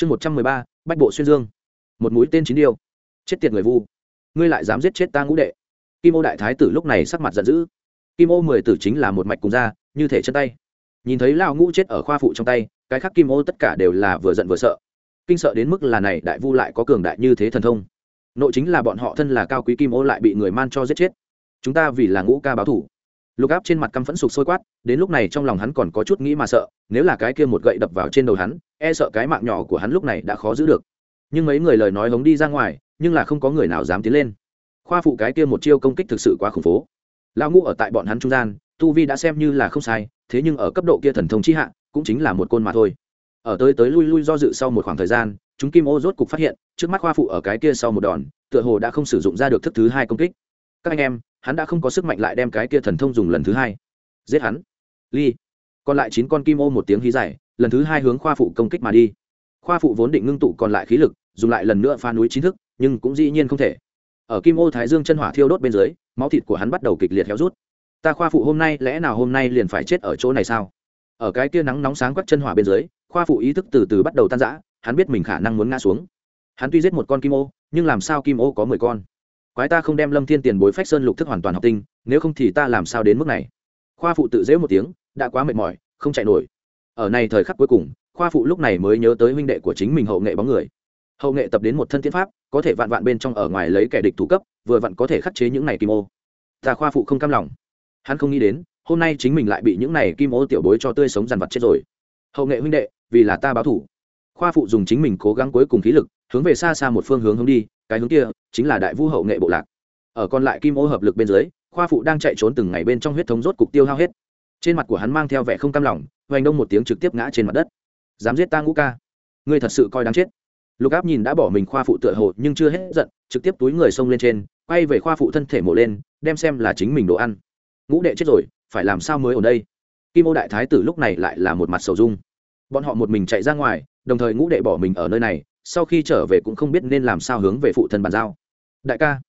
chương một trăm mười ba, bách bộ xuyên dương. Một mũi tên chín điêu. Chết tiệt người vu. Ngươi lại dám giết chết ta ngũ đệ. Kim ô đại thái tử lúc này sắc mặt giận dữ. Kim ô mười tử chính là một mạch cùng ra, như thể chân tay. Nhìn thấy lao ngũ chết ở khoa phụ trong tay, cái khác kim ô tất cả đều là vừa giận vừa sợ. Kinh sợ đến mức là này, đại vu lại có cường đại như thế thần thông. Nội chính là bọn họ thân là cao quý kim ô lại bị người man cho giết chết. Chúng ta vì là ngũ ca báo thủ. Lục áp trên mặt căm phẫn sục sôi quát, đến lúc này trong lòng hắn còn có chút nghĩ mà sợ, nếu là cái kia một gậy đập vào trên đầu hắn e sợ cái mạng nhỏ của hắn lúc này đã khó giữ được. Nhưng mấy người lời nói hống đi ra ngoài, nhưng là không có người nào dám tiến lên. Khoa phụ cái kia một chiêu công kích thực sự quá khủng phố Lão ngũ ở tại bọn hắn trung gian, tu vi đã xem như là không sai, thế nhưng ở cấp độ kia thần thông chi hạ, cũng chính là một côn mà thôi. Ở tới tới lui lui do dự sau một khoảng thời gian, chúng kim ô rốt cục phát hiện, trước mắt khoa phụ ở cái kia sau một đòn, tựa hồ đã không sử dụng ra được thức thứ hai công kích. Các anh em, hắn đã không có sức mạnh lại đem cái kia thần thông dùng lần thứ hai. Giết hắn. Ly. Còn lại chín con kim ô một tiếng hí dài lần thứ hai hướng khoa phụ công kích mà đi. Khoa phụ vốn định ngưng tụ còn lại khí lực, dùng lại lần nữa pha núi chính thức, nhưng cũng dĩ nhiên không thể. Ở kim ô thái dương chân hỏa thiêu đốt bên dưới, máu thịt của hắn bắt đầu kịch liệt héo rút. Ta khoa phụ hôm nay lẽ nào hôm nay liền phải chết ở chỗ này sao? Ở cái kia nắng nóng sáng quắc chân hỏa bên dưới, khoa phụ ý thức từ từ bắt đầu tan rã, hắn biết mình khả năng muốn ngã xuống. Hắn tuy giết một con kim ô, nhưng làm sao kim ô có mười con? Quái ta không đem lâm thiên tiền bối phách sơn lục thức hoàn toàn học tinh, nếu không thì ta làm sao đến mức này? Khoa phụ tự dễ một tiếng, đã quá mệt mỏi, không chạy nổi ở này thời khắc cuối cùng, khoa phụ lúc này mới nhớ tới huynh đệ của chính mình hậu nghệ bóng người. Hậu nghệ tập đến một thân tiến pháp, có thể vạn vạn bên trong ở ngoài lấy kẻ địch thủ cấp, vừa vặn có thể khắc chế những này kim ô. Ta khoa phụ không cam lòng. Hắn không nghĩ đến, hôm nay chính mình lại bị những này kim ô tiểu bối cho tươi sống dằn vặt chết rồi. Hậu nghệ huynh đệ, vì là ta báo thủ. Khoa phụ dùng chính mình cố gắng cuối cùng khí lực, hướng về xa xa một phương hướng hướng đi, cái hướng kia chính là đại vu hậu nghệ bộ lạc. Ở còn lại kim ô hợp lực bên dưới, khoa phụ đang chạy trốn từng ngày bên trong huyết thống rốt cục tiêu hao hết. Trên mặt của hắn mang theo vẻ không cam lòng hoành đông một tiếng trực tiếp ngã trên mặt đất. Dám giết ta ngũ ca. Ngươi thật sự coi đáng chết. Lục áp nhìn đã bỏ mình khoa phụ tựa hồ nhưng chưa hết giận, trực tiếp túi người xông lên trên, quay về khoa phụ thân thể mổ lên, đem xem là chính mình đồ ăn. Ngũ đệ chết rồi, phải làm sao mới ở đây? Kim ô đại thái tử lúc này lại là một mặt sầu dung. Bọn họ một mình chạy ra ngoài, đồng thời ngũ đệ bỏ mình ở nơi này, sau khi trở về cũng không biết nên làm sao hướng về phụ thân bàn giao. Đại ca,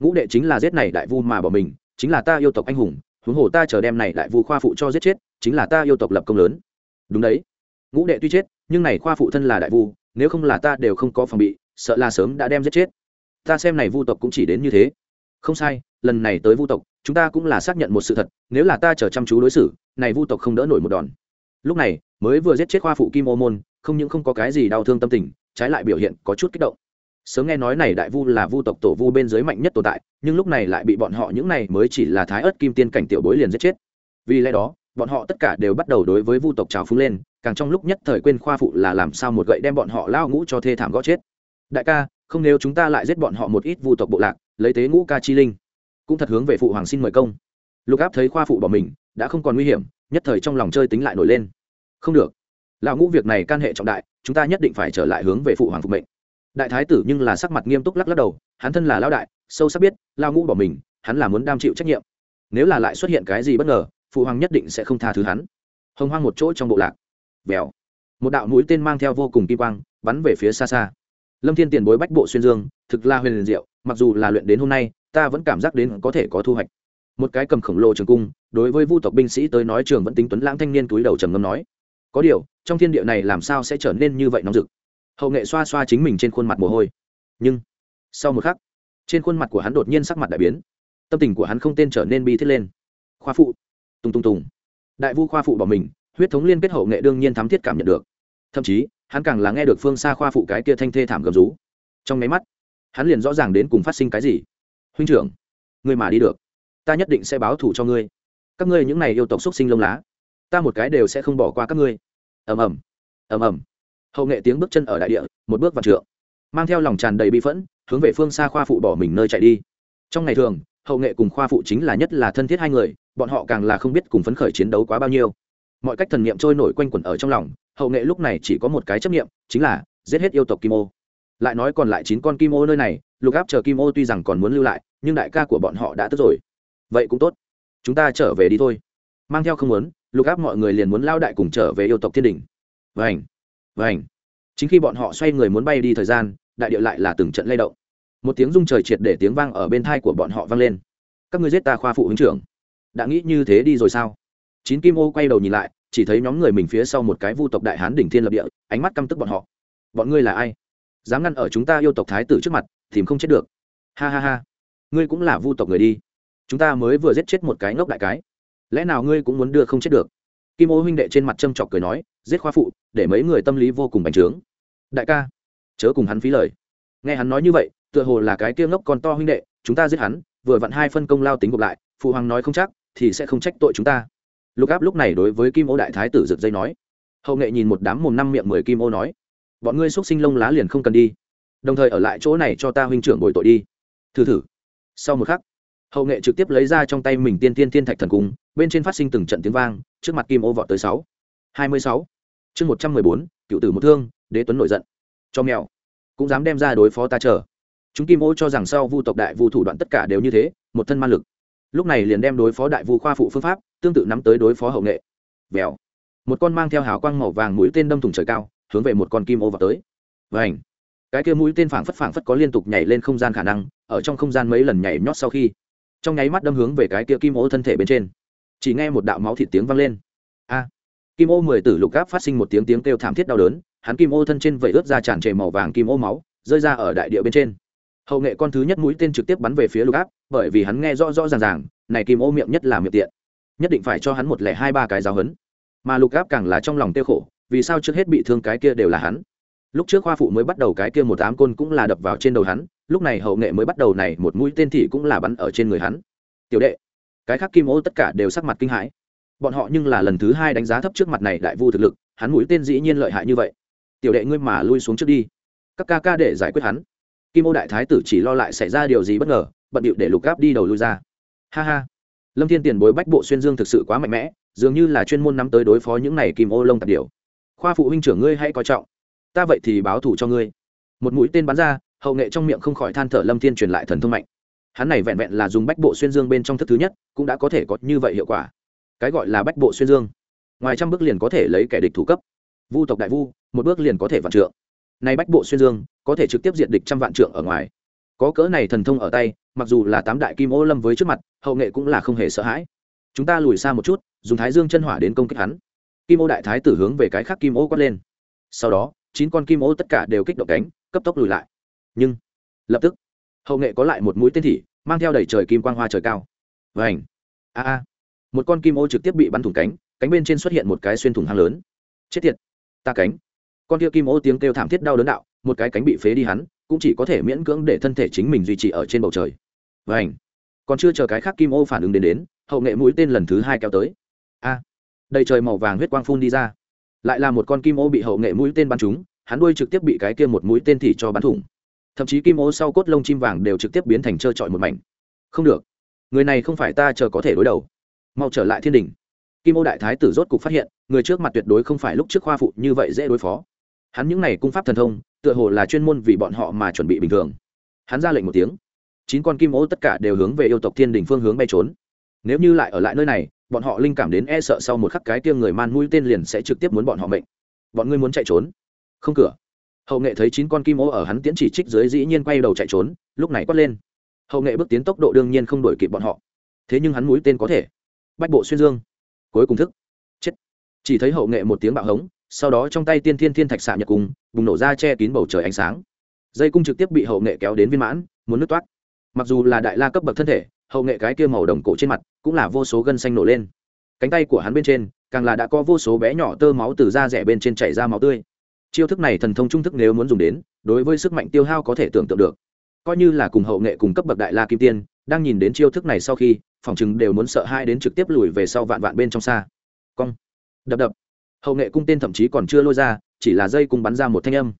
ngũ đệ chính là giết này đại vu mà bỏ mình, chính là ta yêu tộc anh hùng, huống hồ ta chờ đem này đại vu khoa phụ cho giết chết chính là ta yêu tộc lập công lớn. Đúng đấy. Ngũ đệ tuy chết, nhưng này khoa phụ thân là đại vu, nếu không là ta đều không có phòng bị, sợ là sớm đã đem giết chết. Ta xem này vu tộc cũng chỉ đến như thế. Không sai, lần này tới vu tộc, chúng ta cũng là xác nhận một sự thật, nếu là ta chờ chăm chú đối xử, này vu tộc không đỡ nổi một đòn. Lúc này, mới vừa giết chết khoa phụ kim ô môn, không những không có cái gì đau thương tâm tình, trái lại biểu hiện có chút kích động. Sớm nghe nói này đại vu là vu tộc tổ vu bên dưới mạnh nhất tồn tại, nhưng lúc này lại bị bọn họ những này mới chỉ là thái ớt kim tiên cảnh tiểu bối liền giết chết. Vì lẽ đó bọn họ tất cả đều bắt đầu đối với vu tộc trào phúng lên, càng trong lúc nhất thời quên khoa phụ là làm sao một gậy đem bọn họ lao ngũ cho thê thảm gõ chết. Đại ca, không nếu chúng ta lại giết bọn họ một ít vu tộc bộ lạc, lấy tế ngũ ca chi linh, cũng thật hướng về phụ hoàng xin mời công. Lục áp thấy khoa phụ bỏ mình, đã không còn nguy hiểm, nhất thời trong lòng chơi tính lại nổi lên. Không được. Lão ngũ việc này can hệ trọng đại, chúng ta nhất định phải trở lại hướng về phụ hoàng phục mệnh. Đại thái tử nhưng là sắc mặt nghiêm túc lắc lắc đầu, hắn thân là lão đại, sâu sắc biết lao ngũ bỏ mình, hắn là muốn đam chịu trách nhiệm. Nếu là lại xuất hiện cái gì bất ngờ phụ hoàng nhất định sẽ không tha thứ hắn. Hồng hoang một chỗ trong bộ lạc. Vèo. Một đạo mũi tên mang theo vô cùng kim quang, bắn về phía xa xa. Lâm thiên tiền bối bách bộ xuyên dương, thực là huyền liền diệu, mặc dù là luyện đến hôm nay, ta vẫn cảm giác đến có thể có thu hoạch. Một cái cầm khổng lồ trường cung, đối với vu tộc binh sĩ tới nói trường vẫn tính tuấn lãng thanh niên túi đầu trầm ngâm nói, có điều, trong thiên địa này làm sao sẽ trở nên như vậy nóng rực? Hậu nghệ xoa xoa chính mình trên khuôn mặt mồ hôi. Nhưng, sau một khắc, trên khuôn mặt của hắn đột nhiên sắc mặt đại biến. Tâm tình của hắn không tên trở nên bi thiết lên. Khoa phụ tung tung tung. Đại vu khoa phụ bỏ mình, huyết thống liên kết hậu nghệ đương nhiên thám thiết cảm nhận được. Thậm chí, hắn càng là nghe được phương xa khoa phụ cái kia thanh thê thảm gầm rú. Trong nháy mắt, hắn liền rõ ràng đến cùng phát sinh cái gì. Huynh trưởng, ngươi mà đi được. Ta nhất định sẽ báo thù cho ngươi. Các ngươi những này yêu tộc xúc sinh lông lá, ta một cái đều sẽ không bỏ qua các ngươi. Ầm ầm ầm ầm. Hậu nghệ tiếng bước chân ở đại địa, một bước vào trượng. Mang theo lòng tràn đầy bi phẫn, hướng về phương xa khoa phụ bỏ mình nơi chạy đi. Trong ngày thường hậu nghệ cùng khoa phụ chính là nhất là thân thiết hai người, bọn họ càng là không biết cùng phấn khởi chiến đấu quá bao nhiêu. Mọi cách thần niệm trôi nổi quanh quẩn ở trong lòng, hậu nghệ lúc này chỉ có một cái chấp niệm, chính là giết hết yêu tộc kim ô. Lại nói còn lại chín con kim ô nơi này, lục áp chờ kim ô tuy rằng còn muốn lưu lại, nhưng đại ca của bọn họ đã tức rồi. Vậy cũng tốt. Chúng ta trở về đi thôi. Mang theo không muốn, lục áp mọi người liền muốn lao đại cùng trở về yêu tộc thiên đình. Vảnh vảnh chính khi bọn họ xoay người muốn bay đi thời gian, đại điệu lại là từng trận lay động một tiếng rung trời triệt để tiếng vang ở bên thai của bọn họ vang lên. Các ngươi giết ta khoa phụ huynh trưởng. Đã nghĩ như thế đi rồi sao? Chín kim ô quay đầu nhìn lại, chỉ thấy nhóm người mình phía sau một cái vu tộc đại hán đỉnh thiên lập địa, ánh mắt căm tức bọn họ. Bọn ngươi là ai? Dám ngăn ở chúng ta yêu tộc thái tử trước mặt, tìm không chết được. Ha ha ha. Ngươi cũng là vu tộc người đi. Chúng ta mới vừa giết chết một cái ngốc đại cái. Lẽ nào ngươi cũng muốn đưa không chết được? Kim ô huynh đệ trên mặt châm chọc cười nói, giết khoa phụ, để mấy người tâm lý vô cùng bành trướng. Đại ca, chớ cùng hắn phí lời. Nghe hắn nói như vậy tựa hồ là cái kia ngốc còn to huynh đệ, chúng ta giết hắn, vừa vặn hai phân công lao tính gộp lại, phụ hoàng nói không chắc, thì sẽ không trách tội chúng ta. Lục áp lúc này đối với kim ô đại thái tử giật dây nói. Hậu nghệ nhìn một đám mồm năm miệng mười kim ô nói. Bọn ngươi xúc sinh lông lá liền không cần đi. Đồng thời ở lại chỗ này cho ta huynh trưởng bồi tội đi. Thử thử. Sau một khắc, hậu nghệ trực tiếp lấy ra trong tay mình tiên tiên tiên thạch thần cung, bên trên phát sinh từng trận tiếng vang, trước mặt kim ô vọt tới sáu. Hai mươi sáu. Chương một trăm mười bốn, cựu tử một thương, đế tuấn nổi giận. Cho mèo. Cũng dám đem ra đối phó ta chờ chúng kim ô cho rằng sau vu tộc đại vu thủ đoạn tất cả đều như thế một thân man lực. Lúc này liền đem đối phó đại vu khoa phụ phương pháp tương tự nắm tới đối phó hậu nghệ. Vèo. Một con mang theo hào quang màu vàng mũi tên đâm thủng trời cao hướng về một con kim ô vào tới. Vành, cái kia mũi tên phảng phất phảng phất có liên tục nhảy lên không gian khả năng ở trong không gian mấy lần nhảy nhót sau khi trong nháy mắt đâm hướng về cái kia kim ô thân thể bên trên. Chỉ nghe một đạo máu thịt tiếng vang lên. A. Kim ô mười tử lục gáp phát sinh một tiếng tiếng kêu thảm thiết đau đớn hắn kim ô thân trên vẩy ướt ra tràn trề màu vàng kim ô máu rơi ra ở đại địa bên trên hậu nghệ con thứ nhất mũi tên trực tiếp bắn về phía lục áp, bởi vì hắn nghe rõ rõ ràng ràng, này kim ô miệng nhất là miệng tiện, nhất định phải cho hắn một lẻ hai ba cái giáo hấn mà lục áp càng là trong lòng tiêu khổ, vì sao trước hết bị thương cái kia đều là hắn. Lúc trước khoa phụ mới bắt đầu cái kia một ám côn cũng là đập vào trên đầu hắn, lúc này hậu nghệ mới bắt đầu này một mũi tên thị cũng là bắn ở trên người hắn. Tiểu đệ, cái khác kim ô tất cả đều sắc mặt kinh hãi. Bọn họ nhưng là lần thứ hai đánh giá thấp trước mặt này đại vu thực lực, hắn mũi tên dĩ nhiên lợi hại như vậy. Tiểu đệ ngươi mà lui xuống trước đi. Các ca ca để giải quyết hắn kim ô đại thái tử chỉ lo lại xảy ra điều gì bất ngờ, bận điệu để lục gáp đi đầu lui ra. Ha ha. Lâm thiên tiền bối bách bộ xuyên dương thực sự quá mạnh mẽ, dường như là chuyên môn nắm tới đối phó những này kim ô lông tạp điều khoa phụ huynh trưởng ngươi hãy coi trọng. Ta vậy thì báo thủ cho ngươi. Một mũi tên bắn ra, hậu nghệ trong miệng không khỏi than thở lâm thiên truyền lại thần thông mạnh. Hắn này vẹn vẹn là dùng bách bộ xuyên dương bên trong thức thứ nhất, cũng đã có thể có như vậy hiệu quả. Cái gọi là bách bộ xuyên dương. Ngoài trăm bước liền có thể lấy kẻ địch thủ cấp. Vu tộc đại vu, một bước liền có thể vạn trượng nay bách bộ xuyên dương, có thể trực tiếp diện địch trăm vạn trượng ở ngoài. Có cỡ này thần thông ở tay, mặc dù là tám đại kim ô lâm với trước mặt, hậu nghệ cũng là không hề sợ hãi. Chúng ta lùi xa một chút, dùng thái dương chân hỏa đến công kích hắn. Kim ô đại thái tử hướng về cái khác kim ô quát lên. Sau đó, chín con kim ô tất cả đều kích động cánh, cấp tốc lùi lại. Nhưng, lập tức, hậu nghệ có lại một mũi tên thị, mang theo đầy trời kim quang hoa trời cao. Vảnh a a! Một con kim ô trực tiếp bị bắn thủng cánh cánh bên trên xuất hiện một cái xuyên thủng hang lớn. Chết tiệt! Ta cánh! Con kia kim ô tiếng kêu thảm thiết đau đớn đạo, một cái cánh bị phế đi hắn, cũng chỉ có thể miễn cưỡng để thân thể chính mình duy trì ở trên bầu trời. Vảnh còn chưa chờ cái khác kim ô phản ứng đến đến, hậu nghệ mũi tên lần thứ hai kéo tới. A. Đầy trời màu vàng huyết quang phun đi ra. Lại là một con kim ô bị hậu nghệ mũi tên bắn trúng, hắn đuôi trực tiếp bị cái kia một mũi tên thì cho bắn thủng. Thậm chí kim ô sau cốt lông chim vàng đều trực tiếp biến thành trơ trọi một mảnh. Không được. Người này không phải ta chờ có thể đối đầu. Mau trở lại thiên đình kim ô đại thái tử rốt cục phát hiện, người trước mặt tuyệt đối không phải lúc trước khoa phụ như vậy dễ đối phó hắn những n à y cung pháp thần thông, tựa hồ là chuyên môn vì bọn họ mà chuẩn bị bình thường. Hắn ra lệnh một tiếng. Chín con kim ô tất cả đều hướng về yêu tộc thiên đình phương hướng bay trốn. Nếu như lại ở lại nơi này, bọn họ linh cảm đến e sợ sau một khắc cái tiêm người man mũi tên liền sẽ trực tiếp muốn bọn họ mệnh. Bọn ngươi muốn chạy trốn? Không cửa. Hậu nghệ thấy chín con kim ô ở hắn tiến chỉ trích dưới dĩ nhiên quay đầu chạy trốn, lúc này quát lên. Hậu nghệ bước tiến tốc độ đương nhiên không đổi kịp bọn họ. Thế nhưng hắn mũi tên có thể. Bách bộ xuyên dương. Cuối cùng thức. Chết. Chỉ thấy hậu nghệ một tiếng bạo hống sau đó trong tay tiên thiên thiên thạch xạ nhật cung bùng nổ ra che kín bầu trời ánh sáng. Dây cung trực tiếp bị hậu nghệ kéo đến viên mãn, muốn nứt toát. Mặc dù là đại la cấp bậc thân thể, hậu nghệ cái kia màu đồng cổ trên mặt cũng là vô số gân xanh nổ lên. Cánh tay của hắn bên trên, càng là đã có vô số bé nhỏ tơ máu từ da rẻ bên trên chảy ra máu tươi. Chiêu thức này thần thông trung thức nếu muốn dùng đến, đối với sức mạnh tiêu hao có thể tưởng tượng được. Coi như là cùng hậu nghệ cùng cấp bậc đại la kim tiên, đang nhìn đến chiêu thức này sau khi, phòng chừng đều muốn sợ hai đến trực tiếp lùi về sau vạn vạn bên trong xa. Cong. Đập đập hậu nghệ cung tên thậm chí còn chưa lôi ra, chỉ là dây cung bắn ra một thanh âm.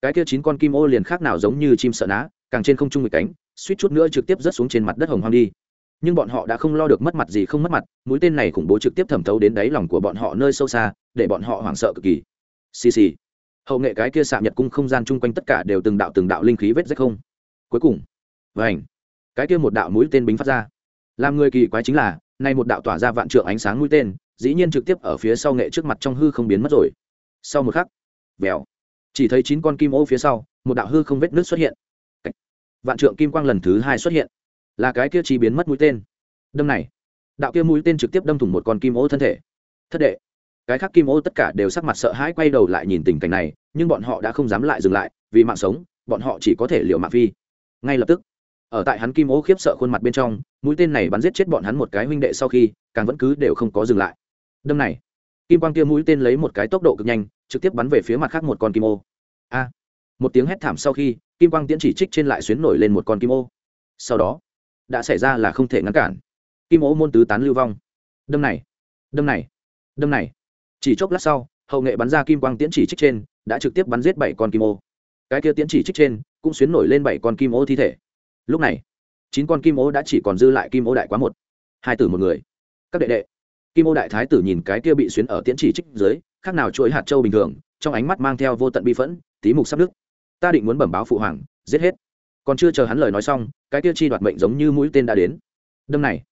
Cái kia chín con kim ô liền khác nào giống như chim sợ ná, càng trên không trung một cánh, suýt chút nữa trực tiếp rớt xuống trên mặt đất hồng hoang đi. Nhưng bọn họ đã không lo được mất mặt gì không mất mặt, mũi tên này khủng bố trực tiếp thẩm thấu đến đáy lòng của bọn họ nơi sâu xa, để bọn họ hoảng sợ cực kỳ. Xì xì. Hậu nghệ cái kia xạ nhật cung không gian chung quanh tất cả đều từng đạo từng đạo linh khí vết rách không. Cuối cùng vảnh cái kia một đạo mũi tên bính phát ra. Làm người kỳ quái chính là, nay một đạo tỏa ra vạn trượng ánh sáng mũi tên dĩ nhiên trực tiếp ở phía sau nghệ trước mặt trong hư không biến mất rồi. Sau một khắc, vèo, chỉ thấy chín con kim ô phía sau, một đạo hư không vết nước xuất hiện. Vạn trượng kim quang lần thứ hai xuất hiện. Là cái kia chỉ biến mất mũi tên. Đâm này, đạo kia mũi tên trực tiếp đâm thủng một con kim ô thân thể. Thất đệ, cái khác kim ô tất cả đều sắc mặt sợ hãi quay đầu lại nhìn tình cảnh này, nhưng bọn họ đã không dám lại dừng lại, vì mạng sống, bọn họ chỉ có thể liệu mạng phi. Ngay lập tức, ở tại hắn kim ô khiếp sợ khuôn mặt bên trong, mũi tên này bắn giết chết bọn hắn một cái huynh đệ sau khi, càng vẫn cứ đều không có dừng lại đâm này. Kim quang kia mũi tên lấy một cái tốc độ cực nhanh, trực tiếp bắn về phía mặt khác một con kim ô. A. Một tiếng hét thảm sau khi, kim quang tiễn chỉ trích trên lại xuyến nổi lên một con kim ô. Sau đó, đã xảy ra là không thể ngăn cản. Kim ô môn tứ tán lưu vong. Đâm này. Đâm này. Đâm này. Chỉ chốc lát sau, hậu nghệ bắn ra kim quang tiễn chỉ trích trên, đã trực tiếp bắn giết bảy con kim ô. Cái kia tiễn chỉ trích trên, cũng xuyến nổi lên bảy con kim ô thi thể. Lúc này, chín con kim ô đã chỉ còn dư lại kim ô đại quá một. Hai tử một người. Các đệ đệ kim ô đại thái tử nhìn cái kia bị xuyến ở tiễn chỉ trích dưới, khác nào chuỗi hạt châu bình thường, trong ánh mắt mang theo vô tận bi phẫn, tí mục sắp đức ta định muốn bẩm báo phụ hoàng, giết hết. Còn chưa chờ hắn lời nói xong, cái kia chi đoạt mệnh giống như mũi tên đã đến. Đâm này.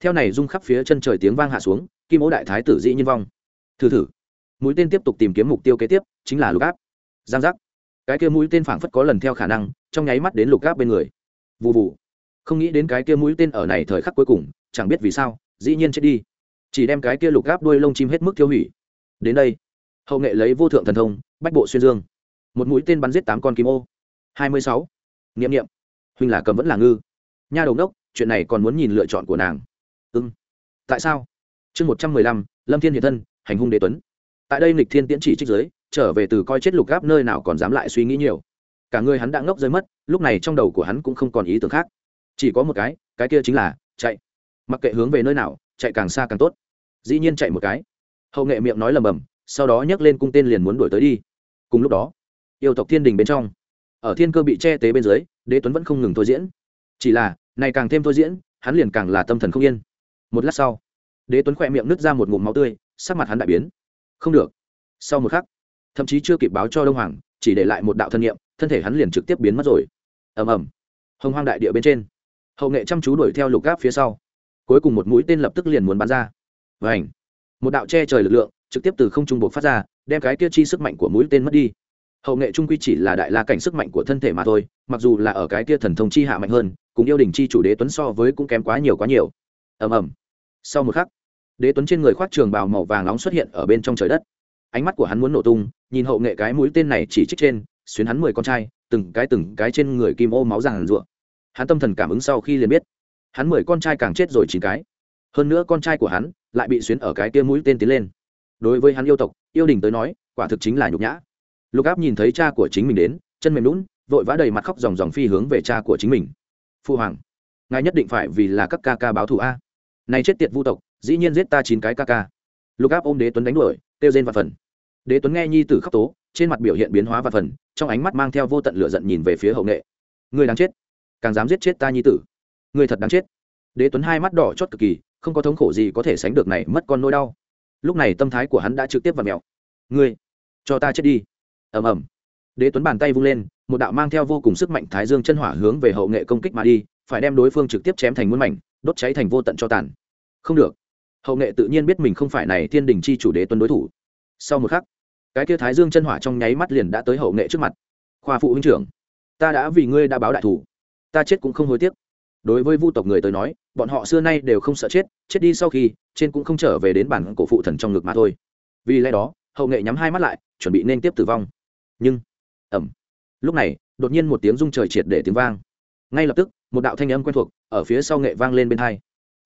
Theo này rung khắp phía chân trời tiếng vang hạ xuống, kim ô đại thái tử dĩ nhiên vong. Thử thử. Mũi tên tiếp tục tìm kiếm mục tiêu kế tiếp, chính là lục áp. Giang giác. Cái kia mũi tên phảng phất có lần theo khả năng, trong nháy mắt đến lục áp bên người. Vụ vụ không nghĩ đến cái kia mũi tên ở này thời khắc cuối cùng, chẳng biết vì sao, dĩ nhiên chết đi chỉ đem cái kia lục áp đuôi lông chim hết mức tiêu hủy. Đến đây, hậu nghệ lấy vô thượng thần thông, bách bộ xuyên dương. Một mũi tên bắn giết tám con kim ô. Hai mươi sáu. Nghiệm nghiệm huynh là cầm vẫn là ngư. Nha đầu đốc, chuyện này còn muốn nhìn lựa chọn của nàng. Ưng tại sao? Chương một trăm mười lăm, lâm thiên hiện thân, hành hung đế tuấn. Tại đây lịch thiên tiễn chỉ trích giới, trở về từ coi chết lục gáp nơi nào còn dám lại suy nghĩ nhiều. Cả người hắn đã ngốc rơi mất, lúc này trong đầu của hắn cũng không còn ý tưởng khác. Chỉ có một cái cái kia chính là chạy. Mặc kệ hướng về nơi nào chạy càng xa càng tốt. Dĩ nhiên chạy một cái. Hậu nghệ miệng nói lầm bầm, sau đó nhấc lên cung tên liền muốn đuổi tới đi. Cùng lúc đó, yêu tộc thiên đình bên trong, ở thiên cơ bị che tế bên dưới, đế tuấn vẫn không ngừng thôi diễn. Chỉ là, này càng thêm thôi diễn, hắn liền càng là tâm thần không yên. Một lát sau, đế tuấn khỏe miệng nứt ra một ngụm máu tươi, sắc mặt hắn đại biến. Không được. Sau một khắc, thậm chí chưa kịp báo cho đông hoàng, chỉ để lại một đạo thân nhiệm thân thể hắn liền trực tiếp biến mất rồi. Ầm ầm. Hồng hoang đại địa bên trên, hậu nghệ chăm chú đuổi theo lục gáp phía sau cuối cùng một mũi tên lập tức liền muốn bắn ra. Vảnh một đạo che trời lực lượng trực tiếp từ không trung buộc phát ra, đem cái kia chi sức mạnh của mũi tên mất đi. Hậu nghệ trung quy chỉ là đại la cảnh sức mạnh của thân thể mà thôi, mặc dù là ở cái kia thần thông chi hạ mạnh hơn, cùng yêu đình chi chủ đế tuấn so với cũng kém quá nhiều quá nhiều. Ầm ầm. Sau một khắc, đế tuấn trên người khoác trường bào màu vàng nóng xuất hiện ở bên trong trời đất. Ánh mắt của hắn muốn nổ tung, nhìn hậu nghệ cái mũi tên này chỉ trích trên, xuyến hắn mười con trai, từng cái từng cái trên người kim ô máu ràng rụa hắn tâm thần cảm ứng sau khi liền biết hắn mười con trai càng chết rồi chín cái. Hơn nữa con trai của hắn lại bị xuyến ở cái kia mũi tên tiến lên. Đối với hắn yêu tộc, yêu đình tới nói, quả thực chính là nhục nhã. Lục áp nhìn thấy cha của chính mình đến, chân mềm lún vội vã đầy mặt khóc dòng dòng phi hướng về cha của chính mình. Phu hoàng, ngài nhất định phải vì là các ca ca báo thù a. Này chết tiệt vu tộc, dĩ nhiên giết ta chín cái ca ca. Lục áp ôm đế tuấn đánh đuổi, kêu rên và phần. Đế tuấn nghe nhi tử khóc tố, trên mặt biểu hiện biến hóa và phần, trong ánh mắt mang theo vô tận lửa giận nhìn về phía hậu nghệ. Người đáng chết, càng dám giết chết ta nhi tử người thật đáng chết. Đế tuấn hai mắt đỏ chót cực kỳ, không có thống khổ gì có thể sánh được này mất con nỗi đau. Lúc này tâm thái của hắn đã trực tiếp vào mèo. Ngươi, cho ta chết đi. Ầm ầm. Đế tuấn bàn tay vung lên, một đạo mang theo vô cùng sức mạnh thái dương chân hỏa hướng về hậu nghệ công kích mà đi, phải đem đối phương trực tiếp chém thành muôn mảnh, đốt cháy thành vô tận cho tàn. Không được. Hậu nghệ tự nhiên biết mình không phải này thiên đình chi chủ đế tuấn đối thủ. Sau một khắc, cái kia thái dương chân hỏa trong nháy mắt liền đã tới hậu nghệ trước mặt. Khoa phụ huynh trưởng, ta đã vì ngươi đã báo đại thủ. Ta chết cũng không hối tiếc đối với vu tộc người tới nói, bọn họ xưa nay đều không sợ chết chết đi sau khi, trên cũng không trở về đến bản cổ phụ thần trong ngực mà thôi. Vì lẽ đó, hậu nghệ nhắm hai mắt lại, chuẩn bị nên tiếp tử vong. Nhưng ẩm lúc này, đột nhiên một tiếng rung trời triệt để tiếng vang. Ngay lập tức, một đạo thanh âm quen thuộc ở phía sau nghệ vang lên bên hai.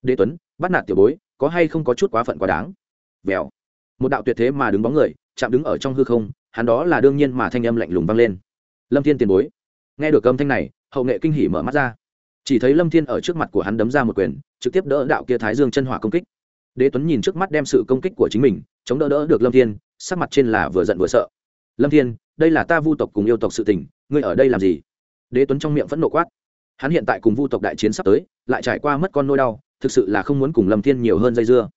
Đế tuấn, bắt nạt tiểu bối, có hay không có chút quá phận quá đáng? Vèo. Một đạo tuyệt thế mà đứng bóng người, chạm đứng ở trong hư không, hắn đó là đương nhiên mà thanh âm lạnh lùng vang lên. Lâm thiên tiền bối. Nghe được âm thanh này, hậu nghệ kinh hỉ mở mắt ra chỉ thấy lâm thiên ở trước mặt của hắn đấm ra một quyền, trực tiếp đỡ đạo kia thái dương chân hỏa công kích. Đế tuấn nhìn trước mắt đem sự công kích của chính mình, chống đỡ đỡ được lâm thiên, sắc mặt trên là vừa giận vừa sợ. Lâm thiên, đây là ta vu tộc cùng yêu tộc sự tình, ngươi ở đây làm gì? Đế tuấn trong miệng vẫn nộ quát. Hắn hiện tại cùng vu tộc đại chiến sắp tới, lại trải qua mất con nôi đau, thực sự là không muốn cùng lâm thiên nhiều hơn dây dưa.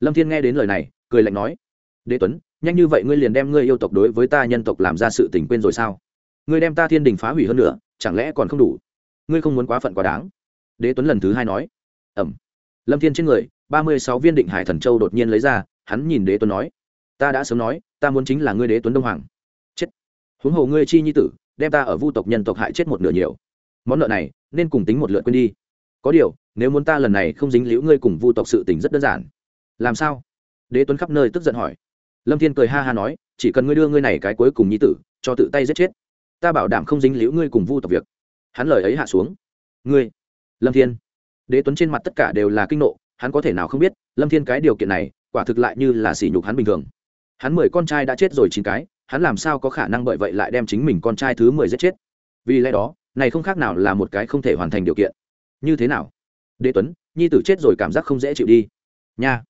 Lâm thiên nghe đến lời này, cười lạnh nói, đế tuấn, nhanh như vậy ngươi liền đem ngươi yêu tộc đối với ta nhân tộc làm ra sự tình quên rồi sao? Ngươi đem ta thiên đình phá hủy hơn nữa, chẳng lẽ còn không đủ? Ngươi không muốn quá phận quá đáng. Đế tuấn lần thứ hai nói. Ẩm. Lâm thiên trên người, ba mươi sáu viên định hải thần châu đột nhiên lấy ra, hắn nhìn đế tuấn nói. Ta đã sớm nói, ta muốn chính là ngươi đế tuấn đông hoàng. Chết. Huống hồ ngươi chi nhi tử, đem ta ở vu tộc nhân tộc hại chết một nửa nhiều. Món nợ này, nên cùng tính một lượt quên đi. Có điều, nếu muốn ta lần này không dính liễu ngươi cùng vu tộc sự tình rất đơn giản. Làm sao? Đế tuấn khắp nơi tức giận hỏi. Lâm thiên cười ha ha nói, chỉ cần ngươi đưa ngươi này cái cuối cùng nhi tử, cho tự tay giết chết. Ta bảo đảm không dính liễu ngươi cùng vu tộc việc hắn lời ấy hạ xuống. Ngươi, lâm thiên. Đế tuấn trên mặt tất cả đều là kinh nộ, hắn có thể nào không biết, lâm thiên cái điều kiện này, quả thực lại như là sỉ nhục hắn bình thường. Hắn mười con trai đã chết rồi chín cái, hắn làm sao có khả năng bởi vậy lại đem chính mình con trai thứ mười giết chết? Vì lẽ đó, này không khác nào là một cái không thể hoàn thành điều kiện. Như thế nào? Đế tuấn, nhi tử chết rồi cảm giác không dễ chịu đi. Nha,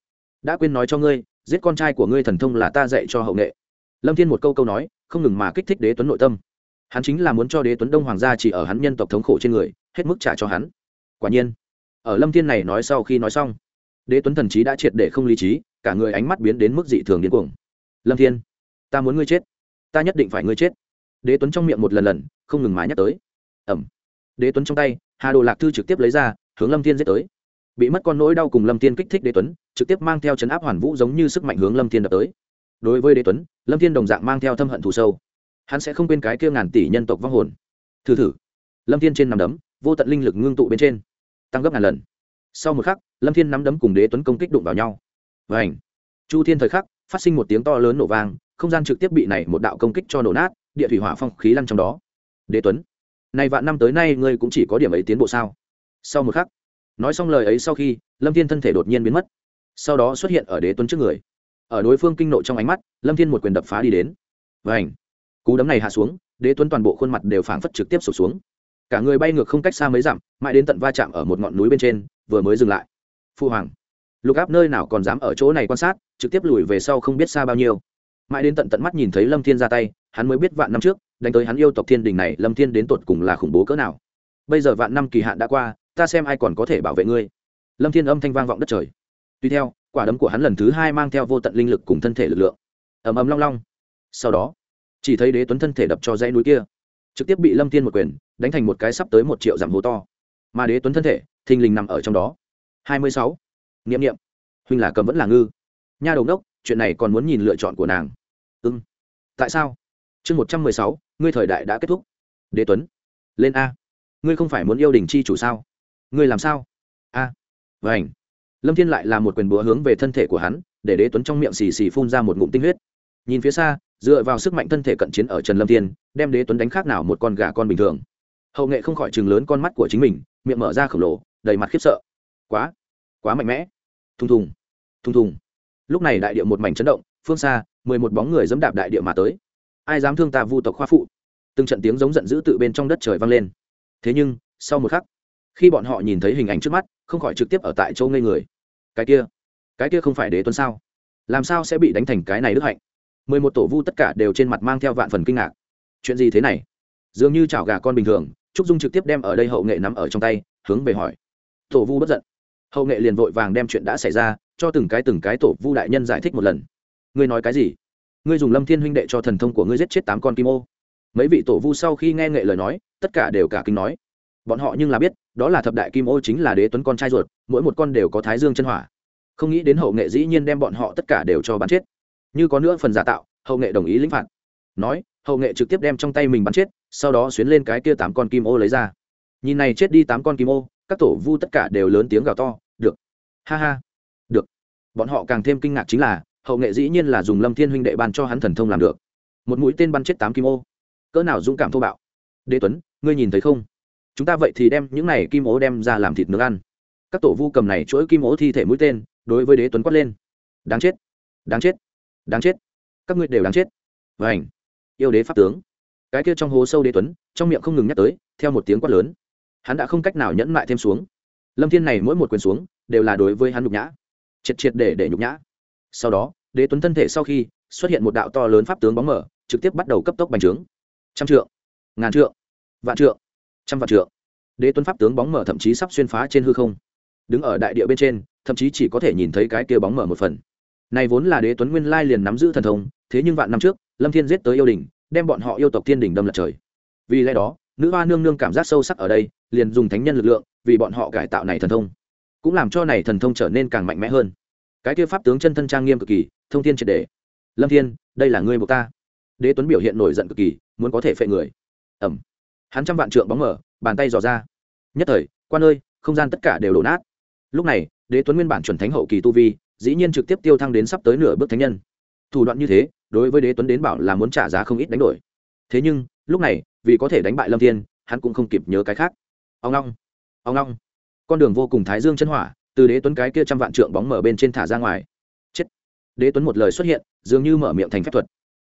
đã quên nói cho ngươi, giết con trai của ngươi thần thông là ta dạy cho hậu nghệ. Lâm thiên một câu câu nói, không ngừng mà kích thích đế tuấn nội tâm hắn chính là muốn cho đế tuấn đông hoàng gia chỉ ở hắn nhân tộc thống khổ trên người, hết mức trả cho hắn. Quả nhiên, ở lâm thiên này nói sau khi nói xong, đế tuấn thần trí đã triệt để không lý trí, cả người ánh mắt biến đến mức dị thường điên cuồng. Lâm thiên, ta muốn ngươi chết. Ta nhất định phải ngươi chết. Đế tuấn trong miệng một lần lần, không ngừng mãi nhắc tới. Ẩm. Đế tuấn trong tay, hà đồ lạc thư trực tiếp lấy ra, hướng lâm thiên giết tới. Bị mất con nỗi đau cùng lâm thiên kích thích đế tuấn, trực tiếp mang theo chấn áp hoàn vũ giống như sức mạnh hướng lâm thiên đập tới. Đối với đế tuấn, lâm thiên đồng dạng mang theo thâm hận thù sâu hắn sẽ không quên cái kia ngàn tỷ nhân tộc vong hồn. Thử thử. Lâm thiên trên nằm đấm, vô tận linh lực ngưng tụ bên trên, tăng gấp ngàn lần. Sau một khắc, lâm thiên nắm đấm cùng đế tuấn công kích đụng vào nhau. Và ảnh chu thiên thời khắc, phát sinh một tiếng to lớn nổ vang, không gian trực tiếp bị này một đạo công kích cho nổ nát, địa thủy hỏa phong khí lăn trong đó. Đế tuấn. Này vạn năm tới nay ngươi cũng chỉ có điểm ấy tiến bộ sao? Sau một khắc, nói xong lời ấy sau khi, lâm thiên thân thể đột nhiên biến mất. Sau đó xuất hiện ở đế tuấn trước người. Ở đối phương kinh nộ trong ánh mắt, lâm thiên một quyền đập phá đi đến. Và ảnh cú đấm này hạ xuống, đế tuấn toàn bộ khuôn mặt đều phảng phất trực tiếp sụp xuống. Cả người bay ngược không cách xa mấy dặm, mãi đến tận va chạm ở một ngọn núi bên trên, vừa mới dừng lại. Phu hoàng, lục áp nơi nào còn dám ở chỗ này quan sát, trực tiếp lùi về sau không biết xa bao nhiêu. Mãi đến tận tận mắt nhìn thấy lâm thiên ra tay, hắn mới biết vạn năm trước, đánh tới hắn yêu tộc thiên đình này, lâm thiên đến tột cùng là khủng bố cỡ nào. Bây giờ vạn năm kỳ hạn đã qua, ta xem ai còn có thể bảo vệ ngươi. Lâm thiên âm thanh vang vọng đất trời. Tuy theo, quả đấm của hắn lần thứ hai mang theo vô tận linh lực cùng thân thể lực lượng. Ầm ầm long long. Sau đó chỉ thấy đế tuấn thân thể đập cho dãy núi kia. Trực tiếp bị lâm thiên một quyền, đánh thành một cái sắp tới một triệu dặm hố to. Mà đế tuấn thân thể, thình lình nằm ở trong đó. Hai mươi sáu. Nghiệm nghiệm huynh là cầm vẫn là ngư. Nha đầu đốc chuyện này còn muốn nhìn lựa chọn của nàng. Ưng tại sao? Chương một trăm mười sáu, ngươi thời đại đã kết thúc. Đế tuấn. Lên a. Ngươi không phải muốn yêu đình chi chủ sao? Ngươi làm sao? A. À. vảnh lâm thiên lại làm một quyền búa hướng về thân thể của hắn, để đế tuấn trong miệng xì xì phun ra một ngụm tinh huyết. Nhìn phía xa dựa vào sức mạnh thân thể cận chiến ở trần lâm thiên, đem đế tuấn đánh khác nào một con gà con bình thường. Hậu nghệ không khỏi chừng lớn con mắt của chính mình, miệng mở ra khổng lồ, đầy mặt khiếp sợ. Quá quá mạnh mẽ. Thùng thùng thùng thùng. Lúc này đại địa một mảnh chấn động, phương xa, mười một bóng người dẫm đạp đại địa mà tới. Ai dám thương ta vu tộc khoa phụ? Từng trận tiếng giống giận dữ tự bên trong đất trời vang lên. Thế nhưng, sau một khắc, khi bọn họ nhìn thấy hình ảnh trước mắt, không khỏi trực tiếp ở tại châu ngây người. Cái kia cái kia không phải đế tuấn sao? Làm sao sẽ bị đánh thành cái này đức hạnh? Mười một tổ vu tất cả đều trên mặt mang theo vạn phần kinh ngạc. Chuyện gì thế này? Dường như chảo gà con bình thường, trúc dung trực tiếp đem ở đây hậu nghệ nắm ở trong tay, hướng về hỏi. Tổ vu bất giận. Hậu nghệ liền vội vàng đem chuyện đã xảy ra, cho từng cái từng cái tổ vu đại nhân giải thích một lần. Ngươi nói cái gì? Ngươi dùng lâm thiên huynh đệ cho thần thông của ngươi giết chết tám con kim ô. Mấy vị tổ vu sau khi nghe nghệ lời nói, tất cả đều cả kinh nói. Bọn họ nhưng là biết, đó là thập đại kim ô chính là đế tuấn con trai ruột, mỗi một con đều có thái dương chân hỏa. Không nghĩ đến hậu nghệ dĩ nhiên đem bọn họ tất cả đều cho bắn chết như có nữa phần giả tạo, hậu nghệ đồng ý lĩnh phạt. Nói, hậu nghệ trực tiếp đem trong tay mình bắn chết, sau đó xuyến lên cái kia tám con kim ô lấy ra. Nhìn này chết đi tám con kim ô, các tổ vu tất cả đều lớn tiếng gào to, được. Ha ha. Được. Bọn họ càng thêm kinh ngạc chính là, hậu nghệ dĩ nhiên là dùng lâm thiên huynh đệ ban cho hắn thần thông làm được. Một mũi tên bắn chết tám kim ô. Cỡ nào dũng cảm thô bạo. Đế tuấn, ngươi nhìn thấy không? Chúng ta vậy thì đem những này kim ố đem ra làm thịt nướng ăn. Các tổ vu cầm này chuỗi kim ố thi thể mũi tên, đối với đế tuấn quát lên. Đáng chết. Đáng chết đáng chết. Các ngươi đều đáng chết. Vảnh yêu đế pháp tướng. Cái kia trong hố sâu đế tuấn, trong miệng không ngừng nhắc tới, theo một tiếng quát lớn. Hắn đã không cách nào nhẫn mại thêm xuống. Lâm thiên này mỗi một quyền xuống, đều là đối với hắn nhục nhã. Triệt triệt để để nhục nhã. Sau đó, đế tuấn thân thể sau khi, xuất hiện một đạo to lớn pháp tướng bóng mở trực tiếp bắt đầu cấp tốc bành trướng. Trăm trượng. Ngàn trượng. Vạn trượng. Trăm vạn trượng. Đế tuấn pháp tướng bóng mở thậm chí sắp xuyên phá trên hư không. Đứng ở đại địa bên trên, thậm chí chỉ có thể nhìn thấy cái kia bóng mở một phần này vốn là đế tuấn nguyên lai liền nắm giữ thần thông, thế nhưng vạn năm trước, lâm thiên giết tới yêu đình, đem bọn họ yêu tộc thiên đình đâm lật trời. Vì lẽ đó, nữ hoa nương nương cảm giác sâu sắc ở đây, liền dùng thánh nhân lực lượng, vì bọn họ cải tạo này thần thông. Cũng làm cho này thần thông trở nên càng mạnh mẽ hơn. Cái kia pháp tướng chân thân trang nghiêm cực kỳ, thông thiên triệt đề. Lâm thiên, đây là ngươi buộc ta. Đế tuấn biểu hiện nổi giận cực kỳ, muốn có thể phệ người. Ẩm. Hắn trăm vạn trượng bóng mở, bàn tay dò ra. Nhất thời, quan ơi, không gian tất cả đều đổ nát. Lúc này, đế tuấn nguyên bản chuẩn thánh hậu kỳ tu vi dĩ nhiên trực tiếp tiêu thăng đến sắp tới nửa bước thánh nhân. Thủ đoạn như thế, đối với đế tuấn đến bảo là muốn trả giá không ít đánh đổi. Thế nhưng, lúc này, vì có thể đánh bại lâm thiên, hắn cũng không kịp nhớ cái khác. Ông long ông long. Con đường vô cùng thái dương chân hỏa, từ đế tuấn cái kia trăm vạn trượng bóng mở bên trên thả ra ngoài. Chết. Đế tuấn một lời xuất hiện, dường như mở miệng thành phép thuật.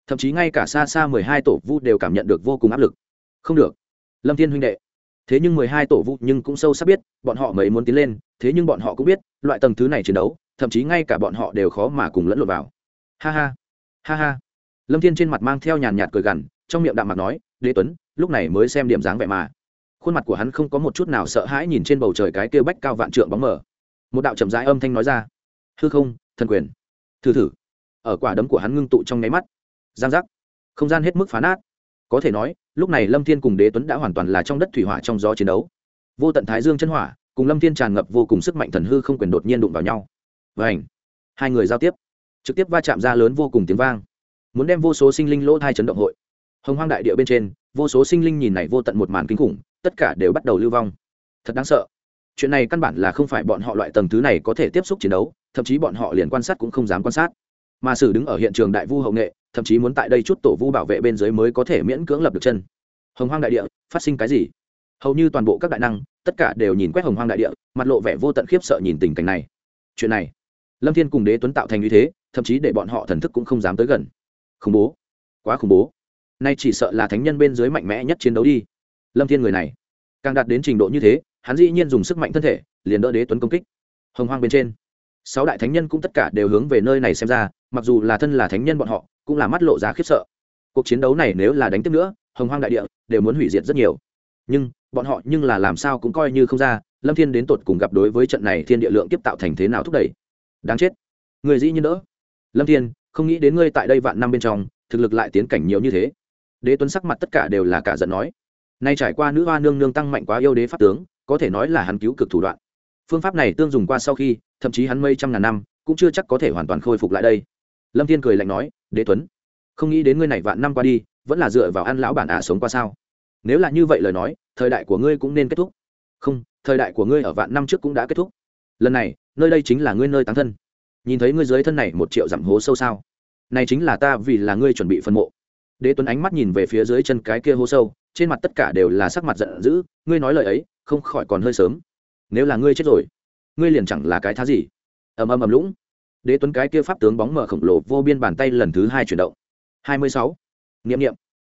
Thậm chí ngay cả xa xa mười hai tổ vu đều cảm nhận được vô cùng áp lực. Không được. Lâm thiên huynh đệ. Thế nhưng mười hai tổ vu nhưng cũng sâu sắc biết, bọn họ mới muốn tiến lên, thế nhưng bọn họ cũng biết, loại tầng thứ này chiến đấu thậm chí ngay cả bọn họ đều khó mà cùng lẫn lộn vào. Ha ha ha ha. Lâm thiên trên mặt mang theo nhàn nhạt cười gằn, trong miệng đạm mặt nói, đế tuấn, lúc này mới xem điểm dáng vẻ mà. Khuôn mặt của hắn không có một chút nào sợ hãi nhìn trên bầu trời cái kia bách cao vạn trượng bóng mờ. một đạo chậm rãi âm thanh nói ra, hư không, thần quyền. Thử thử. Ở quả đấm của hắn ngưng tụ trong nháy mắt. Giang giác. Không gian hết mức phá nát. Có thể nói, lúc này lâm thiên cùng đế tuấn đã hoàn toàn là trong đất thủy hỏa trong gió chiến đấu. Vô tận thái dương chân hỏa, cùng lâm thiên tràn ngập vô cùng sức mạnh thần hư không quyền đột nhiên đụng vào nhau và ảnh. Hai người giao tiếp. Trực tiếp va chạm ra lớn vô cùng tiếng vang. Muốn đem vô số sinh linh lỗ thai chấn động hội. Hồng hoang đại địa bên trên, vô số sinh linh nhìn này vô tận một màn kinh khủng, tất cả đều bắt đầu lưu vong. Thật đáng sợ. Chuyện này căn bản là không phải bọn họ loại tầng thứ này có thể tiếp xúc chiến đấu, thậm chí bọn họ liền quan sát cũng không dám quan sát. Mà sử đứng ở hiện trường đại vu hậu nghệ, thậm chí muốn tại đây chút tổ vu bảo vệ bên dưới mới có thể miễn cưỡng lập được chân. Hồng hoang đại địa, phát sinh cái gì? Hầu như toàn bộ các đại năng, tất cả đều nhìn quét hồng hoang đại địa, mặt lộ vẻ vô tận khiếp sợ nhìn tình cảnh này. Chuyện này lâm thiên cùng đế tuấn tạo thành như thế, thậm chí để bọn họ thần thức cũng không dám tới gần. Khủng bố. Quá khủng bố. Nay chỉ sợ là thánh nhân bên dưới mạnh mẽ nhất chiến đấu đi. Lâm thiên người này, càng đạt đến trình độ như thế, hắn dĩ nhiên dùng sức mạnh thân thể, liền đỡ đế tuấn công kích. Hồng hoang bên trên, sáu đại thánh nhân cũng tất cả đều hướng về nơi này xem ra, mặc dù là thân là thánh nhân bọn họ, cũng là mắt lộ ra khiếp sợ. Cuộc chiến đấu này nếu là đánh tiếp nữa, hồng hoang đại địa đều muốn hủy diệt rất nhiều. Nhưng, bọn họ nhưng là làm sao cũng coi như không ra, lâm thiên đến tột cùng gặp đối với trận này thiên địa lượng tiếp tạo thành thế nào thúc đẩy đáng chết. Người dĩ nhiên đỡ. Lâm thiên, không nghĩ đến ngươi tại đây vạn năm bên trong, thực lực lại tiến cảnh nhiều như thế. Đế tuấn sắc mặt tất cả đều là cả giận nói. Nay trải qua nữ hoa nương nương tăng mạnh quá yêu đế pháp tướng, có thể nói là hắn cứu cực thủ đoạn. Phương pháp này tương dùng qua sau khi, thậm chí hắn mấy trăm ngàn năm, cũng chưa chắc có thể hoàn toàn khôi phục lại đây. Lâm thiên cười lạnh nói, đế tuấn, không nghĩ đến ngươi này vạn năm qua đi, vẫn là dựa vào ăn lão bản ả sống qua sao? Nếu là như vậy lời nói, thời đại của ngươi cũng nên kết thúc. Không, thời đại của ngươi ở vạn năm trước cũng đã kết thúc. Lần này nơi đây chính là ngươi nơi tán thân. Nhìn thấy ngươi dưới thân này một triệu dặm hố sâu sao? Này chính là ta vì là ngươi chuẩn bị phân mộ. Đế tuấn ánh mắt nhìn về phía dưới chân cái kia hố sâu, trên mặt tất cả đều là sắc mặt giận dữ, ngươi nói lời ấy, không khỏi còn hơi sớm. Nếu là ngươi chết rồi, ngươi liền chẳng là cái thá gì. Ầm ầm ầm lũng. Đế tuấn cái kia pháp tướng bóng mở khổng lồ vô biên bàn tay lần thứ hai chuyển động. Hai mươi sáu. Nghiệm nghiệm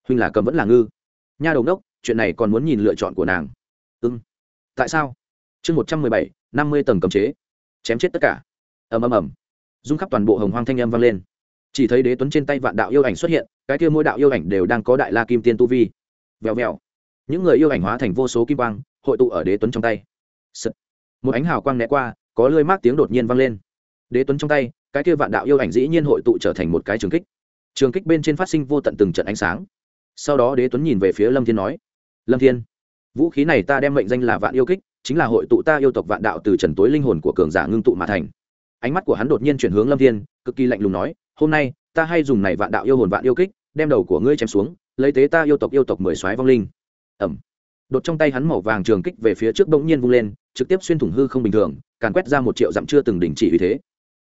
huynh là cầm vẫn là ngư. Nha đầu đốc, chuyện này còn muốn nhìn lựa chọn của nàng. Ưng tại sao? Chương một trăm mười bảy, năm mươi tầng cầm chế chém chết tất cả. Ầm ầm ầm. Dung khắp toàn bộ hồng hoang thanh âm vang lên. Chỉ thấy đế tuấn trên tay vạn đạo yêu ảnh xuất hiện, cái kia mỗi đạo yêu ảnh đều đang có đại la kim tiên tu vi. Vèo vèo. Những người yêu ảnh hóa thành vô số kim quang, hội tụ ở đế tuấn trong tay. Sật. một ánh hào quang né qua, có lơi mát tiếng đột nhiên vang lên. Đế tuấn trong tay, cái kia vạn đạo yêu ảnh dĩ nhiên hội tụ trở thành một cái trường kích. Trường kích bên trên phát sinh vô tận từng trận ánh sáng. Sau đó đế tuấn nhìn về phía lâm thiên nói, lâm thiên, vũ khí này ta đem mệnh danh là vạn yêu kích chính là hội tụ ta yêu tộc vạn đạo từ trần tối linh hồn của cường giả ngưng tụ mà thành. Ánh mắt của hắn đột nhiên chuyển hướng lâm thiên, cực kỳ lạnh lùng nói, hôm nay, ta hay dùng này vạn đạo yêu hồn vạn yêu kích, đem đầu của ngươi chém xuống, lấy tế ta yêu tộc yêu tộc mười soái vong linh. Ẩm đột trong tay hắn màu vàng trường kích về phía trước bỗng nhiên vung lên, trực tiếp xuyên thủng hư không bình thường, càn quét ra một triệu dặm chưa từng đình chỉ uy thế.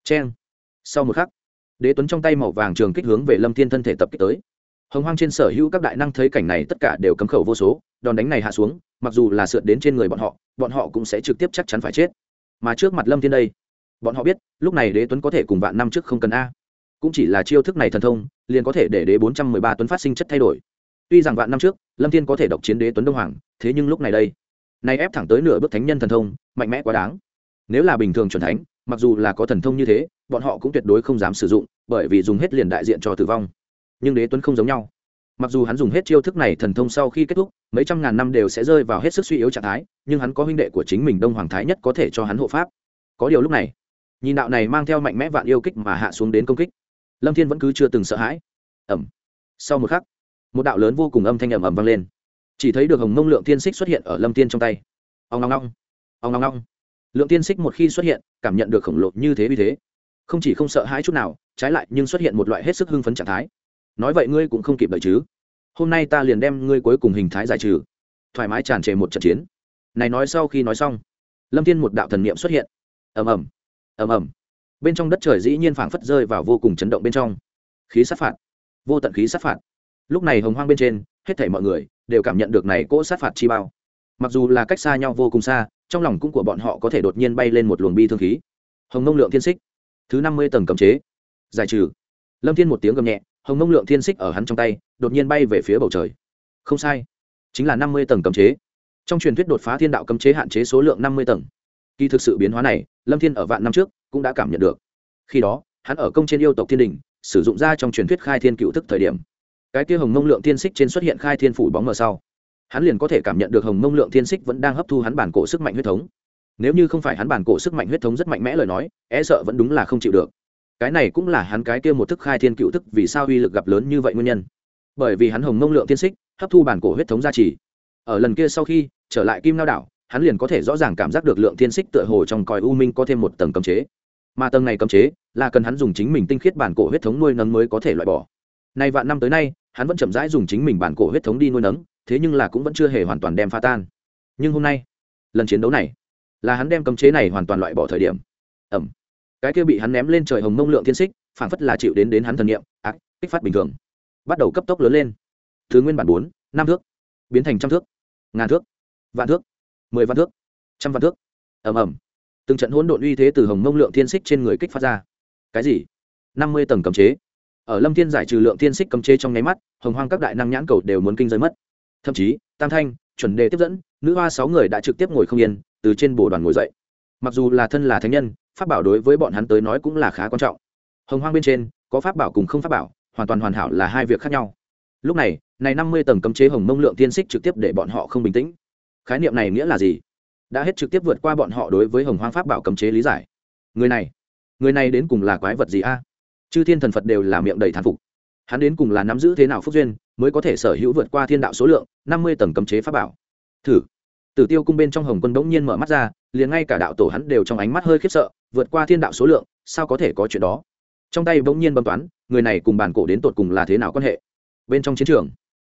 Cheng. Sau một khắc, đế tuấn trong tay màu vàng trường kích hướng về lâm thiên thân thể tập kích tới. Hồng hoang trên sở hữu các đại năng thấy cảnh này tất cả đều cấm khẩu vô số, đòn đánh này hạ xuống mặc dù là sượt đến trên người bọn họ bọn họ cũng sẽ trực tiếp chắc chắn phải chết. Mà trước mặt lâm thiên đây, bọn họ biết, lúc này đế tuấn có thể cùng vạn năm trước không cần a. Cũng chỉ là chiêu thức này thần thông, liền có thể để đế bốn trăm mười ba tuấn phát sinh chất thay đổi. Tuy rằng vạn năm trước, lâm thiên có thể độc chiến đế tuấn đông hoàng, thế nhưng lúc này đây, nay ép thẳng tới nửa bước thánh nhân thần thông, mạnh mẽ quá đáng. Nếu là bình thường c thánh, mặc dù là có thần thông như thế, bọn họ cũng tuyệt đối không dám sử dụng, bởi vì dùng hết liền đại diện cho tử vong. Nhưng đế tuấn không giống nhau mặc dù hắn dùng hết chiêu thức này thần thông sau khi kết thúc, mấy trăm ngàn năm đều sẽ rơi vào hết sức suy yếu trạng thái, nhưng hắn có huynh đệ của chính mình đông hoàng thái nhất có thể cho hắn hộ pháp. Có điều lúc này, nhìn đạo này mang theo mạnh mẽ vạn yêu kích mà hạ xuống đến công kích, lâm thiên vẫn cứ chưa từng sợ hãi. Ẩm sau một khắc, một đạo lớn vô cùng âm thanh ầm ầm vang lên. Chỉ thấy được hồng mông lượng tiên xích xuất hiện ở lâm tiên trong tay. Ông long long ông long long lượng tiên xích một khi xuất hiện, cảm nhận được khổng lồ như thế vì thế, không chỉ không sợ hãi chút nào, trái lại nhưng xuất hiện một loại hết sức hưng phấn trạng thái nói vậy ngươi cũng không kịp đợi chứ. Hôm nay ta liền đem ngươi cuối cùng hình thái giải trừ. Thoải mái tràn trề một trận chiến. Này nói sau khi nói xong, lâm thiên một đạo thần niệm xuất hiện. Ầm ầm ầm ầm. Bên trong đất trời dĩ nhiên phảng phất rơi vào vô cùng chấn động bên trong. Khí sát phạt, vô tận khí sát phạt. Lúc này hồng hoang bên trên, hết thảy mọi người đều cảm nhận được này cỗ sát phạt chi bao. Mặc dù là cách xa nhau vô cùng xa, trong lòng cũng của bọn họ có thể đột nhiên bay lên một luồng bi thương khí. Hồng nông lượng thiên xích, thứ năm mươi tầng cấm chế, giải trừ. Lâm thiên một tiếng gầm nhẹ hồng nông lượng thiên xích ở hắn trong tay, đột nhiên bay về phía bầu trời. Không sai, chính là năm mươi tầng cấm chế. Trong truyền thuyết đột phá thiên đạo cấm chế hạn chế số lượng năm mươi tầng. Kỳ thực sự biến hóa này, lâm thiên ở vạn năm trước cũng đã cảm nhận được. Khi đó, hắn ở công trên yêu tộc thiên đình, sử dụng ra trong truyền thuyết khai thiên cựu thức thời điểm. Cái kia hồng mông lượng thiên xích trên xuất hiện khai thiên phủ bóng mờ sau, hắn liền có thể cảm nhận được hồng mông lượng thiên xích vẫn đang hấp thu hắn bản cổ sức mạnh huyết thống. Nếu như không phải hắn bản cổ sức mạnh huyết thống rất mạnh mẽ lời nói e sợ vẫn đúng là không chịu được cái này cũng là hắn cái kia một thức khai thiên cựu thức vì sao uy lực gặp lớn như vậy nguyên nhân. Bởi vì hắn hồng mông lượng thiên xích, hấp thu bản cổ huyết thống gia trì. Ở lần kia sau khi trở lại kim lao đảo, hắn liền có thể rõ ràng cảm giác được lượng thiên xích tựa hồ trong còi u minh có thêm một tầng cấm chế. Mà tầng này cấm chế là cần hắn dùng chính mình tinh khiết bản cổ huyết thống nuôi nấng mới có thể loại bỏ. Nay vạn năm tới nay, hắn vẫn chậm rãi dùng chính mình bản cổ huyết thống đi nuôi nấng, thế nhưng là cũng vẫn chưa hề hoàn toàn đem pha tan. Nhưng hôm nay, lần chiến đấu này, là hắn đem cấm chế này hoàn toàn loại bỏ thời điểm. Ẩm cái kia bị hắn ném lên trời hồng mông lượng thiên xích phản phất là chịu đến đến hắn thần nghiệm ác, kích phát bình thường. Bắt đầu cấp tốc lớn lên. Thứ nguyên bản bốn, năm thước. Biến thành trăm thước. Ngàn thước. Vạn thước. Mười vạn thước. Trăm vạn thước. Ầm ầm. Từng trận hỗn độn uy thế từ hồng mông lượng thiên xích trên người kích phát ra. Cái gì? Năm mươi tầng cấm chế. Ở lâm thiên giải trừ lượng thiên xích cấm chế trong nháy mắt, hồng hoang các đại năng nhãn cầu đều muốn kinh rơi mất. Thậm chí, tam thanh, chuẩn đề tiếp dẫn, nữ hoa sáu người đã trực tiếp ngồi không yên, từ trên bồ đoàn ngồi dậy mặc dù là thân là thánh nhân, pháp bảo đối với bọn hắn tới nói cũng là khá quan trọng. Hồng hoang bên trên, có pháp bảo cùng không pháp bảo, hoàn toàn hoàn hảo là hai việc khác nhau. Lúc này này năm mươi tầng cấm chế hồng mông lượng tiên xích trực tiếp để bọn họ không bình tĩnh. Khái niệm này nghĩa là gì? Đã hết trực tiếp vượt qua bọn họ đối với hồng hoang pháp bảo cấm chế lý giải. Người này người này đến cùng là quái vật gì a? Chư thiên thần phật đều là miệng đầy thán phục. Hắn đến cùng là nắm giữ thế nào phúc duyên, mới có thể sở hữu vượt qua thiên đạo số lượng, năm mươi tầng cấm chế pháp bảo? Thử. Tử tiêu cung bên trong hồng quân bỗng nhiên mở mắt ra liền ngay cả đạo tổ hắn đều trong ánh mắt hơi khiếp sợ, vượt qua thiên đạo số lượng, sao có thể có chuyện đó? Trong tay bỗng nhiên bấm toán, người này cùng bản cổ đến tột cùng là thế nào quan hệ? Bên trong chiến trường,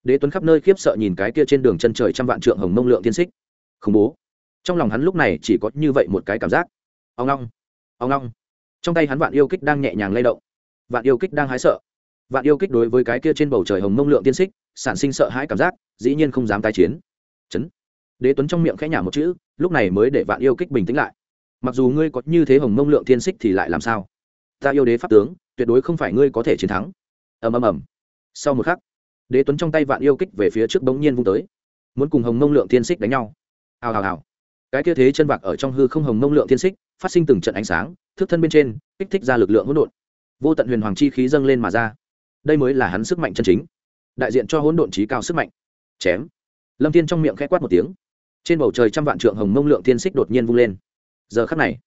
đế tuấn khắp nơi khiếp sợ nhìn cái kia trên đường chân trời trăm vạn trượng hồng mông lượng tiên xích. Khủng bố. Trong lòng hắn lúc này chỉ có như vậy một cái cảm giác. Ông long ông long trong tay hắn vạn yêu kích đang nhẹ nhàng lay động. Vạn yêu kích đang hái sợ. Vạn yêu kích đối với cái kia trên bầu trời hồng mông lượng tiên xích, sản sinh sợ hãi cảm giác, dĩ nhiên không dám tái chiến. Chấn. Đế tuấn trong miệng khẽ nhả một chữ lúc này mới để vạn yêu kích bình tĩnh lại. Mặc dù ngươi có như thế hồng mông lượng thiên xích thì lại làm sao? Ta yêu đế pháp tướng, tuyệt đối không phải ngươi có thể chiến thắng. Ầm ầm ầm. Sau một khắc, đế tuấn trong tay vạn yêu kích về phía trước bỗng nhiên vung tới. Muốn cùng hồng mông lượng thiên xích đánh nhau. Hào hào hào. Cái kia thế chân vạc ở trong hư không hồng mông lượng thiên xích, phát sinh từng trận ánh sáng, thức thân bên trên, kích thích ra lực lượng hỗn độn. Vô tận huyền hoàng chi khí dâng lên mà ra. Đây mới là hắn sức mạnh chân chính. Đại diện cho hỗn độn trí cao sức mạnh. Chém. Lâm thiên trong miệng khẽ quát một tiếng trên bầu trời trăm vạn trượng hồng mông lượng thiên xích đột nhiên vung lên. Giờ khắc này,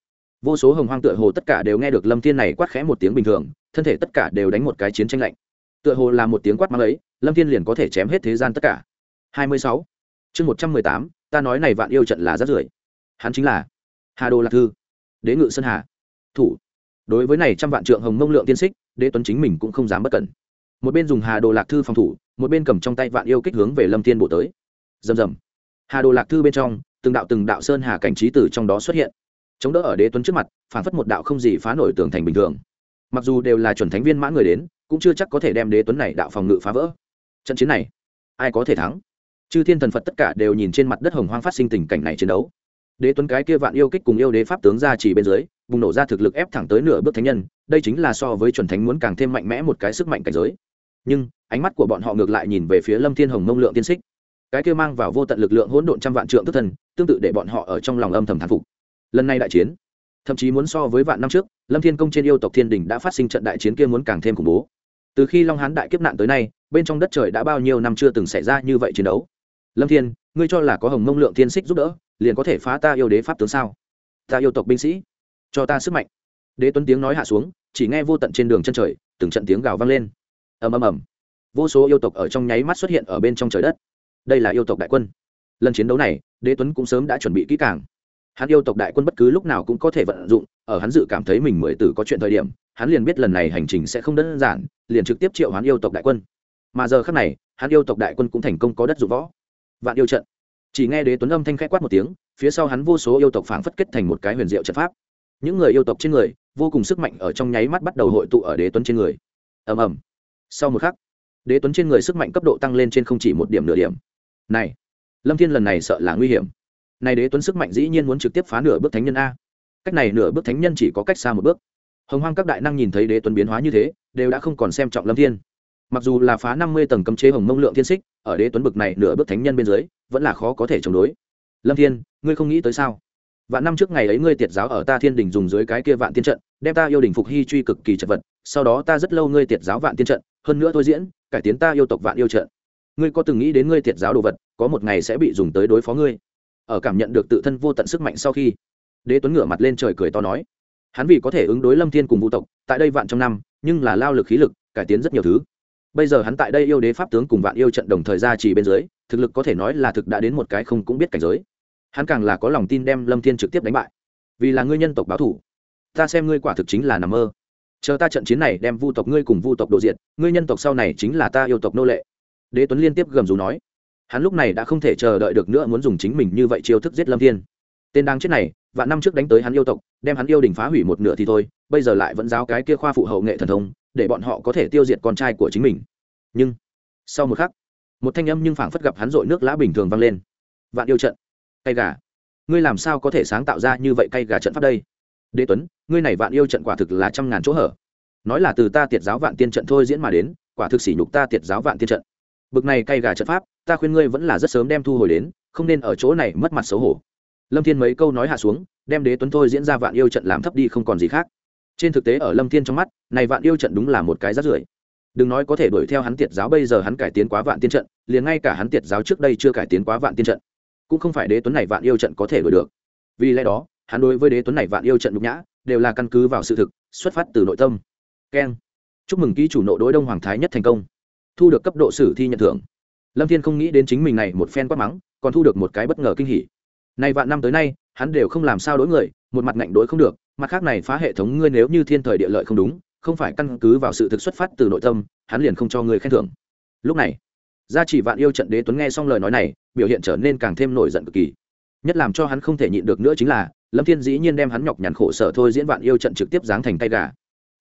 vô số hồng hoang tựa hồ tất cả đều nghe được lâm thiên này quát khẽ một tiếng bình thường, thân thể tất cả đều đánh một cái chiến tranh lạnh. Tựa hồ là một tiếng quát mang ấy, lâm thiên liền có thể chém hết thế gian tất cả. Hai mươi sáu. Chương một trăm mười tám, ta nói này vạn yêu trận là rất rưởi. Hắn chính là hà đồ lạc thư, đế ngự sơn hà. Thủ. Đối với này trăm vạn trượng hồng mông lượng tiên xích, đế tuấn chính mình cũng không dám bất cẩn. Một bên dùng hà đồ lạc thư phòng thủ, một bên cầm trong tay vạn yêu kích hướng về lâm thiên bộ tới. Rầm rầm hà đồ lạc thư bên trong, từng đạo từng đạo sơn hà cảnh trí tử trong đó xuất hiện. Chống đỡ ở đế tuấn trước mặt, phản phất một đạo không gì phá nổi tường thành bình thường. Mặc dù đều là chuẩn thánh viên mã người đến, cũng chưa chắc có thể đem đế tuấn này đạo phòng ngự phá vỡ. Trận chiến này, ai có thể thắng? Chư thiên thần phật tất cả đều nhìn trên mặt đất hồng hoang phát sinh tình cảnh này chiến đấu. Đế tuấn cái kia vạn yêu kích cùng yêu đế pháp tướng ra chỉ bên dưới, bùng nổ ra thực lực ép thẳng tới nửa bước thánh nhân, đây chính là so với chuẩn thánh muốn càng thêm mạnh mẽ một cái sức mạnh cảnh giới. Nhưng, ánh mắt của bọn họ ngược lại nhìn về phía lâm thiên hồng mông lượng tiên xích cái kia mang vào vô tận lực lượng hỗn độn trăm vạn trượng tức thần tương tự để bọn họ ở trong lòng âm thầm thán phục. Lần này đại chiến, thậm chí muốn so với vạn năm trước, lâm thiên công trên yêu tộc thiên đình đã phát sinh trận đại chiến kia muốn càng thêm khủng bố. Từ khi long hán đại kiếp nạn tới nay, bên trong đất trời đã bao nhiêu năm chưa từng xảy ra như vậy chiến đấu. Lâm thiên, ngươi cho là có hồng mông lượng thiên xích giúp đỡ, liền có thể phá ta yêu đế pháp tướng sao? Ta yêu tộc binh sĩ, cho ta sức mạnh. Đế tuấn tiếng nói hạ xuống, chỉ nghe vô tận trên đường chân trời, từng trận tiếng gào vang lên. Ầm ầm ầm. Vô số yêu tộc ở trong nháy mắt xuất hiện ở bên trong trời đất đây là yêu tộc đại quân. Lần chiến đấu này, đế tuấn cũng sớm đã chuẩn bị kỹ càng. Hắn yêu tộc đại quân bất cứ lúc nào cũng có thể vận dụng, ở hắn dự cảm thấy mình mười tử có chuyện thời điểm, hắn liền biết lần này hành trình sẽ không đơn giản, liền trực tiếp triệu hắn yêu tộc đại quân. Mà giờ khác này, hắn yêu tộc đại quân cũng thành công có đất dụng võ. Vạn yêu trận. Chỉ nghe đế tuấn âm thanh k h ẽ quát một tiếng, phía sau hắn vô số yêu tộc phảng phất kết thành một cái huyền diệu trận pháp. Những người yêu tộc trên người, vô cùng sức mạnh ở trong nháy mắt bắt đầu hội tụ ở đế tuấn trên người. Ầm ầm. Sau một khắc, đế tuấn trên người sức mạnh cấp độ tăng lên trên không chỉ một điểm nửa điểm này, lâm thiên lần này sợ là nguy hiểm. Này đế tuấn sức mạnh dĩ nhiên muốn trực tiếp phá nửa bước thánh nhân a. Cách này nửa bước thánh nhân chỉ có cách xa một bước. Hồng hoang các đại năng nhìn thấy đế tuấn biến hóa như thế, đều đã không còn xem trọng lâm thiên. Mặc dù là phá năm mươi tầng cấm chế hồng mông lượng thiên xích, ở đế tuấn bực này nửa bước thánh nhân bên dưới, vẫn là khó có thể chống đối. Lâm thiên, ngươi không nghĩ tới sao? Vạn năm trước ngày ấy ngươi tiệt giáo ở ta thiên đình dùng dưới cái kia vạn tiên trận, đem ta yêu đình phục hy truy cực kỳ chật vật, sau đó ta rất lâu ngươi tiệt giáo vạn tiên trận, hơn nữa tôi diễn, cải tiến ta yêu tộc vạn yêu trận ngươi có từng nghĩ đến ngươi thiệt giáo đồ vật, có một ngày sẽ bị dùng tới đối phó ngươi. Ở cảm nhận được tự thân vô tận sức mạnh sau khi, đế tuấn ngửa mặt lên trời cười to nói, hắn vì có thể ứng đối lâm thiên cùng vũ tộc, tại đây vạn trong năm, nhưng là lao lực khí lực, cải tiến rất nhiều thứ. Bây giờ hắn tại đây yêu đế pháp tướng cùng vạn yêu trận đồng thời ra chỉ bên dưới, thực lực có thể nói là thực đã đến một cái không cũng biết cảnh giới. Hắn càng là có lòng tin đem lâm thiên trực tiếp đánh bại. Vì là ngươi nhân tộc báo thủ, ta xem ngươi quả thực chính là nằm mơ. Chờ ta trận chiến này đem vu tộc ngươi cùng vu tộc đồ diện ngươi nhân tộc sau này chính là ta yêu tộc nô lệ đế tuấn liên tiếp gầm rú nói, hắn lúc này đã không thể chờ đợi được nữa muốn dùng chính mình như vậy chiêu thức giết lâm thiên. Tên đáng chết này và năm trước đánh tới hắn yêu tộc, đem hắn yêu đình phá hủy một nửa thì thôi, bây giờ lại vẫn giáo cái kia khoa phụ hậu nghệ thần thông, để bọn họ có thể tiêu diệt con trai của chính mình. Nhưng, sau một khắc, một thanh âm nhưng phảng phất gặp hắn dội nước lã bình thường vang lên. Vạn yêu trận, cây gà. Ngươi làm sao có thể sáng tạo ra như vậy cây gà trận pháp đây? Đế tuấn, ngươi này vạn yêu trận quả thực là trăm ngàn chỗ hở. Nói là từ ta tiệt giáo vạn tiên trận thôi diễn mà đến, quả thực sỉ nhục ta tiệt giáo vạn tiên trận bực này cay gà trận pháp, ta khuyên ngươi vẫn là rất sớm đem thu hồi đến, không nên ở chỗ này mất mặt xấu hổ. Lâm thiên mấy câu nói hạ xuống, đem đế tuấn thôi diễn ra vạn yêu trận làm thấp đi không còn gì khác. Trên thực tế ở lâm thiên trong mắt, này vạn yêu trận đúng là một cái rát rưởi. Đừng nói có thể đuổi theo hắn tiệt giáo bây giờ hắn cải tiến quá vạn tiên trận, liền ngay cả hắn tiệt giáo trước đây chưa cải tiến quá vạn tiên trận, cũng không phải đế tuấn này vạn yêu trận có thể đuổi được. Vì lẽ đó, hắn đối với đế tuấn này vạn yêu trận nhục nhã, đều là căn cứ vào sự thực, xuất phát từ nội tâm. Keng. Chúc mừng ký chủ nội đối đông hoàng thái nhất thành công thu được cấp độ sử thi nhận thưởng. Lâm thiên không nghĩ đến chính mình này một phen quát mắng, còn thu được một cái bất ngờ kinh hỉ. Nay vạn năm tới nay, hắn đều không làm sao đối người, một mặt ngạnh đối không được, mặt khác này phá hệ thống ngươi nếu như thiên thời địa lợi không đúng, không phải căn cứ vào sự thực xuất phát từ nội tâm, hắn liền không cho ngươi khen thưởng. Lúc này, gia chỉ vạn yêu trận đế tuấn nghe xong lời nói này, biểu hiện trở nên càng thêm nổi giận cực kỳ. Nhất làm cho hắn không thể nhịn được nữa chính là, lâm thiên dĩ nhiên đem hắn nhọc nhằn khổ sở thôi diễn vạn yêu trận trực tiếp giáng thành tay gà.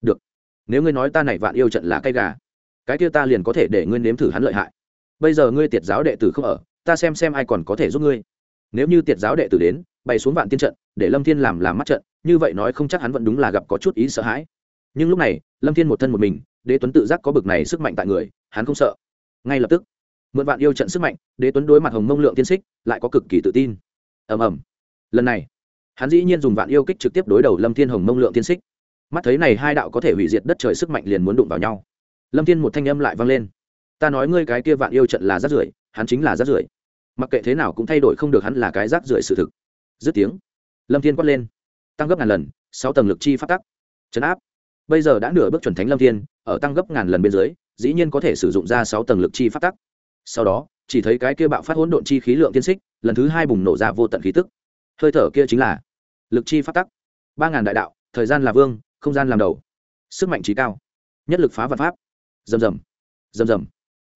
Được, nếu ngươi nói ta này vạn yêu trận là cây gà cái kia ta liền có thể để ngươi nếm thử hắn lợi hại. Bây giờ ngươi tiệt giáo đệ tử không ở, ta xem xem ai còn có thể giúp ngươi. Nếu như tiệt giáo đệ tử đến, bày xuống vạn tiên trận, để lâm thiên làm làm mắt trận, như vậy nói không chắc hắn vẫn đúng là gặp có chút ý sợ hãi. Nhưng lúc này, lâm thiên một thân một mình, đế tuấn tự giác có bực này sức mạnh tại người, hắn không sợ. Ngay lập tức, mượn vạn yêu trận sức mạnh, đế tuấn đối mặt hồng mông lượng tiên xích, lại có cực kỳ tự tin. Ầm ầm. Lần này, hắn dĩ nhiên dùng vạn yêu kích trực tiếp đối đầu lâm thiên hồng mông lượng tiên xích. Mắt thấy này hai đạo có thể hủy diệt đất trời sức mạnh liền muốn đụng vào nhau lâm thiên một thanh âm lại vang lên. Ta nói ngươi cái kia vạn yêu trận là rác rưởi, hắn chính là rác rưởi. Mặc kệ thế nào cũng thay đổi không được hắn là cái rác rưởi sự thực. Dứt tiếng, lâm thiên quát lên. Tăng gấp ngàn lần, sáu tầng lực chi phát tắc. Chấn áp. Bây giờ đã nửa bước chuẩn thánh lâm thiên, ở tăng gấp ngàn lần bên dưới, dĩ nhiên có thể sử dụng ra sáu tầng lực chi phát tắc. Sau đó, chỉ thấy cái kia bạo phát hỗn độn chi khí lượng tiên xích, lần thứ hai bùng nổ ra vô tận khí tức. Hơi thở kia chính là lực chi phát tắc. Ba ngàn đại đạo, thời gian là vương, không gian làm đầu. Sức mạnh trí cao. Nhất lực phá vật pháp rầm rầm rầm rầm.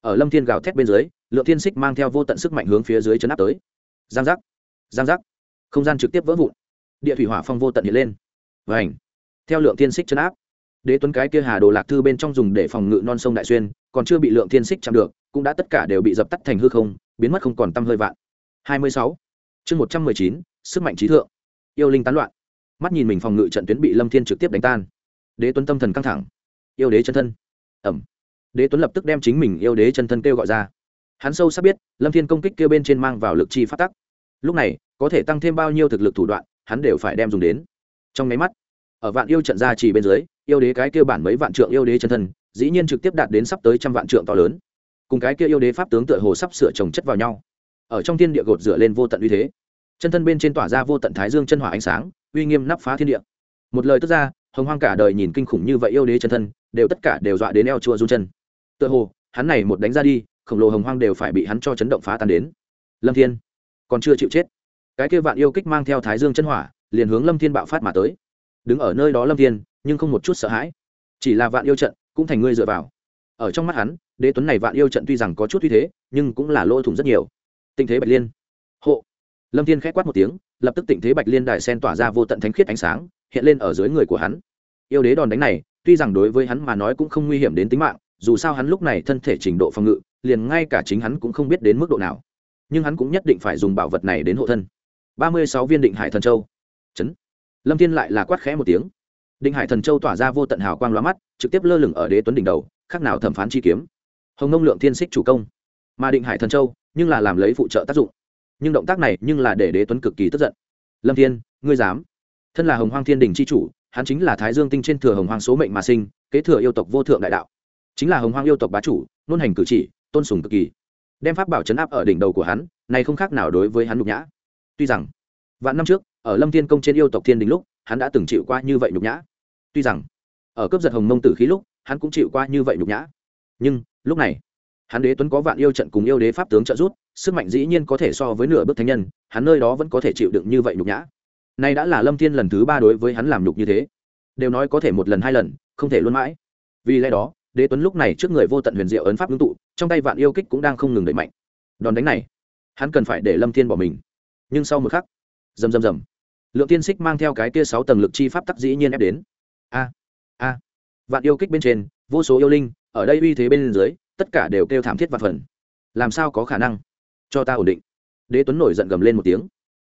Ở lâm thiên gào thét bên dưới, lượng thiên xích mang theo vô tận sức mạnh hướng phía dưới chấn áp tới. Giang giác giang giác. Không gian trực tiếp vỡ vụn. Địa thủy hỏa phong vô tận hiện lên. Và ảnh theo lượng thiên xích chấn áp, đế tuấn cái kia hà đồ lạc thư bên trong dùng để phòng ngự non sông đại xuyên, còn chưa bị lượng thiên xích chạm được, cũng đã tất cả đều bị dập tắt thành hư không, biến mất không còn tăm hơi vạn. Hai mươi sáu. Chương một trăm mười chín, sức mạnh trí thượng. Yêu linh tán loạn. Mắt nhìn mình phòng ngự trận tuyến bị lâm thiên trực tiếp đánh tan. Đế tuấn tâm thần căng thẳng. Yêu đế chân thân. Ẩm đế tuấn lập tức đem chính mình yêu đế chân thân kêu gọi ra. Hắn sâu sắc biết, lâm thiên công kích kêu bên trên mang vào lực chi phát tắc. Lúc này, có thể tăng thêm bao nhiêu thực lực thủ đoạn, hắn đều phải đem dùng đến. Trong máy mắt, ở vạn yêu trận ra chỉ bên dưới, yêu đế cái kêu bản mấy vạn trượng yêu đế chân thân, dĩ nhiên trực tiếp đạt đến sắp tới trăm vạn trượng to lớn. Cùng cái kia yêu đế pháp tướng tựa hồ sắp sửa trồng chất vào nhau. Ở trong thiên địa gột dựa lên vô tận uy thế. Chân thân bên trên tỏa ra vô tận thái dương chân hỏa ánh sáng, uy nghiêm nắp phá thiên địa. Một lời tức ra, hồng hoang cả đời nhìn kinh khủng như vậy yêu đế chân thân, đều tất cả đều dọa đến eo chua run chân tựa hồ, hắn này một đánh ra đi, khổng lồ hồng hoang đều phải bị hắn cho chấn động phá tan đến. Lâm thiên, còn chưa chịu chết. Cái kia vạn yêu kích mang theo thái dương chân hỏa, liền hướng lâm thiên bạo phát mà tới. Đứng ở nơi đó lâm thiên, nhưng không một chút sợ hãi. Chỉ là vạn yêu trận, cũng thành ngươi dựa vào. Ở trong mắt hắn, đế tuấn này vạn yêu trận tuy rằng có chút uy thế, nhưng cũng là lỗ thủng rất nhiều. Tình thế bạch liên. Hộ. Lâm thiên k h c quát một tiếng, lập tức tình thế bạch liên đài sen tỏa ra vô tận thánh khiết ánh sáng, hiện lên ở dưới người của hắn. Yêu đế đòn đánh này, tuy rằng đối với hắn mà nói cũng không nguy hiểm đến tính mạng dù sao hắn lúc này thân thể trình độ phòng ngự, liền ngay cả chính hắn cũng không biết đến mức độ nào. Nhưng hắn cũng nhất định phải dùng bảo vật này đến hộ thân. Ba mươi sáu viên định hải thần châu. Chấn. Lâm thiên lại là quát khẽ một tiếng. Định hải thần châu tỏa ra vô tận hào quang loa mắt, trực tiếp lơ lửng ở đế tuấn đỉnh đầu, khác nào thẩm phán chi kiếm. Hồng nông lượng thiên xích chủ công. Mà định hải thần châu, nhưng là làm lấy phụ trợ tác dụng. Nhưng động tác này nhưng là để đế tuấn cực kỳ tức giận. Lâm thiên, ngươi dám. Thân là hồng hoang thiên đình c h i chủ, hắn chính là thái dương tinh trên thừa hồng hoang số mệnh mà sinh, kế thừa yêu tộc vô thượng đại đạo chính là hồng hoang yêu tộc bá chủ, nôn hành cử chỉ, tôn sùng cực kỳ. Đem pháp bảo chấn áp ở đỉnh đầu của hắn, này không khác nào đối với hắn nhục nhã. Tuy rằng, vạn năm trước, ở lâm thiên công trên yêu tộc thiên đình lúc, hắn đã từng chịu qua như vậy nhục nhã. Tuy rằng, ở cướp giật hồng mông tử khí lúc, hắn cũng chịu qua như vậy nhục nhã. Nhưng, lúc này, hắn đế tuấn có vạn yêu trận cùng yêu đế pháp tướng trợ giúp, sức mạnh dĩ nhiên có thể so với nửa bước thánh nhân, hắn nơi đó vẫn có thể chịu đựng như vậy nhục nhã. Nay đã là lâm thiên lần thứ ba đối với hắn làm nhục như thế. Đều nói có thể một lần hai lần, không thể luôn mãi. Vì lẽ đó đế tuấn lúc này trước người vô tận huyền diệu ấn pháp ngưng tụ, trong tay vạn yêu kích cũng đang không ngừng đẩy mạnh. Đòn đánh này, hắn cần phải để lâm thiên bỏ mình. Nhưng sau một khắc, rầm rầm rầm, lượng tiên xích mang theo cái kia sáu tầng lực chi pháp tắc dĩ nhiên ép đến. A a, vạn yêu kích bên trên, vô số yêu linh, ở đây uy thế bên dưới, tất cả đều kêu thảm thiết vạn phần. Làm sao có khả năng? Cho ta ổn định. Đế tuấn nổi giận gầm lên một tiếng.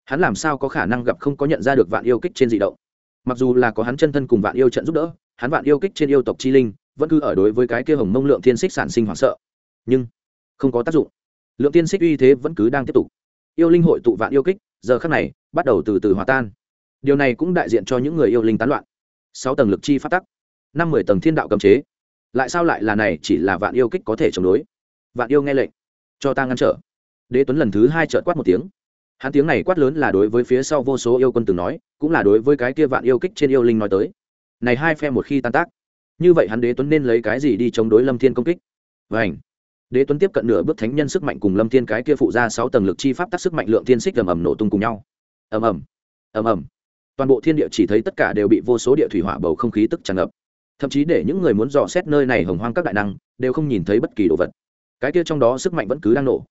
Hắn làm sao có khả năng gặp không có nhận ra được vạn yêu kích trên dị động? Mặc dù là có hắn chân thân cùng vạn yêu trận giúp đỡ, hắn vạn yêu kích trên yêu tộc chi linh vẫn cứ ở đối với cái kia hồng mông lượng thiên xích sản sinh hoảng sợ. Nhưng, không có tác dụng. Lượng tiên xích uy thế vẫn cứ đang tiếp tục. Yêu linh hội tụ vạn yêu kích, giờ khắc này, bắt đầu từ từ hòa tan. Điều này cũng đại diện cho những người yêu linh tán loạn. Sáu tầng lực chi phát tắc, năm mười tầng thiên đạo cấm chế. Lại sao lại là này chỉ là vạn yêu kích có thể chống đối? Vạn yêu nghe lệnh, cho ta ngăn trở. Đế tuấn lần thứ hai trợt quát một tiếng. Hắn tiếng này quát lớn là đối với phía sau vô số yêu quân từng nói, cũng là đối với cái kia vạn yêu kích trên yêu linh nói tới. Này hai phe một khi tan tác như vậy hắn đế tuấn nên lấy cái gì đi chống đối lâm thiên công kích? Vảnh đế tuấn tiếp cận nửa bước thánh nhân sức mạnh cùng lâm thiên cái kia phụ ra sáu tầng lực chi pháp tác sức mạnh lượng thiên xích ầm ầm nổ tung cùng nhau. Ầm ầm. Ầm ầm. Toàn bộ thiên địa chỉ thấy tất cả đều bị vô số địa thủy hỏa bầu không khí tức tràn ngập. Thậm chí để những người muốn dò xét nơi này hồng hoang các đại năng, đều không nhìn thấy bất kỳ đồ vật. Cái kia trong đó sức mạnh vẫn cứ đang nổ.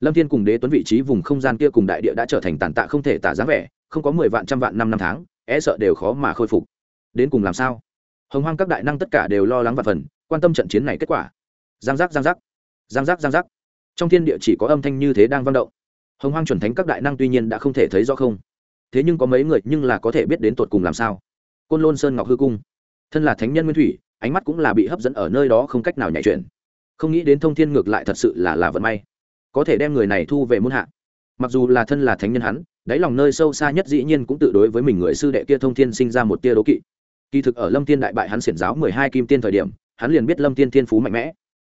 Lâm thiên cùng đế tuấn vị trí vùng không gian kia cùng đại địa đã trở thành tàn tạ không thể tả dáng vẻ, không có mười vạn trăm vạn năm năm tháng e sợ đều khó mà khôi phục. Đến cùng làm sao? Hồng hoang các đại năng tất cả đều lo lắng và phần, quan tâm trận chiến này kết quả. Giang giác giang giác. Giang giác giang giác. Trong thiên địa chỉ có âm thanh như thế đang vang động. Hồng hoang chuẩn thánh các đại năng tuy nhiên đã không thể thấy rõ không. Thế nhưng có mấy người nhưng là có thể biết đến tột cùng làm sao. Côn lôn sơn ngọc hư cung. Thân là thánh nhân nguyên thủy, ánh mắt cũng là bị hấp dẫn ở nơi đó không cách nào nhảy chuyển không nghĩ đến thông thiên ngược lại thật sự là là vận may. Có thể đem người này thu về muôn hạ. Mặc dù là thân là thánh nhân hắn, đáy lòng nơi sâu xa nhất dĩ nhiên cũng tự đối với mình người sư đệ kia thông thiên sinh ra một tia đố kỵ kỳ thực ở lâm tiên đại bại hắn xiển giáo mười hai kim tiên thời điểm, hắn liền biết lâm tiên thiên phú mạnh mẽ.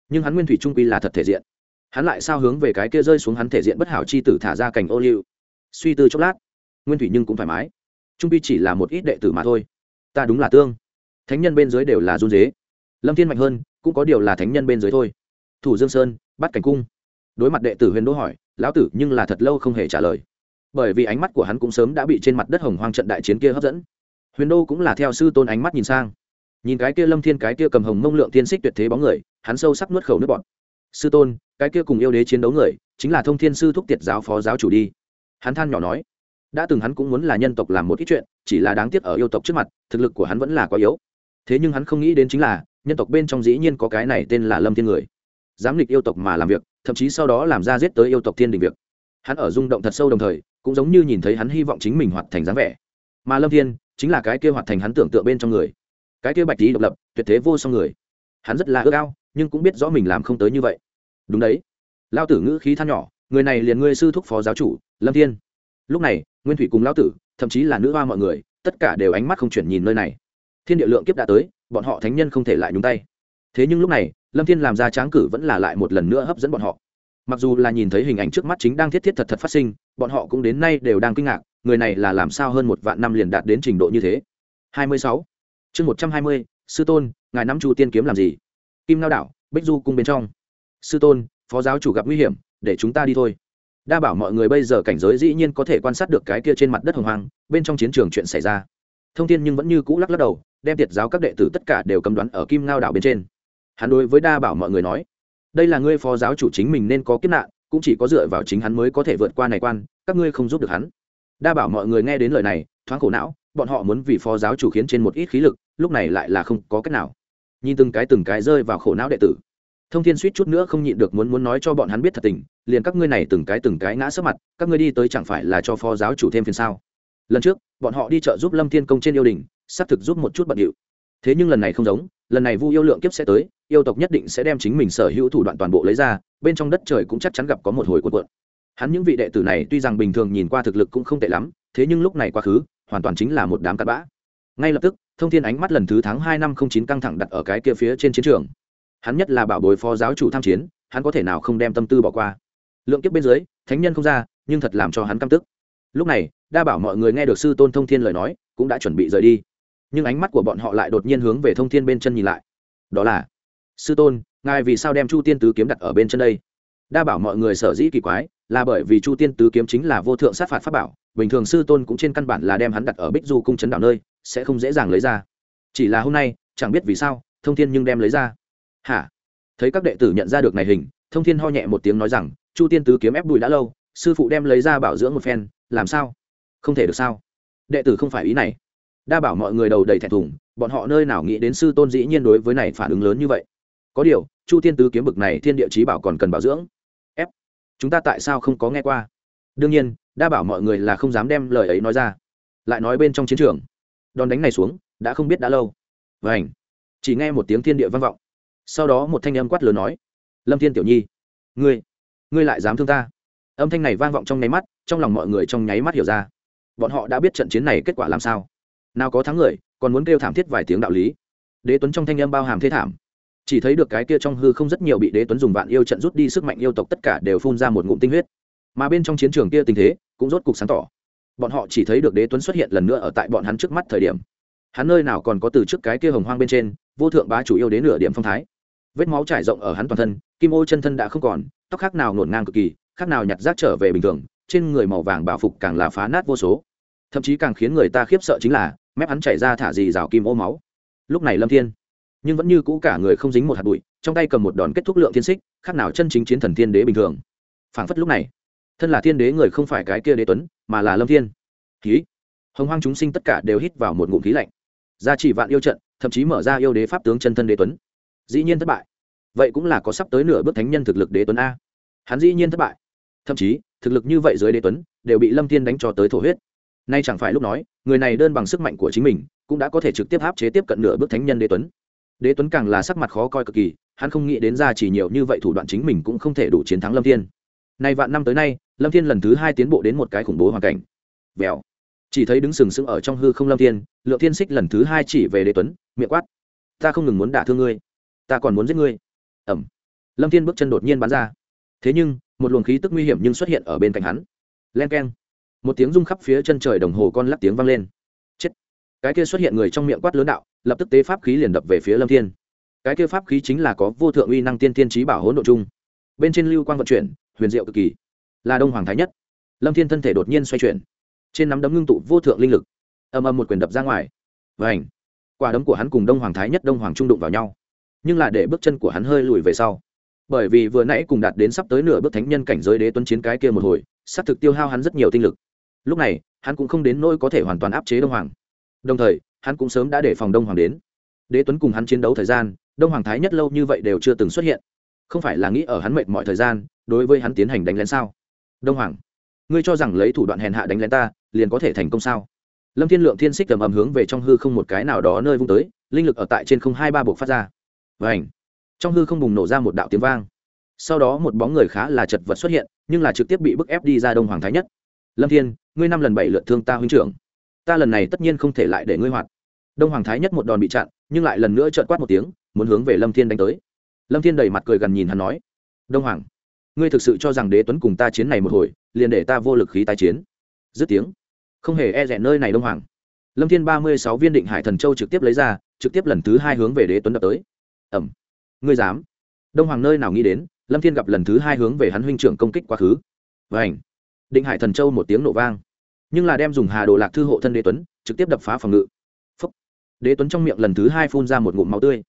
Nhưng hắn nguyên thủy trung quy là thật thể diện. Hắn lại sao hướng về cái kia rơi xuống hắn thể diện bất hảo chi tử thả ra cành ô liu. Suy tư chốc lát, nguyên thủy nhưng cũng thoải mái. Trung quy chỉ là một ít đệ tử mà thôi. Ta đúng là tương. Thánh nhân bên dưới đều là run dế. Lâm thiên mạnh hơn, cũng có điều là thánh nhân bên dưới thôi. Thủ dương sơn, bắt cảnh cung. Đối mặt đệ tử huyền đỗ hỏi, lão tử nhưng là thật lâu không hề trả lời. Bởi vì ánh mắt của hắn cũng sớm đã bị trên mặt đất hồng hoang trận đại chiến kia hấp dẫn huyền đô cũng là theo sư tôn ánh mắt nhìn sang. Nhìn cái kia lâm thiên, cái kia cầm hồng mông lượng tiên xích tuyệt thế bóng người, hắn sâu sắc nuốt khẩu nước bọt. Sư tôn, cái kia cùng yêu đế chiến đấu người, chính là thông thiên sư thúc tiệt giáo phó giáo chủ đi. Hắn than nhỏ nói, đã từng hắn cũng muốn là nhân tộc làm một ít chuyện, chỉ là đáng tiếc ở yêu tộc trước mặt, thực lực của hắn vẫn là quá yếu. Thế nhưng hắn không nghĩ đến chính là, nhân tộc bên trong dĩ nhiên có cái này tên là lâm thiên người. Dám lịch yêu tộc mà làm việc, thậm chí sau đó làm ra giết tới yêu tộc thiên đình việc. Hắn ở rung động thật sâu đồng thời, cũng giống như nhìn thấy hắn hy vọng chính mình hoạt thành dáng vẻ. Mà lâm thiên chính là cái kia hoạt thành hắn tưởng tượng bên trong người. Cái kia bạch lý độc lập, tuyệt thế vô song người. Hắn rất là ước ao, nhưng cũng biết rõ mình làm không tới như vậy. Đúng đấy. Lao tử ngữ khí than nhỏ, người này liền ngươi sư thúc phó giáo chủ, lâm thiên. Lúc này, nguyên thủy cùng lao tử, thậm chí là nữ hoa mọi người, tất cả đều ánh mắt không chuyển nhìn nơi này. Thiên địa lượng kiếp đã tới, bọn họ thánh nhân không thể lại nhúng tay. Thế nhưng lúc này, lâm thiên làm ra tráng cử vẫn là lại một lần nữa hấp dẫn bọn họ mặc dù là nhìn thấy hình ảnh trước mắt chính đang thiết thiết thật thật phát sinh bọn họ cũng đến nay đều đang kinh ngạc người này là làm sao hơn một vạn năm liền đạt đến trình độ như thế? 26. chương 120, sư tôn ngài nắm chu tiên kiếm làm gì? Kim lao đảo bích du cung bên trong. Sư tôn phó giáo chủ gặp nguy hiểm để chúng ta đi thôi. Đa bảo mọi người bây giờ cảnh giới dĩ nhiên có thể quan sát được cái kia trên mặt đất hồng hoang bên trong chiến trường chuyện xảy ra. Thông tin nhưng vẫn như cũ lắc lắc đầu đem tiệt giáo các đệ tử tất cả đều cầm đoán ở kim ngao đảo bên trên. Hắn đối với đa bảo mọi người nói đây là ngươi phó giáo chủ chính mình nên có kiếp nạn, cũng chỉ có dựa vào chính hắn mới có thể vượt qua này quan, các ngươi không giúp được hắn. Đa bảo mọi người nghe đến lời này, thoáng khổ não, bọn họ muốn vì phó giáo chủ khiến trên một ít khí lực, lúc này lại là không có cách nào. Nhìn từng cái từng cái rơi vào khổ não đệ tử. Thông thiên suýt chút nữa không nhịn được muốn muốn nói cho bọn hắn biết thật tình, liền các ngươi này từng cái từng cái ngã sấp mặt, các ngươi đi tới chẳng phải là cho phó giáo chủ thêm phiền sao? Lần trước, bọn họ đi chợ giúp lâm thiên công trên yêu đình xác thực giúp một chút bận điệu thế nhưng lần này không giống, lần này vu yêu lượng kiếp sẽ tới, yêu tộc nhất định sẽ đem chính mình sở hữu thủ đoạn toàn bộ lấy ra, bên trong đất trời cũng chắc chắn gặp có một hồi cuộn cuộn. Hắn những vị đệ tử này tuy rằng bình thường nhìn qua thực lực cũng không tệ lắm, thế nhưng lúc này quá khứ, hoàn toàn chính là một đám cặn bã. Ngay lập tức, thông thiên ánh mắt lần thứ tháng hai năm không chín căng thẳng đặt ở cái kia phía trên chiến trường. Hắn nhất là bảo bồi phó giáo chủ tham chiến, hắn có thể nào không đem tâm tư bỏ qua. Lượng kiếp bên dưới, thánh nhân không ra, nhưng thật làm cho hắn căm tức. Lúc này, đa bảo mọi người nghe được sư tôn thông thiên lời nói, cũng đã chuẩn bị rời đi nhưng ánh mắt của bọn họ lại đột nhiên hướng về thông thiên bên chân nhìn lại. Đó là, sư tôn, ngài vì sao đem chu tiên tứ kiếm đặt ở bên chân đây? Đa bảo mọi người sở dĩ kỳ quái, là bởi vì chu tiên tứ kiếm chính là vô thượng sát phạt pháp bảo, bình thường sư tôn cũng trên căn bản là đem hắn đặt ở bích du cung chấn đảo nơi, sẽ không dễ dàng lấy ra. Chỉ là hôm nay, chẳng biết vì sao, thông thiên nhưng đem lấy ra. Hả? Thấy các đệ tử nhận ra được này hình, thông thiên ho nhẹ một tiếng nói rằng, chu tiên tứ kiếm ép bùi đã lâu, sư phụ đem lấy ra bảo dưỡng một phen, làm sao? Không thể được sao? Đệ tử không phải ý này đa bảo mọi người đầu đầy thẹn thùng, bọn họ nơi nào nghĩ đến sư tôn dĩ nhiên đối với này phản ứng lớn như vậy. Có điều, chu tiên tứ kiếm bực này thiên địa chí bảo còn cần bảo dưỡng. Ép, chúng ta tại sao không có nghe qua? Đương nhiên, đa bảo mọi người là không dám đem lời ấy nói ra. Lại nói bên trong chiến trường. Đòn đánh này xuống, đã không biết đã lâu. Vảnh chỉ nghe một tiếng thiên địa vang vọng. Sau đó một thanh âm quát lớn nói. Lâm thiên tiểu nhi. Ngươi ngươi lại dám thương ta? Âm thanh này vang vọng trong nháy mắt, trong lòng mọi người trong nháy mắt hiểu ra. Bọn họ đã biết trận chiến này kết quả làm sao nào có thắng người, còn muốn kêu thảm thiết vài tiếng đạo lý. Đế tuấn trong thanh âm bao hàm thế thảm. Chỉ thấy được cái kia trong hư không rất nhiều bị đế tuấn dùng vạn yêu trận rút đi sức mạnh yêu tộc tất cả đều phun ra một ngụm tinh huyết. Mà bên trong chiến trường kia tình thế cũng rốt cục sáng tỏ. Bọn họ chỉ thấy được đế tuấn xuất hiện lần nữa ở tại bọn hắn trước mắt thời điểm. Hắn nơi nào còn có từ trước cái kia hồng hoang bên trên, vô thượng bá chủ yêu đến nửa điểm phong thái. Vết máu trải rộng ở hắn toàn thân, kim ô chân thân đã không còn, tóc khác nào nổn ngang cực kỳ, khác nào nhặt rác trở về bình thường, trên người màu vàng bảo phục càng là phá nát vô số thậm chí càng khiến người ta khiếp sợ chính là, mép hắn chảy ra thả gì rào kim ô máu. Lúc này lâm thiên, nhưng vẫn như cũ cả người không dính một hạt bụi, trong tay cầm một đòn kết thúc lượng thiên xích, khác nào chân chính chiến thần thiên đế bình thường. Phảng phất lúc này, thân là thiên đế người không phải cái kia đế tuấn, mà là lâm thiên. Khí, hồng hoang chúng sinh tất cả đều hít vào một ngụm khí lạnh. Gia chỉ vạn yêu trận, thậm chí mở ra yêu đế pháp tướng chân thân đế tuấn. Dĩ nhiên thất bại. Vậy cũng là có sắp tới nửa bước thánh nhân thực lực đế tuấn a. Hắn dĩ nhiên thất bại. Thậm chí, thực lực như vậy dưới đế tuấn, đều bị lâm thiên đánh cho tới thổ huyết nay chẳng phải lúc nói, người này đơn bằng sức mạnh của chính mình, cũng đã có thể trực tiếp áp chế tiếp cận nửa bước thánh nhân đế tuấn. Đế tuấn càng là sắc mặt khó coi cực kỳ, hắn không nghĩ đến ra chỉ nhiều như vậy thủ đoạn chính mình cũng không thể đủ chiến thắng lâm thiên. Nay vạn năm tới nay, lâm thiên lần thứ hai tiến bộ đến một cái khủng bố hoàn cảnh. Vèo. Chỉ thấy đứng sừng sững ở trong hư không lâm thiên, lượng thiên xích lần thứ hai chỉ về đế tuấn, miệng quát. Ta không ngừng muốn đả thương ngươi. Ta còn muốn giết ngươi. Ẩm. Lâm thiên bước chân đột nhiên bắn ra. Thế nhưng, một luồng khí tức nguy hiểm nhưng xuất hiện ở bên cạnh hắn. Len keng một tiếng rung khắp phía chân trời đồng hồ con lắc tiếng vang lên. Chết! Cái kia xuất hiện người trong miệng quát lớn đạo, lập tức tế pháp khí liền đập về phía lâm thiên. Cái kia pháp khí chính là có vô thượng uy năng tiên tiên trí bảo hỗn độ chung. Bên trên lưu quan vận chuyển, huyền diệu cực kỳ. Là đông hoàng thái nhất. Lâm thiên thân thể đột nhiên xoay chuyển. Trên nắm đấm ngưng tụ vô thượng linh lực. Âm âm một quyền đập ra ngoài. Và ảnh quả đấm của hắn cùng đông hoàng thái nhất, đông hoàng trung đụng vào nhau. Nhưng là để bước chân của hắn hơi lùi về sau. Bởi vì vừa nãy cùng đạt đến sắp tới nửa bước thánh nhân cảnh giới đế tuấn chiến cái kia một hồi s á c thực tiêu hao hắn rất nhiều tinh lực lúc này, hắn cũng không đến nỗi có thể hoàn toàn áp chế đông hoàng. Đồng thời, hắn cũng sớm đã để phòng đông hoàng đến. Đế tuấn cùng hắn chiến đấu thời gian, đông hoàng thái nhất lâu như vậy đều chưa từng xuất hiện. Không phải là nghĩ ở hắn mệt mọi thời gian, đối với hắn tiến hành đánh lén sao? Đông hoàng, ngươi cho rằng lấy thủ đoạn hèn hạ đánh lén ta, liền có thể thành công sao? Lâm thiên lượng thiên xích tầm ầm hướng về trong hư không một cái nào đó nơi vung tới, linh lực ở tại trên không hai ba buộc phát ra. Và ảnh trong hư không bùng nổ ra một đạo tiếng vang. Sau đó một bóng người khá là chật vật xuất hiện, nhưng là trực tiếp bị bức ép đi ra đông hoàng thái nhất lâm thiên, ngươi năm lần bảy lượt thương ta huynh trưởng. Ta lần này tất nhiên không thể lại để ngươi hoạt. Đông hoàng thái nhất một đòn bị chặn, nhưng lại lần nữa trợn quát một tiếng, muốn hướng về lâm thiên đánh tới. Lâm thiên đầy mặt cười gần nhìn hắn nói, đông hoàng, ngươi thực sự cho rằng đế tuấn cùng ta chiến này một hồi, liền để ta vô lực khí tái chiến? Dứt tiếng, không hề e rẻ nơi này đông hoàng. Lâm thiên ba mươi sáu viên định hải thần châu trực tiếp lấy ra, trực tiếp lần thứ hai hướng về đế tuấn đập tới. Ẩm ngươi dám? Đông hoàng nơi nào nghĩ đến, lâm thiên gặp lần thứ hai hướng về hắn huynh trưởng công kích quá khứ. Và ảnh định hải thần châu một tiếng nổ vang. Nhưng là đem dùng hà đồ lạc thư hộ thân đế tuấn, trực tiếp đập phá phòng ngự. Phúc. đế tuấn trong miệng lần thứ hai phun ra một ngụm máu tươi.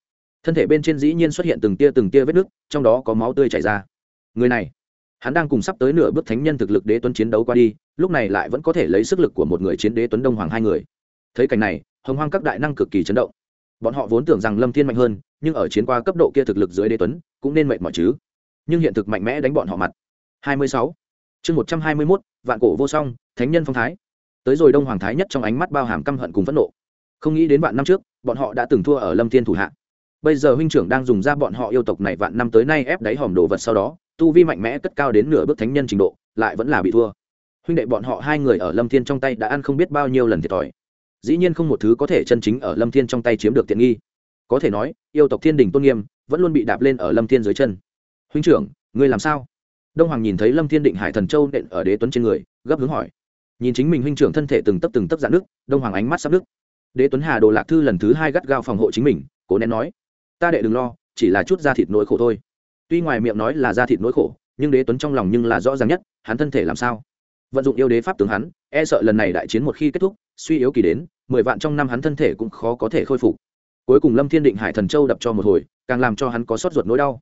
Thân thể bên trên dĩ nhiên xuất hiện từng tia từng tia vết nứt, trong đó có máu tươi chảy ra. Người này, hắn đang cùng sắp tới nửa bước thánh nhân thực lực đế tuấn chiến đấu qua đi, lúc này lại vẫn có thể lấy sức lực của một người chiến đế tuấn đông hoàng hai người. Thấy cảnh này, hồng hoang các đại năng cực kỳ chấn động. Bọn họ vốn tưởng rằng lâm thiên mạnh hơn, nhưng ở chiến qua cấp độ kia thực lực dưới đế tuấn, cũng nên mệt mỏi chứ. Nhưng hiện thực mạnh mẽ đánh bọn họ mặt. 26 chương 121, vạn cổ vô song thánh nhân phong thái. Tới rồi đông hoàng thái nhất trong ánh mắt bao hàm căm hận cùng phẫn nộ. Không nghĩ đến vạn năm trước bọn họ đã từng thua ở lâm thiên thủ hạ. Bây giờ huynh trưởng đang dùng ra bọn họ yêu tộc này vạn năm tới nay ép đáy hòm đồ vật sau đó tu vi mạnh mẽ cất cao đến nửa bước thánh nhân trình độ lại vẫn là bị thua. Huynh đệ bọn họ hai người ở lâm thiên trong tay đã ăn không biết bao nhiêu lần thiệt thòi. Dĩ nhiên không một thứ có thể chân chính ở lâm thiên trong tay chiếm được tiện nghi. Có thể nói yêu tộc thiên đình tôn nghiêm vẫn luôn bị đạp lên ở lâm thiên dưới chân. Huynh trưởng ngươi làm sao? Đông hoàng nhìn thấy lâm thiên định hải thần châu nện ở đế tuấn trên người, gấp hướng hỏi. Nhìn chính mình huynh trưởng thân thể từng tấp từng tấp dạn nước đông hoàng ánh mắt sắp nước đế tuấn hà đồ lạc thư lần thứ hai gắt gao phòng hộ chính mình, cố nén nói, ta đệ đừng lo, chỉ là chút da thịt nỗi khổ thôi. Tuy ngoài miệng nói là da thịt nỗi khổ, nhưng đế tuấn trong lòng nhưng là rõ ràng nhất, hắn thân thể làm sao? Vận dụng yêu đế pháp tướng hắn e sợ lần này đại chiến một khi kết thúc, suy yếu kỳ đến, mười vạn trong năm hắn thân thể cũng khó có thể khôi phục. Cuối cùng lâm thiên định hải thần châu đập cho một hồi, càng làm cho hắn có sót ruột nỗi đau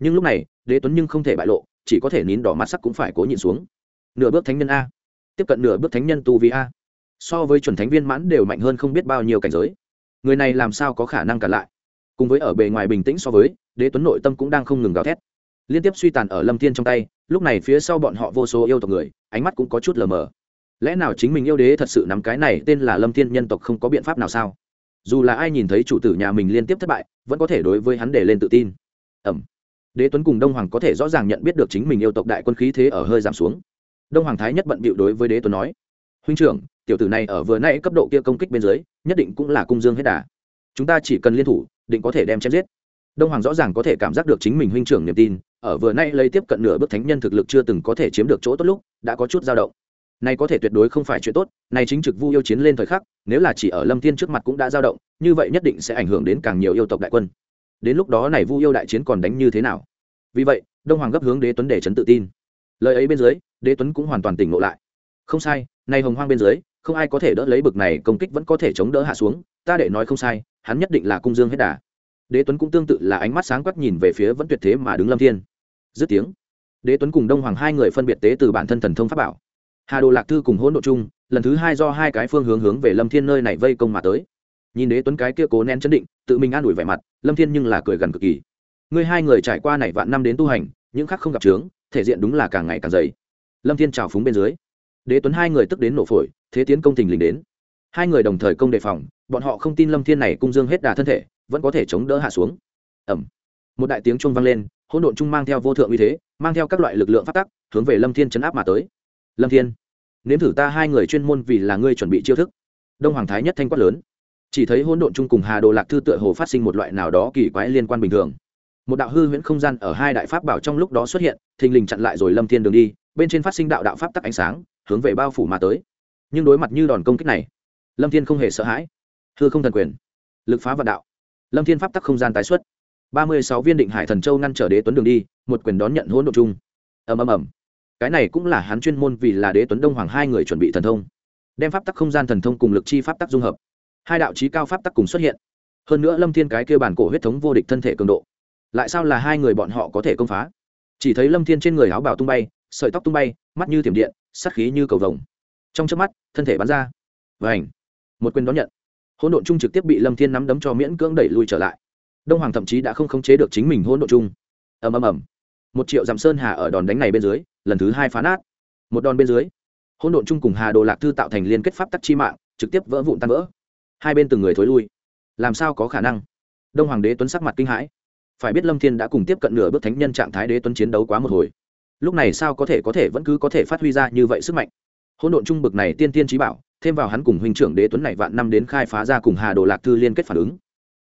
nhưng lúc này, đế tuấn nhưng không thể bại lộ, chỉ có thể nín đỏ mặt sắc cũng phải cố nhịn xuống. Nửa bước thánh nhân a. Tiếp cận nửa bước thánh nhân tu vi a. So với chuẩn thánh viên mãn đều mạnh hơn không biết bao nhiêu cảnh giới. Người này làm sao có khả năng cản lại? Cùng với ở bề ngoài bình tĩnh so với, đế tuấn nội tâm cũng đang không ngừng gào thét. Liên tiếp suy tàn ở lâm thiên trong tay, lúc này phía sau bọn họ vô số yêu tộc người, ánh mắt cũng có chút lờ mờ. Lẽ nào chính mình yêu đế thật sự nắm cái này tên là lâm thiên nhân tộc không có biện pháp nào sao? Dù là ai nhìn thấy chủ tử nhà mình liên tiếp thất bại, vẫn có thể đối với hắn để lên tự tin. Ẩm đế tuấn cùng đông hoàng có thể rõ ràng nhận biết được chính mình yêu tộc đại quân khí thế ở hơi giảm xuống. Đông hoàng thái nhất bận bịu đối với đế tuấn nói, huynh trưởng, tiểu tử này ở vừa nãy cấp độ kia công kích bên dưới, nhất định cũng là cung dương hết đà. Chúng ta chỉ cần liên thủ, định có thể đem chém giết. Đông hoàng rõ ràng có thể cảm giác được chính mình huynh trưởng niềm tin, ở vừa nay lấy tiếp cận nửa bước thánh nhân thực lực chưa từng có thể chiếm được chỗ tốt lúc, đã có chút dao động. Này có thể tuyệt đối không phải chuyện tốt, này chính trực vu yêu chiến lên thời khắc, nếu là chỉ ở lâm thiên trước mặt cũng đã dao động, như vậy nhất định sẽ ảnh hưởng đến càng nhiều yêu tộc đại quân đến lúc đó này vu yêu đại chiến còn đánh như thế nào? Vì vậy, đông hoàng gấp hướng đế tuấn để chấn tự tin. Lời ấy bên dưới, đế tuấn cũng hoàn toàn tỉnh ngộ lại. Không sai nay hồng hoang bên dưới, không ai có thể đỡ lấy bực này, công kích vẫn có thể chống đỡ hạ xuống, ta để nói không sai, hắn nhất định là cung dương hết đà. Đế tuấn cũng tương tự là ánh mắt sáng quắc nhìn về phía vẫn tuyệt thế mà đứng lâm thiên. Dứt tiếng, đế tuấn cùng đông hoàng hai người phân biệt tế từ bản thân thần thông pháp bảo. Hà đồ lạc thư cùng hỗn độ chung lần thứ hai do hai cái phương hướng hướng về lâm thiên nơi này vây công mà tới nhìn đế tuấn cái kia cố nén chấn định, tự mình an ủi vẻ mặt, lâm thiên nhưng là cười gần cực kỳ. Ngươi hai người trải qua này vạn năm đến tu hành, những khác không gặp trướng thể diện đúng là càng ngày càng dày. Lâm thiên trào phúng bên dưới. Đế tuấn hai người tức đến nổ phổi, thế tiến công thình lình đến. Hai người đồng thời công đề phòng, bọn họ không tin lâm thiên này cung dương hết đà thân thể, vẫn có thể chống đỡ hạ xuống. Ẩm một đại tiếng chuông vang lên, hỗn độn trung mang theo vô thượng uy thế, mang theo các loại lực lượng phát tắc, hướng về lâm thiên chấn áp mà tới. Lâm thiên, nếm thử ta hai người chuyên môn vì là ngươi chuẩn bị chiêu thức. Đông hoàng thái nhất thanh quát lớn chỉ thấy hỗn độn chung cùng hà đồ lạc thư tựa hồ phát sinh một loại nào đó kỳ quái liên quan bình thường. Một đạo hư huyễn không gian ở hai đại pháp bảo trong lúc đó xuất hiện, thình lình chặn lại rồi lâm thiên đường đi, bên trên phát sinh đạo đạo pháp tắc ánh sáng, hướng về bao phủ mà tới. Nhưng đối mặt như đòn công kích này, lâm thiên không hề sợ hãi. Hư không thần quyền, lực phá vạn đạo. Lâm thiên pháp tắc không gian tái xuất. Ba mươi sáu viên định hải thần châu ngăn trở đế tuấn đường đi, một quyền đón nhận hỗn độn chung. Ầm ầm ầm. Cái này cũng là hắn chuyên môn vì là đế tuấn đông hoàng hai người chuẩn bị thần thông. Đem pháp tắc không gian thần thông cùng lực chi pháp tắc dung hợp hai đạo trí cao pháp tắc cùng xuất hiện. Hơn nữa lâm thiên cái kêu bản cổ huyết thống vô địch thân thể cường độ. Lại sao là hai người bọn họ có thể công phá? Chỉ thấy lâm thiên trên người áo bào tung bay, sợi tóc tung bay, mắt như thiểm điện, sát khí như cầu vồng. Trong trước mắt, thân thể bắn ra. Và một quyền đón nhận. Hỗn độn chung trực tiếp bị lâm thiên nắm đấm cho miễn cưỡng đẩy lui trở lại. Đông hoàng thậm chí đã không khống chế được chính mình hỗn độn chung ầm ầm ầm. Một triệu dặm sơn hà ở đòn đánh này bên dưới, lần thứ hai phá nát. Một đòn bên dưới, hỗn độn chung cùng hà đồ lạc thư tạo thành liên kết pháp tắc chi mạng, trực tiếp vỡ vụn tan vỡ hai bên từng người thối lui. Làm sao có khả năng? Đông hoàng đế tuấn sắc mặt kinh hãi. Phải biết lâm thiên đã cùng tiếp cận nửa bước thánh nhân trạng thái đế tuấn chiến đấu quá một hồi. Lúc này sao có thể có thể vẫn cứ có thể phát huy ra như vậy sức mạnh? Hỗn độn trung bực này tiên tiên trí bảo, thêm vào hắn cùng huynh trưởng đế tuấn này vạn năm đến khai phá ra cùng hà đồ lạc thư liên kết phản ứng.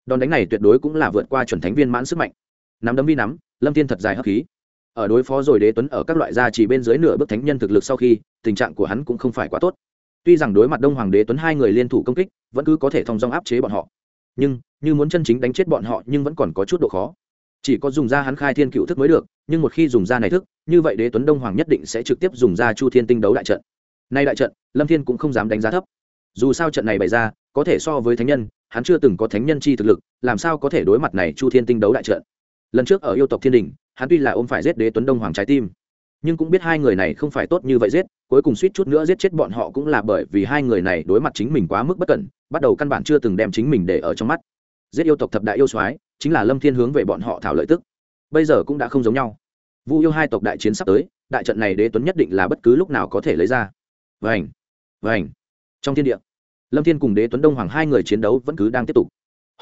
Đòn đánh này tuyệt đối cũng là vượt qua chuẩn thánh viên mãn sức mạnh. Nắm đấm vi nắm, lâm thiên thật dài hấp khí. Ở đối phó rồi đế tuấn ở các loại gia chỉ bên dưới nửa bước thánh nhân thực lực sau khi, tình trạng của hắn cũng không phải quá tốt tuy rằng đối mặt đông hoàng đế tuấn hai người liên thủ công kích, vẫn cứ có thể thông dong áp chế bọn họ. Nhưng, như muốn chân chính đánh chết bọn họ nhưng vẫn còn có chút độ khó. Chỉ có dùng ra hắn khai thiên cựu thức mới được, nhưng một khi dùng ra này thức, như vậy đế tuấn đông hoàng nhất định sẽ trực tiếp dùng ra chu thiên tinh đấu đại trận. Nay đại trận, lâm thiên cũng không dám đánh giá thấp. Dù sao trận này bày ra, có thể so với thánh nhân, hắn chưa từng có thánh nhân chi thực lực, làm sao có thể đối mặt này chu thiên tinh đấu đại trận? Lần trước ở yêu tộc thiên đình, hắn tuy là ôm phải giết đế tuấn đông hoàng trái tim nhưng cũng biết hai người này không phải tốt như vậy giết, cuối cùng suýt chút nữa giết chết bọn họ cũng là bởi vì hai người này đối mặt chính mình quá mức bất cẩn, bắt đầu căn bản chưa từng đem chính mình để ở trong mắt. Giết yêu tộc thập đại yêu soái, chính là lâm thiên hướng về bọn họ thảo lợi tức. Bây giờ cũng đã không giống nhau. Vu yêu hai tộc đại chiến sắp tới, đại trận này đế tuấn nhất định là bất cứ lúc nào có thể lấy ra. Vảnh vảnh trong thiên địa, lâm thiên cùng đế tuấn đông hoàng hai người chiến đấu vẫn cứ đang tiếp tục.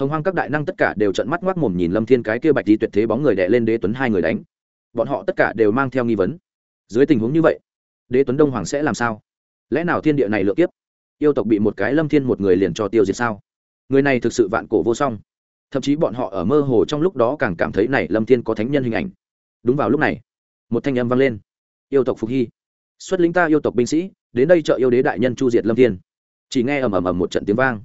Hồng hoang các đại năng tất cả đều trận mắt ngoác mồm nhìn lâm thiên cái kia bạch đi tuyệt thế bóng người đè lên đế tuấn hai người đánh. Bọn họ tất cả đều mang theo nghi vấn dưới tình huống như vậy, đế tuấn đông hoàng sẽ làm sao? Lẽ nào thiên địa này lựa kiếp? Yêu tộc bị một cái lâm thiên một người liền cho tiêu diệt sao? Người này thực sự vạn cổ vô song. Thậm chí bọn họ ở mơ hồ trong lúc đó càng cảm thấy này lâm thiên có thánh nhân hình ảnh. Đúng vào lúc này, một thanh âm vang lên. Yêu tộc phục hy. Xuất lính ta yêu tộc binh sĩ, đến đây trợ yêu đế đại nhân chu diệt lâm thiên. Chỉ nghe ầm ầm ầm một trận tiếng vang.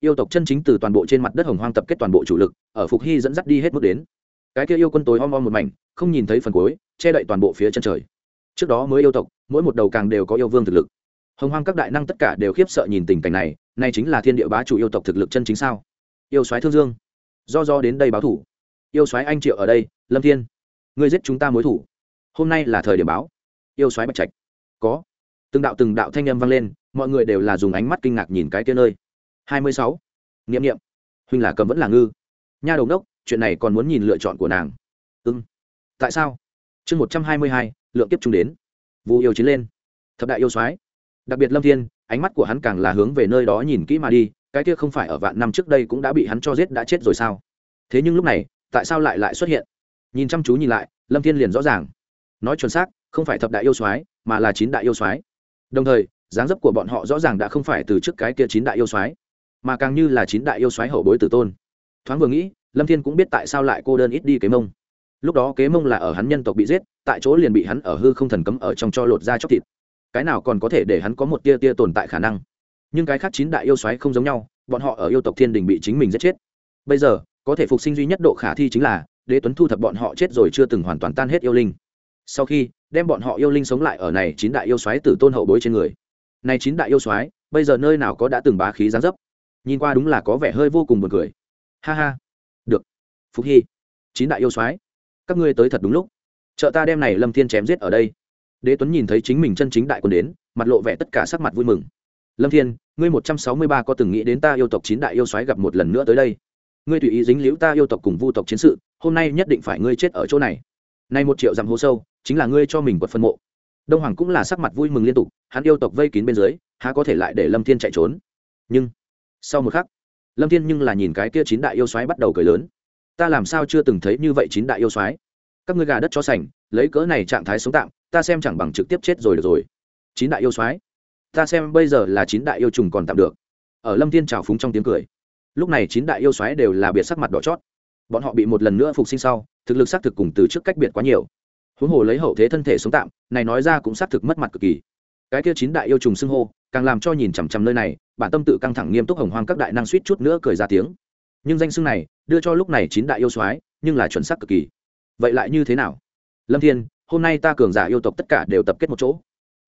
Yêu tộc chân chính từ toàn bộ trên mặt đất hồng hoang tập kết toàn bộ chủ lực, ở phục hy dẫn dắt đi hết mức đến. Cái kia yêu quân tối om om một mảnh, không nhìn thấy phần cuối, che đậy toàn bộ phía chân trời trước đó mới yêu tộc, mỗi một đầu càng đều có yêu vương thực lực. Hồng hoang các đại năng tất cả đều khiếp sợ nhìn tình cảnh này này chính là thiên địa bá chủ yêu tộc thực lực chân chính sao? Yêu soái thương dương, do do đến đây báo thủ. Yêu soái anh triệu ở đây, lâm thiên, ngươi giết chúng ta mối thủ. Hôm nay là thời điểm báo. Yêu soái bạch trạch, có. Từng đạo từng đạo thanh âm vang lên, mọi người đều là dùng ánh mắt kinh ngạc nhìn cái kia nơi. Hai mươi sáu nghiệm nghiệm huynh là cầm vẫn là ngư. Nha đầu đốc chuyện này còn muốn nhìn lựa chọn của nàng. Ưng tại sao? Chương một trăm hai mươi hai lượng kiếp trung đến. Vu yêu chiến lên. Thập đại yêu soái. Đặc biệt lâm thiên, ánh mắt của hắn càng là hướng về nơi đó nhìn kỹ mà đi, cái kia không phải ở vạn năm trước đây cũng đã bị hắn cho giết đã chết rồi sao? Thế nhưng lúc này, tại sao lại lại xuất hiện? Nhìn chăm chú nhìn lại, lâm thiên liền rõ ràng. Nói chuẩn xác, không phải thập đại yêu soái, mà là chín đại yêu soái. Đồng thời, dáng dấp của bọn họ rõ ràng đã không phải từ trước cái kia chín đại yêu soái, mà càng như là chín đại yêu soái hậu bối tử tôn. Thoáng vừa nghĩ, lâm thiên cũng biết tại sao lại cô đơn ít đi kế mông lúc đó kế mông là ở hắn nhân tộc bị giết, tại chỗ liền bị hắn ở hư không thần cấm ở trong cho lột ra chóc thịt. Cái nào còn có thể để hắn có một tia tia tồn tại khả năng? Nhưng cái khác chín đại yêu xoáy không giống nhau, bọn họ ở yêu tộc thiên đình bị chính mình giết chết. Bây giờ, có thể phục sinh duy nhất độ khả thi chính là, đế tuấn thu thập bọn họ chết rồi chưa từng hoàn toàn tan hết yêu linh. Sau khi, đem bọn họ yêu linh sống lại ở này chín đại yêu xoáy từ tôn hậu bối trên người. Này chín đại yêu xoáy bây giờ nơi nào có đã từng bá khí gián dấp? Nhìn qua đúng là có vẻ hơi vô cùng buồn cười. Ha ha. Được. Phúc hy. Chín đại yêu soái các ngươi tới thật đúng lúc. Chợ ta đem này lâm thiên chém giết ở đây. Đế tuấn nhìn thấy chính mình chân chính đại quân đến, mặt lộ vẻ tất cả sắc mặt vui mừng. Lâm thiên, ngươi một trăm sáu mươi ba có từng nghĩ đến ta yêu tộc chín đại yêu soái gặp một lần nữa tới đây? Ngươi tùy ý dính liễu ta yêu tộc cùng vu tộc chiến sự, hôm nay nhất định phải ngươi chết ở chỗ này. Nay một triệu dặm hố sâu, chính là ngươi cho mình quật phân mộ. Đông hoàng cũng là sắc mặt vui mừng liên tục, hắn yêu tộc vây kín bên dưới, há có thể lại để lâm thiên chạy trốn? Nhưng, sau một khắc, lâm thiên nhưng là nhìn cái kia chín đại yêu soái bắt đầu cười lớn ta làm sao chưa từng thấy như vậy chín đại yêu soái? Các ngươi gà đất cho sành, lấy cỡ này trạng thái sống tạm, ta xem chẳng bằng trực tiếp chết rồi được rồi. Chín đại yêu soái, ta xem bây giờ là chín đại yêu trùng còn tạm được. Ở lâm thiên trào phúng trong tiếng cười. Lúc này chín đại yêu soái đều là biệt sắc mặt đỏ chót. Bọn họ bị một lần nữa phục sinh sau, thực lực xác thực cùng từ trước cách biệt quá nhiều. Huống hồ lấy hậu thế thân thể sống tạm, này nói ra cũng xác thực mất mặt cực kỳ. Cái kia chín đại yêu trùng xưng hô, càng làm cho nhìn chằm chằm nơi này, bản tâm tự căng thẳng nghiêm túc hồng hoang các đại năng suýt chút nữa cười ra tiếng nhưng danh xưng này đưa cho lúc này chín đại yêu soái, nhưng là chuẩn xác cực kỳ. Vậy lại như thế nào? Lâm thiên, hôm nay ta cường giả yêu tộc tất cả đều tập kết một chỗ.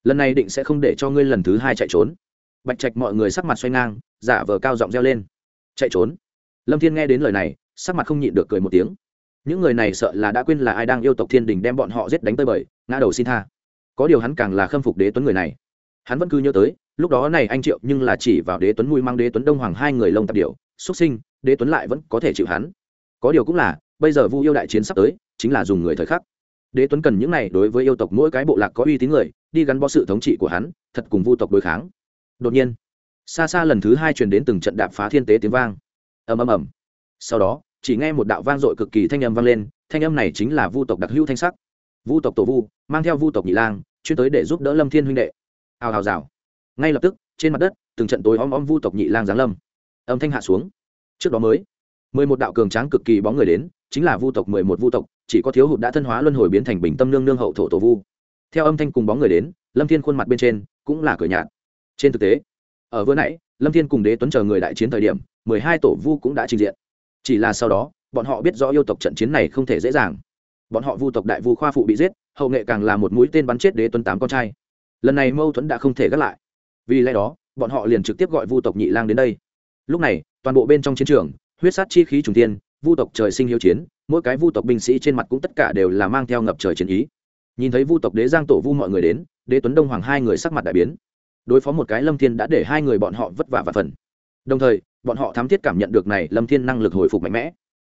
Lần này định sẽ không để cho ngươi lần thứ hai chạy trốn. Bạch trạch mọi người sắc mặt xoay ngang, giả vờ cao giọng reo lên. Chạy trốn? Lâm thiên nghe đến lời này, sắc mặt không nhịn được cười một tiếng. Những người này sợ là đã quên là ai đang yêu tộc thiên đình đem bọn họ giết đánh tơi bời, ngã đầu xin tha. Có điều hắn càng là khâm phục đế tuấn người này. Hắn vẫn cứ nhớ tới, lúc đó này anh triệu nhưng là chỉ vào đế tuấn mùi mang đế tuấn đông hoàng hai người lông tạp điệu xuất sinh đế tuấn lại vẫn có thể chịu hắn. Có điều cũng là, bây giờ vu yêu đại chiến sắp tới, chính là dùng người thời khắc. Đế tuấn cần những này đối với yêu tộc mỗi cái bộ lạc có uy tín người, đi gắn bó sự thống trị của hắn, thật cùng vu tộc đối kháng. Đột nhiên, xa xa lần thứ hai truyền đến từng trận đạp phá thiên tế tiếng vang. Ầm ầm ầm. Sau đó, chỉ nghe một đạo vang dội cực kỳ thanh âm vang lên, thanh âm này chính là vu tộc đặc hữu thanh sắc. Vu tộc tổ vu, mang theo vu tộc nhị lang, chuyên tới để giúp đỡ lâm thiên huynh đệ. Hào hào rào. Ngay lập tức, trên mặt đất, từng trận tối om om vu tộc nhị lang giáng lâm. Âm thanh hạ xuống trước đó mới, mười một đạo cường tráng cực kỳ bóng người đến, chính là vu tộc mười một vu tộc, chỉ có thiếu hụt đã thân hóa luân hồi biến thành bình tâm nương nương hậu thổ tổ vu. Theo âm thanh cùng bóng người đến, lâm thiên khuôn mặt bên trên cũng là cửa nhạt. Trên thực tế, ở vừa nãy, lâm thiên cùng đế tuấn chờ người đại chiến thời điểm, mười hai tổ vu cũng đã trình diện. Chỉ là sau đó, bọn họ biết rõ yêu tộc trận chiến này không thể dễ dàng. Bọn họ vu tộc đại vu khoa phụ bị giết, hậu nghệ càng là một mũi tên bắn chết đế tuấn tám con trai. Lần này mâu thuẫn đã không thể gác lại. Vì lẽ đó, bọn họ liền trực tiếp gọi vu tộc nhị lang đến đây lúc này, toàn bộ bên trong chiến trường, huyết sát chi khí trùng tiên vu tộc trời sinh hiếu chiến, mỗi cái vu tộc binh sĩ trên mặt cũng tất cả đều là mang theo ngập trời chiến ý. Nhìn thấy vu tộc đế giang tổ vu mọi người đến, đế tuấn đông hoàng hai người sắc mặt đại biến. Đối phó một cái lâm thiên đã để hai người bọn họ vất vả và phần. Đồng thời, bọn họ thám thiết cảm nhận được này lâm thiên năng lực hồi phục mạnh mẽ.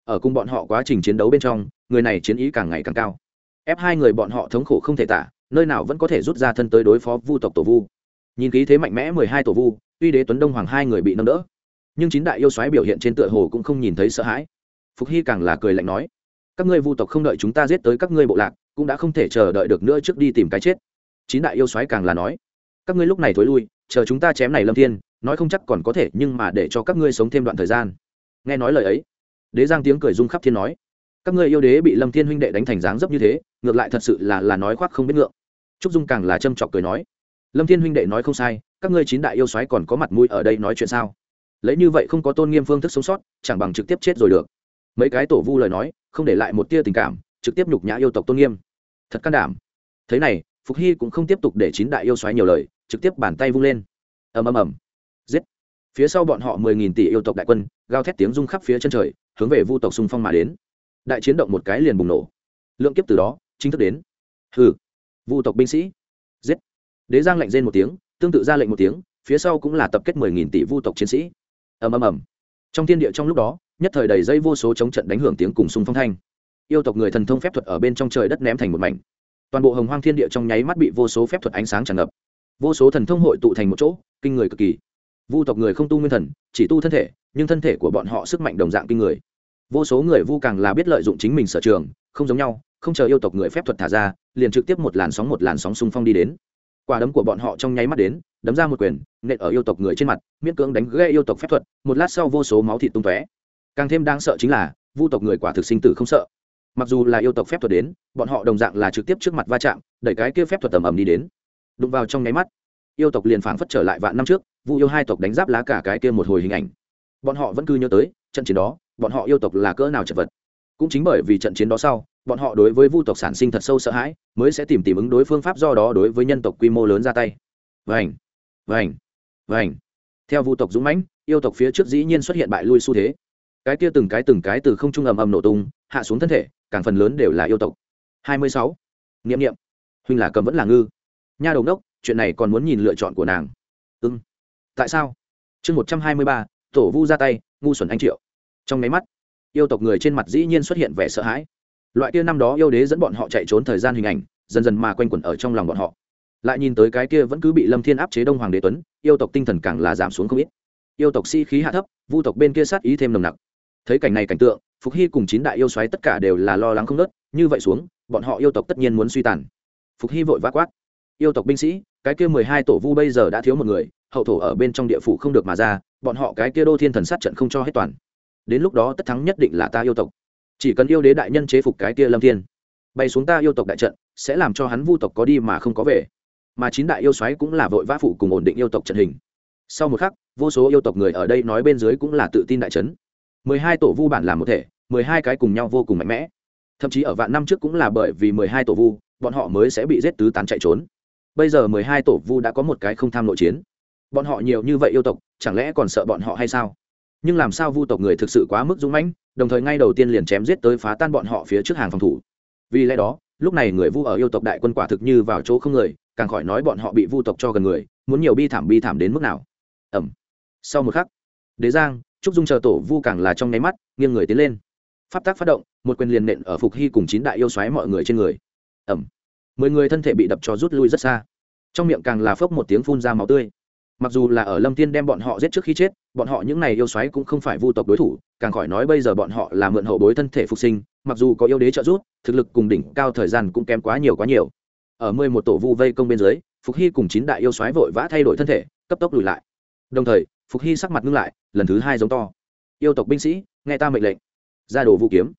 Ở cùng bọn họ quá trình chiến đấu bên trong, người này chiến ý càng ngày càng cao. Ép hai người bọn họ thống khổ không thể tả, nơi nào vẫn có thể rút ra thân tới đối phó vu tộc tổ vu. Nhìn khí thế mạnh mẽ mười hai tổ vu, tuy đế tuấn đông hoàng hai người bị nâng đỡ nhưng chín đại yêu xoáy biểu hiện trên tựa hồ cũng không nhìn thấy sợ hãi. Phục hy càng là cười lạnh nói, các ngươi vu tộc không đợi chúng ta giết tới các ngươi bộ lạc, cũng đã không thể chờ đợi được nữa trước đi tìm cái chết. Chín đại yêu xoáy càng là nói, các ngươi lúc này thối lui, chờ chúng ta chém này lâm thiên, nói không chắc còn có thể, nhưng mà để cho các ngươi sống thêm đoạn thời gian. Nghe nói lời ấy, đế giang tiếng cười rung khắp thiên nói, các ngươi yêu đế bị lâm thiên huynh đệ đánh thành dáng dấp như thế, ngược lại thật sự là là nói khoác không biết ngượng. Trúc dung càng là châm chọc cười nói, lâm thiên huynh đệ nói không sai, các ngươi chín đại yêu xoáy còn có mặt mũi ở đây nói chuyện sao? Lấy như vậy không có tôn nghiêm phương thức sống sót, chẳng bằng trực tiếp chết rồi được. Mấy cái tổ vu lời nói, không để lại một tia tình cảm, trực tiếp nhục nhã yêu tộc tôn nghiêm. Thật can đảm. Thế này, phục hy cũng không tiếp tục để chín đại yêu xoáy nhiều lời, trực tiếp bàn tay vung lên. Ầm ầm ầm. Giết. Phía sau bọn họ mười nghìn tỷ yêu tộc đại quân, gào thét tiếng rung khắp phía chân trời, hướng về vu tộc xung phong mà đến. Đại chiến động một cái liền bùng nổ. Lượng kiếp từ đó, chính thức đến. Hừ. Vu tộc binh sĩ. Giết. Đế giang lạnh rên một tiếng, tương tự ra lệnh một tiếng, phía sau cũng là tập kết mười nghìn tỷ vu tộc chiến sĩ ầm ầm ầm. Trong thiên địa trong lúc đó, nhất thời đầy dây vô số chống trận đánh hưởng tiếng cùng xung phong thanh. Yêu tộc người thần thông phép thuật ở bên trong trời đất ném thành một mảnh. Toàn bộ hồng hoang thiên địa trong nháy mắt bị vô số phép thuật ánh sáng tràn ngập. Vô số thần thông hội tụ thành một chỗ, kinh người cực kỳ. Vu tộc người không tu nguyên thần, chỉ tu thân thể, nhưng thân thể của bọn họ sức mạnh đồng dạng kinh người. Vô số người vu càng là biết lợi dụng chính mình sở trường, không giống nhau, không chờ yêu tộc người phép thuật thả ra, liền trực tiếp một làn sóng một làn sóng xung phong đi đến quả đấm của bọn họ trong nháy mắt đến, đấm ra một quyền, nện ở yêu tộc người trên mặt, miễn cưỡng đánh gây yêu tộc phép thuật, một lát sau vô số máu thịt tung tóe. Càng thêm đáng sợ chính là, vu tộc người quả thực sinh tử không sợ. Mặc dù là yêu tộc phép thuật đến, bọn họ đồng dạng là trực tiếp trước mặt va chạm, đẩy cái kia phép thuật tầm ầm đi đến. Đụng vào trong nháy mắt, yêu tộc liền phảng phất trở lại vạn năm trước, vu yêu hai tộc đánh giáp lá cả cái kia một hồi hình ảnh. Bọn họ vẫn cứ nhớ tới, trận chiến đó, bọn họ yêu tộc là cỡ nào chật vật cũng chính bởi vì trận chiến đó sau, bọn họ đối với vu tộc sản sinh thật sâu sợ hãi, mới sẽ tìm tìm ứng đối phương pháp do đó đối với nhân tộc quy mô lớn ra tay. Vành vành vành. Theo vu tộc dũng mãnh, yêu tộc phía trước dĩ nhiên xuất hiện bại lui xu thế. Cái kia từng cái từng cái từ không trung ầm ầm nổ tung, hạ xuống thân thể, càng phần lớn đều là yêu tộc. Hai mươi sáu. Niệm niệm. Huynh là cầm vẫn là ngư. Nha đầu đốc, chuyện này còn muốn nhìn lựa chọn của nàng. Ưng tại sao? Chương một trăm hai mươi ba, tổ vu ra tay, ngu xuẩn anh triệu. Trong máy mắt yêu tộc người trên mặt dĩ nhiên xuất hiện vẻ sợ hãi. Loại kia năm đó yêu đế dẫn bọn họ chạy trốn thời gian hình ảnh, dần dần mà quanh quẩn ở trong lòng bọn họ. Lại nhìn tới cái kia vẫn cứ bị lâm thiên áp chế đông hoàng đế tuấn, yêu tộc tinh thần càng là giảm xuống không ít. Yêu tộc si-khí hạ thấp, vu tộc bên kia sát ý thêm nồng nặc. Thấy cảnh này cảnh tượng, phục hy cùng chín đại yêu xoáy tất cả đều là lo lắng không nớt, như vậy xuống, bọn họ yêu tộc tất nhiên muốn suy tàn. Phục hy vội vã quát. Yêu tộc binh sĩ, cái kia mười hai tổ vu bây giờ đã thiếu một người, hậu thổ ở bên trong địa phủ không được mà ra, bọn họ cái kia đô thiên thần sát trận không cho hết toàn đến lúc đó tất thắng nhất định là ta yêu tộc. Chỉ cần yêu đế đại nhân chế phục cái kia lâm thiên, bay xuống ta yêu tộc đại trận, sẽ làm cho hắn vu tộc có đi mà không có về. Mà chín đại yêu xoáy cũng là vội vã phụ cùng ổn định yêu tộc trận hình. Sau một khắc, vô số yêu tộc người ở đây nói bên dưới cũng là tự tin đại trấn mười hai tổ vu bản làm một thể, mười hai cái cùng nhau vô cùng mạnh mẽ. Thậm chí ở vạn năm trước cũng là bởi vì mười hai tổ vu, bọn họ mới sẽ bị giết tứ tán chạy trốn. Bây giờ mười hai tổ vu đã có một cái không tham nội chiến. Bọn họ nhiều như vậy yêu tộc, chẳng lẽ còn sợ bọn họ hay sao? Nhưng làm sao vu tộc người thực sự quá mức dũng mãnh, đồng thời ngay đầu tiên liền chém giết tới phá tan bọn họ phía trước hàng phòng thủ. Vì lẽ đó, lúc này người vu ở yêu tộc đại quân quả thực như vào chỗ không người, càng khỏi nói bọn họ bị vu tộc cho gần người, muốn nhiều bi thảm bi thảm đến mức nào. Ẩm sau một khắc, đế giang, trúc dung chờ tổ vu càng là trong nháy mắt, nghiêng người tiến lên. Pháp tác phát động, một quyền liền nện ở phục hy cùng chín đại yêu xoáy mọi người trên người. Ẩm mười người thân thể bị đập cho rút lui rất xa. Trong miệng càng là phốc một tiếng phun ra máu tươi mặc dù là ở lâm tiên đem bọn họ giết trước khi chết, bọn họ những này yêu xoáy cũng không phải vu tộc đối thủ, càng khỏi nói bây giờ bọn họ là mượn hậu bối thân thể phục sinh, mặc dù có yêu đế trợ giúp, thực lực cùng đỉnh cao thời gian cũng kém quá nhiều quá nhiều. Ở mười một tổ vu vây công bên dưới, phục hy cùng chín đại yêu xoáy vội vã thay đổi thân thể, cấp tốc lùi lại. Đồng thời, phục hy sắc mặt ngưng lại, lần thứ hai giống to. Yêu tộc binh sĩ, nghe ta mệnh lệnh. Ra đồ vũ kiếm.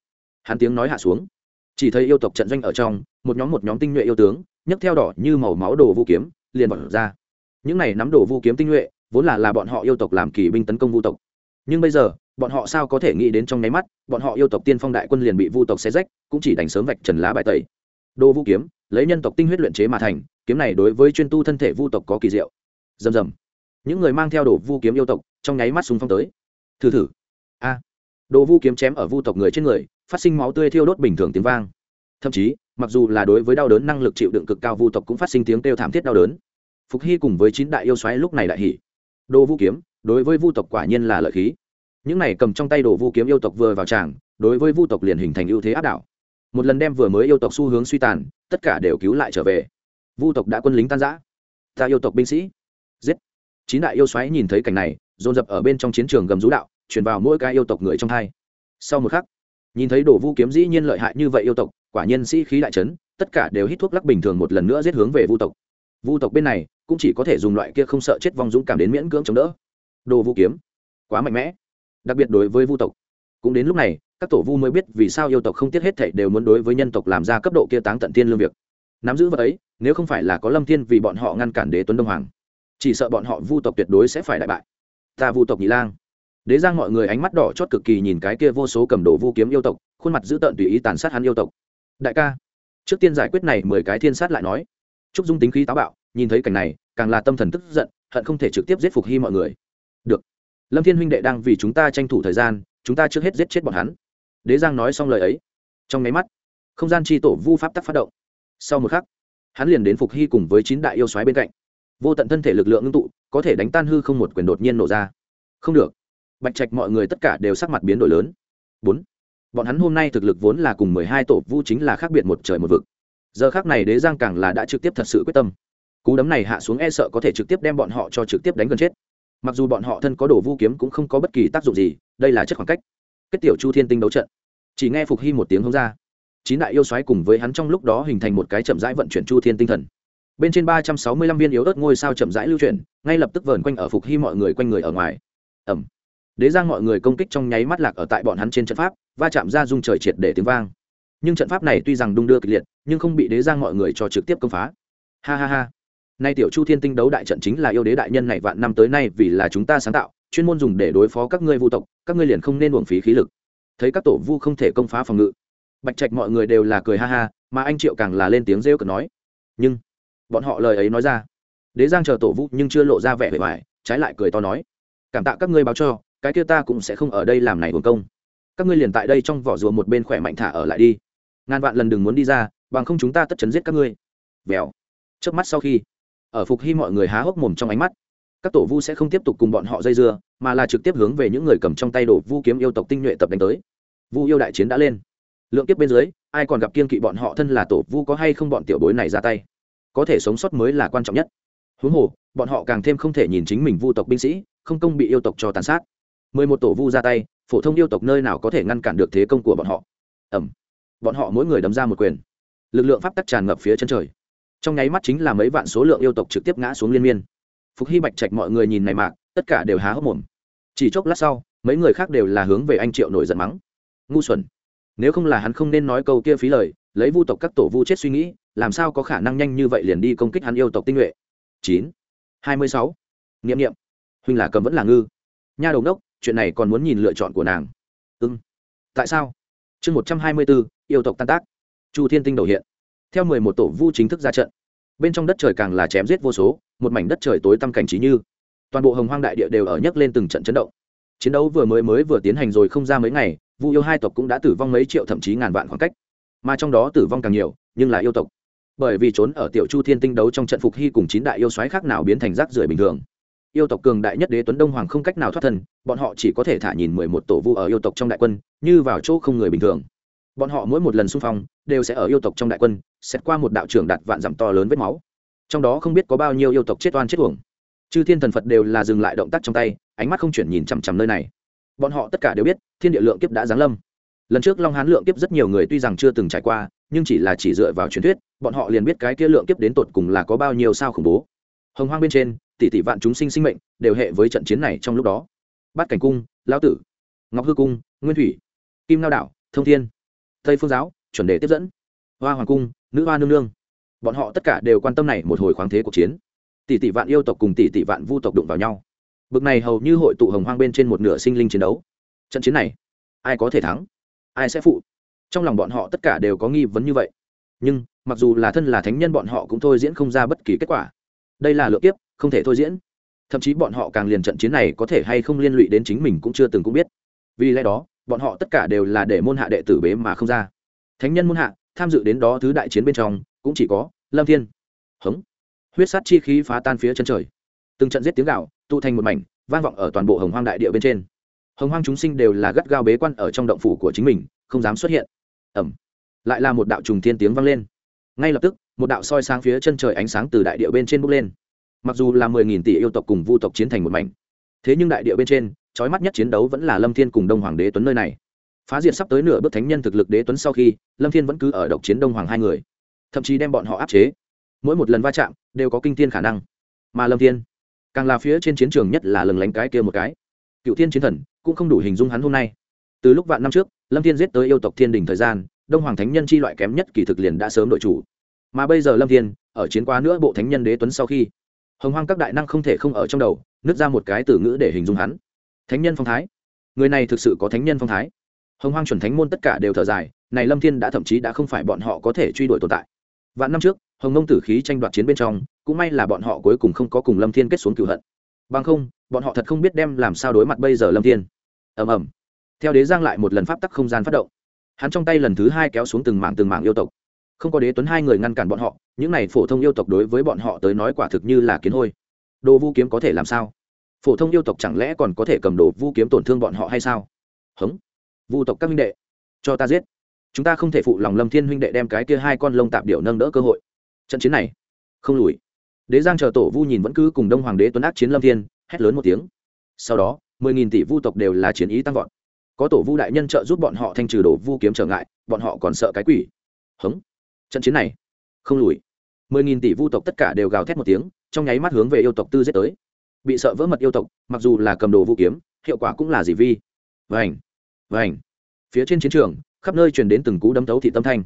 Hắn tiếng nói hạ xuống. Chỉ thấy yêu tộc trận doanh ở trong, một nhóm một nhóm tinh nhuệ yêu tướng, nhấc theo đỏ như màu máu đồ vũ kiếm, liền bỏ ra những này nắm đồ vu kiếm tinh nhuệ, vốn là là bọn họ yêu tộc làm kỳ binh tấn công vu tộc. Nhưng bây giờ, bọn họ sao có thể nghĩ đến trong nháy mắt, bọn họ yêu tộc tiên phong đại quân liền bị vu tộc xé rách, cũng chỉ đánh sớm vạch trần lá bài tẩy. Đồ vũ kiếm, lấy nhân tộc tinh huyết luyện chế mà thành, kiếm này đối với chuyên tu thân thể vu tộc có kỳ diệu. Rầm rầm. Những người mang theo đồ vu kiếm yêu tộc, trong nháy mắt súng phong tới. Thử thử. A. Đồ vu kiếm chém ở vu tộc người trên người, phát sinh máu tươi thiêu đốt bình thường tiếng vang. Thậm chí, mặc dù là đối với đau đớn năng lực chịu đựng cực cao vu tộc cũng phát sinh tiếng kêu thảm thiết đau đớn phục hy cùng với chín đại yêu xoáy lúc này đại hỉ. Đồ vu kiếm, đối với vu tộc quả nhiên là lợi khí. Những này cầm trong tay đồ vu kiếm yêu tộc vừa vào tràng, đối với vu tộc liền hình thành ưu thế áp đảo. Một lần đem vừa mới yêu tộc xu hướng suy tàn, tất cả đều cứu lại trở về. Vu tộc đã quân lính tan giã ta yêu tộc binh sĩ. Giết. Chín đại yêu xoáy nhìn thấy cảnh này, dồn dập ở bên trong chiến trường gầm rú đạo, truyền vào mỗi cái yêu tộc người trong hai. Sau một khắc, nhìn thấy đồ vu kiếm dĩ nhiên lợi hại như vậy yêu tộc, quả nhiên sĩ khí đại trấn tất cả đều hít thuốc lắc bình thường một lần nữa giết hướng về vu tộc. Vu tộc bên này cũng chỉ có thể dùng loại kia không sợ chết vong dũng cảm đến miễn cưỡng chống đỡ. Đồ vu kiếm, quá mạnh mẽ. Đặc biệt đối với vu tộc, cũng đến lúc này, các tổ vu mới biết vì sao yêu tộc không tiếc hết thảy đều muốn đối với nhân tộc làm ra cấp độ kia táng tận tiên lương việc. Nắm giữ vật ấy, nếu không phải là có lâm thiên vì bọn họ ngăn cản đế tuấn đông hoàng, chỉ sợ bọn họ vu tộc tuyệt đối sẽ phải đại bại. Ta vu tộc nhị lang. Đế giang mọi người ánh mắt đỏ chót cực kỳ nhìn cái kia vô số cầm đồ vu kiếm yêu tộc, khuôn mặt dữ tợn tùy ý tàn sát hắn yêu tộc. Đại ca, trước tiên giải quyết này mười cái thiên sát lại nói. Trúc dung tính khí táo bạo nhìn thấy cảnh này, càng là tâm thần tức giận, hận không thể trực tiếp giết phục hy mọi người. Được. Lâm thiên huynh đệ đang vì chúng ta tranh thủ thời gian, chúng ta trước hết giết chết bọn hắn. Đế giang nói xong lời ấy. Trong máy mắt, không gian tri tổ vu pháp tắc phát động. Sau một khắc, hắn liền đến phục hy cùng với chín đại yêu xoáy bên cạnh. Vô tận thân thể lực lượng ngưng tụ, có thể đánh tan hư không một quyền đột nhiên nổ ra. Không được. Bạch trạch mọi người tất cả đều sắc mặt biến đổi lớn. Bốn. Bọn hắn hôm nay thực lực vốn là cùng mười hai tổ vu chính là khác biệt một trời một vực. Giờ khác này đế giang càng là đã trực tiếp thật sự quyết tâm cú đấm này hạ xuống e sợ có thể trực tiếp đem bọn họ cho trực tiếp đánh gần chết. Mặc dù bọn họ thân có đồ vu kiếm cũng không có bất kỳ tác dụng gì, đây là chất khoảng cách. Kết tiểu chu thiên tinh đấu trận. Chỉ nghe phục hy một tiếng hông ra. Chín đại yêu xoáy cùng với hắn trong lúc đó hình thành một cái chậm rãi vận chuyển chu thiên tinh thần. Bên trên ba trăm sáu mươi lăm viên yếu ớt ngôi sao chậm rãi lưu chuyển, ngay lập tức vờn quanh ở phục hy mọi người quanh người ở ngoài. Ẩm đế giang mọi người công kích trong nháy mắt lạc ở tại bọn hắn trên trận pháp, va chạm ra dung trời triệt để tiếng vang. Nhưng trận pháp này tuy rằng đung đưa kịch liệt, nhưng không bị đế giang mọi người cho trực tiếp công phá. Ha ha ha nay tiểu chu thiên tinh đấu đại trận chính là yêu đế đại nhân này vạn năm tới nay vì là chúng ta sáng tạo, chuyên môn dùng để đối phó các ngươi vu tộc, các ngươi liền không nên uổng phí khí lực. Thấy các tổ vu không thể công phá phòng ngự, bạch trạch mọi người đều là cười ha ha, mà anh triệu càng là lên tiếng rêu cực nói, nhưng, bọn họ lời ấy nói ra. Đế giang chờ tổ vu nhưng chưa lộ ra vẻ vẻ vải trái lại cười to nói, cảm tạ các ngươi báo cho, cái kia ta cũng sẽ không ở đây làm này uổng công. Các ngươi liền tại đây trong vỏ rùa một bên khỏe mạnh thả ở lại đi. Ngàn vạn lần đừng muốn đi ra, bằng không chúng ta tất chấn giết các ngươi. Vèo. Trước mắt sau khi ở phục hy mọi người há hốc mồm trong ánh mắt. Các tổ vu sẽ không tiếp tục cùng bọn họ dây dưa, mà là trực tiếp hướng về những người cầm trong tay đổ vu kiếm yêu tộc tinh nhuệ tập đánh tới. Vu yêu đại chiến đã lên. Lượng kiếp bên dưới, ai còn gặp kiên kỵ bọn họ thân là tổ vu có hay không bọn tiểu bối này ra tay? Có thể sống sót mới là quan trọng nhất. Huống hồ, bọn họ càng thêm không thể nhìn chính mình vu tộc binh sĩ, không công bị yêu tộc cho tàn sát. Mười một tổ vu ra tay, phổ thông yêu tộc nơi nào có thể ngăn cản được thế công của bọn họ? Ẩm. Bọn họ mỗi người đấm ra một quyền. Lực lượng pháp tắc tràn ngập phía chân trời trong nháy mắt chính là mấy vạn số lượng yêu tộc trực tiếp ngã xuống liên miên. Phục hy bạch trạch mọi người nhìn này mạc, tất cả đều há hốc mồm. Chỉ chốc lát sau, mấy người khác đều là hướng về anh triệu nổi giận mắng. Ngu xuẩn. Nếu không là hắn không nên nói câu kia phí lời, lấy vu tộc các tổ vu chết suy nghĩ, làm sao có khả năng nhanh như vậy liền đi công kích hắn yêu tộc tinh nhuệ? Chín. Hai mươi sáu. Nghiệm nghiệm huynh là cầm vẫn là ngư. Nha đầu đốc chuyện này còn muốn nhìn lựa chọn của nàng. Ưng tại sao? Chương một trăm hai mươi bốn, yêu tộc tan tác. Chu thiên tinh đầu hiện theo mười một tổ vu chính thức ra trận, bên trong đất trời càng là chém giết vô số, một mảnh đất trời tối tăm cảnh trí như. Toàn bộ hồng hoang đại địa đều ở nhấc lên từng trận chấn động. Chiến đấu vừa mới mới vừa tiến hành rồi không ra mấy ngày, vu yêu hai tộc cũng đã tử vong mấy triệu thậm chí ngàn vạn khoảng cách. Mà trong đó tử vong càng nhiều, nhưng là yêu tộc. Bởi vì trốn ở tiểu chu thiên tinh đấu trong trận phục hy cùng chín đại yêu xoáy khác nào biến thành rác rưởi bình thường. Yêu tộc cường đại nhất đế tuấn đông hoàng không cách nào thoát thân, bọn họ chỉ có thể thả nhìn mười một tổ vu ở yêu tộc trong đại quân, như vào chỗ không người bình thường bọn họ mỗi một lần xung phong, đều sẽ ở yêu tộc trong đại quân xét qua một đạo trưởng đạt vạn dặm to lớn vết máu. Trong đó không biết có bao nhiêu yêu tộc chết oan chết uổng. Chư thiên thần phật đều là dừng lại động tác trong tay, ánh mắt không chuyển nhìn chằm chằm nơi này. Bọn họ tất cả đều biết, thiên địa lượng kiếp đã giáng lâm. Lần trước long hán lượng kiếp rất nhiều người tuy rằng chưa từng trải qua, nhưng chỉ là chỉ dựa vào truyền thuyết, bọn họ liền biết cái kia lượng kiếp đến tột cùng là có bao nhiêu sao khủng bố. Hồng hoang bên trên, tỷ tỷ vạn chúng sinh sinh mệnh đều hệ với trận chiến này trong lúc đó. Bát cảnh cung, lão tử, ngọc hư cung, nguyên thủy, kim lao đạo thông thiên tây phương giáo, chuẩn đề tiếp dẫn. Hoa hoàng cung, nữ hoa nương nương. Bọn họ tất cả đều quan tâm này một hồi khoáng thế cuộc chiến. Tỷ tỷ vạn yêu tộc cùng tỷ tỷ vạn vu tộc đụng vào nhau. Bực này hầu như hội tụ hồng hoang bên trên một nửa sinh linh chiến đấu. Trận chiến này, ai có thể thắng? Ai sẽ phụ? Trong lòng bọn họ tất cả đều có nghi vấn như vậy. Nhưng, mặc dù là thân là thánh nhân bọn họ cũng thôi diễn không ra bất kỳ kết quả. Đây là lượng kiếp, không thể thôi diễn. Thậm chí bọn họ càng liền trận chiến này có thể hay không liên lụy đến chính mình cũng chưa từng cũng biết. Vì lẽ đó bọn họ tất cả đều là để môn hạ đệ tử bế mà không ra. Thánh nhân môn hạ, tham dự đến đó thứ đại chiến bên trong, cũng chỉ có lâm thiên. Hống. Huyết sát chi khí phá tan phía chân trời. Từng trận giết tiếng gạo tụ thành một mảnh, vang vọng ở toàn bộ hồng hoang đại địa bên trên. Hồng hoang chúng sinh đều là gắt gao bế quan ở trong động phủ của chính mình, không dám xuất hiện. Ẩm lại là một đạo trùng thiên tiếng vang lên. Ngay lập tức, một đạo soi sáng phía chân trời ánh sáng từ đại địa bên trên bốc lên. Mặc dù là mười nghìn tỷ yêu tộc cùng vu tộc chiến thành một mảnh, thế nhưng đại địa bên trên trói mắt nhất chiến đấu vẫn là lâm thiên cùng đông hoàng đế tuấn nơi này. Phá diệt sắp tới nửa bước thánh nhân thực lực đế tuấn sau khi, lâm thiên vẫn cứ ở độc chiến đông hoàng hai người. Thậm chí đem bọn họ áp chế. Mỗi một lần va chạm, đều có kinh thiên khả năng. Mà lâm thiên, càng là phía trên chiến trường nhất là lừng lánh cái kia một cái. Cựu thiên chiến thần cũng không đủ hình dung hắn hôm nay. Từ lúc vạn năm trước, lâm thiên giết tới yêu tộc thiên đình thời gian, đông hoàng thánh nhân chi loại kém nhất kỳ thực liền đã sớm đội chủ. Mà bây giờ lâm thiên, ở chiến quá nữa bộ thánh nhân đế tuấn sau khi, hồng hoang các đại năng không thể không ở trong đầu, nứt ra một cái từ ngữ để hình dung hắn thánh nhân phong thái. Người này thực sự có thánh nhân phong thái. Hồng hoang chuẩn thánh môn tất cả đều thở dài, này lâm thiên đã thậm chí đã không phải bọn họ có thể truy đuổi tồn tại. Vạn năm trước, hồng nông tử khí tranh đoạt chiến bên trong, cũng may là bọn họ cuối cùng không có cùng lâm thiên kết xuống cựu hận. Bằng không, bọn họ thật không biết đem làm sao đối mặt bây giờ lâm thiên. Ầm ầm. Theo đế giang lại một lần pháp tắc không gian phát động. Hắn trong tay lần thứ hai kéo xuống từng mảng từng mảng yêu tộc. Không có đế tuấn hai người ngăn cản bọn họ, những này phổ thông yêu tộc đối với bọn họ tới nói quả thực như là kiến hôi. Đồ vu kiếm có thể làm sao? Phổ thông yêu tộc chẳng lẽ còn có thể cầm đồ vu kiếm tổn thương bọn họ hay sao? Hống. Vu tộc các huynh đệ, cho ta giết. Chúng ta không thể phụ lòng lâm thiên huynh đệ đem cái kia hai con lông tạp điệu nâng đỡ cơ hội. Trận chiến này, không lùi. Đế giang chờ tổ vu nhìn vẫn cứ cùng đông hoàng đế tuấn ác chiến lâm thiên, hét lớn một tiếng. Sau đó, mười nghìn tỷ vu tộc đều là chiến ý tăng vọt. Có tổ vu đại nhân trợ giúp bọn họ thanh trừ đổ vu kiếm trở ngại, bọn họ còn sợ cái quỷ. Hống. Trận chiến này, không lùi. mười nghìn tỷ vu tộc tất cả đều gào thét một tiếng, trong nháy mắt hướng về yêu tộc tư giết tới bị sợ vỡ mật yêu tộc, mặc dù là cầm đồ vũ kiếm, hiệu quả cũng là gì vi. Vảnh vảnh phía trên chiến trường, khắp nơi truyền đến từng cú đấm tấu thị tâm thanh.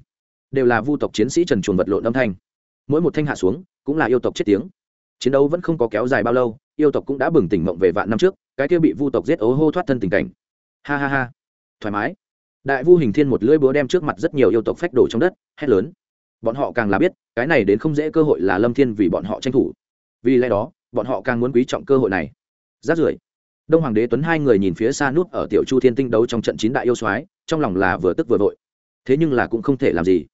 Đều là vu tộc chiến sĩ trần chuồn vật lộn âm thanh. Mỗi một thanh hạ xuống, cũng là yêu tộc chết tiếng. Chiến đấu vẫn không có kéo dài bao lâu, yêu tộc cũng đã bừng tỉnh mộng về vạn năm trước, cái kia bị vu tộc giết ố hô thoát thân tình cảnh. Ha ha ha. Thoải mái. Đại vu hình thiên một lưỡi búa đem trước mặt rất nhiều yêu tộc phách đổ trong đất, hét lớn. Bọn họ càng là biết, cái này đến không dễ cơ hội là lâm thiên vì bọn họ tranh thủ. Vì lẽ đó bọn họ càng muốn quý trọng cơ hội này. Rát rưởi, đông hoàng đế tuấn hai người nhìn phía xa nút ở tiểu chu thiên tinh đấu trong trận chín đại yêu soái, trong lòng là vừa tức vừa vội. Thế nhưng là cũng không thể làm gì.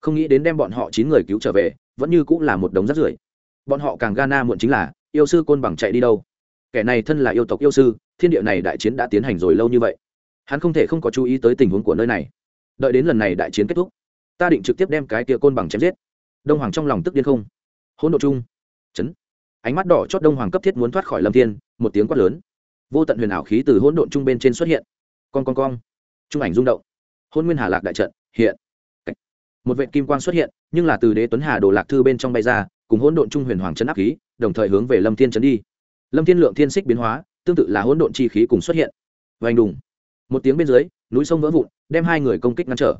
Không nghĩ đến đem bọn họ chín người cứu trở về, vẫn như cũng là một đống rát rưởi. Bọn họ càng gana muộn chính là, yêu sư côn bằng chạy đi đâu? Kẻ này thân là yêu tộc yêu sư, thiên địa này đại chiến đã tiến hành rồi lâu như vậy. Hắn không thể không có chú ý tới tình huống của nơi này. Đợi đến lần này đại chiến kết thúc, ta định trực tiếp đem cái kia côn bằng chém giết. Đông hoàng trong lòng tức điên không? Hỗn độ chung. Chấn ánh mắt đỏ chót đông hoàng cấp thiết muốn thoát khỏi lâm thiên, một tiếng quát lớn. Vô tận huyền ảo khí từ hỗn độn trung bên trên xuất hiện. Con con con trung ảnh rung động. Hôn nguyên hà lạc đại trận hiện. Một vệ kim quang xuất hiện, nhưng là từ đế tuấn hà đồ lạc thư bên trong bay ra, cùng hỗn độn trung huyền hoàng chấn áp khí, đồng thời hướng về lâm thiên chấn đi. Lâm thiên lượng thiên xích biến hóa, tương tự là hỗn độn chi khí cùng xuất hiện. Vành đùng. Một tiếng bên dưới, núi sông vỡ vụn, đem hai người công kích ngăn trở.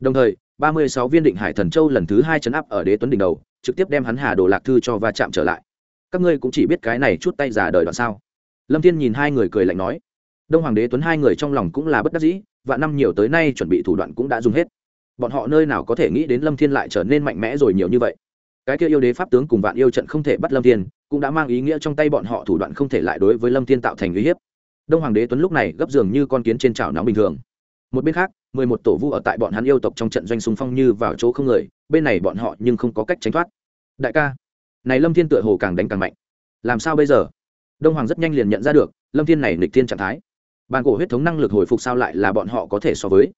Đồng thời, ba mươi sáu viên định hải thần châu lần thứ hai chấn áp ở đế tuấn đỉnh đầu, trực tiếp đem hắn hà đồ lạc thư cho va chạm trở lại các ngươi cũng chỉ biết cái này chút tay giả đời đoạn sao? Lâm thiên nhìn hai người cười lạnh nói, đông hoàng đế tuấn hai người trong lòng cũng là bất đắc dĩ và năm nhiều tới nay chuẩn bị thủ đoạn cũng đã dùng hết. Bọn họ nơi nào có thể nghĩ đến lâm thiên lại trở nên mạnh mẽ rồi nhiều như vậy. Cái kia yêu đế pháp tướng cùng vạn yêu trận không thể bắt lâm thiên, cũng đã mang ý nghĩa trong tay bọn họ thủ đoạn không thể lại đối với lâm thiên tạo thành uy hiếp. Đông hoàng đế tuấn lúc này gấp giường như con kiến trên chảo nóng bình thường. Một bên khác, mười một tổ vu ở tại bọn hắn yêu tộc trong trận doanh súng phong như vào chỗ không người, bên này bọn họ nhưng không có cách tránh thoát. Đại ca này lâm thiên tựa hồ càng đánh càng mạnh. Làm sao bây giờ? Đông hoàng rất nhanh liền nhận ra được, lâm thiên này nghịch thiên trạng thái. Bàn cổ huyết thống năng lực hồi phục sao lại là bọn họ có thể so với?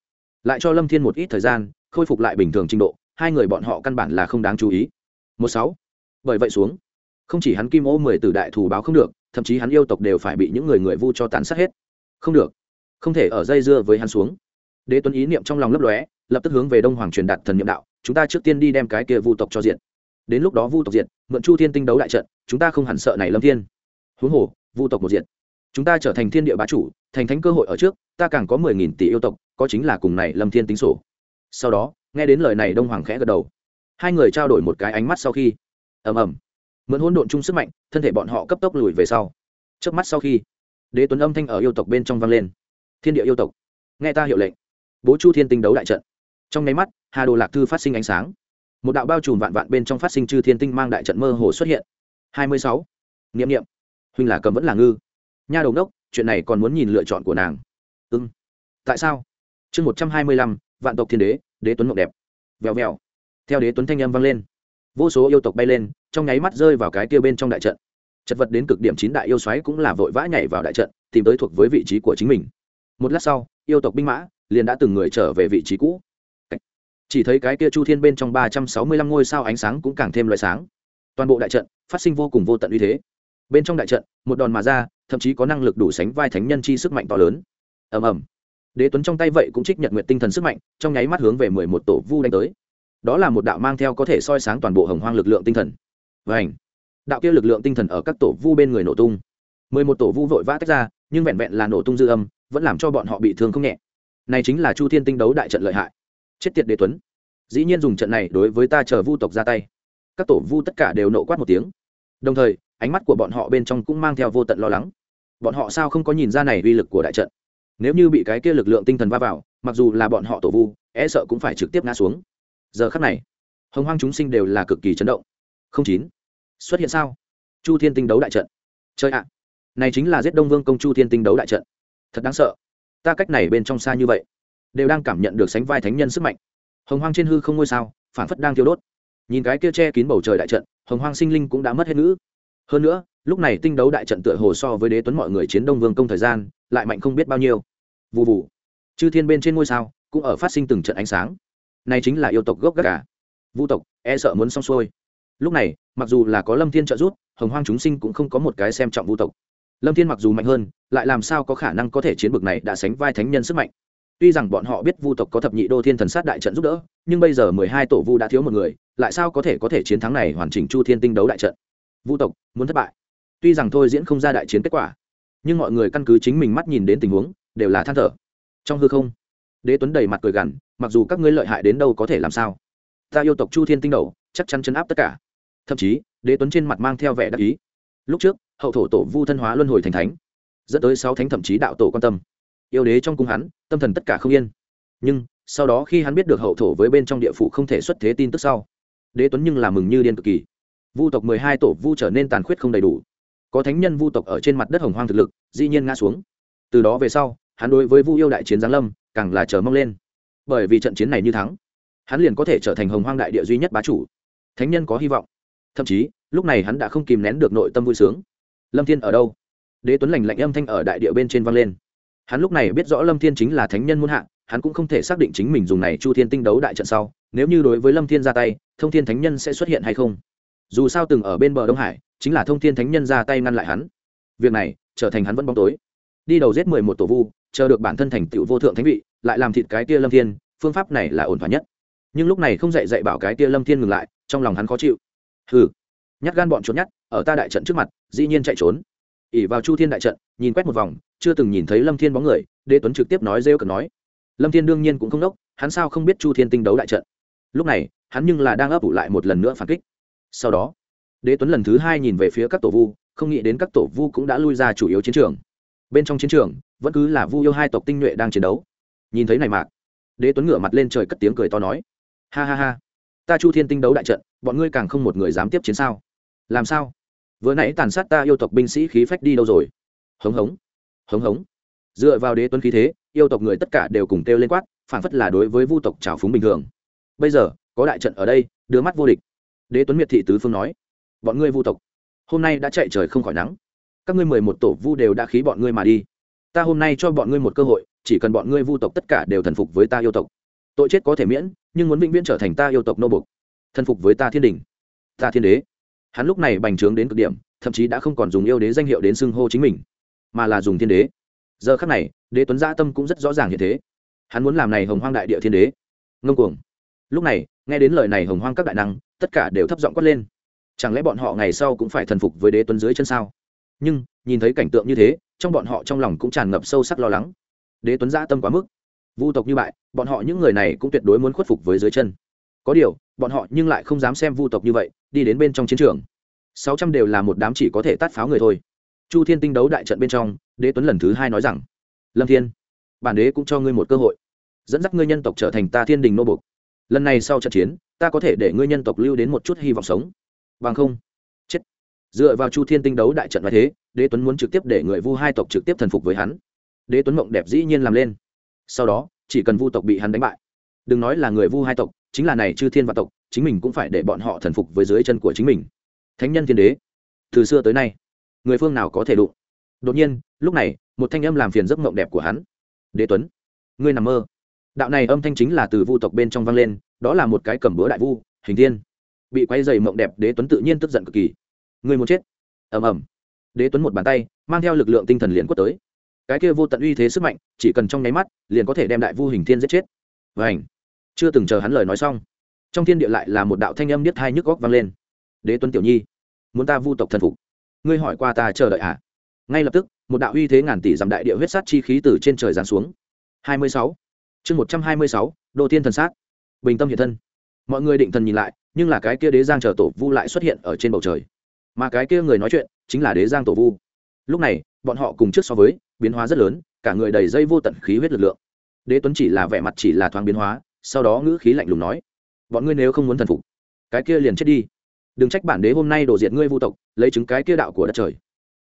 Lại cho lâm thiên một ít thời gian, khôi phục lại bình thường trình độ, hai người bọn họ căn bản là không đáng chú ý. Một sáu. Bởi vậy xuống. Không chỉ hắn kim ô mười tử đại thủ báo không được, thậm chí hắn yêu tộc đều phải bị những người người vu cho tàn sát hết. Không được. Không thể ở dây dưa với hắn xuống. Đế tuấn ý niệm trong lòng lấp lóe, lập tức hướng về đông hoàng truyền đạt thần nhiệm đạo, chúng ta trước tiên đi đem cái kia vu tộc cho diện đến lúc đó vu tộc diện mượn chu thiên tinh đấu đại trận, chúng ta không hẳn sợ này lâm thiên. Huống hồ, vu tộc một diện chúng ta trở thành thiên địa bá chủ, thành thánh cơ hội ở trước, ta càng có mười nghìn tỷ yêu tộc, có chính là cùng này lâm thiên tính sổ. Sau đó, nghe đến lời này đông hoàng khẽ gật đầu. Hai người trao đổi một cái ánh mắt sau khi, ầm ầm, mượn hỗn độn chung sức mạnh, thân thể bọn họ cấp tốc lùi về sau. Trước mắt sau khi, đế tuấn âm thanh ở yêu tộc bên trong vang lên. Thiên địa yêu tộc, nghe ta hiệu lệnh. Bố chu thiên tinh đấu đại trận. Trong nháy mắt, hà đồ lạc thư phát sinh ánh sáng một đạo bao trùm vạn vạn bên trong phát sinh chư thiên tinh mang đại trận mơ hồ xuất hiện. Hai mươi sáu. Nghiệm nghiệm huynh là cầm vẫn là ngư. Nha đầu đốc chuyện này còn muốn nhìn lựa chọn của nàng. Ưng tại sao? Chương một trăm hai mươi lăm, vạn tộc thiên đế đế tuấn mộng đẹp. Vèo vèo. Theo đế tuấn thanh âm vang lên, vô số yêu tộc bay lên, trong nháy mắt rơi vào cái kia bên trong đại trận. Chật vật đến cực điểm chín đại yêu xoáy cũng là vội vã nhảy vào đại trận, tìm tới thuộc với vị trí của chính mình. Một lát sau, yêu tộc binh mã liền đã từng người trở về vị trí cũ chỉ thấy cái kia chu thiên bên trong ba trăm sáu mươi lăm ngôi sao ánh sáng cũng càng thêm loại sáng. Toàn bộ đại trận phát sinh vô cùng vô tận uy thế. Bên trong đại trận, một đòn mà ra, thậm chí có năng lực đủ sánh vai thánh nhân chi sức mạnh to lớn. Ầm ầm. Đế tuấn trong tay vậy cũng trích nhận nguyện tinh thần sức mạnh, trong nháy mắt hướng về mười một tổ vu đánh tới. Đó là một đạo mang theo có thể soi sáng toàn bộ hồng hoang lực lượng tinh thần. Và ảnh đạo kia lực lượng tinh thần ở các tổ vu bên người nổ tung. mười một tổ vu vội vã tách ra, nhưng vẹn vẹn là nổ tung dư âm, vẫn làm cho bọn họ bị thương không nhẹ. Này chính là chu thiên tinh đấu đại trận lợi hại chết tiệt đế tuấn. Dĩ nhiên dùng trận này đối với ta chờ vu tộc ra tay. Các tổ vu tất cả đều nộ quát một tiếng. Đồng thời, ánh mắt của bọn họ bên trong cũng mang theo vô tận lo lắng. Bọn họ sao không có nhìn ra này uy lực của đại trận? Nếu như bị cái kia lực lượng tinh thần va vào, mặc dù là bọn họ tổ vu e sợ cũng phải trực tiếp ngã xuống. Giờ khắc này, hồng hoang chúng sinh đều là cực kỳ chấn động. Không chín, xuất hiện sao? Chu thiên tinh đấu đại trận. Chơi ạ, này chính là giết đông vương công chu thiên tinh đấu đại trận. Thật đáng sợ. Ta cách này bên trong xa như vậy đều đang cảm nhận được sánh vai thánh nhân sức mạnh. Hồng hoang trên hư không ngôi sao phản phất đang thiêu đốt. Nhìn cái kia che kín bầu trời đại trận, hồng hoang sinh linh cũng đã mất hết ngữ. Hơn nữa, lúc này tinh đấu đại trận tựa hồ so với đế tuấn mọi người chiến đông vương công thời gian, lại mạnh không biết bao nhiêu. Vụ vụ chư thiên bên trên ngôi sao, cũng ở phát sinh từng trận ánh sáng. Này chính là yêu tộc gốc gác cả. Vu tộc e sợ muốn xong xuôi. Lúc này, mặc dù là có lâm thiên trợ giúp, hồng hoang chúng sinh cũng không có một cái xem trọng vu tộc. Lâm thiên mặc dù mạnh hơn, lại làm sao có khả năng có thể chiến bực này đã sánh vai thánh nhân sức mạnh? Tuy rằng bọn họ biết vu tộc có thập nhị đô thiên thần sát đại trận giúp đỡ, nhưng bây giờ mười hai tổ vu đã thiếu một người, lại sao có thể có thể chiến thắng này hoàn chỉnh chu thiên tinh đấu đại trận? Vu tộc, muốn thất bại. Tuy rằng thôi diễn không ra đại chiến kết quả, nhưng mọi người căn cứ chính mình mắt nhìn đến tình huống, đều là than thở. Trong hư không, đế tuấn đầy mặt cười gằn, mặc dù các ngươi lợi hại đến đâu có thể làm sao. Ta yêu tộc chu thiên tinh đầu chắc chắn chấn áp tất cả. Thậm chí, đế tuấn trên mặt mang theo vẻ đắc ý. Lúc trước, hậu thổ tổ vu thân hóa luân hồi thành thánh, dẫn tới sáu thánh thậm chí đạo tổ quan tâm yêu đế trong cung hắn, tâm thần tất cả không yên. Nhưng, sau đó khi hắn biết được hậu thổ với bên trong địa phủ không thể xuất thế tin tức sau, đế tuấn nhưng là mừng như điên cực kỳ. Vu tộc mười hai tổ vu trở nên tàn khuyết không đầy đủ. Có thánh nhân vu tộc ở trên mặt đất hồng hoang thực lực, dĩ nhiên ngã xuống. Từ đó về sau, hắn đối với vu yêu đại chiến giáng lâm, càng là chờ mong lên. Bởi vì trận chiến này như thắng, hắn liền có thể trở thành hồng hoang đại địa duy nhất bá chủ. Thánh nhân có hy vọng. Thậm chí, lúc này hắn đã không kìm nén được nội tâm vui sướng. Lâm thiên ở đâu? Đế tuấn lành lạnh âm thanh ở đại địa bên trên vang lên hắn lúc này biết rõ lâm thiên chính là thánh nhân muôn hạ, hắn cũng không thể xác định chính mình dùng này chu thiên tinh đấu đại trận sau, nếu như đối với lâm thiên ra tay, thông thiên thánh nhân sẽ xuất hiện hay không? Dù sao từng ở bên bờ đông hải, chính là thông thiên thánh nhân ra tay ngăn lại hắn. Việc này, trở thành hắn vẫn bóng tối. Đi đầu giết mười một tổ vu, chờ được bản thân thành tựu vô thượng thánh vị, lại làm thịt cái Tia lâm thiên, phương pháp này là ổn thỏa nhất. Nhưng lúc này không dạy dạy bảo cái Tia lâm thiên ngừng lại, trong lòng hắn khó chịu. Hừ, nhát gan bọn trốn nhát, ở ta đại trận trước mặt, dĩ nhiên chạy trốn. Ỉ vào chu thiên đại trận, nhìn quét một vòng chưa từng nhìn thấy lâm thiên bóng người, đế tuấn trực tiếp nói rêu cần nói. Lâm thiên đương nhiên cũng không đốc, hắn sao không biết chu thiên tinh đấu đại trận. Lúc này, hắn nhưng là đang ấp ủ lại một lần nữa phản kích. Sau đó, đế tuấn lần thứ hai nhìn về phía các tổ vu, không nghĩ đến các tổ vu cũng đã lui ra chủ yếu chiến trường. Bên trong chiến trường, vẫn cứ là vu yêu hai tộc tinh nhuệ đang chiến đấu. Nhìn thấy này mạc đế tuấn ngửa mặt lên trời cất tiếng cười to nói. Ha ha ha, ta chu thiên tinh đấu đại trận, bọn ngươi càng không một người dám tiếp chiến sao? Làm sao? Vừa nãy tàn sát ta yêu tộc binh sĩ khí phách đi đâu rồi? Hống hống hống hống. Dựa vào đế tuấn khí thế, yêu tộc người tất cả đều cùng kêu lên quát, phản phất là đối với vu tộc trào phúng bình thường. Bây giờ, có đại trận ở đây, đưa mắt vô địch. Đế tuấn miệt thị tứ phương nói, bọn ngươi vu tộc, hôm nay đã chạy trời không khỏi nắng. Các ngươi mười một tổ vu đều đã khí bọn ngươi mà đi. Ta hôm nay cho bọn ngươi một cơ hội, chỉ cần bọn ngươi vu tộc tất cả đều thần phục với ta yêu tộc. Tội chết có thể miễn, nhưng muốn vĩnh viễn trở thành ta yêu tộc nô bục thần phục với ta thiên đình. Ta thiên đế. Hắn lúc này bành trướng đến cực điểm, thậm chí đã không còn dùng yêu đế danh hiệu đến xưng hô chính mình mà là dùng thiên đế. Giờ khắc này, đế tuấn gia tâm cũng rất rõ ràng như thế. Hắn muốn làm này hồng hoang đại địa thiên đế. Ngông cuồng. Lúc này, nghe đến lời này hồng hoang các đại năng, tất cả đều thấp giọng quát lên. Chẳng lẽ bọn họ ngày sau cũng phải thần phục với đế tuấn dưới chân sao? Nhưng, nhìn thấy cảnh tượng như thế, trong bọn họ trong lòng cũng tràn ngập sâu sắc lo lắng. Đế tuấn gia tâm quá mức. Vu tộc như bại, bọn họ những người này cũng tuyệt đối muốn khuất phục với dưới chân. Có điều, bọn họ nhưng lại không dám xem vu tộc như vậy, đi đến bên trong chiến trường. Sáu trăm đều là một đám chỉ có thể tát pháo người thôi chu thiên tinh đấu đại trận bên trong, đế tuấn lần thứ hai nói rằng, lâm thiên, bản đế cũng cho ngươi một cơ hội, dẫn dắt ngươi nhân tộc trở thành ta thiên đình nô bục lần này sau trận chiến, ta có thể để ngươi nhân tộc lưu đến một chút hy vọng sống. Bằng không, chết. Dựa vào chu thiên tinh đấu đại trận và thế, đế tuấn muốn trực tiếp để người vu hai tộc trực tiếp thần phục với hắn. Đế tuấn mộng đẹp dĩ nhiên làm lên. Sau đó, chỉ cần vu tộc bị hắn đánh bại. Đừng nói là người vu hai tộc, chính là này chư thiên và tộc, chính mình cũng phải để bọn họ thần phục với dưới chân của chính mình. Thánh nhân thiên đế, từ xưa tới nay người phương nào có thể đụng? Đột nhiên, lúc này, một thanh âm làm phiền giấc mộng đẹp của hắn. Đế tuấn, ngươi nằm mơ. Đạo này âm thanh chính là từ vu tộc bên trong vang lên, đó là một cái cầm bữa đại vu, hình thiên. Bị quay dày mộng đẹp, đế tuấn tự nhiên tức giận cực kỳ. Ngươi muốn chết? Ầm ầm. Đế tuấn một bàn tay, mang theo lực lượng tinh thần liền quất tới. Cái kia vô tận uy thế sức mạnh, chỉ cần trong nháy mắt, liền có thể đem đại vu hình thiên giết chết. Và ảnh chưa từng chờ hắn lời nói xong, trong thiên địa lại là một đạo thanh âm niết hai nhức góc vang lên. Đế tuấn tiểu nhi, muốn ta vu tộc thần phục ngươi hỏi qua ta chờ đợi à? Ngay lập tức, một đạo uy thế ngàn tỷ dặm đại địa huyết sát chi khí từ trên trời giáng xuống. Hai mươi sáu. Chương một trăm hai mươi sáu, đô tiên thần sát. Bình tâm hiện thân. Mọi người định thần nhìn lại, nhưng là cái kia đế giang chờ tổ vu lại xuất hiện ở trên bầu trời. Mà cái kia người nói chuyện, chính là đế giang tổ vu. Lúc này, bọn họ cùng trước so với, biến hóa rất lớn, cả người đầy dây vô tận khí huyết lực lượng. Đế tuấn chỉ là vẻ mặt chỉ là thoáng biến hóa, sau đó ngữ khí lạnh lùng nói, bọn ngươi nếu không muốn thần phục, cái kia liền chết đi đừng trách bản đế hôm nay đổ diệt ngươi vu tộc, lấy chứng cái kia đạo của đất trời.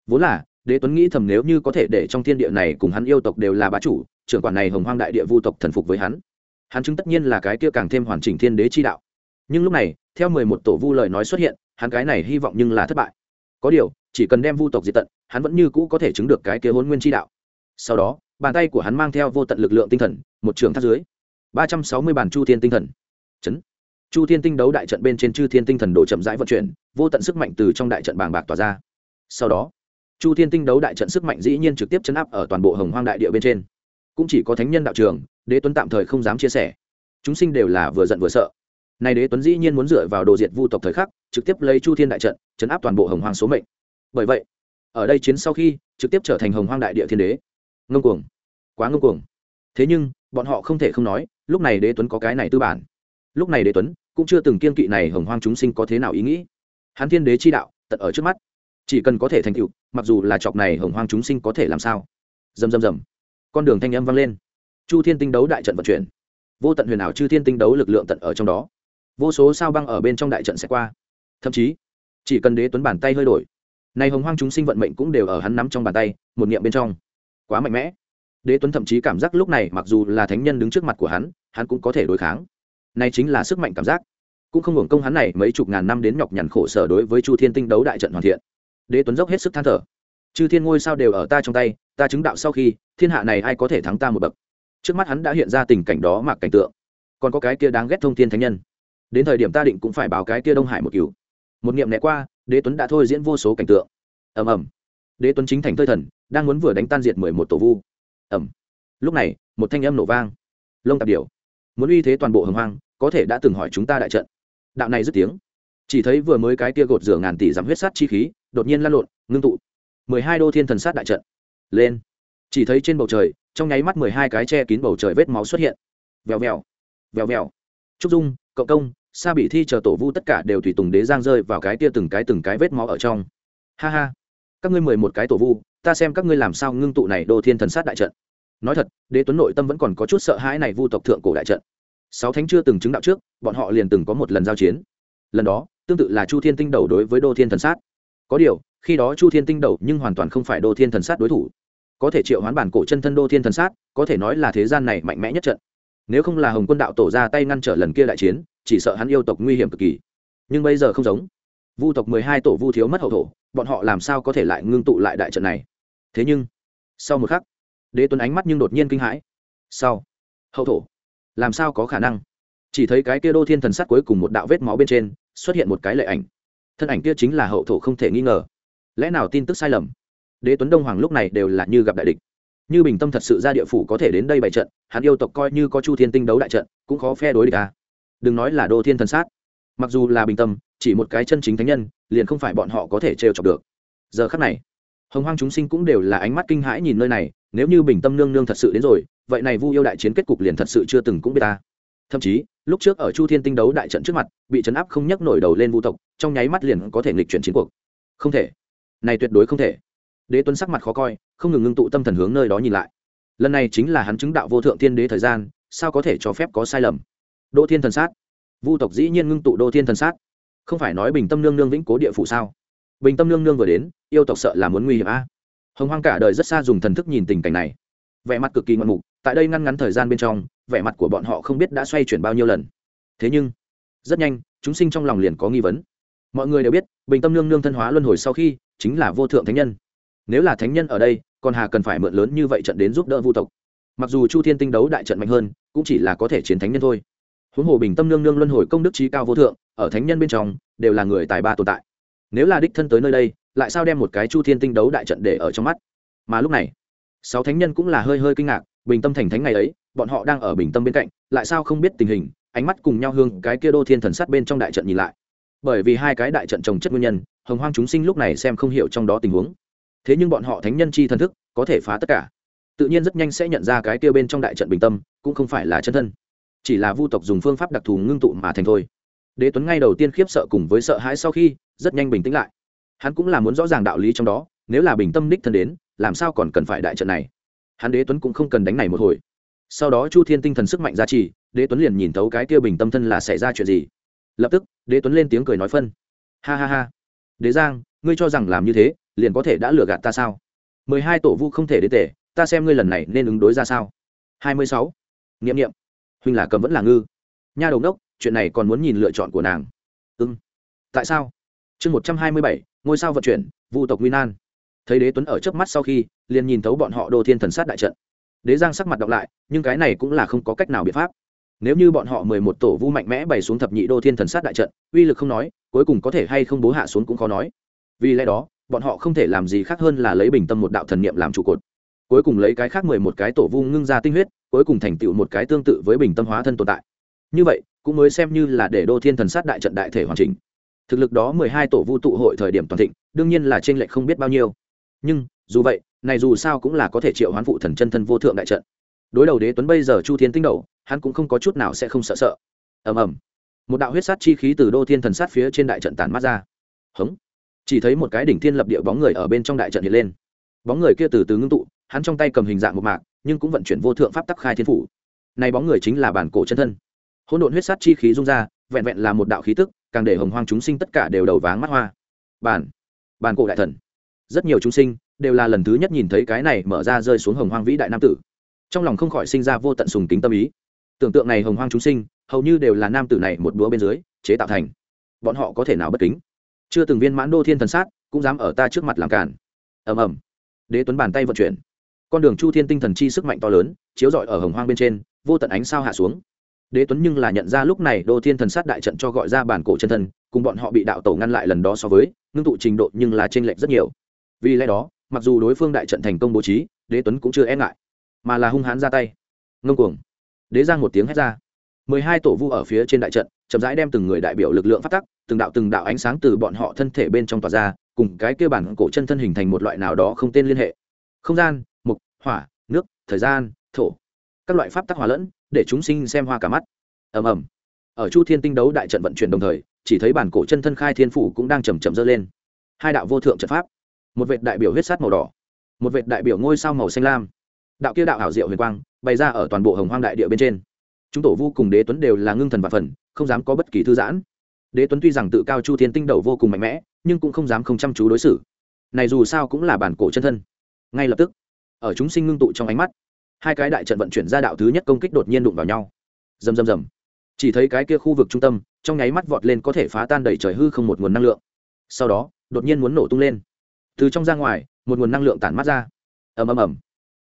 Vốn là, đế tuấn nghĩ thầm nếu như có thể để trong thiên địa này cùng hắn yêu tộc đều là bá chủ, trưởng quản này hồng hoang đại địa vu tộc thần phục với hắn. Hắn chứng tất nhiên là cái kia càng thêm hoàn chỉnh thiên đế chi đạo. Nhưng lúc này, theo mười một tổ vu lời nói xuất hiện, hắn cái này hy vọng nhưng là thất bại. Có điều, chỉ cần đem vu tộc diệt tận, hắn vẫn như cũ có thể chứng được cái kia hôn nguyên chi đạo. Sau đó, bàn tay của hắn mang theo vô tận lực lượng tinh thần, một trường thắt dưới. Ba trăm sáu mươi bàn chu thiên tinh thần. Chấn chu thiên tinh đấu đại trận bên trên chư thiên tinh thần đồ chậm rãi vận chuyển, vô tận sức mạnh từ trong đại trận bàng bạc tỏa ra. Sau đó, chu thiên tinh đấu đại trận sức mạnh dĩ nhiên trực tiếp chấn áp ở toàn bộ hồng hoang đại địa bên trên. Cũng chỉ có thánh nhân đạo trường, đế tuấn tạm thời không dám chia sẻ. Chúng sinh đều là vừa giận vừa sợ. Nay đế tuấn dĩ nhiên muốn dựa vào đồ diệt vu tộc thời khắc, trực tiếp lấy chu thiên đại trận, chấn áp toàn bộ hồng hoang số mệnh. Bởi vậy, ở đây chiến sau khi, trực tiếp trở thành hồng hoang đại địa thiên đế. Ngông cuồng. Quá ngông cuồng. Thế nhưng, bọn họ không thể không nói, lúc này đế tuấn có cái này tư bản lúc này đế tuấn cũng chưa từng kiên kỵ này hồng hoang chúng sinh có thế nào ý nghĩ. Hắn thiên đế chi đạo, tận ở trước mắt. Chỉ cần có thể thành tựu, mặc dù là chọc này hồng hoang chúng sinh có thể làm sao? Dầm dầm dầm con đường thanh âm vang lên. Chu thiên tinh đấu đại trận vận chuyển. Vô tận huyền ảo chư thiên tinh đấu lực lượng tận ở trong đó. Vô số sao băng ở bên trong đại trận sẽ qua. Thậm chí, chỉ cần đế tuấn bàn tay hơi đổi, này hồng hoang chúng sinh vận mệnh cũng đều ở hắn nắm trong bàn tay, một niệm bên trong. Quá mạnh mẽ. Đế tuấn thậm chí cảm giác lúc này, mặc dù là thánh nhân đứng trước mặt của hắn hắn cũng có thể đối kháng này chính là sức mạnh cảm giác. Cũng không hưởng công hắn này mấy chục ngàn năm đến nhọc nhằn khổ sở đối với chu thiên tinh đấu đại trận hoàn thiện. Đế tuấn dốc hết sức than thở. Chư thiên ngôi sao đều ở ta trong tay, ta chứng đạo sau khi, thiên hạ này ai có thể thắng ta một bậc? Trước mắt hắn đã hiện ra tình cảnh đó mặc cảnh tượng. Còn có cái kia đáng ghét thông thiên thánh nhân. Đến thời điểm ta định cũng phải báo cái kia đông hải một cứu một nghiệm né qua, đế tuấn đã thôi diễn vô số cảnh tượng. Ầm ầm. Đế tuấn chính thành thơi thần, đang muốn vừa đánh tan diệt mười một tổ vu. Ầm. Lúc này, một thanh âm nổ vang. Lông tạp điều muốn uy thế toàn bộ hồng hoang, có thể đã từng hỏi chúng ta đại trận. Đạo này dứt tiếng. Chỉ thấy vừa mới cái kia gột rửa ngàn tỷ giảm huyết sát chi khí, đột nhiên lan lộn, ngưng tụ. Mười hai đô thiên thần sát đại trận. Lên. Chỉ thấy trên bầu trời, trong nháy mắt mười hai cái che kín bầu trời vết máu xuất hiện. Vèo vèo. Vèo vèo. Trúc dung cộng công, sa bị thi chờ tổ vu tất cả đều tùy tùng đế giang rơi vào cái kia từng cái từng cái vết máu ở trong. Ha ha. Các ngươi mười một cái tổ vu, ta xem các ngươi làm sao ngưng tụ này đô thiên thần sát đại trận nói thật, đế tuấn nội tâm vẫn còn có chút sợ hãi này vu tộc thượng cổ đại trận. Sáu thánh chưa từng chứng đạo trước, bọn họ liền từng có một lần giao chiến. Lần đó, tương tự là chu thiên tinh đầu đối với đô thiên thần sát. Có điều, khi đó chu thiên tinh đầu nhưng hoàn toàn không phải đô thiên thần sát đối thủ. Có thể triệu hoán bản cổ chân thân đô thiên thần sát, có thể nói là thế gian này mạnh mẽ nhất trận. Nếu không là hồng quân đạo tổ ra tay ngăn trở lần kia đại chiến, chỉ sợ hắn yêu tộc nguy hiểm cực kỳ. Nhưng bây giờ không giống. Vu tộc mười hai tổ vu thiếu mất hậu thổ, bọn họ làm sao có thể lại ngưng tụ lại đại trận này? Thế nhưng, sau một khắc đế tuấn ánh mắt nhưng đột nhiên kinh hãi. Sau hậu thổ? Làm sao có khả năng? Chỉ thấy cái kia đô thiên thần sắt cuối cùng một đạo vết máu bên trên xuất hiện một cái lệ ảnh. Thân ảnh kia chính là hậu thổ không thể nghi ngờ. Lẽ nào tin tức sai lầm? Đế tuấn đông hoàng lúc này đều là như gặp đại địch. Như bình tâm thật sự ra địa phủ có thể đến đây bày trận, hắn yêu tộc coi như có chu thiên tinh đấu đại trận, cũng khó phe đối địch à. đừng nói là đô thiên thần sát. Mặc dù là bình tâm, chỉ một cái chân chính thánh nhân, liền không phải bọn họ có thể trêu chọc được. Giờ khắc này, hồng hoang chúng sinh cũng đều là ánh mắt kinh hãi nhìn nơi này nếu như bình tâm nương nương thật sự đến rồi, vậy này vu yêu đại chiến kết cục liền thật sự chưa từng cũng biết ta. Thậm chí, lúc trước ở chu thiên tinh đấu đại trận trước mặt, bị chấn áp không nhấc nổi đầu lên vu tộc, trong nháy mắt liền có thể nghịch chuyển chiến cuộc. Không thể. Này tuyệt đối không thể. Đế tuấn sắc mặt khó coi, không ngừng ngưng tụ tâm thần hướng nơi đó nhìn lại. Lần này chính là hắn chứng đạo vô thượng thiên đế thời gian, sao có thể cho phép có sai lầm? Đỗ thiên thần sát. Vu tộc dĩ nhiên ngưng tụ đô thiên thần sát. Không phải nói bình tâm nương nương vĩnh cố địa phủ sao? Bình tâm nương nương vừa đến, yêu tộc sợ là muốn nguy hiểm a hồng hoang cả đời rất xa dùng thần thức nhìn tình cảnh này. Vẻ mặt cực kỳ ngoạn mục tại đây ngăn ngắn thời gian bên trong, vẻ mặt của bọn họ không biết đã xoay chuyển bao nhiêu lần. Thế nhưng, rất nhanh, chúng sinh trong lòng liền có nghi vấn. Mọi người đều biết, bình tâm nương nương thân hóa luân hồi sau khi, chính là vô thượng thánh nhân. Nếu là thánh nhân ở đây, còn hà cần phải mượn lớn như vậy trận đến giúp đỡ vu tộc. Mặc dù chu thiên tinh đấu đại trận mạnh hơn, cũng chỉ là có thể chiến thánh nhân thôi. Huống hồ bình tâm nương nương luân hồi công đức trí cao vô thượng, ở thánh nhân bên trong, đều là người tài ba tồn tại. Nếu là đích thân tới nơi đây lại sao đem một cái chu thiên tinh đấu đại trận để ở trong mắt? Mà lúc này, sáu thánh nhân cũng là hơi hơi kinh ngạc, bình tâm thành thánh ngày ấy, bọn họ đang ở bình tâm bên cạnh, lại sao không biết tình hình, ánh mắt cùng nhau hương cái kia đô thiên thần sát bên trong đại trận nhìn lại. Bởi vì hai cái đại trận trồng chất nguyên nhân, hồng hoang chúng sinh lúc này xem không hiểu trong đó tình huống. Thế nhưng bọn họ thánh nhân chi thần thức, có thể phá tất cả. Tự nhiên rất nhanh sẽ nhận ra cái kia bên trong đại trận bình tâm, cũng không phải là chân thân. Chỉ là vu tộc dùng phương pháp đặc thù ngưng tụ mà thành thôi. Đế tuấn ngay đầu tiên khiếp sợ cùng với sợ hãi sau khi, rất nhanh bình tĩnh lại hắn cũng là muốn rõ ràng đạo lý trong đó, nếu là bình tâm đích thân đến, làm sao còn cần phải đại trận này? Hắn đế tuấn cũng không cần đánh này một hồi. Sau đó chu thiên tinh thần sức mạnh ra trì, đế tuấn liền nhìn thấu cái kia bình tâm thân là xảy ra chuyện gì. Lập tức, đế tuấn lên tiếng cười nói phân. Ha ha ha. Đế giang, ngươi cho rằng làm như thế, liền có thể đã lừa gạt ta sao? Mười hai tổ vu không thể đế tể ta xem ngươi lần này nên ứng đối ra sao? Hai mươi sáu. N i ệ m n i ệ m huynh là cầm vẫn là ngư. Nha đầu đốc, chuyện này còn muốn nhìn lựa chọn của nàng. Ưng tại sao? Chương một trăm hai mươi bảy, ngôi sao vận chuyển, vu tộc nguyên an thấy đế tuấn ở trước mắt sau khi, liền nhìn thấu bọn họ đô thiên thần sát đại trận. Đế giang sắc mặt đọc lại, nhưng cái này cũng là không có cách nào biện pháp. Nếu như bọn họ mười một tổ vu mạnh mẽ bày xuống thập nhị đô thiên thần sát đại trận, uy lực không nói, cuối cùng có thể hay không bố hạ xuống cũng khó nói. Vì lẽ đó, bọn họ không thể làm gì khác hơn là lấy bình tâm một đạo thần niệm làm trụ cột. Cuối cùng lấy cái khác mười một cái tổ vu ngưng ra tinh huyết, cuối cùng thành tựu một cái tương tự với bình tâm hóa thân tồn tại. Như vậy, cũng mới xem như là để đô thiên thần sát đại trận đại thể hoàn chỉnh thực lực đó mười hai tổ vu tụ hội thời điểm toàn thịnh, đương nhiên là trên r lệch không biết bao nhiêu. Nhưng, dù vậy, này dù sao cũng là có thể triệu hoán phụ thần chân thân vô thượng đại trận. Đối đầu đế tuấn bây giờ chu thiên tinh đầu, hắn cũng không có chút nào sẽ không sợ sợ. Ầm ầm. Một đạo huyết sát chi khí từ đô thiên thần sát phía trên đại trận tản mát ra. Hống. Chỉ thấy một cái đỉnh thiên lập địa bóng người ở bên trong đại trận hiện lên. Bóng người kia từ từ ngưng tụ, hắn trong tay cầm hình dạng một mạc, nhưng cũng vận chuyển vô thượng pháp tắc khai thiên phủ. Này bóng người chính là bản cổ chân thân. Hỗn độn huyết sát chi khí dung ra, vẹn vẹn là một đạo khí tức càng để hồng hoang chúng sinh tất cả đều đầu váng mắt hoa. Bản bản cổ đại thần. Rất nhiều chúng sinh đều là lần thứ nhất nhìn thấy cái này mở ra rơi xuống hồng hoang vĩ đại nam tử. Trong lòng không khỏi sinh ra vô tận sùng kính tâm ý. Tưởng tượng này hồng hoang chúng sinh, hầu như đều là nam tử này một đũa bên dưới, chế tạo thành. Bọn họ có thể nào bất kính? Chưa từng viên mãn đô thiên thần sát, cũng dám ở ta trước mặt làm cản. Ầm ầm. Đế tuấn bàn tay vận chuyển. Con đường chu thiên tinh thần chi sức mạnh to lớn, chiếu rọi ở hồng hoang bên trên, vô tận ánh sao hạ xuống đế tuấn nhưng là nhận ra lúc này đô thiên thần sát đại trận cho gọi ra bản cổ chân thân, cùng bọn họ bị đạo tổ ngăn lại lần đó so với, ngưng tụ trình độ nhưng là t r ê n lệch rất nhiều. Vì lẽ đó, mặc dù đối phương đại trận thành công bố trí, đế tuấn cũng chưa e ngại, mà là hung hãn ra tay. Ngông cuồng. Đế giang một tiếng hét ra. Mười hai tổ vu ở phía trên đại trận, chậm rãi đem từng người đại biểu lực lượng phát tắc, từng đạo từng đạo ánh sáng từ bọn họ thân thể bên trong tòa ra, cùng cái kêu bản cổ chân thân hình thành một loại nào đó không tên liên hệ. Không gian, mục, hỏa, nước, thời gian, thổ các loại pháp tắc hòa lẫn, để chúng sinh xem hoa cả mắt. Ầm ầm. Ở chu thiên tinh đấu đại trận vận chuyển đồng thời, chỉ thấy bản cổ chân thân khai thiên phủ cũng đang chầm chậm dơ lên. Hai đạo vô thượng trận pháp. Một vệt đại biểu huyết sát màu đỏ, một vệt đại biểu ngôi sao màu xanh lam. Đạo kia đạo hảo diệu huyền quang, bày ra ở toàn bộ hồng hoang đại địa bên trên. Chúng tổ vu cùng đế tuấn đều là ngưng thần và phần, không dám có bất kỳ thư giãn. Đế tuấn tuy rằng tự cao chu thiên tinh đầu vô cùng mạnh mẽ, nhưng cũng không dám không chăm chú đối xử. Này dù sao cũng là bản cổ chân thân. Ngay lập tức, ở chúng sinh ngưng tụ trong ánh mắt hai cái đại trận vận chuyển ra đạo thứ nhất công kích đột nhiên đụng vào nhau. Rầm rầm rầm. Chỉ thấy cái kia khu vực trung tâm, trong nháy mắt vọt lên có thể phá tan đầy trời hư không một nguồn năng lượng. Sau đó, đột nhiên muốn nổ tung lên. Từ trong ra ngoài, một nguồn năng lượng tản mắt ra. Ầm ầm ầm.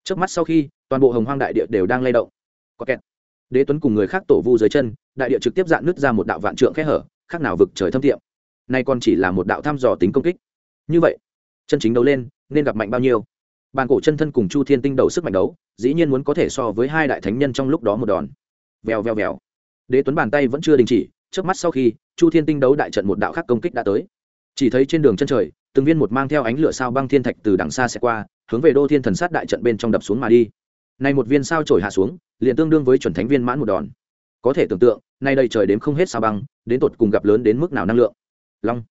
Trước mắt sau khi, toàn bộ hồng hoang đại địa đều đang lay động. Có kẹt. Đế tuấn cùng người khác tổ vu dưới chân, đại địa trực tiếp dạn nứt ra một đạo vạn trượng khe hở, khác nào vực trời thâm tiệm. Nay còn chỉ là một đạo thăm dò tính công kích. Như vậy, chân chính đấu lên, nên gặp mạnh bao nhiêu? Bàn cổ chân thân cùng chu thiên tinh đầu sức mạnh đấu dĩ nhiên muốn có thể so với hai đại thánh nhân trong lúc đó một đòn. Vèo vèo vèo. Đế tuấn bàn tay vẫn chưa đình chỉ trước mắt sau khi, chu thiên tinh đấu đại trận một đạo khác công kích đã tới. Chỉ thấy trên đường chân trời, từng viên một mang theo ánh lửa sao băng thiên thạch từ đằng xa sẽ qua, hướng về đô thiên thần sát đại trận bên trong đập xuống mà đi. Này một viên sao trổi hạ xuống, liền tương đương với chuẩn thánh viên mãn một đòn. Có thể tưởng tượng, nay đầy trời đếm không hết sao băng, đến tột cùng gặp lớn đến mức nào năng lượng. Long.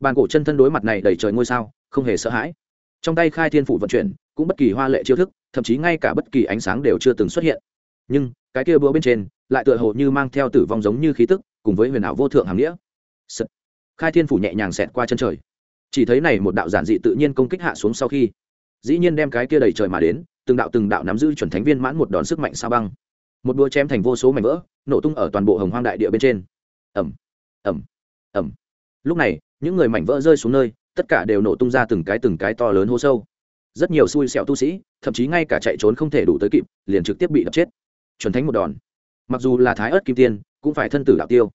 Bàn cổ chân thân đối mặt này đầy trời ngôi sao, không hề sợ hãi trong tay khai thiên phủ vận chuyển, cũng bất kỳ hoa lệ chiêu thức, thậm chí ngay cả bất kỳ ánh sáng đều chưa từng xuất hiện. Nhưng, cái kia búa bên trên, lại tựa hồ như mang theo tử vong giống như khí tức, cùng với huyền ảo vô thượng hàm nghĩa. Sật. khai thiên phủ nhẹ nhàng xẹt qua chân trời. Chỉ thấy này một đạo giản dị tự nhiên công kích hạ xuống sau khi, dĩ nhiên đem cái kia đầy trời mà đến, từng đạo từng đạo nắm giữ chuẩn thánh viên mãn một đòn sức mạnh sao băng. Một đua chém thành vô số mảnh vỡ, nổ tung ở toàn bộ hồng hoang đại địa bên trên. Ẩm ẩm ẩm lúc này, những người mảnh vỡ rơi xuống nơi tất cả đều nổ tung ra từng cái từng cái to lớn hố sâu. Rất nhiều xui xẻo tu sĩ, thậm chí ngay cả chạy trốn không thể đủ tới kịp, liền trực tiếp bị đập chết. Chuẩn thánh một đòn. Mặc dù là thái ớt kim tiên, cũng phải thân tử đạo tiêu.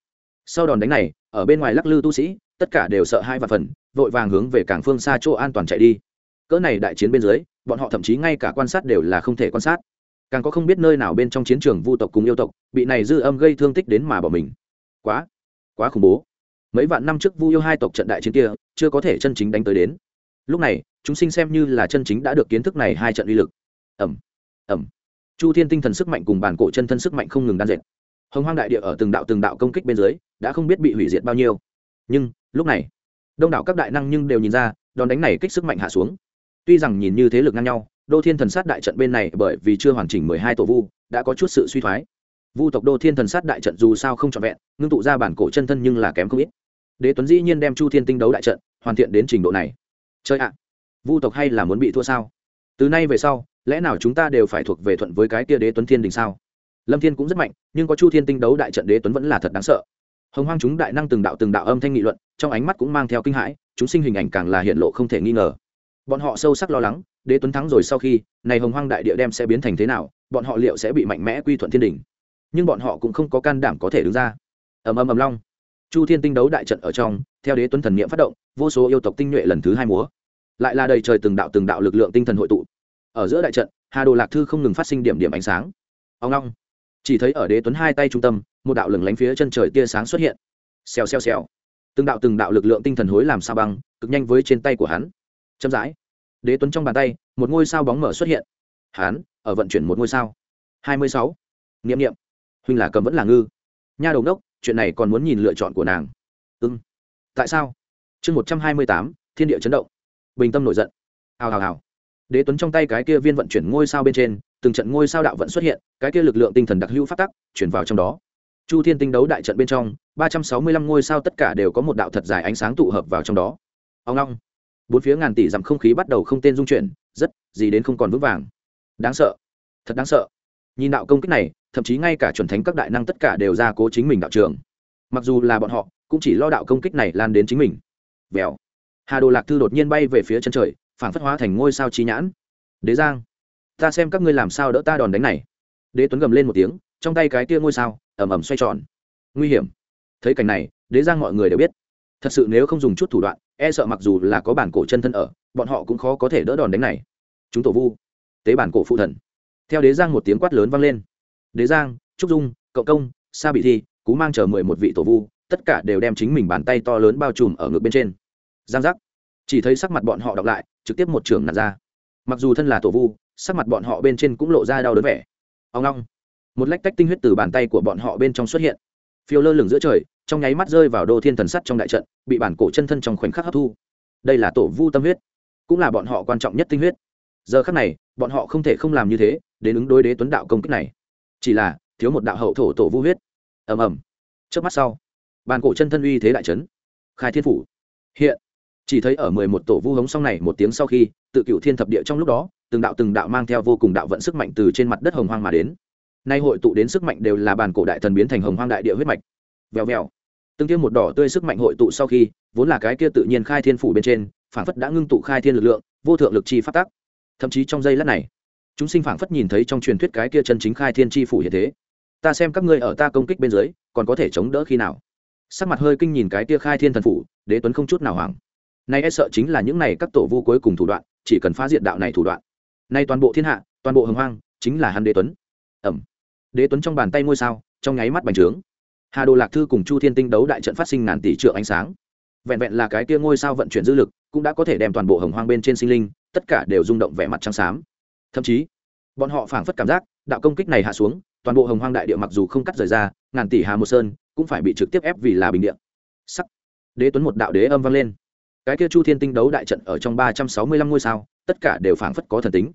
Sau đòn đánh này, ở bên ngoài lắc lư tu sĩ, tất cả đều sợ hai và phần, vội vàng hướng về cảng phương xa chỗ an toàn chạy đi. Cỡ này đại chiến bên dưới, bọn họ thậm chí ngay cả quan sát đều là không thể quan sát. Càng có không biết nơi nào bên trong chiến trường vu tộc cùng yêu tộc, bị này dư âm gây thương tích đến mà bỏ mình. Quá quá khủng bố. Mấy vạn năm trước vu yêu hai tộc trận đại chiến kia chưa có thể chân chính đánh tới đến. Lúc này, chúng sinh xem như là chân chính đã được kiến thức này hai trận uy lực. Ẩm ẩm chu thiên tinh thần sức mạnh cùng bản cổ chân thân sức mạnh không ngừng đan dệt. Hồng hoang đại địa ở từng đạo từng đạo công kích bên dưới, đã không biết bị hủy diệt bao nhiêu. Nhưng, lúc này, đông đảo các đại năng nhưng đều nhìn ra, đòn đánh này kích sức mạnh hạ xuống. Tuy rằng nhìn như thế lực ngang nhau, đô thiên thần sát đại trận bên này bởi vì chưa hoàn chỉnh mười hai tổ vu, đã có chút sự suy thoái. Vu tộc đô thiên thần sát đại trận dù sao không trọn vẹn, ngưng tụ ra bản cổ chân thân nhưng là kém không ít đế tuấn dĩ nhiên đem chu thiên tinh đấu đại trận hoàn thiện đến trình độ này. Chơi ạ, vu tộc hay là muốn bị thua sao? Từ nay về sau, lẽ nào chúng ta đều phải thuộc về thuận với cái kia đế tuấn thiên đình sao? Lâm thiên cũng rất mạnh, nhưng có chu thiên tinh đấu đại trận đế tuấn vẫn là thật đáng sợ. Hồng hoang chúng đại năng từng đạo từng đạo âm thanh nghị luận, trong ánh mắt cũng mang theo kinh hãi, chúng sinh hình ảnh càng là hiện lộ không thể nghi ngờ. Bọn họ sâu sắc lo lắng, đế tuấn thắng rồi sau khi, này hồng hoang đại địa đem sẽ biến thành thế nào, bọn họ liệu sẽ bị mạnh mẽ quy thuận thiên đình. Nhưng bọn họ cũng không có can đảm có thể đứng ra. Ầm ầm ầm long chu thiên tinh đấu đại trận ở trong, theo đế tuấn thần niệm phát động, vô số yêu tộc tinh nhuệ lần thứ hai múa. Lại là đầy trời từng đạo từng đạo lực lượng tinh thần hội tụ. Ở giữa đại trận, hà đồ lạc thư không ngừng phát sinh điểm điểm ánh sáng. Ông long. Chỉ thấy ở đế tuấn hai tay trung tâm, một đạo lửng lánh phía chân trời tia sáng xuất hiện. Xèo xèo xèo. Từng đạo từng đạo lực lượng tinh thần hối làm sao băng, cực nhanh với trên tay của hắn. Chậm rãi. Đế tuấn trong bàn tay, một ngôi sao bóng mở xuất hiện. Hắn, ở vận chuyển một ngôi sao. Hai mươi sáu. Nghiệm nghiệm huynh là cầm vẫn là ngư. Nha đầu đốc chuyện này còn muốn nhìn lựa chọn của nàng. Ưng tại sao? Chương một trăm hai mươi tám, thiên địa chấn động. Bình tâm nổi giận. Hào hào hào. Đế tuấn trong tay cái kia viên vận chuyển ngôi sao bên trên, từng trận ngôi sao đạo vẫn xuất hiện, cái kia lực lượng tinh thần đặc hữu phát tắc, chuyển vào trong đó. Chu thiên tinh đấu đại trận bên trong, ba trăm sáu mươi lăm ngôi sao tất cả đều có một đạo thật dài ánh sáng tụ hợp vào trong đó. Ông long. Bốn phía ngàn tỷ dặm không khí bắt đầu không tên dung chuyển, rất, gì đến không còn vững vàng. Đáng sợ. Thật đáng sợ. Nhìn đạo công kích này thậm chí ngay cả chuẩn thánh các đại năng tất cả đều ra cố chính mình đạo trường. Mặc dù là bọn họ, cũng chỉ lo đạo công kích này lan đến chính mình. Vèo. Hà đồ lạc thư đột nhiên bay về phía chân trời phản phất hóa thành ngôi sao trí nhãn. Đế giang, ta xem các ngươi làm sao đỡ ta đòn đánh này. Đế tuấn gầm lên một tiếng, trong tay cái kia ngôi sao ẩm ẩm xoay tròn. Nguy hiểm. Thấy cảnh này, đế giang mọi người đều biết. Thật sự nếu không dùng chút thủ đoạn e sợ mặc dù là có bản cổ chân thân ở, bọn họ cũng khó có thể đỡ đòn đánh này. Chúng tổ vu, tế bản cổ phụ thần. Theo đế giang một tiếng quát lớn vang lên đế giang, trúc dung, cộng công, sa bị thi, cú mang chờ mười một vị tổ vu, tất cả đều đem chính mình bàn tay to lớn bao trùm ở ngực bên trên. Giang giác. Chỉ thấy sắc mặt bọn họ đọc lại, trực tiếp một trường nạt ra. Mặc dù thân là tổ vu, sắc mặt bọn họ bên trên cũng lộ ra đau đớn vẻ. Ông long một lách tách tinh huyết từ bàn tay của bọn họ bên trong xuất hiện. Phiêu lơ lửng giữa trời, trong nháy mắt rơi vào đô thiên thần sắt trong đại trận, bị bản cổ chân thân trong khoảnh khắc hấp thu. Đây là tổ vu tâm huyết. Cũng là bọn họ quan trọng nhất tinh huyết. Giờ khắc này, bọn họ không thể không làm như thế để ứng đối đế tuấn đạo công kích này chỉ là, thiếu một đạo hậu thổ tổ vu huyết. Ầm ầm. Trước mắt sau, bàn cổ chân thân uy thế đại trấn khai thiên phủ. Hiện, chỉ thấy ở mười một tổ vu hống song này một tiếng sau khi, tự cựu thiên thập địa trong lúc đó, từng đạo từng đạo mang theo vô cùng đạo vận sức mạnh từ trên mặt đất hồng hoang mà đến. Nay hội tụ đến sức mạnh đều là bàn cổ đại thần biến thành hồng hoang đại địa huyết mạch. Vèo vèo. Từng tiêm một đỏ tươi sức mạnh hội tụ sau khi, vốn là cái kia tự nhiên khai thiên phủ bên trên phản phất đã ngưng tụ khai thiên lực lượng, vô thượng lực chi phát tác. Thậm chí trong giây lát này chúng sinh phảng phất nhìn thấy trong truyền thuyết cái kia chân chính khai thiên tri phủ hiện thế. Ta xem các ngươi ở ta công kích bên dưới, còn có thể chống đỡ khi nào? Sắc mặt hơi kinh nhìn cái kia khai thiên thần phủ, đế tuấn không chút nào hoảng. Nay e sợ chính là những này các tổ vu cuối cùng thủ đoạn, chỉ cần phá diện đạo này thủ đoạn. Nay toàn bộ thiên hạ, toàn bộ hồng hoang, chính là hắn đế tuấn. Ẩm. Đế tuấn trong bàn tay ngôi sao, trong nháy mắt bành trướng. Hà đồ lạc thư cùng chu thiên tinh đấu đại trận phát sinh ngàn tỷ trượng ánh sáng. Vẹn vẹn là cái kia ngôi sao vận chuyển dư lực, cũng đã có thể đem toàn bộ hồng hoang bên trên sinh linh, tất cả đều rung động vẻ mặt trắng xám thậm chí bọn họ phảng phất cảm giác đạo công kích này hạ xuống, toàn bộ hồng hoang đại địa mặc dù không cắt rời ra, ngàn tỷ hà một sơn cũng phải bị trực tiếp ép vì là bình địa. Sắc. Đế tuấn một đạo đế âm vang lên. Cái kia chu thiên tinh đấu đại trận ở trong ba trăm sáu mươi lăm ngôi sao, tất cả đều phảng phất có thần tính.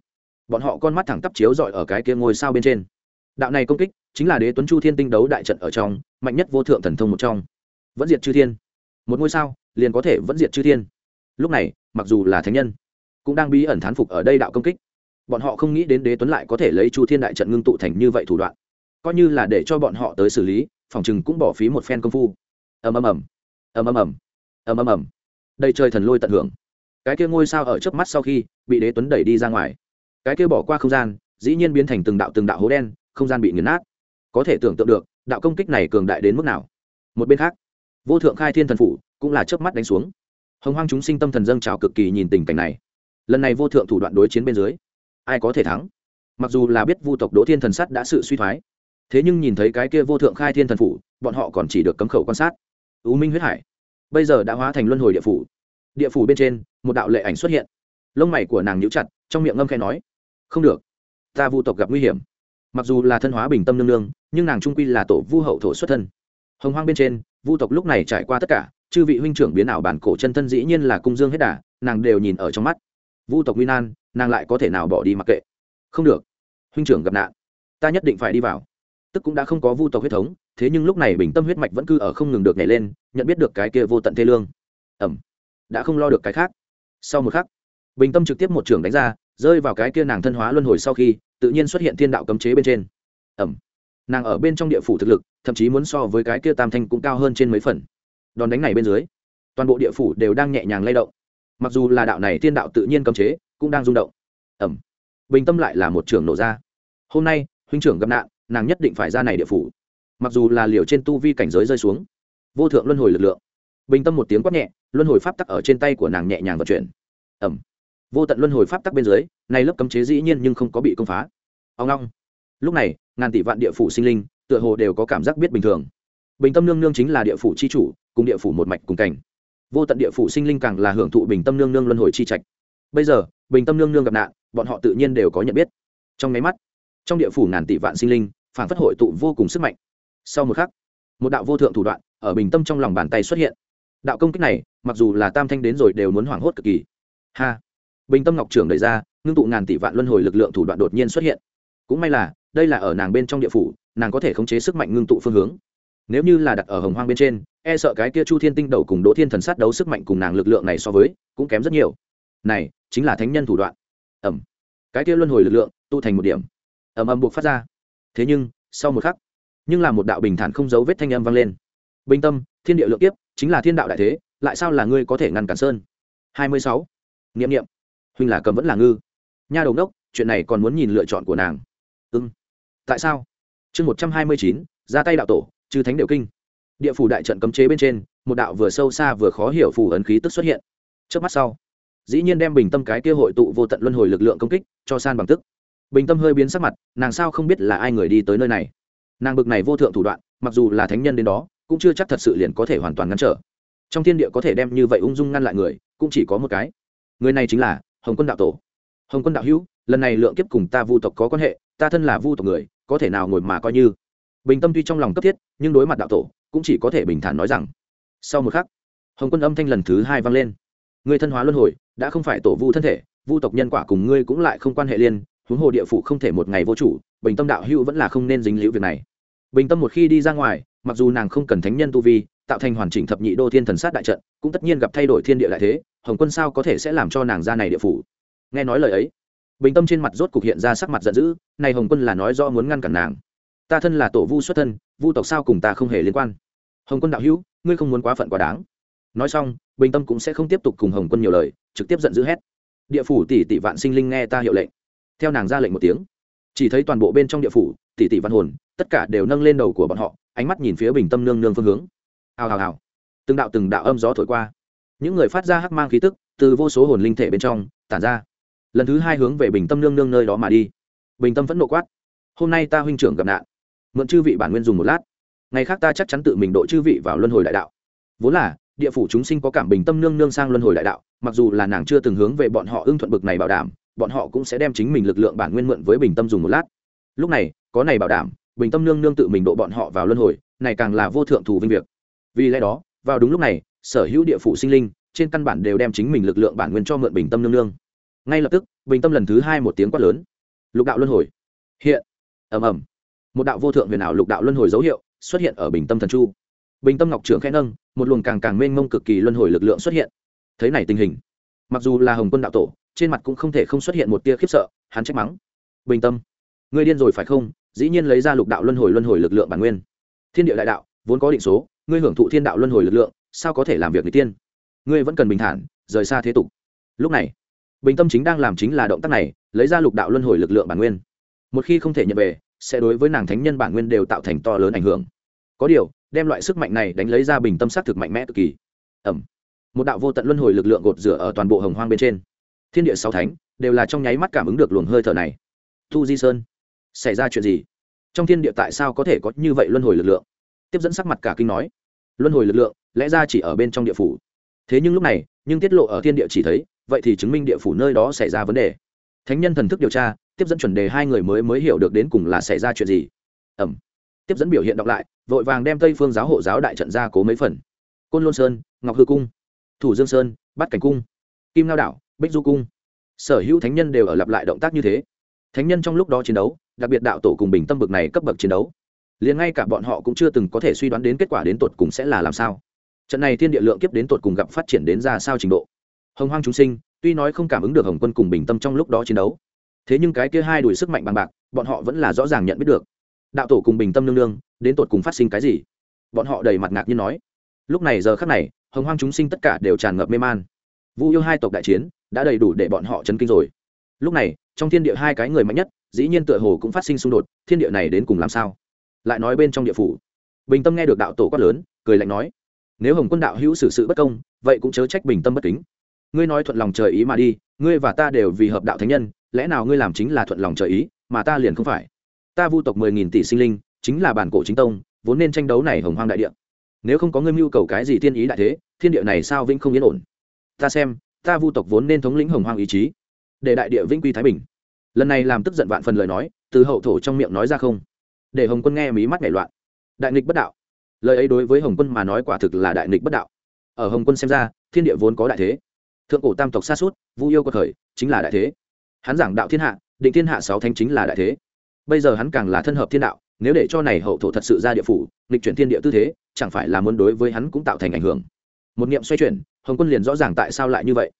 Bọn họ con mắt thẳng tắp chiếu dọi ở cái kia ngôi sao bên trên. Đạo này công kích chính là đế tuấn chu thiên tinh đấu đại trận ở trong, mạnh nhất vô thượng thần thông một trong. Vẫn diệt chư thiên. Một ngôi sao, liền có thể vẫn diệt chư thiên. Lúc này, mặc dù là thánh nhân, cũng đang bí ẩn thán phục ở đây đạo công kích bọn họ không nghĩ đến đế tuấn lại có thể lấy chu thiên đại trận ngưng tụ thành như vậy thủ đoạn. Coi như là để cho bọn họ tới xử lý, phòng chừng cũng bỏ phí một phen công phu. Ầm ầm ầm. Ầm ầm ầm. Ầm ầm ầm. Đầy trời thần lôi tận hưởng. Cái kia ngôi sao ở trước mắt sau khi bị đế tuấn đẩy đi ra ngoài. Cái kia bỏ qua không gian, dĩ nhiên biến thành từng đạo từng đạo hố đen, không gian bị nghiền nát. Có thể tưởng tượng được, đạo công kích này cường đại đến mức nào. Một bên khác, vô thượng khai thiên thần phủ cũng là chớp mắt đánh xuống. Hồng hoang chúng sinh tâm thần dâng trào cực kỳ nhìn tình cảnh này. Lần này vô thượng thủ đoạn đối chiến bên dưới ai có thể thắng? Mặc dù là biết vu tộc đỗ thiên thần sắt đã sự suy thoái, thế nhưng nhìn thấy cái kia vô thượng khai thiên thần phủ, bọn họ còn chỉ được cấm khẩu quan sát. U minh huyết hải, bây giờ đã hóa thành luân hồi địa phủ. Địa phủ bên trên, một đạo lệ ảnh xuất hiện. Lông mày của nàng nhíu chặt, trong miệng ngâm khe nói, không được, ta vu tộc gặp nguy hiểm. Mặc dù là thân hóa bình tâm nương nương, nhưng nàng trung quy là tổ vu hậu thổ xuất thân. Hồng hoang bên trên, vu tộc lúc này trải qua tất cả, chư vị huynh trưởng biến ảo bản cổ chân thân dĩ nhiên là cung dương hết đà, nàng đều nhìn ở trong mắt. Vu tộc nguy nan nàng lại có thể nào bỏ đi mặc kệ. Không được. Huynh trưởng gặp nạn. Ta nhất định phải đi vào. Tức cũng đã không có vu tộc huyết thống, thế nhưng lúc này bình tâm huyết mạch vẫn cứ ở không ngừng được nhảy lên, nhận biết được cái kia vô tận thê lương. Ẩm. Đã không lo được cái khác. Sau một khắc, bình tâm trực tiếp một trường đánh ra, rơi vào cái kia nàng thân hóa luân hồi sau khi, tự nhiên xuất hiện thiên đạo cấm chế bên trên. Ẩm. Nàng ở bên trong địa phủ thực lực, thậm chí muốn so với cái kia tam thanh cũng cao hơn trên mấy phần. Đòn đánh này bên dưới, toàn bộ địa phủ đều đang nhẹ nhàng lay động. Mặc dù là đạo này thiên đạo tự nhiên cấm chế cũng đang rung động. Ẩm. Bình tâm lại là một trường nổ ra. Hôm nay, huynh trưởng gặp nạn, nàng nhất định phải ra này địa phủ. Mặc dù là liều trên tu vi cảnh giới rơi xuống, vô thượng luân hồi lực lượng. Bình tâm một tiếng quát nhẹ, luân hồi pháp tắc ở trên tay của nàng nhẹ nhàng vận chuyển. Ẩm. Vô tận luân hồi pháp tắc bên dưới nay lớp cấm chế dĩ nhiên nhưng không có bị công phá. Ông long lúc này, ngàn tỷ vạn địa phủ sinh linh, tựa hồ đều có cảm giác biết bình thường. Bình tâm nương nương chính là địa phủ c h i chủ, cùng địa phủ một mạch cùng cảnh. Vô tận địa phủ sinh linh càng là hưởng thụ bình tâm nương nương luân hồi chi trạch. Bây giờ bình tâm nương nương gặp nạn, bọn họ tự nhiên đều có nhận biết. Trong máy mắt, trong địa phủ ngàn tỷ vạn sinh linh, phản phất hội tụ vô cùng sức mạnh. Sau một khắc, một đạo vô thượng thủ đoạn ở bình tâm trong lòng bàn tay xuất hiện. Đạo công kích này, mặc dù là tam thanh đến rồi đều muốn hoảng hốt cực kỳ. Ha! Bình tâm ngọc trưởng đẩy ra, ngưng tụ ngàn tỷ vạn luân hồi lực lượng thủ đoạn đột nhiên xuất hiện. Cũng may là, đây là ở nàng bên trong địa phủ, nàng có thể khống chế sức mạnh ngưng tụ phương hướng. Nếu như là đặt ở hồng hoang bên trên e sợ cái kia chu thiên tinh đầu cùng đỗ thiên thần sát đấu sức mạnh cùng nàng lực lượng này so với, cũng kém rất nhiều này, chính là thánh nhân thủ đoạn. Ẩm. Cái kia luân hồi lực lượng tụ thành một điểm. Ẩm ẩm buộc phát ra. Thế nhưng, sau một khắc, nhưng là một đạo bình thản không dấu vết thanh âm vang lên. Bình tâm, thiên địa lượng tiếp chính là thiên đạo đại thế, lại sao là ngươi có thể ngăn cản sơn? Hai mươi sáu. Nghiệm nghiệm huynh là cầm vẫn là ngư. Nha đầu đốc chuyện này còn muốn nhìn lựa chọn của nàng. Ưng tại sao? Chương một trăm hai mươi chín, ra tay đạo tổ chư thánh đều kinh. Địa phủ đại trận cấm chế bên trên, một đạo vừa sâu xa vừa khó hiểu phù ấn khí tức xuất hiện. Trước mắt sau dĩ nhiên đem bình tâm cái kia hội tụ vô tận luân hồi lực lượng công kích cho san bằng tức. Bình tâm hơi biến sắc mặt, nàng sao không biết là ai người đi tới nơi này. Nàng bực này vô thượng thủ đoạn, mặc dù là thánh nhân đến đó, cũng chưa chắc thật sự liền có thể hoàn toàn ngăn trở. Trong thiên địa có thể đem như vậy ung dung ngăn lại người, cũng chỉ có một cái. Người này chính là hồng quân đạo tổ. Hồng quân đạo hữu, lần này lượng kiếp cùng ta vu tộc có quan hệ, ta thân là vu tộc người, có thể nào ngồi mà coi như? Bình tâm tuy trong lòng cấp thiết, nhưng đối mặt đạo tổ, cũng chỉ có thể bình thản nói rằng. Sau một khắc, hồng quân âm thanh lần thứ hai vang lên. Người thân hóa luân hồi đã không phải tổ vu thân thể, vu tộc nhân quả cùng ngươi cũng lại không quan hệ liên, huống hồ địa phủ không thể một ngày vô chủ, bình tâm đạo hữu vẫn là không nên dính liễu việc này. Bình tâm một khi đi ra ngoài, mặc dù nàng không cần thánh nhân tu vi, tạo thành hoàn chỉnh thập nhị đô thiên thần sát đại trận, cũng tất nhiên gặp thay đổi thiên địa đại thế, hồng quân sao có thể sẽ làm cho nàng ra này địa phủ? Nghe nói lời ấy, bình tâm trên mặt rốt cục hiện ra sắc mặt giận dữ, này hồng quân là nói do muốn ngăn cản nàng. Ta thân là tổ vu xuất thân, vu tộc sao cùng ta không hề liên quan. Hồng quân đạo hữu, ngươi không muốn quá phận quá đáng. Nói xong bình tâm cũng sẽ không tiếp tục cùng hồng quân nhiều lời, trực tiếp giận dữ hét. Địa phủ tỷ tỷ vạn sinh linh nghe ta hiệu lệnh. Theo nàng ra lệnh một tiếng, chỉ thấy toàn bộ bên trong địa phủ, tỷ tỷ văn hồn, tất cả đều nâng lên đầu của bọn họ, ánh mắt nhìn phía bình tâm nương nương phương hướng. Hào hào hào. Từng đạo từng đạo âm gió thổi qua. Những người phát ra hắc mang khí tức, từ vô số hồn linh thể bên trong, tản ra. Lần thứ hai hướng về bình tâm nương nương nơi đó mà đi. Bình tâm vẫn nộ quát. Hôm nay ta huynh trưởng gặp nạn. Mượn chư vị bản nguyên dùng một lát. Ngày khác ta chắc chắn tự mình độ chư vị vào luân hồi đại đạo. Vốn là địa phủ chúng sinh có cảm bình tâm nương nương sang luân hồi đại đạo, mặc dù là nàng chưa từng hướng về bọn họ ưng thuận bực này bảo đảm, bọn họ cũng sẽ đem chính mình lực lượng bản nguyên mượn với bình tâm dùng một lát. Lúc này, có này bảo đảm, bình tâm nương nương tự mình độ bọn họ vào luân hồi, này càng là vô thượng thù vinh việc. Vì lẽ đó, vào đúng lúc này, sở hữu địa phủ sinh linh, trên căn bản đều đem chính mình lực lượng bản nguyên cho mượn bình tâm nương nương. Ngay lập tức, bình tâm lần thứ hai một tiếng quát lớn. Lục đạo luân hồi. Hiện. Ầm ầm. Một đạo vô thượng huyền ảo lục đạo luân hồi dấu hiệu xuất hiện ở bình tâm thần chu. Bình tâm ngọc trưởng khẽ nâng một luồng càng càng mênh mông cực kỳ luân hồi lực lượng xuất hiện. Thấy này tình hình, mặc dù là hồng quân đạo tổ, trên mặt cũng không thể không xuất hiện một tia khiếp sợ, hắn trách mắng. Bình tâm, ngươi điên rồi phải không? Dĩ nhiên lấy ra lục đạo luân hồi luân hồi lực lượng bản nguyên. Thiên địa đại đạo, vốn có định số, ngươi hưởng thụ thiên đạo luân hồi lực lượng, sao có thể làm việc người tiên? Ngươi vẫn cần bình thản, rời xa thế tục. Lúc này, bình tâm chính đang làm chính là động tác này, lấy ra lục đạo luân hồi lực lượng bản nguyên. Một khi không thể nhận về, sẽ đối với nàng thánh nhân bản nguyên đều tạo thành to lớn ảnh hưởng. Có điều đem loại sức mạnh này đánh lấy ra bình tâm sát thực mạnh mẽ cực kỳ. Ẩm. Một đạo vô tận luân hồi lực lượng gột rửa ở toàn bộ hồng hoang bên trên. Thiên địa sáu thánh đều là trong nháy mắt cảm ứng được luồng hơi thở này. Thu di sơn, xảy ra chuyện gì? Trong thiên địa tại sao có thể có như vậy luân hồi lực lượng? Tiếp dẫn sắc mặt cả kinh nói. Luân hồi lực lượng lẽ ra chỉ ở bên trong địa phủ. Thế nhưng lúc này, nhưng tiết lộ ở thiên địa chỉ thấy, vậy thì chứng minh địa phủ nơi đó xảy ra vấn đề. Thánh nhân thần thức điều tra, tiếp dẫn chuẩn đề hai người mới mới hiểu được đến cùng là xảy ra chuyện gì. Ẩm tiếp dẫn biểu hiện đọc lại, vội vàng đem tây phương giáo hộ giáo đại trận ra cố mấy phần. Côn lôn sơn, ngọc hư cung, thủ dương sơn, bát cảnh cung, kim lao đảo, bích du cung. Sở hữu thánh nhân đều ở lặp lại động tác như thế. Thánh nhân trong lúc đó chiến đấu, đặc biệt đạo tổ cùng bình tâm bực này cấp bậc chiến đấu. Liền ngay cả bọn họ cũng chưa từng có thể suy đoán đến kết quả đến tột cùng sẽ là làm sao. Trận này thiên địa lượng kiếp đến tột cùng gặp phát triển đến ra sao trình độ. Hồng hoang chúng sinh, tuy nói không cảm ứng được hồng quân cùng bình tâm trong lúc đó chiến đấu, thế nhưng cái kia hai đuổi sức mạnh bằng bạc, bọn họ vẫn là rõ ràng nhận biết được đạo tổ cùng bình tâm nương nương, đến tột cùng phát sinh cái gì? Bọn họ đầy mặt ngạc như nói. Lúc này giờ khắc này, hồng hoang chúng sinh tất cả đều tràn ngập mê man. Vu yêu hai tộc đại chiến đã đầy đủ để bọn họ chấn kinh rồi. Lúc này, trong thiên địa hai cái người mạnh nhất, dĩ nhiên tựa hồ cũng phát sinh xung đột, thiên địa này đến cùng làm sao? Lại nói bên trong địa phủ. Bình tâm nghe được đạo tổ quát lớn, cười lạnh nói, nếu hồng quân đạo hữu xử sự bất công, vậy cũng chớ trách bình tâm bất kính. Ngươi nói thuận lòng trời ý mà đi, ngươi và ta đều vì hợp đạo thánh nhân, lẽ nào ngươi làm chính là thuận lòng trời ý, mà ta liền không phải? Ta vu tộc mười nghìn tỷ sinh linh, chính là bản cổ chính tông, vốn nên tranh đấu này hồng hoang đại địa. Nếu không có ngươi mưu cầu cái gì thiên ý đại thế, thiên địa này sao vĩnh không yên ổn? Ta xem, ta vu tộc vốn nên thống lĩnh hồng hoang ý chí, để đại địa vĩnh quy thái bình. Lần này làm tức giận vạn phần lời nói, từ hậu thổ trong miệng nói ra không. Để hồng quân nghe mí mắt nhảy loạn. Đại nghịch bất đạo. Lời ấy đối với hồng quân mà nói quả thực là đại nghịch bất đạo. Ở hồng quân xem ra, thiên địa vốn có đại thế. Thượng cổ tam tộc xa suốt, vu yêu có khởi, chính là đại thế. Hắn giảng đạo thiên hạ, định thiên hạ sáu thánh chính là đại thế bây giờ hắn càng là thân hợp thiên đạo, nếu để cho này hậu thổ thật sự ra địa phủ, nghịch chuyển thiên địa tư thế, chẳng phải là muốn đối với hắn cũng tạo thành ảnh hưởng. Một niệm xoay chuyển, hồng quân liền rõ ràng tại sao lại như vậy.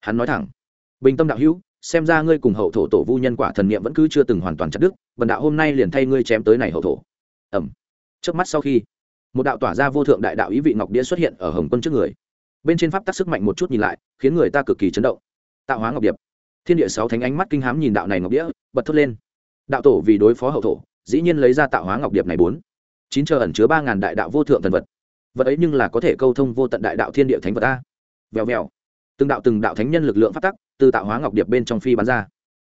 Hắn nói thẳng, bình tâm đạo hữu, xem ra ngươi cùng hậu thổ tổ vu nhân quả thần niệm vẫn cứ chưa từng hoàn toàn chặt đứt, bần đạo hôm nay liền thay ngươi chém tới này hậu thổ. Ẩm trước mắt sau khi, một đạo tỏa ra vô thượng đại đạo ý vị ngọc đĩa xuất hiện ở hồng quân trước người. Bên trên pháp tắc sức mạnh một chút nhìn lại, khiến người ta cực kỳ chấn động. Tạo hóa ngọc điệp. Thiên địa sáu thánh ánh mắt kinh hám nhìn đạo này ngọc đĩa, bật thốt lên đạo tổ vì đối phó hậu thổ, dĩ nhiên lấy ra tạo hóa ngọc điệp này bốn. Chín chờ ẩn chứa ba ngàn đại đạo vô thượng thần vật. Vật ấy nhưng là có thể câu thông vô tận đại đạo thiên địa thánh vật a. Vèo vèo. Từng đạo từng đạo thánh nhân lực lượng phát tắc, từ tạo hóa ngọc điệp bên trong phi bắn ra.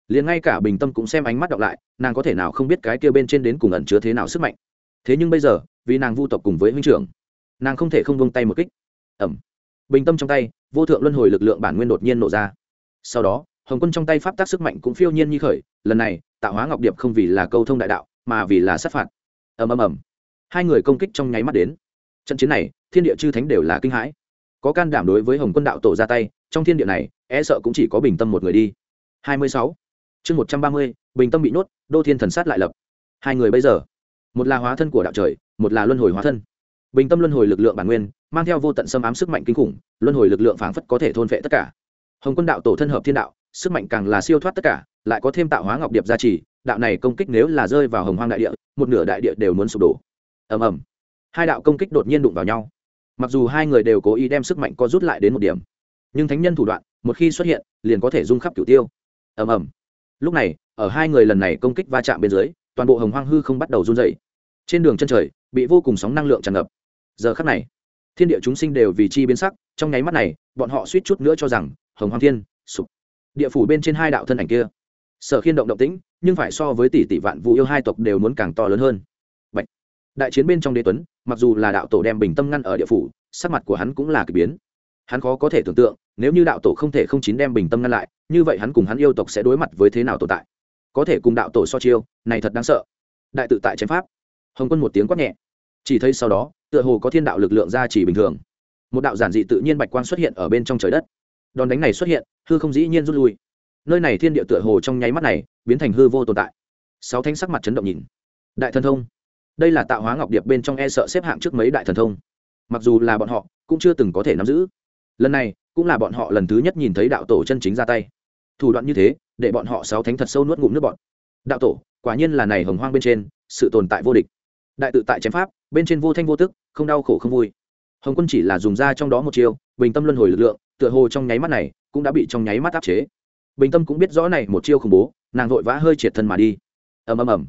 Liền ngay cả bình tâm cũng xem ánh mắt đọc lại, nàng có thể nào không biết cái kia bên trên đến cùng ẩn chứa thế nào sức mạnh. Thế nhưng bây giờ, vì nàng vu tộc cùng với huynh trưởng, nàng không thể không vung tay một kích. Ẩm. Bình tâm trong tay, vô thượng luân hồi lực lượng bản nguyên đột nhiên nổ ra. Sau đó, hồng quân trong tay pháp tác sức mạnh cũng phiêu nhiên như khởi, lần này tạo hóa ngọc điệp không vì là câu thông đại đạo, mà vì là sát phạt. Ầm ầm ầm. Hai người công kích trong nháy mắt đến. Trận chiến này, thiên địa chư thánh đều là kinh hãi. Có can đảm đối với hồng quân đạo tổ ra tay, trong thiên địa này e sợ cũng chỉ có bình tâm một người đi. Hai mươi sáu. Chương một trăm ba mươi, bình tâm bị nhốt, đô thiên thần sát lại lập. Hai người bây giờ, một là hóa thân của đạo trời, một là luân hồi hóa thân. Bình tâm luân hồi lực lượng bản nguyên, mang theo vô tận xâm ám sức mạnh kinh khủng, luân hồi lực lượng phảng phất có thể thôn phệ tất cả. Hồng quân đạo tổ thân hợp thiên đạo sức mạnh càng là siêu thoát tất cả, lại có thêm tạo hóa ngọc điệp gia trì, đạo này công kích nếu là rơi vào hồng hoang đại địa, một nửa đại địa đều muốn sụp đổ. Ầm ầm. Hai đạo công kích đột nhiên đụng vào nhau. Mặc dù hai người đều cố ý đem sức mạnh co rút lại đến một điểm, nhưng thánh nhân thủ đoạn, một khi xuất hiện, liền có thể dung khắp cửu tiêu. Ầm ầm. Lúc này, ở hai người lần này công kích va chạm bên dưới, toàn bộ hồng hoang hư không bắt đầu run dày trên đường chân trời, bị vô cùng sóng năng lượng tràn ngập. Giờ khắc này, thiên địa chúng sinh đều vì chi biến sắc, trong nháy mắt này, bọn họ suýt chút nữa cho rằng, hồng hoang thiên, sụp địa phủ bên trên hai đạo thân ảnh kia. Sở khiên động động tĩnh, nhưng phải so với tỷ tỷ vạn vụ yêu hai tộc đều muốn càng to lớn hơn. Bạch. đại chiến bên trong đế tuấn, mặc dù là đạo tổ đem bình tâm ngăn ở địa phủ, sắc mặt của hắn cũng là kỳ biến. Hắn khó có thể tưởng tượng, nếu như đạo tổ không thể không chín đem bình tâm ngăn lại, như vậy hắn cùng hắn yêu tộc sẽ đối mặt với thế nào tồn tại? Có thể cùng đạo tổ so chiêu, này thật đáng sợ. Đại tự tại chém pháp. Hồng quân một tiếng quát nhẹ. Chỉ thấy sau đó, tựa hồ có thiên đạo lực lượng ra chỉ bình thường. Một đạo giản dị tự nhiên bạch quang xuất hiện ở bên trong trời đất. Đòn đánh này xuất hiện hư không dĩ nhiên rút lui. Nơi này thiên địa tựa hồ trong nháy mắt này biến thành hư vô tồn tại. Sáu thanh sắc mặt chấn động nhìn. Đại thần thông. Đây là tạo hóa ngọc điệp bên trong e sợ xếp hạng trước mấy đại thần thông. Mặc dù là bọn họ, cũng chưa từng có thể nắm giữ. Lần này, cũng là bọn họ lần thứ nhất nhìn thấy đạo tổ chân chính ra tay. Thủ đoạn như thế, để bọn họ sáu thánh thật sâu nuốt ngụm nước bọn đạo tổ, quả nhiên là này hồng hoang bên trên, sự tồn tại vô địch. Đại tự tại chém pháp, bên trên vô thanh vô tức, không đau khổ không vui. Hồng quân chỉ là dùng ra trong đó một chiêu, bình tâm luân hồi lực lượng, tựa hồ trong nháy mắt này cũng đã bị trong nháy mắt áp chế. Bình tâm cũng biết rõ này một chiêu khủng bố, nàng vội vã hơi triệt thân mà đi. Ầm ầm ầm.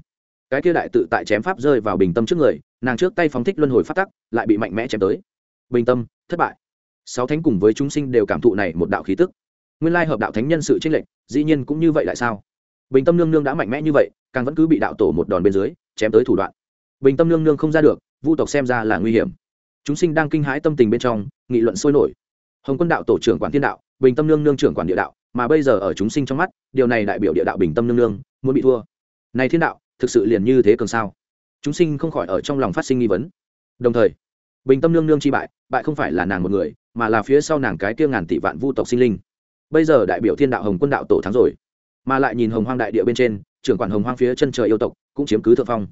Cái kia đại tự tại chém pháp rơi vào bình tâm trước người, nàng trước tay phóng thích luân hồi phát tắc, lại bị mạnh mẽ chém tới. Bình tâm, thất bại. Sáu thánh cùng với chúng sinh đều cảm thụ này một đạo khí tức. Nguyên lai hợp đạo thánh nhân sự tranh lệch, dĩ nhiên cũng như vậy lại sao? Bình tâm nương nương đã mạnh mẽ như vậy, càng vẫn cứ bị đạo tổ một đòn bên dưới, chém tới thủ đoạn. Bình tâm nương nương không ra được, vu tộc xem ra là nguy hiểm. Chúng sinh đang kinh hãi tâm tình bên trong, nghị luận sôi nổi. Hồng quân đạo tổ trưởng quản thiên đạo bình tâm nương nương trưởng quản địa đạo, mà bây giờ ở chúng sinh trong mắt, điều này đại biểu địa đạo bình tâm nương nương muốn bị thua. Này thiên đạo, thực sự liền như thế cường sao? Chúng sinh không khỏi ở trong lòng phát sinh nghi vấn. Đồng thời, bình tâm nương nương chi bại bại không phải là nàng một người, mà là phía sau nàng cái kia ngàn tỷ vạn vu tộc sinh linh. Bây giờ đại biểu thiên đạo hồng quân đạo tổ thắng rồi, mà lại nhìn hồng hoang đại địa bên trên, trưởng quản hồng hoang phía chân trời yêu tộc, cũng chiếm cứ thượng phong.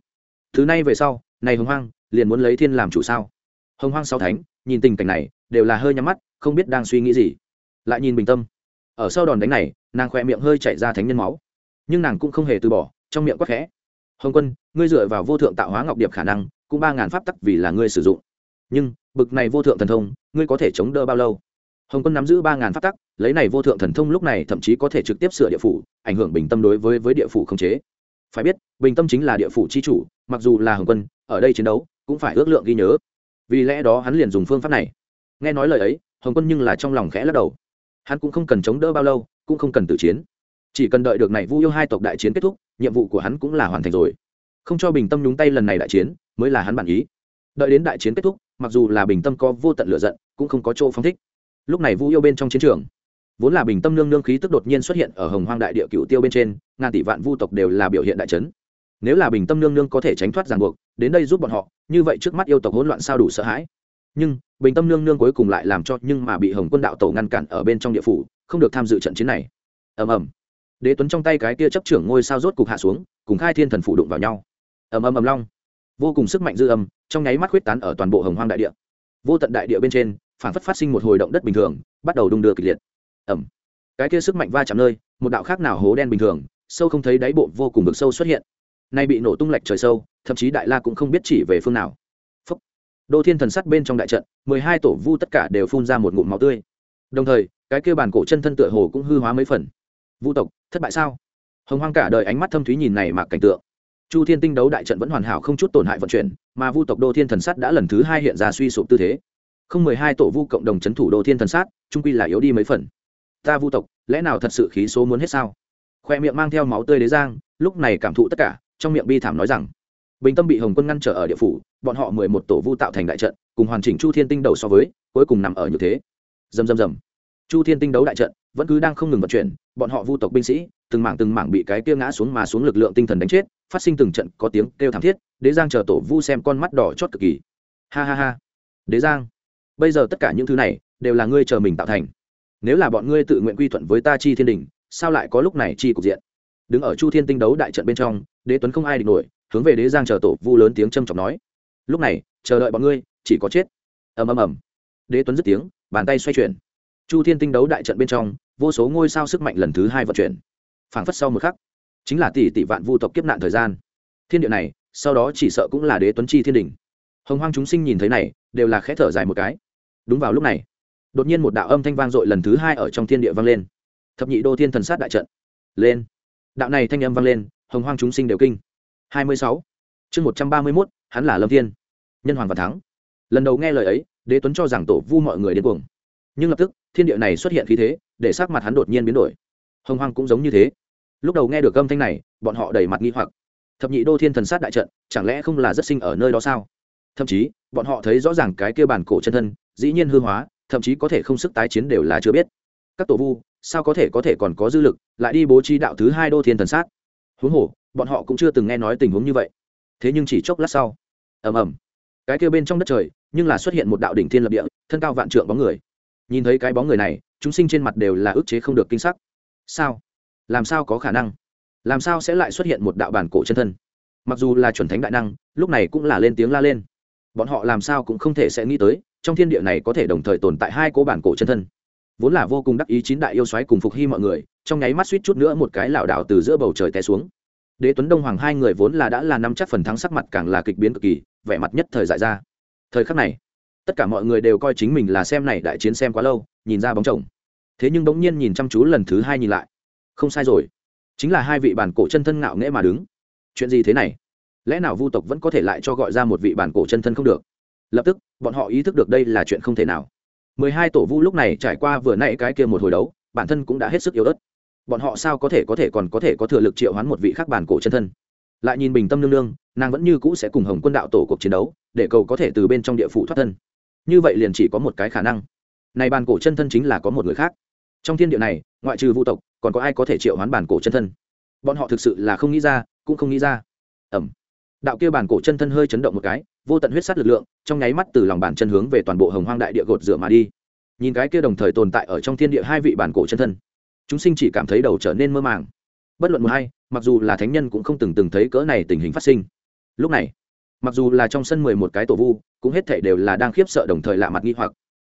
Thứ này về sau, này hồng hoang, liền muốn lấy thiên làm chủ sao? Hồng hoang sáu thánh, nhìn tình cảnh này, đều là hơi nhắm mắt, không biết đang suy nghĩ gì lại nhìn bình tâm. Ở sau đòn đánh này, nàng khỏe miệng hơi chạy ra thánh nhân máu. Nhưng nàng cũng không hề từ bỏ, trong miệng quắc khẽ. Hồng quân, ngươi dựa vào vô thượng tạo hóa ngọc điệp khả năng, cũng ba ngàn pháp tắc vì là ngươi sử dụng. Nhưng, bực này vô thượng thần thông, ngươi có thể chống đỡ bao lâu? Hồng quân nắm giữ ba ngàn pháp tắc, lấy này vô thượng thần thông lúc này thậm chí có thể trực tiếp sửa địa phủ, ảnh hưởng bình tâm đối với với địa phủ không chế. Phải biết, bình tâm chính là địa phủ c h i chủ, mặc dù là hồng quân, ở đây chiến đấu, cũng phải ước lượng ghi nhớ. Vì lẽ đó hắn liền dùng phương pháp này. Nghe nói lời ấy, hồng quân nhưng là trong lòng khẽ lắc đầu hắn cũng không cần chống đỡ bao lâu, cũng không cần tự chiến. Chỉ cần đợi được này vu yêu hai tộc đại chiến kết thúc, nhiệm vụ của hắn cũng là hoàn thành rồi. Không cho bình tâm nhúng tay lần này đại chiến, mới là hắn bản ý. Đợi đến đại chiến kết thúc, mặc dù là bình tâm có vô tận lựa giận, cũng không có chỗ phong thích. Lúc này vu yêu bên trong chiến trường, vốn là bình tâm nương nương khí tức đột nhiên xuất hiện ở hồng hoang đại địa cựu tiêu bên trên, ngàn tỷ vạn vu tộc đều là biểu hiện đại trấn nếu là bình tâm nương nương có thể tránh thoát ràng buộc, đến đây giúp bọn họ, như vậy trước mắt yêu tộc hỗn loạn sao đủ sợ hãi nhưng, bình tâm nương nương cuối cùng lại làm cho nhưng mà bị hồng quân đạo tổ ngăn cản ở bên trong địa phủ, không được tham dự trận chiến này. Ầm ầm. Đế tuấn trong tay cái kia chấp trưởng ngôi sao rốt cục hạ xuống, cùng khai thiên thần phủ đụng vào nhau. Ầm ầm ầm long. Vô cùng sức mạnh dư âm, trong nháy mắt huyết tán ở toàn bộ hồng hoang đại địa. Vô tận đại địa bên trên phản phất phát sinh một hồi động đất bình thường, bắt đầu đung đưa kịch liệt. Ầm. Cái kia sức mạnh va chạm nơi, một đạo khác nào hố đen bình thường, sâu không thấy đáy bộ vô cùng vực sâu xuất hiện. Nay bị nổ tung lệch trời sâu, thậm chí đại la cũng không biết chỉ về phương nào đô thiên thần sắt bên trong đại trận, mười hai tổ vu tất cả đều phun ra một ngụm máu tươi. Đồng thời, cái kia bàn cổ chân thân tựa hồ cũng hư hóa mấy phần. Vu tộc, thất bại sao? Hồng hoang cả đời ánh mắt thâm thúy nhìn này mà cảnh tượng. Chu thiên tinh đấu đại trận vẫn hoàn hảo không chút tổn hại vận chuyển, mà vu tộc đô thiên thần sắt đã lần thứ hai hiện ra suy sụp tư thế. Không mười hai tổ vu cộng đồng c h ấ n thủ đô thiên thần sát trung quy là yếu đi mấy phần. Ta vu tộc, lẽ nào thật sự khí số muốn hết sao? Khoe miệng mang theo máu tươi đế giang, lúc này cảm thụ tất cả, trong miệng bi thảm nói rằng bình tâm bị hồng quân ngăn trở ở địa phủ, bọn họ mười một tổ vu tạo thành đại trận, cùng hoàn chỉnh chu thiên tinh đầu so với, cuối cùng nằm ở như thế. Dầm dầm dầm chu thiên tinh đấu đại trận, vẫn cứ đang không ngừng vận chuyển, bọn họ vu tộc binh sĩ, từng mảng từng mảng bị cái kia ngã xuống mà xuống lực lượng tinh thần đánh chết, phát sinh từng trận có tiếng kêu thảm thiết, đế giang chờ tổ vu xem con mắt đỏ chót cực kỳ. Ha ha ha. Đế giang, bây giờ tất cả những thứ này đều là ngươi chờ mình tạo thành. Nếu là bọn ngươi tự nguyện quy thuận với ta chi thiên đình, sao lại có lúc này chi cục diện? Đứng ở chu thiên tinh đấu đại trận bên trong, đế tuấn không ai địch nổi hướng về đế giang chờ tổ vu lớn tiếng trầm trọng nói. Lúc này, chờ đợi bọn ngươi, chỉ có chết. Ầm ầm ầm. Đế tuấn dứt tiếng, bàn tay xoay chuyển. Chu thiên tinh đấu đại trận bên trong, vô số ngôi sao sức mạnh lần thứ hai vận chuyển. Phảng phất sau một khắc, chính là tỷ tỷ vạn vu tộc kiếp nạn thời gian. Thiên địa này, sau đó chỉ sợ cũng là đế tuấn chi thiên đình hồng hoang chúng sinh nhìn thấy này, đều là khẽ thở dài một cái. Đúng vào lúc này, đột nhiên một đạo âm thanh vang dội lần thứ hai ở trong thiên địa vang lên. Thập nhị đô thiên thần sát đại trận. Lên. Đạo này thanh âm vang lên, hồng hoang chúng sinh đều kinh hai mươi sáu. Chương một trăm ba mươi mốt, hắn là lâm thiên. Nhân hoàng và thắng. Lần đầu nghe lời ấy, đế tuấn cho rằng tổ vu mọi người đến cuồng. Nhưng lập tức, thiên địa này xuất hiện khí thế, để sắc mặt hắn đột nhiên biến đổi. Hồng hoang cũng giống như thế. Lúc đầu nghe được âm thanh này, bọn họ đầy mặt nghi hoặc. Thập nhị đô thiên thần sát đại trận, chẳng lẽ không là rất sinh ở nơi đó sao? Thậm chí, bọn họ thấy rõ ràng cái kia bản cổ chân thân, dĩ nhiên hư hóa, thậm chí có thể không sức tái chiến đều là chưa biết. Các tổ vu, sao có thể có thể còn có dư lực, lại đi bố trí đạo thứ hai đô thiên thần sát? Huống hồ, bọn họ cũng chưa từng nghe nói tình huống như vậy. Thế nhưng chỉ chốc lát sau, ầm ầm, cái kia bên trong đất trời, nhưng là xuất hiện một đạo đỉnh thiên lập địa, thân cao vạn trượng bóng người. Nhìn thấy cái bóng người này, chúng sinh trên mặt đều là ức chế không được kinh sắc. Sao? Làm sao có khả năng? Làm sao sẽ lại xuất hiện một đạo bản cổ chân thân? Mặc dù là chuẩn thánh đại năng, lúc này cũng là lên tiếng la lên. Bọn họ làm sao cũng không thể sẽ nghĩ tới, trong thiên địa này có thể đồng thời tồn tại hai cố bản cổ chân thân vốn là vô cùng đắc ý chín đại yêu xoáy cùng phục hy mọi người, trong nháy mắt suýt chút nữa một cái lảo đảo từ giữa bầu trời té xuống. Đế tuấn đông hoàng hai người vốn là đã là nắm chắc phần thắng sắc mặt càng là kịch biến cực kỳ, vẻ mặt nhất thời dại ra. Thời khắc này, tất cả mọi người đều coi chính mình là xem này đại chiến xem quá lâu, nhìn ra bóng chồng. Thế nhưng bỗng nhiên nhìn chăm chú lần thứ hai nhìn lại. Không sai rồi. Chính là hai vị bản cổ chân thân ngạo nghễ mà đứng. Chuyện gì thế này? Lẽ nào vu tộc vẫn có thể lại cho gọi ra một vị bản cổ chân thân không được? Lập tức, bọn họ ý thức được đây là chuyện không thể nào mười hai tổ vu lúc này trải qua vừa nãy cái kia một hồi đấu, bản thân cũng đã hết sức yếu ớt. Bọn họ sao có thể có thể còn có thể có thừa lực triệu hoán một vị khác bản cổ chân thân? Lại nhìn bình tâm nương nương, nàng vẫn như cũ sẽ cùng hồng quân đạo tổ cuộc chiến đấu, để cầu có thể từ bên trong địa phủ thoát thân. Như vậy liền chỉ có một cái khả năng. Này bản cổ chân thân chính là có một người khác. Trong thiên địa này, ngoại trừ vu tộc, còn có ai có thể triệu hoán bản cổ chân thân? Bọn họ thực sự là không nghĩ ra, cũng không nghĩ ra. Ẩm đạo kia bản cổ chân thân hơi chấn động một cái, vô tận huyết sát lực lượng, trong nháy mắt từ lòng bàn chân hướng về toàn bộ hồng hoang đại địa gột rửa mà đi. Nhìn cái kia đồng thời tồn tại ở trong thiên địa hai vị bản cổ chân thân, chúng sinh chỉ cảm thấy đầu trở nên mơ màng. Bất luận một hay mặc dù là thánh nhân cũng không từng từng thấy cỡ này tình hình phát sinh. Lúc này, mặc dù là trong sân mười một cái tổ vu, cũng hết thể đều là đang khiếp sợ đồng thời lạ mặt nghi hoặc.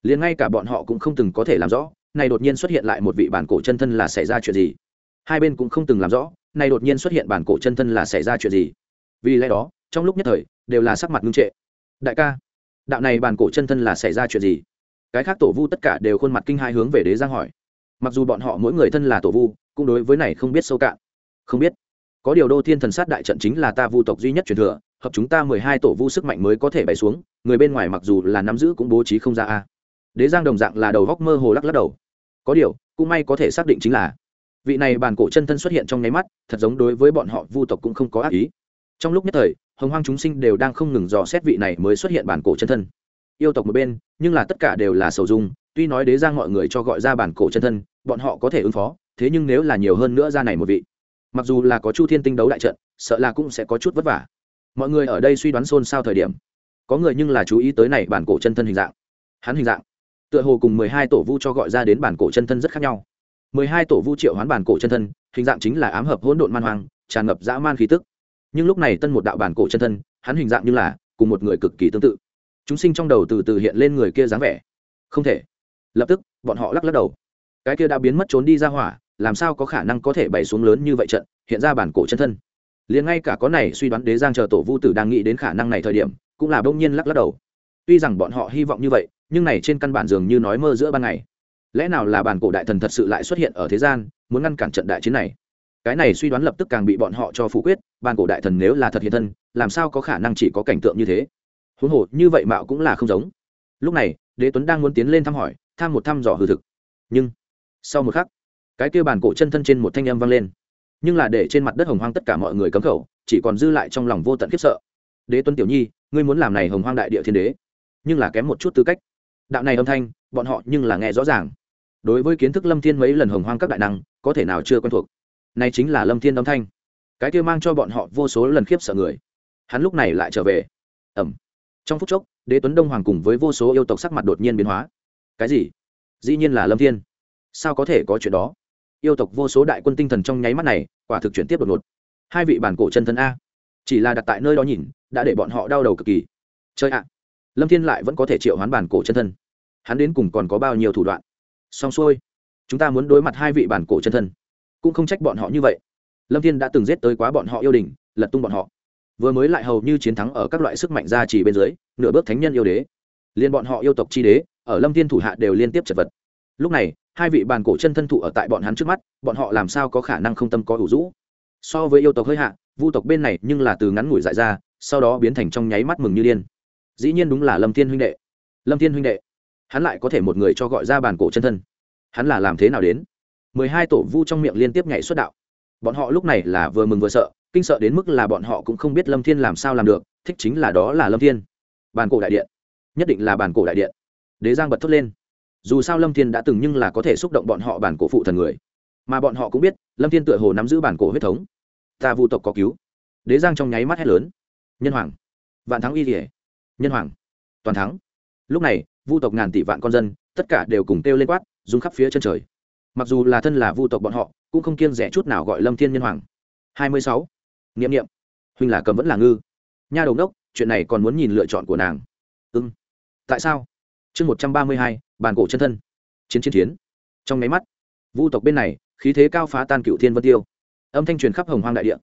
Liền ngay cả bọn họ cũng không từng có thể làm rõ, này đột nhiên xuất hiện lại một vị bản cổ chân thân là xảy ra chuyện gì. Hai bên cũng không từng làm rõ, này đột nhiên xuất hiện bản cổ chân thân là xảy ra chuyện gì vì lẽ đó, trong lúc nhất thời, đều là sắc mặt ngưng trệ. Đại ca, đạo này bản cổ chân thân là xảy ra chuyện gì? Cái khác tổ vu tất cả đều khuôn mặt kinh hai hướng về đế giang hỏi. Mặc dù bọn họ mỗi người thân là tổ vu, cũng đối với này không biết sâu cạn. Không biết. Có điều đô thiên thần sát đại trận chính là ta vu tộc duy nhất truyền thừa, hợp chúng ta mười hai tổ vu sức mạnh mới có thể bày xuống, người bên ngoài mặc dù là nắm giữ cũng bố trí không ra a. Đế giang đồng dạng là đầu góc mơ hồ lắc lắc đầu. Có điều, cũng may có thể xác định chính là, vị này bàn cổ chân thân xuất hiện trong nháy mắt, thật giống đối với bọn họ vu tộc cũng không có ác ý trong lúc nhất thời, hồng hoang chúng sinh đều đang không ngừng dò xét vị này mới xuất hiện bản cổ chân thân. Yêu tộc một bên, nhưng là tất cả đều là sầu dung, tuy nói đế giang mọi người cho gọi ra bản cổ chân thân, bọn họ có thể ứng phó, thế nhưng nếu là nhiều hơn nữa ra này một vị, mặc dù là có chu thiên tinh đấu đại trận, sợ là cũng sẽ có chút vất vả. Mọi người ở đây suy đoán xôn xao thời điểm, có người nhưng là chú ý tới này bản cổ chân thân hình dạng. Hắn hình dạng, tựa hồ cùng mười hai tổ vu cho gọi ra đến bản cổ chân thân rất khác nhau. Mười hai tổ vu triệu hoán bản cổ chân thân, hình dạng chính là ám hợp hỗn độn man hoang, tràn ngập dã man khí tức nhưng lúc này tân một đạo bản cổ chân thân, hắn hình dạng như là, cùng một người cực kỳ tương tự. Chúng sinh trong đầu từ từ hiện lên người kia dáng vẻ. Không thể. Lập tức, bọn họ lắc lắc đầu. Cái kia đã biến mất trốn đi ra hỏa, làm sao có khả năng có thể bày xuống lớn như vậy trận, hiện ra bản cổ chân thân. Liền ngay cả có này suy đoán đế giang chờ tổ vu tử đang nghĩ đến khả năng này thời điểm, cũng là bỗng nhiên lắc lắc đầu. Tuy rằng bọn họ hy vọng như vậy, nhưng này trên căn bản dường như nói mơ giữa ban ngày. Lẽ nào là bản cổ đại thần thật sự lại xuất hiện ở thế gian, muốn ngăn cản trận đại chiến này? Cái này suy đoán lập tức càng bị bọn họ cho phủ quyết bản cổ đại thần nếu là thật hiện thân, làm sao có khả năng chỉ có cảnh tượng như thế? Huống hồ, như vậy mạo cũng là không giống. Lúc này, đế tuấn đang muốn tiến lên thăm hỏi, tham một thăm dò hư thực. Nhưng, sau một khắc, cái kia bàn cổ chân thân trên một thanh âm vang lên. Nhưng là để trên mặt đất hồng hoang tất cả mọi người cấm khẩu, chỉ còn dư lại trong lòng vô tận khiếp sợ. Đế tuấn tiểu nhi, ngươi muốn làm này hồng hoang đại địa thiên đế, nhưng là kém một chút tư cách. Đạo này âm thanh, bọn họ nhưng là nghe rõ ràng. Đối với kiến thức lâm thiên mấy lần hồng hoang các đại năng, có thể nào chưa quen thuộc? Này chính là lâm thiên âm thanh. Cái kia mang cho bọn họ vô số lần khiếp sợ người. Hắn lúc này lại trở về. Ẩm trong phút chốc, đế tuấn đông hoàng cùng với vô số yêu tộc sắc mặt đột nhiên biến hóa. Cái gì? Dĩ nhiên là lâm thiên. Sao có thể có chuyện đó? Yêu tộc vô số đại quân tinh thần trong nháy mắt này, quả thực chuyển tiếp đột ngột. Hai vị bản cổ chân thân a. Chỉ là đặt tại nơi đó nhìn, đã để bọn họ đau đầu cực kỳ. Chơi ạ! Lâm thiên lại vẫn có thể triệu hoán bản cổ chân thân. Hắn đến cùng còn có bao nhiêu thủ đoạn? Xong xuôi, chúng ta muốn đối mặt hai vị bản cổ chân thân cũng không trách bọn họ như vậy. Lâm thiên đã từng giết tới quá bọn họ yêu đình, lật tung bọn họ. Vừa mới lại hầu như chiến thắng ở các loại sức mạnh gia trì bên dưới, nửa bước thánh nhân yêu đế. Liên bọn họ yêu tộc chi đế, ở lâm thiên thủ hạ đều liên tiếp chật vật. Lúc này, hai vị bàn cổ chân thân thụ ở tại bọn hắn trước mắt, bọn họ làm sao có khả năng không tâm có ủ rũ? So với yêu tộc hơi hạ, vu tộc bên này nhưng là từ ngắn ngủi dại ra, sau đó biến thành trong nháy mắt mừng như điên. Dĩ nhiên đúng là lâm thiên huynh đệ. Lâm thiên huynh đệ. Hắn lại có thể một người cho gọi ra bàn cổ chân thân. Hắn là làm thế nào đến? Mười hai tổ vu trong miệng liên tiếp nhảy xuất đạo. Bọn họ lúc này là vừa mừng vừa sợ, kinh sợ đến mức là bọn họ cũng không biết lâm thiên làm sao làm được, thích chính là đó là lâm thiên. Bàn cổ đại điện. Nhất định là bàn cổ đại điện. Đế giang bật thốt lên. Dù sao lâm thiên đã từng nhưng là có thể xúc động bọn họ bản cổ phụ thần người. Mà bọn họ cũng biết, lâm thiên tựa hồ nắm giữ bản cổ huyết thống. Ta vu tộc có cứu. Đế giang trong nháy mắt hét lớn. Nhân hoàng. Vạn thắng y kỉa nhân hoàng. Toàn thắng. Lúc này, vu tộc ngàn tỷ vạn con dân, tất cả đều cùng kêu lên quát, rung khắp phía chân trời mặc dù là thân là vu tộc bọn họ, cũng không kiêng rẻ chút nào gọi lâm thiên nhân hoàng. Hai mươi sáu. Nghiệm nghiệm huynh là cầm vẫn là ngư. Nha đầu đốc chuyện này còn muốn nhìn lựa chọn của nàng. Ưng tại sao? Chương một trăm ba mươi hai bàn cổ chân thân. Chiến chiến chiến. Trong nháy mắt, vu tộc bên này, khí thế cao phá tan cựu thiên vân tiêu. Âm thanh truyền khắp hồng hoang đại địa.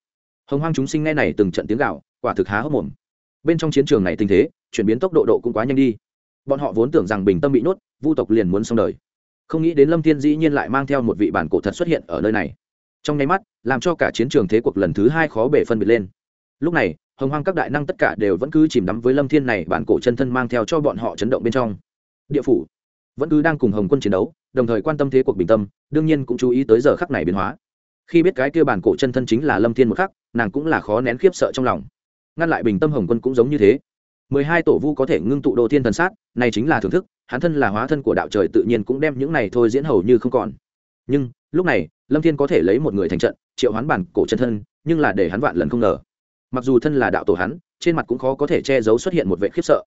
Hồng hoang chúng sinh nghe này từng trận tiếng gạo quả thực há hốc mồm. Bên trong chiến trường này tình thế, chuyển biến tốc độ độ cũng quá nhanh đi. Bọn họ vốn tưởng rằng bình tâm bị nhốt, vu tộc liền muốn xong đời không nghĩ đến lâm thiên dĩ nhiên lại mang theo một vị bản cổ thật xuất hiện ở nơi này. Trong nháy mắt, làm cho cả chiến trường thế cuộc lần thứ hai khó bể phân biệt lên. Lúc này, hồng hoang các đại năng tất cả đều vẫn cứ chìm đắm với lâm thiên này bản cổ chân thân mang theo cho bọn họ chấn động bên trong. Địa phủ vẫn cứ đang cùng hồng quân chiến đấu, đồng thời quan tâm thế cuộc bình tâm, đương nhiên cũng chú ý tới giờ khắc này biến hóa. Khi biết cái kia bản cổ chân thân chính là lâm thiên một khắc, nàng cũng là khó nén khiếp sợ trong lòng. Ngăn lại bình tâm hồng quân cũng giống như thế mười hai tổ vu có thể ngưng tụ đồ thiên thần sát, này chính là thưởng thức, hắn thân là hóa thân của đạo trời tự nhiên cũng đem những này thôi diễn hầu như không còn. Nhưng, lúc này, lâm thiên có thể lấy một người thành trận, triệu hoán bản cổ chân thân, nhưng là để hắn vạn lần không ngờ. Mặc dù thân là đạo tổ hắn, trên mặt cũng khó có thể che giấu xuất hiện một vệ khiếp sợ.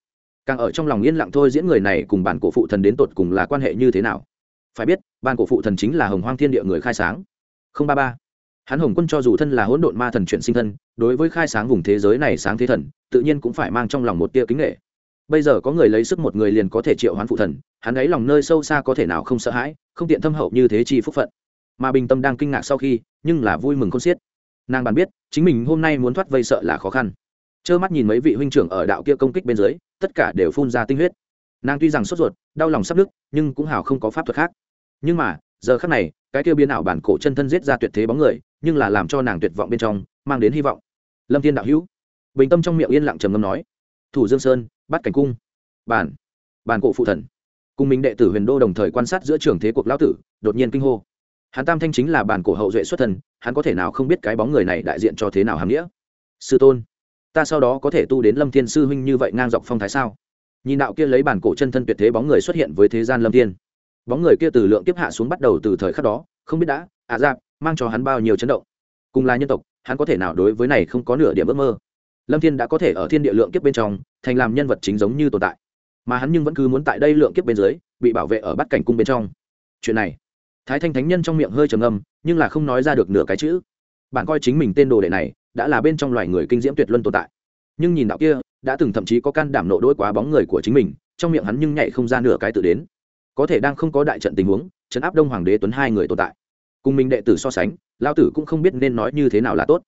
Càng ở trong lòng yên lặng thôi diễn người này cùng bản cổ phụ thần đến tột cùng là quan hệ như thế nào? Phải biết, bản cổ phụ thần chính là hồng hoang thiên địa người khai sáng. Không ba ba hắn hồng quân cho dù thân là hỗn độn ma thần chuyển sinh thân, đối với khai sáng vùng thế giới này sáng thế thần, tự nhiên cũng phải mang trong lòng một tia kính nghệ. Bây giờ có người lấy sức một người liền có thể triệu hoán phụ thần, hắn ấy lòng nơi sâu xa có thể nào không sợ hãi, không tiện thâm hậu như thế chi phúc phận. Mà bình tâm đang kinh ngạc sau khi, nhưng là vui mừng con xiết. Nàng bàn biết, chính mình hôm nay muốn thoát vây sợ là khó khăn. Trơ mắt nhìn mấy vị huynh trưởng ở đạo kia công kích bên dưới, tất cả đều phun ra tinh huyết. Nàng tuy rằng sốt ruột, đau lòng sắp nứt nhưng cũng hào không có pháp thuật khác. Nhưng mà, giờ khác này, cái kia biến ảo bản cổ chân thân giết ra tuyệt thế bóng người nhưng là làm cho nàng tuyệt vọng bên trong, mang đến hy vọng. Lâm thiên đạo hữu. Bình tâm trong miệng yên lặng trầm ngâm nói, thủ dương sơn, bắt cảnh cung. Bản bản cổ phụ thần. Cùng mình đệ tử huyền đô đồng thời quan sát giữa trường thế cuộc lão tử, đột nhiên kinh hô. Hắn tam thanh chính là bản cổ hậu duệ xuất thần, hắn có thể nào không biết cái bóng người này đại diện cho thế nào hàm nghĩa? Sư tôn, ta sau đó có thể tu đến lâm thiên sư huynh như vậy ngang dọc phong thái sao? Nhìn đạo kia lấy bản cổ chân thân tuyệt thế bóng người xuất hiện với thế gian lâm thiên. Bóng người kia từ lượng tiếp hạ xuống bắt đầu từ thời khắc đó, không biết đã ạ à dạp mang cho hắn bao nhiêu chấn động. Cùng là nhân tộc hắn có thể nào đối với này không có nửa điểm ước mơ? Lâm thiên đã có thể ở thiên địa lượng kiếp bên trong thành làm nhân vật chính giống như tồn tại. Mà hắn nhưng vẫn cứ muốn tại đây lượng kiếp bên dưới bị bảo vệ ở bắt cảnh cung bên trong. Chuyện này thái thanh thánh nhân trong miệng hơi trầm âm, nhưng là không nói ra được nửa cái chữ. Bạn coi chính mình tên đồ đệ này đã là bên trong loài người kinh diễm tuyệt luân tồn tại. Nhưng nhìn đạo kia đã từng thậm chí có can đảm nộ đỗi quá bóng người của chính mình trong miệng hắn nhưng nhảy không ra nửa cái tự đến. Có thể đang không có đại trận tình huống chấn áp đông hoàng đế tuấn hai người tồn tại cùng mình đệ tử so sánh lao tử cũng không biết nên nói như thế nào là tốt.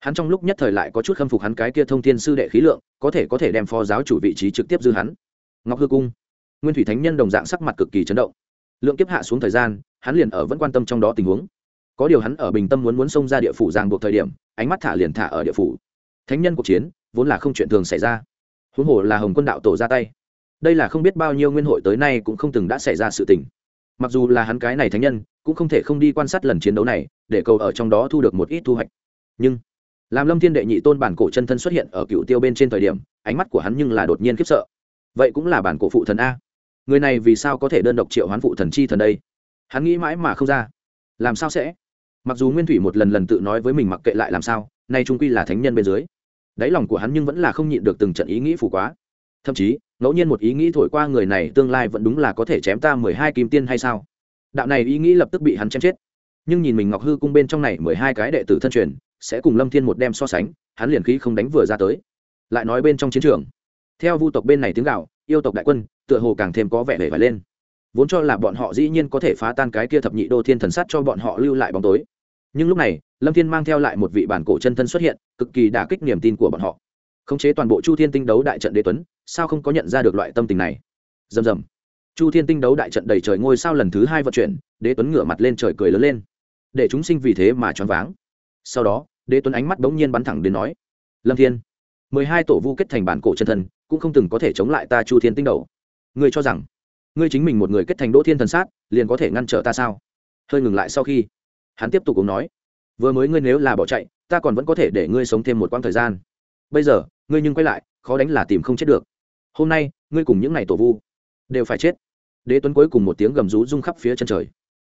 Hắn trong lúc nhất thời lại có chút khâm phục hắn cái kia thông thiên sư đệ khí lượng, có thể có thể đem phó giáo chủ vị trí trực tiếp dư hắn. Ngọc hư cung, nguyên thủy thánh nhân đồng dạng sắc mặt cực kỳ chấn động. Lượng kiếp hạ xuống thời gian, hắn liền ở vẫn quan tâm trong đó tình huống. Có điều hắn ở bình tâm muốn muốn xông ra địa phủ ràng buộc thời điểm, ánh mắt thả liền thả ở địa phủ. Thánh nhân cuộc chiến, vốn là không chuyện thường xảy ra. Huống hồ là hồng quân đạo tổ ra tay. Đây là không biết bao nhiêu nguyên hội tới nay cũng không từng đã xảy ra sự tình mặc dù là hắn cái này thánh nhân, cũng không thể không đi quan sát lần chiến đấu này, để cầu ở trong đó thu được một ít thu hoạch. Nhưng làm lâm thiên đệ nhị tôn bản cổ chân thân xuất hiện ở cựu tiêu bên trên thời điểm, ánh mắt của hắn nhưng là đột nhiên khiếp sợ. Vậy cũng là bản cổ phụ thần a. Người này vì sao có thể đơn độc triệu hoán phụ thần chi thần đây? Hắn nghĩ mãi mà không ra. Làm sao sẽ? Mặc dù nguyên thủy một lần lần tự nói với mình mặc kệ lại làm sao, nay trung quy là thánh nhân bên dưới. Đáy lòng của hắn nhưng vẫn là không nhịn được từng trận ý nghĩ phủ quá. Thậm chí ngẫu nhiên một ý nghĩ thổi qua người này tương lai vẫn đúng là có thể chém ta mười hai kim tiên hay sao? Đạo này ý nghĩ lập tức bị hắn chém chết. Nhưng nhìn mình ngọc hư cung bên trong này mười hai cái đệ tử thân truyền, sẽ cùng lâm thiên một đem so sánh, hắn liền khí không đánh vừa ra tới. Lại nói bên trong chiến trường, theo vu tộc bên này tiếng gạo yêu tộc đại quân, tựa hồ càng thêm có vẻ hề vải lên. Vốn cho là bọn họ dĩ nhiên có thể phá tan cái kia thập nhị đô thiên thần sát cho bọn họ lưu lại bóng tối. Nhưng lúc này, lâm thiên mang theo lại một vị bản cổ chân thân xuất hiện, cực kỳ đả kích niềm tin của bọn họ khống chế toàn bộ chu thiên tinh đấu đại trận đế tuấn, sao không có nhận ra được loại tâm tình này? Dầm dầm. chu thiên tinh đấu đại trận đầy trời ngôi sao lần thứ hai vận chuyển, đế tuấn ngửa mặt lên trời cười lớn lên. Để chúng sinh vì thế mà choáng váng. Sau đó, đế tuấn ánh mắt bỗng nhiên bắn thẳng đến nói, lâm thiên, mười hai tổ vu kết thành bản cổ chân thần, cũng không từng có thể chống lại ta chu thiên tinh đầu ngươi cho rằng, ngươi chính mình một người kết thành đỗ thiên thần sát, liền có thể ngăn trở ta sao? Hơi ngừng lại sau khi, hắn tiếp tục cũng nói, vừa mới ngươi nếu là bỏ chạy, ta còn vẫn có thể để ngươi sống thêm một quãng thời gian. Bây giờ ngươi nhưng quay lại, khó đánh là tìm không chết được. Hôm nay, ngươi cùng những ngày tổ vu đều phải chết. Đế tuấn cuối cùng một tiếng gầm rú rung khắp phía chân trời.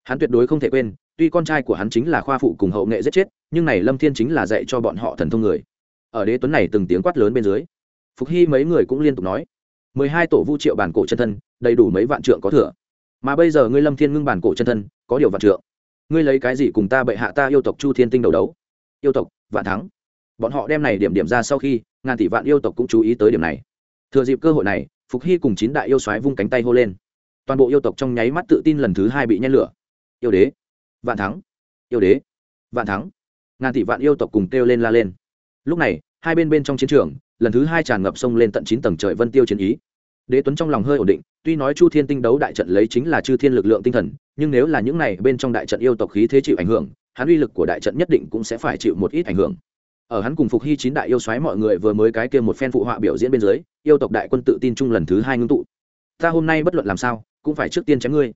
Hắn tuyệt đối không thể quên, tuy con trai của hắn chính là khoa phụ cùng hậu nghệ giết chết, nhưng này lâm thiên chính là dạy cho bọn họ thần thông người. Ở đế tuấn này từng tiếng quát lớn bên dưới, phục hy mấy người cũng liên tục nói, mười hai tổ vu triệu bản cổ chân thân, đầy đủ mấy vạn trượng có thừa. Mà bây giờ ngươi lâm thiên ngưng bản cổ chân thân, có điều vạn trượng. Ngươi lấy cái gì cùng ta bệ hạ ta yêu tộc chu thiên tinh đầu đấu? Yêu tộc, vạn thắng bọn họ đem này điểm điểm ra sau khi, ngàn tỷ vạn yêu tộc cũng chú ý tới điểm này. Thừa dịp cơ hội này, phục hy cùng chín đại yêu xoáy vung cánh tay hô lên. Toàn bộ yêu tộc trong nháy mắt tự tin lần thứ hai bị nhen lửa. Yêu đế, vạn thắng. Yêu đế, vạn thắng. Ngàn tỷ vạn yêu tộc cùng kêu lên la lên. Lúc này, hai bên bên trong chiến trường, lần thứ hai tràn ngập sông lên tận chín tầng trời vân tiêu chiến ý. Đế tuấn trong lòng hơi ổn định, tuy nói chu thiên tinh đấu đại trận lấy chính là chư thiên lực lượng tinh thần, nhưng nếu là những này bên trong đại trận yêu tộc khí thế chịu ảnh hưởng, hắn uy lực của đại trận nhất định cũng sẽ phải chịu một ít ảnh hưởng ở hắn cùng phục hy chín đại yêu xoáy mọi người vừa mới cái kia một phen phụ họa biểu diễn bên dưới, yêu tộc đại quân tự tin chung lần thứ hai ngưng tụ. Ta hôm nay bất luận làm sao, cũng phải trước tiên chém ngươi.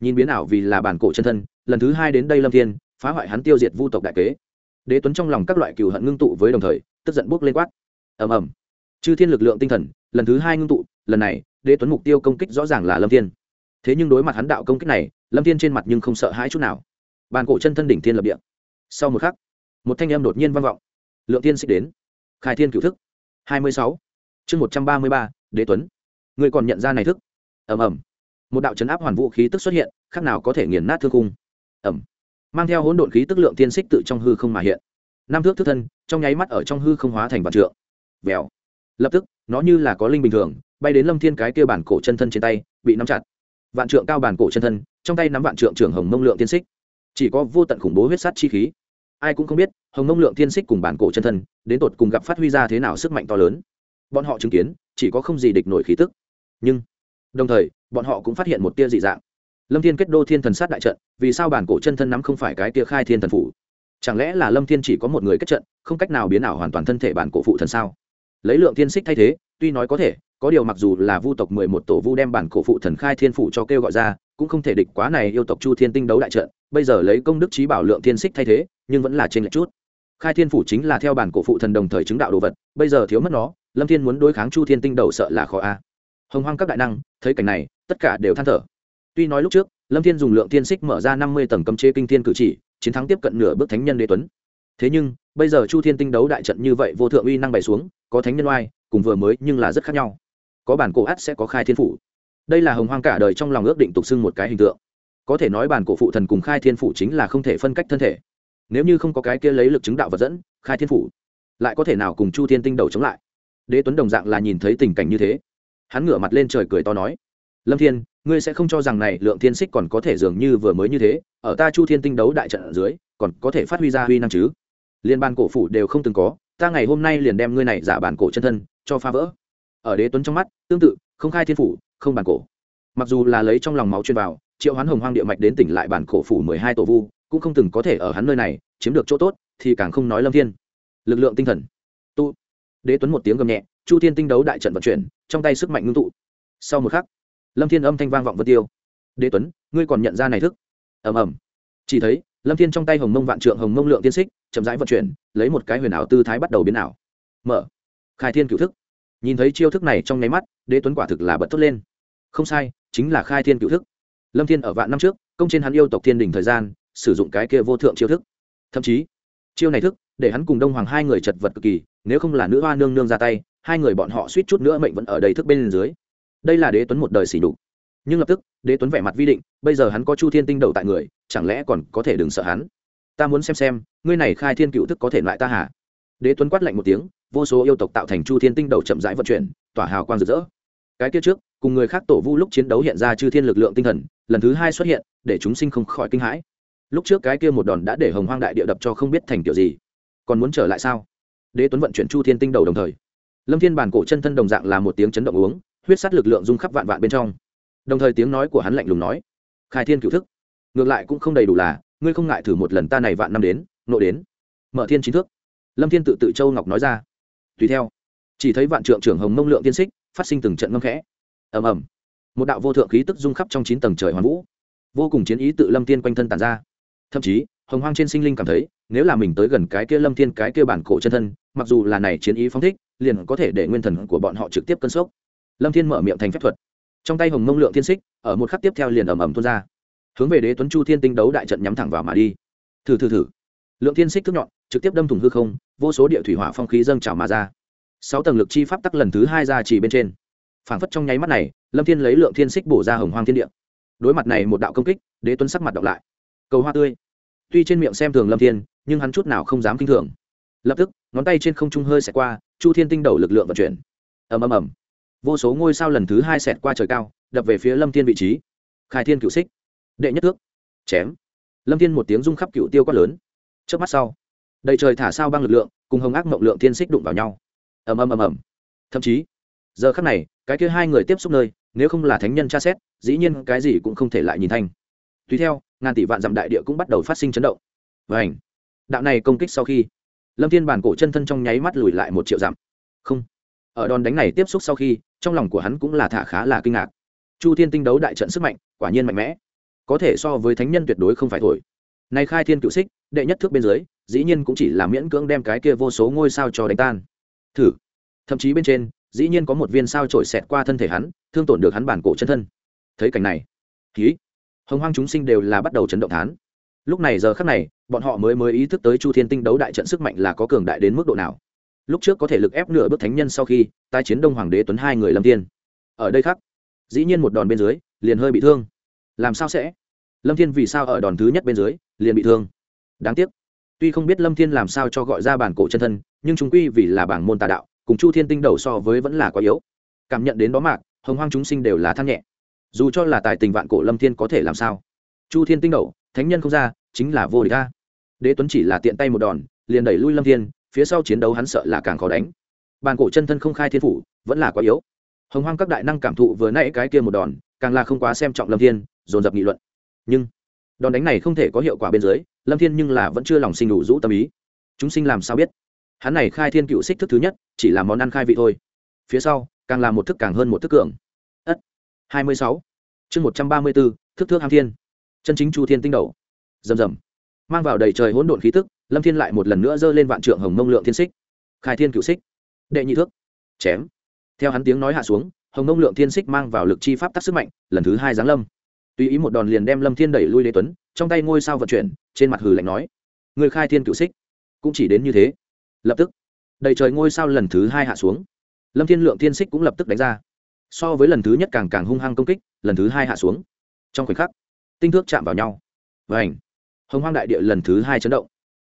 Nhìn biến ảo vì là bản cổ chân thân, lần thứ hai đến đây lâm thiên, phá hoại hắn tiêu diệt vu tộc đại kế. Đế tuấn trong lòng các loại cừu hận ngưng tụ với đồng thời, tức giận bốc lên quát. Ầm ầm. Chư thiên lực lượng tinh thần, lần thứ hai ngưng tụ, lần này, đế tuấn mục tiêu công kích rõ ràng là lâm thiên. Thế nhưng đối mặt hắn đạo công kích này, lâm thiên trên mặt nhưng không sợ hãi chút nào. Bàn cổ chân thân đỉnh thiên lập địa. Sau một khắc, một thanh âm đột nhiên vang vọng lượng tiên xích đến. Khai thiên cựu thức. Hai mươi sáu. Chương một trăm ba mươi ba, đế tuấn. Người còn nhận ra này thức. Ầm ầm. Một đạo chấn áp hoàn vũ khí tức xuất hiện, khác nào có thể nghiền nát thương cung ẩm mang theo hỗn độn khí tức lượng tiên xích tự trong hư không mà hiện. Năm thước thức thân, trong nháy mắt ở trong hư không hóa thành vạn trượng. Vèo. Lập tức, nó như là có linh bình thường, bay đến lâm thiên cái kia bản cổ chân thân trên tay, bị nắm chặt. Vạn trượng cao bản cổ chân thân, trong tay nắm vạn trượng trưởng hồng mông lượng tiên xích chỉ có vô tận khủng bố huyết sát chi khí ai cũng không biết, hồng mông lượng Thiên xích cùng bản cổ chân thân, đến tột cùng gặp phát huy ra thế nào sức mạnh to lớn. Bọn họ chứng kiến, chỉ có không gì địch nổi khí tức. Nhưng, đồng thời, bọn họ cũng phát hiện một tia dị dạng. Lâm thiên kết đô thiên thần sát đại trận, vì sao bản cổ chân thân nắm không phải cái tia khai thiên thần phủ? Chẳng lẽ là lâm thiên chỉ có một người kết trận, không cách nào biến ảo hoàn toàn thân thể bản cổ phụ thần sao? Lấy lượng thiên xích thay thế, tuy nói có thể, có điều mặc dù là vu tộc mười một tổ vu đem bản cổ phụ thần khai thiên phủ cho kêu gọi ra cũng không thể địch quá này yêu tộc chu thiên tinh đấu đại trận, bây giờ lấy công đức trí bảo lượng thiên xích thay thế, nhưng vẫn là trên lệch chút. Khai thiên phủ chính là theo bản cổ phụ thần đồng thời chứng đạo đồ vật, bây giờ thiếu mất nó, lâm thiên muốn đối kháng chu thiên tinh đầu sợ là khó a. Hồng hoang các đại năng, thấy cảnh này, tất cả đều than thở. Tuy nói lúc trước, lâm thiên dùng lượng thiên xích mở ra năm mươi tầng cấm chế kinh thiên cử chỉ, chiến thắng tiếp cận nửa bước thánh nhân đế tuấn. Thế nhưng, bây giờ chu thiên tinh đấu đại trận như vậy vô thượng uy năng bày xuống, có thánh nhân oai, cùng vừa mới nhưng là rất khác nhau. Có bản cổ ắt sẽ có khai thiên phủ đây là hồng hoang cả đời trong lòng ước định tục xưng một cái hình tượng. Có thể nói bản cổ phụ thần cùng khai thiên phủ chính là không thể phân cách thân thể. Nếu như không có cái kia lấy lực chứng đạo vật dẫn, khai thiên phủ lại có thể nào cùng chu thiên tinh đầu chống lại? Đế tuấn đồng dạng là nhìn thấy tình cảnh như thế. Hắn ngửa mặt lên trời cười to nói, lâm thiên, ngươi sẽ không cho rằng này lượng thiên xích còn có thể dường như vừa mới như thế, ở ta chu thiên tinh đấu đại trận ở dưới, còn có thể phát huy ra huy năng chứ? Liên ban cổ phủ đều không từng có, ta ngày hôm nay liền đem ngươi này giả bản cổ chân thân cho phá vỡ. Ở đế tuấn trong mắt, tương tự không khai thiên phủ, không bản cổ. Mặc dù là lấy trong lòng máu chuyên vào, triệu hoán hồng hoang địa mạch đến tỉnh lại bản cổ phủ mười hai tổ vu, cũng không từng có thể ở hắn nơi này, chiếm được chỗ tốt, thì càng không nói lâm thiên. Lực lượng tinh thần. Tu. Đế tuấn một tiếng gầm nhẹ, chu thiên tinh đấu đại trận vận chuyển, trong tay sức mạnh ngưng tụ. Sau một khắc, lâm thiên âm thanh vang vọng vân tiêu. Đế tuấn, ngươi còn nhận ra này thức? Ầm ầm. Chỉ thấy, lâm thiên trong tay hồng mông vạn trượng hồng mông lượng tiên xích, chậm rãi vận chuyển, lấy một cái huyền ảo tư thái bắt đầu biến ảo. Mở. Khai thiên cựu thức nhìn thấy chiêu thức này trong nháy mắt, đế tuấn quả thực là bật thốt lên. Không sai, chính là khai thiên cựu thức. Lâm thiên ở vạn năm trước, công trên hắn yêu tộc thiên đình thời gian, sử dụng cái kia vô thượng chiêu thức. Thậm chí, chiêu này thức, để hắn cùng đông hoàng hai người chật vật cực kỳ, nếu không là nữ hoa nương nương ra tay, hai người bọn họ suýt chút nữa mệnh vẫn ở đầy thức bên dưới. Đây là đế tuấn một đời xỉ đục nhưng lập tức, đế tuấn vẻ mặt vi định, bây giờ hắn có chu thiên tinh đầu tại người, chẳng lẽ còn có thể đừng sợ hắn? Ta muốn xem xem, ngươi này khai thiên cựu thức có thể lại ta hả? Đế tuấn quát lạnh một tiếng vô số yêu tộc tạo thành chu thiên tinh đầu chậm rãi vận chuyển, tỏa hào quang rực rỡ. Cái kia trước, cùng người khác tổ vu lúc chiến đấu hiện ra chư thiên lực lượng tinh thần, lần thứ hai xuất hiện, để chúng sinh không khỏi kinh hãi. Lúc trước cái kia một đòn đã để hồng hoang đại địa đập cho không biết thành kiểu gì. Còn muốn trở lại sao? Đế tuấn vận chuyển chu thiên tinh đầu đồng thời. Lâm thiên bản cổ chân thân đồng dạng là một tiếng chấn động uống, huyết sát lực lượng rung khắp vạn vạn bên trong. Đồng thời tiếng nói của hắn lạnh lùng nói, khai thiên cựu thức, ngược lại cũng không đầy đủ là, ngươi không ngại thử một lần ta này vạn năm đến, nộ đến, mở thiên chính thức. Lâm thiên tự tự châu ngọc nói ra tùy theo. Chỉ thấy vạn trượng trưởng hồng mông lượng tiên xích, phát sinh từng trận ngâm khẽ. Ầm ầm. Một đạo vô thượng khí tức dung khắp trong chín tầng trời hoàn vũ. Vô cùng chiến ý tự lâm tiên quanh thân tàn ra. Thậm chí, hồng hoang trên sinh linh cảm thấy, nếu là mình tới gần cái kia lâm thiên, cái kia bản cổ chân thân, mặc dù là này chiến ý phóng thích, liền có thể để nguyên thần của bọn họ trực tiếp cân sốc. Lâm thiên mở miệng thành phép thuật. Trong tay hồng mông lượng thiên xích, ở một khắc tiếp theo liền ầm ầm tuôn ra. Hướng về đế tuấn chu thiên tinh đấu đại trận nhắm thẳng vào mà đi. Thử thử thử lượng thiên xích thức nhọn, trực tiếp đâm thủng hư không, vô số địa thủy hỏa phong khí dâng trào mà ra. Sáu tầng lực chi pháp tắc lần thứ hai ra chỉ bên trên. Phảng phất trong nháy mắt này, lâm thiên lấy lượng thiên xích bổ ra hồng hoang thiên địa. Đối mặt này một đạo công kích, đế tuấn sắc mặt đọc lại. Cầu hoa tươi. Tuy trên miệng xem thường lâm thiên, nhưng hắn chút nào không dám kinh thường. Lập tức, ngón tay trên không trung hơi xẹt qua, chu thiên tinh đầu lực lượng vận chuyển. Ầm ầm ầm. Vô số ngôi sao lần thứ hai xẹt qua trời cao, đập về phía lâm thiên vị trí. Khai thiên cựu xích. Đệ nhất thước. Chém. Lâm thiên một tiếng rung khắp cựu tiêu quát lớn trước mắt sau, đầy trời thả sao băng lực lượng cùng hồng ác mộng lượng thiên xích đụng vào nhau. Ầm ầm ầm ầm. Thậm chí, giờ khắc này, cái kia hai người tiếp xúc nơi, nếu không là thánh nhân tra xét, dĩ nhiên cái gì cũng không thể lại nhìn thành tùy theo, ngàn tỷ vạn dặm đại địa cũng bắt đầu phát sinh chấn động. Và ảnh đạo này công kích sau khi, lâm thiên bản cổ chân thân trong nháy mắt lùi lại một triệu dặm. Không. Ở đòn đánh này tiếp xúc sau khi, trong lòng của hắn cũng là thả khá là kinh ngạc. Chu thiên tinh đấu đại trận sức mạnh, quả nhiên mạnh mẽ. Có thể so với thánh nhân tuyệt đối không phải thổi nay khai thiên cựu xích, đệ nhất thước bên dưới, dĩ nhiên cũng chỉ là miễn cưỡng đem cái kia vô số ngôi sao cho đánh tan. Thử. Thậm chí bên trên, dĩ nhiên có một viên sao trổi xẹt qua thân thể hắn, thương tổn được hắn bản cổ chân thân. Thấy cảnh này. Ký hồng hoang chúng sinh đều là bắt đầu chấn động thán. Lúc này giờ khắc này, bọn họ mới mới ý thức tới chu thiên tinh đấu đại trận sức mạnh là có cường đại đến mức độ nào. Lúc trước có thể lực ép nửa bước thánh nhân sau khi tai chiến đông hoàng đế tuấn hai người lâm tiên. Ở đây khác dĩ nhiên một đòn bên dưới, liền hơi bị thương. Làm sao sẽ? Lâm thiên vì sao ở đòn thứ nhất bên dưới liền bị thương. Đáng tiếc, tuy không biết lâm thiên làm sao cho gọi ra bản cổ chân thân, nhưng chúng quy vì là bảng môn tà đạo, cùng chu thiên tinh đầu so với vẫn là quá yếu. Cảm nhận đến đó mạc hồng hoang chúng sinh đều là thăng nhẹ. Dù cho là tài tình vạn cổ lâm thiên có thể làm sao? Chu thiên tinh đầu, thánh nhân không ra, chính là vô địch ta đế tuấn chỉ là tiện tay một đòn, liền đẩy lui lâm thiên, phía sau chiến đấu hắn sợ là càng khó đánh. Bàn cổ chân thân không khai thiên phủ, vẫn là quá yếu. Hồng hoang các đại năng cảm thụ vừa nãy cái kia một đòn, càng là không quá xem trọng lâm thiên, dồn dập nghị luận. Nhưng đòn đánh này không thể có hiệu quả bên dưới, lâm thiên nhưng là vẫn chưa lòng sinh đủ rũ tâm ý. Chúng sinh làm sao biết? Hắn này khai thiên cựu xích thức thứ nhất, chỉ là món ăn khai vị thôi. Phía sau, càng là một thức càng hơn một thức cường. Ất. Hai mươi sáu. Chương một trăm ba mươi bốn thức thước ham thiên. Chân chính chu thiên tinh đầu. Rầm rầm. Mang vào đầy trời hỗn độn khí tức, lâm thiên lại một lần nữa giơ lên vạn trượng hồng mông lượng thiên xích. Khai thiên cựu xích. Đệ nhị thước. Chém. Theo hắn tiếng nói hạ xuống, hồng mông lượng thiên xích mang vào lực chi pháp tác sức mạnh, lần thứ hai giáng lâm tùy ý một đòn liền đem lâm thiên đẩy lui đế tuấn, trong tay ngôi sao vận chuyển, trên mặt hừ lạnh nói, người khai thiên cựu xích, cũng chỉ đến như thế. Lập tức, đầy trời ngôi sao lần thứ hai hạ xuống. Lâm thiên lượng thiên xích cũng lập tức đánh ra. So với lần thứ nhất càng càng hung hăng công kích, lần thứ hai hạ xuống. Trong khoảnh khắc, tinh thước chạm vào nhau. Và ảnh hồng hoang đại địa lần thứ hai chấn động.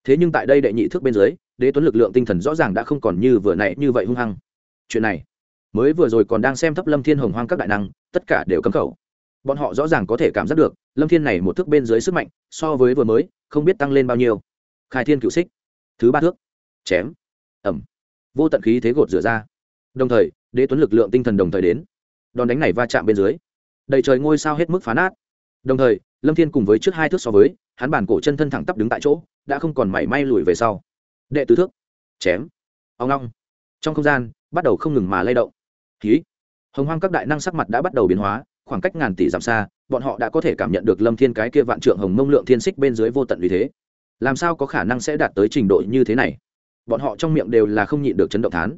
Thế nhưng tại đây đệ nhị thước bên dưới, đế tuấn lực lượng tinh thần rõ ràng đã không còn như vừa nãy như vậy hung hăng. Chuyện này, mới vừa rồi còn đang xem thấp lâm thiên hồng hoang các đại năng, tất cả đều cấm khẩu bọn họ rõ ràng có thể cảm giác được, lâm thiên này một thước bên dưới sức mạnh, so với vừa mới, không biết tăng lên bao nhiêu. Khai thiên cựu xích, thứ ba thước. Chém. Ẩm vô tận khí thế gột rửa ra. Đồng thời, đế tuấn lực lượng tinh thần đồng thời đến. Đòn đánh này va chạm bên dưới. Đầy trời ngôi sao hết mức phá nát. Đồng thời, lâm thiên cùng với trước hai thước so với, hắn bản cổ chân thân thẳng tắp đứng tại chỗ, đã không còn mảy may lùi về sau. Đệ tứ thước. Chém. Ông long trong không gian, bắt đầu không ngừng mà lay động. Khí. Hồng hoang các đại năng sắc mặt đã bắt đầu biến hóa khoảng cách ngàn tỷ dặm xa, bọn họ đã có thể cảm nhận được lâm thiên cái kia vạn trượng hồng mông lượng thiên xích bên dưới vô tận vì thế. Làm sao có khả năng sẽ đạt tới trình độ như thế này? Bọn họ trong miệng đều là không nhịn được chấn động thán.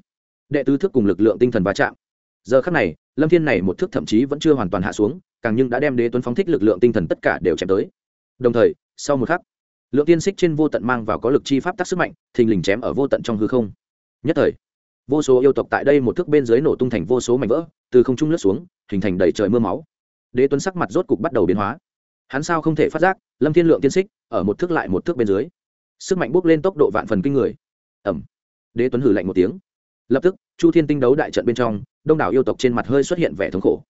Đệ tứ thức cùng lực lượng tinh thần va chạm. Giờ khắc này, lâm thiên này một thức thậm chí vẫn chưa hoàn toàn hạ xuống, càng nhưng đã đem đế tuấn phóng thích lực lượng tinh thần tất cả đều chém tới. Đồng thời, sau một khắc, lượng tiên xích trên vô tận mang vào có lực chi pháp tác sức mạnh, thình lình chém ở vô tận trong hư không. Nhất thời, vô số yêu tộc tại đây một thức bên dưới nổ tung thành vô số mảnh vỡ từ không trung lướt xuống, hình thành đầy trời mưa máu. Đế tuấn sắc mặt rốt cục bắt đầu biến hóa. Hắn sao không thể phát giác, lâm thiên lượng tiên xích ở một thước lại một thước bên dưới. Sức mạnh bốc lên tốc độ vạn phần kinh người. Ẩm đế tuấn hử lạnh một tiếng. Lập tức, chu thiên tinh đấu đại trận bên trong, đông đảo yêu tộc trên mặt hơi xuất hiện vẻ thống khổ.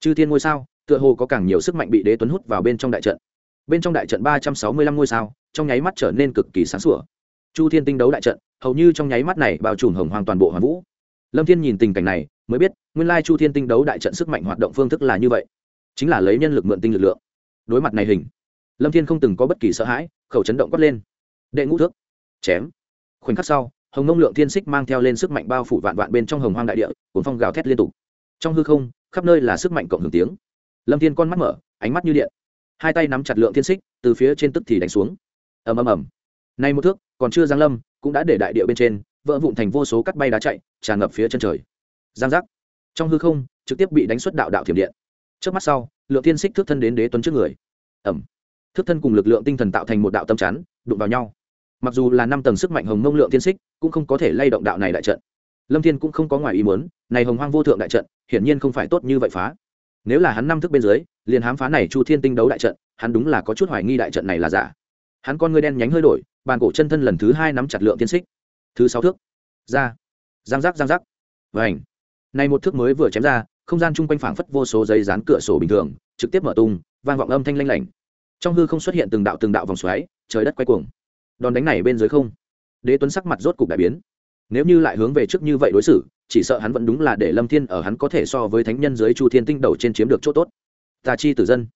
Chư thiên ngôi sao, tựa hồ có càng nhiều sức mạnh bị đế tuấn hút vào bên trong đại trận. Bên trong đại trận ba trăm sáu mươi lăm ngôi sao, trong nháy mắt trở nên cực kỳ sáng sủa. Chu thiên tinh đấu đại trận, hầu như trong nháy mắt này bao trùm hồng hoàng toàn bộ hoàng vũ lâm thiên nhìn tình cảnh này, mới biết, nguyên lai chu thiên tinh đấu đại trận sức mạnh hoạt động phương thức là như vậy. Chính là lấy nhân lực mượn tinh lực lượng. Đối mặt này hình, lâm thiên không từng có bất kỳ sợ hãi, khẩu chấn động quát lên. Đệ ngũ thước, chém. Khoảnh khắc sau, hồng nông lượng thiên xích mang theo lên sức mạnh bao phủ vạn vạn bên trong hồng hoang đại địa, cuốn phong gào thét liên tục. Trong hư không, khắp nơi là sức mạnh cộng hưởng tiếng. Lâm thiên con mắt mở, ánh mắt như điện. Hai tay nắm chặt lượng thiên xích, từ phía trên tức thì đánh xuống. Ầm ầm ầm. Nay một thước, còn chưa giáng lâm, cũng đã để đại địa bên trên vỡ vụn thành vô số cắt bay đá chạy, tràn ngập phía chân trời. Giang giác. Trong hư không, trực tiếp bị đánh xuất đạo đạo thiểm điện. Trước mắt sau, lượng thiên xích thước thân đến đế tuấn trước người. Ẩm. Thước thân cùng lực lượng tinh thần tạo thành một đạo tâm chắn, đụng vào nhau. Mặc dù là năm tầng sức mạnh hồng mông lượng thiên xích, cũng không có thể lay động đạo này đại trận. Lâm thiên cũng không có ngoài ý muốn, này hồng hoang vô thượng đại trận, hiển nhiên không phải tốt như vậy phá. Nếu là hắn năm thức bên dưới, liền hám phá này chu thiên tinh đấu đại trận, hắn đúng là có chút hoài nghi đại trận này là giả. Hắn con ngươi đen nhánh hơi đổi, bàn cổ chân thân lần thứ hai nắm chặt lượng tiên xích thứ sáu thước, ra, giang giác giang giác vảnh này một thước mới vừa chém ra, không gian chung quanh phảng phất vô số giấy dán cửa sổ bình thường, trực tiếp mở tung, vang vọng âm thanh lanh lảnh. Trong hư không xuất hiện từng đạo từng đạo vòng xoáy, trời đất quay cuồng. Đòn đánh này bên dưới không. Đế tuấn sắc mặt rốt cục đại biến. Nếu như lại hướng về trước như vậy đối xử, chỉ sợ hắn vẫn đúng là để lâm thiên ở hắn có thể so với thánh nhân dưới chu thiên tinh đầu trên chiếm được chỗ tốt. Tà chi tử dân.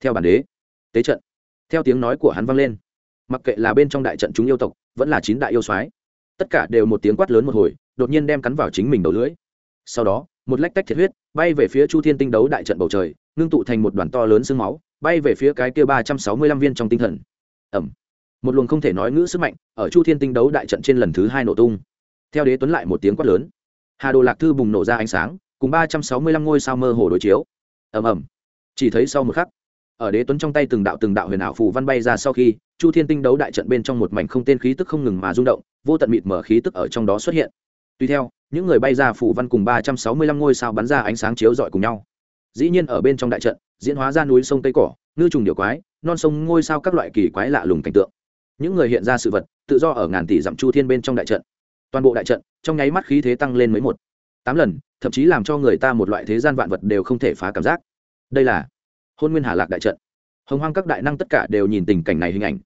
Theo bản đế. Tế trận. Theo tiếng nói của hắn vang lên. Mặc kệ là bên trong đại trận chúng yêu tộc, vẫn là chín đại yêu soái tất cả đều một tiếng quát lớn một hồi, đột nhiên đem cắn vào chính mình đầu lưỡi. Sau đó, một lách tách thiệt huyết, bay về phía chu thiên tinh đấu đại trận bầu trời, ngưng tụ thành một đoàn to lớn sương máu, bay về phía cái kia ba trăm sáu mươi lăm viên trong tinh thần. Ẩm. Một luồng không thể nói ngữ sức mạnh ở chu thiên tinh đấu đại trận trên lần thứ hai nổ tung. Theo đế tuấn lại một tiếng quát lớn. Hà đồ lạc thư bùng nổ ra ánh sáng, cùng ba trăm sáu mươi lăm ngôi sao mơ hồ đối chiếu. Ầm ầm chỉ thấy sau một khắc, ở đế tuấn trong tay từng đạo từng đạo huyền ảo phù văn bay ra sau khi chu thiên tinh đấu đại trận bên trong một mảnh không tên khí tức không ngừng mà rung động, vô tận mịt mở khí tức ở trong đó xuất hiện. Tuy theo, những người bay ra phủ văn cùng ba trăm sáu mươi lăm ngôi sao bắn ra ánh sáng chiếu rọi cùng nhau. Dĩ nhiên ở bên trong đại trận, diễn hóa ra núi sông tây cỏ, ngư trùng điệu quái, non sông ngôi sao các loại kỳ quái lạ lùng cảnh tượng. Những người hiện ra sự vật, tự do ở ngàn tỷ dặm chu thiên bên trong đại trận. Toàn bộ đại trận, trong nháy mắt khí thế tăng lên mấy một. Tám lần, thậm chí làm cho người ta một loại thế gian vạn vật đều không thể phá cảm giác. Đây là hôn nguyên hà lạc đại trận hồng hoang các đại năng tất cả đều nhìn tình cảnh này hình ảnh.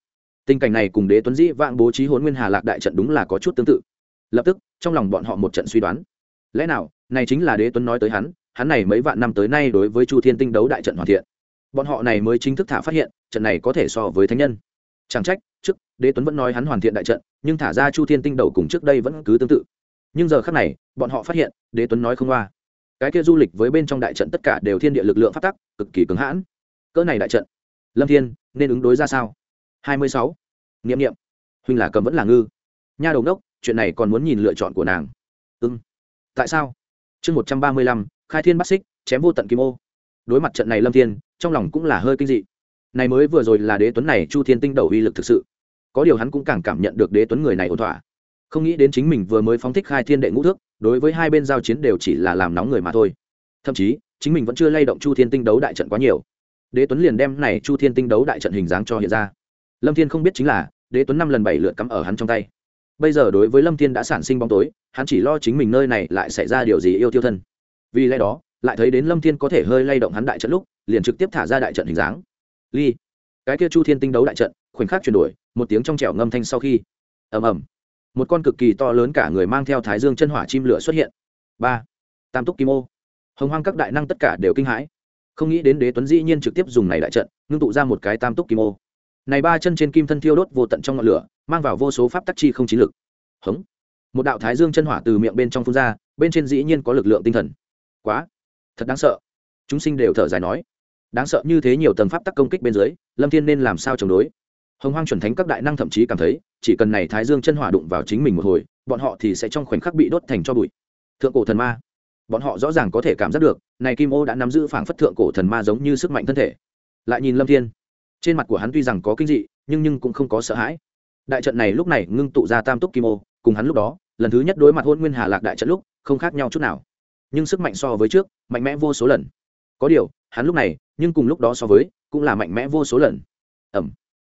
Tình cảnh này cùng đế tuấn dĩ vạn bố trí hôn nguyên hà lạc đại trận đúng là có chút tương tự. Lập tức, trong lòng bọn họ một trận suy đoán. Lẽ nào, này chính là đế tuấn nói tới hắn hắn này mấy vạn năm tới nay đối với chu thiên tinh đấu đại trận hoàn thiện. Bọn họ này mới chính thức thả phát hiện, trận này có thể so với thánh nhân. Chẳng trách, trước, đế tuấn vẫn nói hắn hoàn thiện đại trận, nhưng thả ra chu thiên tinh đầu cùng trước đây vẫn cứ tương tự. Nhưng giờ khác này, bọn họ phát hiện, đế tuấn nói không qua. Cái kia du lịch với bên trong đại trận tất cả đều thiên địa lực lượng phát tắc, cực kỳ cứng hãn. Cỡ này đại trận lâm thiên, nên ứng đối ra sao? Hai mươi sáu. N i ệ m n i ệ m huynh là cầm vẫn là ngư. Nha đầu đốc, chuyện này còn muốn nhìn lựa chọn của nàng. Ưng tại sao? Chương một trăm ba mươi lăm, khai thiên bắt xích, chém vô tận kim ô. Đối mặt trận này lâm thiên, trong lòng cũng là hơi kinh dị. Này mới vừa rồi là đế tuấn này chu thiên tinh đầu uy lực thực sự. Có điều hắn cũng càng cảm nhận được đế tuấn người này ổn thỏa. Không nghĩ đến chính mình vừa mới phóng thích khai thiên đệ ngũ thước, đối với hai bên giao chiến đều chỉ là làm nóng người mà thôi. Thậm chí, chính mình vẫn chưa lay động chu thiên tinh đấu đại trận quá nhiều đế tuấn liền đem này chu thiên tinh đấu đại trận hình dáng cho hiện ra. Lâm thiên không biết chính là, đế tuấn năm lần bảy lượt cắm ở hắn trong tay. Bây giờ đối với lâm thiên đã sản sinh bóng tối, hắn chỉ lo chính mình nơi này lại xảy ra điều gì yêu tiêu thân. Vì lẽ đó, lại thấy đến lâm thiên có thể hơi lay động hắn đại trận lúc, liền trực tiếp thả ra đại trận hình dáng. Ly, cái kia chu thiên tinh đấu đại trận, khoảnh khắc chuyển đổi, một tiếng trong trẻo ngâm thanh sau khi. Ầm ầm. Một con cực kỳ to lớn cả người mang theo thái dương chân hỏa chim lửa xuất hiện. Ba. Tam túc kim ô. Hồng hoang các đại năng tất cả đều kinh hãi không nghĩ đến đế tuấn dĩ nhiên trực tiếp dùng này đại trận, ngưng tụ ra một cái tam túc kim ô. Này ba chân trên kim thân thiêu đốt vô tận trong ngọn lửa, mang vào vô số pháp tắc chi không trí lực. Hống. Một đạo thái dương chân hỏa từ miệng bên trong phun ra, bên trên dĩ nhiên có lực lượng tinh thần. Quá. Thật đáng sợ. Chúng sinh đều thở dài nói. Đáng sợ như thế nhiều tầng pháp tắc công kích bên dưới, lâm thiên nên làm sao chống đối? Hồng hoang chuẩn thánh các đại năng thậm chí cảm thấy, chỉ cần này thái dương chân hỏa đụng vào chính mình một hồi, bọn họ thì sẽ trong khoảnh khắc bị đốt thành cho bụi. Thượng cổ thần ma bọn họ rõ ràng có thể cảm giác được, này kim ô đã nắm giữ phảng phất thượng cổ thần ma giống như sức mạnh thân thể. Lại nhìn lâm thiên, trên mặt của hắn tuy rằng có kinh dị, nhưng nhưng cũng không có sợ hãi. Đại trận này lúc này ngưng tụ ra tam túc kim ô, cùng hắn lúc đó, lần thứ nhất đối mặt hôn nguyên hà lạc đại trận lúc, không khác nhau chút nào. Nhưng sức mạnh so với trước, mạnh mẽ vô số lần. Có điều, hắn lúc này, nhưng cùng lúc đó so với, cũng là mạnh mẽ vô số lần. Ẩm.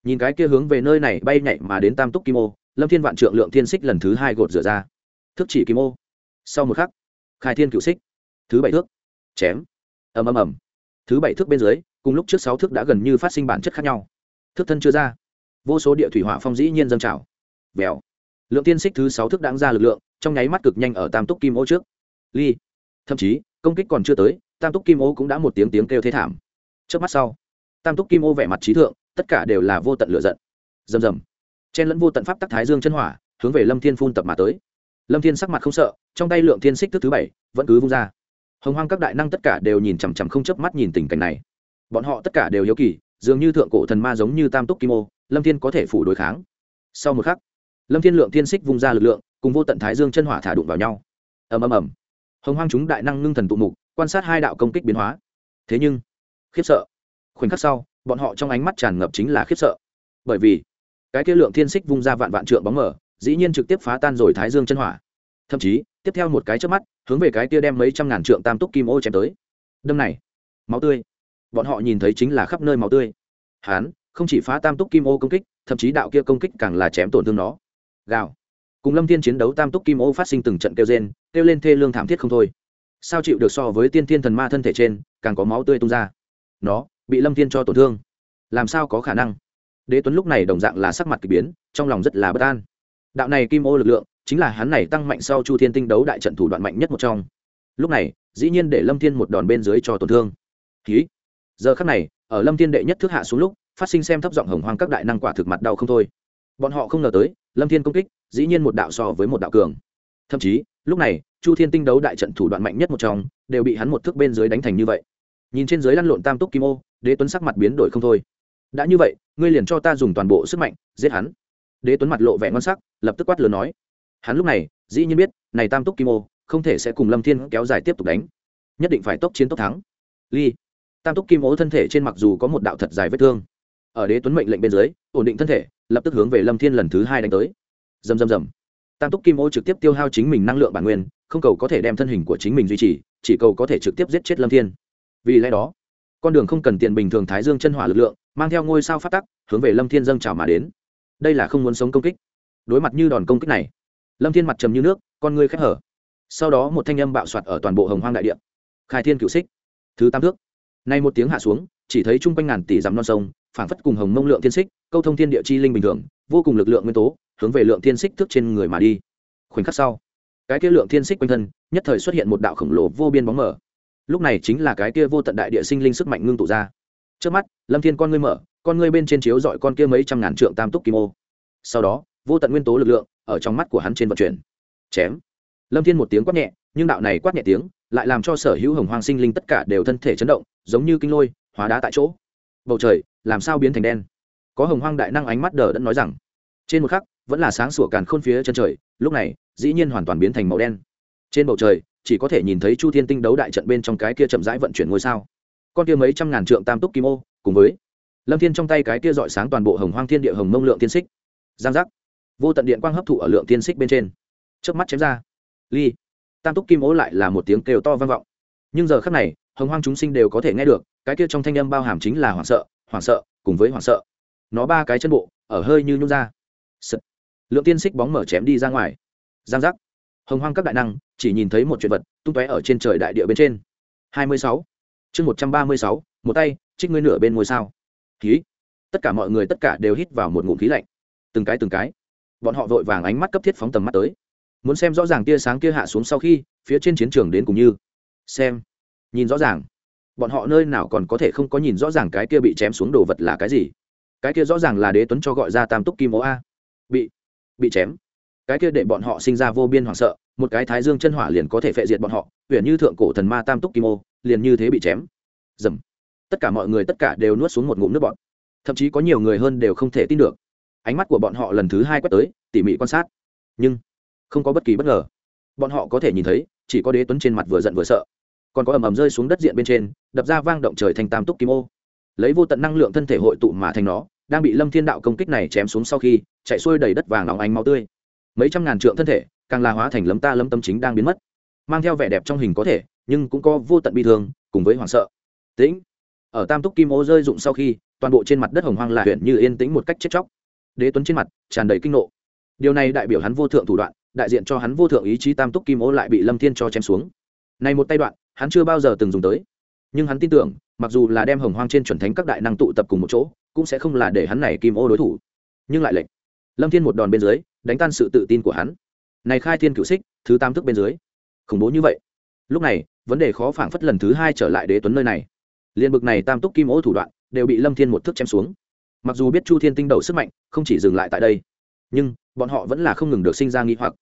Nhìn cái kia hướng về nơi này bay nhảy mà đến tam túc kim ô, lâm thiên vạn trượng lượng thiên xích lần thứ hai gột rửa ra. Thức chỉ kim ô. Sau một khắc khai thiên cựu xích. Thứ bảy thước. Chém. Ầm ầm ầm. Thứ bảy thước bên dưới, cùng lúc trước sáu thước đã gần như phát sinh bản chất khác nhau. Thước thân chưa ra. Vô số địa thủy hỏa phong dĩ nhiên dâng trào. Vèo. Lượng tiên xích thứ sáu thước đáng ra lực lượng, trong nháy mắt cực nhanh ở tam túc kim ô trước. Ly. Thậm chí, công kích còn chưa tới, tam túc kim ô cũng đã một tiếng tiếng kêu thế thảm. Trước mắt sau, tam túc kim ô vẻ mặt trí thượng, tất cả đều là vô tận lựa giận. Rầm rầm. Chen lẫn vô tận pháp tắc thái dương chân hỏa, hướng về lâm thiên phun tập mà tới lâm thiên sắc mặt không sợ, trong tay lượng thiên xích thức thứ bảy vẫn cứ vung ra. Hồng hoang các đại năng tất cả đều nhìn chằm chằm không chớp mắt nhìn tình cảnh này. Bọn họ tất cả đều hiếu kỳ, dường như thượng cổ thần ma giống như tam túc kim ô, lâm thiên có thể phủ đối kháng. Sau một khắc, lâm thiên lượng thiên xích vung ra lực lượng, cùng vô tận thái dương chân hỏa thả đụng vào nhau. Ầm ầm ầm. Hồng hoang chúng đại năng ngưng thần tụ mục, quan sát hai đạo công kích biến hóa. Thế nhưng, khiếp sợ. Khoảnh khắc sau, bọn họ trong ánh mắt tràn ngập chính là khiếp sợ. Bởi vì, cái kia lượng thiên xích vung ra vạn vạn trượng bóng mở dĩ nhiên trực tiếp phá tan rồi thái dương chân hỏa. Thậm chí, tiếp theo một cái trước mắt, hướng về cái kia đem mấy trăm ngàn trượng tam túc kim ô chém tới. Đâm này, máu tươi. Bọn họ nhìn thấy chính là khắp nơi máu tươi. Hán, không chỉ phá tam túc kim ô công kích, thậm chí đạo kia công kích càng là chém tổn thương nó. Gào. Cùng lâm thiên chiến đấu tam túc kim ô phát sinh từng trận kêu rên, kêu lên thê lương thảm thiết không thôi. Sao chịu được so với tiên thiên thần ma thân thể trên, càng có máu tươi tung ra. Nó, bị lâm thiên cho tổn thương. Làm sao có khả năng? Đế tuấn lúc này đồng dạng là sắc mặt k ỳ biến, trong lòng rất là bất an đạo này kim ô lực lượng, chính là hắn này tăng mạnh sau chu thiên tinh đấu đại trận thủ đoạn mạnh nhất một trong. Lúc này, dĩ nhiên để lâm thiên một đòn bên dưới cho tổn thương. Ký giờ khắc này, ở lâm thiên đệ nhất thước hạ xuống lúc, phát sinh xem thấp giọng hồng hoang các đại năng quả thực mặt đau không thôi. Bọn họ không ngờ tới, lâm thiên công kích, dĩ nhiên một đạo so với một đạo cường. Thậm chí, lúc này, chu thiên tinh đấu đại trận thủ đoạn mạnh nhất một trong, đều bị hắn một thước bên dưới đánh thành như vậy. Nhìn trên dưới lăn lộn tam túc kim ô, đế tuấn sắc mặt biến đổi không thôi. Đã như vậy, ngươi liền cho ta dùng toàn bộ sức mạnh, giết hắn đế tuấn mặt lộ vẻ ngon sắc, lập tức quát lớn nói. Hắn lúc này, dĩ nhiên biết, này tam túc kim ô, không thể sẽ cùng lâm thiên kéo dài tiếp tục đánh. Nhất định phải tốc chiến tốc thắng. Ly. Tam túc kim ô thân thể trên mặc dù có một đạo thật dài vết thương, ở đế tuấn mệnh lệnh bên dưới, ổn định thân thể, lập tức hướng về lâm thiên lần thứ hai đánh tới. Dầm dầm dầm tam túc kim ô trực tiếp tiêu hao chính mình năng lượng bản nguyên, không cầu có thể đem thân hình của chính mình duy trì, chỉ cầu có thể trực tiếp giết chết lâm thiên. Vì lẽ đó, con đường không cần tiền bình thường thái dương chân hỏa lực lượng, mang theo ngôi sao phát tắc, hướng về lâm thiên dâng trào mà đến đây là không muốn sống công kích. Đối mặt như đòn công kích này, lâm thiên mặt trầm như nước, con ngươi khép hở. Sau đó một thanh âm bạo soạt ở toàn bộ hồng hoang đại địa. Khai thiên cựu xích, thứ tám thước. Nay một tiếng hạ xuống, chỉ thấy chung quanh ngàn tỷ dặm non sông, phảng phất cùng hồng mông lượng thiên xích, câu thông thiên địa chi linh bình thường, vô cùng lực lượng nguyên tố, hướng về lượng thiên xích thước trên người mà đi. Khoảnh khắc sau, cái kia lượng thiên xích quanh thân, nhất thời xuất hiện một đạo khổng lồ vô biên bóng mở lúc này chính là cái kia vô tận đại địa sinh linh sức mạnh ngưng tụ ra. Trước mắt, lâm thiên con ngươi mở con ngươi bên trên chiếu dọi con kia mấy trăm ngàn trượng tam túc kim ô. Sau đó, vô tận nguyên tố lực lượng ở trong mắt của hắn trên vận chuyển. Chém. Lâm thiên một tiếng quát nhẹ, nhưng đạo này quát nhẹ tiếng lại làm cho sở hữu hồng hoang sinh linh tất cả đều thân thể chấn động, giống như kinh lôi, hóa đá tại chỗ. Bầu trời, làm sao biến thành đen? Có hồng hoang đại năng ánh mắt đờ đẫn nói rằng, trên một khắc, vẫn là sáng sủa càn khôn phía chân trời, lúc này, dĩ nhiên hoàn toàn biến thành màu đen. Trên bầu trời, chỉ có thể nhìn thấy chu thiên tinh đấu đại trận bên trong cái kia chậm rãi vận chuyển ngôi sao. Con kia mấy trăm ngàn trượng tam túc kim ô, cùng với lâm thiên trong tay cái kia dọi sáng toàn bộ hồng hoang thiên địa hồng mông lượng tiên xích. Giang giác. Vô tận điện quang hấp thụ ở lượng tiên xích bên trên. Trước mắt chém ra. Ly. Tam túc kim ố lại là một tiếng kêu to vang vọng. Nhưng giờ khắc này, hồng hoang chúng sinh đều có thể nghe được, cái kia trong thanh âm bao hàm chính là hoảng sợ hoảng sợ, cùng với hoảng sợ. Nó ba cái chân bộ, ở hơi như nhún ra. Sật. lượng tiên xích bóng mở chém đi ra ngoài. Giang giác. Hồng hoang các đại năng, chỉ nhìn thấy một chuyện vật, tung tóe ở trên trời đại địa bên trên. Hai mươi sáu. Chương một trăm ba mươi sáu, một tay trích ngươi nửa bên ngôi sao khí. Tất cả mọi người tất cả đều hít vào một ngụm khí lạnh. Từng cái từng cái. Bọn họ vội vàng ánh mắt cấp thiết phóng tầm mắt tới. Muốn xem rõ ràng tia sáng kia hạ xuống sau khi, phía trên chiến trường đến cùng như. Xem. Nhìn rõ ràng. Bọn họ nơi nào còn có thể không có nhìn rõ ràng cái kia bị chém xuống đồ vật là cái gì? Cái kia rõ ràng là đế tuấn cho gọi ra tam túc kim ố a. Bị bị chém. Cái kia để bọn họ sinh ra vô biên hoảng sợ, một cái thái dương chân hỏa liền có thể phệ diệt bọn họ huyện như thượng cổ thần ma tam túc kim ô, liền như thế bị chém. Dầm tất cả mọi người tất cả đều nuốt xuống một ngụm nước bọn thậm chí có nhiều người hơn đều không thể tin được. Ánh mắt của bọn họ lần thứ hai quét tới, tỉ mỉ quan sát. Nhưng, không có bất kỳ bất ngờ. Bọn họ có thể nhìn thấy, chỉ có đế tuấn trên mặt vừa giận vừa sợ. Còn có ầm ầm rơi xuống đất diện bên trên, đập ra vang động trời thành tam túc kim ô. Lấy vô tận năng lượng thân thể hội tụ mà thành nó, đang bị lâm thiên đạo công kích này chém xuống sau khi, chạy xuôi đầy đất vàng nóng ánh máu tươi. Mấy trăm ngàn trượng thân thể, càng là hóa thành lấm ta lấm tâm chính đang biến mất. Mang theo vẻ đẹp trong hình có thể, nhưng cũng có vô tận bi thương, cùng với hoảng sợ. Tĩnh! Ở tam túc kim ô rơi rụng sau khi, toàn bộ trên mặt đất hồng hoang là huyện như yên tĩnh một cách chết chóc. Đế tuấn trên mặt tràn đầy kinh nộ. Điều này đại biểu hắn vô thượng thủ đoạn, đại diện cho hắn vô thượng ý chí tam túc kim ô lại bị lâm thiên cho chém xuống. Này một tay đoạn, hắn chưa bao giờ từng dùng tới. Nhưng hắn tin tưởng, mặc dù là đem hồng hoang trên chuẩn thánh các đại năng tụ tập cùng một chỗ, cũng sẽ không là để hắn này kim ô đối thủ. Nhưng lại lệnh lâm thiên một đòn bên dưới, đánh tan sự tự tin của hắn. Này khai thiên cửu xích, thứ tam thức bên dưới. Khủng bố như vậy. Lúc này, vấn đề khó phảng phất lần thứ hai trở lại đế tuấn nơi này liên bực này tam túc kim ô thủ đoạn đều bị lâm thiên một thức chém xuống. Mặc dù biết chu thiên tinh đầu sức mạnh, không chỉ dừng lại tại đây, nhưng bọn họ vẫn là không ngừng được sinh ra nghi hoặc.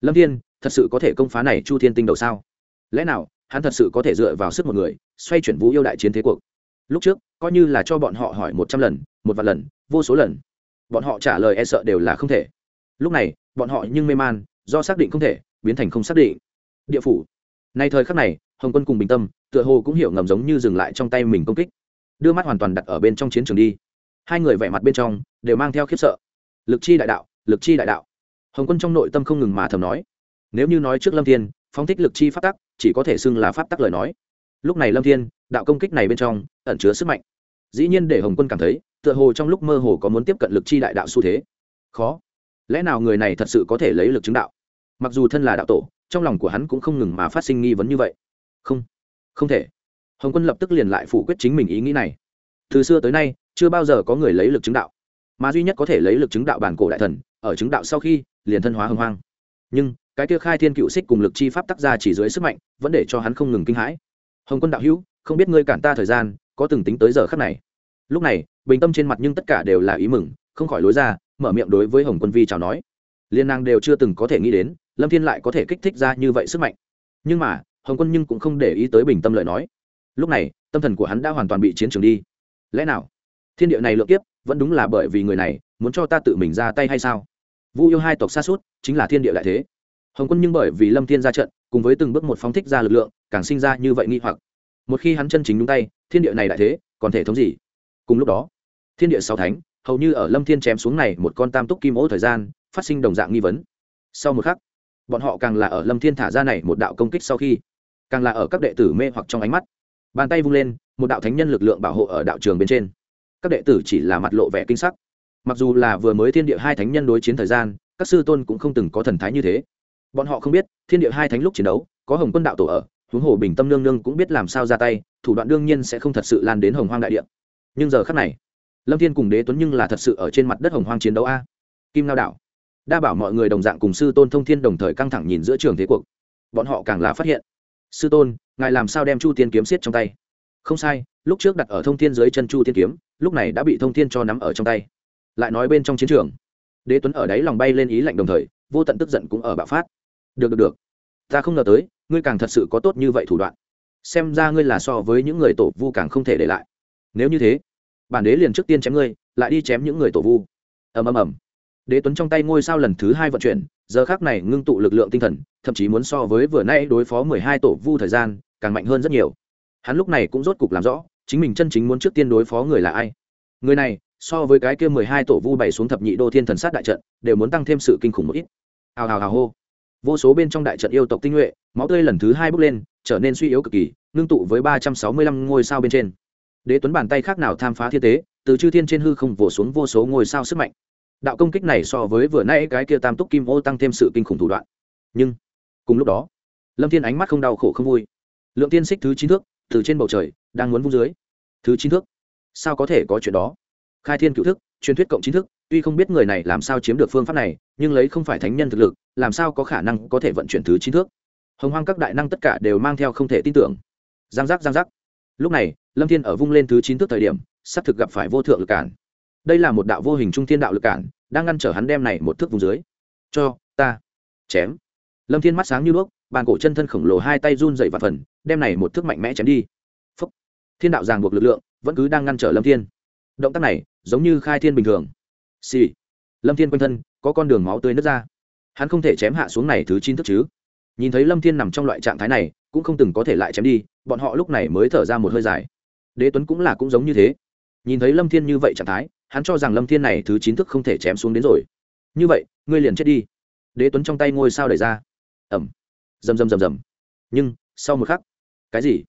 Lâm thiên, thật sự có thể công phá này chu thiên tinh đầu sao? Lẽ nào, hắn thật sự có thể dựa vào sức một người, xoay chuyển vũ yêu đại chiến thế cuộc? Lúc trước, coi như là cho bọn họ hỏi một trăm lần, một vạn lần, vô số lần, bọn họ trả lời e sợ đều là không thể. Lúc này, bọn họ nhưng mê man, do xác định không thể, biến thành không xác định. Địa phủ. Nay thời khắc này hồng quân cùng bình tâm tựa hồ cũng hiểu ngầm giống như dừng lại trong tay mình công kích đưa mắt hoàn toàn đặt ở bên trong chiến trường đi hai người vẻ mặt bên trong đều mang theo khiếp sợ lực chi đại đạo lực chi đại đạo hồng quân trong nội tâm không ngừng mà thầm nói nếu như nói trước lâm thiên phóng thích lực chi pháp tắc chỉ có thể xưng là pháp tắc lời nói lúc này lâm thiên đạo công kích này bên trong ẩn chứa sức mạnh dĩ nhiên để hồng quân cảm thấy tựa hồ trong lúc mơ hồ có muốn tiếp cận lực chi đại đạo xu thế khó lẽ nào người này thật sự có thể lấy lực chứng đạo mặc dù thân là đạo tổ trong lòng của hắn cũng không ngừng mà phát sinh nghi vấn như vậy không. Không thể. Hồng quân lập tức liền lại phủ quyết chính mình ý nghĩ này. Từ xưa tới nay, chưa bao giờ có người lấy lực chứng đạo. Mà duy nhất có thể lấy lực chứng đạo bản cổ đại thần, ở chứng đạo sau khi, liền thân hóa hưng hoang. Nhưng, cái kia khai thiên cựu xích cùng lực chi pháp tác ra chỉ dưới sức mạnh, vẫn để cho hắn không ngừng kinh hãi. Hồng quân đạo hữu, không biết ngươi cản ta thời gian, có từng tính tới giờ khắc này. Lúc này, bình tâm trên mặt nhưng tất cả đều là ý mừng, không khỏi lối ra, mở miệng đối với hồng quân vi chào nói. Liên năng đều chưa từng có thể nghĩ đến, lâm thiên lại có thể kích thích ra như vậy sức mạnh. Nhưng mà hồng quân nhưng cũng không để ý tới bình tâm lời nói. Lúc này, tâm thần của hắn đã hoàn toàn bị chiến trường đi. Lẽ nào? Thiên địa này lượng kiếp, vẫn đúng là bởi vì người này, muốn cho ta tự mình ra tay hay sao? Vu yêu hai tộc xa suốt, chính là thiên địa đại thế. Hồng quân nhưng bởi vì lâm thiên ra trận, cùng với từng bước một phóng thích ra lực lượng, càng sinh ra như vậy nghi hoặc. Một khi hắn chân chính đúng tay, thiên địa này đại thế, còn thể thống gì? Cùng lúc đó, thiên địa sáu thánh, hầu như ở lâm thiên chém xuống này một con tam túc kim ố thời gian, phát sinh đồng dạng nghi vấn. Sau một khắc, bọn họ càng là ở lâm thiên thả ra này một đạo công kích sau khi càng là ở các đệ tử mê hoặc trong ánh mắt. Bàn tay vung lên, một đạo thánh nhân lực lượng bảo hộ ở đạo trường bên trên. Các đệ tử chỉ là mặt lộ vẻ kinh sắc. Mặc dù là vừa mới thiên địa hai thánh nhân đối chiến thời gian, các sư tôn cũng không từng có thần thái như thế. Bọn họ không biết, thiên địa hai thánh lúc chiến đấu, có hồng quân đạo tổ ở, huống hồ bình tâm nương nương cũng biết làm sao ra tay, thủ đoạn đương nhiên sẽ không thật sự lan đến hồng hoang đại địa. Nhưng giờ khắc này, lâm thiên cùng đế tuấn nhưng là thật sự ở trên mặt đất hồng hoang chiến đấu a. Kim lao đạo đa bảo mọi người đồng dạng cùng sư tôn thông thiên đồng thời căng thẳng nhìn giữa trường thế cuộc. Bọn họ càng là phát hiện sư tôn, ngài làm sao đem chu tiên kiếm xiết trong tay? Không sai, lúc trước đặt ở thông thiên dưới chân chu tiên kiếm, lúc này đã bị thông thiên cho nắm ở trong tay. Lại nói bên trong chiến trường, đế tuấn ở đấy lòng bay lên ý lạnh đồng thời, vô tận tức giận cũng ở bạo phát. Được được được. Ta không ngờ tới, ngươi càng thật sự có tốt như vậy thủ đoạn. Xem ra ngươi là so với những người tổ vu càng không thể để lại. Nếu như thế, bản đế liền trước tiên chém ngươi, lại đi chém những người tổ vu. Ầm ầm ầm. Đế tuấn trong tay ngôi sao lần thứ hai vận chuyển giờ khác này ngưng tụ lực lượng tinh thần, thậm chí muốn so với vừa nay đối phó mười hai tổ vu thời gian, càng mạnh hơn rất nhiều. Hắn lúc này cũng rốt cục làm rõ, chính mình chân chính muốn trước tiên đối phó người là ai. Người này, so với cái kia mười hai tổ vu bày xuống thập nhị đô thiên thần sát đại trận, đều muốn tăng thêm sự kinh khủng một ít. Hào hào hào hô. Vô số bên trong đại trận yêu tộc tinh nhuệ, máu tươi lần thứ hai bước lên, trở nên suy yếu cực kỳ, ngưng tụ với ba trăm sáu mươi lăm ngôi sao bên trên. Đế tuấn bàn tay khác nào tham phá thiên tế, từ chư thiên trên hư không vồ xuống vô số ngôi sao sức mạnh đạo công kích này so với vừa nay cái kia tam túc kim ô tăng thêm sự kinh khủng thủ đoạn. Nhưng, cùng lúc đó, lâm thiên ánh mắt không đau khổ không vui. Lượng tiên xích thứ chín thước, từ trên bầu trời, đang muốn vung dưới. Thứ chín thước? Sao có thể có chuyện đó? Khai thiên cựu thức truyền thuyết cộng chín thức tuy không biết người này làm sao chiếm được phương pháp này, nhưng lấy không phải thánh nhân thực lực, làm sao có khả năng có thể vận chuyển thứ chín thước? Hồng hoang các đại năng tất cả đều mang theo không thể tin tưởng. Giang giác giang giác. Lúc này, lâm thiên ở vung lên thứ chín thước thời điểm, sắp thực gặp phải vô thượng lực cản đây là một đạo vô hình trung thiên đạo lực cản, đang ngăn trở hắn đem này một thước vùng dưới. Cho ta, chém. Lâm thiên mắt sáng như đuốc, bàn cổ chân thân khổng lồ hai tay run dậy và phần, đem này một thước mạnh mẽ chém đi. Phúc. thiên đạo ràng buộc lực lượng, vẫn cứ đang ngăn trở lâm thiên. Động tác này, giống như khai thiên bình thường. Xì、sì. lâm thiên quanh thân, có con đường máu tươi nứt ra. Hắn không thể chém hạ xuống này thứ chín thức chứ. Nhìn thấy lâm thiên nằm trong loại trạng thái này, cũng không từng có thể lại chém đi, bọn họ lúc này mới thở ra một hơi dài. Đế tuấn cũng là cũng giống như thế. Nhìn thấy lâm thiên như vậy trạng thái hắn cho rằng lâm thiên này thứ chín thức không thể chém xuống đến rồi. Như vậy, ngươi liền chết đi. Đế tuấn trong tay ngôi sao đẩy ra. Ẩm. Rầm rầm rầm rầm. Nhưng, sau một khắc, cái gì?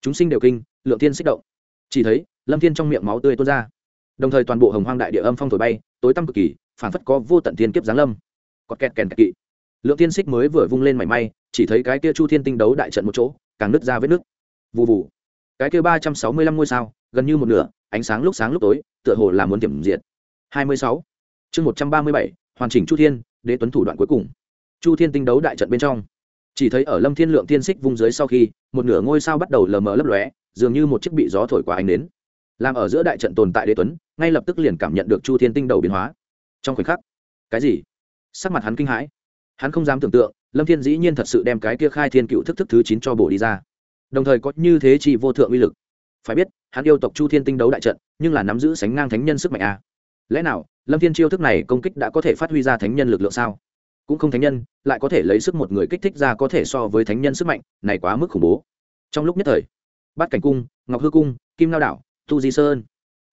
Chúng sinh đều kinh, lượng thiên xích động. Chỉ thấy, lâm thiên trong miệng máu tươi tuôn ra. Đồng thời toàn bộ hồng hoang đại địa âm phong thổi bay, tối tăm cực kỳ phản phất có vô tận thiên kiếp giáng lâm. Còn kẹt kèn kẹt kỵ. Lượng thiên xích mới vừa vung lên mảy may, chỉ thấy cái kia chu thiên tinh đấu đại trận một chỗ, càng nứt ra vết nước vụ vụ cái kia ba trăm sáu mươi lăm ngôi sao, gần như một nửa ánh sáng lúc sáng lúc tối, tựa hồ là muốn tiềm diệt. Hai mươi sáu. Chương một trăm ba mươi bảy, hoàn chỉnh chu thiên, đế tuấn thủ đoạn cuối cùng. Chu thiên tinh đấu đại trận bên trong. Chỉ thấy ở lâm thiên lượng thiên xích vung dưới sau khi, một nửa ngôi sao bắt đầu lờ mờ lấp lóe, dường như một chiếc bị gió thổi qua ánh đến làm ở giữa đại trận tồn tại đế tuấn, ngay lập tức liền cảm nhận được chu thiên tinh đầu biến hóa. Trong khoảnh khắc, cái gì? Sắc mặt hắn kinh hãi. Hắn không dám tưởng tượng, lâm thiên dĩ nhiên thật sự đem cái kia khai thiên cựu thức thức thứ chín cho bổ đi ra. Đồng thời có như thế chỉ vô thượng uy lực. Phải biết hắn yêu tộc chu thiên tinh đấu đại trận, nhưng là nắm giữ sánh ngang thánh nhân sức mạnh a. À. lẽ nào, lâm thiên chiêu thức này công kích đã có thể phát huy ra thánh nhân lực lượng sao? Cũng không thánh nhân, lại có thể lấy sức một người kích thích ra có thể so với thánh nhân sức mạnh, này quá mức khủng bố. Trong lúc nhất thời, bát cảnh cung, ngọc hư cung, kim lao đảo, tu di sơn,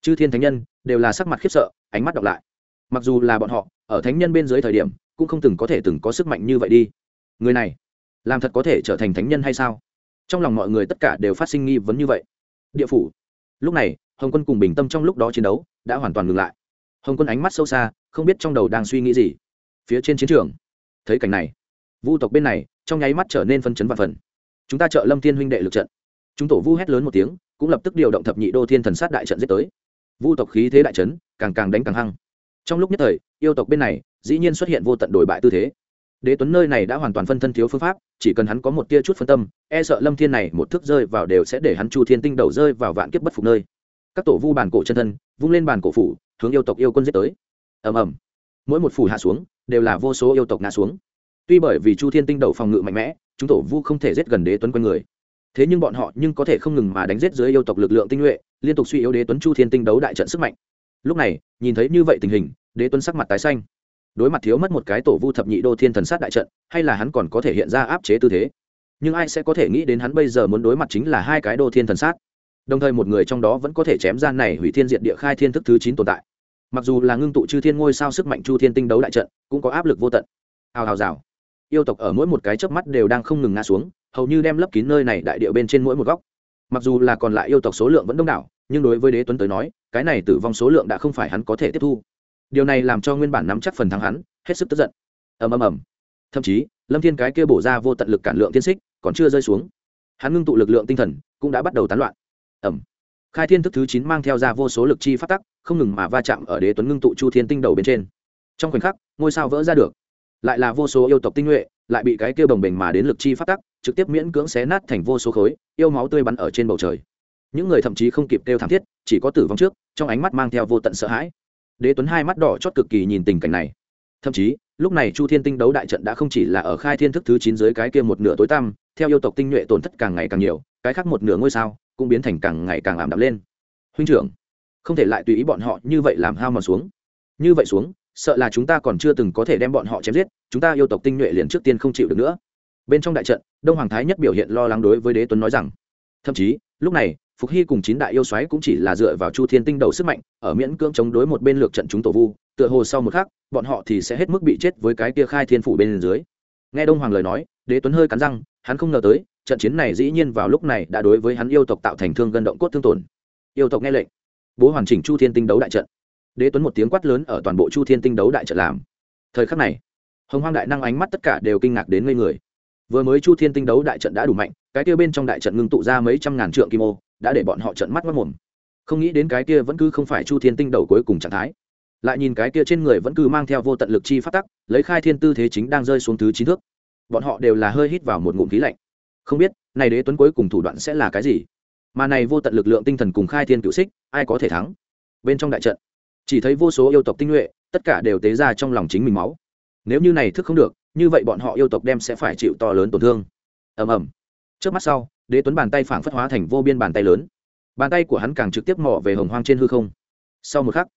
chư thiên thánh nhân đều là sắc mặt khiếp sợ, ánh mắt đọc lại. Mặc dù là bọn họ, ở thánh nhân bên dưới thời điểm, cũng không từng có thể từng có sức mạnh như vậy đi. Người này, làm thật có thể trở thành thánh nhân hay sao? Trong lòng mọi người tất cả đều phát sinh nghi vấn như vậy. Địa phủ lúc này, hồng quân cùng bình tâm trong lúc đó chiến đấu đã hoàn toàn ngừng lại. Hồng quân ánh mắt sâu xa, không biết trong đầu đang suy nghĩ gì. Phía trên chiến trường, thấy cảnh này, vu tộc bên này trong nháy mắt trở nên phân chấn và phần. Chúng ta trợ lâm thiên huynh đệ lực trận. Chúng tổ vu hét lớn một tiếng, cũng lập tức điều động thập nhị đô thiên thần sát đại trận giết tới. Vu tộc khí thế đại trấn càng càng đánh càng hăng. Trong lúc nhất thời, yêu tộc bên này dĩ nhiên xuất hiện vô tận đổi bại tư thế đế tuấn nơi này đã hoàn toàn phân thân thiếu phương pháp, chỉ cần hắn có một tia chút phân tâm e sợ lâm thiên này một thước rơi vào đều sẽ để hắn chu thiên tinh đầu rơi vào vạn kiếp bất phục nơi. Các tổ vu bàn cổ chân thân, vung lên bàn cổ phủ, hướng yêu tộc yêu quân giết tới. Ầm ầm. Mỗi một phủ hạ xuống, đều là vô số yêu tộc ngã xuống. Tuy bởi vì chu thiên tinh đầu phòng ngự mạnh mẽ, chúng tổ vu không thể giết gần đế tuấn quanh người. Thế nhưng bọn họ nhưng có thể không ngừng mà đánh giết dưới yêu tộc lực lượng tinh nhuệ, liên tục suy yếu đế tuấn chu thiên tinh đấu đại trận sức mạnh. Lúc này, nhìn thấy như vậy tình hình, đế tuấn sắc mặt tái xanh đối mặt thiếu mất một cái tổ vu thập nhị đô thiên thần sát đại trận, hay là hắn còn có thể hiện ra áp chế tư thế? Nhưng ai sẽ có thể nghĩ đến hắn bây giờ muốn đối mặt chính là hai cái đô thiên thần sát? Đồng thời một người trong đó vẫn có thể chém gian này hủy thiên diện địa khai thiên thức thứ chín tồn tại. Mặc dù là ngưng tụ chư thiên ngôi sao sức mạnh chu thiên tinh đấu đại trận, cũng có áp lực vô tận. Hào hào rào. Yêu tộc ở mỗi một cái chớp mắt đều đang không ngừng ngã xuống, hầu như đem lấp kín nơi này đại địa bên trên mỗi một góc. Mặc dù là còn lại yêu tộc số lượng vẫn đông đảo, nhưng đối với đế tuấn tới nói, cái này tử vong số lượng đã không phải hắn có thể tiếp thu điều này làm cho nguyên bản nắm chắc phần thắng hắn hết sức tức giận. Ầm ầm ầm. Thậm chí lâm thiên cái kia bổ ra vô tận lực cản lượng tiên xích còn chưa rơi xuống. Hắn ngưng tụ lực lượng tinh thần cũng đã bắt đầu tán loạn. Ầm, khai thiên thức thứ chín mang theo ra vô số lực chi phát tắc không ngừng mà va chạm ở đế tuấn ngưng tụ chu thiên tinh đầu bên trên. Trong khoảnh khắc ngôi sao vỡ ra được. Lại là vô số yêu tộc tinh nhuệ lại bị cái kia bồng bềnh mà đến lực chi phát tắc trực tiếp miễn cưỡng xé nát thành vô số khối yêu máu tươi bắn ở trên bầu trời. Những người thậm chí không kịp kêu thảm thiết chỉ có tử vong trước trong ánh mắt mang theo vô tận sợ hãi đế tuấn hai mắt đỏ chót cực kỳ nhìn tình cảnh này. Thậm chí, lúc này chu thiên tinh đấu đại trận đã không chỉ là ở khai thiên thức thứ chín dưới cái kia một nửa tối tăm, theo yêu tộc tinh nhuệ tổn thất càng ngày càng nhiều, cái khác một nửa ngôi sao cũng biến thành càng ngày càng ảm đạm lên. Huynh trưởng, không thể lại tùy ý bọn họ như vậy làm hao mà xuống. Như vậy xuống, sợ là chúng ta còn chưa từng có thể đem bọn họ chém giết, chúng ta yêu tộc tinh nhuệ liền trước tiên không chịu được nữa. Bên trong đại trận, đông hoàng thái nhất biểu hiện lo lắng đối với đế tuấn nói rằng, thậm chí, lúc này phục hy cùng chín đại yêu xoáy cũng chỉ là dựa vào chu thiên tinh đầu sức mạnh, ở miễn cưỡng chống đối một bên lược trận chúng tổ vu, tựa hồ sau một khắc, bọn họ thì sẽ hết mức bị chết với cái kia khai thiên phủ bên dưới. Nghe đông hoàng lời nói, đế tuấn hơi cắn răng, hắn không ngờ tới, trận chiến này dĩ nhiên vào lúc này đã đối với hắn yêu tộc tạo thành thương gân động cốt thương tổn. Yêu tộc nghe lệnh, bố hoàn chỉnh chu thiên tinh đấu đại trận. Đế tuấn một tiếng quát lớn ở toàn bộ chu thiên tinh đấu đại trận làm. Thời khắc này, hồng hoang đại năng ánh mắt tất cả đều kinh ngạc đến ngây người. Vừa mới chu thiên tinh đấu đại trận đã đủ mạnh, cái kia bên trong đại trận ngưng tụ ra mấy trăm ngàn trượng kim ô đã để bọn họ trận mắt mất mồm. Không nghĩ đến cái kia vẫn cứ không phải chu thiên tinh đầu cuối cùng trạng thái. Lại nhìn cái kia trên người vẫn cứ mang theo vô tận lực chi phát tắc, lấy khai thiên tư thế chính đang rơi xuống thứ chín thước. Bọn họ đều là hơi hít vào một ngụm khí lạnh. Không biết, này đế tuấn cuối cùng thủ đoạn sẽ là cái gì? Mà này vô tận lực lượng tinh thần cùng khai thiên cựu xích, ai có thể thắng? Bên trong đại trận, chỉ thấy vô số yêu tộc tinh nhuệ, tất cả đều tế ra trong lòng chính mình máu. Nếu như này thức không được, như vậy bọn họ yêu tộc đem sẽ phải chịu to lớn tổn thương. Ầm ầm. Trước mắt sau đế tuấn bàn tay phảng phất hóa thành vô biên bàn tay lớn. Bàn tay của hắn càng trực tiếp mò về hồng hoang trên hư không. Sau một khắc,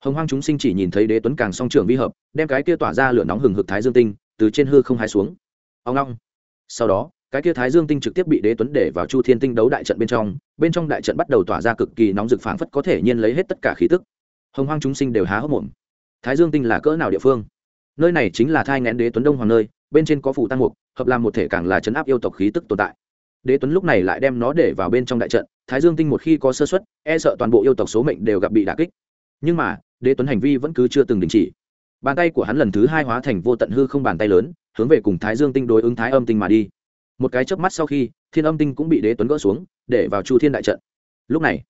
hồng hoang chúng sinh chỉ nhìn thấy đế tuấn càng song trường vi hợp, đem cái kia tỏa ra lửa nóng hừng hực thái dương tinh từ trên hư không hai xuống. Ông long. Sau đó, cái kia thái dương tinh trực tiếp bị đế tuấn để vào chu thiên tinh đấu đại trận bên trong bên trong đại trận bắt đầu tỏa ra cực kỳ nóng rực phảng phất có thể nhiên lấy hết tất cả khí tức. Hồng hoang chúng sinh đều há hốc mồm. Thái dương tinh là cỡ nào địa phương? Nơi này chính là thai ngén đế tuấn đông hoàng nơi, bên trên có phủ tăng mục, hợp làm một thể càng là chấn áp yêu tộc khí tức tồn tại đế tuấn lúc này lại đem nó để vào bên trong đại trận, thái dương tinh một khi có sơ xuất e sợ toàn bộ yêu tộc số mệnh đều gặp bị đả kích. Nhưng mà, đế tuấn hành vi vẫn cứ chưa từng đình chỉ. Bàn tay của hắn lần thứ hai hóa thành vô tận hư không bàn tay lớn, hướng về cùng thái dương tinh đối ứng thái âm tinh mà đi. Một cái chớp mắt sau khi, thiên âm tinh cũng bị đế tuấn gỡ xuống, để vào chu thiên đại trận. Lúc này,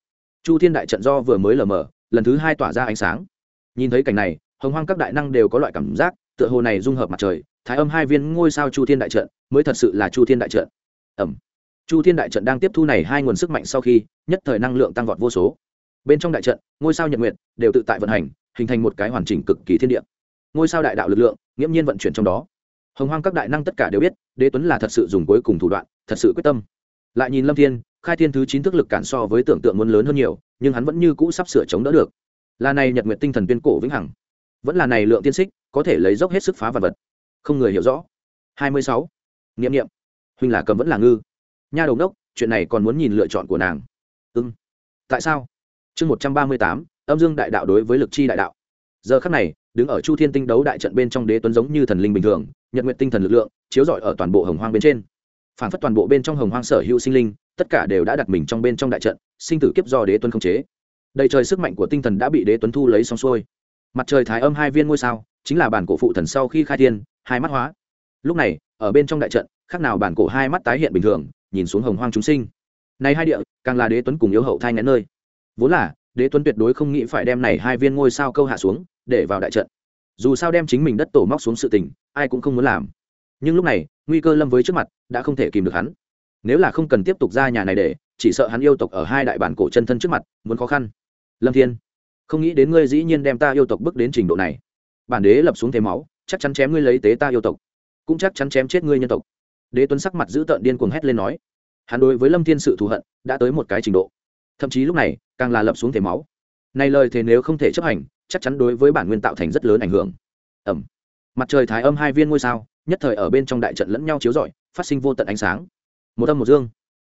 chu thiên đại trận do vừa mới lờ mờ, lần thứ hai tỏa ra ánh sáng. Nhìn thấy cảnh này, hồng hoang các đại năng đều có loại cảm giác, tựa hồ này dung hợp mặt trời, thái âm hai viên ngôi sao chu thiên đại trận, mới thật sự là chu thiên đại trận. Ẩm chu thiên đại trận đang tiếp thu này hai nguồn sức mạnh sau khi, nhất thời năng lượng tăng vọt vô số. Bên trong đại trận, ngôi sao nhật nguyện đều tự tại vận hành, hình thành một cái hoàn chỉnh cực kỳ thiên địa. Ngôi sao đại đạo lực lượng, nghiễm nhiên vận chuyển trong đó. Hồng hoang các đại năng tất cả đều biết, đế tuấn là thật sự dùng cuối cùng thủ đoạn, thật sự quyết tâm. Lại nhìn lâm thiên, khai thiên thứ chín thức lực cản so với tưởng tượng muốn lớn hơn nhiều, nhưng hắn vẫn như cũ sắp sửa chống đỡ được. Là này nhật nguyện tinh thần tuyên cổ vĩnh hằng. Vẫn là này lượng tiên xích, có thể lấy dốc hết sức phá vật vật. Không người hiểu rõ. Hai mươi sáu. Nghiệm nghiệm huynh là cầm vẫn là ngư nha đầu đốc chuyện này còn muốn nhìn lựa chọn của nàng. Ưng tại sao? Chương một trăm ba mươi tám, âm dương đại đạo đối với lực chi đại đạo. Giờ khắc này, đứng ở chu thiên tinh đấu đại trận bên trong đế tuấn giống như thần linh bình thường nhận nguyện tinh thần lực lượng, chiếu rọi ở toàn bộ hồng hoang bên trên. Phản phất toàn bộ bên trong hồng hoang sở hữu sinh linh, tất cả đều đã đặt mình trong bên trong đại trận, sinh tử kiếp do đế tuấn khống chế. Đầy trời sức mạnh của tinh thần đã bị đế tuấn thu lấy xong xuôi. Mặt trời thái âm hai viên ngôi sao, chính là bản cổ phụ thần sau khi khai thiên, hai mắt hóa. Lúc này, ở bên trong đại trận, khác nào bản cổ hai mắt tái hiện bình thường nhìn xuống hồng hoang chúng sinh. Này hai địa, càng là đế tuấn cùng yếu hậu thai ngén nơi. Vốn là, đế tuấn tuyệt đối không nghĩ phải đem này hai viên ngôi sao câu hạ xuống, để vào đại trận. Dù sao đem chính mình đất tổ móc xuống sự tình, ai cũng không muốn làm. Nhưng lúc này, nguy cơ lâm với trước mặt, đã không thể kìm được hắn. Nếu là không cần tiếp tục ra nhà này để, chỉ sợ hắn yêu tộc ở hai đại bản cổ chân thân trước mặt, muốn khó khăn. Lâm thiên, không nghĩ đến ngươi dĩ nhiên đem ta yêu tộc bước đến trình độ này. Bản đế lập xuống thế máu, chắc chắn chém ngươi lấy tế ta yêu tộc. Cũng chắc chắn chém chết ngươi nhân tộc đế tuấn sắc mặt giữ tợn điên cuồng hét lên nói, hắn đối với lâm thiên sự thù hận đã tới một cái trình độ. Thậm chí lúc này, càng là lập xuống thể máu. Này lời thế nếu không thể chấp hành, chắc chắn đối với bản nguyên tạo thành rất lớn ảnh hưởng. Ẩm mặt trời thái âm hai viên ngôi sao, nhất thời ở bên trong đại trận lẫn nhau chiếu rọi, phát sinh vô tận ánh sáng. Một âm một dương.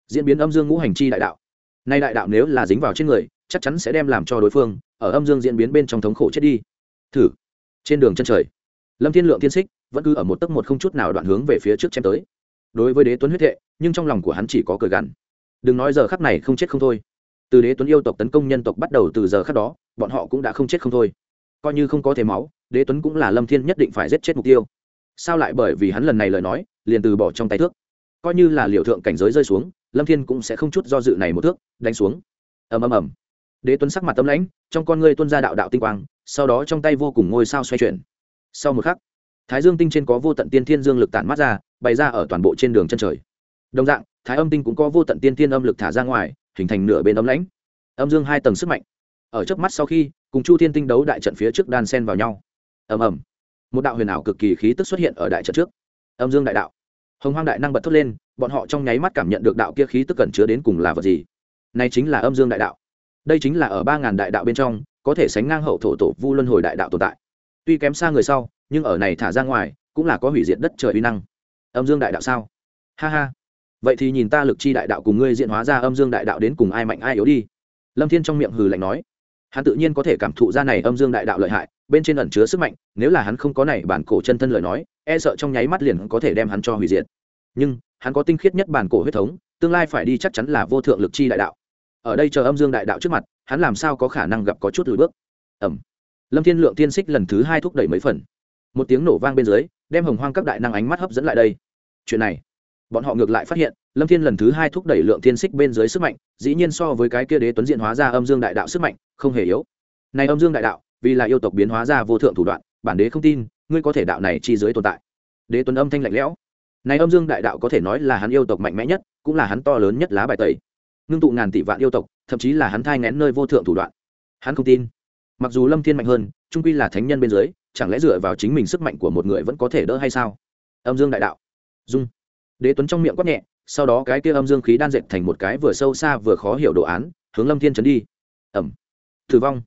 Diễn biến âm dương ngũ hành chi đại đạo. Nay đại đạo nếu là dính vào trên người, chắc chắn sẽ đem làm cho đối phương ở âm dương diễn biến bên trong thống khổ chết đi. Thử. Trên đường chân trời, lâm thiên lượng thiên xích vẫn cứ ở một tấc một không chút nào đoạn hướng về phía trước chém tới đối với đế tuấn huyết thệ, nhưng trong lòng của hắn chỉ có cười gằn. Đừng nói giờ khắc này không chết không thôi. Từ đế tuấn yêu tộc tấn công nhân tộc bắt đầu từ giờ khắc đó, bọn họ cũng đã không chết không thôi. Coi như không có thể máu, đế tuấn cũng là lâm thiên nhất định phải giết chết mục tiêu. Sao lại bởi vì hắn lần này lời nói, liền từ bỏ trong tay thước? Coi như là liệu thượng cảnh giới rơi xuống, lâm thiên cũng sẽ không chút do dự này một thước, đánh xuống. Ầm ầm ầm. Đế tuấn sắc mặt tâm lãnh, trong con ngươi tuôn ra đạo đạo tinh quang, sau đó trong tay vô cùng ngôi sao xoay chuyển. Sau một khắc, thái dương tinh trên có vô tận tiên thiên dương lực tản mát ra bày ra ở toàn bộ trên đường chân trời. Đồng dạng, thái âm tinh cũng có vô tận tiên thiên âm lực thả ra ngoài, hình thành nửa bên âm lãnh. Âm dương hai tầng sức mạnh. Ở trước mắt sau khi, cùng chu thiên tinh đấu đại trận phía trước đan sen vào nhau. Ầm ầm. Một đạo huyền ảo cực kỳ khí tức xuất hiện ở đại trận trước. Âm dương đại đạo. Hồng hoang đại năng bật thốt lên, bọn họ trong nháy mắt cảm nhận được đạo kia khí tức cẩn chứa đến cùng là vật gì. Này chính là âm dương đại đạo. Đây chính là ở ba ngàn đại đạo bên trong, có thể sánh ngang hậu thổ tổ vu luân hồi đại đạo tồn tại. Tuy kém xa người sau, nhưng ở này thả ra ngoài, cũng là có hủy diệt đất trời uy năng âm dương đại đạo sao? Ha ha. Vậy thì nhìn ta lực chi đại đạo cùng ngươi diện hóa ra âm dương đại đạo đến cùng ai mạnh ai yếu đi. Lâm thiên trong miệng hừ lạnh nói. Hắn tự nhiên có thể cảm thụ ra này âm dương đại đạo lợi hại, bên trên ẩn chứa sức mạnh, nếu là hắn không có này bản cổ chân thân lời nói e sợ trong nháy mắt liền có thể đem hắn cho hủy diệt. Nhưng, hắn có tinh khiết nhất bản cổ huyết thống, tương lai phải đi chắc chắn là vô thượng lực chi đại đạo. Ở đây chờ âm dương đại đạo trước mặt, hắn làm sao có khả năng gặp có chút lùi bước? Ẩm lâm thiên lượng tiên xích lần thứ hai thúc đẩy mấy phần một tiếng nổ vang bên dưới, đem hồng hoang các đại năng ánh mắt hấp dẫn lại đây. Chuyện này, bọn họ ngược lại phát hiện, lâm thiên lần thứ hai thúc đẩy lượng tiên xích bên dưới sức mạnh, dĩ nhiên so với cái kia đế tuấn diện hóa ra âm dương đại đạo sức mạnh, không hề yếu. Này âm dương đại đạo, vì là yêu tộc biến hóa ra vô thượng thủ đoạn, bản đế không tin, ngươi có thể đạo này chi dưới tồn tại. Đế tuấn âm thanh lạnh lẽo. Này âm dương đại đạo có thể nói là hắn yêu tộc mạnh mẽ nhất, cũng là hắn to lớn nhất lá bài tẩy. Ngưng tụ ngàn tỷ vạn yêu tộc, thậm chí là hắn thai ngén nơi vô thượng thủ đoạn. Hắn không tin. Mặc dù lâm thiên mạnh hơn trung quy là thánh nhân bên dưới chẳng lẽ dựa vào chính mình sức mạnh của một người vẫn có thể đỡ hay sao? Âm dương đại đạo. Dung. Đế tuấn trong miệng quát nhẹ, sau đó cái kia âm dương khí đan dệt thành một cái vừa sâu xa vừa khó hiểu đồ án, hướng lâm thiên trấn đi. Ẩm. Thử vong.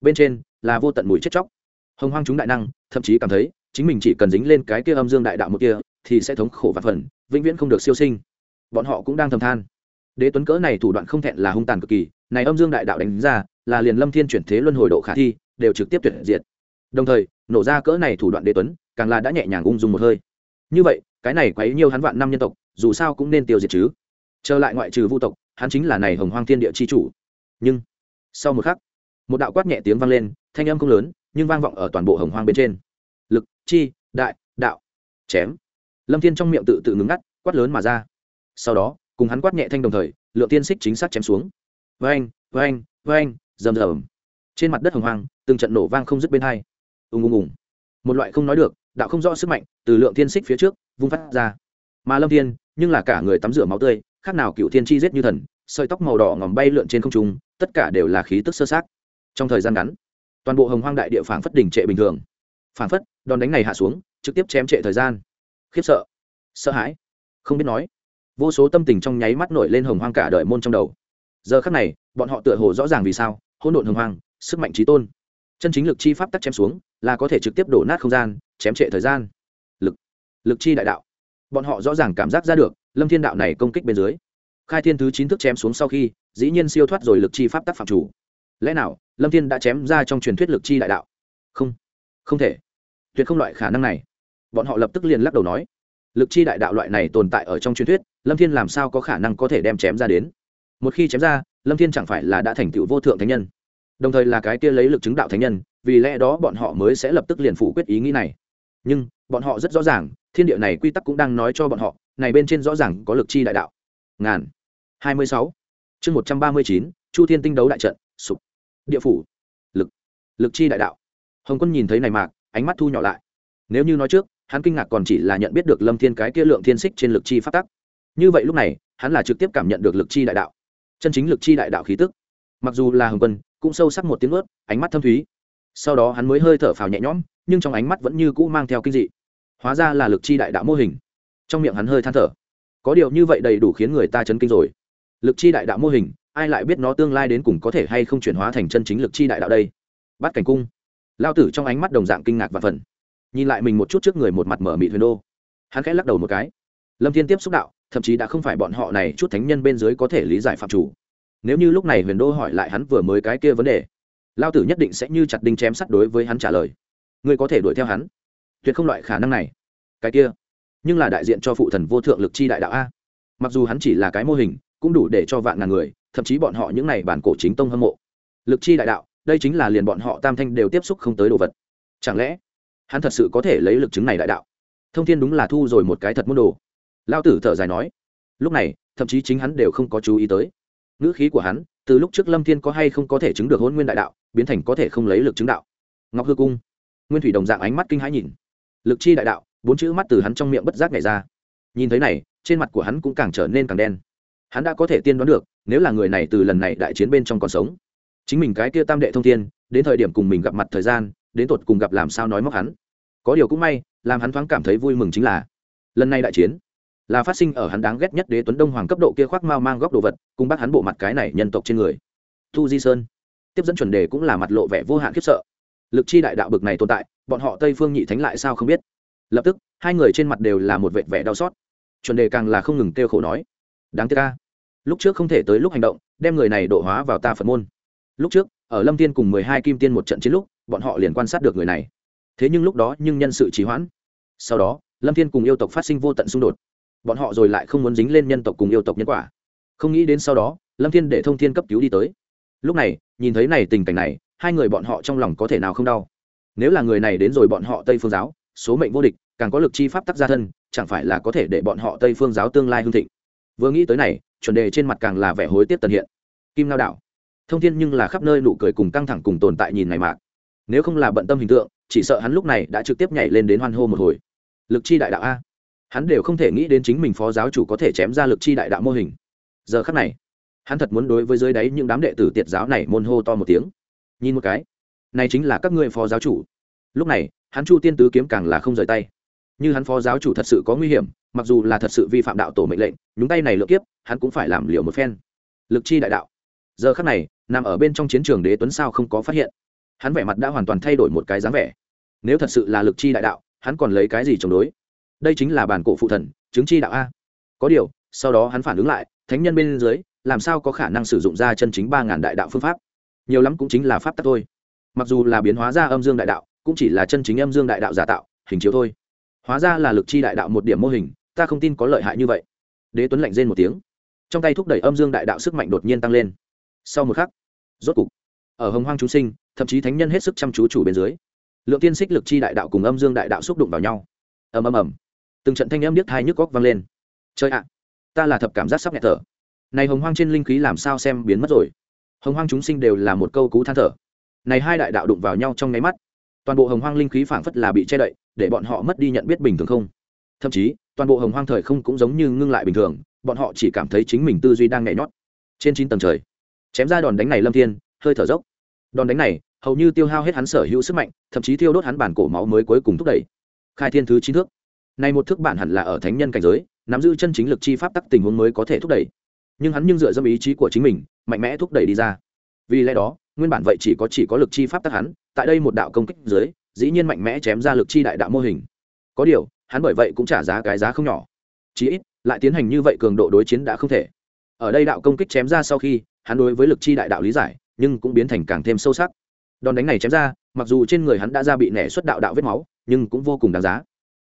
Bên trên là vô tận mùi chết chóc. Hồng hoang chúng đại năng, thậm chí cảm thấy chính mình chỉ cần dính lên cái kia âm dương đại đạo một kia, thì sẽ thống khổ và phần, vĩnh viễn không được siêu sinh. Bọn họ cũng đang thầm than. Đế tuấn cỡ này thủ đoạn không thẹn là hung tàn cực kỳ, này âm dương đại đạo đánh ra, là liền lâm thiên chuyển thế luân hồi độ khả thi, đều trực tiếp tuyệt diệt. Đồng thời nổ ra cỡ này thủ đoạn đế tuấn, càng là đã nhẹ nhàng ung dung một hơi. Như vậy, cái này quấy nhiều hắn vạn năm nhân tộc, dù sao cũng nên tiêu diệt chứ. Trở lại ngoại trừ vu tộc, hắn chính là này hồng hoang thiên địa chi chủ. Nhưng, sau một khắc, một đạo quát nhẹ tiếng vang lên, thanh âm không lớn, nhưng vang vọng ở toàn bộ hồng hoang bên trên. Lực, chi, đại, đạo, chém. Lâm thiên trong miệng tự tự ngừng ngắt, quát lớn mà ra. Sau đó, cùng hắn quát nhẹ thanh đồng thời, lượng tiên xích chính xác chém xuống. Vang vang vang rầm rầm. Trên mặt đất hồng hoang, từng trận nổ vang không dứt bên hai ùng ùng ùng. Một loại không nói được, đạo không rõ sức mạnh, từ lượng thiên xích phía trước, vung phát ra. Mà lâm thiên, nhưng là cả người tắm rửa máu tươi, khác nào cựu thiên chi giết như thần, sợi tóc màu đỏ ngòm bay lượn trên không trung, tất cả đều là khí tức sơ sát trong thời gian ngắn, toàn bộ hồng hoang đại địa phảng phất đỉnh trệ bình thường. Phảng phất, đòn đánh này hạ xuống, trực tiếp chém trệ thời gian. Khiếp sợ sợ hãi, không biết nói. Vô số tâm tình trong nháy mắt nổi lên hồng hoang cả đời môn trong đầu. Giờ khắc này, bọn họ tựa hồ rõ ràng vì sao, hỗn độn hồng hoang, sức mạnh trí tôn. Chân chính lực chi pháp tắc chém xuống là có thể trực tiếp đổ nát không gian, chém trệ thời gian. Lực lực chi đại đạo. Bọn họ rõ ràng cảm giác ra được, lâm thiên đạo này công kích bên dưới. Khai thiên thứ chín thức chém xuống sau khi, dĩ nhiên siêu thoát rồi lực chi pháp tắc phạm chủ. Lẽ nào, lâm thiên đã chém ra trong truyền thuyết lực chi đại đạo? Không không thể. Tuyệt không loại khả năng này. Bọn họ lập tức liền lắc đầu nói, lực chi đại đạo loại này tồn tại ở trong truyền thuyết, lâm thiên làm sao có khả năng có thể đem chém ra đến? Một khi chém ra, lâm thiên chẳng phải là đã thành tựu vô thượng thánh nhân. Đồng thời là cái kia lấy lực chứng đạo thánh nhân vì lẽ đó bọn họ mới sẽ lập tức liền phủ quyết ý nghĩ này. Nhưng, bọn họ rất rõ ràng, thiên địa này quy tắc cũng đang nói cho bọn họ, này bên trên rõ ràng có lực chi đại đạo. Ngàn. Hai mươi sáu. Chương một trăm ba mươi chín, chu thiên tinh đấu đại trận, sụp. Địa phủ. Lực. Lực chi đại đạo. Hồng quân nhìn thấy này mạc ánh mắt thu nhỏ lại. Nếu như nói trước, hắn kinh ngạc còn chỉ là nhận biết được lâm thiên cái kia lượng thiên xích trên lực chi phát tắc. Như vậy lúc này, hắn là trực tiếp cảm nhận được lực chi đại đạo. Chân chính lực chi đại đạo khí tức. Mặc dù là hồng quân, cũng sâu sắc một tiếng ướt, ánh mắt thâm thúy sau đó hắn mới hơi thở phào nhẹ nhõm, nhưng trong ánh mắt vẫn như cũ mang theo kinh dị. Hóa ra là lực chi đại đạo mô hình. Trong miệng hắn hơi than thở. Có điều như vậy đầy đủ khiến người ta chấn kinh rồi. Lực chi đại đạo mô hình, ai lại biết nó tương lai đến cùng có thể hay không chuyển hóa thành chân chính lực chi đại đạo đây? Bắt cảnh cung. Lao tử trong ánh mắt đồng dạng kinh ngạc và phần nhìn lại mình một chút trước người một mặt mở mị thuyền đô. Hắn khẽ lắc đầu một cái. Lâm thiên tiếp xúc đạo, thậm chí đã không phải bọn họ này, chút thánh nhân bên dưới có thể lý giải phạm chủ. Nếu như lúc này huyền đô hỏi lại hắn vừa mới cái kia vấn đề lao tử nhất định sẽ như chặt đinh chém sắt đối với hắn trả lời. Ngươi có thể đuổi theo hắn. Tuyệt không loại khả năng này. Cái kia, nhưng là đại diện cho phụ thần vô thượng lực chi đại đạo a. Mặc dù hắn chỉ là cái mô hình, cũng đủ để cho vạn ngàn người, thậm chí bọn họ những n à y bản cổ chính tông hâm mộ. Lực chi đại đạo, đây chính là liền bọn họ tam thanh đều tiếp xúc không tới đồ vật. Chẳng lẽ, hắn thật sự có thể lấy lực chứng này đại đạo? Thông thiên đúng là thu rồi một cái thật môn đồ. Lao tử thở dài nói. Lúc này, thậm chí chính hắn đều không có chú ý tới. Ngữ khí của hắn, từ lúc trước lâm thiên có hay không có thể chứng được hôn nguyên đại đạo biến thành có thể không lấy lực chứng đạo. Ngọc hư cung. Nguyên thủy đồng dạng ánh mắt kinh hãi nhìn. Lực chi đại đạo, bốn chữ mắt từ hắn trong miệng bất giác nhảy ra. Nhìn thấy này, trên mặt của hắn cũng càng trở nên càng đen. Hắn đã có thể tiên đoán được, nếu là người này từ lần này đại chiến bên trong còn sống, chính mình cái kia tam đệ thông thiên, đến thời điểm cùng mình gặp mặt thời gian, đến tột cùng gặp làm sao nói móc hắn. Có điều cũng may, làm hắn thoáng cảm thấy vui mừng chính là, lần này đại chiến, là phát sinh ở hắn đáng ghét nhất đế tuấn đông hoàng cấp độ kia khoác mao mang góc đồ vật, cùng bắt hắn bộ mặt cái này nhân tộc trên người. Thu di sơn tiếp dẫn chuẩn đề cũng là mặt lộ vẻ vô hạn khiếp sợ. Lực chi đại đạo bực này tồn tại, bọn họ tây phương nhị thánh lại sao không biết? Lập tức, hai người trên mặt đều là một vệt vẻ đau xót. Chuẩn đề càng là không ngừng kêu khổ nói, đáng tiếc ca lúc trước không thể tới lúc hành động, đem người này độ hóa vào ta phật môn. Lúc trước, ở lâm tiên cùng mười hai kim tiên một trận chiến lúc, bọn họ liền quan sát được người này. Thế nhưng lúc đó, nhưng nhân sự trì hoãn. Sau đó, lâm thiên cùng yêu tộc phát sinh vô tận xung đột. Bọn họ rồi lại không muốn dính lên nhân tộc cùng yêu tộc nhân quả. Không nghĩ đến sau đó, lâm thiên để thông thiên cấp cứu đi tới lúc này, nhìn thấy này tình cảnh này, hai người bọn họ trong lòng có thể nào không đau? Nếu là người này đến rồi bọn họ tây phương giáo, số mệnh vô địch, càng có lực chi pháp tắc gia thân, chẳng phải là có thể để bọn họ tây phương giáo tương lai hương thịnh? Vừa nghĩ tới này, chuẩn đề trên mặt càng là vẻ hối tiếc tần hiện. Kim lao đạo thông thiên nhưng là khắp nơi nụ cười cùng căng thẳng cùng tồn tại nhìn này mạc nếu không là bận tâm hình tượng, chỉ sợ hắn lúc này đã trực tiếp nhảy lên đến hoan hô một hồi. Lực chi đại đạo a. Hắn đều không thể nghĩ đến chính mình phó giáo chủ có thể chém ra lực chi đại đạo mô hình. Giờ khắc này hắn thật muốn đối với dưới đáy những đám đệ tử tiệt giáo này môn hô to một tiếng. Nhìn một cái, này chính là các ngươi phó giáo chủ. Lúc này, hắn chu tiên tứ kiếm càng là không rời tay. Như hắn phó giáo chủ thật sự có nguy hiểm, mặc dù là thật sự vi phạm đạo tổ mệnh lệnh, nhúng tay này lượt kiếp, hắn cũng phải làm liều một phen. Lực chi đại đạo. Giờ khắc này, nằm ở bên trong chiến trường đế tuấn sao không có phát hiện. Hắn vẻ mặt đã hoàn toàn thay đổi một cái dáng vẻ. Nếu thật sự là lực chi đại đạo, hắn còn lấy cái gì chống đối? Đây chính là bản cổ phụ thần, chứng chi đạo a. Có điều, sau đó hắn phản ứng lại, thánh nhân bên dưới làm sao có khả năng sử dụng ra chân chính ba ngàn đại đạo phương pháp? Nhiều lắm cũng chính là pháp tắc thôi. Mặc dù là biến hóa ra âm dương đại đạo, cũng chỉ là chân chính âm dương đại đạo giả tạo, hình chiếu thôi. Hóa ra là lực chi đại đạo một điểm mô hình, ta không tin có lợi hại như vậy. Đế tuấn lạnh rên một tiếng. Trong tay thúc đẩy âm dương đại đạo sức mạnh đột nhiên tăng lên. Sau một khắc, rốt cục, ở hồng hoang chúng sinh, thậm chí thánh nhân hết sức chăm chú chủ bên dưới, lượng tiên xích lực chi đại đạo cùng âm dương đại đạo xúc đụng vào nhau. Ầm ầm ầm. Từng trận thanh âm điếc hai nhức góc vang lên. Chơi ạ, ta là thập cảm giác sắp nghẹt thở này hồng hoang trên linh khí làm sao xem biến mất rồi? Hồng hoang chúng sinh đều là một câu cú than thở. Này hai đại đạo đụng vào nhau trong nháy mắt, toàn bộ hồng hoang linh khí phảng phất là bị che đậy, để bọn họ mất đi nhận biết bình thường không? Thậm chí, toàn bộ hồng hoang thời không cũng giống như ngưng lại bình thường, bọn họ chỉ cảm thấy chính mình tư duy đang nhảy nhót. Trên chín tầng trời, chém ra đòn đánh này lâm thiên, hơi thở dốc. Đòn đánh này, hầu như tiêu hao hết hắn sở hữu sức mạnh, thậm chí tiêu đốt hắn bản cổ máu mới cuối cùng thúc đẩy. Khai thiên thứ chín thước. Này một thước bản hẳn là ở thánh nhân cảnh giới, nắm giữ chân chính lực chi pháp tắc tình huống mới có thể thúc đẩy nhưng hắn nhưng dựa dẫm ý chí của chính mình, mạnh mẽ thúc đẩy đi ra. Vì lẽ đó, nguyên bản vậy chỉ có chỉ có lực chi pháp tắc hắn, tại đây một đạo công kích dưới, dĩ nhiên mạnh mẽ chém ra lực chi đại đạo mô hình. Có điều, hắn bởi vậy cũng trả giá cái giá không nhỏ. Chí ít, lại tiến hành như vậy cường độ đối chiến đã không thể. Ở đây đạo công kích chém ra sau khi, hắn đối với lực chi đại đạo lý giải, nhưng cũng biến thành càng thêm sâu sắc. Đòn đánh này chém ra, mặc dù trên người hắn đã ra bị nẻ xuất đạo đạo vết máu, nhưng cũng vô cùng đáng giá.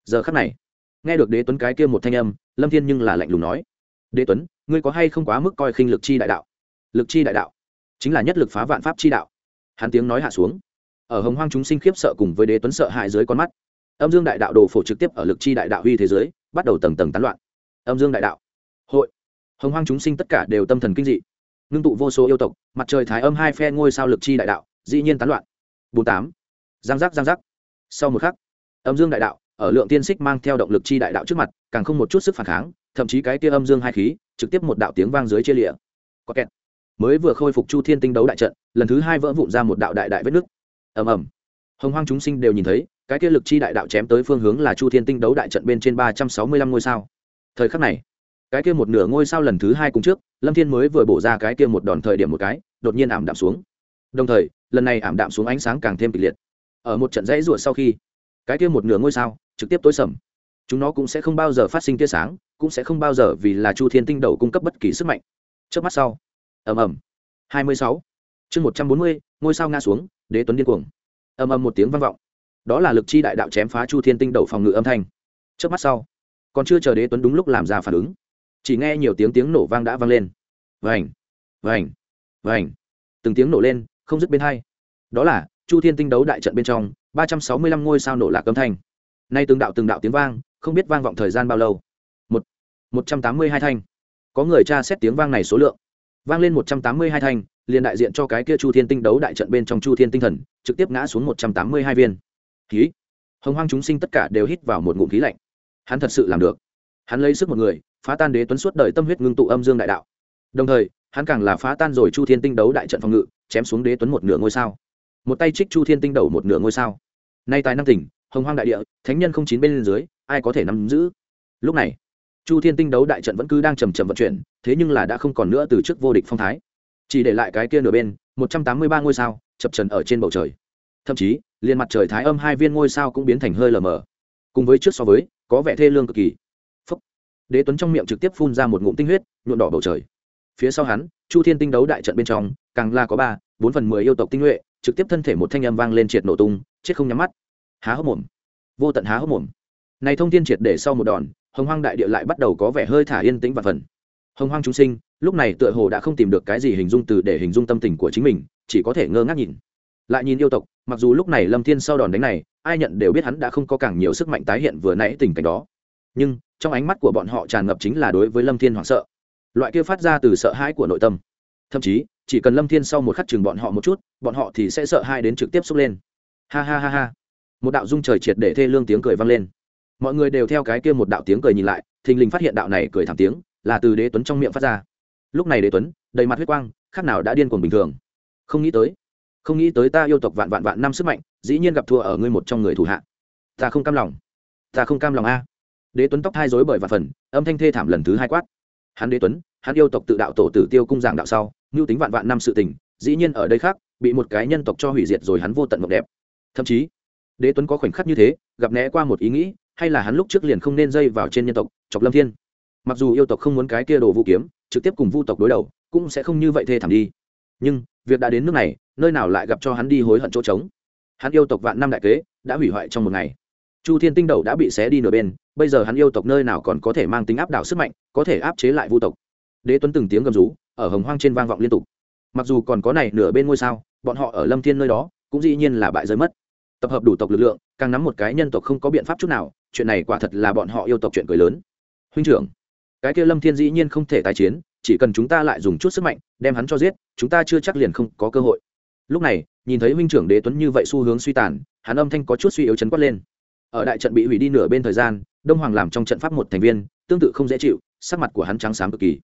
Giờ khắc này, nghe được đế tuấn cái kia một thanh âm, lâm thiên nhưng là lạnh lùng nói. Đế tuấn ngươi có hay không quá mức coi khinh lực chi đại đạo? Lực chi đại đạo chính là nhất lực phá vạn pháp chi đạo. Hắn tiếng nói hạ xuống, ở hồng hoang chúng sinh khiếp sợ cùng với đế tuấn sợ hại dưới con mắt, âm dương đại đạo đồ phổ trực tiếp ở lực chi đại đạo huy thế giới bắt đầu tầng tầng tán loạn. Âm dương đại đạo, hội, hồng hoang chúng sinh tất cả đều tâm thần kinh dị, ngưng tụ vô số yêu tộc, mặt trời thái âm hai phe ngôi sao lực chi đại đạo, dĩ nhiên tán loạn. Bốn tám, giang giác giang giác. Sau một khắc, âm dương đại đạo ở lượng tiên xích mang theo động lực chi đại đạo trước mặt, càng không một chút sức phản kháng thậm chí cái kia âm dương hai khí, trực tiếp một đạo tiếng vang dưới chia lịa. Có kẹt. Mới vừa khôi phục chu thiên tinh đấu đại trận, lần thứ hai vỡ vụn ra một đạo đại đại vết nứt. Ầm ầm. Hồng hoang chúng sinh đều nhìn thấy, cái kia lực chi đại đạo chém tới phương hướng là chu thiên tinh đấu đại trận bên trên ba trăm sáu mươi lăm ngôi sao. Thời khắc này, cái kia một nửa ngôi sao lần thứ hai cùng trước, lâm thiên mới vừa bổ ra cái kia một đòn thời điểm một cái, đột nhiên ảm đạm xuống. Đồng thời, lần này ảm đạm xuống ánh sáng càng thêm kịch liệt. Ở một trận dãy ruột sau khi, cái kia một nửa ngôi sao trực tiếp tối sầm chúng nó cũng sẽ không bao giờ phát sinh tia sáng, cũng sẽ không bao giờ vì là chu thiên tinh đầu cung cấp bất kỳ sức mạnh. Trước mắt sau. Ầm ầm. Hai mươi sáu. Chương một trăm bốn mươi, ngôi sao ngã xuống, đế tuấn điên cuồng. Ầm ầm một tiếng vang vọng. Đó là lực chi đại đạo chém phá chu thiên tinh đầu phòng ngự âm thanh. Trước mắt sau. Còn chưa chờ đế tuấn đúng lúc làm ra phản ứng. Chỉ nghe nhiều tiếng tiếng nổ vang đã vang lên. Vành vành vành. Từng tiếng nổ lên, không dứt bên hai. Đó là chu thiên tinh đấu đại trận bên trong, ba trăm sáu mươi lăm ngôi sao nổ lạc âm thanh. Nay từng đạo từng đạo tiếng vang không biết vang vọng thời gian bao lâu. Một một trăm tám mươi hai thanh. Có người tra xét tiếng vang này số lượng. Vang lên một trăm tám mươi hai thanh, liền đại diện cho cái kia chu thiên tinh đấu đại trận bên trong chu thiên tinh thần, trực tiếp ngã xuống một trăm tám mươi hai viên. Khí. Hồng hoang chúng sinh tất cả đều hít vào một ngụm khí lạnh. Hắn thật sự làm được. Hắn lấy sức một người, phá tan đế tuấn suốt đời tâm huyết ngưng tụ âm dương đại đạo. Đồng thời, hắn càng là phá tan rồi chu thiên tinh đấu đại trận phòng ngự, chém xuống đế tuấn một nửa ngôi sao. Một tay trích chu thiên tinh đầu một nửa ngôi sao. Nay tài năng tỉnh, hồng hoang đại địa, thánh nhân không chín bên dưới ai có thể nắm giữ? Lúc này, chu thiên tinh đấu đại trận vẫn cứ đang chầm trầm vận chuyển, thế nhưng là đã không còn nữa từ trước vô địch phong thái. Chỉ để lại cái kia nửa bên, một trăm tám mươi ba ngôi sao, chập trần ở trên bầu trời. Thậm chí, liền mặt trời thái âm hai viên ngôi sao cũng biến thành hơi lờ mờ. Cùng với trước so với, có vẻ thê lương cực kỳ. Phấp đế tuấn trong miệng trực tiếp phun ra một ngụm tinh huyết nhuộn đỏ bầu trời. Phía sau hắn, chu thiên tinh đấu đại trận bên trong, càng là có ba, bốn phần mười yêu tộc tinh nhuệ, trực tiếp thân thể một thanh âm vang lên triệt nổ tung, chết không nhắm mắt. Há hốc mồm. Vô tận há hốc mồm này thông thiên triệt để sau một đòn, hồng hoang đại địa lại bắt đầu có vẻ hơi thả yên tĩnh và phần. Hồng hoang chúng sinh, lúc này tựa hồ đã không tìm được cái gì hình dung từ để hình dung tâm tình của chính mình, chỉ có thể ngơ ngác nhìn. Lại nhìn yêu tộc, mặc dù lúc này lâm thiên sau đòn đánh này, ai nhận đều biết hắn đã không có càng nhiều sức mạnh tái hiện vừa nãy tình cảnh đó. Nhưng, trong ánh mắt của bọn họ tràn ngập chính là đối với lâm thiên hoảng sợ. Loại kia phát ra từ sợ hãi của nội tâm. Thậm chí, chỉ cần lâm thiên sau một khắc chừng bọn họ một chút, bọn họ thì sẽ sợ hãi đến trực tiếp xúc lên. Ha ha ha ha. Một đạo dung trời triệt để thê lương tiếng cười vang lên mọi người đều theo cái kia một đạo tiếng cười nhìn lại, thình lình phát hiện đạo này cười thảm tiếng, là từ đế tuấn trong miệng phát ra. Lúc này đế tuấn, đầy mặt huyết quang, khác nào đã điên cuồng bình thường. Không nghĩ tới, không nghĩ tới ta yêu tộc vạn vạn vạn năm sức mạnh, dĩ nhiên gặp thua ở ngươi một trong người thủ hạ. Ta không cam lòng. Ta không cam lòng a. Đế tuấn tóc hai dối bởi vạn phần, âm thanh thê thảm lần thứ hai quát. Hắn đế tuấn, hắn yêu tộc tự đạo tổ tử tiêu cung giảng đạo sau, mưu tính vạn vạn năm sự tình, dĩ nhiên ở đây khác, bị một cái nhân tộc cho hủy diệt rồi hắn vô tận mộng đẹp. Thậm chí, đế tuấn có khoảnh khắc như thế, gặp né qua một ý nghĩ hay là hắn lúc trước liền không nên dây vào trên nhân tộc, chọc lâm thiên. Mặc dù yêu tộc không muốn cái kia đồ vũ kiếm, trực tiếp cùng vu tộc đối đầu, cũng sẽ không như vậy thê thảm đi. Nhưng, việc đã đến nước này, nơi nào lại gặp cho hắn đi hối hận chỗ trống? Hắn yêu tộc vạn năm đại kế, đã hủy hoại trong một ngày. Chu thiên tinh đầu đã bị xé đi nửa bên, bây giờ hắn yêu tộc nơi nào còn có thể mang tính áp đảo sức mạnh, có thể áp chế lại vu tộc. Đế tuấn từng tiếng gầm rú, ở hồng hoang trên vang vọng liên tục. Mặc dù còn có này nửa bên ngôi sao, bọn họ ở lâm thiên nơi đó, cũng dĩ nhiên là bại rơi mất tập hợp đủ tộc lực lượng, càng nắm một cái nhân tộc không có biện pháp chút nào, chuyện này quả thật là bọn họ yêu tộc chuyện cười lớn. Huynh trưởng, cái kia lâm thiên dĩ nhiên không thể tái chiến, chỉ cần chúng ta lại dùng chút sức mạnh, đem hắn cho giết, chúng ta chưa chắc liền không có cơ hội. Lúc này, nhìn thấy huynh trưởng đế tuấn như vậy xu hướng suy tàn, hắn âm thanh có chút suy yếu chấn quát lên. Ở đại trận bị hủy đi nửa bên thời gian, đông hoàng làm trong trận pháp một thành viên, tương tự không dễ chịu, sắc mặt của hắn trắng sáng cực kỳ.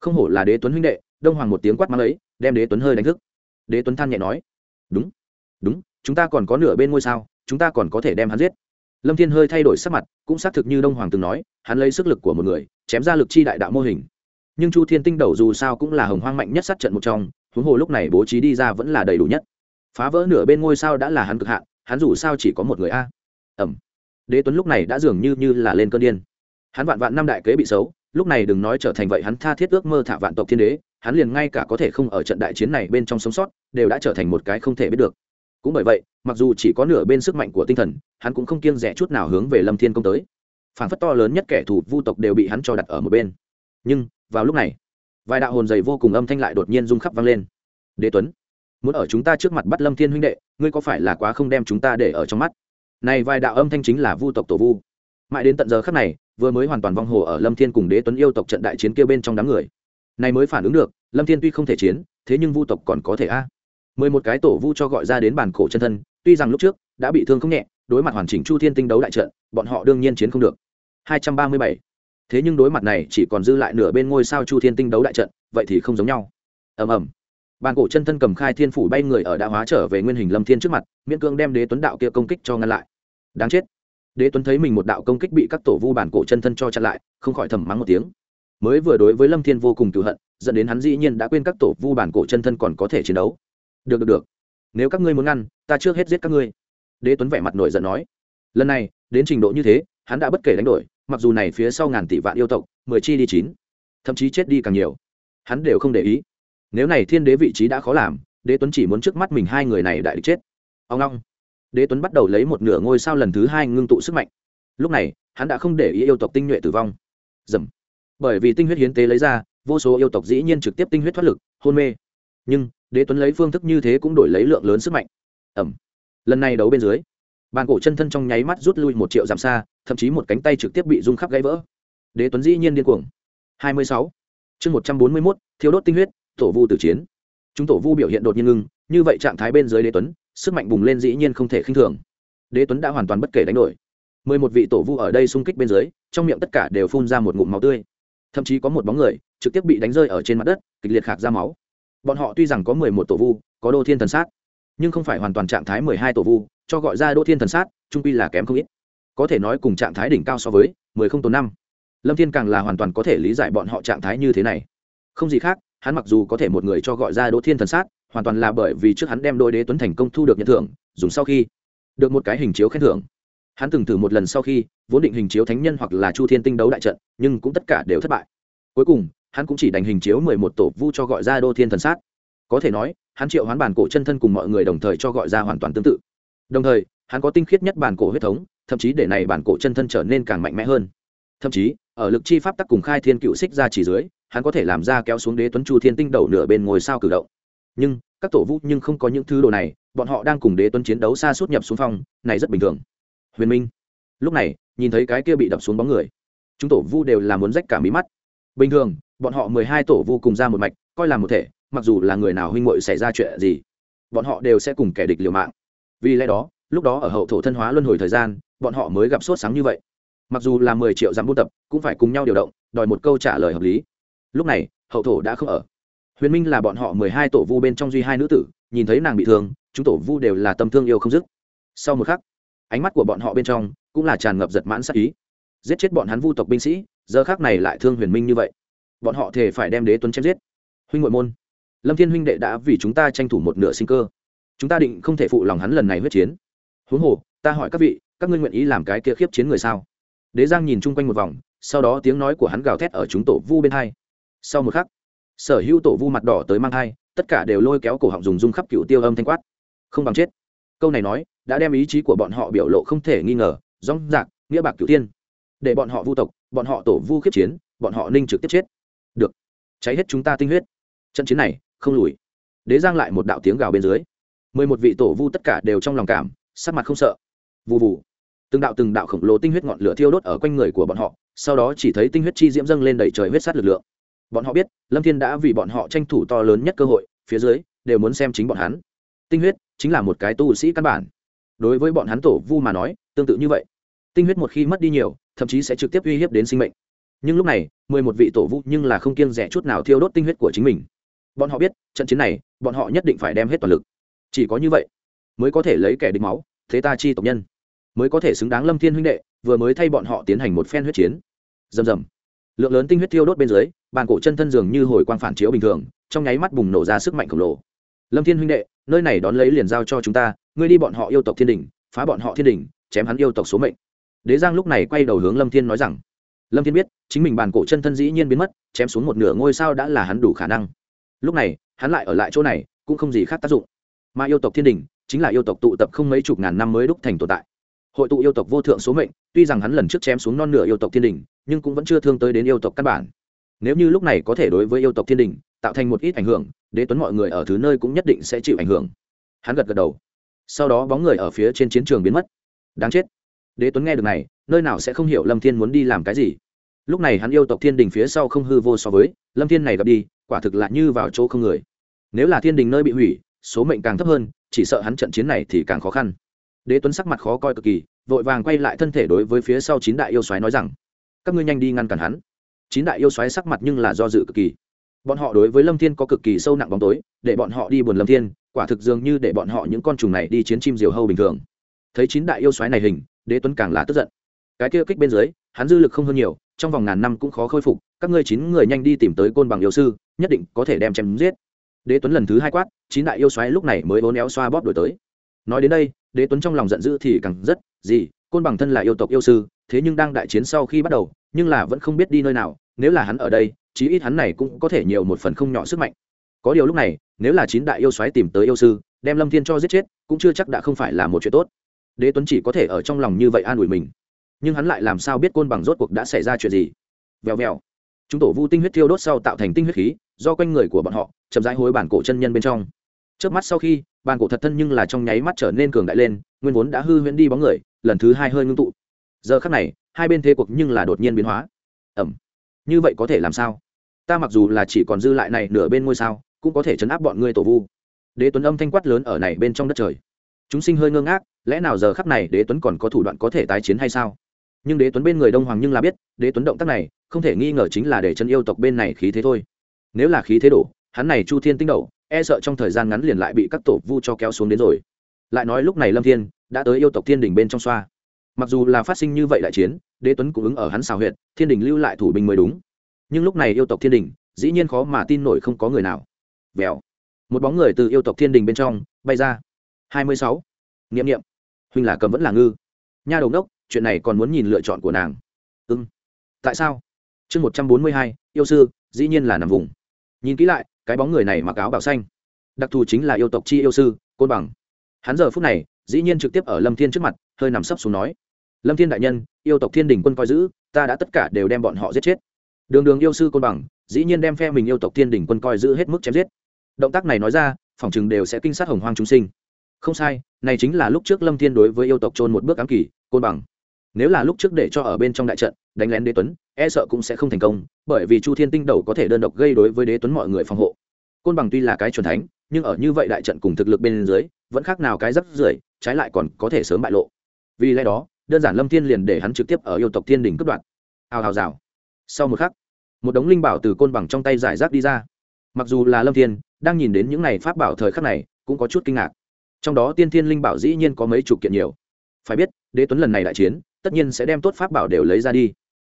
Không hổ là đế tuấn huynh đệ, đông hoàng một tiếng quát mang ấy đem đế tuấn hơi đánh thức. Đế tuấn than nhẹ nói, đúng đúng chúng ta còn có nửa bên ngôi sao, chúng ta còn có thể đem hắn giết. Lâm thiên hơi thay đổi sắc mặt, cũng xác thực như đông hoàng từng nói, hắn lấy sức lực của một người, chém ra lực chi đại đạo mô hình. Nhưng chu thiên tinh đầu dù sao cũng là hồng hoang mạnh nhất sát trận một trong, huống hồ lúc này bố trí đi ra vẫn là đầy đủ nhất. Phá vỡ nửa bên ngôi sao đã là hắn cực hạn, hắn dù sao chỉ có một người a. Ẩm đế tuấn lúc này đã dường như như là lên cơn điên. Hắn vạn vạn năm đại kế bị xấu, lúc này đừng nói trở thành vậy hắn tha thiết ước mơ thả vạn tộc thiên đế, hắn liền ngay cả có thể không ở trận đại chiến này bên trong sống sót, đều đã trở thành một cái không thể biết được cũng bởi vậy, mặc dù chỉ có nửa bên sức mạnh của tinh thần, hắn cũng không kiêng rẻ chút nào hướng về lâm thiên công tới. Phản phất to lớn nhất kẻ thù vu tộc đều bị hắn cho đặt ở một bên. Nhưng, vào lúc này, vài đạo hồn dày vô cùng âm thanh lại đột nhiên rung khắp vang lên. Đế tuấn, muốn ở chúng ta trước mặt bắt lâm thiên huynh đệ, ngươi có phải là quá không đem chúng ta để ở trong mắt? Này vài đạo âm thanh chính là vu tộc tổ vu. Mãi đến tận giờ khắc này, vừa mới hoàn toàn vong hồ ở lâm thiên cùng đế tuấn yêu tộc trận đại chiến kia bên trong đám người. Này mới phản ứng được, lâm thiên tuy không thể chiến, thế nhưng vu tộc còn có thể a mười một cái tổ vu cho gọi ra đến bàn cổ chân thân, tuy rằng lúc trước đã bị thương không nhẹ, đối mặt hoàn chỉnh chu thiên tinh đấu đại trận, bọn họ đương nhiên chiến không được. 237. thế nhưng đối mặt này chỉ còn dư lại nửa bên ngôi sao chu thiên tinh đấu đại trận, vậy thì không giống nhau. Ầm ầm. Bàn cổ chân thân cầm khai thiên phủ bay người ở đã hóa trở về nguyên hình lâm thiên trước mặt, miễn cương đem đế tuấn đạo kia công kích cho ngăn lại. Đáng chết. Đế tuấn thấy mình một đạo công kích bị các tổ vu bản cổ chân thân cho chặn lại, không khỏi thầm mắng một tiếng. Mới vừa đối với lâm thiên vô cùng cựu hận, dẫn đến hắn dĩ nhiên đã quên các tổ vu bản cổ chân thân còn có thể chiến đấu được được được. Nếu các ngươi muốn ngăn, ta trước hết giết các ngươi. Đế tuấn vẻ mặt nổi giận nói. Lần này, đến trình độ như thế, hắn đã bất kể đánh đổi, mặc dù này phía sau ngàn tỷ vạn yêu tộc, mười chi đi chín, thậm chí chết đi càng nhiều. Hắn đều không để ý. Nếu này thiên đế vị trí đã khó làm, đế tuấn chỉ muốn trước mắt mình hai người này đại chết. Ông long đế tuấn bắt đầu lấy một nửa ngôi sao lần thứ hai ngưng tụ sức mạnh. Lúc này, hắn đã không để ý yêu tộc tinh nhuệ tử vong. Dầm. Bởi vì tinh huyết hiến tế lấy ra, vô số yêu tộc dĩ nhiên trực tiếp tinh huyết thoát lực, hôn mê. Nhưng đế tuấn lấy phương thức như thế cũng đổi lấy lượng lớn sức mạnh. Ẩm lần này đấu bên dưới, bàn cổ chân thân trong nháy mắt rút lui một triệu dặm xa, thậm chí một cánh tay trực tiếp bị rung khắp gãy vỡ. Đế tuấn dĩ nhiên điên cuồng. Hai mươi sáu. Chương một trăm bốn mươi mốt thiếu đốt tinh huyết, tổ vu tử chiến. Chúng tổ vu biểu hiện đột nhiên ngưng, như vậy trạng thái bên dưới đế tuấn, sức mạnh bùng lên dĩ nhiên không thể khinh thường. Đế tuấn đã hoàn toàn bất kể đánh đổi. mười một vị tổ vu ở đây xung kích bên dưới, trong miệng tất cả đều phun ra một ngụm máu tươi. Thậm chí có một bóng người trực tiếp bị đánh rơi ở trên mặt đất, kịch liệt khạc ra máu bọn họ tuy rằng có mười một tổ vu, có đô thiên thần sát, nhưng không phải hoàn toàn trạng thái mười hai tổ vu, cho gọi ra đô thiên thần sát, trung pi là kém không ít. Có thể nói cùng trạng thái đỉnh cao so với, mười không tồn năm. Lâm thiên càng là hoàn toàn có thể lý giải bọn họ trạng thái như thế này. Không gì khác, hắn mặc dù có thể một người cho gọi ra đỗ thiên thần sát, hoàn toàn là bởi vì trước hắn đem đôi đế tuấn thành công thu được nhận thưởng, dùng sau khi được một cái hình chiếu khen thưởng. Hắn từng thử một lần sau khi, vốn định hình chiếu thánh nhân hoặc là chu thiên tinh đấu đại trận, nhưng cũng tất cả đều thất bại. Cuối cùng hắn cũng chỉ đành hình chiếu mười một tổ vu cho gọi ra đô thiên thần sát. Có thể nói, hắn triệu hoán bản cổ chân thân cùng mọi người đồng thời cho gọi ra hoàn toàn tương tự. Đồng thời, hắn có tinh khiết nhất bản cổ huyết thống, thậm chí để này bản cổ chân thân trở nên càng mạnh mẽ hơn. Thậm chí, ở lực chi pháp tắc cùng khai thiên cựu xích ra chỉ dưới, hắn có thể làm ra kéo xuống đế tuấn chu thiên tinh đầu nửa bên ngồi sao cử động. Nhưng, các tổ vũ nhưng không có những thứ đồ này, bọn họ đang cùng đế tuấn chiến đấu xa suốt nhập xuống phong, này rất bình thường. Huyền minh, lúc này, nhìn thấy cái kia bị đập xuống bóng người, chúng tổ vu đều là muốn rách cả mí mắt bình thường, bọn họ mười hai tổ vu cùng ra một mạch, coi là một thể, mặc dù là người nào huynh muội xảy ra chuyện gì, bọn họ đều sẽ cùng kẻ địch liều mạng. Vì lẽ đó, lúc đó ở hậu thổ thân hóa luân hồi thời gian, bọn họ mới gặp sốt sáng như vậy. Mặc dù là mười triệu dặm buôn tập, cũng phải cùng nhau điều động, đòi một câu trả lời hợp lý. Lúc này, hậu thổ đã không ở. Huyền minh là bọn họ mười hai tổ vu bên trong duy hai nữ tử, nhìn thấy nàng bị thương, chúng tổ vu đều là tâm thương yêu không dứt. Sau một khắc, ánh mắt của bọn họ bên trong cũng là tràn ngập giật mãn sắc ý giết chết bọn hắn vu tộc binh sĩ, giờ khác này lại thương huyền minh như vậy. Bọn họ thề phải đem đế tuấn chém giết. Huynh ngội môn, lâm thiên huynh đệ đã vì chúng ta tranh thủ một nửa sinh cơ. Chúng ta định không thể phụ lòng hắn lần này huyết chiến. Huống hồ, ta hỏi các vị, các ngươi nguyện ý làm cái kia khiếp chiến người sao? Đế giang nhìn chung quanh một vòng, sau đó tiếng nói của hắn gào thét ở chúng tổ vu bên hai. Sau một khắc, sở hữu tổ vu mặt đỏ tới mang hai tất cả đều lôi kéo cổ họng dùng dung khắp cựu tiêu âm thanh quát. Không bằng chết. Câu này nói, đã đem ý chí của bọn họ biểu lộ không thể nghi ngờ rong rạc, nghĩa bạc cựu tiên để bọn họ vu tộc, bọn họ tổ vu khiếp chiến, bọn họ ninh trực tiếp chết. Được. Cháy hết chúng ta tinh huyết. Trận chiến này, không lùi. Đế giang lại một đạo tiếng gào bên dưới. Mười một vị tổ vu tất cả đều trong lòng cảm, sắc mặt không sợ. Vụ vụ từng đạo từng đạo khổng lồ tinh huyết ngọn lửa thiêu đốt ở quanh người của bọn họ, sau đó chỉ thấy tinh huyết chi diễm dâng lên đầy trời huyết sát lực lượng. Bọn họ biết, lâm thiên đã vì bọn họ tranh thủ to lớn nhất cơ hội, phía dưới, đều muốn xem chính bọn hắn. Tinh huyết chính là một cái tu sĩ căn bản. Đối với bọn hắn tổ vu mà nói, tương tự như vậy tinh huyết một khi mất đi nhiều, thậm chí sẽ trực tiếp uy hiếp đến sinh mệnh. Nhưng lúc này, mười một vị tổ vũ nhưng là không kiêng rẻ chút nào thiêu đốt tinh huyết của chính mình. Bọn họ biết, trận chiến này, bọn họ nhất định phải đem hết toàn lực. Chỉ có như vậy, mới có thể lấy kẻ địch máu, thế ta chi tộc nhân. Mới có thể xứng đáng lâm thiên huynh đệ, vừa mới thay bọn họ tiến hành một phen huyết chiến. Rầm rầm. Lượng lớn tinh huyết thiêu đốt bên dưới, bàn cổ chân thân dường như hồi quang phản chiếu bình thường, trong nháy mắt bùng nổ ra sức mạnh khổng lồ. Lâm thiên huynh đệ, nơi này đón lấy liền giao cho chúng ta, ngươi đi bọn họ yêu tộc thiên đình phá bọn họ thiên đình chém hắn yêu tộc số mệnh đế giang lúc này quay đầu hướng lâm thiên nói rằng, lâm thiên biết, chính mình bàn cổ chân thân dĩ nhiên biến mất, chém xuống một nửa ngôi sao đã là hắn đủ khả năng. Lúc này, hắn lại ở lại chỗ này, cũng không gì khác tác dụng. Mà yêu tộc thiên đình, chính là yêu tộc tụ tập không mấy chục ngàn năm mới đúc thành tồn tại. Hội tụ yêu tộc vô thượng số mệnh, tuy rằng hắn lần trước chém xuống non nửa yêu tộc thiên đình, nhưng cũng vẫn chưa thương tới đến yêu tộc căn bản. Nếu như lúc này có thể đối với yêu tộc thiên đình, tạo thành một ít ảnh hưởng, đế tuấn mọi người ở thứ nơi cũng nhất định sẽ chịu ảnh hưởng. Hắn gật gật đầu. Sau đó bóng người ở phía trên chiến trường biến mất. Đáng chết đế tuấn nghe được này, nơi nào sẽ không hiểu lâm thiên muốn đi làm cái gì. Lúc này hắn yêu tộc thiên đình phía sau không hư vô so với, lâm thiên này gặp đi, quả thực là như vào chỗ không người. Nếu là thiên đình nơi bị hủy, số mệnh càng thấp hơn, chỉ sợ hắn trận chiến này thì càng khó khăn. Đế tuấn sắc mặt khó coi cực kỳ, vội vàng quay lại thân thể đối với phía sau chín đại yêu xoáy nói rằng, các ngươi nhanh đi ngăn cản hắn. Chín đại yêu xoáy sắc mặt nhưng là do dự cực kỳ. Bọn họ đối với lâm thiên có cực kỳ sâu nặng bóng tối, để bọn họ đi buồn lâm thiên, quả thực dường như để bọn họ những con trùng này đi chiến chim diều hâu bình thường. Thấy chín đại yêu xoáy này hình đế tuấn càng là tức giận. Cái kia kích bên dưới, hắn dư lực không hơn nhiều, trong vòng ngàn năm cũng khó khôi phục, các ngươi chín người nhanh đi tìm tới côn bằng yêu sư, nhất định có thể đem chém giết. Đế tuấn lần thứ hai quát, chín đại yêu xoáy lúc này mới bốn éo xoa bóp đổi tới. Nói đến đây, đế tuấn trong lòng giận dữ thì càng rất, gì, côn bằng thân là yêu tộc yêu sư, thế nhưng đang đại chiến sau khi bắt đầu, nhưng là vẫn không biết đi nơi nào, nếu là hắn ở đây, chí ít hắn này cũng có thể nhiều một phần không nhỏ sức mạnh. Có điều lúc này, nếu là chín đại yêu xoáy tìm tới yêu sư, đem lâm thiên cho giết chết, cũng chưa chắc đã không phải là một chuyện tốt đế tuấn chỉ có thể ở trong lòng như vậy an ủi mình nhưng hắn lại làm sao biết côn bằng rốt cuộc đã xảy ra chuyện gì vèo vèo chúng tổ vu tinh huyết thiêu đốt sau tạo thành tinh huyết khí do quanh người của bọn họ chậm rãi hối bản cổ chân nhân bên trong trước mắt sau khi bàn cổ thật thân nhưng là trong nháy mắt trở nên cường đại lên nguyên vốn đã hư huyễn đi bóng người lần thứ hai hơi ngưng tụ giờ khắc này hai bên thế cuộc nhưng là đột nhiên biến hóa ẩm như vậy có thể làm sao ta mặc dù là chỉ còn dư lại này nửa bên ngôi sao cũng có thể chấn áp bọn ngươi tổ vu đế tuấn âm thanh quát lớn ở này bên trong đất trời chúng sinh hơi ngơ ngác, lẽ nào giờ khắc này đế tuấn còn có thủ đoạn có thể tái chiến hay sao? Nhưng đế tuấn bên người đông hoàng nhưng là biết, đế tuấn động tác này, không thể nghi ngờ chính là để chân yêu tộc bên này khí thế thôi. Nếu là khí thế đổ, hắn này chu thiên tinh đầu e sợ trong thời gian ngắn liền lại bị các tổ vu cho kéo xuống đến rồi. Lại nói lúc này lâm thiên đã tới yêu tộc thiên đình bên trong xoa. Mặc dù là phát sinh như vậy đại chiến, đế tuấn cũng ứng ở hắn xào huyệt, thiên đình lưu lại thủ binh mới đúng. Nhưng lúc này yêu tộc thiên đình, dĩ nhiên khó mà tin nổi không có người nào. Vèo. Một bóng người từ yêu tộc thiên đình bên trong bay ra hai mươi sáu. N i ệ m n i ệ m huynh là cầm vẫn là ngư. Nha đầu đốc chuyện này còn muốn nhìn lựa chọn của nàng. Ưng ừ. tại sao? Chương một trăm bốn mươi hai, yêu sư, dĩ nhiên là nằm vùng. Nhìn kỹ lại, cái bóng người này mặc áo bảo xanh. Đặc thù chính là yêu tộc chi yêu sư, côn bằng. Hắn giờ phút này, dĩ nhiên trực tiếp ở lâm thiên trước mặt, hơi nằm sấp xuống nói. Lâm thiên đại nhân, yêu tộc thiên đình quân coi giữ, ta đã tất cả đều đem bọn họ giết chết. Đường đường yêu sư côn bằng, dĩ nhiên đem phe mình yêu tộc thiên đình quân coi giữ hết mức chém giết. Động tác này nói ra, phòng chừng đều sẽ kinh sát hồng hoang chúng sinh không sai, này chính là lúc trước lâm thiên đối với yêu tộc trôn một bước ám kỳ, côn bằng. Nếu là lúc trước để cho ở bên trong đại trận, đánh lén đế tuấn e sợ cũng sẽ không thành công, bởi vì chu thiên tinh đầu có thể đơn độc gây đối với đế tuấn mọi người phòng hộ. Côn bằng tuy là cái truyền thánh, nhưng ở như vậy đại trận cùng thực lực bên dưới, vẫn khác nào cái rắc rưởi, trái lại còn có thể sớm bại lộ. Vì lẽ đó, đơn giản lâm thiên liền để hắn trực tiếp ở yêu tộc thiên đình cướp đoạt. Hào hào rào. Sau một khắc, một đống linh bảo từ côn bằng trong tay giải rác đi ra. Mặc dù là lâm thiên đang nhìn đến những này pháp bảo thời khắc này, cũng có chút kinh ngạc trong đó tiên thiên linh bảo dĩ nhiên có mấy chục kiện nhiều. Phải biết, đế tuấn lần này đại chiến, tất nhiên sẽ đem tốt pháp bảo đều lấy ra đi.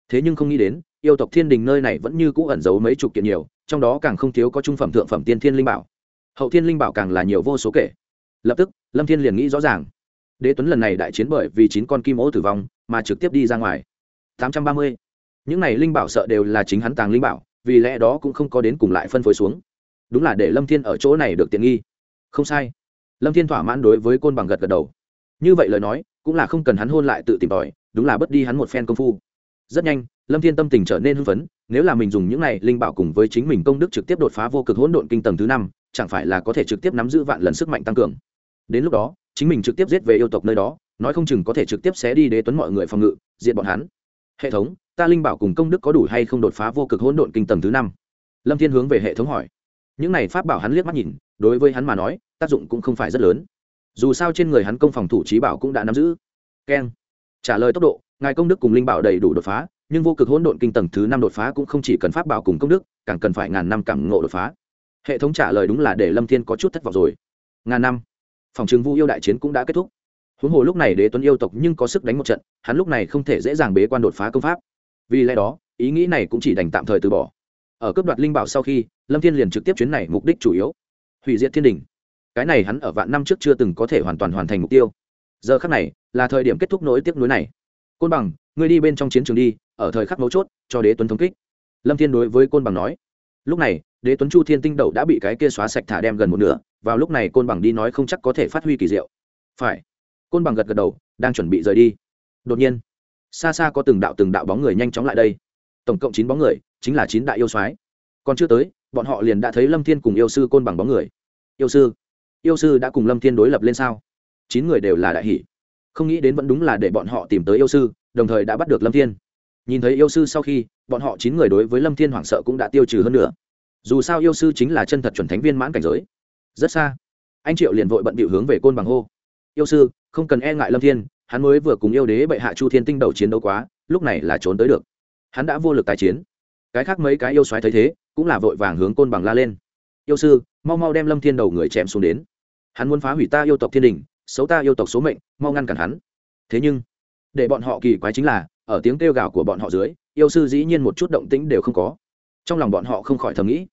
Thế nhưng không nghĩ đến, yêu tộc thiên đình nơi này vẫn như cũ ẩn giấu mấy chục kiện nhiều, trong đó càng không thiếu có trung phẩm thượng phẩm tiên thiên linh bảo. Hậu thiên linh bảo càng là nhiều vô số kể. Lập tức, lâm thiên liền nghĩ rõ ràng. Đế tuấn lần này đại chiến bởi vì chín con kim ố tử vong, mà trực tiếp đi ra ngoài. Tám trăm ba mươi. Những này linh bảo sợ đều là chính hắn tàng linh bảo, vì lẽ đó cũng không có đến cùng lại phân phối xuống. Đúng là để lâm thiên ở chỗ này được tiện nghi. Không sai lâm thiên thỏa mãn đối với côn bằng gật gật đầu. Như vậy lời nói, cũng là không cần hắn hôn lại tự tìm tòi, đúng là bớt đi hắn một phen công phu. Rất nhanh, lâm thiên tâm tình trở nên hưng phấn, nếu là mình dùng những này linh bảo cùng với chính mình công đức trực tiếp đột phá vô cực hỗn độn kinh tầng thứ năm, chẳng phải là có thể trực tiếp nắm giữ vạn lần sức mạnh tăng cường. Đến lúc đó, chính mình trực tiếp giết về yêu tộc nơi đó, nói không chừng có thể trực tiếp xé đi đế tuấn mọi người phòng ngự diện bọn hắn. Hệ thống, ta linh bảo cùng công đức có đủ hay không đột phá vô cực hỗn độn kinh tầng thứ năm? Lâm thiên hướng về hệ thống hỏi. Những này pháp bảo hắn liếc mắt nhìn, đối với hắn mà nói tác dụng cũng không phải rất lớn. Dù sao trên người hắn công phòng thủ trí bảo cũng đã nắm giữ. Keng. Trả lời tốc độ, ngài công đức cùng linh bảo đầy đủ đột phá, nhưng vô cực hỗn độn kinh tầng thứ năm đột phá cũng không chỉ cần pháp bảo cùng công đức, càng cần phải ngàn năm càng ngộ đột phá. Hệ thống trả lời đúng là để lâm thiên có chút thất vọng rồi. Ngàn năm. Phòng trường vu yêu đại chiến cũng đã kết thúc. Huống hồ lúc này đế tuấn yêu tộc nhưng có sức đánh một trận, hắn lúc này không thể dễ dàng bế quan đột phá công pháp. Vì lẽ đó, ý nghĩ này cũng chỉ đành tạm thời từ bỏ. Ở cấp đoạt linh bảo sau khi, lâm thiên liền trực tiếp chuyến này mục đích chủ yếu. Hủy diệt thiên đình cái này hắn ở vạn năm trước chưa từng có thể hoàn toàn hoàn thành mục tiêu. Giờ khắc này, là thời điểm kết thúc nối tiếp nuối này. Côn bằng, ngươi đi bên trong chiến trường đi, ở thời khắc mấu chốt, cho đế tuấn thống kích. Lâm thiên đối với côn bằng nói. Lúc này, đế tuấn chu thiên tinh đậu đã bị cái kia xóa sạch thả đem gần một nửa, vào lúc này côn bằng đi nói không chắc có thể phát huy kỳ diệu. Phải. Côn bằng gật gật đầu, đang chuẩn bị rời đi. Đột nhiên, xa xa có từng đạo từng đạo bóng người nhanh chóng lại đây. Tổng cộng chín bóng người, chính là chín đại yêu soái. Còn chưa tới, bọn họ liền đã thấy lâm thiên cùng yêu sư côn bằng bóng người. Yêu sư yêu sư đã cùng lâm thiên đối lập lên sao? Chín người đều là đại hỷ. Không nghĩ đến vẫn đúng là để bọn họ tìm tới yêu sư, đồng thời đã bắt được lâm thiên. Nhìn thấy yêu sư sau khi, bọn họ chín người đối với lâm thiên hoảng sợ cũng đã tiêu trừ hơn nữa. Dù sao yêu sư chính là chân thật chuẩn thánh viên mãn cảnh giới. Rất xa, anh triệu liền vội bận bịu hướng về côn bằng hô. Yêu sư, không cần e ngại lâm thiên, hắn mới vừa cùng yêu đế bệ hạ chu thiên tinh đầu chiến đấu quá, lúc này là trốn tới được. Hắn đã vô lực tái chiến. Cái khác mấy cái yêu xoáy thấy thế, cũng là vội vàng hướng côn bằng la lên yêu sư, mau mau đem lâm thiên đầu người chém xuống đến. Hắn muốn phá hủy ta yêu tộc thiên đình, xấu ta yêu tộc số mệnh, mau ngăn cản hắn. Thế nhưng, để bọn họ kỳ quái chính là, ở tiếng kêu gào của bọn họ dưới, yêu sư dĩ nhiên một chút động tĩnh đều không có. Trong lòng bọn họ không khỏi thầm nghĩ,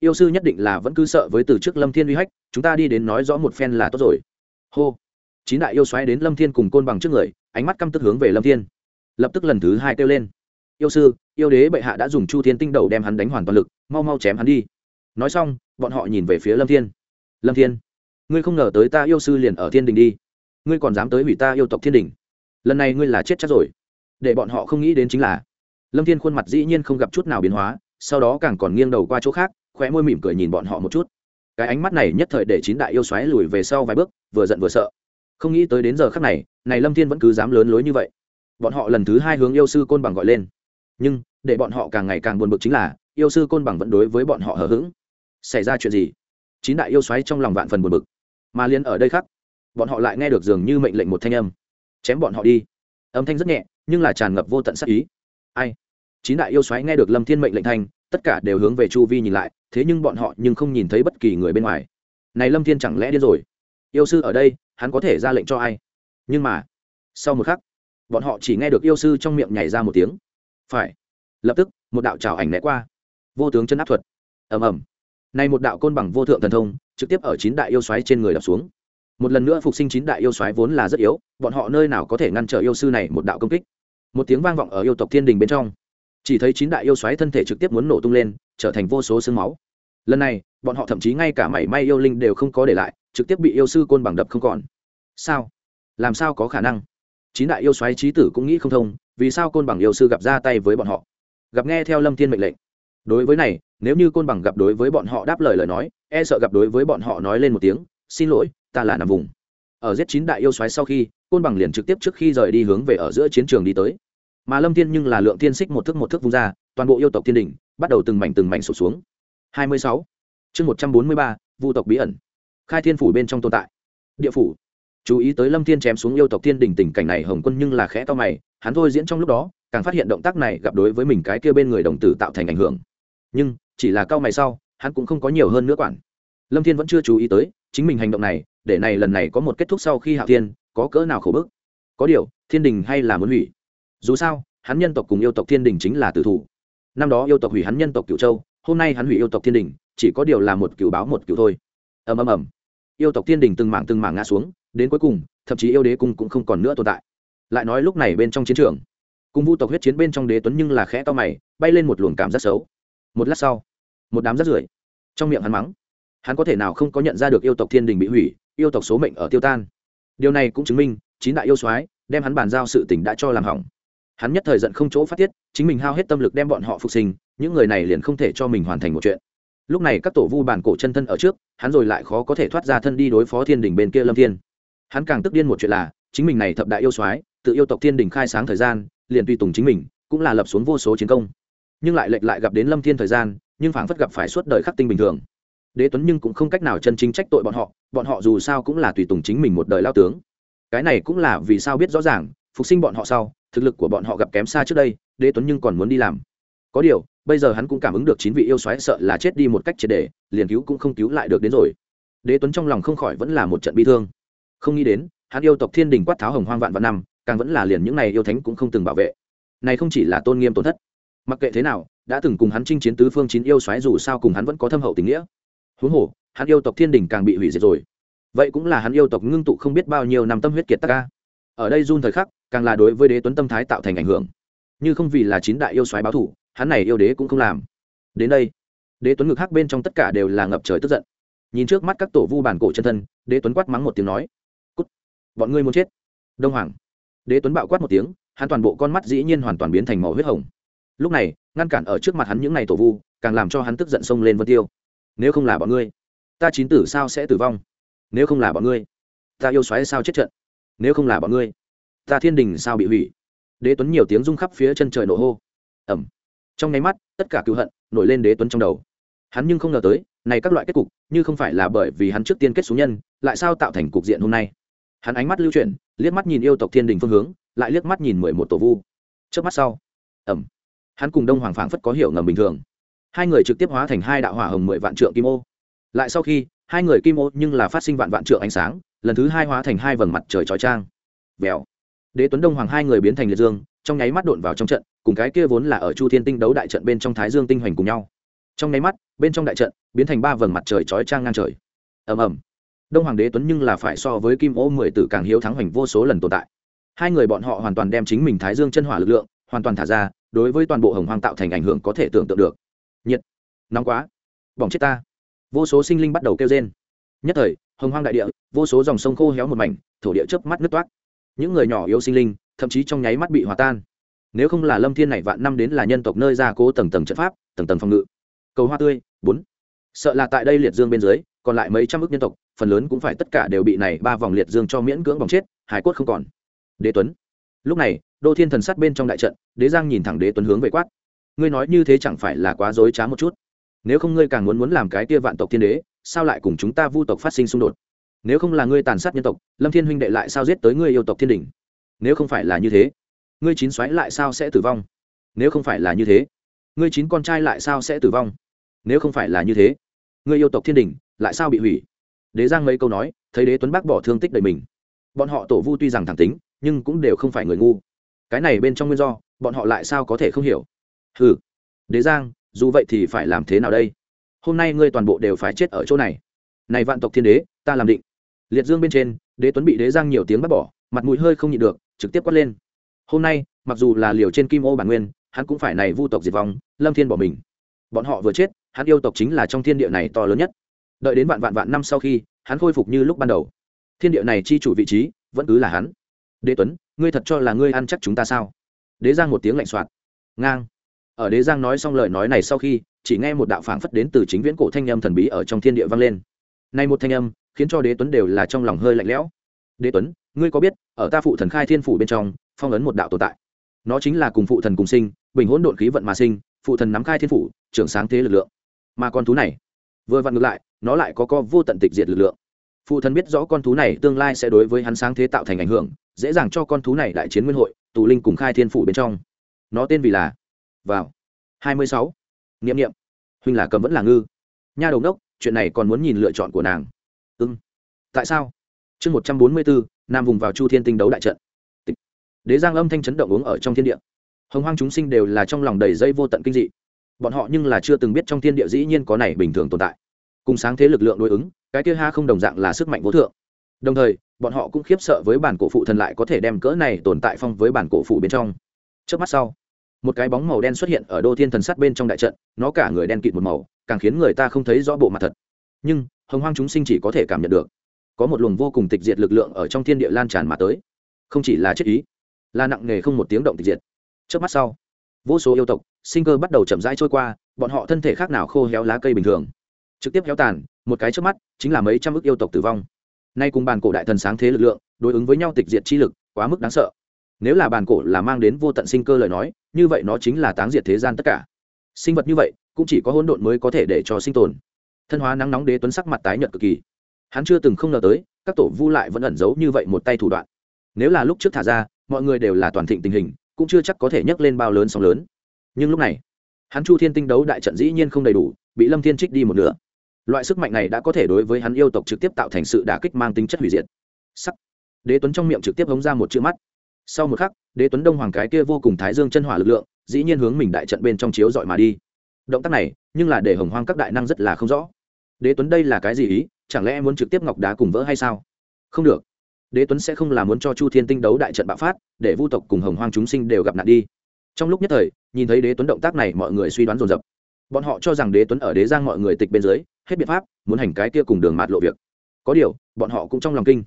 yêu sư nhất định là vẫn cứ sợ với từ trước lâm thiên uy hách, chúng ta đi đến nói rõ một phen là tốt rồi. Hô. Chín đại yêu xoáy đến lâm thiên cùng côn bằng trước người, ánh mắt căm tức hướng về lâm thiên. Lập tức lần thứ hai kêu lên. Yêu sư, yêu đế bệ hạ đã dùng chu thiên tinh đầu đem hắn đánh hoàn toàn lực, mau mau chém hắn đi. Nói xong bọn họ nhìn về phía lâm thiên. Lâm thiên, ngươi không ngờ tới ta yêu sư liền ở thiên đình đi. Ngươi còn dám tới hủy ta yêu tộc thiên đình. Lần này ngươi là chết chắc rồi. Để bọn họ không nghĩ đến chính là, lâm thiên khuôn mặt dĩ nhiên không gặp chút nào biến hóa, sau đó càng còn nghiêng đầu qua chỗ khác, khóe môi mỉm cười nhìn bọn họ một chút. Cái ánh mắt này nhất thời để chín đại yêu xoáy lùi về sau vài bước, vừa giận vừa sợ. Không nghĩ tới đến giờ khắc này này lâm thiên vẫn cứ dám lớn lối như vậy. Bọn họ lần thứ hai hướng yêu sư côn bằng gọi lên. Nhưng, để bọn họ càng ngày càng buồn bực chính là, yêu sư côn bằng vẫn đối với bọn họ hờ hững xảy ra chuyện gì? Chín đại yêu xoáy trong lòng vạn phần buồn bực. Mà liên ở đây khác bọn họ lại nghe được dường như mệnh lệnh một thanh âm. Chém bọn họ đi. Âm thanh rất nhẹ, nhưng là tràn ngập vô tận sắc ý. Ai? Chín đại yêu xoáy nghe được lâm thiên mệnh lệnh thanh, tất cả đều hướng về chu vi nhìn lại, thế nhưng bọn họ nhưng không nhìn thấy bất kỳ người bên ngoài. Này lâm thiên chẳng lẽ điên rồi? Yêu sư ở đây, hắn có thể ra lệnh cho ai? Nhưng mà, sau một khắc, bọn họ chỉ nghe được yêu sư trong miệng nhảy ra một tiếng. Phải. Lập tức, một đạo trào ảnh né qua. Vô tướng chân áp thuật. Ầm ầm này một đạo côn bằng vô thượng thần thông, trực tiếp ở chín đại yêu xoáy trên người đập xuống. Một lần nữa phục sinh chín đại yêu xoáy vốn là rất yếu, bọn họ nơi nào có thể ngăn trở yêu sư này một đạo công kích. Một tiếng vang vọng ở yêu tộc thiên đình bên trong. Chỉ thấy chín đại yêu xoáy thân thể trực tiếp muốn nổ tung lên, trở thành vô số xương máu. Lần này, bọn họ thậm chí ngay cả mảy may yêu linh đều không có để lại, trực tiếp bị yêu sư côn bằng đập không còn. Sao? Làm sao có khả năng? Chín đại yêu xoáy trí tử cũng nghĩ không thông, vì sao côn bằng yêu sư gặp ra tay với bọn họ? Gặp nghe theo lâm thiên mệnh lệnh đối với này nếu như côn bằng gặp đối với bọn họ đáp lời lời nói e sợ gặp đối với bọn họ nói lên một tiếng xin lỗi ta là nằm vùng. Ở giết chín đại yêu xoáy sau khi côn bằng liền trực tiếp trước khi rời đi hướng về ở giữa chiến trường đi tới. Mà lâm thiên nhưng là lượng thiên xích một thước một thước vung ra toàn bộ yêu tộc thiên đình bắt đầu từng mảnh từng mảnh sụp xuống. 26. chương 143, vu tộc bí ẩn. Khai thiên phủ bên trong tồn tại. Địa phủ. Chú ý tới lâm thiên chém xuống yêu tộc thiên đình tình cảnh này hồng quân nhưng là khẽ to mày hắn thôi diễn trong lúc đó càng phát hiện động tác này gặp đối với mình cái kia bên người đồng tử tạo thành ảnh hưởng nhưng chỉ là cao mày sau, hắn cũng không có nhiều hơn nữa quản. Lâm thiên vẫn chưa chú ý tới chính mình hành động này, để này lần này có một kết thúc sau khi hạ thiên có cỡ nào khổ bức. Có điều, thiên đình hay là muốn hủy? Dù sao, hắn nhân tộc cùng yêu tộc thiên đình chính là tử thủ. Năm đó yêu tộc hủy hắn nhân tộc cựu châu, hôm nay hắn hủy yêu tộc thiên đình, chỉ có điều là một cựu báo một cựu thôi. Ầm ầm ầm. Yêu tộc thiên đình từng mảng từng mảng ngã xuống, đến cuối cùng, thậm chí yêu đế cung cũng không còn nữa tồn tại. Lại nói lúc này bên trong chiến trường cùng vu tộc huyết chiến bên trong đế tuấn nhưng là khẽ to mày, bay lên một luồng cảm giác xấu một lát sau, một đám rắt rưởi, trong miệng hắn mắng. Hắn có thể nào không có nhận ra được yêu tộc thiên đình bị hủy, yêu tộc số mệnh ở tiêu tan? Điều này cũng chứng minh, chín đại yêu soái đem hắn bàn giao sự tỉnh đã cho làm hỏng. Hắn nhất thời giận không chỗ phát tiết, chính mình hao hết tâm lực đem bọn họ phục sinh, những người này liền không thể cho mình hoàn thành một chuyện. Lúc này các tổ vu bản cổ chân thân ở trước, hắn rồi lại khó có thể thoát ra thân đi đối phó thiên đình bên kia lâm thiên. Hắn càng tức điên một chuyện là, chính mình này thập đại yêu soái, tự yêu tộc thiên đình khai sáng thời gian, liền tùy tùng chính mình, cũng là lập xuống vô số chiến công nhưng lại lệch lại gặp đến lâm thiên thời gian, nhưng phảng phất gặp phải suốt đời khắc tinh bình thường. Đế tuấn nhưng cũng không cách nào chân chính trách tội bọn họ bọn họ dù sao cũng là tùy tùng chính mình một đời lao tướng. Cái này cũng là vì sao biết rõ ràng, phục sinh bọn họ sau, thực lực của bọn họ gặp kém xa trước đây, đế tuấn nhưng còn muốn đi làm. Có điều, bây giờ hắn cũng cảm ứng được chín vị yêu xoáy sợ là chết đi một cách triệt để, liền cứu cũng không cứu lại được đến rồi. Đế tuấn trong lòng không khỏi vẫn là một trận bi thương. Không nghĩ đến, hắn yêu tộc thiên đình quát tháo hồng hoang vạn vạn năm, càng vẫn là liền những này yêu thánh cũng không từng bảo vệ. Này không chỉ là tôn nghiêm tổn thất mặc kệ thế nào, đã từng cùng hắn chinh chiến tứ phương chín yêu xoáy dù sao cùng hắn vẫn có thâm hậu tình nghĩa. Huống hồ, hắn yêu tộc thiên đình càng bị hủy diệt rồi. Vậy cũng là hắn yêu tộc ngưng tụ không biết bao nhiêu năm tâm huyết kiệt tác. ca. Ở đây run thời khắc, càng là đối với đế tuấn tâm thái tạo thành ảnh hưởng. Như không vì là chín đại yêu xoáy báo thủ, hắn này yêu đế cũng không làm. Đến đây, đế tuấn ngực hắc bên trong tất cả đều là ngập trời tức giận. Nhìn trước mắt các tổ vu bản cổ chân thân, đế tuấn quát mắng một tiếng nói, cút! Bọn ngươi muốn chết. Đông hoàng. Đế tuấn bạo quát một tiếng, hắn toàn bộ con mắt dĩ nhiên hoàn toàn biến thành màu huyết hồng lúc này, ngăn cản ở trước mặt hắn những ngày tổ vu, càng làm cho hắn tức giận xông lên vân tiêu. Nếu không là bọn ngươi, ta chín tử sao sẽ tử vong? Nếu không là bọn ngươi, ta yêu xoáy sao chết trận? Nếu không là bọn ngươi, ta thiên đình sao bị hủy? Đế tuấn nhiều tiếng rung khắp phía chân trời nổ hô. Ẩm trong nháy mắt, tất cả cựu hận nổi lên đế tuấn trong đầu. Hắn nhưng không ngờ tới, này các loại kết cục, như không phải là bởi vì hắn trước tiên kết xuống nhân, lại sao tạo thành cục diện hôm nay? Hắn ánh mắt lưu chuyển, liếc mắt nhìn yêu tộc thiên đình phương hướng, lại liếc mắt nhìn mười một tổ vu. Trước mắt sau. Ẩm hắn cùng đông hoàng phảng phất có hiểu ngầm bình thường. Hai người trực tiếp hóa thành hai đạo hỏa hồng mười vạn trượng kim ô. Lại sau khi, hai người kim ô nhưng là phát sinh vạn vạn trượng ánh sáng, lần thứ hai hóa thành hai vầng mặt trời trói trang. Vèo. Đế tuấn đông hoàng hai người biến thành liệt dương, trong nháy mắt đột vào trong trận, cùng cái kia vốn là ở chu thiên tinh đấu đại trận bên trong thái dương tinh hoành cùng nhau. Trong nháy mắt, bên trong đại trận biến thành ba vầng mặt trời trói trang ngang trời. Ầm ầm. Đông hoàng đế tuấn nhưng là phải so với kim ô mười tử càng hiếu thắng hoành vô số lần tồn tại. Hai người bọn họ hoàn toàn đem chính mình thái dương chân hỏa lực lượng hoàn toàn thả ra, đối với toàn bộ hồng hoang tạo thành ảnh hưởng có thể tưởng tượng được. Nhiệt. Nóng quá. Bỏng chết ta. Vô số sinh linh bắt đầu kêu rên. Nhất thời, hồng hoang đại địa, vô số dòng sông khô héo một mảnh, thổ địa chớp mắt nứt toát những người nhỏ yếu sinh linh, thậm chí trong nháy mắt bị hòa tan. Nếu không là lâm thiên này vạn năm đến là nhân tộc nơi ra cố tầng tầng trận pháp, tầng tầng phòng ngự. Cầu hoa tươi, bốn. Sợ là tại đây liệt dương bên dưới, còn lại mấy trăm ước nhân tộc, phần lớn cũng phải tất cả đều bị này ba vòng liệt dương cho miễn cưỡng bỏng chết hải quốc không còn. Đế tuấn. Lúc này, đô thiên thần sát bên trong đại trận đế giang nhìn thẳng đế tuấn hướng về quát. Ngươi nói như thế chẳng phải là quá dối trá một chút? Nếu không ngươi càng muốn muốn làm cái tia vạn tộc thiên đế, sao lại cùng chúng ta vu tộc phát sinh xung đột? Nếu không là ngươi tàn sát nhân tộc, lâm thiên huynh đệ lại sao giết tới ngươi yêu tộc thiên đình nếu không phải là như thế, ngươi chín xoáy lại sao sẽ tử vong? Nếu không phải là như thế, ngươi chín con trai lại sao sẽ tử vong? Nếu không phải là như thế, ngươi yêu tộc thiên đình lại sao bị hủy? Đế giang mấy câu nói, thấy đế tuấn bác bỏ thương tích đời mình. Bọn họ tổ vu tuy rằng thẳng tính, nhưng cũng đều không phải người ngu cái này bên trong nguyên do, bọn họ lại sao có thể không hiểu? Ừ đế giang, dù vậy thì phải làm thế nào đây? Hôm nay ngươi toàn bộ đều phải chết ở chỗ này. Này vạn tộc thiên đế, ta làm định. Liệt dương bên trên, đế tuấn bị đế giang nhiều tiếng bắt bỏ, mặt mũi hơi không nhịn được, trực tiếp quát lên. Hôm nay, mặc dù là liều trên kim ô bản nguyên, hắn cũng phải này vu tộc diệt vong, lâm thiên bỏ mình. Bọn họ vừa chết, hắn yêu tộc chính là trong thiên địa này to lớn nhất. Đợi đến vạn vạn vạn năm sau khi, hắn khôi phục như lúc ban đầu. Thiên địa này chi chủ vị trí, vẫn cứ là hắn đế tuấn, ngươi thật cho là ngươi ăn chắc chúng ta sao? Đế giang một tiếng lạnh soạt. Ngang. Ở đế giang nói xong lời nói này sau khi, chỉ nghe một đạo phảng phất đến từ chính viễn cổ thanh âm thần bí ở trong thiên địa vang lên. Nay một thanh âm, khiến cho đế tuấn đều là trong lòng hơi lạnh lẽo. Đế tuấn, ngươi có biết, ở ta phụ thần khai thiên phủ bên trong, phong ấn một đạo tồn tại. Nó chính là cùng phụ thần cùng sinh, bình hỗn độn khí vận mà sinh, phụ thần nắm khai thiên phủ, trưởng sáng thế lực lượng. Mà con thú này, vừa vặn ngược lại, nó lại có co vô tận tịch diệt lực lượng phụ thần biết rõ con thú này tương lai sẽ đối với hắn sáng thế tạo thành ảnh hưởng, dễ dàng cho con thú này đại chiến nguyên hội, tù linh cùng khai thiên phủ bên trong. Nó tên vì là vào. Hai mươi sáu. Nghiệm nghiệm huynh là cầm vẫn là ngư. Nha đầu đốc chuyện này còn muốn nhìn lựa chọn của nàng. Ưng. Tại sao? Chương một trăm bốn mươi bốn nam vùng vào chu thiên tinh đấu đại trận. Đế giang âm thanh chấn động uống ở trong thiên địa. Hồng hoang chúng sinh đều là trong lòng đầy dây vô tận kinh dị. Bọn họ nhưng là chưa từng biết trong thiên địa dĩ nhiên có này bình thường tồn tại cùng sáng thế lực lượng đối ứng, cái kia ha không đồng dạng là sức mạnh vô thượng. Đồng thời, bọn họ cũng khiếp sợ với bản cổ phụ thần lại có thể đem cỡ này tồn tại phong với bản cổ phụ bên trong. Trước mắt sau, một cái bóng màu đen xuất hiện ở đô thiên thần sắt bên trong đại trận, nó cả người đen kịt một màu, càng khiến người ta không thấy rõ bộ mặt thật. Nhưng, hồng hoang chúng sinh chỉ có thể cảm nhận được. Có một luồng vô cùng tịch diệt lực lượng ở trong thiên địa lan tràn mà tới. Không chỉ là chết ý, là nặng nề không một tiếng động tịch diệt. Trước mắt sau, vô số yêu tộc, sinh cơ bắt đầu chậm rãi trôi qua, bọn họ thân thể khác nào khô héo lá cây bình thường trực tiếp héo tàn, một cái trước mắt, chính là mấy trăm ước yêu tộc tử vong. Nay cùng bàn cổ đại thần sáng thế lực lượng, đối ứng với nhau tịch diệt chi lực, quá mức đáng sợ. Nếu là bàn cổ là mang đến vô tận sinh cơ lời nói, như vậy nó chính là táng diệt thế gian tất cả. Sinh vật như vậy, cũng chỉ có hỗn độn mới có thể để cho sinh tồn. Thân hóa nắng nóng đế tuấn sắc mặt tái nhợt cực kỳ. Hắn chưa từng không ngờ tới, các tổ vu lại vẫn ẩn giấu như vậy một tay thủ đoạn. Nếu là lúc trước thả ra, mọi người đều là toàn thịnh tình hình, cũng chưa chắc có thể nhấc lên bao lớn sóng lớn. Nhưng lúc này, hắn chu thiên tinh đấu đại trận dĩ nhiên không đầy đủ, bị lâm thiên trích đi một nửa loại sức mạnh này đã có thể đối với hắn yêu tộc trực tiếp tạo thành sự đả kích mang tính chất hủy diệt. Sắc. Đế tuấn trong miệng trực tiếp hống ra một chữ mắt. Sau một khắc, đế tuấn đông hoàng cái kia vô cùng thái dương chân hỏa lực lượng, dĩ nhiên hướng mình đại trận bên trong chiếu dọi mà đi. Động tác này, nhưng là để hồng hoang các đại năng rất là không rõ. Đế tuấn đây là cái gì ý? Chẳng lẽ muốn trực tiếp ngọc đá cùng vỡ hay sao? Không được. Đế tuấn sẽ không là muốn cho chu thiên tinh đấu đại trận bạo phát, để vu tộc cùng hồng hoang chúng sinh đều gặp nạn đi. Trong lúc nhất thời, nhìn thấy đế tuấn động tác này, mọi người suy đoán dồn dập bọn họ cho rằng đế tuấn ở đế giang mọi người tịch bên dưới, hết biện pháp, muốn hành cái kia cùng đường mạt lộ việc. Có điều, bọn họ cũng trong lòng kinh.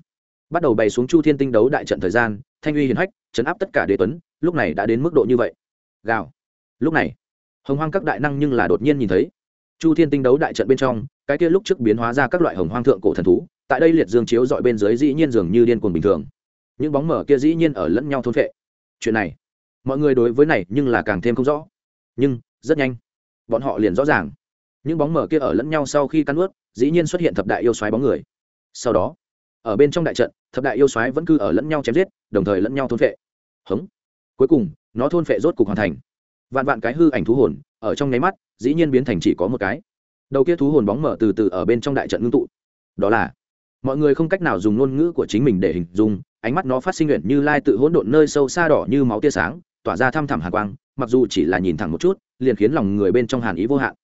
Bắt đầu bày xuống chu thiên tinh đấu đại trận thời gian, thanh uy hiền hách, chấn áp tất cả đế tuấn, lúc này đã đến mức độ như vậy. Gào. Lúc này, hồng hoang các đại năng nhưng là đột nhiên nhìn thấy. Chu thiên tinh đấu đại trận bên trong, cái kia lúc trước biến hóa ra các loại hồng hoang thượng cổ thần thú, tại đây liệt dương chiếu dọi bên dưới dĩ nhiên dường như điên cuồng bình thường. Những bóng mở kia dĩ nhiên ở lẫn nhau thôn vệ chuyện này, mọi người đối với này nhưng là càng thêm không rõ. Nhưng, rất nhanh bọn họ liền rõ ràng. Những bóng mờ kia ở lẫn nhau sau khi cắn ướt dĩ nhiên xuất hiện thập đại yêu xoáy bóng người. Sau đó, ở bên trong đại trận, thập đại yêu xoáy vẫn cứ ở lẫn nhau chém giết, đồng thời lẫn nhau thôn phệ. Hống. Cuối cùng, nó thôn phệ rốt cục hoàn thành. Vạn vạn cái hư ảnh thú hồn, ở trong nháy mắt, dĩ nhiên biến thành chỉ có một cái. Đầu kia thú hồn bóng mở từ từ ở bên trong đại trận ngưng tụ. Đó là, mọi người không cách nào dùng ngôn ngữ của chính mình để hình dung, ánh mắt nó phát sinh nguyện như lai tự hỗn độn nơi sâu xa đỏ như máu tia sáng tỏa ra thăm thẳm hàn quang, mặc dù chỉ là nhìn thẳng một chút, liền khiến lòng người bên trong hàn ý vô hạn.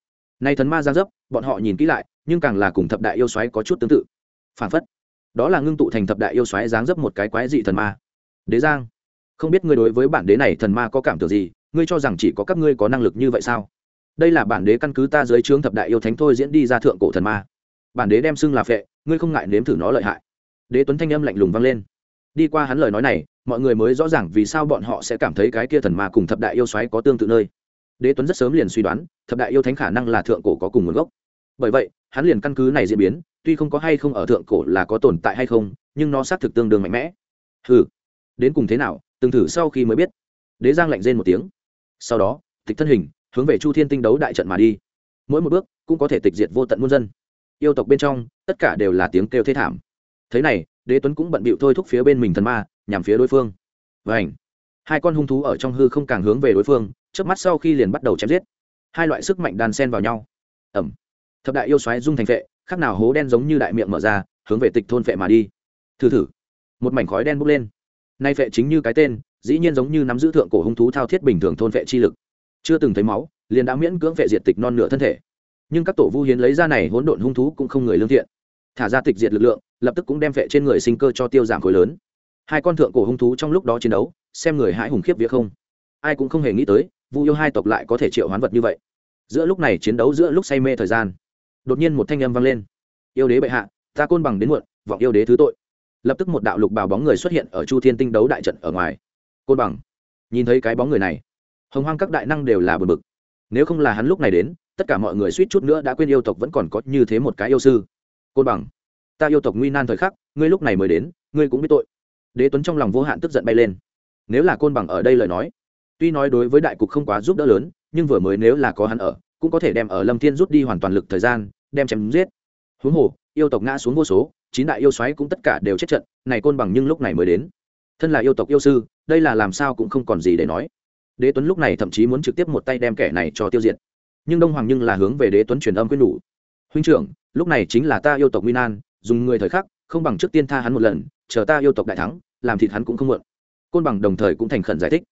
Nay thần ma giang dấp, bọn họ nhìn kỹ lại, nhưng càng là cùng thập đại yêu xoáy có chút tương tự. Phản phất, đó là ngưng tụ thành thập đại yêu xoáy dáng dấp một cái quái dị thần ma. Đế giang, không biết ngươi đối với bản đế này thần ma có cảm tưởng gì, ngươi cho rằng chỉ có các ngươi có năng lực như vậy sao? Đây là bản đế căn cứ ta dưới trướng thập đại yêu thánh thôi diễn đi ra thượng cổ thần ma. Bản đế đem xưng là phệ, ngươi không ngại nếm thử nó lợi hại. Đế tuấn thanh âm lạnh lùng vang lên. Đi qua hắn lời nói này mọi người mới rõ ràng vì sao bọn họ sẽ cảm thấy cái kia thần ma cùng thập đại yêu xoáy có tương tự nơi. Đế tuấn rất sớm liền suy đoán, thập đại yêu thánh khả năng là thượng cổ có cùng nguồn gốc. Bởi vậy, hắn liền căn cứ này diễn biến, tuy không có hay không ở thượng cổ là có tồn tại hay không, nhưng nó xác thực tương đương mạnh mẽ. Ừ đến cùng thế nào, từng thử sau khi mới biết. Đế giang lạnh rên một tiếng. Sau đó, tịch thân hình, hướng về chu thiên tinh đấu đại trận mà đi. Mỗi một bước, cũng có thể tịch diệt vô tận muôn dân. Yêu tộc bên trong, tất cả đều là tiếng kêu thế thảm. Thế này, đế tuấn cũng bận bịu thôi thúc phía bên mình thần ma nhằm phía đối phương. Và ảnh hai con hung thú ở trong hư không càng hướng về đối phương trước mắt sau khi liền bắt đầu chém giết. Hai loại sức mạnh đàn sen vào nhau. Ẩm. Thập đại yêu xoáy dung thành phệ khác nào hố đen giống như đại miệng mở ra, hướng về tịch thôn phệ mà đi. Thử thử. Một mảnh khói đen bốc lên. Nay phệ chính như cái tên, dĩ nhiên giống như nắm giữ thượng cổ hung thú thao thiết bình thường thôn phệ chi lực. Chưa từng thấy máu, liền đã miễn cưỡng phệ diệt tịch non nửa thân thể. Nhưng các tổ vu hiến lấy ra này hỗn độn hung thú cũng không người lương thiện. Thả ra tịch diệt lực lượng, lập tức cũng đem phệ trên người sinh cơ cho tiêu giảm khối lớn hai con thượng cổ hung thú trong lúc đó chiến đấu, xem người hãi hùng khiếp vía không. Ai cũng không hề nghĩ tới, vu yêu hai tộc lại có thể triệu hoán vật như vậy. Giữa lúc này chiến đấu giữa lúc say mê thời gian, đột nhiên một thanh âm vang lên. Yêu đế bệ hạ, ta côn bằng đến muộn, vọng yêu đế thứ tội. Lập tức một đạo lục bào bóng người xuất hiện ở chu thiên tinh đấu đại trận ở ngoài. Côn bằng. Nhìn thấy cái bóng người này, hồng hoang các đại năng đều là bờ bực. Nếu không là hắn lúc này đến, tất cả mọi người suýt chút nữa đã quên yêu tộc vẫn còn có như thế một cái yêu sư. Côn bằng. Ta yêu tộc nguy nan thời khắc, ngươi lúc này mới đến, ngươi cũng biết tội đế tuấn trong lòng vô hạn tức giận bay lên. Nếu là côn bằng ở đây lời nói, tuy nói đối với đại cục không quá giúp đỡ lớn, nhưng vừa mới nếu là có hắn ở, cũng có thể đem ở lâm thiên rút đi hoàn toàn lực thời gian, đem chém giết. Huống hồ, yêu tộc ngã xuống vô số, chín đại yêu xoáy cũng tất cả đều chết trận, này côn bằng nhưng lúc này mới đến. Thân là yêu tộc yêu sư, đây là làm sao cũng không còn gì để nói. Đế tuấn lúc này thậm chí muốn trực tiếp một tay đem kẻ này cho tiêu diệt. Nhưng đông hoàng nhưng là hướng về đế tuấn truyền âm quyết nhủ. Huynh trưởng, lúc này chính là ta yêu tộc nguyên an dùng người thời khắc, không bằng trước tiên tha hắn một lần chờ ta yêu tộc đại thắng, làm thịt hắn cũng không muộn. Côn bằng đồng thời cũng thành khẩn giải thích.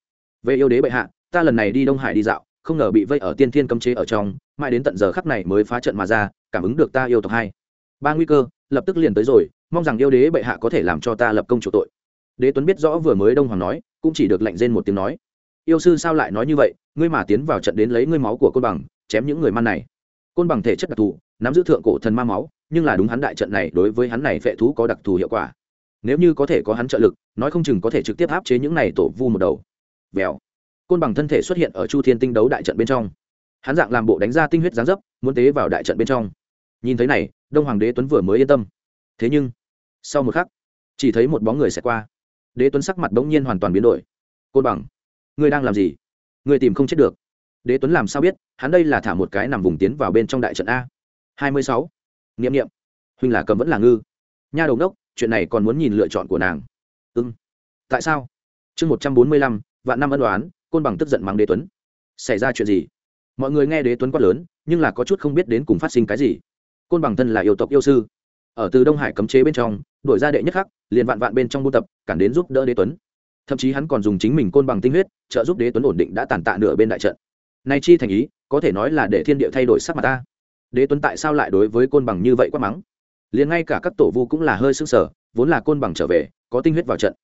Về yêu đế bệ hạ, ta lần này đi đông hải đi dạo, không ngờ bị vây ở tiên thiên cấm chế ở trong, mãi đến tận giờ khắc này mới phá trận mà ra, cảm ứng được ta yêu tộc hai ba nguy cơ, lập tức liền tới rồi, mong rằng yêu đế bệ hạ có thể làm cho ta lập công chủ tội. Đế tuấn biết rõ vừa mới đông hoàng nói, cũng chỉ được lệnh rên một tiếng nói. Yêu sư sao lại nói như vậy, ngươi mà tiến vào trận đến lấy ngươi máu của côn bằng, chém những người man này. Côn bằng thể chất đặc thù, nắm giữ thượng cổ thần ma máu, nhưng là đúng hắn đại trận này đối với hắn này phệ thú có đặc thù hiệu quả nếu như có thể có hắn trợ lực, nói không chừng có thể trực tiếp áp chế những này tổ vu một đầu. Vèo. Côn bằng thân thể xuất hiện ở chu thiên tinh đấu đại trận bên trong. Hắn dạng làm bộ đánh ra tinh huyết giáng dấp, muốn tế vào đại trận bên trong. Nhìn thấy này, đông hoàng đế tuấn vừa mới yên tâm. Thế nhưng, sau một khắc, chỉ thấy một bóng người xẹt qua. Đế tuấn sắc mặt bỗng nhiên hoàn toàn biến đổi. Côn bằng, ngươi đang làm gì? Ngươi tìm không chết được. Đế tuấn làm sao biết, hắn đây là thả một cái nằm vùng tiến vào bên trong đại trận a. Hai mươi sáu. N i ệ m n i ệ m huynh là cầm vẫn là ngư. Nha đầu đốc chuyện này còn muốn nhìn lựa chọn của nàng. Ưng tại sao? Chương một trăm bốn mươi lăm, vạn năm ân đoán côn bằng tức giận mắng đế tuấn. Xảy ra chuyện gì? Mọi người nghe đế tuấn quát lớn, nhưng là có chút không biết đến cùng phát sinh cái gì. Côn bằng thân là yêu tộc yêu sư. Ở từ đông hải cấm chế bên trong, đổi ra đệ nhất khắc, liền vạn vạn bên trong buôn tập, cản đến giúp đỡ đế tuấn. Thậm chí hắn còn dùng chính mình côn bằng tinh huyết, trợ giúp đế tuấn ổn định đã tàn tạ nửa bên đại trận. Nay chi thành ý, có thể nói là để thiên địa thay đổi sắc mặt ta. Đế tuấn tại sao lại đối với côn bằng như vậy quát mắng? Liền ngay cả các tổ vu cũng là hơi sưng sở vốn là côn bằng trở về, có tinh huyết vào trận.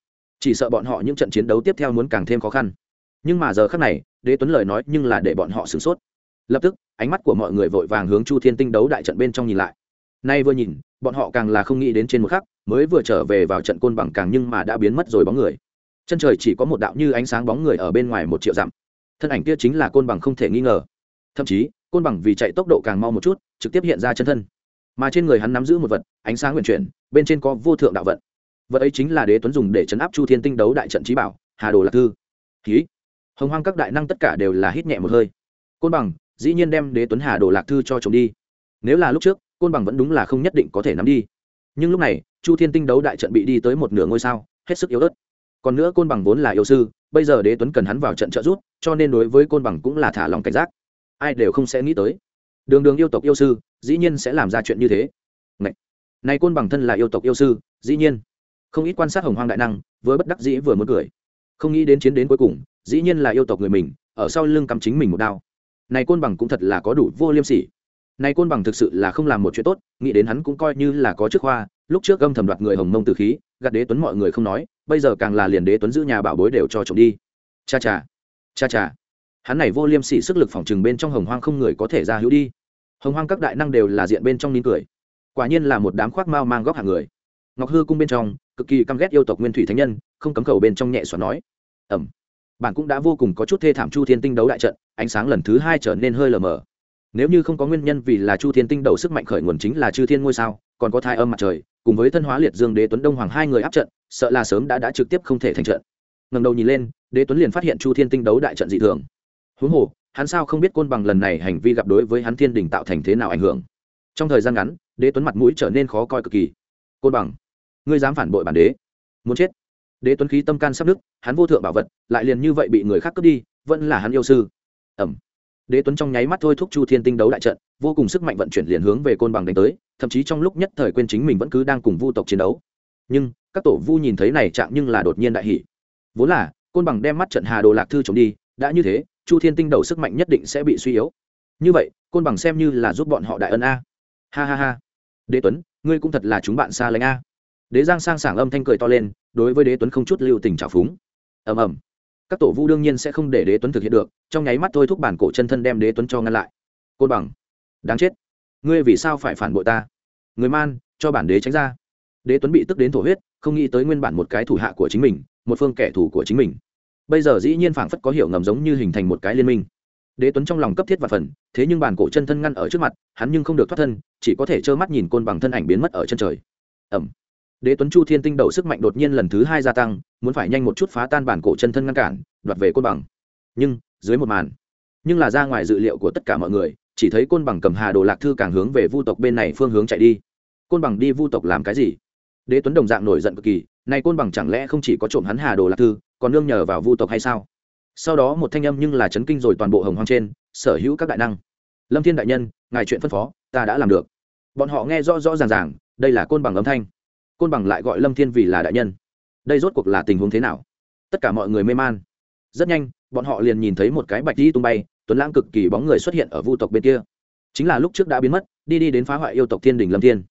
Chỉ sợ bọn họ những trận chiến đấu tiếp theo muốn càng thêm khó khăn. Nhưng mà giờ khác này, đế tuấn lời nói nhưng là để bọn họ sửng sốt. Lập tức, ánh mắt của mọi người vội vàng hướng chu thiên tinh đấu đại trận bên trong nhìn lại. Nay vừa nhìn, bọn họ càng là không nghĩ đến trên một khắc, mới vừa trở về vào trận côn bằng càng nhưng mà đã biến mất rồi bóng người. Chân trời chỉ có một đạo như ánh sáng bóng người ở bên ngoài một triệu dặm. Thân ảnh kia chính là côn bằng không thể nghi ngờ. Thậm chí, côn bằng vì chạy tốc độ càng mau một chút, trực tiếp hiện ra chân thân mà trên người hắn nắm giữ một vật, ánh sáng nguyện chuyển, bên trên có vô thượng đạo vận. Vật ấy chính là đế tuấn dùng để chấn áp chu thiên tinh đấu đại trận trí bảo, hà đồ lạc thư. Ký hồng hoang các đại năng tất cả đều là hít nhẹ một hơi. Côn bằng, dĩ nhiên đem đế tuấn hà đồ lạc thư cho chồng đi. Nếu là lúc trước, côn bằng vẫn đúng là không nhất định có thể nắm đi. Nhưng lúc này, chu thiên tinh đấu đại trận bị đi tới một nửa ngôi sao, hết sức yếu ớt. Còn nữa côn bằng vốn là yêu sư, bây giờ đế tuấn cần hắn vào trận trợ giúp, cho nên đối với côn bằng cũng là thả lòng cảnh giác. Ai đều không sẽ nghĩ tới. Đường đường yêu tộc yêu sư dĩ nhiên sẽ làm ra chuyện như thế. Này, này côn bằng thân là yêu tộc yêu sư dĩ nhiên. Không ít quan sát hồng hoang đại năng với bất đắc dĩ vừa muốn cười. Không nghĩ đến chiến đến cuối cùng dĩ nhiên là yêu tộc người mình ở sau lưng cắm chính mình một đao. Này côn bằng cũng thật là có đủ vô liêm sỉ. Này côn bằng thực sự là không làm một chuyện tốt nghĩ đến hắn cũng coi như là có chức hoa lúc trước gâm thầm đoạt người hồng mông từ khí gạt đế tuấn mọi người không nói bây giờ càng là liền đế tuấn giữ nhà bảo bối đều cho chồng đi. Cha cha. Cha cha. Hắn này vô liêm sỉ sức lực phòng trừng bên trong hồng hoang không người có thể ra hữu đi hồng hoang các đại năng đều là diện bên trong nín cười. Quả nhiên là một đám khoác mao mang góc hàng người. Ngọc hư cung bên trong, cực kỳ căm ghét yêu tộc nguyên thủy thánh nhân, không cấm cầu bên trong nhẹ xoắn nói. Ẩm. Bạn cũng đã vô cùng có chút thê thảm chu thiên tinh đấu đại trận, ánh sáng lần thứ hai trở nên hơi lờ mờ. Nếu như không có nguyên nhân vì là chu thiên tinh đầu sức mạnh khởi nguồn chính là chư thiên ngôi sao, còn có thai âm mặt trời, cùng với thân hóa liệt dương, đế tuấn đông hoàng hai người áp trận, sợ là sớm đã đã trực tiếp không thể thành trận. Ngầm đầu nhìn lên, đế tuấn liền phát hiện chu thiên tinh đấu đại trận dị thường. Huống hồ hắn sao không biết côn bằng lần này hành vi gặp đối với hắn thiên đình tạo thành thế nào ảnh hưởng. Trong thời gian ngắn, đế tuấn mặt mũi trở nên khó coi cực kỳ. Côn bằng, ngươi dám phản bội bản đế. Muốn chết. Đế tuấn khí tâm can sắp đức hắn vô thượng bảo vật, lại liền như vậy bị người khác cướp đi, vẫn là hắn yêu sư. Ẩm. Đế tuấn trong nháy mắt thôi thúc chu thiên tinh đấu đại trận, vô cùng sức mạnh vận chuyển liền hướng về côn bằng đánh tới, thậm chí trong lúc nhất thời quên chính mình vẫn cứ đang cùng vu tộc chiến đấu. Nhưng, các tổ vu nhìn thấy này chạm nhưng là đột nhiên đại hỷ vốn là, côn bằng đem mắt trận hà đồ lạc thư chống đi, đã như thế chu thiên tinh đầu sức mạnh nhất định sẽ bị suy yếu. Như vậy, côn bằng xem như là giúp bọn họ đại ân a. Ha ha ha. Đế tuấn, ngươi cũng thật là chúng bạn xa lánh a. Đế giang sang sảng âm thanh cười to lên, đối với đế tuấn không chút lưu tình trào phúng. Ầm ầm. Các tổ vu đương nhiên sẽ không để đế tuấn thực hiện được, trong nháy mắt thôi thúc bản cổ chân thân đem đế tuấn cho ngăn lại. Côn bằng, đáng chết. Ngươi vì sao phải phản bội ta? Người man, cho bản đế tránh ra. Đế tuấn bị tức đến thổ huyết, không nghĩ tới nguyên bản một cái thủ hạ của chính mình, một phương kẻ thù của chính mình bây giờ dĩ nhiên phảng phất có hiểu ngầm giống như hình thành một cái liên minh. Đế tuấn trong lòng cấp thiết và phần, thế nhưng bản cổ chân thân ngăn ở trước mặt, hắn nhưng không được thoát thân, chỉ có thể trơ mắt nhìn côn bằng thân ảnh biến mất ở chân trời. Ẩm đế tuấn chu thiên tinh đầu sức mạnh đột nhiên lần thứ hai gia tăng, muốn phải nhanh một chút phá tan bản cổ chân thân ngăn cản, đoạt về côn bằng. Nhưng, dưới một màn, nhưng là ra ngoài dự liệu của tất cả mọi người, chỉ thấy côn bằng cầm hà đồ lạc thư càng hướng về vu tộc bên này phương hướng chạy đi. Côn bằng đi vu tộc làm cái gì? Đế tuấn đồng dạng nổi giận cực kỳ, này côn bằng chẳng lẽ không chỉ có trộm hắn hà đồ lạc thư còn nương nhờ vào vu tộc hay sao? Sau đó một thanh âm nhưng là chấn kinh rồi toàn bộ hồng hoang trên, sở hữu các đại năng. Lâm thiên đại nhân, ngài chuyện phân phó, ta đã làm được. Bọn họ nghe rõ rõ ràng ràng, đây là côn bằng âm thanh. Côn bằng lại gọi lâm thiên vì là đại nhân. Đây rốt cuộc là tình huống thế nào? Tất cả mọi người mê man. Rất nhanh, bọn họ liền nhìn thấy một cái bạch đi tung bay, tuấn lãng cực kỳ bóng người xuất hiện ở vu tộc bên kia. Chính là lúc trước đã biến mất, đi đi đến phá hoại yêu tộc thiên đình lâm thiên.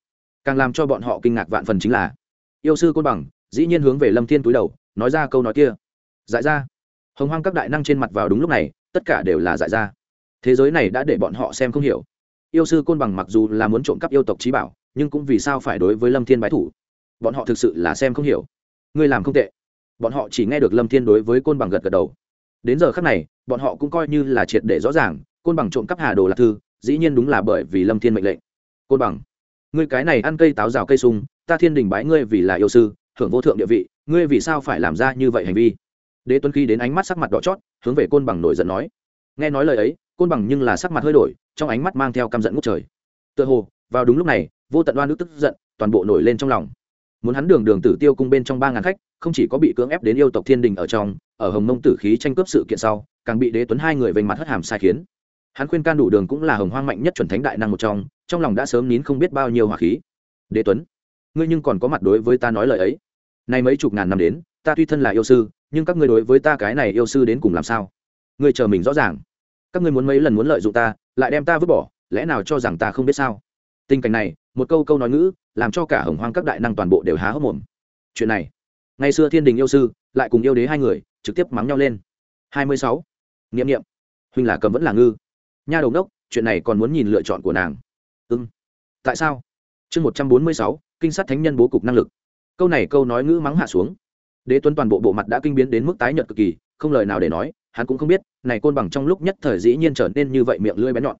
Càng làm cho bọn họ kinh ngạc vạn phần chính là, yêu sư côn bằng, dĩ nhiên hướng về lâm thiên túi đầu nói ra câu nói kia. Dại ra. Hồng hoang các đại năng trên mặt vào đúng lúc này, tất cả đều là dại ra. Thế giới này đã để bọn họ xem không hiểu. Yêu sư côn bằng mặc dù là muốn trộm cắp yêu tộc trí bảo, nhưng cũng vì sao phải đối với lâm thiên bái thủ? Bọn họ thực sự là xem không hiểu. Ngươi làm không tệ. Bọn họ chỉ nghe được lâm thiên đối với côn bằng gật gật đầu. Đến giờ khắc này, bọn họ cũng coi như là triệt để rõ ràng, côn bằng trộm cắp hà đồ lạc thư, dĩ nhiên đúng là bởi vì lâm thiên mệnh lệnh. Côn bằng, ngươi cái này ăn cây táo rào cây sung, ta thiên đình bái ngươi vì là yêu sư hưởng vô thượng địa vị ngươi vì sao phải làm ra như vậy hành vi? Đế tuấn khi đến ánh mắt sắc mặt đỏ chót, hướng về côn bằng nổi giận nói. Nghe nói lời ấy, côn bằng nhưng là sắc mặt hơi đổi, trong ánh mắt mang theo căm giận ngút trời. Tựa hồ, vào đúng lúc này, vô tận oan nước tức giận, toàn bộ nổi lên trong lòng. Muốn hắn đường đường tử tiêu cung bên trong ba ngàn khách, không chỉ có bị cưỡng ép đến yêu tộc thiên đình ở trong, ở hồng mông tử khí tranh cướp sự kiện sau, càng bị đế tuấn hai người vênh mặt hất hàm sai khiến. Hắn khuyên can đủ đường cũng là hồng hoang mạnh nhất chuẩn thánh đại năng một trong trong lòng đã sớm nín không biết bao nhiêu hỏa khí. Đế tuấn, ngươi nhưng còn có mặt đối với ta nói lời ấy nay mấy chục ngàn năm đến, ta tuy thân là yêu sư, nhưng các ngươi đối với ta cái này yêu sư đến cùng làm sao? Ngươi chờ mình rõ ràng. Các ngươi muốn mấy lần muốn lợi dụng ta, lại đem ta vứt bỏ, lẽ nào cho rằng ta không biết sao? Tình cảnh này, một câu câu nói ngữ, làm cho cả hồng hoang các đại năng toàn bộ đều há hốc mồm. Chuyện này, ngày xưa thiên đình yêu sư, lại cùng yêu đế hai người, trực tiếp mắng nhau lên. Hai mươi sáu. Nghiệm nghiệm huynh là cầm vẫn là ngư. Nha đầu đốc, chuyện này còn muốn nhìn lựa chọn của nàng. Ưng tại sao? Chương một trăm bốn mươi sáu, kinh sát thánh nhân bố cục năng lực câu này câu nói ngữ mắng hạ xuống. Đế tuấn toàn bộ bộ mặt đã kinh biến đến mức tái nhợt cực kỳ, không lời nào để nói, hắn cũng không biết, này côn bằng trong lúc nhất thời dĩ nhiên trở nên như vậy miệng lưỡi bén nhọn.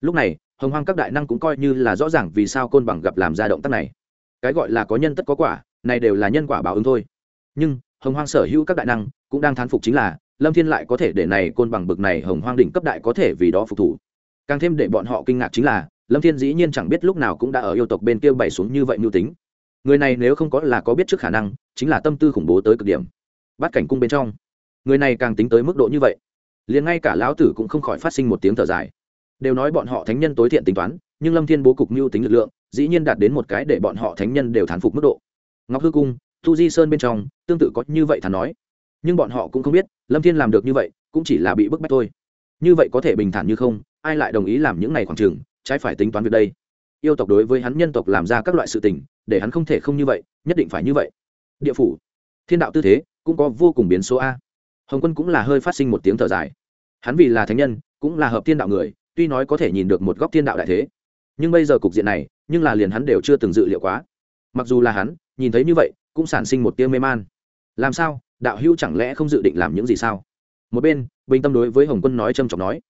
Lúc này, hồng hoang các đại năng cũng coi như là rõ ràng vì sao côn bằng gặp làm ra động tác này. Cái gọi là có nhân tất có quả, này đều là nhân quả báo ứng thôi. Nhưng, hồng hoang sở hữu các đại năng, cũng đang thán phục chính là, lâm thiên lại có thể để này côn bằng bực này hồng hoang đỉnh cấp đại có thể vì đó phục thủ. Càng thêm để bọn họ kinh ngạc chính là, lâm thiên dĩ nhiên chẳng biết lúc nào cũng đã ở yêu tộc bên kia bày xuống như vậy mưu tính người này nếu không có là có biết trước khả năng, chính là tâm tư khủng bố tới cực điểm. Bắt cảnh cung bên trong, người này càng tính tới mức độ như vậy, liền ngay cả lão tử cũng không khỏi phát sinh một tiếng thở dài. Đều nói bọn họ thánh nhân tối thiện tính toán, nhưng lâm thiên bố cục mưu tính lực lượng, dĩ nhiên đạt đến một cái để bọn họ thánh nhân đều thán phục mức độ. Ngọc hư cung thu di sơn bên trong, tương tự có như vậy thản nói. Nhưng bọn họ cũng không biết, lâm thiên làm được như vậy, cũng chỉ là bị bức bách thôi. Như vậy có thể bình thản như không, ai lại đồng ý làm những này khoảng trường trái phải tính toán việc đây. Yêu tộc đối với hắn nhân tộc làm ra các loại sự tình để hắn không thể không như vậy, nhất định phải như vậy. Địa phủ, thiên đạo tư thế cũng có vô cùng biến số a. Hồng quân cũng là hơi phát sinh một tiếng thở dài. Hắn vì là thánh nhân, cũng là hợp thiên đạo người, tuy nói có thể nhìn được một góc thiên đạo đại thế, nhưng bây giờ cục diện này, nhưng là liền hắn đều chưa từng dự liệu quá. Mặc dù là hắn, nhìn thấy như vậy, cũng sản sinh một tia mê man. Làm sao, đạo hữu chẳng lẽ không dự định làm những gì sao? Một bên, bình tâm đối với hồng quân nói trâm trọng nói,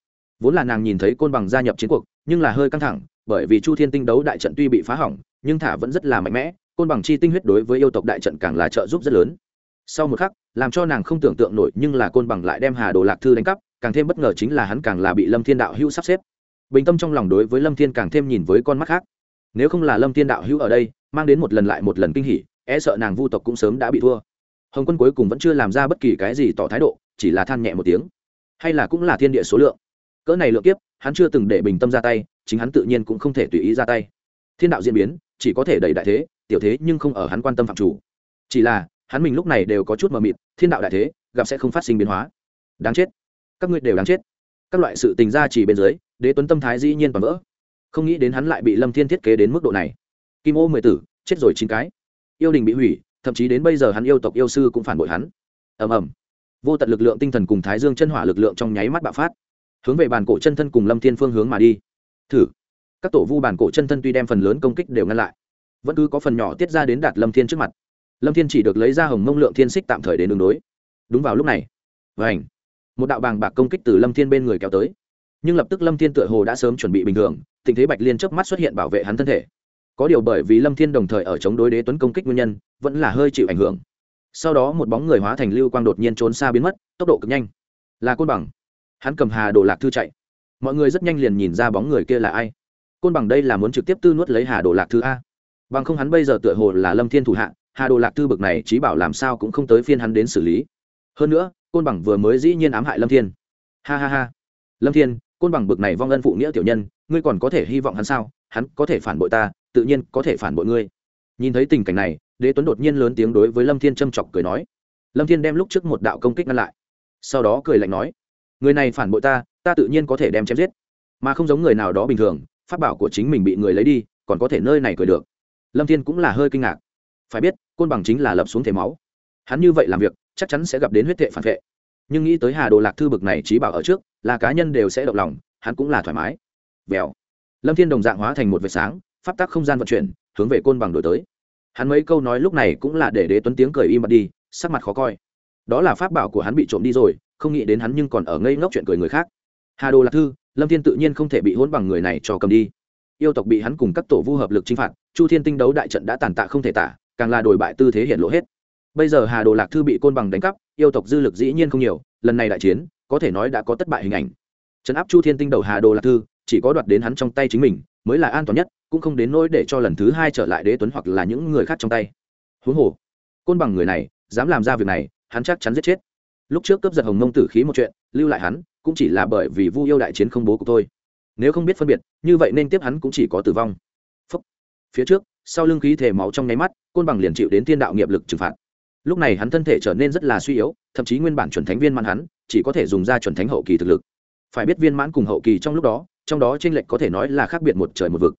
vốn là nàng nhìn thấy côn bằng gia nhập chiến cuộc, nhưng là hơi căng thẳng, bởi vì chu thiên tinh đấu đại trận tuy bị phá hỏng nhưng thả vẫn rất là mạnh mẽ, côn bằng chi tinh huyết đối với yêu tộc đại trận càng là trợ giúp rất lớn. Sau một khắc, làm cho nàng không tưởng tượng nổi nhưng là côn bằng lại đem hà đồ lạc thư đánh cắp, càng thêm bất ngờ chính là hắn càng là bị lâm thiên đạo hữu sắp xếp. Bình tâm trong lòng đối với lâm thiên càng thêm nhìn với con mắt khác. Nếu không là lâm thiên đạo hữu ở đây, mang đến một lần lại một lần kinh hỉ e sợ nàng vu tộc cũng sớm đã bị thua. Hồng quân cuối cùng vẫn chưa làm ra bất kỳ cái gì tỏ thái độ, chỉ là than nhẹ một tiếng. Hay là cũng là thiên địa số lượng. Cỡ này lượng kiếp, hắn chưa từng để bình tâm ra tay, chính hắn tự nhiên cũng không thể tùy ý ra tay. Thiên đạo diễn biến chỉ có thể đẩy đại thế, tiểu thế nhưng không ở hắn quan tâm phạm chủ. Chỉ là, hắn mình lúc này đều có chút mờ mịt, thiên đạo đại thế, gặp sẽ không phát sinh biến hóa. Đáng chết. Các ngươi đều đáng chết. Các loại sự tình ra chỉ bên dưới, đế tuấn tâm thái dĩ nhiên và vỡ. Không nghĩ đến hắn lại bị lâm thiên thiết kế đến mức độ này. Kim ô mười tử, chết rồi chín cái. Yêu đình bị hủy, thậm chí đến bây giờ hắn yêu tộc yêu sư cũng phản bội hắn. Ầm ầm. Vô tận lực lượng tinh thần cùng thái dương chân hỏa lực lượng trong nháy mắt bạo phát. Hướng về bàn cổ chân thân cùng lâm thiên phương hướng mà đi. Thử các tổ vu bàn cổ chân thân tuy đem phần lớn công kích đều ngăn lại, vẫn cứ có phần nhỏ tiết ra đến đạt lâm thiên trước mặt. Lâm thiên chỉ được lấy ra hồng mông lượng thiên xích tạm thời đến đường đối. Đúng vào lúc này vảnh một đạo bàng bạc công kích từ lâm thiên bên người kéo tới. Nhưng lập tức lâm thiên tựa hồ đã sớm chuẩn bị bình thường, tình thế bạch liên chớp mắt xuất hiện bảo vệ hắn thân thể. Có điều bởi vì lâm thiên đồng thời ở chống đối đế tuấn công kích nguyên nhân, vẫn là hơi chịu ảnh hưởng. Sau đó một bóng người hóa thành lưu quang đột nhiên trốn xa biến mất, tốc độ cực nhanh. Là côn bằng. Hắn cầm hà đồ lạc thư chạy. Mọi người rất nhanh liền nhìn ra bóng người kia là ai côn bằng đây là muốn trực tiếp tư nuốt lấy hà đồ lạc thư a. Bằng không hắn bây giờ tựa hồ là lâm thiên thủ hạ, hà đồ lạc thư bực này trí bảo làm sao cũng không tới phiên hắn đến xử lý. Hơn nữa, côn bằng vừa mới dĩ nhiên ám hại lâm thiên. Ha ha ha. Lâm thiên, côn bằng bực này vong ân phụ nghĩa tiểu nhân, ngươi còn có thể hy vọng hắn sao? Hắn có thể phản bội ta, tự nhiên có thể phản bội ngươi. Nhìn thấy tình cảnh này, đế tuấn đột nhiên lớn tiếng đối với lâm thiên châm chọc cười nói. Lâm thiên đem lúc trước một đạo công kích ngăn lại. Sau đó cười lạnh nói. Người này phản bội ta ta tự nhiên có thể đem chém giết. Mà không giống người nào đó bình thường Pháp bảo của chính mình bị người lấy đi, còn có thể nơi này cười được. Lâm thiên cũng là hơi kinh ngạc. Phải biết, côn bằng chính là lập xuống thể máu. Hắn như vậy làm việc, chắc chắn sẽ gặp đến huyết thệ phản vệ. Nhưng nghĩ tới hà đồ lạc thư bực này trí bảo ở trước, là cá nhân đều sẽ động lòng, hắn cũng là thoải mái. Vèo. Lâm thiên đồng dạng hóa thành một vệt sáng, pháp tắc không gian vận chuyển, hướng về côn bằng đổi tới. Hắn mấy câu nói lúc này cũng là để đế tuấn tiếng cười im bặt đi, sắc mặt khó coi. Đó là pháp bảo của hắn bị trộm đi rồi, không nghĩ đến hắn nhưng còn ở ngây ngốc chuyện cười người khác. Hà đồ lạc thư lâm thiên tự nhiên không thể bị hỗn bằng người này cho cầm đi. Yêu tộc bị hắn cùng các tổ vu hợp lực chinh phạt, chu thiên tinh đấu đại trận đã tàn tạ không thể tả, càng là đổi bại tư thế hiện lộ hết. Bây giờ hà đồ lạc thư bị côn bằng đánh cắp, yêu tộc dư lực dĩ nhiên không nhiều, lần này đại chiến, có thể nói đã có tất bại hình ảnh. Trấn áp chu thiên tinh đầu hà đồ lạc thư, chỉ có đoạt đến hắn trong tay chính mình, mới là an toàn nhất, cũng không đến nỗi để cho lần thứ hai trở lại đế tuấn hoặc là những người khác trong tay. Huống hồ, côn bằng người này, dám làm ra việc này, hắn chắc chắn giết chết. Lúc trước cướp giật hồng mông tử khí một chuyện, lưu lại hắn cũng chỉ là bởi vì vu yêu đại chiến không bố của tôi nếu không biết phân biệt, như vậy nên tiếp hắn cũng chỉ có tử vong. Phúc. phía trước, sau lưng khí thể máu trong nháy mắt, côn bằng liền chịu đến thiên đạo nghiệp lực trừng phạt. Lúc này hắn thân thể trở nên rất là suy yếu, thậm chí nguyên bản chuẩn thánh viên mãn hắn, chỉ có thể dùng ra chuẩn thánh hậu kỳ thực lực. Phải biết viên mãn cùng hậu kỳ trong lúc đó, trong đó tranh lệch có thể nói là khác biệt một trời một vực.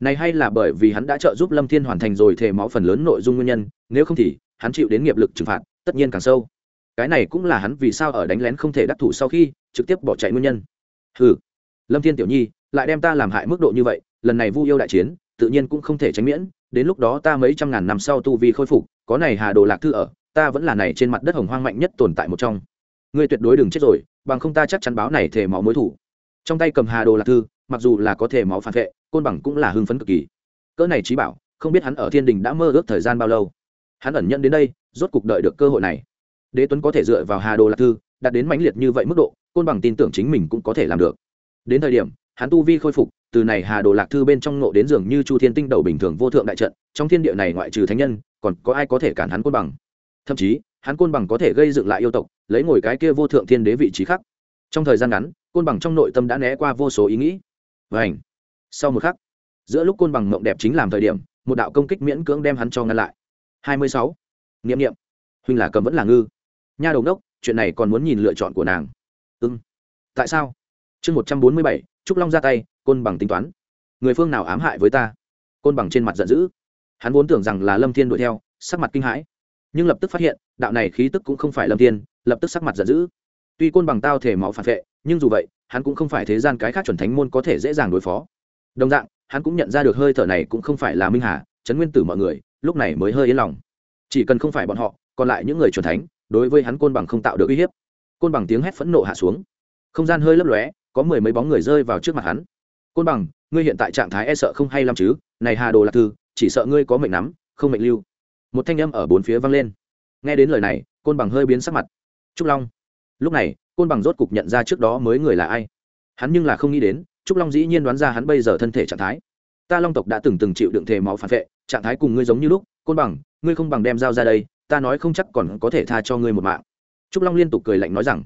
Này hay là bởi vì hắn đã trợ giúp lâm thiên hoàn thành rồi thể máu phần lớn nội dung nguyên nhân, nếu không thì, hắn chịu đến nghiệp lực trừng phạt, tất nhiên càng sâu. Cái này cũng là hắn vì sao ở đánh lén không thể đắc thủ sau khi trực tiếp bỏ chạy nguyên nhân. Hừ. Lâm thiên tiểu nhi, lại đem ta làm hại mức độ như vậy, lần này vu yêu đại chiến, tự nhiên cũng không thể tránh miễn, đến lúc đó ta mấy trăm ngàn năm sau tu vi khôi phục, có này hà đồ lạc thư ở, ta vẫn là này trên mặt đất hồng hoang mạnh nhất tồn tại một trong. Ngươi tuyệt đối đừng chết rồi, bằng không ta chắc chắn báo này thể máu mối thủ. Trong tay cầm hà đồ lạc thư, mặc dù là có thể máu phản vệ, côn bằng cũng là hưng phấn cực kỳ. Cỡ này trí bảo, không biết hắn ở thiên đình đã mơ ước thời gian bao lâu. Hắn ẩn nhận đến đây, rốt cục đợi được cơ hội này. Đế tuấn có thể dựa vào hà đồ lạc thư, đạt đến mãnh liệt như vậy mức độ côn bằng tin tưởng chính mình cũng có thể làm được. Đến thời điểm, hắn tu vi khôi phục, từ này hà đồ lạc thư bên trong nộ đến dường như chu thiên tinh đầu bình thường vô thượng đại trận, trong thiên địa này ngoại trừ thánh nhân, còn có ai có thể cản hắn côn bằng? Thậm chí, hắn côn bằng có thể gây dựng lại yêu tộc, lấy ngồi cái kia vô thượng thiên đế vị trí khác. Trong thời gian ngắn, côn bằng trong nội tâm đã né qua vô số ý nghĩ. Và ảnh sau một khắc, giữa lúc côn bằng mộng đẹp chính làm thời điểm, một đạo công kích miễn cưỡng đem hắn cho ngăn lại. Hai mươi sáu. Nghiệm nghiệm huynh là cầm vẫn là ngư. Nha đầu đốc, chuyện này còn muốn nhìn lựa chọn của nàng tại sao? Chương một trăm bốn mươi bảy, trúc long ra tay, côn bằng tính toán. Người phương nào ám hại với ta? Côn bằng trên mặt giận dữ. Hắn vốn tưởng rằng là lâm thiên đuổi theo, sắc mặt kinh hãi. Nhưng lập tức phát hiện, đạo này khí tức cũng không phải lâm thiên, lập tức sắc mặt giận dữ. Tuy côn bằng tao thể máu phản vệ, nhưng dù vậy, hắn cũng không phải thế gian cái khác chuẩn thánh môn có thể dễ dàng đối phó. Đồng dạng, hắn cũng nhận ra được hơi thở này cũng không phải là minh hà chấn nguyên tử mọi người, lúc này mới hơi yên lòng. Chỉ cần không phải bọn họ, còn lại những người chuẩn thánh, đối với hắn côn bằng không tạo được uy hiếp. Côn bằng tiếng hét phẫn nộ hạ xuống không gian hơi lấp lóe, có mười mấy bóng người rơi vào trước mặt hắn. Côn bằng, ngươi hiện tại trạng thái e sợ không hay lắm chứ? Này hà đồ lạc thư, chỉ sợ ngươi có mệnh nắm, không mệnh lưu. Một thanh âm ở bốn phía vang lên. Nghe đến lời này, côn bằng hơi biến sắc mặt. Trúc long. Lúc này, côn bằng rốt cục nhận ra trước đó mới người là ai. Hắn nhưng là không nghĩ đến, trúc long dĩ nhiên đoán ra hắn bây giờ thân thể trạng thái. Ta long tộc đã từng từng chịu đựng thề máu phản vệ, trạng thái cùng ngươi giống như lúc. Côn bằng, ngươi không bằng đem dao ra đây, ta nói không chắc còn có thể tha cho ngươi một mạng. Trúc long liên tục cười lạnh nói rằng,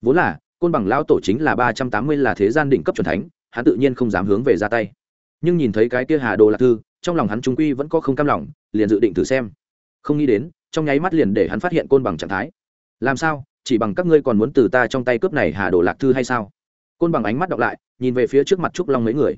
vốn là côn bằng lão tổ chính là ba trăm tám mươi là thế gian đỉnh cấp c thánh, hắn tự nhiên không dám hướng về ra tay. Nhưng nhìn thấy cái kia hà đồ lạc thư, trong lòng hắn trung quy vẫn có không cam lòng, liền dự định thử xem. Không nghĩ đến, trong nháy mắt liền để hắn phát hiện côn bằng trạng thái. Làm sao? Chỉ bằng các ngươi còn muốn từ ta trong tay cướp này hà đồ lạc thư hay sao? Côn bằng ánh mắt đọc lại, nhìn về phía trước mặt trúc long mấy người.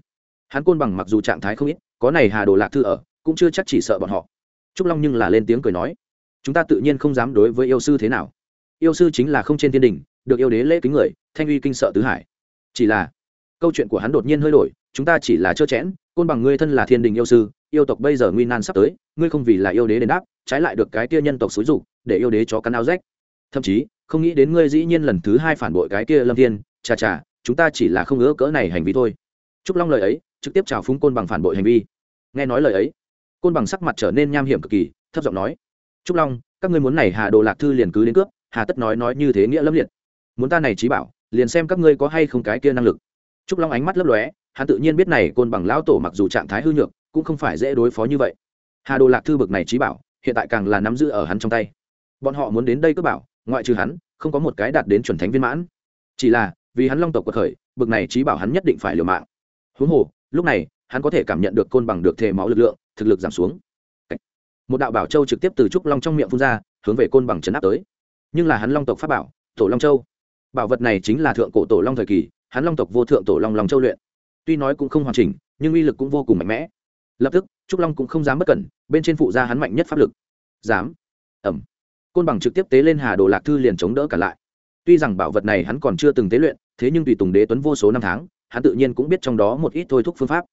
Hắn côn bằng mặc dù trạng thái không ít, có này hà đồ lạc thư ở, cũng chưa chắc chỉ sợ bọn họ. Trúc long nhưng là lên tiếng cười nói, chúng ta tự nhiên không dám đối với yêu sư thế nào. Yêu sư chính là không trên thiên đình được yêu đế lễ kính người, thanh uy kinh sợ tứ hải. Chỉ là, câu chuyện của hắn đột nhiên hơi đổi, chúng ta chỉ là trơ chẽn, côn bằng ngươi thân là thiên đình yêu sư, yêu tộc bây giờ nguy nan sắp tới, ngươi không vì là yêu đế đền đáp, trái lại được cái kia nhân tộc xúi dục, để yêu đế chó cắn áo rách. Thậm chí, không nghĩ đến ngươi dĩ nhiên lần thứ hai phản bội cái kia lâm thiên, chà chà, chúng ta chỉ là không ngỡ cỡ này hành vi thôi. Trúc long lời ấy, trực tiếp chào phúng côn bằng phản bội hành vi. Nghe nói lời ấy, côn bằng sắc mặt trở nên nham hiểm cực kỳ, thấp giọng nói trúc long, các ngươi muốn này hà đồ lạc thư liền cứ đến cướp, hà tất nói nói như thế nghĩa lâm liệt muốn ta này trí bảo, liền xem các ngươi có hay không cái kia năng lực. Trúc long ánh mắt lấp lóe, hắn tự nhiên biết này côn bằng lão tổ mặc dù trạng thái hư nhược, cũng không phải dễ đối phó như vậy. Hà đồ lạc thư bực này trí bảo, hiện tại càng là nắm giữ ở hắn trong tay. Bọn họ muốn đến đây cướp bảo, ngoại trừ hắn, không có một cái đạt đến chuẩn thánh viên mãn. Chỉ là, vì hắn long tộc quật khởi, bực này trí bảo hắn nhất định phải liều mạng. Huống hồ, lúc này, hắn có thể cảm nhận được côn bằng được thể máu lực lượng, thực lực giảm xuống. Một đạo bảo châu trực tiếp từ trúc long trong miệng phun ra, hướng về côn bằng chấn áp tới. Nhưng là hắn long tộc pháp bảo, tổ long châu bảo vật này chính là thượng cổ tổ long thời kỳ, hắn long tộc vô thượng tổ long lòng châu luyện. Tuy nói cũng không hoàn chỉnh, nhưng uy lực cũng vô cùng mạnh mẽ. Lập tức, trúc long cũng không dám bất cẩn, bên trên phụ ra hắn mạnh nhất pháp lực. Dám. Ẩm. Côn bằng trực tiếp tế lên hà đồ lạc thư liền chống đỡ cả lại. Tuy rằng bảo vật này hắn còn chưa từng tế luyện, thế nhưng tùy tùng đế tuấn vô số năm tháng, hắn tự nhiên cũng biết trong đó một ít thôi thúc phương pháp.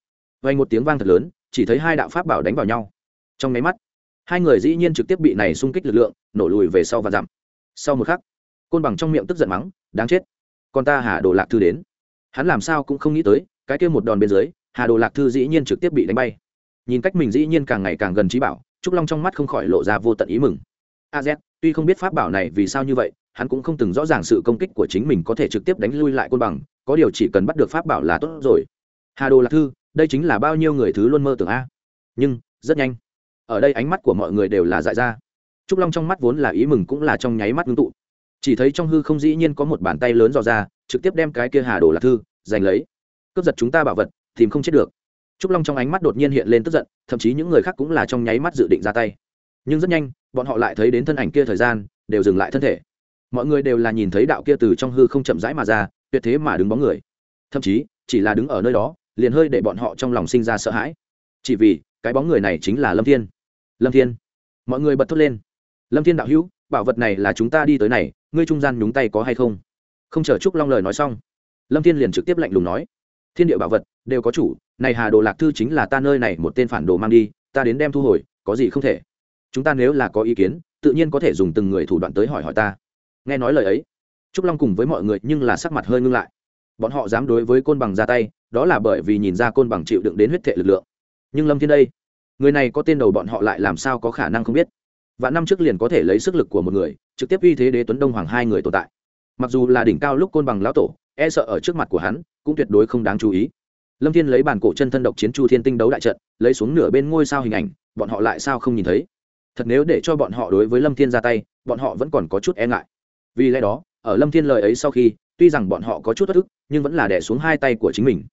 Vay một tiếng vang thật lớn, chỉ thấy hai đạo pháp bảo đánh vào nhau. Trong nháy mắt, hai người dĩ nhiên trực tiếp bị này xung kích lực lượng, nổ lùi về sau và dặm sau một khắc, côn bằng trong miệng tức giận mắng đáng chết. Còn ta hà đồ lạc thư đến. Hắn làm sao cũng không nghĩ tới, cái kia một đòn bên dưới, hà đồ lạc thư dĩ nhiên trực tiếp bị đánh bay. Nhìn cách mình dĩ nhiên càng ngày càng gần trí bảo, trúc long trong mắt không khỏi lộ ra vô tận ý mừng. A z, tuy không biết pháp bảo này vì sao như vậy, hắn cũng không từng rõ ràng sự công kích của chính mình có thể trực tiếp đánh lui lại côn bằng, có điều chỉ cần bắt được pháp bảo là tốt rồi. Hà đồ lạc thư, đây chính là bao nhiêu người thứ luôn mơ tưởng a? Nhưng, rất nhanh. Ở đây ánh mắt của mọi người đều là dại ra. Trúc long trong mắt vốn là ý mừng cũng là trong nháy mắt ngưng tụ chỉ thấy trong hư không dĩ nhiên có một bàn tay lớn dò ra, trực tiếp đem cái kia hà đồ lạc thư giành lấy. Cướp giật chúng ta bảo vật, tìm không chết được. Trúc long trong ánh mắt đột nhiên hiện lên tức giận, thậm chí những người khác cũng là trong nháy mắt dự định ra tay. Nhưng rất nhanh, bọn họ lại thấy đến thân ảnh kia thời gian, đều dừng lại thân thể. Mọi người đều là nhìn thấy đạo kia từ trong hư không chậm rãi mà ra, tuyệt thế mà đứng bóng người. Thậm chí, chỉ là đứng ở nơi đó, liền hơi để bọn họ trong lòng sinh ra sợ hãi. Chỉ vì, cái bóng người này chính là lâm thiên. Lâm thiên. Mọi người bật thốt lên. Lâm thiên đạo hữu, bảo vật này là chúng ta đi tới này ngươi trung gian nhúng tay có hay không? Không chờ trúc long lời nói xong, lâm thiên liền trực tiếp lạnh lùng nói, thiên địa bảo vật, đều có chủ, này hà đồ lạc thư chính là ta nơi này một tên phản đồ mang đi, ta đến đem thu hồi, có gì không thể. Chúng ta nếu là có ý kiến, tự nhiên có thể dùng từng người thủ đoạn tới hỏi hỏi ta. Nghe nói lời ấy, trúc long cùng với mọi người nhưng là sắc mặt hơi ngưng lại. Bọn họ dám đối với côn bằng ra tay, đó là bởi vì nhìn ra côn bằng chịu đựng đến huyết thệ lực lượng. Nhưng lâm thiên đây, người này có tên đầu bọn họ lại làm sao có khả năng không biết? Và năm trước liền có thể lấy sức lực của một người trực tiếp uy thế đế tuấn đông hoàng hai người tồn tại. Mặc dù là đỉnh cao lúc côn bằng lão tổ e sợ ở trước mặt của hắn, cũng tuyệt đối không đáng chú ý. Lâm thiên lấy bản cổ chân thân độc chiến chu thiên tinh đấu đại trận, lấy xuống nửa bên ngôi sao hình ảnh, bọn họ lại sao không nhìn thấy? Thật nếu để cho bọn họ đối với lâm thiên ra tay, bọn họ vẫn còn có chút e ngại. Vì lẽ đó, ở lâm thiên lời ấy sau khi, tuy rằng bọn họ có chút thất thức nhưng vẫn là đẻ xuống hai tay của chính mình.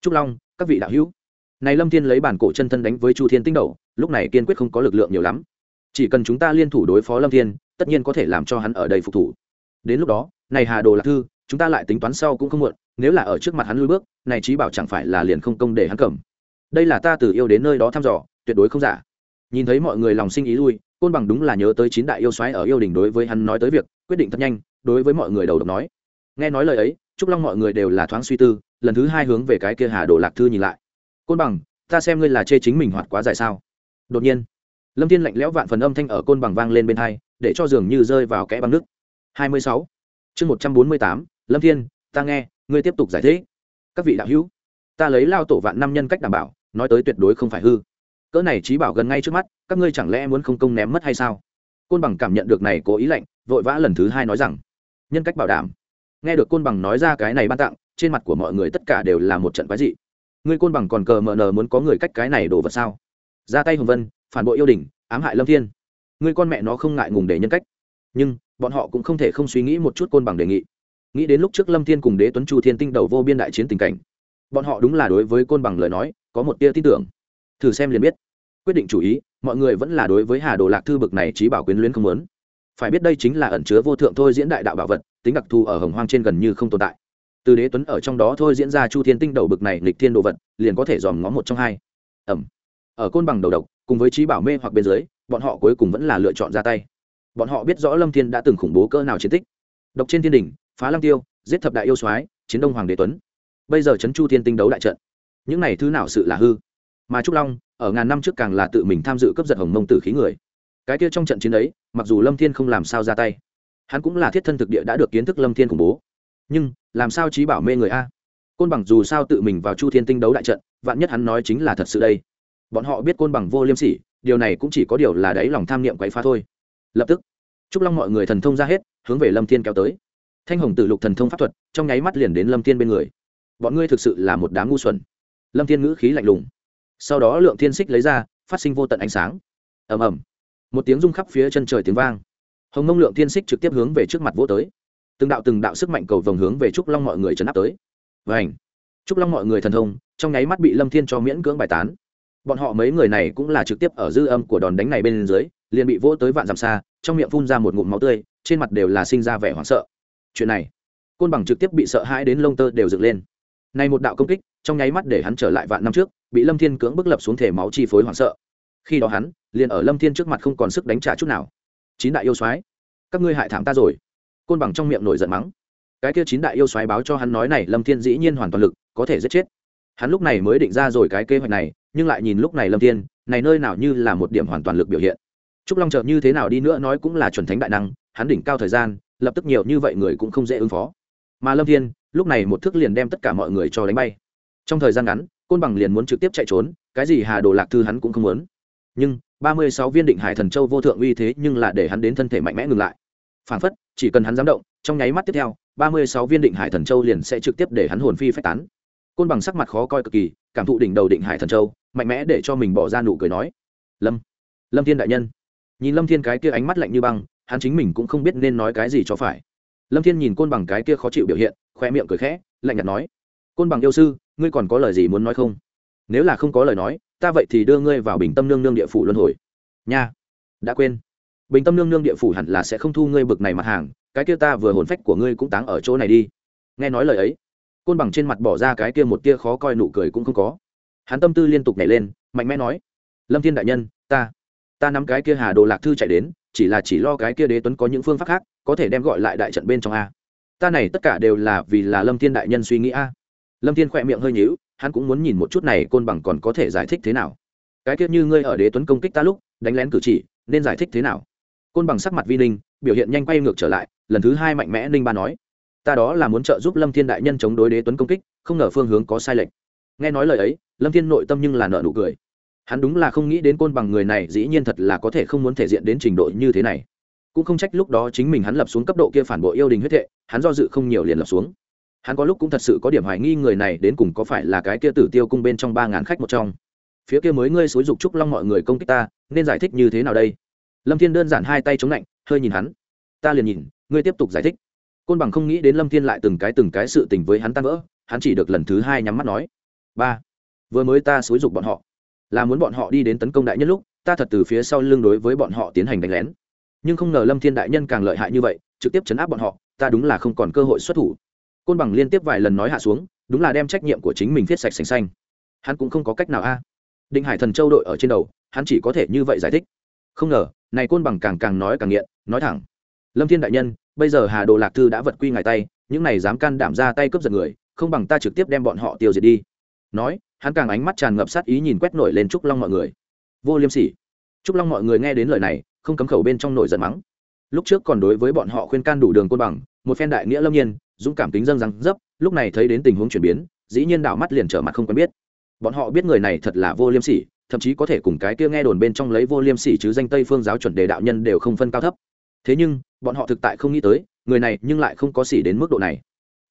Trúc long, các vị đạo hữu. Này lâm thiên lấy bản cổ chân thân đánh với chu thiên tinh đầu lúc này kiên quyết không có lực lượng nhiều lắm. Chỉ cần chúng ta liên thủ đối phó lâm thiên tất nhiên có thể làm cho hắn ở đây phục thủ. Đến lúc đó, này hà đồ lạc thư, chúng ta lại tính toán sau cũng không muộn, nếu là ở trước mặt hắn lui bước, này trí bảo chẳng phải là liền không công để hắn cầm. Đây là ta từ yêu đến nơi đó thăm dò, tuyệt đối không giả. Nhìn thấy mọi người lòng sinh ý lui, côn bằng đúng là nhớ tới chín đại yêu xoáy ở yêu đình đối với hắn nói tới việc, quyết định thật nhanh, đối với mọi người đầu độc nói. Nghe nói lời ấy chúc long mọi người đều là thoáng suy tư, lần thứ hai hướng về cái kia hà đồ lạc thư nhìn lại. Côn bằng, ta xem ngươi là chê chính mình hoạt quá dài sao? Đột nhiên, lâm thiên lạnh lẽo vạn phần âm thanh ở côn bằng vang lên bên hai để cho giường như rơi vào kẽ băng nước. Hai mươi sáu. Chương một trăm bốn mươi tám, lâm thiên, ta nghe, ngươi tiếp tục giải thích. Các vị đạo hữu, ta lấy lao tổ vạn năm nhân cách đảm bảo, nói tới tuyệt đối không phải hư. Cỡ này trí bảo gần ngay trước mắt, các ngươi chẳng lẽ muốn không công ném mất hay sao? Côn bằng cảm nhận được này cố ý lạnh, vội vã lần thứ hai nói rằng, nhân cách bảo đảm. Nghe được côn bằng nói ra cái này ban tặng, trên mặt của mọi người tất cả đều là một trận quái dị. Ngươi côn bằng còn cờ mờ nờ muốn có người cách cái này đổ vật sao? Ra tay hồng vân, phản bội yêu đình ám hại lâm thiên người con mẹ nó không ngại ngùng để nhân cách. Nhưng, bọn họ cũng không thể không suy nghĩ một chút côn bằng đề nghị. Nghĩ đến lúc trước lâm thiên cùng đế tuấn chu thiên tinh đầu vô biên đại chiến tình cảnh, bọn họ đúng là đối với côn bằng lời nói, có một tia tin tưởng. Thử xem liền biết. Quyết định chủ ý, mọi người vẫn là đối với hà đồ lạc thư bực này trí bảo quyến luyến không lớn phải biết đây chính là ẩn chứa vô thượng thôi diễn đại đạo bảo vật, tính đặc thù ở hồng hoang trên gần như không tồn tại. Từ đế tuấn ở trong đó thôi diễn ra chu thiên tinh đầu bực này lịch thiên đồ vật, liền có thể dòm ngó một trong hai. Ẩm ở côn bằng đầu độc, cùng với trí bảo mê hoặc bên dưới, bọn họ cuối cùng vẫn là lựa chọn ra tay. Bọn họ biết rõ lâm thiên đã từng khủng bố cỡ nào chiến tích. Độc trên thiên đình phá lăng tiêu, giết thập đại yêu soái, chiến đông hoàng đế tuấn. Bây giờ trấn chu thiên tinh đấu đại trận. Những này thứ nào sự là hư? Mà trúc long, ở ngàn năm trước càng là tự mình tham dự cấp giật hồng mông tử khí người. Cái kia trong trận chiến ấy, mặc dù lâm thiên không làm sao ra tay, hắn cũng là thiết thân thực địa đã được kiến thức lâm thiên khủng bố. Nhưng, làm sao trí bảo mê người a? Côn bằng dù sao tự mình vào chu thiên tinh đấu đại trận, vạn nhất hắn nói chính là thật sự đây bọn họ biết côn bằng vô liêm sỉ, điều này cũng chỉ có điều là đáy lòng tham niệm quấy phá thôi. Lập tức, trúc long mọi người thần thông ra hết, hướng về lâm thiên kéo tới. Thanh hồng tử lục thần thông pháp thuật, trong nháy mắt liền đến lâm thiên bên người. Bọn ngươi thực sự là một đám ngu xuẩn. Lâm thiên ngữ khí lạnh lùng. Sau đó lượng thiên xích lấy ra, phát sinh vô tận ánh sáng. Ầm ầm. Một tiếng rung khắp phía chân trời tiếng vang. Hồng mông lượng thiên xích trực tiếp hướng về trước mặt vô tới. Từng đạo từng đạo sức mạnh cầu vồng hướng về trúc long mọi người chấn áp tới. Và ảnh trúc long mọi người thần thông, trong nháy mắt bị lâm thiên cho miễn cưỡng bài tán bọn họ mấy người này cũng là trực tiếp ở dư âm của đòn đánh này bên dưới, liền bị vỗ tới vạn dặm xa, trong miệng phun ra một ngụm máu tươi, trên mặt đều là sinh ra vẻ hoảng sợ. Chuyện này, côn bằng trực tiếp bị sợ hãi đến lông tơ đều dựng lên. Này một đạo công kích, trong nháy mắt để hắn trở lại vạn năm trước, bị lâm thiên cưỡng bức lập xuống thể máu chi phối hoảng sợ. Khi đó hắn, liền ở lâm thiên trước mặt không còn sức đánh trả chút nào. Chín đại yêu soái, các ngươi hại thảm ta rồi. Côn bằng trong miệng nổi giận mắng. Cái kia chín đại yêu soái báo cho hắn nói này, lâm thiên dĩ nhiên hoàn toàn lực, có thể giết chết. Hắn lúc này mới định ra rồi cái kế hoạch này nhưng lại nhìn lúc này lâm thiên, này nơi nào như là một điểm hoàn toàn lực biểu hiện. Trúc long chợt như thế nào đi nữa nói cũng là chuẩn thánh đại năng, hắn đỉnh cao thời gian, lập tức nhiều như vậy người cũng không dễ ứng phó. Mà lâm thiên, lúc này một thước liền đem tất cả mọi người cho đánh bay. Trong thời gian ngắn, côn bằng liền muốn trực tiếp chạy trốn, cái gì hà đồ lạc thư hắn cũng không muốn. Nhưng, ba mươi sáu viên định hải thần châu vô thượng uy thế nhưng là để hắn đến thân thể mạnh mẽ ngừng lại. Phản phất, chỉ cần hắn dám động, trong nháy mắt tiếp theo, ba mươi sáu viên định hải thần châu liền sẽ trực tiếp để hắn hồn phi phách tán. Côn bằng sắc mặt khó coi cực kỳ, cảm thụ đỉnh đầu định hải thần châu mạnh mẽ để cho mình bỏ ra nụ cười nói, lâm lâm thiên đại nhân. Nhìn lâm thiên cái kia ánh mắt lạnh như băng, hắn chính mình cũng không biết nên nói cái gì cho phải. Lâm thiên nhìn côn bằng cái kia khó chịu biểu hiện khoe miệng cười khẽ, lạnh nhạt nói, côn bằng yêu sư, ngươi còn có lời gì muốn nói không? Nếu là không có lời nói, ta vậy thì đưa ngươi vào bình tâm nương nương địa phủ luân hồi. Nha, đã quên. Bình tâm nương nương địa phủ hẳn là sẽ không thu ngươi bực này mặt hàng, cái kia ta vừa hồn phách của ngươi cũng táng ở chỗ này đi. Nghe nói lời ấy, côn bằng trên mặt bỏ ra cái kia một tia khó coi nụ cười cũng không có hắn tâm tư liên tục nhảy lên, mạnh mẽ nói, lâm thiên đại nhân, ta ta nắm cái kia hà đồ lạc thư chạy đến, chỉ là chỉ lo cái kia đế tuấn có những phương pháp khác, có thể đem gọi lại đại trận bên trong a. Ta này tất cả đều là vì là lâm thiên đại nhân suy nghĩ a. Lâm thiên khỏe miệng hơi nhíu, hắn cũng muốn nhìn một chút này côn bằng còn có thể giải thích thế nào. Cái kia như ngươi ở đế tuấn công kích ta lúc, đánh lén cử chỉ, nên giải thích thế nào? Côn bằng sắc mặt vi ninh, biểu hiện nhanh quay ngược trở lại, lần thứ hai mạnh mẽ ninh ba nói, ta đó là muốn trợ giúp lâm thiên đại nhân chống đối đế tuấn công kích, không ngờ phương hướng có sai lệch nghe nói lời ấy, lâm thiên nội tâm nhưng là nợ nụ cười. Hắn đúng là không nghĩ đến côn bằng người này dĩ nhiên thật là có thể không muốn thể diện đến trình độ như thế này. Cũng không trách lúc đó chính mình hắn lập xuống cấp độ kia phản bội yêu đình huyết thệ, hắn do dự không nhiều liền lập xuống. Hắn có lúc cũng thật sự có điểm hoài nghi người này đến cùng có phải là cái kia tử tiêu cung bên trong ba ngàn khách một trong. Phía kia mới ngươi xối dục trúc long mọi người công kích ta, nên giải thích như thế nào đây? Lâm thiên đơn giản hai tay chống lạnh, hơi nhìn hắn. Ta liền nhìn, ngươi tiếp tục giải thích. Côn bằng không nghĩ đến lâm thiên lại từng cái từng cái sự tình với hắn tan vỡ, hắn chỉ được lần thứ hai nhắm mắt nói ba. Vừa mới ta xúi dục bọn họ, là muốn bọn họ đi đến tấn công đại nhân lúc, ta thật từ phía sau lưng đối với bọn họ tiến hành đánh lén. Nhưng không ngờ lâm thiên đại nhân càng lợi hại như vậy, trực tiếp chấn áp bọn họ, ta đúng là không còn cơ hội xuất thủ. Côn bằng liên tiếp vài lần nói hạ xuống, đúng là đem trách nhiệm của chính mình viết sạch sành xanh. Hắn cũng không có cách nào a. Định hải thần châu đội ở trên đầu, hắn chỉ có thể như vậy giải thích. Không ngờ, này côn bằng càng càng nói càng nghiện, nói thẳng. Lâm thiên đại nhân, bây giờ hà đồ lạc thư đã vật quy ngài tay, những này dám can đảm ra tay cướp giật người, không bằng ta trực tiếp đem bọn họ tiêu diệt đi nói, hắn càng ánh mắt tràn ngập sát ý nhìn quét nổi lên trúc long mọi người. Vô liêm sỉ. Trúc long mọi người nghe đến lời này, không cấm khẩu bên trong nổi giận mắng. Lúc trước còn đối với bọn họ khuyên can đủ đường côn bằng, một phen đại nghĩa lâm nhiên, dũng cảm tính dâng răng dấp, lúc này thấy đến tình huống chuyển biến, dĩ nhiên đảo mắt liền trở mặt không quen biết. Bọn họ biết người này thật là vô liêm sỉ, thậm chí có thể cùng cái kia nghe đồn bên trong lấy vô liêm sỉ chứ danh tây phương giáo chuẩn đề đạo nhân đều không phân cao thấp. Thế nhưng, bọn họ thực tại không nghĩ tới, người này nhưng lại không có sỉ đến mức độ này.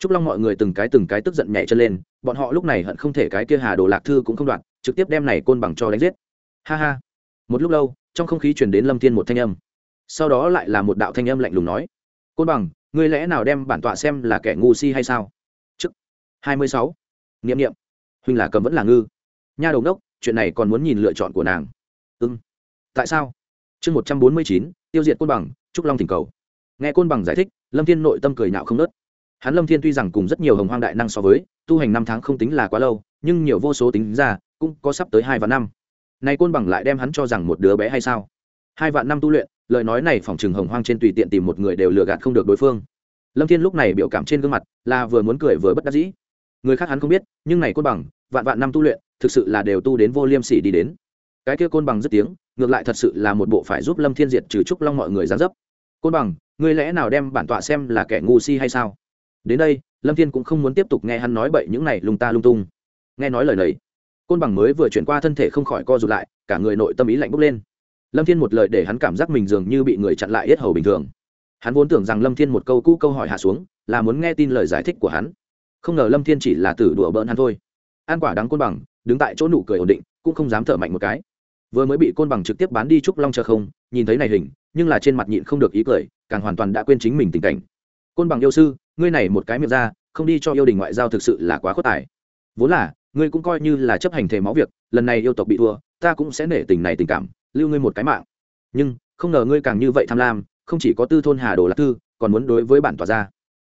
Trúc Long mọi người từng cái từng cái tức giận nhảy chân lên, bọn họ lúc này hận không thể cái kia Hà Đồ Lạc Thư cũng không đoạn, trực tiếp đem này côn bằng cho đánh giết. Ha ha. Một lúc lâu, trong không khí truyền đến Lâm Thiên một thanh âm. Sau đó lại là một đạo thanh âm lạnh lùng nói: "Côn bằng, ngươi lẽ nào đem bản tọa xem là kẻ ngu si hay sao?" Chức. 26. Niệm niệm. Huynh là cầm vẫn là ngư. Nha đầu đốc, chuyện này còn muốn nhìn lựa chọn của nàng. Ừm. Tại sao? Chương 149, tiêu diệt côn bằng, Trúc Long thỉnh cầu. Nghe côn bằng giải thích, Lâm Thiên nội tâm cười nhạo không ngớt hắn lâm thiên tuy rằng cùng rất nhiều hồng hoang đại năng so với, tu hành năm tháng không tính là quá lâu, nhưng nhiều vô số tính ra, cũng có sắp tới hai vạn năm. Nay côn bằng lại đem hắn cho rằng một đứa bé hay sao? Hai vạn năm tu luyện, lời nói này phỏng chừng hồng hoang trên tùy tiện tìm một người đều lừa gạt không được đối phương. Lâm thiên lúc này biểu cảm trên gương mặt là vừa muốn cười vừa bất đắc dĩ. Người khác hắn không biết, nhưng này côn bằng, vạn vạn năm tu luyện, thực sự là đều tu đến vô liêm sỉ đi đến. Cái kia côn bằng rất tiếng, ngược lại thật sự là một bộ phải giúp lâm thiên diệt trừ trúc long mọi người gián dấp. Côn bằng, ngươi lẽ nào đem bản tọa xem là kẻ ngu si hay sao? Đến đây, lâm thiên cũng không muốn tiếp tục nghe hắn nói bậy những này lung ta lung tung. Nghe nói lời này, côn bằng mới vừa chuyển qua thân thể không khỏi co rụt lại, cả người nội tâm ý lạnh bốc lên. Lâm thiên một lời để hắn cảm giác mình dường như bị người chặn lại hết hầu bình thường. Hắn vốn tưởng rằng lâm thiên một câu cũ câu hỏi hạ xuống, là muốn nghe tin lời giải thích của hắn. Không ngờ lâm thiên chỉ là tử đùa bỡn hắn thôi. An quả đắng côn bằng, đứng tại chỗ nụ cười ổn định, cũng không dám thở mạnh một cái. Vừa mới bị côn bằng trực tiếp bán đi trúc long chờ không, nhìn thấy này hình, nhưng là trên mặt nhịn không được ý cười, càng hoàn toàn đã quên chính mình tình cảnh. Côn bằng yêu sư ngươi này một cái miệng ra, không đi cho yêu đình ngoại giao thực sự là quá khuất tài. Vốn là, ngươi cũng coi như là chấp hành thể máu việc, lần này yêu tộc bị thua, ta cũng sẽ nể tình này tình cảm, lưu ngươi một cái mạng. Nhưng, không ngờ ngươi càng như vậy tham lam, không chỉ có tư thôn hà đồ lạc tư còn muốn đối với bản tọa ra.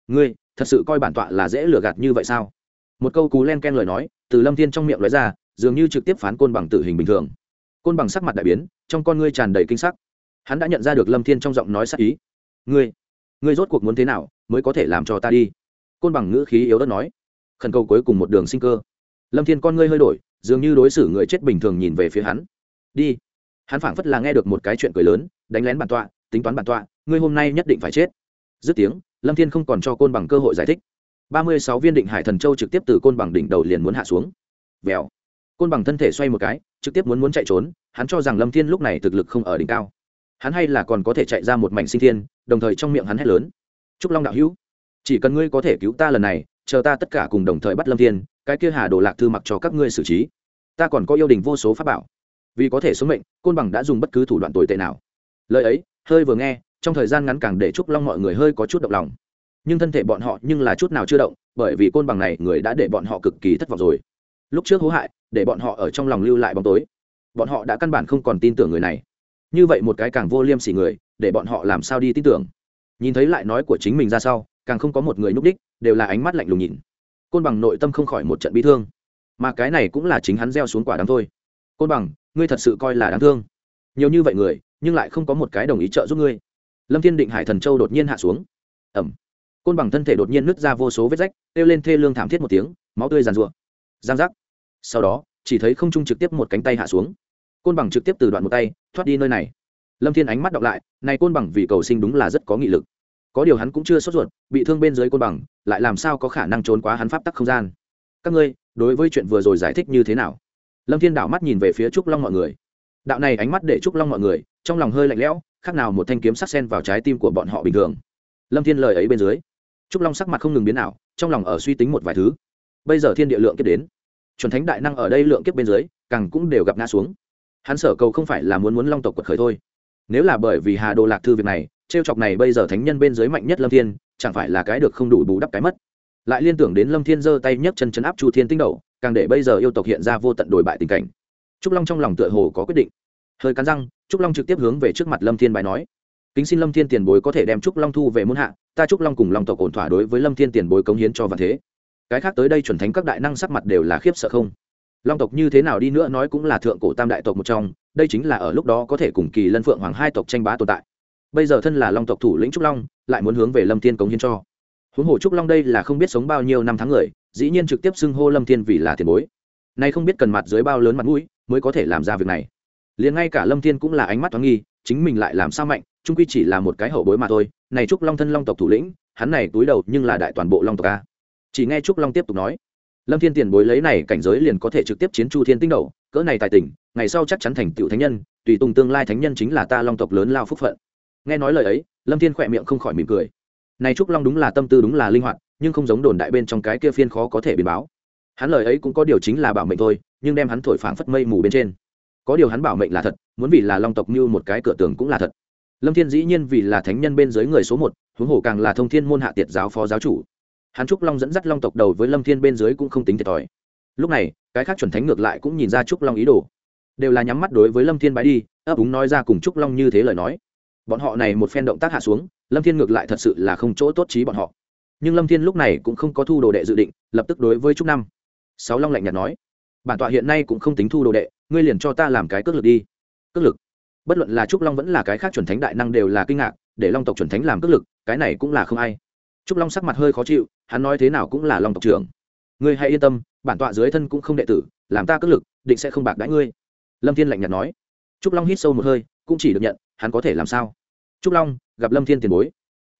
Ngươi, thật sự coi bản tọa là dễ lừa gạt như vậy sao? Một câu cú len ken lời nói, từ lâm thiên trong miệng nói ra, dường như trực tiếp phán côn bằng tử hình bình thường. Côn bằng sắc mặt đại biến, trong con ngươi tràn đầy kinh sắc. Hắn đã nhận ra được lâm thiên trong giọng nói sắc ý. Ngươi ngươi rốt cuộc muốn thế nào mới có thể làm cho ta đi? Côn bằng ngữ khí yếu đất nói. Khẩn cầu cuối cùng một đường sinh cơ. Lâm thiên con ngươi hơi đổi, dường như đối xử người chết bình thường nhìn về phía hắn. Đi. Hắn phảng phất là nghe được một cái chuyện cười lớn, đánh lén bản tọa, tính toán bản tọa, ngươi hôm nay nhất định phải chết. Dứt tiếng, lâm thiên không còn cho côn bằng cơ hội giải thích. Ba mươi sáu viên định hải thần châu trực tiếp từ côn bằng đỉnh đầu liền muốn hạ xuống. Vèo. Côn bằng thân thể xoay một cái, trực tiếp muốn muốn chạy trốn, hắn cho rằng lâm thiên lúc này thực lực không ở đỉnh cao. Hắn hay là còn có thể chạy ra một mảnh sinh thiên đồng thời trong miệng hắn hét lớn. Trúc long đạo hữu, chỉ cần ngươi có thể cứu ta lần này, chờ ta tất cả cùng đồng thời bắt lâm thiên, cái kia hà đồ lạc thư mặc cho các ngươi xử trí. Ta còn có yêu đình vô số pháp bảo. Vì có thể sống mệnh, côn bằng đã dùng bất cứ thủ đoạn tồi tệ nào. Lời ấy, hơi vừa nghe, trong thời gian ngắn càng để trúc long mọi người hơi có chút động lòng. Nhưng thân thể bọn họ nhưng là chút nào chưa động, bởi vì côn bằng này người đã để bọn họ cực kỳ thất vọng rồi. Lúc trước hố hại, để bọn họ ở trong lòng lưu lại bóng tối. Bọn họ đã căn bản không còn tin tưởng người này như vậy một cái càng vô liêm sỉ người, để bọn họ làm sao đi tin tưởng? Nhìn thấy lại nói của chính mình ra sau, càng không có một người nhúc đích, đều là ánh mắt lạnh lùng nhìn. Côn bằng nội tâm không khỏi một trận bi thương. Mà cái này cũng là chính hắn gieo xuống quả đáng thôi. Côn bằng, ngươi thật sự coi là đáng thương. Nhiều như vậy người, nhưng lại không có một cái đồng ý trợ giúp ngươi. Lâm thiên định hải thần châu đột nhiên hạ xuống. Ẩm côn bằng thân thể đột nhiên nứt ra vô số vết rách, kêu lên thê lương thảm thiết một tiếng, máu tươi giàn rụa giang giác. Sau đó, chỉ thấy không trung trực tiếp một cánh tay hạ xuống côn bằng trực tiếp từ đoạn một tay, thoát đi nơi này. Lâm thiên ánh mắt đọc lại, này côn bằng vì cầu sinh đúng là rất có nghị lực. Có điều hắn cũng chưa sốt ruột, bị thương bên dưới côn bằng, lại làm sao có khả năng trốn quá hắn pháp tắc không gian. Các ngươi, đối với chuyện vừa rồi giải thích như thế nào? Lâm thiên đảo mắt nhìn về phía trúc long mọi người. Đạo này ánh mắt để trúc long mọi người, trong lòng hơi lạnh lẽo, khác nào một thanh kiếm sắc sen vào trái tim của bọn họ bình thường. Lâm thiên lời ấy bên dưới. Trúc long sắc mặt không ngừng biến nào trong lòng ở suy tính một vài thứ. Bây giờ thiên địa lượng kiếp đến, chuẩn thánh đại năng ở đây lượng kiếp bên dưới, càng cũng đều gặp ngã xuống hắn sở cầu không phải là muốn muốn long tộc quật khởi thôi. Nếu là bởi vì hà đồ lạc thư việc này, trêu chọc này bây giờ thánh nhân bên dưới mạnh nhất lâm thiên, chẳng phải là cái được không đủ bù đắp cái mất. Lại liên tưởng đến lâm thiên giơ tay nhấc chân chấn áp chu thiên tinh đầu, càng để bây giờ yêu tộc hiện ra vô tận đổi bại tình cảnh. Trúc long trong lòng tựa hồ có quyết định. Hơi cắn răng, trúc long trực tiếp hướng về trước mặt lâm thiên bài nói. Kính xin lâm thiên tiền bối có thể đem trúc long thu về muôn hạ, ta trúc long cùng long tộc ổn thỏa đối với lâm thiên tiền bối cống hiến cho và thế. Cái khác tới đây chuẩn thánh các đại năng sắc mặt đều là khiếp sợ không? Long tộc như thế nào đi nữa nói cũng là thượng cổ tam đại tộc một trong, đây chính là ở lúc đó có thể cùng kỳ lân phượng hoàng hai tộc tranh bá tồn tại. Bây giờ thân là long tộc thủ lĩnh trúc long, lại muốn hướng về lâm thiên cống hiến cho. Huống hồ trúc long đây là không biết sống bao nhiêu năm tháng người, dĩ nhiên trực tiếp xưng hô lâm thiên vì là tiền bối. Nay không biết cần mặt dưới bao lớn mặt mũi mới có thể làm ra việc này. Liền ngay cả lâm thiên cũng là ánh mắt thoáng nghi, chính mình lại làm sao mạnh trung quy chỉ là một cái hậu bối mà thôi. Này trúc long thân long tộc thủ lĩnh, hắn này túi đầu nhưng là đại toàn bộ long tộc a. Chỉ nghe trúc long tiếp tục nói lâm thiên tiền bối lấy này cảnh giới liền có thể trực tiếp chiến chu thiên tinh đầu, cỡ này tài tình, ngày sau chắc chắn thành tựu thánh nhân, tùy tùng tương lai thánh nhân chính là ta long tộc lớn lao phúc phận. Nghe nói lời ấy, lâm thiên khỏe miệng không khỏi mỉm cười. Này trúc long đúng là tâm tư đúng là linh hoạt, nhưng không giống đồn đại bên trong cái kia phiên khó có thể biến báo. Hắn lời ấy cũng có điều chính là bảo mệnh thôi, nhưng đem hắn thổi phảng phất mây mù bên trên. Có điều hắn bảo mệnh là thật, muốn vì là long tộc như một cái cửa tường cũng là thật. Lâm thiên dĩ nhiên vì là thánh nhân bên dưới người số một, huống hồ càng là thông thiên môn hạ tiệt giáo phó giáo chủ hắn trúc long dẫn dắt long tộc đầu với lâm thiên bên dưới cũng không tính thiệt thòi. Lúc này, cái khác chuẩn thánh ngược lại cũng nhìn ra trúc long ý đồ. Đều là nhắm mắt đối với lâm thiên bái đi, ấp úng nói ra cùng trúc long như thế lời nói. Bọn họ này một phen động tác hạ xuống, lâm thiên ngược lại thật sự là không chỗ tốt trí bọn họ. Nhưng lâm thiên lúc này cũng không có thu đồ đệ dự định, lập tức đối với trúc năm. Sáu long lạnh nhạt nói, bản tọa hiện nay cũng không tính thu đồ đệ, ngươi liền cho ta làm cái cước lực đi. Cước lực? Bất luận là trúc long vẫn là cái khác chuẩn thánh đại năng đều là kinh ngạc, để long tộc chuẩn thánh làm cước lực, cái này cũng là không ai trúc long sắc mặt hơi khó chịu, hắn nói thế nào cũng là long tộc trưởng. Ngươi hãy yên tâm, bản tọa dưới thân cũng không đệ tử, làm ta cất lực, định sẽ không bạc đãi ngươi. Lâm thiên lạnh nhạt nói. Trúc long hít sâu một hơi, cũng chỉ được nhận, hắn có thể làm sao? Trúc long, gặp lâm thiên tiền bối.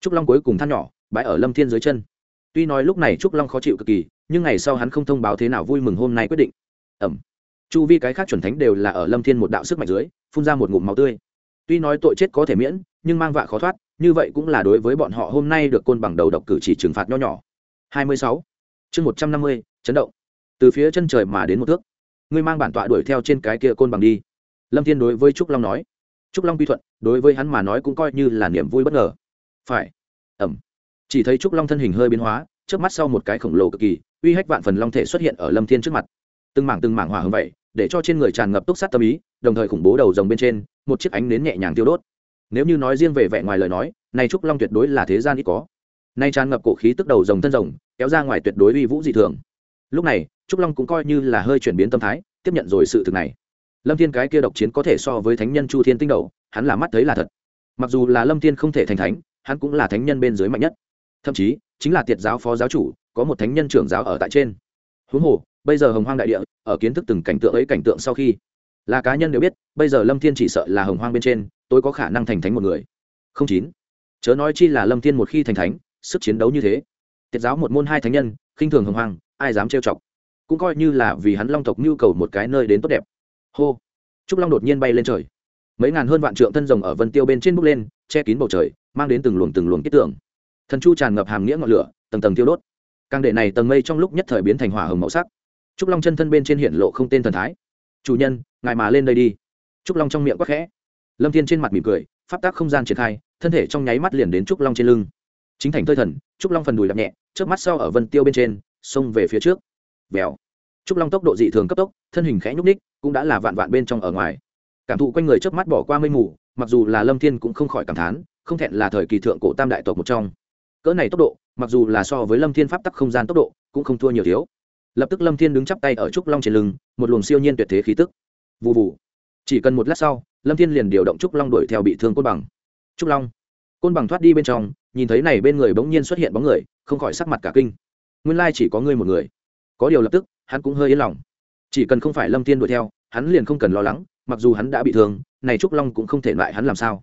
Trúc long cuối cùng than nhỏ bãi ở lâm thiên dưới chân. Tuy nói lúc này trúc long khó chịu cực kỳ, nhưng ngày sau hắn không thông báo thế nào vui mừng hôm nay quyết định. Ẩm. Chu vi cái khác chuẩn thánh đều là ở lâm thiên một đạo sức mạnh dưới, phun ra một ngụm máu tươi. Tuy nói tội chết có thể miễn, nhưng mang vạ khó thoát như vậy cũng là đối với bọn họ hôm nay được côn bằng đầu độc cử chỉ trừng phạt nho nhỏ. Hai mươi sáu, chương một trăm năm mươi, chấn động. Từ phía chân trời mà đến một thước. Ngươi mang bản tọa đuổi theo trên cái kia côn bằng đi. Lâm thiên đối với trúc long nói. Trúc long quy thuận, đối với hắn mà nói cũng coi như là niềm vui bất ngờ. Phải. Ẩm. Chỉ thấy trúc long thân hình hơi biến hóa trước mắt sau một cái khổng lồ cực kỳ, uy hách vạn phần long thể xuất hiện ở lâm thiên trước mặt. Từng mảng từng mảng hỏa hứng vậy, để cho trên người tràn ngập túc sát tâm ý, đồng thời khủng bố đầu rồng bên trên, một chiếc ánh nến nhẹ nhàng tiêu đốt nếu như nói riêng về vẻ ngoài lời nói, này trúc long tuyệt đối là thế gian ít có. Nay tràn ngập cổ khí tức đầu rồng thân rồng, kéo ra ngoài tuyệt đối uy vũ dị thường. Lúc này, trúc long cũng coi như là hơi chuyển biến tâm thái, tiếp nhận rồi sự thực này. Lâm thiên cái kia độc chiến có thể so với thánh nhân chu thiên tinh đầu, hắn là mắt thấy là thật. Mặc dù là lâm thiên không thể thành thánh, hắn cũng là thánh nhân bên dưới mạnh nhất. Thậm chí, chính là tiệt giáo phó giáo chủ, có một thánh nhân trưởng giáo ở tại trên. Huống hồ, bây giờ hồng hoang đại địa, ở kiến thức từng cảnh tượng ấy cảnh tượng sau khi là cá nhân đều biết, bây giờ lâm thiên chỉ sợ là hồng hoang bên trên tôi có khả năng thành thánh một người. Không chín. Chớ nói chi là lâm thiên một khi thành thánh sức chiến đấu như thế. Tiết giáo một môn hai thánh nhân khinh thường hồng hoàng, ai dám trêu chọc. Cũng coi như là vì hắn long tộc nhu cầu một cái nơi đến tốt đẹp. Hô. Trúc long đột nhiên bay lên trời. Mấy ngàn hơn vạn trượng thân rồng ở vân tiêu bên trên bốc lên che kín bầu trời mang đến từng luồng từng luồng kết tưởng thần chu tràn ngập hàm nghĩa ngọn lửa tầng tầng tiêu đốt. Càng để này tầng mây trong lúc nhất thời biến thành hỏa hồng màu sắc. Trúc long chân thân bên trên hiện lộ không tên thần thái. Chủ nhân ngài mà lên đây đi. Trúc long trong miệng quắc khẽ lâm thiên trên mặt mỉm cười, pháp tác không gian triển khai, thân thể trong nháy mắt liền đến trúc long trên lưng. Chính thành thơi thần, trúc long phần đùi đập nhẹ trước mắt sau ở vân tiêu bên trên, xông về phía trước. Vèo. Trúc long tốc độ dị thường cấp tốc, thân hình khẽ nhúc ních cũng đã là vạn vạn bên trong ở ngoài. Cảm thụ quanh người trước mắt bỏ qua mây mù, mặc dù là lâm thiên cũng không khỏi cảm thán, không thẹn là thời kỳ thượng cổ tam đại tộc một trong. Cỡ này tốc độ, mặc dù là so với lâm thiên pháp tắc không gian tốc độ, cũng không thua nhiều thiếu. Lập tức lâm thiên đứng chắp tay ở trúc long trên lưng, một luồng siêu nhiên tuyệt thế khí tức. Vụ vụ chỉ cần một lát sau lâm thiên liền điều động trúc long đuổi theo bị thương côn bằng. Trúc long. Côn bằng thoát đi bên trong, nhìn thấy này bên người bỗng nhiên xuất hiện bóng người, không khỏi sắc mặt cả kinh. Nguyên lai chỉ có ngươi một người. Có điều lập tức, hắn cũng hơi yên lòng. Chỉ cần không phải lâm thiên đuổi theo, hắn liền không cần lo lắng, mặc dù hắn đã bị thương, này trúc long cũng không thể lại hắn làm sao.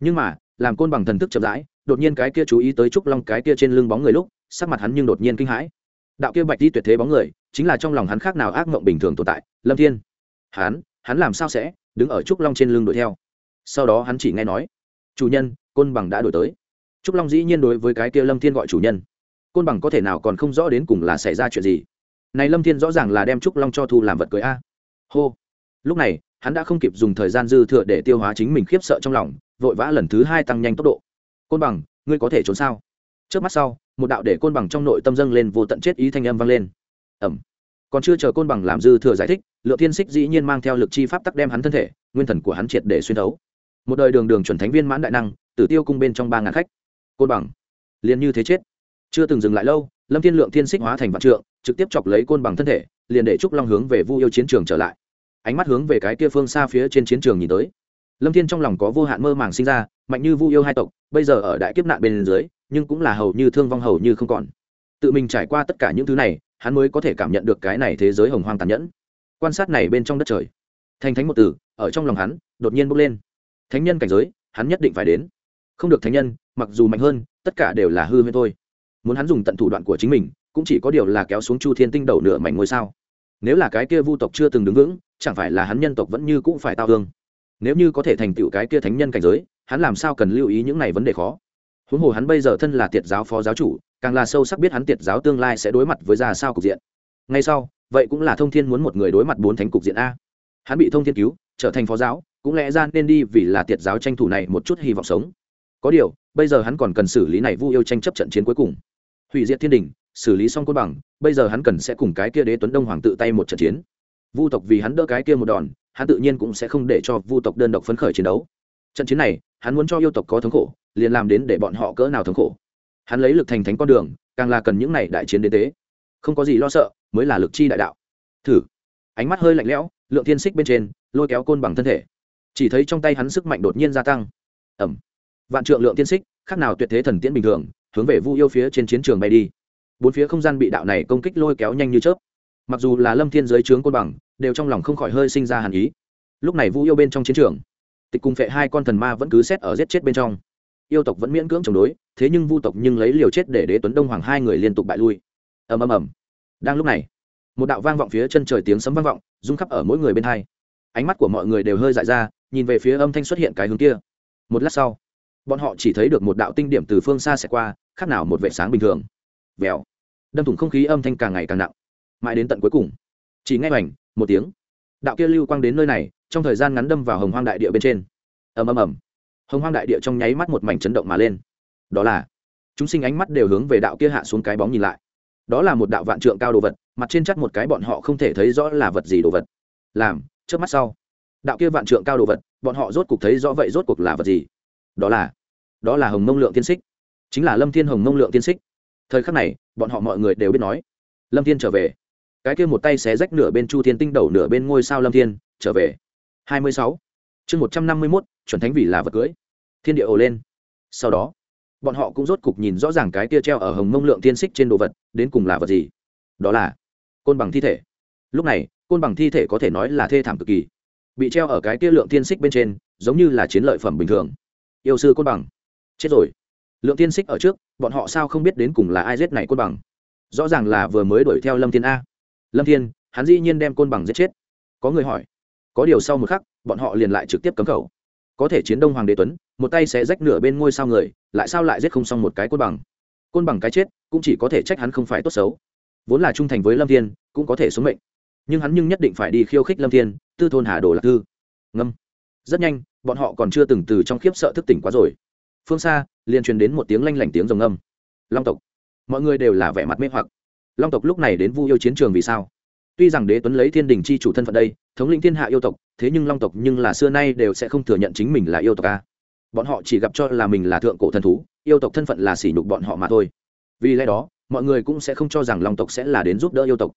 Nhưng mà, làm côn bằng thần thức chậm rãi, đột nhiên cái kia chú ý tới trúc long cái kia trên lưng bóng người lúc, sắc mặt hắn nhưng đột nhiên kinh hãi. Đạo kia bạch đi tuyệt thế bóng người, chính là trong lòng hắn khác nào ác mộng bình thường tồn tại. Lâm thiên. Hắn hắn làm sao sẽ? Đứng ở trúc long trên lưng đuổi theo. Sau đó hắn chỉ nghe nói, chủ nhân, côn bằng đã đổi tới. Trúc long dĩ nhiên đối với cái kia lâm thiên gọi chủ nhân. Côn bằng có thể nào còn không rõ đến cùng là xảy ra chuyện gì? Này lâm thiên rõ ràng là đem trúc long cho thu làm vật cưới a. Hô. Lúc này, hắn đã không kịp dùng thời gian dư thừa để tiêu hóa chính mình khiếp sợ trong lòng, vội vã lần thứ hai tăng nhanh tốc độ. Côn bằng, ngươi có thể trốn sao? Trước mắt sau, một đạo để côn bằng trong nội tâm dâng lên vô tận chết ý thanh âm vang lên. Ẩm còn chưa chờ côn bằng làm dư thừa giải thích lượng thiên xích dĩ nhiên mang theo lực chi pháp tắc đem hắn thân thể, nguyên thần của hắn triệt để xuyên thấu. Một đời đường đường chuẩn thánh viên mãn đại năng, tử tiêu cung bên trong ba ngàn khách. Côn bằng. Liền như thế chết. Chưa từng dừng lại lâu, lâm thiên lượng thiên xích hóa thành vạn trượng, trực tiếp chọc lấy côn bằng thân thể, liền để trúc long hướng về vu yêu chiến trường trở lại. Ánh mắt hướng về cái kia phương xa phía trên chiến trường nhìn tới. Lâm thiên trong lòng có vô hạn mơ màng sinh ra, mạnh như vu yêu hai tộc, bây giờ ở đại kiếp nạn bên dưới, nhưng cũng là hầu như thương vong hầu như không còn. Tự mình trải qua tất cả những thứ này, hắn mới có thể cảm nhận được cái này thế giới hồng hoang tàn nhẫn quan sát này bên trong đất trời. Thành thánh một từ, ở trong lòng hắn, đột nhiên bốc lên. Thánh nhân cảnh giới, hắn nhất định phải đến. Không được thánh nhân, mặc dù mạnh hơn, tất cả đều là hư huyên thôi. Muốn hắn dùng tận thủ đoạn của chính mình, cũng chỉ có điều là kéo xuống chu thiên tinh đầu nửa mảnh ngôi sao. Nếu là cái kia vu tộc chưa từng đứng vững, chẳng phải là hắn nhân tộc vẫn như cũng phải tao hương nếu như có thể thành tựu cái kia thánh nhân cảnh giới, hắn làm sao cần lưu ý những này vấn đề khó? Huống hồ hắn bây giờ thân là tiệt giáo phó giáo chủ, càng là sâu sắc biết hắn tiệt giáo tương lai sẽ đối mặt với ra sao cục diện. Ngay sau vậy cũng là thông thiên muốn một người đối mặt bốn thánh cục diện a. Hắn bị thông thiên cứu, trở thành phó giáo, cũng lẽ ra nên đi vì là tiệt giáo tranh thủ này một chút hy vọng sống. Có điều, bây giờ hắn còn cần xử lý này vu yêu tranh chấp trận chiến cuối cùng. Hủy diệt thiên đình, xử lý xong côn bằng, bây giờ hắn cần sẽ cùng cái kia đế tuấn đông hoàng tự tay một trận chiến. Vu tộc vì hắn đỡ cái kia một đòn, hắn tự nhiên cũng sẽ không để cho vu tộc đơn độc phấn khởi chiến đấu. Trận chiến này, hắn muốn cho yêu tộc có thống khổ, liền làm đến để bọn họ cỡ nào thống khổ. Hắn lấy lực thành thánh con đường, càng là cần những này đại chiến đế tế không có gì lo sợ mới là lực chi đại đạo. Thử. Ánh mắt hơi lạnh lẽo, lượng thiên xích bên trên, lôi kéo côn bằng thân thể. Chỉ thấy trong tay hắn sức mạnh đột nhiên gia tăng. Ẩm. Vạn trượng lượng thiên xích, khác nào tuyệt thế thần tiễn bình thường, hướng về vu yêu phía trên chiến trường bay đi. Bốn phía không gian bị đạo này công kích lôi kéo nhanh như chớp. Mặc dù là lâm thiên giới trướng côn bằng, đều trong lòng không khỏi hơi sinh ra hàn ý. Lúc này vu yêu bên trong chiến trường, tịch cùng phệ hai con thần ma vẫn cứ xét ở giết chết bên trong. Yêu tộc vẫn miễn cưỡng chống đối, thế nhưng vu tộc nhưng lấy liều chết để đế tuấn đông hoàng hai người liên tục bại lui. Ầm ầm ầm đang lúc này, một đạo vang vọng phía chân trời tiếng sấm vang vọng, rung khắp ở mỗi người bên hai. Ánh mắt của mọi người đều hơi dại ra, nhìn về phía âm thanh xuất hiện cái hướng kia. Một lát sau, bọn họ chỉ thấy được một đạo tinh điểm từ phương xa sẽ qua, khác nào một vệ sáng bình thường. Vèo. Đâm thủng không khí âm thanh càng ngày càng nặng. Mãi đến tận cuối cùng, chỉ ngay hoành một tiếng. Đạo kia lưu quang đến nơi này, trong thời gian ngắn đâm vào hồng hoang đại địa bên trên. Ầm ầm ầm. Hồng hoang đại địa trong nháy mắt một mảnh chấn động mà lên. Đó là, chúng sinh ánh mắt đều hướng về đạo kia hạ xuống cái bóng nhìn lại đó là một đạo vạn trượng cao đồ vật, mặt trên chắc một cái bọn họ không thể thấy rõ là vật gì đồ vật. Làm trước mắt sau, đạo kia vạn trượng cao đồ vật, bọn họ rốt cuộc thấy rõ vậy rốt cuộc là vật gì? Đó là đó là hồng mông lượng tiên xích. Chính là lâm thiên hồng mông lượng tiên xích. Thời khắc này, bọn họ mọi người đều biết nói, lâm thiên trở về. Cái kia một tay xé rách nửa bên chu thiên tinh đầu nửa bên ngôi sao lâm thiên, trở về. Hai mươi sáu, chương một trăm năm mươi mốt, chuẩn thánh vì là vật cưới. Thiên địa ồ lên. Sau đó bọn họ cũng rốt cục nhìn rõ ràng cái kia treo ở hồng mông lượng tiên xích trên đồ vật, đến cùng là vật gì? Đó là côn bằng thi thể. Lúc này, côn bằng thi thể có thể nói là thê thảm cực kỳ. Bị treo ở cái kia lượng tiên xích bên trên, giống như là chiến lợi phẩm bình thường. Yêu sư côn bằng. Chết rồi. Lượng tiên xích ở trước, bọn họ sao không biết đến cùng là ai giết này côn bằng? Rõ ràng là vừa mới đuổi theo lâm thiên a. Lâm thiên, hắn dĩ nhiên đem côn bằng giết chết. Có người hỏi. Có điều sau một khắc, bọn họ liền lại trực tiếp cấm khẩu có thể chiến đông hoàng đế tuấn, một tay sẽ rách nửa bên ngôi sao người, lại sao lại giết không xong một cái côn bằng? Côn bằng cái chết, cũng chỉ có thể trách hắn không phải tốt xấu. Vốn là trung thành với lâm thiên, cũng có thể xuống mệnh. Nhưng hắn nhưng nhất định phải đi khiêu khích lâm thiên, tư thôn hà đồ lạc thư. Ngâm. Rất nhanh, bọn họ còn chưa từng từ trong khiếp sợ thức tỉnh quá rồi. Phương xa, liền truyền đến một tiếng lanh lảnh tiếng rồng ngâm. Long tộc. Mọi người đều là vẻ mặt mê hoặc. Long tộc lúc này đến vu yêu chiến trường vì sao? Tuy rằng đế tuấn lấy thiên đình chi chủ thân phận đây, thống lĩnh thiên hạ yêu tộc, thế nhưng long tộc nhưng là xưa nay đều sẽ không thừa nhận chính mình là yêu tộc a. Bọn họ chỉ gặp cho là mình là thượng cổ thần thú, yêu tộc thân phận là sỉ nhục bọn họ mà thôi. Vì lẽ đó, mọi người cũng sẽ không cho rằng long tộc sẽ là đến giúp đỡ yêu tộc.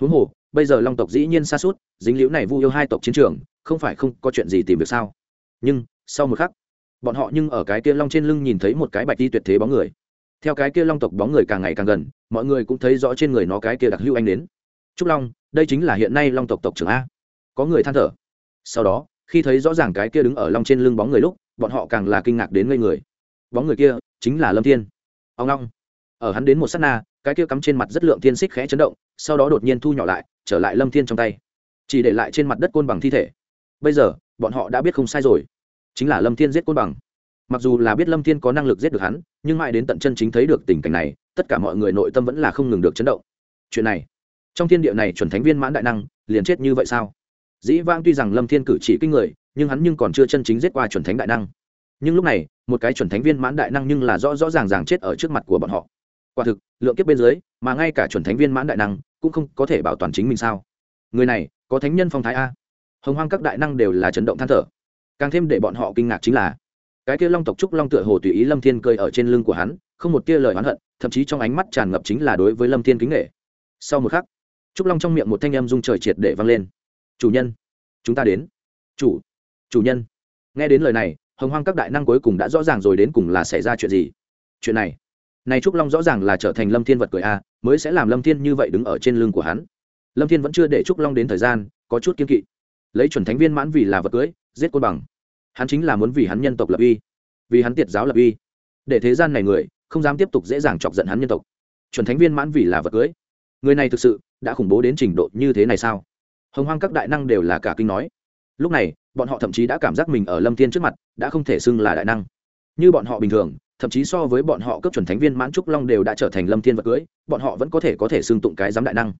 Huống hồ, bây giờ long tộc dĩ nhiên xa suốt, dính liễu này vu yêu hai tộc chiến trường, không phải không có chuyện gì tìm việc sao? Nhưng, sau một khắc, bọn họ nhưng ở cái kia long trên lưng nhìn thấy một cái bạch đi tuyệt thế bóng người. Theo cái kia long tộc bóng người càng ngày càng gần, mọi người cũng thấy rõ trên người nó cái kia đặc hữu anh đến trúc long, đây chính là hiện nay long tộc tộc trưởng a. Có người than thở. Sau đó, khi thấy rõ ràng cái kia đứng ở long trên lưng bóng người lúc, bọn họ càng là kinh ngạc đến ngây người. Bóng người kia chính là lâm thiên. Ông long. Ở hắn đến một s á t na, cái kia cắm trên mặt rất lượng thiên xích khẽ chấn động, sau đó đột nhiên thu nhỏ lại, trở lại lâm thiên trong tay. Chỉ để lại trên mặt đất côn bằng thi thể. Bây giờ, bọn họ đã biết không sai rồi. Chính là lâm thiên giết côn bằng. Mặc dù là biết lâm thiên có năng lực giết được hắn, nhưng mãi đến tận chân chính thấy được tình cảnh này, tất cả mọi người nội tâm vẫn là không ngừng được chấn động. Chuyện này trong thiên địa này chuẩn thánh viên mãn đại năng, liền chết như vậy sao? Dĩ vãng tuy rằng lâm thiên cử chỉ kinh người, nhưng hắn nhưng còn chưa chân chính giết qua chuẩn thánh đại năng. Nhưng lúc này, một cái chuẩn thánh viên mãn đại năng nhưng là rõ rõ ràng ràng chết ở trước mặt của bọn họ. Quả thực, lượng kiếp bên dưới, mà ngay cả chuẩn thánh viên mãn đại năng cũng không có thể bảo toàn chính mình sao? Người này, có thánh nhân phong thái a? Hồng hoang các đại năng đều là chấn động than thở. Càng thêm để bọn họ kinh ngạc chính là, cái kia long tộc trúc long tựa hồ tùy ý lâm thiên cơi ở trên lưng của hắn, không một tia lời oán hận, thậm chí trong ánh mắt tràn ngập chính là đối với lâm thiên kính nghệ sau một khắc trúc long trong miệng một thanh âm rung trời triệt để vang lên. Chủ nhân, chúng ta đến. Chủ chủ nhân. Nghe đến lời này, hồng hoang các đại năng cuối cùng đã rõ ràng rồi đến cùng là xảy ra chuyện gì. Chuyện này này trúc long rõ ràng là trở thành lâm thiên vật cười a, mới sẽ làm lâm thiên như vậy đứng ở trên lưng của hắn. Lâm thiên vẫn chưa để trúc long đến thời gian, có chút kiên kỵ. Lấy chuẩn thánh viên mãn vì là vật cưới, giết côn bằng. Hắn chính là muốn vì hắn nhân tộc lập uy, vì hắn tiệt giáo lập uy. Để thế gian này người không dám tiếp tục dễ dàng chọc giận hắn nhân tộc. Chuẩn thánh viên mãn vì là vật cưới. Người này thực sự đã khủng bố đến trình độ như thế này sao? Hồng hoang các đại năng đều là cả kinh nói. Lúc này, bọn họ thậm chí đã cảm giác mình ở lâm thiên trước mặt, đã không thể xưng là đại năng. Như bọn họ bình thường, thậm chí so với bọn họ cấp chuẩn thánh viên mãn trúc long đều đã trở thành lâm thiên vật cưới, bọn họ vẫn có thể có thể xưng tụng cái giám đại năng.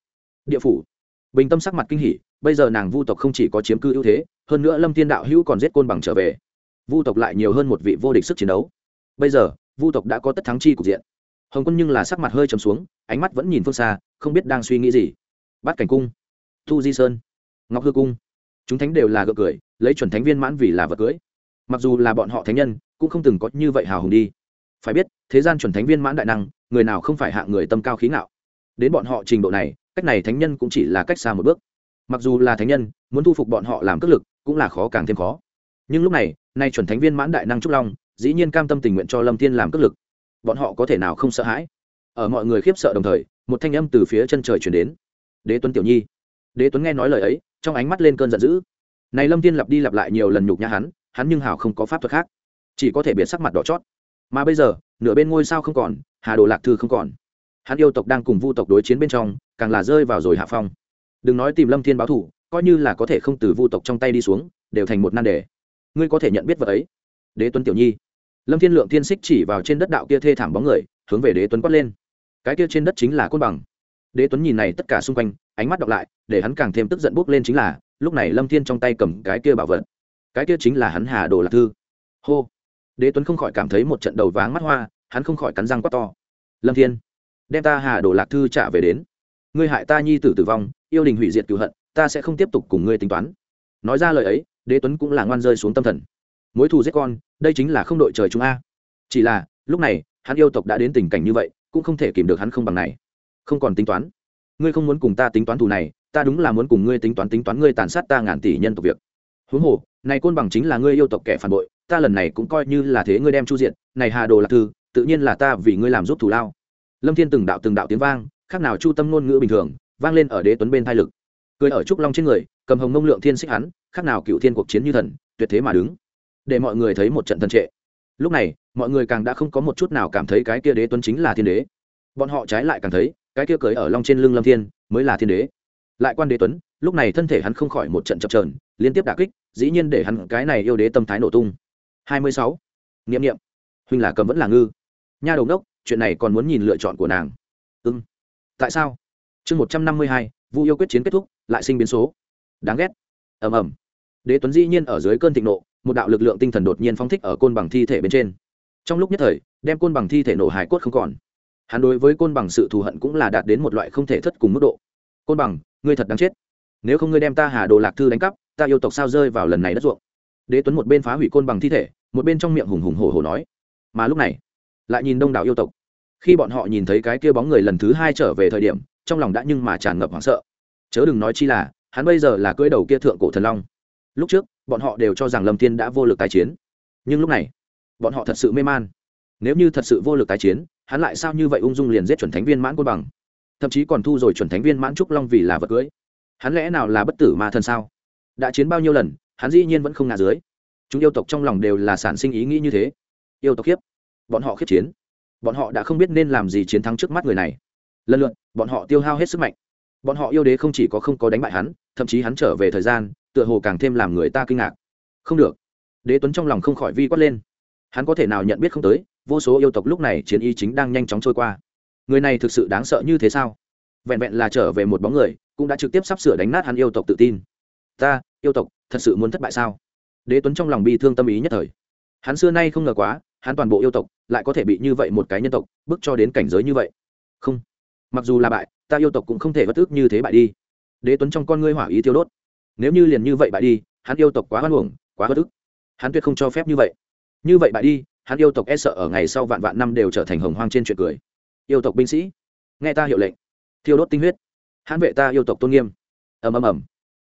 Địa phủ. Bình tâm sắc mặt kinh hỉ, bây giờ nàng vu tộc không chỉ có chiếm cư ưu thế, hơn nữa lâm thiên đạo hữu còn giết côn bằng trở về. Vu tộc lại nhiều hơn một vị vô địch sức chiến đấu. Bây giờ, vu tộc đã có tất thắng chi cục diện hồng quân nhưng là sắc mặt hơi trầm xuống, ánh mắt vẫn nhìn phương xa, không biết đang suy nghĩ gì. Bát cảnh cung thu di sơn, ngọc hư cung. Chúng thánh đều là gợ cười, lấy chuẩn thánh viên mãn vì là vật cưới. Mặc dù là bọn họ thánh nhân, cũng không từng có như vậy hào hùng đi. Phải biết, thế gian chuẩn thánh viên mãn đại năng, người nào không phải hạ người tâm cao khí ngạo. Đến bọn họ trình độ này, cách này thánh nhân cũng chỉ là cách xa một bước. Mặc dù là thánh nhân, muốn thu phục bọn họ làm cất lực, cũng là khó càng thêm khó. Nhưng lúc này, nay chuẩn thánh viên mãn đại năng trúc long, dĩ nhiên cam tâm tình nguyện cho lâm tiên làm cất lực bọn họ có thể nào không sợ hãi? Ở mọi người khiếp sợ đồng thời, một thanh âm từ phía chân trời chuyển đến. Đế tuấn tiểu nhi. Đế tuấn nghe nói lời ấy, trong ánh mắt lên cơn giận dữ. Này lâm tiên lặp đi lặp lại nhiều lần nhục nhã hắn hắn nhưng hào không có pháp thuật khác. Chỉ có thể biệt sắc mặt đỏ chót. Mà bây giờ, nửa bên ngôi sao không còn, hà đồ lạc thư không còn. Hắn yêu tộc đang cùng vu tộc đối chiến bên trong, càng là rơi vào rồi hạ phong. Đừng nói tìm lâm thiên báo thủ coi như là có thể không từ vu tộc trong tay đi xuống, đều thành một nan đề. Ngươi có thể nhận biết vật ấy. Đế tuấn tiểu nhi lâm thiên lượng thiên xích chỉ vào trên đất đạo kia thê thảm bóng người, hướng về đế tuấn quát lên. Cái kia trên đất chính là côn bằng. Đế tuấn nhìn này tất cả xung quanh, ánh mắt đọc lại, để hắn càng thêm tức giận bốc lên chính là, lúc này lâm thiên trong tay cầm cái kia bảo vật. Cái kia chính là hắn hà đồ lạc thư. Hô! Đế tuấn không khỏi cảm thấy một trận đầu váng mắt hoa, hắn không khỏi cắn răng quát to. Lâm thiên, đem ta hà đồ lạc thư trả về đến. Ngươi hại ta nhi tử tử vong, yêu đình hủy diệt cựu hận, ta sẽ không tiếp tục cùng ngươi tính toán. Nói ra lời ấy, đế tuấn cũng là ngoan rơi xuống tâm thần. Mối thù giết con đây chính là không đội trời chúng a. Chỉ là, lúc này, hắn yêu tộc đã đến tình cảnh như vậy, cũng không thể kìm được hắn không bằng này. Không còn tính toán. Ngươi không muốn cùng ta tính toán thù này, ta đúng là muốn cùng ngươi tính toán tính toán ngươi tàn sát ta ngàn tỷ nhân tộc việc. Huống hồ, này côn bằng chính là ngươi yêu tộc kẻ phản bội, ta lần này cũng coi như là thế ngươi đem chu diện này hà đồ lạc thư, tự nhiên là ta vì ngươi làm giúp thù lao. Lâm thiên từng đạo từng đạo tiếng vang, khác nào chu tâm ngôn ngữ bình thường, vang lên ở đế tuấn bên thai lực. Cười ở trúc long trên người, cầm hồng mông lượng thiên xích hắn, khác nào cựu thiên cuộc chiến như thần, tuyệt thế mà đứng để mọi người thấy một trận thân trệ. Lúc này, mọi người càng đã không có một chút nào cảm thấy cái kia đế tuấn chính là thiên đế. Bọn họ trái lại càng thấy, cái kia cưới ở long trên lưng lâm thiên mới là thiên đế. Lại quan đế tuấn, lúc này thân thể hắn không khỏi một trận chập trờn liên tiếp đả kích, dĩ nhiên để hắn cái này yêu đế tâm thái nổ tung. Hai mươi sáu. Nghiệm nghiệm huynh là cầm vẫn là ngư. Nha đầu đốc, chuyện này còn muốn nhìn lựa chọn của nàng. Ưng tại sao? Chương một trăm năm mươi hai, vu yêu quyết chiến kết thúc, lại sinh biến số. Đáng ghét. Ầm ầm. Đế tuấn dĩ nhiên ở dưới cơn thịnh nộ một đạo lực lượng tinh thần đột nhiên phóng thích ở côn bằng thi thể bên trên. Trong lúc nhất thời, đem côn bằng thi thể nổ hải cốt không còn. Hắn đối với côn bằng sự thù hận cũng là đạt đến một loại không thể thất cùng mức độ. Côn bằng, ngươi thật đáng chết. Nếu không ngươi đem ta hà đồ lạc thư đánh cắp, ta yêu tộc sao rơi vào lần này đất ruộng? Đế tuấn một bên phá hủy côn bằng thi thể, một bên trong miệng hùng hùng hổ hổ nói. Mà lúc này, lại nhìn đông đảo yêu tộc. Khi bọn họ nhìn thấy cái kia bóng người lần thứ hai trở về thời điểm, trong lòng đã nhưng mà tràn ngập hoảng sợ. Chớ đừng nói chi là, hắn bây giờ là cưỡi đầu kia thượng cổ thần long. Lúc trước bọn họ đều cho rằng lâm thiên đã vô lực tái chiến nhưng lúc này bọn họ thật sự mê man nếu như thật sự vô lực tái chiến hắn lại sao như vậy ung dung liền giết chuẩn thánh viên mãn côn bằng thậm chí còn thu rồi chuẩn thánh viên mãn trúc long vì là vật cưới hắn lẽ nào là bất tử ma thần sao đã chiến bao nhiêu lần hắn dĩ nhiên vẫn không ngã dưới chúng yêu tộc trong lòng đều là sản sinh ý nghĩ như thế yêu tộc khiếp bọn họ khiếp chiến bọn họ đã không biết nên làm gì chiến thắng trước mắt người này lần lượt bọn họ tiêu hao hết sức mạnh bọn họ yêu đế không chỉ có không có đánh bại hắn thậm chí hắn trở về thời gian tựa hồ càng thêm làm người ta kinh ngạc. Không được. Đế tuấn trong lòng không khỏi vi quát lên. Hắn có thể nào nhận biết không tới, vô số yêu tộc lúc này chiến y chính đang nhanh chóng trôi qua. Người này thực sự đáng sợ như thế sao? Vẹn vẹn là trở về một bóng người, cũng đã trực tiếp sắp sửa đánh nát hắn yêu tộc tự tin. Ta, yêu tộc, thật sự muốn thất bại sao? Đế tuấn trong lòng bi thương tâm ý nhất thời. Hắn xưa nay không ngờ quá, hắn toàn bộ yêu tộc lại có thể bị như vậy một cái nhân tộc, bước cho đến cảnh giới như vậy. Không. Mặc dù là bại, ta yêu tộc cũng không thể bất ức như thế bại đi. Đế tuấn trong con ngươi hỏa ý tiêu đốt nếu như liền như vậy bại đi, hắn yêu tộc quá hoan hưởng quá bất ức. Hắn tuyệt không cho phép như vậy. Như vậy bại đi, hắn yêu tộc e sợ ở ngày sau vạn vạn năm đều trở thành hồng hoang trên chuyện cười. Yêu tộc binh sĩ, nghe ta hiệu lệnh. Thiêu đốt tinh huyết. Hãn vệ ta yêu tộc tôn nghiêm. Ầm ầm ầm.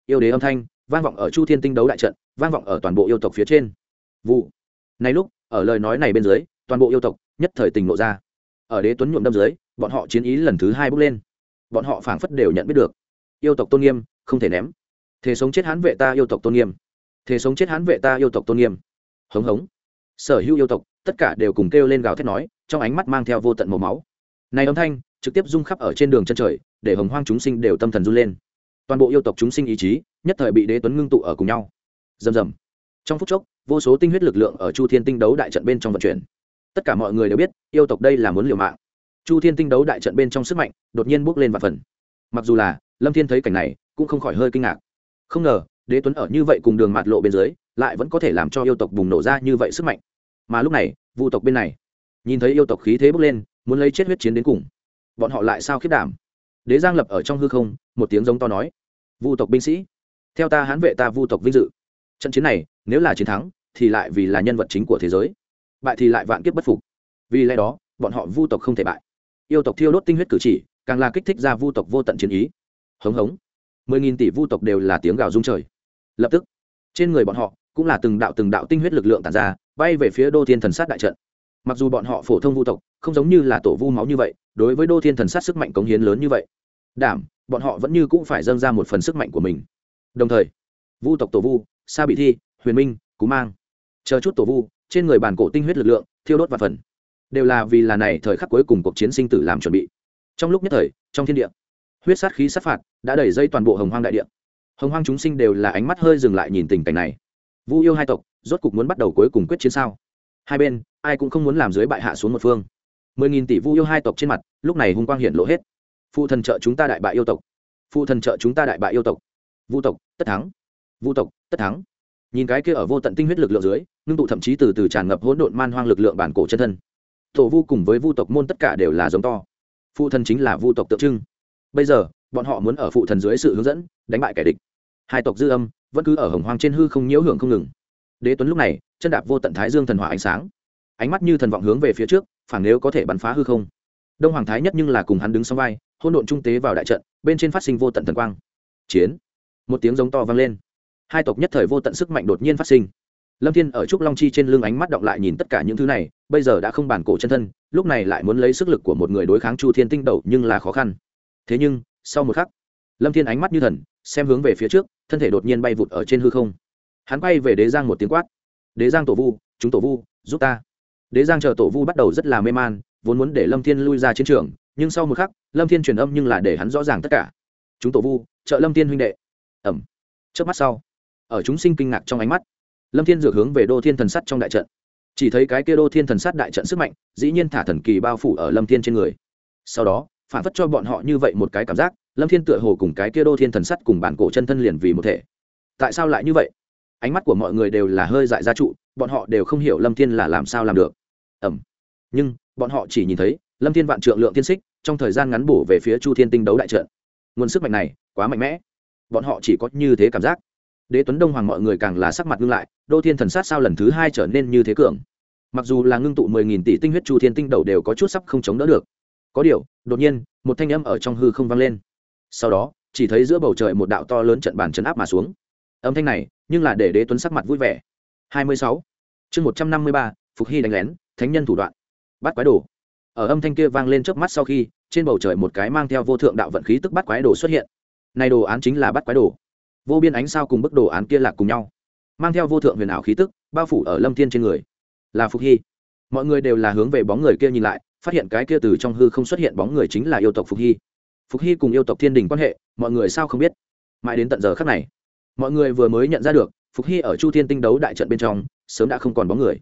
Yêu đế âm thanh, vang vọng ở chu thiên tinh đấu đại trận, vang vọng ở toàn bộ yêu tộc phía trên. Vụ. Này lúc, ở lời nói này bên dưới, toàn bộ yêu tộc, nhất thời tình nộ ra. Ở đế tuấn nhuộm đâm dưới, bọn họ chiến ý lần thứ hai bước lên. Bọn họ phảng phất đều nhận biết được. Yêu tộc tôn nghiêm, không thể ném thế sống chết hán vệ ta yêu tộc tôn nghiêm. Thế sống chết hán vệ ta yêu tộc tôn nghiêm. Hống hống. Sở hữu yêu tộc, tất cả đều cùng kêu lên gào thét nói, trong ánh mắt mang theo vô tận màu máu. Này âm thanh, trực tiếp rung khắp ở trên đường chân trời, để hồng hoang chúng sinh đều tâm thần run lên. Toàn bộ yêu tộc chúng sinh ý chí, nhất thời bị đế tuấn ngưng tụ ở cùng nhau. Rầm rầm. Trong phút chốc, vô số tinh huyết lực lượng ở chu thiên tinh đấu đại trận bên trong vận chuyển. Tất cả mọi người đều biết, yêu tộc đây là muốn liều mạng. Chu thiên tinh đấu đại trận bên trong sức mạnh, đột nhiên bước lên và phần. Mặc dù là, lâm thiên thấy cảnh này, cũng không khỏi hơi kinh ngạc không ngờ, đế tuấn ở như vậy cùng đường mạt lộ bên dưới, lại vẫn có thể làm cho yêu tộc bùng nổ ra như vậy sức mạnh. Mà lúc này, vu tộc bên này, nhìn thấy yêu tộc khí thế bước lên, muốn lấy chết huyết chiến đến cùng. Bọn họ lại sao khiết đảm? Đế giang lập ở trong hư không, một tiếng giống to nói. Vu tộc binh sĩ, theo ta hãn vệ ta vu tộc vinh dự. Trận chiến này, nếu là chiến thắng, thì lại vì là nhân vật chính của thế giới. Bại thì lại vạn kiếp bất phục. Vì lẽ đó, bọn họ vu tộc không thể bại. Yêu tộc thiêu đốt tinh huyết cử chỉ, càng là kích thích ra vu tộc vô tận chiến ý. Hống hống mười nghìn tỷ vu tộc đều là tiếng gào rung trời. Lập tức, trên người bọn họ cũng là từng đạo từng đạo tinh huyết lực lượng tàn ra, bay về phía đô thiên thần sát đại trận. Mặc dù bọn họ phổ thông vu tộc không giống như là tổ vu máu như vậy, đối với đô thiên thần sát sức mạnh cống hiến lớn như vậy, đảm, bọn họ vẫn như cũng phải dâng ra một phần sức mạnh của mình. Đồng thời, vu tộc tổ vu, sa bị thi, huyền minh, cú mang, chờ chút tổ vu, trên người bản cổ tinh huyết lực lượng, thiêu đốt và phần. Đều là vì là này thời khắc cuối cùng cuộc chiến sinh tử làm chuẩn bị. Trong lúc nhất thời, trong thiên địa huyết sát khí sát phạt đã đẩy dây toàn bộ hồng hoang đại địa. Hồng hoang chúng sinh đều là ánh mắt hơi dừng lại nhìn tình cảnh này. Vu yêu hai tộc rốt cục muốn bắt đầu cuối cùng quyết chiến sao? Hai bên, ai cũng không muốn làm dưới bại hạ xuống một phương. Mười nghìn tỷ vu yêu hai tộc trên mặt, lúc này hung quang hiện lộ hết. Phụ thần trợ chúng ta đại bại yêu tộc. Phụ thần trợ chúng ta đại bại yêu tộc. Vu tộc, tất thắng. Vu tộc, tất thắng. Nhìn cái kia ở vô tận tinh huyết lực lượng dưới, ngưng tụ thậm chí từ từ tràn ngập hỗn độn man hoang lực lượng bản cổ chân thân. Tổ vu cùng với vu tộc môn tất cả đều là giống to. Phụ thần chính là vu tộc tượng trưng bây giờ, bọn họ muốn ở phụ thần dưới sự hướng dẫn, đánh bại kẻ địch. Hai tộc dư âm vẫn cứ ở hồng hoang trên hư không nhiễu hưởng không ngừng. Đế tuấn lúc này, chân đạp vô tận thái dương thần hỏa ánh sáng. Ánh mắt như thần vọng hướng về phía trước, phảng nếu có thể bắn phá hư không. Đông hoàng thái nhất nhưng là cùng hắn đứng sau vai hôn độn trung tế vào đại trận, bên trên phát sinh vô tận thần quang. Chiến. Một tiếng giống to vang lên. Hai tộc nhất thời vô tận sức mạnh đột nhiên phát sinh. Lâm thiên ở trúc long chi trên lưng ánh mắt động lại nhìn tất cả những thứ này, bây giờ đã không bản cổ chân thân, lúc này lại muốn lấy sức lực của một người đối kháng chu thiên tinh đầu nhưng là khó khăn thế nhưng, sau một khắc, lâm thiên ánh mắt như thần, xem hướng về phía trước, thân thể đột nhiên bay vụt ở trên hư không. Hắn bay về đế giang một tiếng quát. Đế giang tổ vu, chúng tổ vu, giúp ta. Đế giang chờ tổ vu bắt đầu rất là mê man, vốn muốn để lâm thiên lui ra chiến trường, nhưng sau một khắc, lâm thiên truyền âm nhưng là để hắn rõ ràng tất cả. Chúng tổ vu, trợ lâm thiên huynh đệ. Ẩm trước mắt sau, ở chúng sinh kinh ngạc trong ánh mắt, lâm thiên dược hướng về đô thiên thần sắt trong đại trận. Chỉ thấy cái kia đô thiên thần sắt đại trận sức mạnh, dĩ nhiên thả thần kỳ bao phủ ở lâm thiên trên người. Sau đó phản phất cho bọn họ như vậy một cái cảm giác, lâm thiên tựa hồ cùng cái kia đô thiên thần sắt cùng bản cổ chân thân liền vì một thể. Tại sao lại như vậy? Ánh mắt của mọi người đều là hơi dại ra trụ, bọn họ đều không hiểu lâm thiên là làm sao làm được. Ẩm nhưng, bọn họ chỉ nhìn thấy, lâm thiên vạn trượng lượng thiên xích, trong thời gian ngắn bổ về phía chu thiên tinh đấu đại trận. Nguồn sức mạnh này, quá mạnh mẽ. Bọn họ chỉ có như thế cảm giác. Đế tuấn đông hoàng mọi người càng là sắc mặt ngưng lại, đô thiên thần sát sao lần thứ hai trở nên như thế cường. Mặc dù là ngưng tụ mười nghìn tỷ tinh huyết chu thiên tinh đầu đều có chút sắp không chống đỡ được có điều, đột nhiên, một thanh âm ở trong hư không vang lên. Sau đó, chỉ thấy giữa bầu trời một đạo to lớn trận bàn chấn áp mà xuống. Âm thanh này, nhưng là để đế tuấn sắc mặt vui vẻ. Hai mươi sáu. Chương một trăm năm mươi ba, phục hy đánh lén, thánh nhân thủ đoạn. Bắt quái đồ. Ở âm thanh kia vang lên trước mắt sau khi, trên bầu trời một cái mang theo vô thượng đạo vận khí tức bắt quái đồ xuất hiện. Này đồ án chính là bắt quái đồ. Vô biên ánh sao cùng bức đồ án kia lạc cùng nhau. Mang theo vô thượng huyền ảo khí tức, bao phủ ở lâm thiên trên người. Là phục hy. Mọi người đều là hướng về bóng người kia nhìn lại phát hiện cái kia từ trong hư không xuất hiện bóng người chính là yêu tộc phục hy. Phục hy cùng yêu tộc thiên đình quan hệ, mọi người sao không biết? Mãi đến tận giờ khắc này, mọi người vừa mới nhận ra được, phục hy ở chu thiên tinh đấu đại trận bên trong, sớm đã không còn bóng người.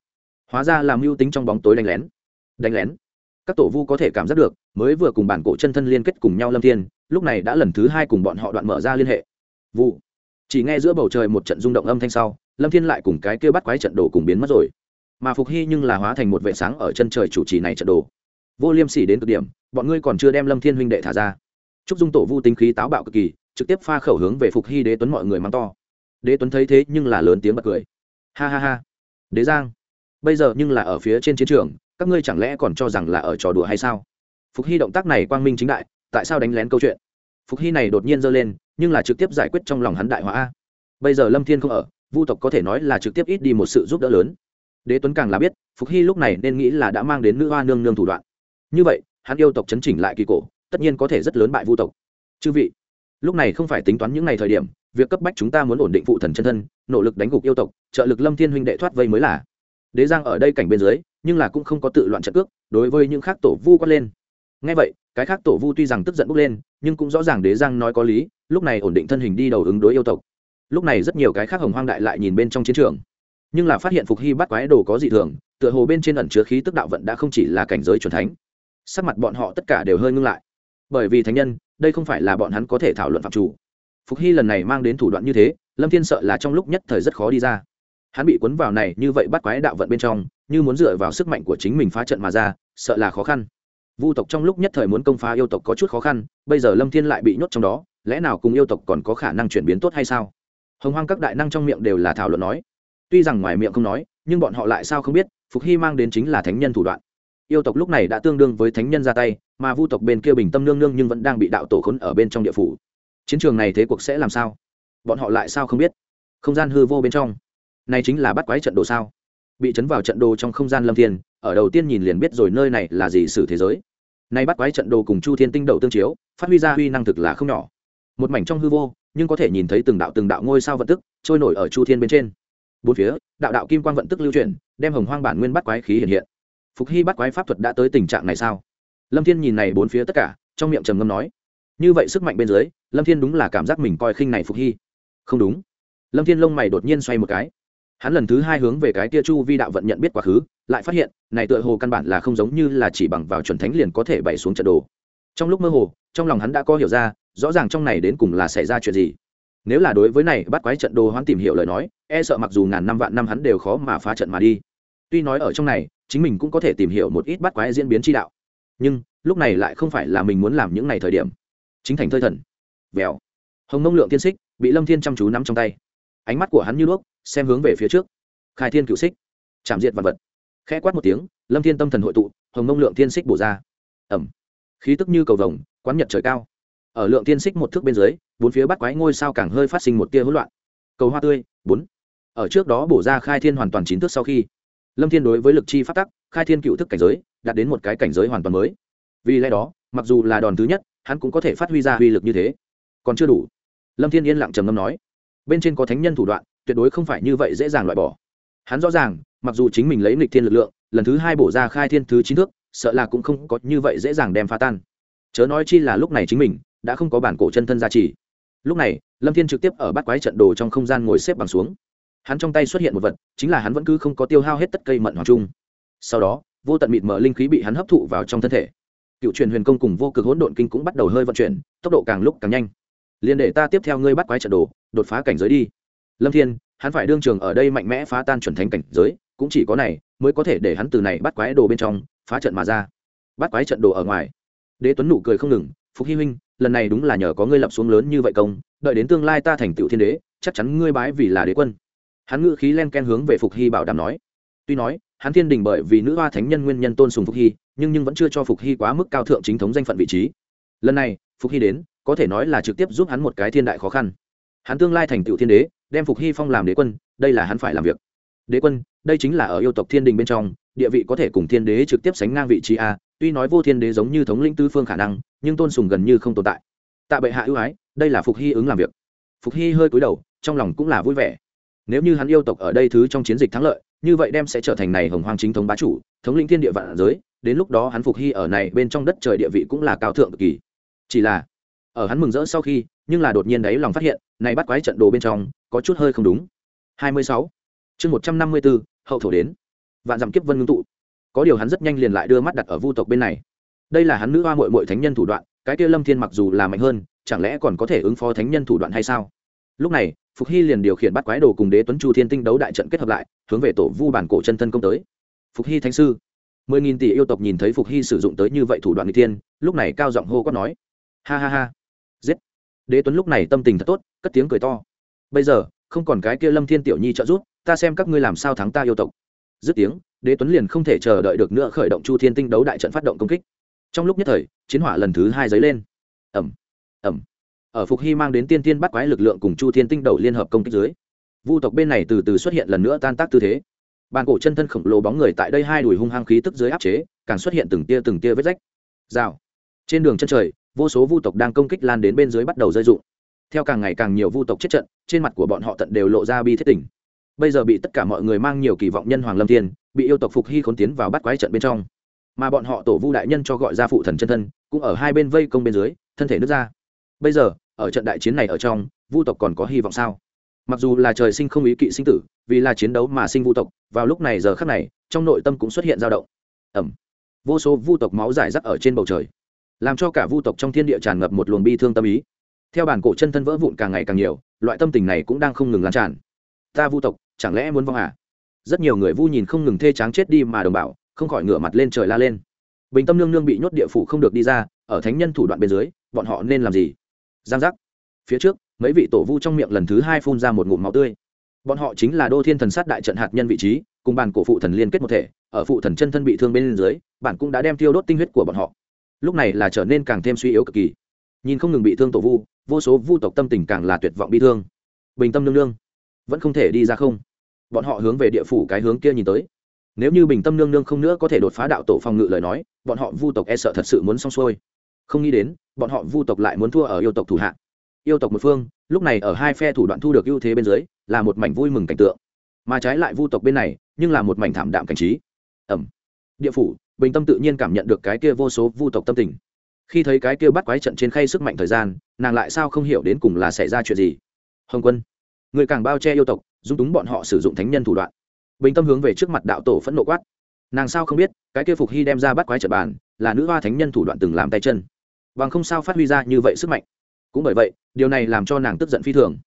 Hóa ra làm mưu tính trong bóng tối đánh lén. Đánh lén? Các tổ vu có thể cảm giác được, mới vừa cùng bản cổ chân thân liên kết cùng nhau lâm thiên, lúc này đã lần thứ hai cùng bọn họ đoạn mở ra liên hệ. Vụ. Chỉ nghe giữa bầu trời một trận rung động âm thanh sau, lâm thiên lại cùng cái kia bắt quái trận đồ cùng biến mất rồi. Mà phục hy nhưng là hóa thành một vệ sáng ở chân trời chủ trì này trận đồ vô liêm sỉ đến cực điểm, bọn ngươi còn chưa đem lâm thiên huynh đệ thả ra. Trúc dung tổ vu tính khí táo bạo cực kỳ, trực tiếp pha khẩu hướng về phục hy đế tuấn mọi người mắng to. Đế tuấn thấy thế nhưng là lớn tiếng bật cười. Ha ha ha. Đế giang, bây giờ nhưng là ở phía trên chiến trường, các ngươi chẳng lẽ còn cho rằng là ở trò đùa hay sao? Phục hy động tác này quang minh chính đại, tại sao đánh lén câu chuyện? Phục hy này đột nhiên giơ lên, nhưng là trực tiếp giải quyết trong lòng hắn đại hóa bây giờ lâm thiên không ở, vu tộc có thể nói là trực tiếp ít đi một sự giúp đỡ lớn. Đế tuấn càng là biết, phục hy lúc này nên nghĩ là đã mang đến nữ hoa nương nương thủ đoạn như vậy, hắn yêu tộc chấn chỉnh lại kỳ cổ, tất nhiên có thể rất lớn bại vu tộc. Chư vị, lúc này không phải tính toán những ngày thời điểm, việc cấp bách chúng ta muốn ổn định phụ thần chân thân, nỗ lực đánh gục yêu tộc, trợ lực lâm thiên huynh đệ thoát vây mới là. Đế giang ở đây cảnh bên dưới, nhưng là cũng không có tự loạn trận cước, đối với những khác tổ vu quát lên. Ngay vậy, cái khác tổ vu tuy rằng tức giận bốc lên, nhưng cũng rõ ràng đế giang nói có lý, lúc này ổn định thân hình đi đầu ứng đối yêu tộc. Lúc này rất nhiều cái khác hồng hoang đại lại nhìn bên trong chiến trường. Nhưng là phát hiện phục hy bắt quái đồ có dị thường, tựa hồ bên trên ẩn chứa khí tức đạo vận đã không chỉ là cảnh giới c thánh sắc mặt bọn họ tất cả đều hơi ngưng lại. Bởi vì thánh nhân, đây không phải là bọn hắn có thể thảo luận phạm chủ. Phục hy lần này mang đến thủ đoạn như thế, lâm thiên sợ là trong lúc nhất thời rất khó đi ra. Hắn bị cuốn vào này như vậy bắt quái đạo vận bên trong, như muốn dựa vào sức mạnh của chính mình phá trận mà ra, sợ là khó khăn. Vu tộc trong lúc nhất thời muốn công phá yêu tộc có chút khó khăn, bây giờ lâm thiên lại bị nhốt trong đó, lẽ nào cùng yêu tộc còn có khả năng chuyển biến tốt hay sao? Hồng hoang các đại năng trong miệng đều là thảo luận nói. Tuy rằng ngoài miệng không nói, nhưng bọn họ lại sao không biết, phục hy mang đến chính là thánh nhân thủ đoạn yêu tộc lúc này đã tương đương với thánh nhân ra tay, mà vu tộc bên kia bình tâm nương nương nhưng vẫn đang bị đạo tổ khốn ở bên trong địa phủ. Chiến trường này thế cuộc sẽ làm sao? Bọn họ lại sao không biết? Không gian hư vô bên trong. Này chính là bắt quái trận đồ sao? Bị chấn vào trận đồ trong không gian lâm thiên, ở đầu tiên nhìn liền biết rồi nơi này là gì sử thế giới. Nay bắt quái trận đồ cùng chu thiên tinh đầu tương chiếu, phát huy ra huy năng thực là không nhỏ. Một mảnh trong hư vô, nhưng có thể nhìn thấy từng đạo từng đạo ngôi sao vận tức, trôi nổi ở chu thiên bên trên. Bốn phía, đạo đạo kim quan vận tức lưu chuyển, đem hồng hoang bản nguyên bắt quái khí hiện hiện phục hy bắt quái pháp thuật đã tới tình trạng này sao? Lâm thiên nhìn này bốn phía tất cả, trong miệng trầm ngâm nói, như vậy sức mạnh bên dưới, lâm thiên đúng là cảm giác mình coi khinh này phục hy. Không đúng. Lâm thiên lông mày đột nhiên xoay một cái. Hắn lần thứ hai hướng về cái tia chu vi đạo vận nhận biết quá khứ, lại phát hiện, này tựa hồ căn bản là không giống như là chỉ bằng vào chuẩn thánh liền có thể bày xuống trận đồ. Trong lúc mơ hồ, trong lòng hắn đã có hiểu ra, rõ ràng trong này đến cùng là xảy ra chuyện gì. Nếu là đối với này bắt quái trận đồ hoán tìm hiểu lời nói e sợ mặc dù ngàn năm vạn năm hắn đều khó mà phá trận mà đi. Tuy nói ở trong này chính mình cũng có thể tìm hiểu một ít bắt quái diễn biến chi đạo. Nhưng, lúc này lại không phải là mình muốn làm những ngày thời điểm. Chính thành thơi thần. Vèo. Hồng mông lượng tiên xích bị lâm thiên chăm chú nắm trong tay. Ánh mắt của hắn như đuốc, xem hướng về phía trước. Khai thiên cựu xích chạm diệt vật vật. Khẽ quát một tiếng, lâm thiên tâm thần hội tụ, hồng mông lượng thiên xích bổ ra. Ẩm khí tức như cầu vồng, quán nhật trời cao. Ở lượng thiên xích một thước bên dưới, bốn phía bắt quái ngôi sao càng hơi phát sinh một tia hỗn loạn. Cầu hoa tươi, bốn. Ở trước đó bổ ra khai thiên hoàn toàn chín thước sau khi lâm thiên đối với lực chi phát tắc, khai thiên cựu thức cảnh giới, đạt đến một cái cảnh giới hoàn toàn mới. Vì lẽ đó, mặc dù là đòn thứ nhất, hắn cũng có thể phát huy ra uy lực như thế. Còn chưa đủ. Lâm thiên yên lặng trầm ngâm nói, bên trên có thánh nhân thủ đoạn, tuyệt đối không phải như vậy dễ dàng loại bỏ. Hắn rõ ràng, mặc dù chính mình lấy nghịch thiên lực lượng, lần thứ hai bổ ra khai thiên thứ chín thước sợ là cũng không có như vậy dễ dàng đem phá tan. Chớ nói chi là lúc này chính mình đã không có bản cổ chân thân gia trì. Lúc này, lâm thiên trực tiếp ở bắt quái trận đồ trong không gian ngồi xếp bằng xuống hắn trong tay xuất hiện một vật, chính là hắn vẫn cứ không có tiêu hao hết tất cây mận hoàng trung. Sau đó, vô tận mịt mở linh khí bị hắn hấp thụ vào trong thân thể. Cựu truyền huyền công cùng vô cực hỗn độn kinh cũng bắt đầu hơi vận chuyển, tốc độ càng lúc càng nhanh. Liền để ta tiếp theo ngươi bắt quái trận đồ, đột phá cảnh giới đi. Lâm thiên, hắn phải đương trường ở đây mạnh mẽ phá tan chuẩn thánh cảnh giới, cũng chỉ có này, mới có thể để hắn từ này bắt quái đồ bên trong, phá trận mà ra. Bắt quái trận đồ ở ngoài. Đế tuấn nụ cười không ngừng, phục hy huynh, lần này đúng là nhờ có ngươi lập xuống lớn như vậy công, đợi đến tương lai ta thành tựu thiên đế, chắc chắn ngươi bái vì là đế quân hắn ngự khí len ken hướng về phục hy bảo đảm nói. Tuy nói, hắn thiên đình bởi vì nữ hoa thánh nhân nguyên nhân tôn sùng phục hy, nhưng nhưng vẫn chưa cho phục hy quá mức cao thượng chính thống danh phận vị trí. Lần này, phục hy đến, có thể nói là trực tiếp giúp hắn một cái thiên đại khó khăn. Hắn tương lai thành tựu thiên đế, đem phục hy phong làm đế quân, đây là hắn phải làm việc. Đế quân, đây chính là ở yêu tộc thiên đình bên trong, địa vị có thể cùng thiên đế trực tiếp sánh ngang vị trí a, tuy nói vô thiên đế giống như thống lĩnh tư phương khả năng, nhưng tôn sùng gần như không tồn tại. Tạ bệ hạ ưu ái, đây là phục hy ứng làm việc. Phục hy hơi cúi đầu, trong lòng cũng là vui vẻ nếu như hắn yêu tộc ở đây thứ trong chiến dịch thắng lợi như vậy đem sẽ trở thành này hồng hoang chính thống bá chủ thống lĩnh thiên địa vạn giới đến lúc đó hắn phục hy ở này bên trong đất trời địa vị cũng là cao thượng cực kỳ. Chỉ là ở hắn mừng rỡ sau khi nhưng là đột nhiên đấy lòng phát hiện này bắt quái trận đồ bên trong có chút hơi không đúng. 26. chương 154, hậu thổ đến. Vạn dặm kiếp vân ngưng tụ. Có điều hắn rất nhanh liền lại đưa mắt đặt ở vu tộc bên này. Đây là hắn nữ hoa mội mội thánh nhân thủ đoạn cái kia lâm thiên mặc dù là mạnh hơn chẳng lẽ còn có thể ứng phó thánh nhân thủ đoạn hay sao? Lúc này, phục hy liền điều khiển bắt quái đồ cùng đế tuấn chu thiên tinh đấu đại trận kết hợp lại, hướng về tổ vu bản cổ chân thân công tới. Phục hy thánh sư. Mười nghìn tỷ yêu tộc nhìn thấy phục hy sử dụng tới như vậy thủ đoạn n g tiên lúc này cao giọng hô quát nói. Ha ha ha. Giết. Đế tuấn lúc này tâm tình thật tốt, cất tiếng cười to. Bây giờ, không còn cái kia lâm thiên tiểu nhi trợ giúp, ta xem các ngươi làm sao thắng ta yêu tộc. Dứt tiếng, đế tuấn liền không thể chờ đợi được nữa khởi động chu thiên tinh đấu đại trận phát động công kích. Trong lúc nhất thời, chiến hỏa lần thứ hai dấy lên. Ẩm ẩm ở phục hy mang đến tiên tiên bắt quái lực lượng cùng chu thiên tinh đầu liên hợp công kích dưới. Vu tộc bên này từ từ xuất hiện lần nữa tan tác tư thế. Bàn cổ chân thân khổng lồ bóng người tại đây hai đùi hung hăng khí tức dưới áp chế, càng xuất hiện từng tia từng tia vết rách. Rào. Trên đường chân trời, vô số vu tộc đang công kích lan đến bên dưới bắt đầu rơi rụng. Theo càng ngày càng nhiều vu tộc chết trận, trên mặt của bọn họ tận đều lộ ra bi thiết tình. Bây giờ bị tất cả mọi người mang nhiều kỳ vọng nhân hoàng lâm thiên, bị yêu tộc phục hy khốn tiến vào bắt quái trận bên trong. Mà bọn họ tổ vu đại nhân cho gọi ra phụ thần chân thân, cũng ở hai bên vây công bên dưới, thân thể nước ra. Bây giờ ở trận đại chiến này ở trong, vu tộc còn có hy vọng sao? Mặc dù là trời sinh không ý kỵ sinh tử, vì là chiến đấu mà sinh vu tộc, vào lúc này giờ khắc này, trong nội tâm cũng xuất hiện dao động. Ẩm. Vô số vu tộc máu giải rác ở trên bầu trời, làm cho cả vu tộc trong thiên địa tràn ngập một luồng bi thương tâm ý. Theo bản cổ chân thân vỡ vụn càng ngày càng nhiều, loại tâm tình này cũng đang không ngừng lan tràn. Ta vu tộc, chẳng lẽ muốn vong à? Rất nhiều người vu nhìn không ngừng thê tráng chết đi mà đồng bào, không khỏi ngửa mặt lên trời la lên. Bình tâm nương nương bị nhốt địa phủ không được đi ra, ở thánh nhân thủ đoạn bên dưới, bọn họ nên làm gì? Giang giác. Phía trước, mấy vị tổ vu trong miệng lần thứ hai phun ra một ngụm máu tươi. Bọn họ chính là đô thiên thần sát đại trận hạt nhân vị trí, cùng bàn cổ phụ thần liên kết một thể, ở phụ thần chân thân bị thương bên dưới, bản cũng đã đem tiêu đốt tinh huyết của bọn họ. Lúc này là trở nên càng thêm suy yếu cực kỳ. Nhìn không ngừng bị thương tổ vu, vô số vu tộc tâm tình càng là tuyệt vọng bi thương. Bình tâm nương nương, vẫn không thể đi ra không. Bọn họ hướng về địa phủ cái hướng kia nhìn tới. Nếu như bình tâm nương nương không nữa có thể đột phá đạo tổ phòng ngự lời nói, bọn họ vu tộc e sợ thật sự muốn xong xuôi không nghĩ đến, bọn họ vu tộc lại muốn thua ở yêu tộc thủ hạ. Yêu tộc một phương, lúc này ở hai phe thủ đoạn thu được ưu thế bên dưới, là một mảnh vui mừng cảnh tượng. Mà trái lại vu tộc bên này, nhưng là một mảnh thảm đạm cảnh trí. Ẩm. Địa phủ, bình tâm tự nhiên cảm nhận được cái kia vô số vu tộc tâm tình. Khi thấy cái kia bắt quái trận trên khay sức mạnh thời gian, nàng lại sao không hiểu đến cùng là xảy ra chuyện gì? Hồng quân, người càng bao che yêu tộc, dung túng bọn họ sử dụng thánh nhân thủ đoạn. Bình tâm hướng về trước mặt đạo tổ phẫn nộ quát. Nàng sao không biết, cái kia phục hy đem ra bắt quái trận bàn, là nữ hoa thánh nhân thủ đoạn từng làm tay chân bằng không sao phát huy ra như vậy sức mạnh. Cũng bởi vậy, điều này làm cho nàng tức giận phi thường.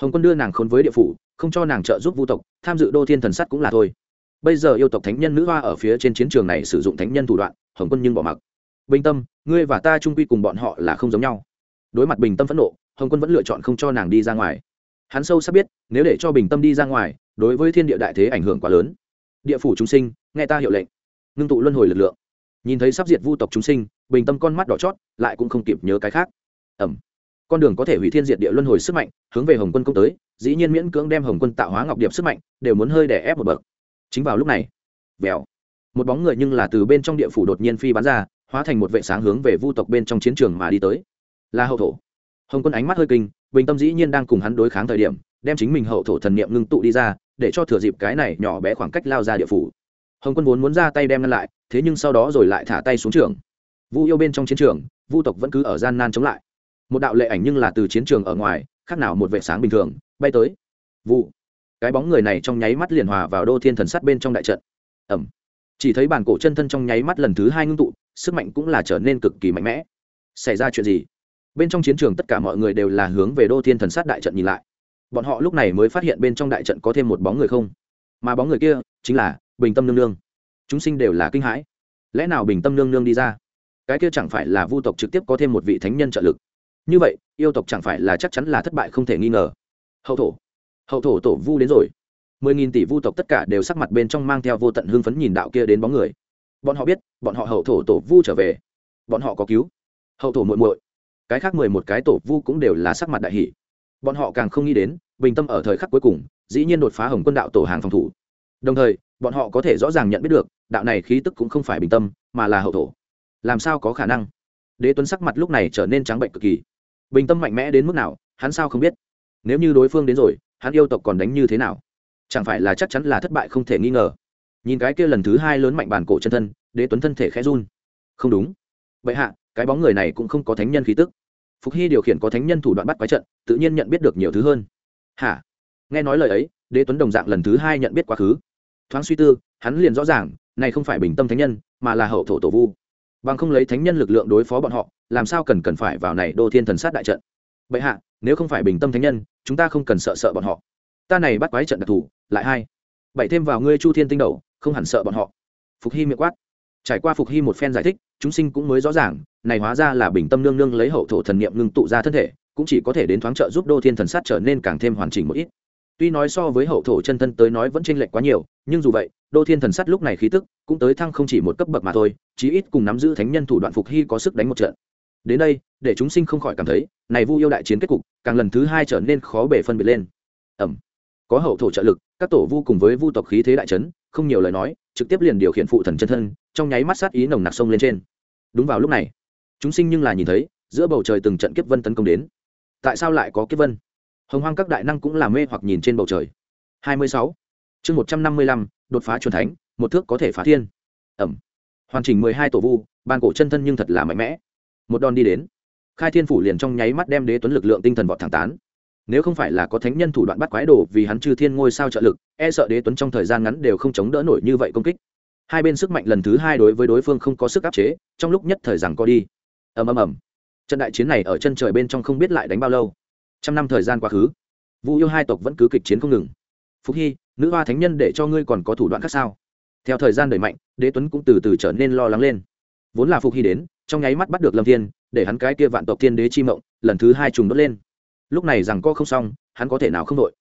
Hồng quân đưa nàng khốn với địa phủ, không cho nàng trợ giúp vu tộc, tham dự đô thiên thần sắt cũng là thôi. Bây giờ yêu tộc thánh nhân nữ hoa ở phía trên chiến trường này sử dụng thánh nhân thủ đoạn, hồng quân nhưng bỏ mặc. Bình tâm, ngươi và ta trung quy cùng bọn họ là không giống nhau. Đối mặt bình tâm phẫn nộ, hồng quân vẫn lựa chọn không cho nàng đi ra ngoài. Hắn sâu sắc biết, nếu để cho bình tâm đi ra ngoài, đối với thiên địa đại thế ảnh hưởng quá lớn. Địa phủ chúng sinh, nghe ta hiệu lệnh. Ngưng tụ luân hồi lực lượng nhìn thấy sắp diệt vu tộc chúng sinh, bình tâm con mắt đỏ chót, lại cũng không kịp nhớ cái khác. Ẩm con đường có thể hủy thiên diệt địa luân hồi sức mạnh, hướng về hồng quân công tới, dĩ nhiên miễn cưỡng đem hồng quân tạo hóa ngọc điệp sức mạnh, đều muốn hơi đè ép một bậc. Chính vào lúc này, vèo. Một bóng người nhưng là từ bên trong địa phủ đột nhiên phi bắn ra, hóa thành một vệ sáng hướng về vu tộc bên trong chiến trường mà đi tới. Là hậu thổ. Hồng quân ánh mắt hơi kinh, bình tâm dĩ nhiên đang cùng hắn đối kháng thời điểm, đem chính mình hậu thổ thần niệm ngưng tụ đi ra, để cho thừa dịp cái này nhỏ bé khoảng cách lao ra địa phủ hồng quân vốn muốn ra tay đem ngăn lại, thế nhưng sau đó rồi lại thả tay xuống trường. Vu yêu bên trong chiến trường, vu tộc vẫn cứ ở gian nan chống lại. Một đạo lệ ảnh nhưng là từ chiến trường ở ngoài, khác nào một vệ sáng bình thường, bay tới. Vu. cái bóng người này trong nháy mắt liền hòa vào đô thiên thần sắt bên trong đại trận. Ẩm chỉ thấy bản cổ chân thân trong nháy mắt lần thứ hai ngưng tụ, sức mạnh cũng là trở nên cực kỳ mạnh mẽ. Xảy ra chuyện gì? Bên trong chiến trường tất cả mọi người đều là hướng về đô thiên thần sát đại trận nhìn lại. Bọn họ lúc này mới phát hiện bên trong đại trận có thêm một bóng người không? Mà bóng người kia chính là bình tâm nương nương. Chúng sinh đều là kinh hãi. Lẽ nào bình tâm nương nương đi ra? Cái kia chẳng phải là vu tộc trực tiếp có thêm một vị thánh nhân trợ lực? Như vậy, yêu tộc chẳng phải là chắc chắn là thất bại không thể nghi ngờ. Hậu thổ hậu thổ tổ vu đến rồi. Mười nghìn tỷ vu tộc tất cả đều sắc mặt bên trong mang theo vô tận hưng phấn nhìn đạo kia đến bóng người. Bọn họ biết, bọn họ hậu thổ tổ vu trở về. Bọn họ có cứu. Hậu thổ muội muội. Cái khác mười một cái tổ vu cũng đều là sắc mặt đại hỷ bọn họ càng không nghĩ đến, bình tâm ở thời khắc cuối cùng, dĩ nhiên đột phá hồng quân đạo tổ hàng phòng thủ. Đồng thời bọn họ có thể rõ ràng nhận biết được, đạo này khí tức cũng không phải bình tâm, mà là hậu thổ. Làm sao có khả năng? Đế tuấn sắc mặt lúc này trở nên trắng bệnh cực kỳ. Bình tâm mạnh mẽ đến mức nào, hắn sao không biết? Nếu như đối phương đến rồi, hắn yêu tộc còn đánh như thế nào? Chẳng phải là chắc chắn là thất bại không thể nghi ngờ. Nhìn cái kia lần thứ hai lớn mạnh bàn cổ chân thân, đế tuấn thân thể khẽ run. Không đúng. Vậy hạ, cái bóng người này cũng không có thánh nhân khí tức. Phục hy điều khiển có thánh nhân thủ đoạn bắt quái trận, tự nhiên nhận biết được nhiều thứ hơn. Hả? Nghe nói lời ấy, đế tuấn đồng dạng lần thứ hai nhận biết quá khứ thoáng suy tư, hắn liền rõ ràng, này không phải bình tâm thánh nhân, mà là hậu thổ tổ vu. Bằng không lấy thánh nhân lực lượng đối phó bọn họ, làm sao cần cần phải vào này đô thiên thần sát đại trận? Vậy hạ, nếu không phải bình tâm thánh nhân, chúng ta không cần sợ sợ bọn họ. Ta này bắt quái trận đặc thù, lại hai. Bảy thêm vào ngươi chu thiên tinh đầu, không hẳn sợ bọn họ. Phục hy miệng quát. Trải qua phục hy một phen giải thích, chúng sinh cũng mới rõ ràng, này hóa ra là bình tâm nương nương lấy hậu thổ thần niệm ngưng tụ ra thân thể, cũng chỉ có thể đến thoáng trợ giúp đô thiên thần sát trở nên càng thêm hoàn chỉnh một ít tuy nói so với hậu thổ chân thân tới nói vẫn chênh lệch quá nhiều, nhưng dù vậy, đô thiên thần sát lúc này khí tức cũng tới thăng không chỉ một cấp bậc mà thôi, chí ít cùng nắm giữ thánh nhân thủ đoạn phục hy có sức đánh một trận. Đến đây, để chúng sinh không khỏi cảm thấy, này vu yêu đại chiến kết cục, càng lần thứ hai trở nên khó bể phân biệt lên. Ẩm. Có hậu thổ trợ lực, các tổ vu cùng với vu tộc khí thế đại trấn không nhiều lời nói, trực tiếp liền điều khiển phụ thần chân thân, trong nháy mắt sát ý nồng nặc sông lên trên. Đúng vào lúc này, chúng sinh nhưng là nhìn thấy, giữa bầu trời từng trận kiếp vân tấn công đến. Tại sao lại có kiếp vân? Hồng hoang các đại năng cũng làm mê hoặc nhìn trên bầu trời. Hai mươi sáu. Chương một trăm năm mươi lăm, đột phá truyền thánh, một thước có thể phá thiên. Ẩm. Hoàn chỉnh mười hai tổ vu, ban cổ chân thân nhưng thật là mạnh mẽ. Một đòn đi đến. Khai thiên phủ liền trong nháy mắt đem đế tuấn lực lượng tinh thần vọt thẳng tán. Nếu không phải là có thánh nhân thủ đoạn bắt quái đồ vì hắn chư thiên ngôi sao trợ lực e sợ đế tuấn trong thời gian ngắn đều không chống đỡ nổi như vậy công kích. Hai bên sức mạnh lần thứ hai đối với đối phương không có sức áp chế, trong lúc nhất thời rằng co đi. Ầm ầm ầm. Trận đại chiến này ở chân trời bên trong không biết lại đánh bao lâu trăm năm thời gian quá khứ. Vu yêu hai tộc vẫn cứ kịch chiến không ngừng. Phúc hy, nữ hoa thánh nhân để cho ngươi còn có thủ đoạn khác sao? Theo thời gian đẩy mạnh, đế tuấn cũng từ từ trở nên lo lắng lên. Vốn là phục hy đến, trong nháy mắt bắt được lâm thiên, để hắn cái kia vạn tộc thiên đế chi mộng, lần thứ hai trùng đốt lên. Lúc này rằng co không xong, hắn có thể nào không đội?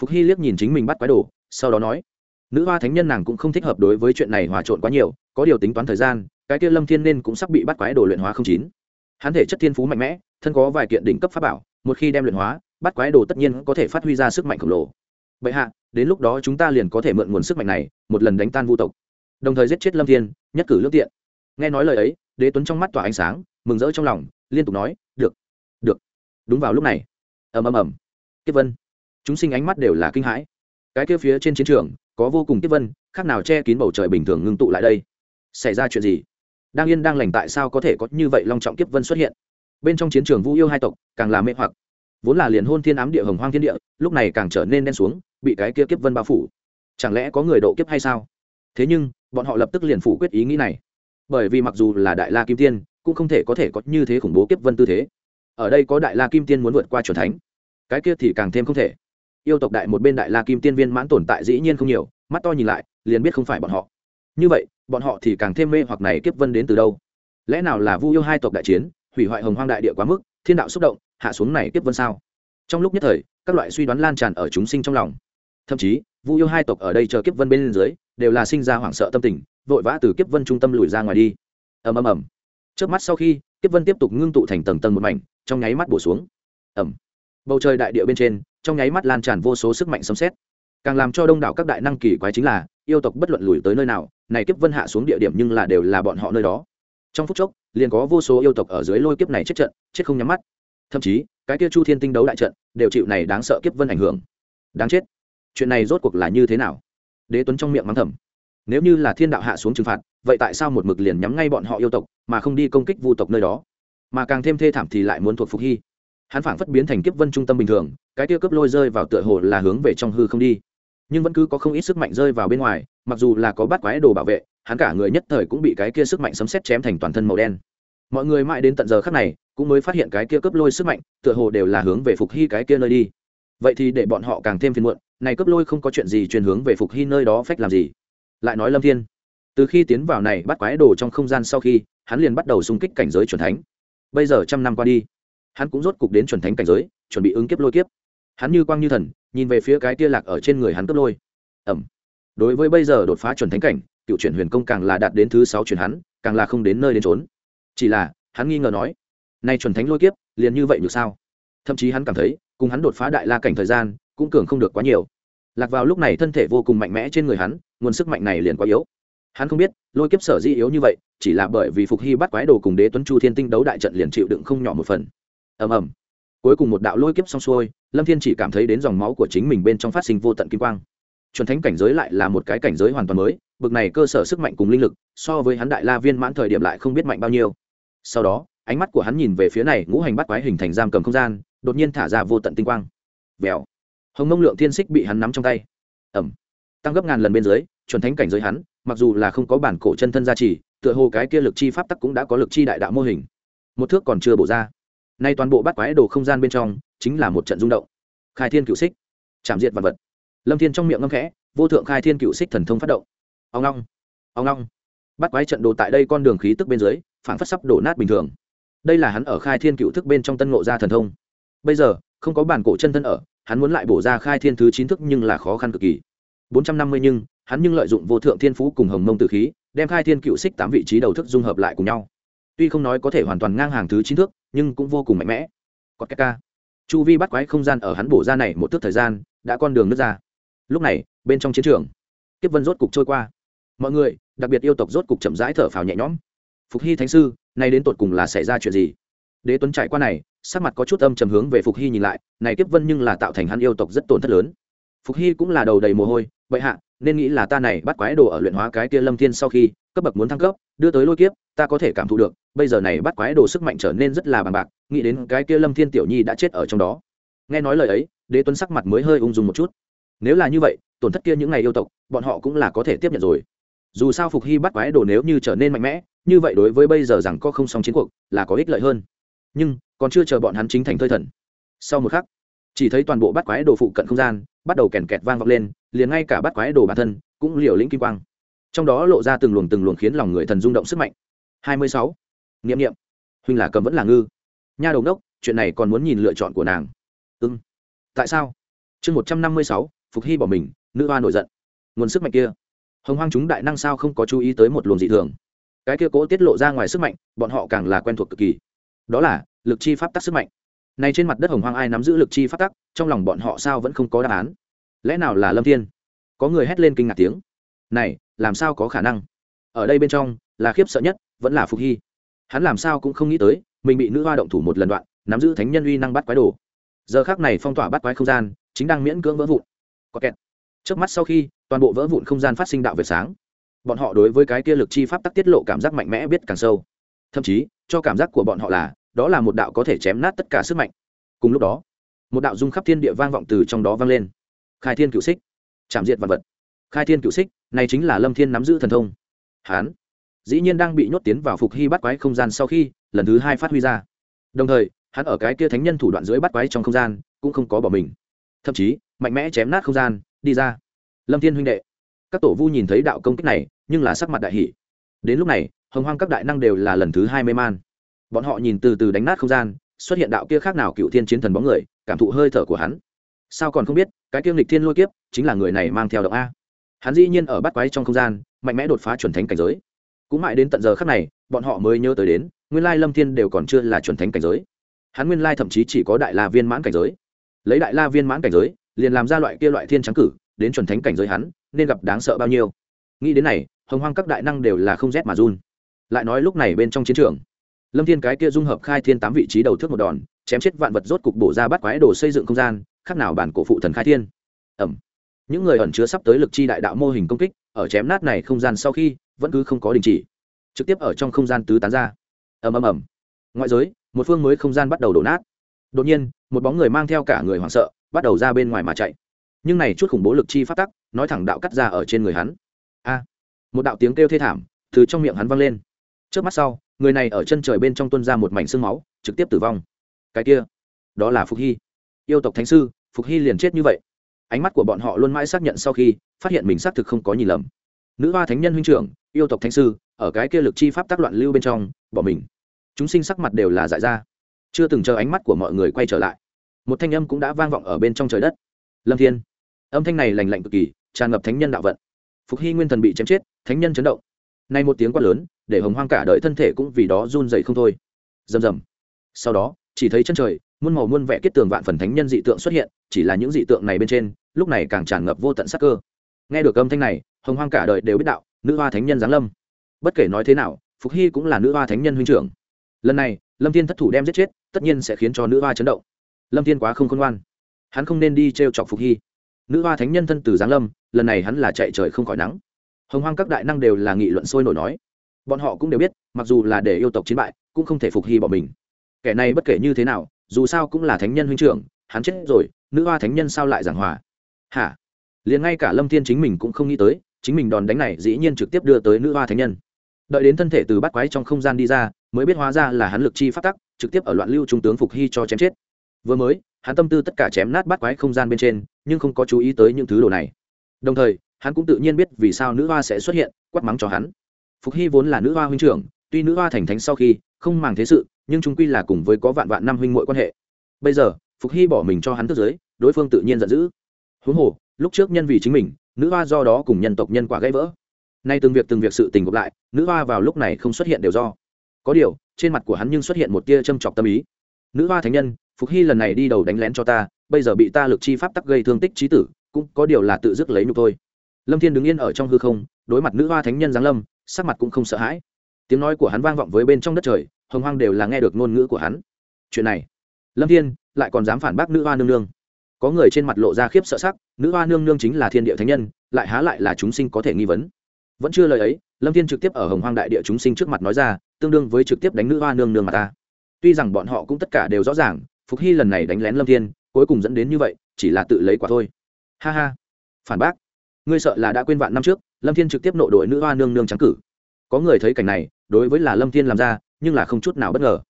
Phục hy liếc nhìn chính mình bắt quái đồ, sau đó nói, nữ hoa thánh nhân nàng cũng không thích hợp đối với chuyện này hòa trộn quá nhiều, có điều tính toán thời gian, cái kia lâm thiên nên cũng sắp bị bắt quái đồ luyện hóa không chín. Hắn thể chất thiên phú mạnh mẽ, thân có vài kiện đỉnh cấp pháp bảo một khi đem luyện hóa, bắt quái đồ tất nhiên có thể phát huy ra sức mạnh khổng lồ. Vậy hạ, đến lúc đó chúng ta liền có thể mượn nguồn sức mạnh này, một lần đánh tan vu tộc. Đồng thời giết chết lâm thiên, nhất cử lương tiện. Nghe nói lời ấy, đế tuấn trong mắt tỏa ánh sáng, mừng rỡ trong lòng, liên tục nói, được được. Đúng vào lúc này, ầm ầm ầm. Kiếp vân, chúng sinh ánh mắt đều là kinh hãi. Cái kia phía trên chiến trường, có vô cùng kiếp vân, khác nào che kín bầu trời bình thường ngưng tụ lại đây. Xảy ra chuyện gì? Đang yên đang lành tại sao có thể có như vậy long trọng kiếp vân xuất hiện? Bên trong chiến trường vũ yêu hai tộc càng là mê hoặc. Vốn là liền hôn thiên ám địa, hồng hoang thiên địa, lúc này càng trở nên đen xuống, bị cái kia kiếp vân bao phủ. Chẳng lẽ có người độ kiếp hay sao? Thế nhưng, bọn họ lập tức liền phủ quyết ý nghĩ này. Bởi vì mặc dù là đại la kim tiên, cũng không thể có thể có như thế khủng bố kiếp vân tư thế. Ở đây có đại la kim tiên muốn vượt qua c thánh. Cái kia thì càng thêm không thể. Yêu tộc đại một bên đại la kim tiên viên mãn tồn tại dĩ nhiên không nhiều, mắt to nhìn lại, liền biết không phải bọn họ. Như vậy, bọn họ thì càng thêm mê hoặc này kiếp vân đến từ đâu? Lẽ nào là vu yêu hai tộc đại chiến hủy hoại hồng hoang đại địa quá mức, thiên đạo xúc động, hạ xuống này kiếp vân sao? Trong lúc nhất thời, các loại suy đoán lan tràn ở chúng sinh trong lòng. Thậm chí, vu yêu hai tộc ở đây chờ kiếp vân bên dưới, đều là sinh ra hoảng sợ tâm tình, vội vã từ kiếp vân trung tâm lùi ra ngoài đi. Ầm ầm ầm. Trước mắt sau khi, kiếp vân tiếp tục ngưng tụ thành tầng tầng một mảnh, trong nháy mắt bổ xuống. Ầm. Bầu trời đại địa bên trên, trong nháy mắt lan tràn vô số sức mạnh sấm xét càng làm cho đông đảo các đại năng kỳ quái chính là, yêu tộc bất luận lùi tới nơi nào, này kiếp vân hạ xuống địa điểm nhưng là đều là bọn họ nơi đó trong phút chốc, liền có vô số yêu tộc ở dưới lôi kiếp này chết trận, chết không nhắm mắt. Thậm chí, cái kia chu thiên tinh đấu đại trận đều chịu này đáng sợ kiếp vân ảnh hưởng. Đáng chết. Chuyện này rốt cuộc là như thế nào? Đế tuấn trong miệng mắng thầm. Nếu như là thiên đạo hạ xuống trừng phạt, vậy tại sao một mực liền nhắm ngay bọn họ yêu tộc, mà không đi công kích vu tộc nơi đó? Mà càng thêm thê thảm thì lại muốn thuộc phục hy. Hắn phảng phất biến thành kiếp vân trung tâm bình thường, cái tia cướp lôi rơi vào tựa hồ là hướng về trong hư không đi. Nhưng vẫn cứ có không ít sức mạnh rơi vào bên ngoài, mặc dù là có bắt quái đồ bảo vệ hắn cả người nhất thời cũng bị cái kia sức mạnh sấm xét chém thành toàn thân màu đen. Mọi người mãi đến tận giờ khắc này, cũng mới phát hiện cái kia cướp lôi sức mạnh, tựa hồ đều là hướng về phục hy cái kia nơi đi. Vậy thì để bọn họ càng thêm phiền muộn, này cướp lôi không có chuyện gì truyền hướng về phục hy nơi đó phách làm gì? Lại nói lâm thiên. Từ khi tiến vào này bắt quái đồ trong không gian sau khi, hắn liền bắt đầu xung kích cảnh giới c thánh. Bây giờ trăm năm qua đi, hắn cũng rốt cục đến chuẩn thánh cảnh giới, chuẩn bị ứng kiếp lôi kiếp. Hắn như quang như thần, nhìn về phía cái tia lạc ở trên người hắn cướp lôi. Ẩm. Đối với bây giờ đột phá chuẩn thánh cảnh cựu chuyển huyền công càng là đạt đến thứ sáu chuyển hắn, càng là không đến nơi đến trốn chỉ là, hắn nghi ngờ nói, nay chuẩn thánh lôi kiếp, liền như vậy được sao? Thậm chí hắn cảm thấy, cùng hắn đột phá đại la cảnh thời gian, cũng cường không được quá nhiều. Lạc vào lúc này thân thể vô cùng mạnh mẽ trên người hắn, nguồn sức mạnh này liền quá yếu. Hắn không biết, lôi kiếp sở di yếu như vậy, chỉ là bởi vì phục hy bắt quái đồ cùng đế tuấn chu thiên tinh đấu đại trận liền chịu đựng không nhỏ một phần. Ầm ầm. Cuối cùng một đạo lôi kiếp xong xuôi, lâm thiên chỉ cảm thấy đến dòng máu của chính mình bên trong phát sinh vô tận kim quang. Chuẩn thánh cảnh giới lại là một cái cảnh giới hoàn toàn mới bực này cơ sở sức mạnh cùng linh lực, so với hắn đại la viên mãn thời điểm lại không biết mạnh bao nhiêu. Sau đó, ánh mắt của hắn nhìn về phía này ngũ hành bắt quái hình thành giam cầm không gian, đột nhiên thả ra vô tận tinh quang. Vèo. Hồng mông lượng thiên xích bị hắn nắm trong tay. Ẩm tăng gấp ngàn lần bên dưới, chuẩn thánh cảnh giới hắn, mặc dù là không có bản cổ chân thân gia trì, tựa hồ cái kia lực chi pháp tắc cũng đã có lực chi đại đạo mô hình. Một thước còn chưa bổ ra. Nay toàn bộ bắt quái đồ không gian bên trong, chính là một trận rung động. Khai thiên cựu xích. Chạm diệt vật vật. Lâm thiên trong miệng ngâm khẽ, vô thượng khai thiên cựu xích thần thông phát động ông long ông long bắt quái trận đồ tại đây con đường khí tức bên dưới phản phất sắp đổ nát bình thường. Đây là hắn ở khai thiên cựu thức bên trong tân ngộ ra thần thông. Bây giờ, không có bản cổ chân thân ở, hắn muốn lại bổ ra khai thiên thứ chín thức nhưng là khó khăn cực kỳ. Bốn trăm năm mươi nhưng, hắn nhưng lợi dụng vô thượng thiên phú cùng hồng mông tử khí, đem khai thiên cựu xích tám vị trí đầu thức dung hợp lại cùng nhau. Tuy không nói có thể hoàn toàn ngang hàng thứ chín thước nhưng cũng vô cùng mạnh mẽ. Có cách ca. Chu vi bắt quái không gian ở hắn bổ ra này một thước thời gian, đã con đường nước ra. Lúc này, bên trong chiến trường tiếp vân rốt cục trôi qua mọi người, đặc biệt yêu tộc rốt cục chậm rãi thở phào nhẹ nhõm. Phục hy thánh sư, nay đến tột cùng là xảy ra chuyện gì? Đế tuấn trải qua này, sắc mặt có chút âm trầm hướng về phục hy nhìn lại, này tiếp vân nhưng là tạo thành hắn yêu tộc rất tổn thất lớn. Phục hy cũng là đầu đầy mồ hôi, vậy hạ, nên nghĩ là ta này bắt quái đồ ở luyện hóa cái kia lâm thiên sau khi, cấp bậc muốn thăng cấp, đưa tới lôi kiếp, ta có thể cảm thụ được, bây giờ này bắt quái đồ sức mạnh trở nên rất là bằng bạc, nghĩ đến cái kia lâm thiên tiểu nhi đã chết ở trong đó. Nghe nói lời ấy, đế tuấn sắc mặt mới hơi ung dung một chút. Nếu là như vậy, tổn thất kia những ngày yêu tộc, bọn họ cũng là có thể tiếp nhận rồi dù sao phục hy bắt quái đồ nếu như trở nên mạnh mẽ, như vậy đối với bây giờ rằng có không xong chiến cuộc, là có ích lợi hơn. Nhưng, còn chưa chờ bọn hắn chính thành thơi thần. Sau một khắc, chỉ thấy toàn bộ bắt quái đồ phụ cận không gian, bắt đầu kèn kẹt vang vọng lên, liền ngay cả bắt quái đồ bản thân cũng liều lĩnh kim quang. Trong đó lộ ra từng luồng từng luồng khiến lòng người thần rung động sức mạnh. Hai mươi sáu. Nghiệm nghiệm huynh là cầm vẫn là ngư. Nha đầu đốc, chuyện này còn muốn nhìn lựa chọn của nàng. Ưng tại sao? Chương một trăm năm mươi sáu, phục hy bỏ mình, nữ hoa nổi giận. Nguồn sức mạnh kia hồng hoang chúng đại năng sao không có chú ý tới một luồng dị thường? Cái kia cố tiết lộ ra ngoài sức mạnh, bọn họ càng là quen thuộc cực kỳ. Đó là, lực chi pháp tắc sức mạnh. Này trên mặt đất hồng hoang ai nắm giữ lực chi pháp tắc, trong lòng bọn họ sao vẫn không có đáp án? Lẽ nào là lâm thiên? Có người hét lên kinh ngạc tiếng. Này, làm sao có khả năng? Ở đây bên trong, là khiếp sợ nhất, vẫn là phục hy. Hắn làm sao cũng không nghĩ tới, mình bị nữ hoa động thủ một lần đoạn, nắm giữ thánh nhân uy năng bắt quái đồ. Giờ khác này phong tỏa bắt quái không gian, chính đang miễn cưỡng vỡ vụn. Có kẹt. Trước mắt sau khi toàn bộ vỡ vụn không gian phát sinh đạo về sáng. Bọn họ đối với cái kia lực chi pháp tắc tiết lộ cảm giác mạnh mẽ biết càng sâu. Thậm chí, cho cảm giác của bọn họ là, đó là một đạo có thể chém nát tất cả sức mạnh. Cùng lúc đó, một đạo dung khắp thiên địa vang vọng từ trong đó vang lên. Khai thiên cựu xích, chạm diệt vật vật. Khai thiên cựu xích, này chính là lâm thiên nắm giữ thần thông. Hán, dĩ nhiên đang bị nhốt tiến vào phục hy bắt quái không gian sau khi lần thứ hai phát huy ra. Đồng thời, hắn ở cái kia thánh nhân thủ đoạn dưới bắt quái trong không gian cũng không có bỏ mình. Thậm chí, mạnh mẽ chém nát không gian, đi ra lâm thiên huynh đệ. Các tổ vu nhìn thấy đạo công kích này, nhưng là sắc mặt đại hỷ đến lúc này, hồng hoang các đại năng đều là lần thứ hai mê man. Bọn họ nhìn từ từ đánh nát không gian, xuất hiện đạo kia khác nào cựu thiên chiến thần bóng người, cảm thụ hơi thở của hắn. Sao còn không biết, cái kiêm lịch thiên lôi kiếp, chính là người này mang theo động a. Hắn dĩ nhiên ở bắt quái trong không gian, mạnh mẽ đột phá chuẩn thánh cảnh giới. Cũng mãi đến tận giờ khác này, bọn họ mới nhớ tới đến, nguyên lai lâm thiên đều còn chưa là chuẩn thánh cảnh giới. Hắn nguyên lai thậm chí chỉ có đại la viên mãn cảnh giới. Lấy đại la viên mãn cảnh giới, liền làm ra loại kia loại thiên trắng cử đến chuẩn thánh cảnh giới hắn, nên gặp đáng sợ bao nhiêu. Nghĩ đến này, hồng hoang các đại năng đều là không rét mà run. Lại nói lúc này bên trong chiến trường, lâm thiên cái kia dung hợp khai thiên tám vị trí đầu thước một đòn, chém chết vạn vật rốt cục bổ ra bắt quái đồ xây dựng không gian, khác nào bản cổ phụ thần khai thiên. Ẩm. Những người ẩn chứa sắp tới lực chi đại đạo mô hình công kích, ở chém nát này không gian sau khi, vẫn cứ không có đình chỉ. Trực tiếp ở trong không gian tứ tán ra. Ầm ầm ầm. Ngoại giới, một phương mới không gian bắt đầu đổ nát. Đột nhiên, một bóng người mang theo cả người hoảng sợ, bắt đầu ra bên ngoài mà chạy nhưng này chút khủng bố lực chi phát tắc, nói thẳng đạo cắt ra ở trên người hắn. A, một đạo tiếng kêu thê thảm từ trong miệng hắn vang lên. Trước mắt sau, người này ở chân trời bên trong tuân ra một mảnh xương máu, trực tiếp tử vong. Cái kia, đó là phục hy. Yêu tộc thánh sư, phục hy liền chết như vậy. Ánh mắt của bọn họ luôn mãi xác nhận sau khi, phát hiện mình xác thực không có nhìn lầm. Nữ hoa thánh nhân huynh trưởng, yêu tộc thánh sư, ở cái kia lực chi pháp tác loạn lưu bên trong, bỏ mình. Chúng sinh sắc mặt đều là dại ra. Chưa từng chờ ánh mắt của mọi người quay trở lại. Một thanh âm cũng đã vang vọng ở bên trong trời đất lâm thiên. Âm thanh này lành lạnh cực kỳ, tràn ngập thánh nhân đạo vận. Phục hy nguyên thần bị chém chết, thánh nhân chấn động. Nay một tiếng quát lớn, để hồng hoang cả đợi thân thể cũng vì đó run dậy không thôi. Rầm rầm. Sau đó, chỉ thấy chân trời, muôn màu muôn vẽ kết tường vạn phần thánh nhân dị tượng xuất hiện, chỉ là những dị tượng này bên trên, lúc này càng tràn ngập vô tận sắc cơ. Nghe được âm thanh này, hồng hoang cả đời đều biết đạo, nữ hoa thánh nhân giáng lâm. Bất kể nói thế nào, phục hy cũng là nữ hoa thánh nhân huynh trưởng. Lần này, lâm thiên thất thủ đem giết chết, tất nhiên sẽ khiến cho nữ hoa chấn động. Lâm thiên quá không khôn ngoan hắn không nên đi t r e o chọc phục hy. Nữ hoa thánh nhân thân từ giáng lâm, lần này hắn là chạy trời không khỏi nắng. Hồng hoang các đại năng đều là nghị luận sôi nổi nói. Bọn họ cũng đều biết, mặc dù là để yêu tộc chiến bại, cũng không thể phục hy bỏ mình. Kẻ này bất kể như thế nào, dù sao cũng là thánh nhân huynh trưởng, hắn chết rồi, nữ hoa thánh nhân sao lại giảng hòa? Hả? Liền ngay cả lâm thiên chính mình cũng không nghĩ tới, chính mình đòn đánh này dĩ nhiên trực tiếp đưa tới nữ hoa thánh nhân. Đợi đến thân thể từ bắt quái trong không gian đi ra, mới biết hóa ra là hắn lực chi phát tắc, trực tiếp ở loạn lưu trung tướng phục hy cho chém chết. Vừa mới hắn tâm tư tất cả chém nát bắt quái không gian bên trên, nhưng không có chú ý tới những thứ đồ này. Đồng thời, hắn cũng tự nhiên biết vì sao nữ hoa sẽ xuất hiện, quát mắng cho hắn. Phục hy vốn là nữ hoa huynh trưởng, tuy nữ hoa thành thánh sau khi, không màng thế sự, nhưng chúng quy là cùng với có vạn vạn năm huynh mội quan hệ. Bây giờ, phục hy bỏ mình cho hắn tức giới, đối phương tự nhiên giận dữ. Huống hồ, lúc trước nhân vì chính mình, nữ hoa do đó cùng nhân tộc nhân quả gãy vỡ. Nay từng việc từng việc sự tình gộp lại, nữ hoa vào lúc này không xuất hiện đều do. Có điều, trên mặt của hắn nhưng xuất hiện một tia châm chọc tâm ý. Nữ hoa thánh nhân phục hy lần này đi đầu đánh lén cho ta, bây giờ bị ta lực chi pháp tắc gây thương tích trí tử, cũng có điều là tự dứt lấy nhục thôi lâm thiên đứng yên ở trong hư không, đối mặt nữ hoa thánh nhân giáng lâm, sắc mặt cũng không sợ hãi. Tiếng nói của hắn vang vọng với bên trong đất trời, hồng hoang đều là nghe được ngôn ngữ của hắn. Chuyện này, lâm thiên lại còn dám phản bác nữ hoa nương nương. Có người trên mặt lộ ra khiếp sợ sắc, nữ hoa nương nương chính là thiên địa thánh nhân, lại há lại là chúng sinh có thể nghi vấn. Vẫn chưa lời ấy, lâm thiên trực tiếp ở hồng hoang đại địa chúng sinh trước mặt nói ra, tương đương với trực tiếp đánh nữ hoa nương nương mà ta. Tuy rằng bọn họ cũng tất cả đều rõ ràng phục hy lần này đánh lén lâm thiên, cuối cùng dẫn đến như vậy, chỉ là tự lấy quả thôi. Ha ha. Phản bác. Ngươi sợ là đã quên vạn năm trước, lâm thiên trực tiếp nội đội nữ hoa nương nương trắng cử. Có người thấy cảnh này, đối với là lâm thiên làm ra, nhưng là không chút nào bất ngờ.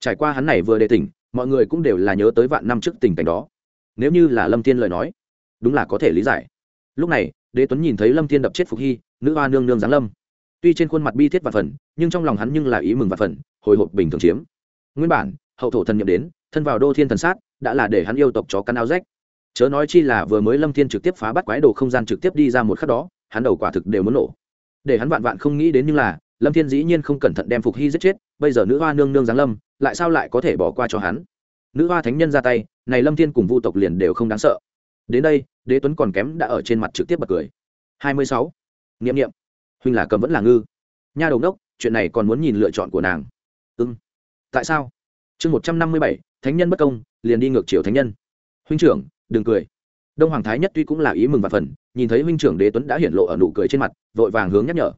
Trải qua hắn này vừa đề tỉnh, mọi người cũng đều là nhớ tới vạn năm trước tình cảnh đó. Nếu như là lâm thiên lời nói, đúng là có thể lý giải. Lúc này, đế tuấn nhìn thấy lâm thiên đập chết phục hy, nữ hoa nương nương giáng lâm. Tuy trên khuôn mặt bi thiết và phần nhưng trong lòng hắn nhưng là ý mừng và phần hồi hộp bình thường chiếm. Nguyên bản, hậu thổ thần nhậm đến thân vào đô thiên thần sát, đã là để hắn yêu tộc chó cắn áo rách. Chớ nói chi là vừa mới lâm thiên trực tiếp phá bắt quái đồ không gian trực tiếp đi ra một khắc đó, hắn đầu quả thực đều muốn nổ. Để hắn vạn vạn không nghĩ đến nhưng là, lâm thiên dĩ nhiên không cẩn thận đem phục hy giết chết, bây giờ nữ hoa nương nương giáng lâm, lại sao lại có thể bỏ qua cho hắn? Nữ hoa thánh nhân ra tay, này lâm thiên cùng vu tộc liền đều không đáng sợ. Đến đây, đế tuấn còn kém đã ở trên mặt trực tiếp bật cười. Hai mươi sáu. N i huynh là cầm vẫn là ngư. Nha đầu đốc, chuyện này còn muốn nhìn lựa chọn của nàng. Ưng tại sao? Chương một trăm năm mươi bảy thánh nhân bất công, liền đi ngược chiều thánh nhân. Huynh trưởng, đừng cười. Đông hoàng thái nhất tuy cũng là ý mừng và phần, nhìn thấy huynh trưởng đế tuấn đã hiển lộ ở nụ cười trên mặt, vội vàng hướng nhắc nhở.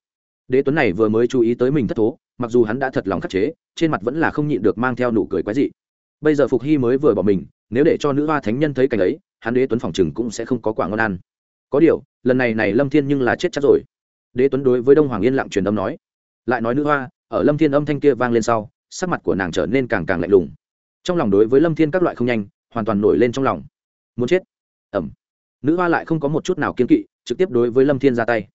Đế tuấn này vừa mới chú ý tới mình thất thố, mặc dù hắn đã thật lòng khắc chế, trên mặt vẫn là không nhịn được mang theo nụ cười quái dị. Bây giờ phục hy mới vừa bỏ mình, nếu để cho nữ hoa thánh nhân thấy cảnh ấy, hắn đế tuấn phòng chừng cũng sẽ không có quả ngon ăn. Có điều, lần này này lâm thiên nhưng là chết chắc rồi. Đế tuấn đối với đông hoàng yên lặng truyền âm nói. Lại nói nữ hoa, ở lâm thiên âm thanh kia vang lên sau, sắc mặt của nàng trở nên càng càng lạnh lùng trong lòng đối với lâm thiên các loại không nhanh, hoàn toàn nổi lên trong lòng. Muốn chết? Ẩm. Nữ hoa lại không có một chút nào kiên kỵ, trực tiếp đối với lâm thiên ra tay.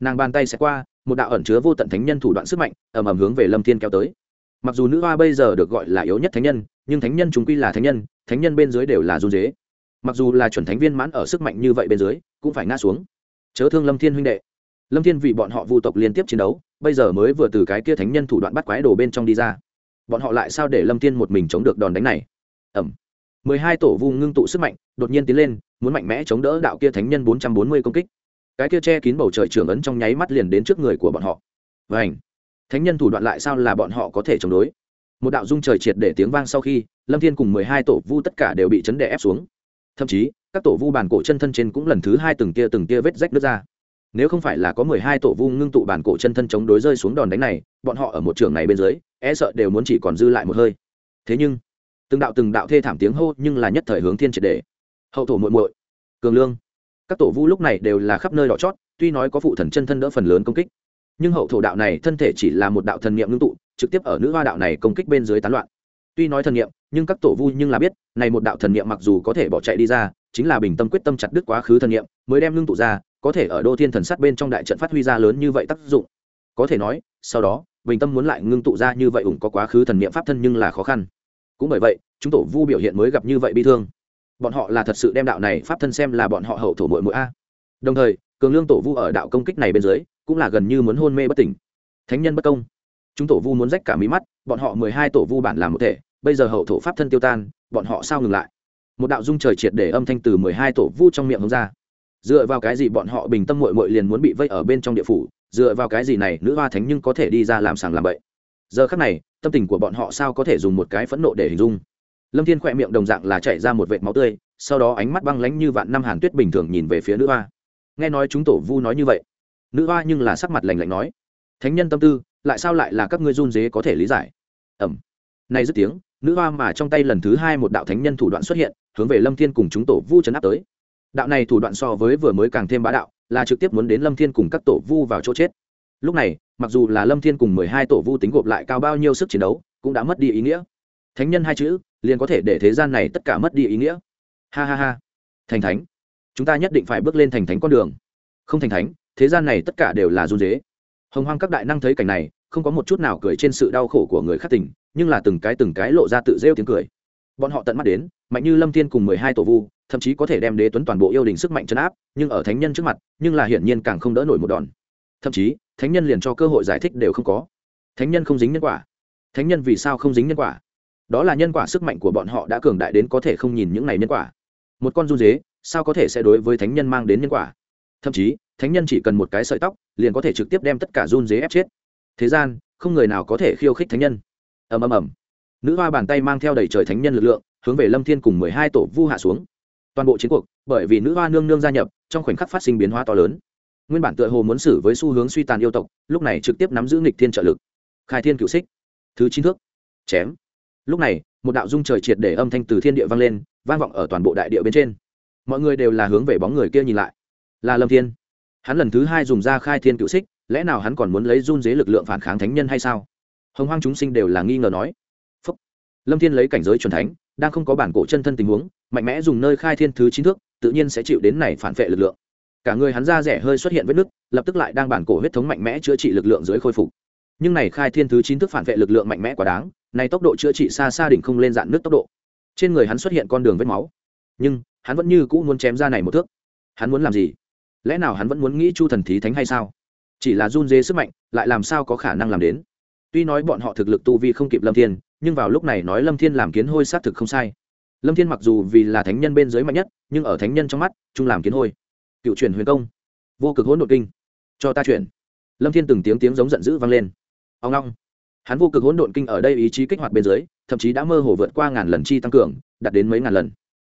Nàng bàn tay sẽ qua, một đạo ẩn chứa vô tận thánh nhân thủ đoạn sức mạnh ẩm ẩm hướng về lâm thiên kéo tới. Mặc dù nữ hoa bây giờ được gọi là yếu nhất thánh nhân, nhưng thánh nhân chúng quy là thánh nhân thánh nhân bên dưới đều là run dế mặc dù là chuẩn thánh viên mãn ở sức mạnh như vậy bên dưới, cũng phải ngã xuống. Chớ thương lâm thiên huynh đệ. Lâm thiên vì bọn họ vu tộc liên tiếp chiến đấu, bây giờ mới vừa từ cái kia thánh nhân thủ đoạn bắt quái đồ bên trong đi ra bọn họ lại sao để lâm thiên một mình chống được đòn đánh này? Ẩm. mười hai tổ vu ngưng tụ sức mạnh, đột nhiên tiến lên, muốn mạnh mẽ chống đỡ đạo kia thánh nhân bốn trăm bốn mươi công kích. Cái kia che kín bầu trời trưởng ấn trong nháy mắt liền đến trước người của bọn họ. Vảnh thánh nhân thủ đoạn lại sao là bọn họ có thể chống đối? Một đạo dung trời triệt để tiếng vang sau khi, lâm thiên cùng mười hai tổ vu tất cả đều bị chấn đè ép xuống. Thậm chí, các tổ vu bàn cổ chân thân trên cũng lần thứ hai từng tia từng tia vết rách nước ra nếu không phải là có mười hai tổ vung ngưng tụ bản cổ chân thân chống đối rơi xuống đòn đánh này, bọn họ ở một trường này bên dưới e sợ đều muốn chỉ còn dư lại một hơi. Thế nhưng, từng đạo từng đạo thê thảm tiếng hô nhưng là nhất thời hướng thiên triệt để hậu thổ muội muội, cường lương. Các tổ vu lúc này đều là khắp nơi đỏ chót, tuy nói có phụ thần chân thân đỡ phần lớn công kích, nhưng hậu thổ đạo này thân thể chỉ là một đạo thần niệm ngưng tụ, trực tiếp ở nữ hoa đạo này công kích bên dưới tán loạn. Tuy nói thần niệm, nhưng các tổ vu nhưng là biết, này một đạo thần niệm mặc dù có thể bỏ chạy đi ra, chính là bình tâm quyết tâm chặt đứt quá khứ thần niệm, mới đem ngưng tụ ra có thể ở đô thiên thần sát bên trong đại trận phát huy ra lớn như vậy tác dụng. Có thể nói, sau đó, bình tâm muốn lại ngưng tụ ra như vậy ủng có quá khứ thần niệm pháp thân nhưng là khó khăn. Cũng bởi vậy, chúng tổ vu biểu hiện mới gặp như vậy bi thương. Bọn họ là thật sự đem đạo này pháp thân xem là bọn họ hậu thổ mội mũi a. Đồng thời, cường lương tổ vu ở đạo công kích này bên dưới, cũng là gần như muốn hôn mê bất tỉnh. Thánh nhân bất công. Chúng tổ vu muốn rách cả mí mắt, bọn họ mười hai tổ vu bản làm một thể, bây giờ hậu thổ pháp thân tiêu tan, bọn họ sao ngừng lại? Một đạo dung trời triệt để âm thanh từ mười hai tổ vu trong miệng hướng ra dựa vào cái gì bọn họ bình tâm mội mội liền muốn bị vây ở bên trong địa phủ? Dựa vào cái gì này nữ hoa thánh nhưng có thể đi ra làm sàng làm bậy? Giờ khắc này, tâm tình của bọn họ sao có thể dùng một cái phẫn nộ để hình dung? Lâm thiên khỏe miệng đồng dạng là chảy ra một vệt máu tươi, sau đó ánh mắt băng lánh như vạn năm hàn tuyết bình thường nhìn về phía nữ hoa. Nghe nói chúng tổ vu nói như vậy, nữ hoa nhưng là sắc mặt lành lạnh nói, thánh nhân tâm tư, lại sao lại là các ngươi run dế có thể lý giải? Ẩm. Nay dứt tiếng, nữ hoa mà trong tay lần thứ hai một đạo thánh nhân thủ đoạn xuất hiện, hướng về lâm thiên cùng chúng tổ vu chấn áp tới đạo này thủ đoạn so với vừa mới càng thêm bá đạo, là trực tiếp muốn đến lâm thiên cùng các tổ vu vào chỗ chết. Lúc này, mặc dù là lâm thiên cùng mười hai tổ vu tính gộp lại cao bao nhiêu sức chiến đấu, cũng đã mất đi ý nghĩa. Thánh nhân hai chữ, liền có thể để thế gian này tất cả mất đi ý nghĩa. Ha ha ha. Thành thánh. Chúng ta nhất định phải bước lên thành thánh con đường. Không thành thánh, thế gian này tất cả đều là run dế hồng hoang các đại năng thấy cảnh này, không có một chút nào cười trên sự đau khổ của người khác tình, nhưng là từng cái từng cái lộ ra tự rêu tiếng cười. Bọn họ tận mắt đến, mạnh như lâm thiên cùng mười hai tổ vu thậm chí có thể đem đế tuấn toàn bộ yêu đình sức mạnh chấn áp, nhưng ở thánh nhân trước mặt, nhưng là hiển nhiên càng không đỡ nổi một đòn. Thậm chí, thánh nhân liền cho cơ hội giải thích đều không có. Thánh nhân không dính nhân quả. Thánh nhân vì sao không dính nhân quả? Đó là nhân quả sức mạnh của bọn họ đã cường đại đến có thể không nhìn những này nhân quả. Một con run dế, sao có thể sẽ đối với thánh nhân mang đến nhân quả? Thậm chí, thánh nhân chỉ cần một cái sợi tóc, liền có thể trực tiếp đem tất cả run dế ép chết. Thế gian, không người nào có thể khiêu khích thánh nhân. Ầm ầm ầm. Nữ hoa bàn tay mang theo đầy trời thánh nhân lực lượng, hướng về lâm thiên cùng mười hai tổ vu hạ xuống toàn bộ chiến cuộc, bởi vì nữ hoa nương nương gia nhập, trong khoảnh khắc phát sinh biến hóa to lớn. Nguyên bản tựa hồ muốn xử với xu hướng suy tàn yêu tộc, lúc này trực tiếp nắm giữ nghịch thiên trợ lực. Khai thiên cựu xích. Thứ chín thước. Chém. Lúc này, một đạo dung trời triệt để âm thanh từ thiên địa vang lên, vang vọng ở toàn bộ đại địa bên trên. Mọi người đều là hướng về bóng người kia nhìn lại. Là lâm thiên. Hắn lần thứ hai dùng ra khai thiên cựu xích, lẽ nào hắn còn muốn lấy run dế lực lượng phản kháng thánh nhân hay sao? Hồng hoang chúng sinh đều là nghi ngờ nói. Phúc. lâm thiên lấy cảnh giới c thánh đang không có bản cổ chân thân tình huống, mạnh mẽ dùng nơi khai thiên thứ chín thước, tự nhiên sẽ chịu đến này phản vệ lực lượng. Cả người hắn ra rẻ hơi xuất hiện vết nứt, lập tức lại đang bản cổ huyết thống mạnh mẽ chữa trị lực lượng dưới khôi phục. Nhưng này khai thiên thứ chín thước phản vệ lực lượng mạnh mẽ quá đáng, này tốc độ chữa trị xa xa đỉnh không lên dạn nước tốc độ. Trên người hắn xuất hiện con đường vết máu. Nhưng, hắn vẫn như cũ muốn chém ra này một thước. Hắn muốn làm gì? Lẽ nào hắn vẫn muốn nghĩ chu thần thí thánh hay sao? Chỉ là run dê sức mạnh, lại làm sao có khả năng làm đến? Tuy nói bọn họ thực lực tu vi không kịp lâm thiên nhưng vào lúc này nói lâm thiên làm kiến hôi xác thực không sai. Lâm thiên mặc dù vì là thánh nhân bên dưới mạnh nhất, nhưng ở thánh nhân trong mắt trung làm kiến hôi. Cựu truyền huyền công. Vô cực hỗn độn kinh. Cho ta chuyển. Lâm thiên từng tiếng tiếng giống giận dữ vang lên. Ông long hắn vô cực hỗn độn kinh ở đây ý chí kích hoạt bên dưới, thậm chí đã mơ hồ vượt qua ngàn lần chi tăng cường, đạt đến mấy ngàn lần.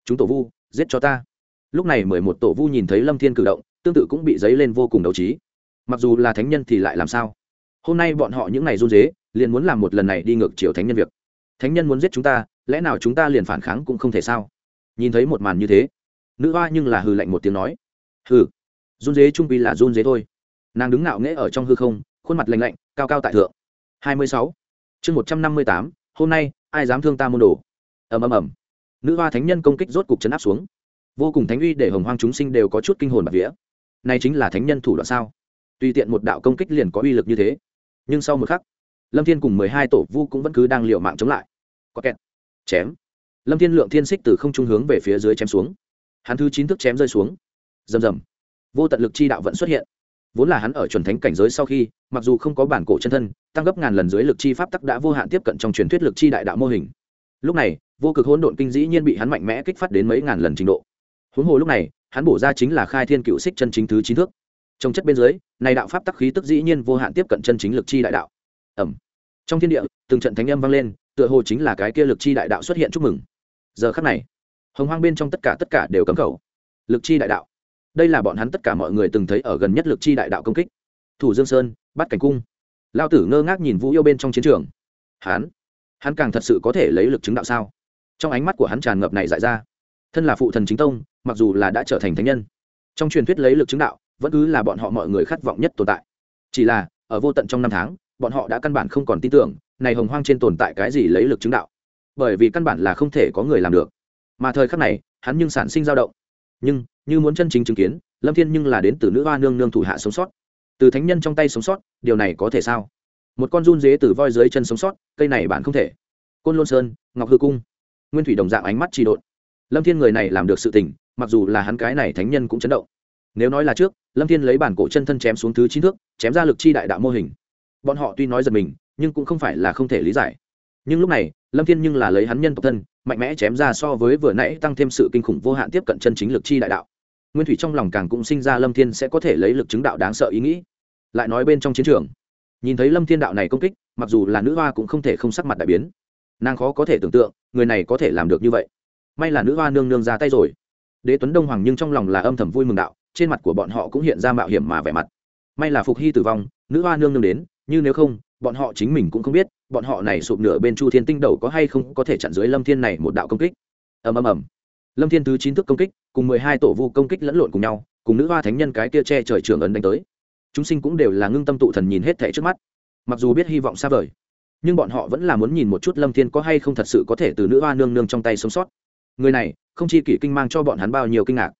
Chúng tổ vu, giết cho ta. Lúc này mười một tổ vu nhìn thấy lâm thiên cử động, tương tự cũng bị dấy lên vô cùng đấu trí. Mặc dù là thánh nhân thì lại làm sao? Hôm nay bọn họ những ngày run dế liền muốn làm một lần này đi ngược chiều thánh nhân việc. Thánh nhân muốn giết chúng ta, lẽ nào chúng ta liền phản kháng cũng không thể sao? Nhìn thấy một màn như thế, nữ hoa nhưng là hừ lạnh một tiếng nói. Hừ, run dế trung quy là run dế thôi. Nàng đứng ngạo nghễ ở trong hư không, khuôn mặt lành lạnh, cao cao tại thượng. Hai mươi sáu, chương một trăm năm mươi tám, hôm nay, ai dám thương ta môn đồ? Ầm ầm ầm. Nữ hoa thánh nhân công kích rốt cục chấn áp xuống. Vô cùng thánh uy để hồng hoang chúng sinh đều có chút kinh hồn bạc vía. Này chính là thánh nhân thủ đoạn sao? Tùy tiện một đạo công kích liền có uy lực như thế nhưng sau một khắc, lâm thiên cùng mười hai tổ vu cũng vẫn cứ đang liều mạng chống lại. Có kẹt. Chém. Lâm thiên lượng thiên xích từ không trung hướng về phía dưới chém xuống. Hắn thứ chín thức chém rơi xuống. Rầm rầm. Vô tận lực chi đạo vẫn xuất hiện. Vốn là hắn ở chuẩn thánh cảnh giới sau khi, mặc dù không có bản cổ chân thân, tăng gấp ngàn lần dưới lực chi pháp tắc đã vô hạn tiếp cận trong truyền thuyết lực chi đại đạo mô hình. Lúc này, vô cực hỗn độn kinh dĩ nhiên bị hắn mạnh mẽ kích phát đến mấy ngàn lần trình độ. Huống hồ lúc này, hắn bổ ra chính là khai thiên cựu xích chân chính thứ chín thước trong chất bên dưới, này đạo pháp tắc khí tức dĩ nhiên vô hạn tiếp cận chân chính lực chi đại đạo. Ẩm. Trong thiên địa, từng trận thánh âm vang lên, tựa hồ chính là cái kia lực chi đại đạo xuất hiện chúc mừng. Giờ khắc này, hồng hoang bên trong tất cả tất cả đều cấm khẩu. Lực chi đại đạo. Đây là bọn hắn tất cả mọi người từng thấy ở gần nhất lực chi đại đạo công kích. Thủ dương sơn bắt cảnh cung. Lao tử ngơ ngác nhìn vũ yêu bên trong chiến trường. Hắn hắn càng thật sự có thể lấy lực chứng đạo sao? Trong ánh mắt của hắn tràn ngập này dại ra. Thân là phụ thần chính tông, mặc dù là đã trở thành thánh nhân, trong truyền thuyết lấy lực chứng đạo vẫn cứ là bọn họ mọi người khát vọng nhất tồn tại. Chỉ là, ở vô tận trong năm tháng, bọn họ đã căn bản không còn tin tưởng, này hồng hoang trên tồn tại cái gì lấy lực chứng đạo. Bởi vì căn bản là không thể có người làm được. Mà thời khắc này, hắn nhưng sản sinh dao động. Nhưng, như muốn chân chính chứng kiến, lâm thiên nhưng là đến từ nữ hoa nương nương thủ hạ sống sót. Từ thánh nhân trong tay sống sót, điều này có thể sao? Một con run dế từ voi dưới chân sống sót, cây này bạn không thể. Côn lôn sơn, ngọc hư cung. Nguyên thủy đồng dạng ánh mắt trì độn. Lâm thiên người này làm được sự tình, mặc dù là hắn cái này thánh nhân cũng chấn động nếu nói là trước, lâm thiên lấy bản cổ chân thân chém xuống thứ chín thước, chém ra lực chi đại đạo mô hình. Bọn họ tuy nói giật mình, nhưng cũng không phải là không thể lý giải. Nhưng lúc này, lâm thiên nhưng là lấy hắn nhân tộc thân, mạnh mẽ chém ra so với vừa nãy tăng thêm sự kinh khủng vô hạn tiếp cận chân chính lực chi đại đạo. Nguyên thủy trong lòng càng cũng sinh ra lâm thiên sẽ có thể lấy lực chứng đạo đáng sợ ý nghĩ. Lại nói bên trong chiến trường, nhìn thấy lâm thiên đạo này công kích, mặc dù là nữ hoa cũng không thể không sắc mặt đại biến. Nàng khó có thể tưởng tượng, người này có thể làm được như vậy. May là nữ hoa nương nương ra tay rồi. Đế tuấn đông hoàng nhưng trong lòng là âm thầm vui mừng đạo trên mặt của bọn họ cũng hiện ra mạo hiểm mà vẻ mặt. May là phục hy tử vong, nữ hoa nương nương đến, như nếu không, bọn họ chính mình cũng không biết, bọn họ này sụp nửa bên chu thiên tinh đầu có hay không có thể chặn dưới lâm thiên này một đạo công kích. Ầm ầm ầm. Lâm thiên thứ chín thức công kích, cùng mười hai tổ vu công kích lẫn lộn cùng nhau, cùng nữ hoa thánh nhân cái kia che trời trường ấn đánh tới. Chúng sinh cũng đều là ngưng tâm tụ thần nhìn hết thảy trước mắt. Mặc dù biết hy vọng xa vời, nhưng bọn họ vẫn là muốn nhìn một chút lâm thiên có hay không thật sự có thể từ nữ hoa nương nương trong tay sống sót. Người này, không chi kỷ kinh mang cho bọn hắn bao nhiêu kinh ngạc.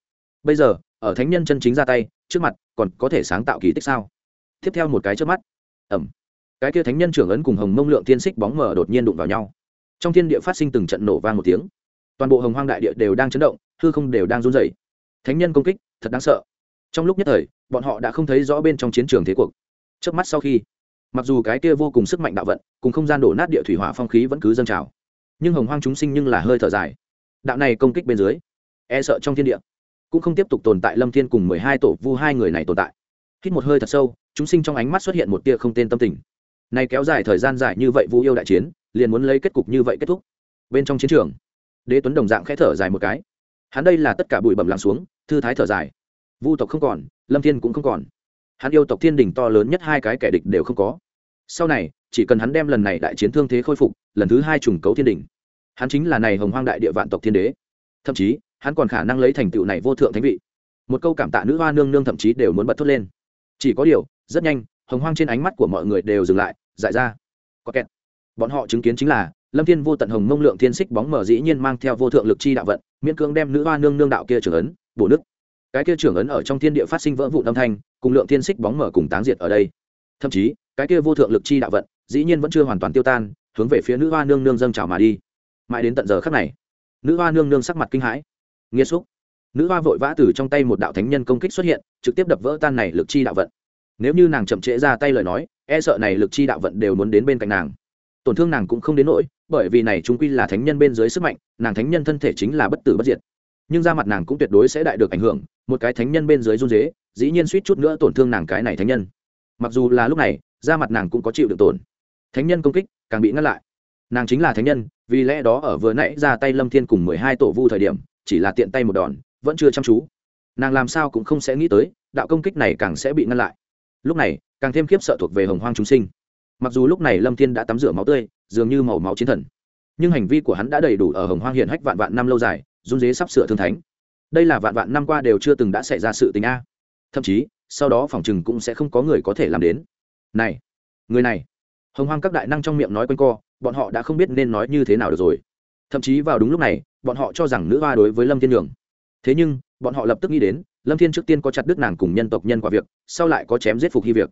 Bây giờ ở thánh nhân chân chính ra tay, trước mặt, còn có thể sáng tạo kỳ tích sao? Tiếp theo một cái trước mắt. Ẩm. Cái kia thánh nhân trưởng ấn cùng hồng mông lượng tiên xích bóng mờ đột nhiên đụng vào nhau. Trong thiên địa phát sinh từng trận nổ vang một tiếng. Toàn bộ hồng hoang đại địa đều đang chấn động, hư không đều đang run rẩy. Thánh nhân công kích, thật đáng sợ. Trong lúc nhất thời, bọn họ đã không thấy rõ bên trong chiến trường thế cuộc. Trước mắt sau khi, mặc dù cái kia vô cùng sức mạnh đạo vận, cùng không gian đổ nát địa thủy hỏa phong khí vẫn cứ dâng trào, nhưng hồng hoang chúng sinh nhưng là hơi thở dài. Đạo này công kích bên dưới e sợ trong thiên địa cũng không tiếp tục tồn tại lâm thiên cùng mười hai tổ vu hai người này tồn tại. Hít một hơi thật sâu, chúng sinh trong ánh mắt xuất hiện một tia không tên tâm tình. Này kéo dài thời gian dài như vậy vu yêu đại chiến, liền muốn lấy kết cục như vậy kết thúc. Bên trong chiến trường, đế tuấn đồng dạng khẽ thở dài một cái. Hắn đây là tất cả bụi bẩm lắng xuống, thư thái thở dài. Vu tộc không còn, lâm thiên cũng không còn. Hắn yêu tộc thiên đình to lớn nhất hai cái kẻ địch đều không có. Sau này, chỉ cần hắn đem lần này đại chiến thương thế khôi phục, lần thứ hai trùng cấu thiên đình hắn chính là này hồng hoang đại địa vạn tộc thiên đế. Thậm chí hắn còn khả năng lấy thành tựu này vô thượng thánh vị. Một câu cảm tạ nữ hoa nương nương thậm chí đều muốn bật thốt lên. Chỉ có điều, rất nhanh, hồng hoang trên ánh mắt của mọi người đều dừng lại, dại ra. Có kẹt. Bọn họ chứng kiến chính là, lâm thiên vô tận hồng mông lượng thiên xích bóng mở dĩ nhiên mang theo vô thượng lực chi đạo vận, miễn cưỡng đem nữ hoa nương nương đạo kia trưởng ấn, bổ nước cái kia trưởng ấn ở trong thiên địa phát sinh vỡ vụn âm thanh, cùng lượng thiên xích bóng mở cùng táng diệt ở đây. Thậm chí, cái kia vô thượng lực chi đạo vận, dĩ nhiên vẫn chưa hoàn toàn tiêu tan, hướng về phía nữ hoa nương nương dâng trào mà đi. Mãi đến tận giờ khắc này, nữ hoa nương nương sắc mặt kinh hãi nghiêm xúc. Nữ hoa vội vã từ trong tay một đạo thánh nhân công kích xuất hiện, trực tiếp đập vỡ tan này lực chi đạo vận. Nếu như nàng chậm trễ ra tay lời nói e sợ này lực chi đạo vận đều muốn đến bên cạnh nàng. Tổn thương nàng cũng không đến nỗi, bởi vì này chúng quy là thánh nhân bên dưới sức mạnh, nàng thánh nhân thân thể chính là bất tử bất diệt. Nhưng da mặt nàng cũng tuyệt đối sẽ đại được ảnh hưởng, một cái thánh nhân bên dưới run dế dĩ nhiên suýt chút nữa tổn thương nàng cái này thánh nhân. Mặc dù là lúc này, da mặt nàng cũng có chịu được tổn. Thánh nhân công kích, càng bị ngăn lại. Nàng chính là thánh nhân, vì lẽ đó ở vừa nãy ra tay lâm thiên cùng mười hai tổ vu thời điểm chỉ là tiện tay một đòn, vẫn chưa chăm chú. Nàng làm sao cũng không sẽ nghĩ tới, đạo công kích này càng sẽ bị ngăn lại. Lúc này, càng thêm khiếp sợ thuộc về hồng hoang chúng sinh. Mặc dù lúc này lâm thiên đã tắm rửa máu tươi, dường như màu máu chiến thần, nhưng hành vi của hắn đã đầy đủ ở hồng hoang hiện hách vạn vạn năm lâu dài, run dế sắp sửa thương thánh. Đây là vạn vạn năm qua đều chưa từng đã xảy ra sự tình a. Thậm chí, sau đó phòng chừng cũng sẽ không có người có thể làm đến. Này, người này. Hồng hoang các đại năng trong miệng nói quanh co, bọn họ đã không biết nên nói như thế nào được rồi. Thậm chí vào đúng lúc này bọn họ cho rằng nữ hoa đối với lâm thiên đường thế nhưng, bọn họ lập tức nghĩ đến, lâm thiên trước tiên có chặt đứt nàng cùng nhân tộc nhân quả việc, sau lại có chém giết phục hy việc.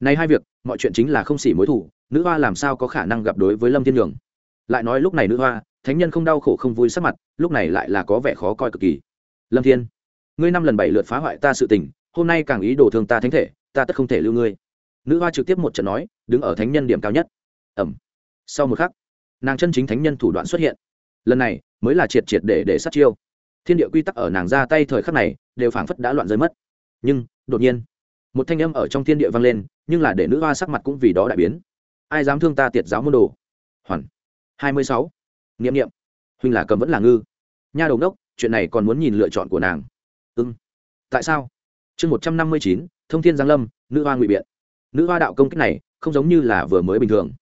Này hai việc, mọi chuyện chính là không xỉ mối thủ, nữ hoa làm sao có khả năng gặp đối với lâm thiên đường lại nói lúc này nữ hoa, thánh nhân không đau khổ không vui sắc mặt, lúc này lại là có vẻ khó coi cực kỳ. Lâm thiên, ngươi năm lần bảy lượt phá hoại ta sự tình, hôm nay càng ý đồ thương ta thánh thể, ta tất không thể lưu ngươi. Nữ hoa trực tiếp một trận nói, đứng ở thánh nhân điểm cao nhất. Ẩm. Sau một khắc, nàng chân chính thánh nhân thủ đoạn xuất hiện lần này mới là triệt triệt để để sát chiêu. Thiên địa quy tắc ở nàng ra tay thời khắc này đều phảng phất đã loạn rơi mất. Nhưng, đột nhiên, một thanh âm ở trong thiên địa vang lên, nhưng là để nữ hoa sắc mặt cũng vì đó đại biến. Ai dám thương ta tiệt giáo môn đồ? Hoàn. Hai mươi sáu. Nghiệm niệm. Huynh là cầm vẫn là ngư. Nha đầu đốc, chuyện này còn muốn nhìn lựa chọn của nàng. Ưng tại sao? Chương một trăm năm mươi chín, thông thiên giang lâm, nữ hoa ngụy biện. Nữ hoa đạo công kích này không giống như là vừa mới bình thường.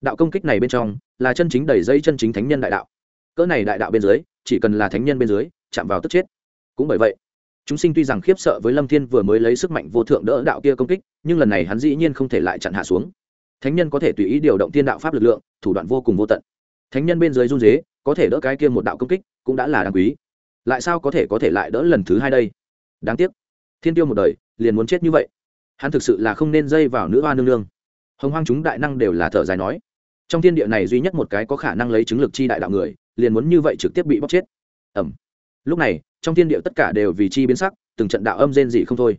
Đạo công kích này bên trong là chân chính đầy dây chân chính thánh nhân đại đạo cỡ này đại đạo bên dưới, chỉ cần là thánh nhân bên dưới, chạm vào tức chết. Cũng bởi vậy, chúng sinh tuy rằng khiếp sợ với lâm thiên vừa mới lấy sức mạnh vô thượng đỡ đạo kia công kích, nhưng lần này hắn dĩ nhiên không thể lại chặn hạ xuống. Thánh nhân có thể tùy ý điều động thiên đạo pháp lực lượng, thủ đoạn vô cùng vô tận. Thánh nhân bên dưới run dế có thể đỡ cái kia một đạo công kích, cũng đã là đáng quý. Lại sao có thể có thể lại đỡ lần thứ hai đây? Đáng tiếc, thiên tiêu một đời, liền muốn chết như vậy. Hắn thực sự là không nên dây vào nữ hoa nương nương. Hồng hoang chúng đại năng đều là thở dài nói. Trong thiên địa này duy nhất một cái có khả năng lấy chứng lực chi đại đạo người liền muốn như vậy trực tiếp bị bóc chết. Ẩm lúc này, trong thiên địa tất cả đều vì chi biến sắc, từng trận đạo âm rên dị không thôi.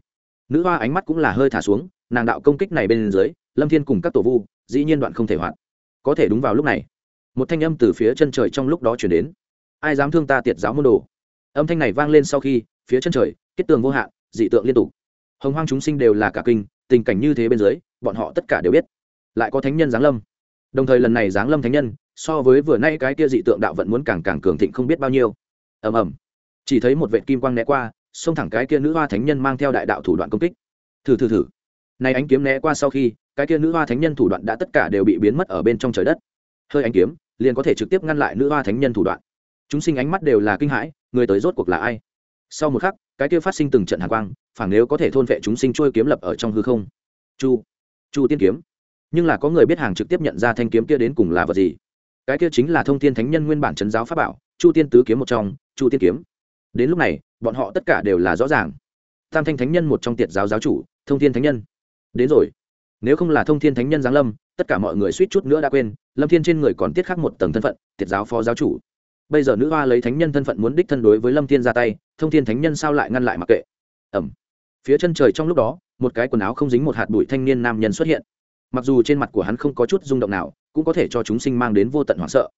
Nữ hoa ánh mắt cũng là hơi thả xuống, nàng đạo công kích này bên dưới, lâm thiên cùng các tổ vu, dĩ nhiên đoạn không thể hoạt. Có thể đúng vào lúc này, một thanh âm từ phía chân trời trong lúc đó chuyển đến. Ai dám thương ta tiệt giáo môn đồ? Âm thanh này vang lên sau khi, phía chân trời, kết tường vô hạn, dị tượng liên tục. Hồng hoang chúng sinh đều là cả kinh, tình cảnh như thế bên dưới, bọn họ tất cả đều biết. Lại có thánh nhân giáng lâm. Đồng thời lần này giáng lâm thánh nhân so với vừa nay cái kia dị tượng đạo vận muốn càng càng cường thịnh không biết bao nhiêu. Ầm ầm. Chỉ thấy một vệ kim quang né qua, xông thẳng cái kia nữ hoa thánh nhân mang theo đại đạo thủ đoạn công kích. Thử thử thử. Này ánh kiếm né qua sau khi, cái kia nữ hoa thánh nhân thủ đoạn đã tất cả đều bị biến mất ở bên trong trời đất. Hơi ánh kiếm, liền có thể trực tiếp ngăn lại nữ hoa thánh nhân thủ đoạn. Chúng sinh ánh mắt đều là kinh hãi, người tới rốt cuộc là ai? Sau một khắc, cái kia phát sinh từng trận hàn quang, phảng nếu có thể thôn vệ chúng sinh trôi kiếm lập ở trong hư không. Chu. Chu tiên kiếm. Nhưng là có người biết hàng trực tiếp nhận ra thanh kiếm kia đến cùng là vật gì? Cái kia chính là thông thiên thánh nhân nguyên bản trấn giáo pháp bảo, chu tiên tứ kiếm một trong, chu tiên kiếm. Đến lúc này, bọn họ tất cả đều là rõ ràng. Tam thanh thánh nhân một trong tiệt giáo giáo chủ, thông thiên thánh nhân. Đến rồi. Nếu không là thông thiên thánh nhân giáng lâm, tất cả mọi người suýt chút nữa đã quên, lâm thiên trên người còn tiết khắc một tầng thân phận, tiệt giáo phó giáo chủ. Bây giờ nữ hoa lấy thánh nhân thân phận muốn đích thân đối với lâm thiên ra tay, thông thiên thánh nhân sao lại ngăn lại mặc kệ? Ẩm. Phía chân trời trong lúc đó, một cái quần áo không dính một hạt bụi thanh niên nam nhân xuất hiện mặc dù trên mặt của hắn không có chút rung động nào, cũng có thể cho chúng sinh mang đến vô tận hoảng sợ.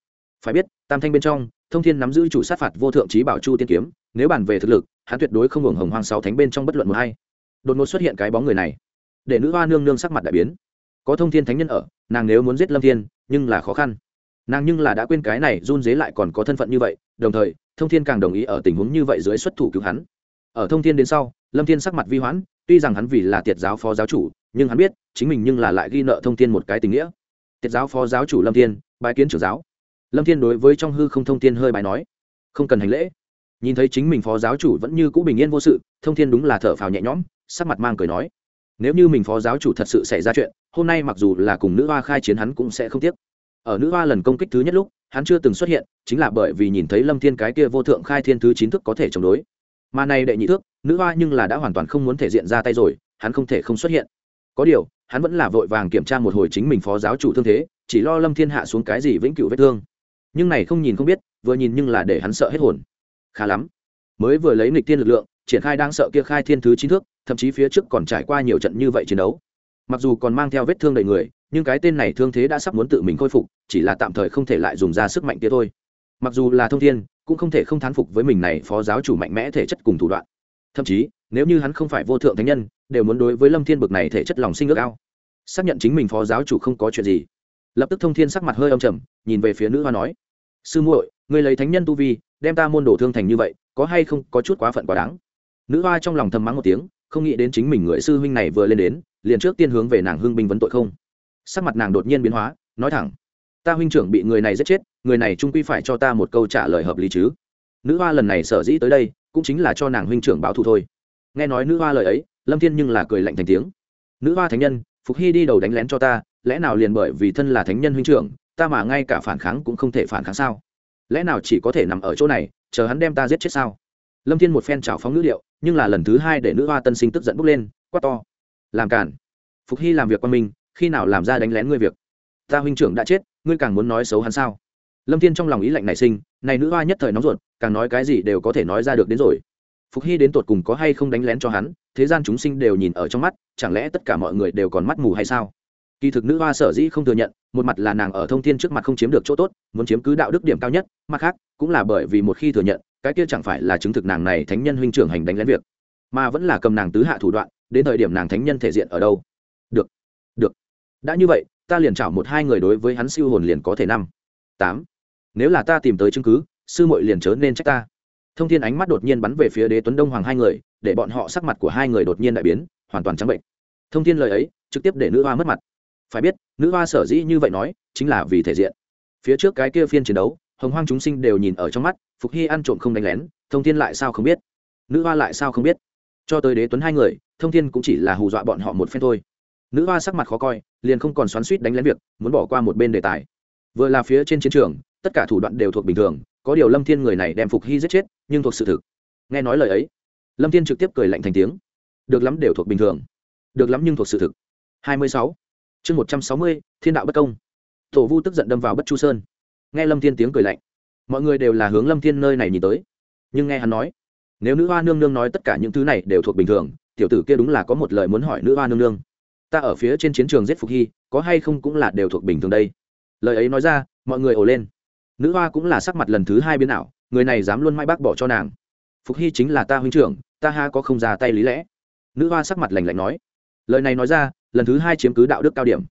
Phải biết, tam thanh bên trong, thông thiên nắm giữ chủ sát phạt vô thượng trí bảo chu tiên kiếm, nếu bàn về thực lực, hắn tuyệt đối không hưởng hồng hoang sáu thánh bên trong bất luận một hay đột ngột xuất hiện cái bóng người này, để nữ hoa nương nương sắc mặt đại biến. Có thông thiên thánh nhân ở, nàng nếu muốn giết lâm thiên, nhưng là khó khăn. Nàng nhưng là đã quên cái này run dế lại còn có thân phận như vậy, đồng thời, thông thiên càng đồng ý ở tình huống như vậy dưới xuất thủ cứu hắn. Ở thông thiên đến sau, lâm thiên sắc mặt vi hoãn, tuy rằng hắn vì là tiệt giáo phó giáo chủ, nhưng hắn biết chính mình nhưng là lại ghi nợ thông thiên một cái tình nghĩa. Tiết giáo phó giáo chủ lâm thiên bài kiến trưởng giáo. Lâm thiên đối với trong hư không thông thiên hơi bài nói, không cần hành lễ. Nhìn thấy chính mình phó giáo chủ vẫn như cũ bình yên vô sự, thông thiên đúng là thở phào nhẹ nhõm, sắc mặt mang cười nói, nếu như mình phó giáo chủ thật sự xảy ra chuyện, hôm nay mặc dù là cùng nữ hoa khai chiến hắn cũng sẽ không tiếc. Ở nữ hoa lần công kích thứ nhất lúc, hắn chưa từng xuất hiện, chính là bởi vì nhìn thấy lâm thiên cái kia vô thượng khai thiên thứ chín thức có thể chống đối. Mà này đệ nhị thước nữ hoa nhưng là đã hoàn toàn không muốn thể diện ra tay rồi, hắn không thể không xuất hiện có điều, hắn vẫn là vội vàng kiểm tra một hồi chính mình phó giáo chủ thương thế, chỉ lo lâm thiên hạ xuống cái gì vĩnh cửu vết thương. Nhưng này không nhìn không biết, vừa nhìn nhưng là để hắn sợ hết hồn. Khá lắm. Mới vừa lấy nghịch tiên lực lượng, triển khai đang sợ kia khai thiên thứ chín thước, thậm chí phía trước còn trải qua nhiều trận như vậy chiến đấu. Mặc dù còn mang theo vết thương đầy người, nhưng cái tên này thương thế đã sắp muốn tự mình khôi phục, chỉ là tạm thời không thể lại dùng ra sức mạnh kia thôi. Mặc dù là thông thiên, cũng không thể không thán phục với mình này phó giáo chủ mạnh mẽ thể chất cùng thủ đoạn. Thậm chí nếu như hắn không phải vô thượng thánh nhân, đều muốn đối với lâm thiên bực này thể chất lòng sinh ước ao. Xác nhận chính mình phó giáo chủ không có chuyện gì. Lập tức thông thiên sắc mặt hơi âm trầm, nhìn về phía nữ hoa nói, sư muội người lấy thánh nhân tu vi, đem ta môn đổ thương thành như vậy, có hay không có chút quá phận quá đáng? Nữ hoa trong lòng thầm mắng một tiếng, không nghĩ đến chính mình người sư huynh này vừa lên đến, liền trước tiên hướng về nàng hương binh vấn tội không. Sắc mặt nàng đột nhiên biến hóa, nói thẳng, ta huynh trưởng bị người này giết chết, người này trung quy phải cho ta một câu trả lời hợp lý chứ. Nữ hoa lần này sở dĩ tới đây, cũng chính là cho nàng huynh trưởng báo thù thôi nghe nói nữ hoa lời ấy, lâm thiên nhưng là cười lạnh thành tiếng. Nữ hoa thánh nhân, phục hy đi đầu đánh lén cho ta, lẽ nào liền bởi vì thân là thánh nhân huynh trưởng, ta mà ngay cả phản kháng cũng không thể phản kháng sao? Lẽ nào chỉ có thể nằm ở chỗ này, chờ hắn đem ta giết chết sao? Lâm thiên một phen trào phóng nữ điệu, nhưng là lần thứ hai để nữ hoa tân sinh tức giận bốc lên, quát to. Làm cản. Phục hy làm việc qua mình, khi nào làm ra đánh lén ngươi việc? Ta huynh trưởng đã chết, ngươi càng muốn nói xấu hắn sao? Lâm thiên trong lòng ý lạnh nảy sinh, này nữ hoa nhất thời nóng ruột, càng nói cái gì đều có thể nói ra được đến rồi phục hy đến tột cùng có hay không đánh lén cho hắn, thế gian chúng sinh đều nhìn ở trong mắt, chẳng lẽ tất cả mọi người đều còn mắt mù hay sao? Kỳ thực nữ hoa sở dĩ không thừa nhận, một mặt là nàng ở thông thiên trước mặt không chiếm được chỗ tốt, muốn chiếm cứ đạo đức điểm cao nhất, mặt khác, cũng là bởi vì một khi thừa nhận, cái kia chẳng phải là chứng thực nàng này thánh nhân huynh trưởng hành đánh lén việc, mà vẫn là cầm nàng tứ hạ thủ đoạn, đến thời điểm nàng thánh nhân thể diện ở đâu? Được được. Đã như vậy, ta liền chảo một hai người đối với hắn siêu hồn liền có thể năm, tám. Nếu là ta tìm tới chứng cứ, sư muội liền chớ nên trách ta thông thiên ánh mắt đột nhiên bắn về phía đế tuấn đông hoàng hai người, để bọn họ sắc mặt của hai người đột nhiên đại biến, hoàn toàn trắng bệnh. Thông thiên lời ấy, trực tiếp để nữ hoa mất mặt. Phải biết, nữ hoa sở dĩ như vậy nói, chính là vì thể diện. Phía trước cái kia phiên chiến đấu, hồng hoang chúng sinh đều nhìn ở trong mắt, phục hy ăn trộm không đánh lén, thông thiên lại sao không biết? Nữ hoa lại sao không biết? Cho tới đế tuấn hai người, thông thiên cũng chỉ là hù dọa bọn họ một phen thôi. Nữ hoa sắc mặt khó coi, liền không còn xoắn suýt đánh lén việc, muốn bỏ qua một bên đề tài. Vừa là phía trên chiến trường, tất cả thủ đoạn đều thuộc bình thường có điều lâm thiên người này đem phục hy giết chết, nhưng thuộc sự thực. Nghe nói lời ấy, lâm thiên trực tiếp cười lạnh thành tiếng. Được lắm đều thuộc bình thường. Được lắm nhưng thuộc sự thực. Hai mươi sáu. Chương một trăm sáu mươi, thiên đạo bất công. Tổ vu tức giận đâm vào bất chu sơn. Nghe lâm thiên tiếng cười lạnh, mọi người đều là hướng lâm thiên nơi này nhìn tới. Nhưng nghe hắn nói, nếu nữ hoa nương nương nói tất cả những thứ này đều thuộc bình thường, tiểu tử kia đúng là có một lời muốn hỏi nữ hoa nương nương. Ta ở phía trên chiến trường giết phục hy, có hay không cũng là đều thuộc bình thường đây. Lời ấy nói ra, mọi người ồ lên nữ hoa cũng là sắc mặt lần thứ hai biến ảo, người này dám luôn mãi bác bỏ cho nàng. Phục hy chính là ta huynh trưởng, ta ha có không ra tay lý lẽ. Nữ hoa sắc mặt lành lạnh nói. Lời này nói ra, lần thứ hai chiếm cứ đạo đức cao điểm.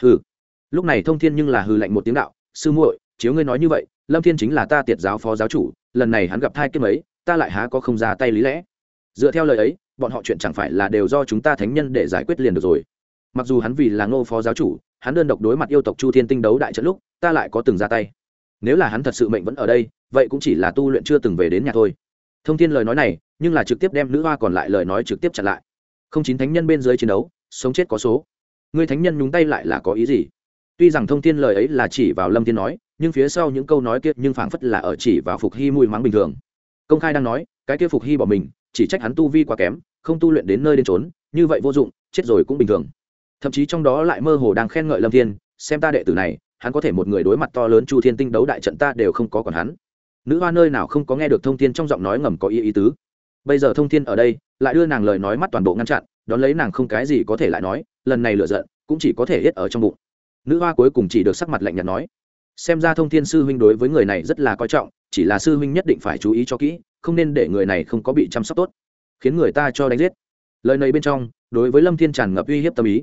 Hừ. Lúc này thông thiên nhưng là hừ lạnh một tiếng đạo, sư muội, chiếu ngươi nói như vậy, lâm thiên chính là ta tiệt giáo phó giáo chủ, lần này hắn gặp thai kiếp ấy, ta lại há có không ra tay lý lẽ? Dựa theo lời ấy, bọn họ chuyện chẳng phải là đều do chúng ta thánh nhân để giải quyết liền được rồi. Mặc dù hắn vì là ngô phó giáo chủ, hắn đơn độc đối mặt yêu tộc chu thiên tinh đấu đại trận lúc, ta lại có từng ra tay nếu là hắn thật sự mệnh vẫn ở đây, vậy cũng chỉ là tu luyện chưa từng về đến nhà thôi. Thông thiên lời nói này, nhưng là trực tiếp đem nữ hoa còn lại lời nói trực tiếp chặn lại. Không chín thánh nhân bên dưới chiến đấu, sống chết có số. Ngươi thánh nhân nhúng tay lại là có ý gì? Tuy rằng thông thiên lời ấy là chỉ vào lâm thiên nói, nhưng phía sau những câu nói kia nhưng phảng phất là ở chỉ vào phục hy mùi mắng bình thường. Công khai đang nói, cái kia phục hy bỏ mình, chỉ trách hắn tu vi quá kém, không tu luyện đến nơi đến trốn như vậy vô dụng, chết rồi cũng bình thường. Thậm chí trong đó lại mơ hồ đang khen ngợi lâm thiên, xem ta đệ tử này hắn có thể một người đối mặt to lớn chu thiên tinh đấu đại trận ta đều không có còn hắn. Nữ hoa nơi nào không có nghe được thông thiên trong giọng nói ngầm có ý ý tứ. Bây giờ thông thiên ở đây, lại đưa nàng lời nói mắt toàn bộ ngăn chặn, đón lấy nàng không cái gì có thể lại nói, lần này lựa giận, cũng chỉ có thể hết ở trong bụng. Nữ hoa cuối cùng chỉ được sắc mặt lạnh nhạt nói, xem ra thông thiên sư huynh đối với người này rất là coi trọng, chỉ là sư huynh nhất định phải chú ý cho kỹ, không nên để người này không có bị chăm sóc tốt, khiến người ta cho đánh giết. Lời này bên trong, đối với lâm thiên tràn ngập uy hiếp tâm ý.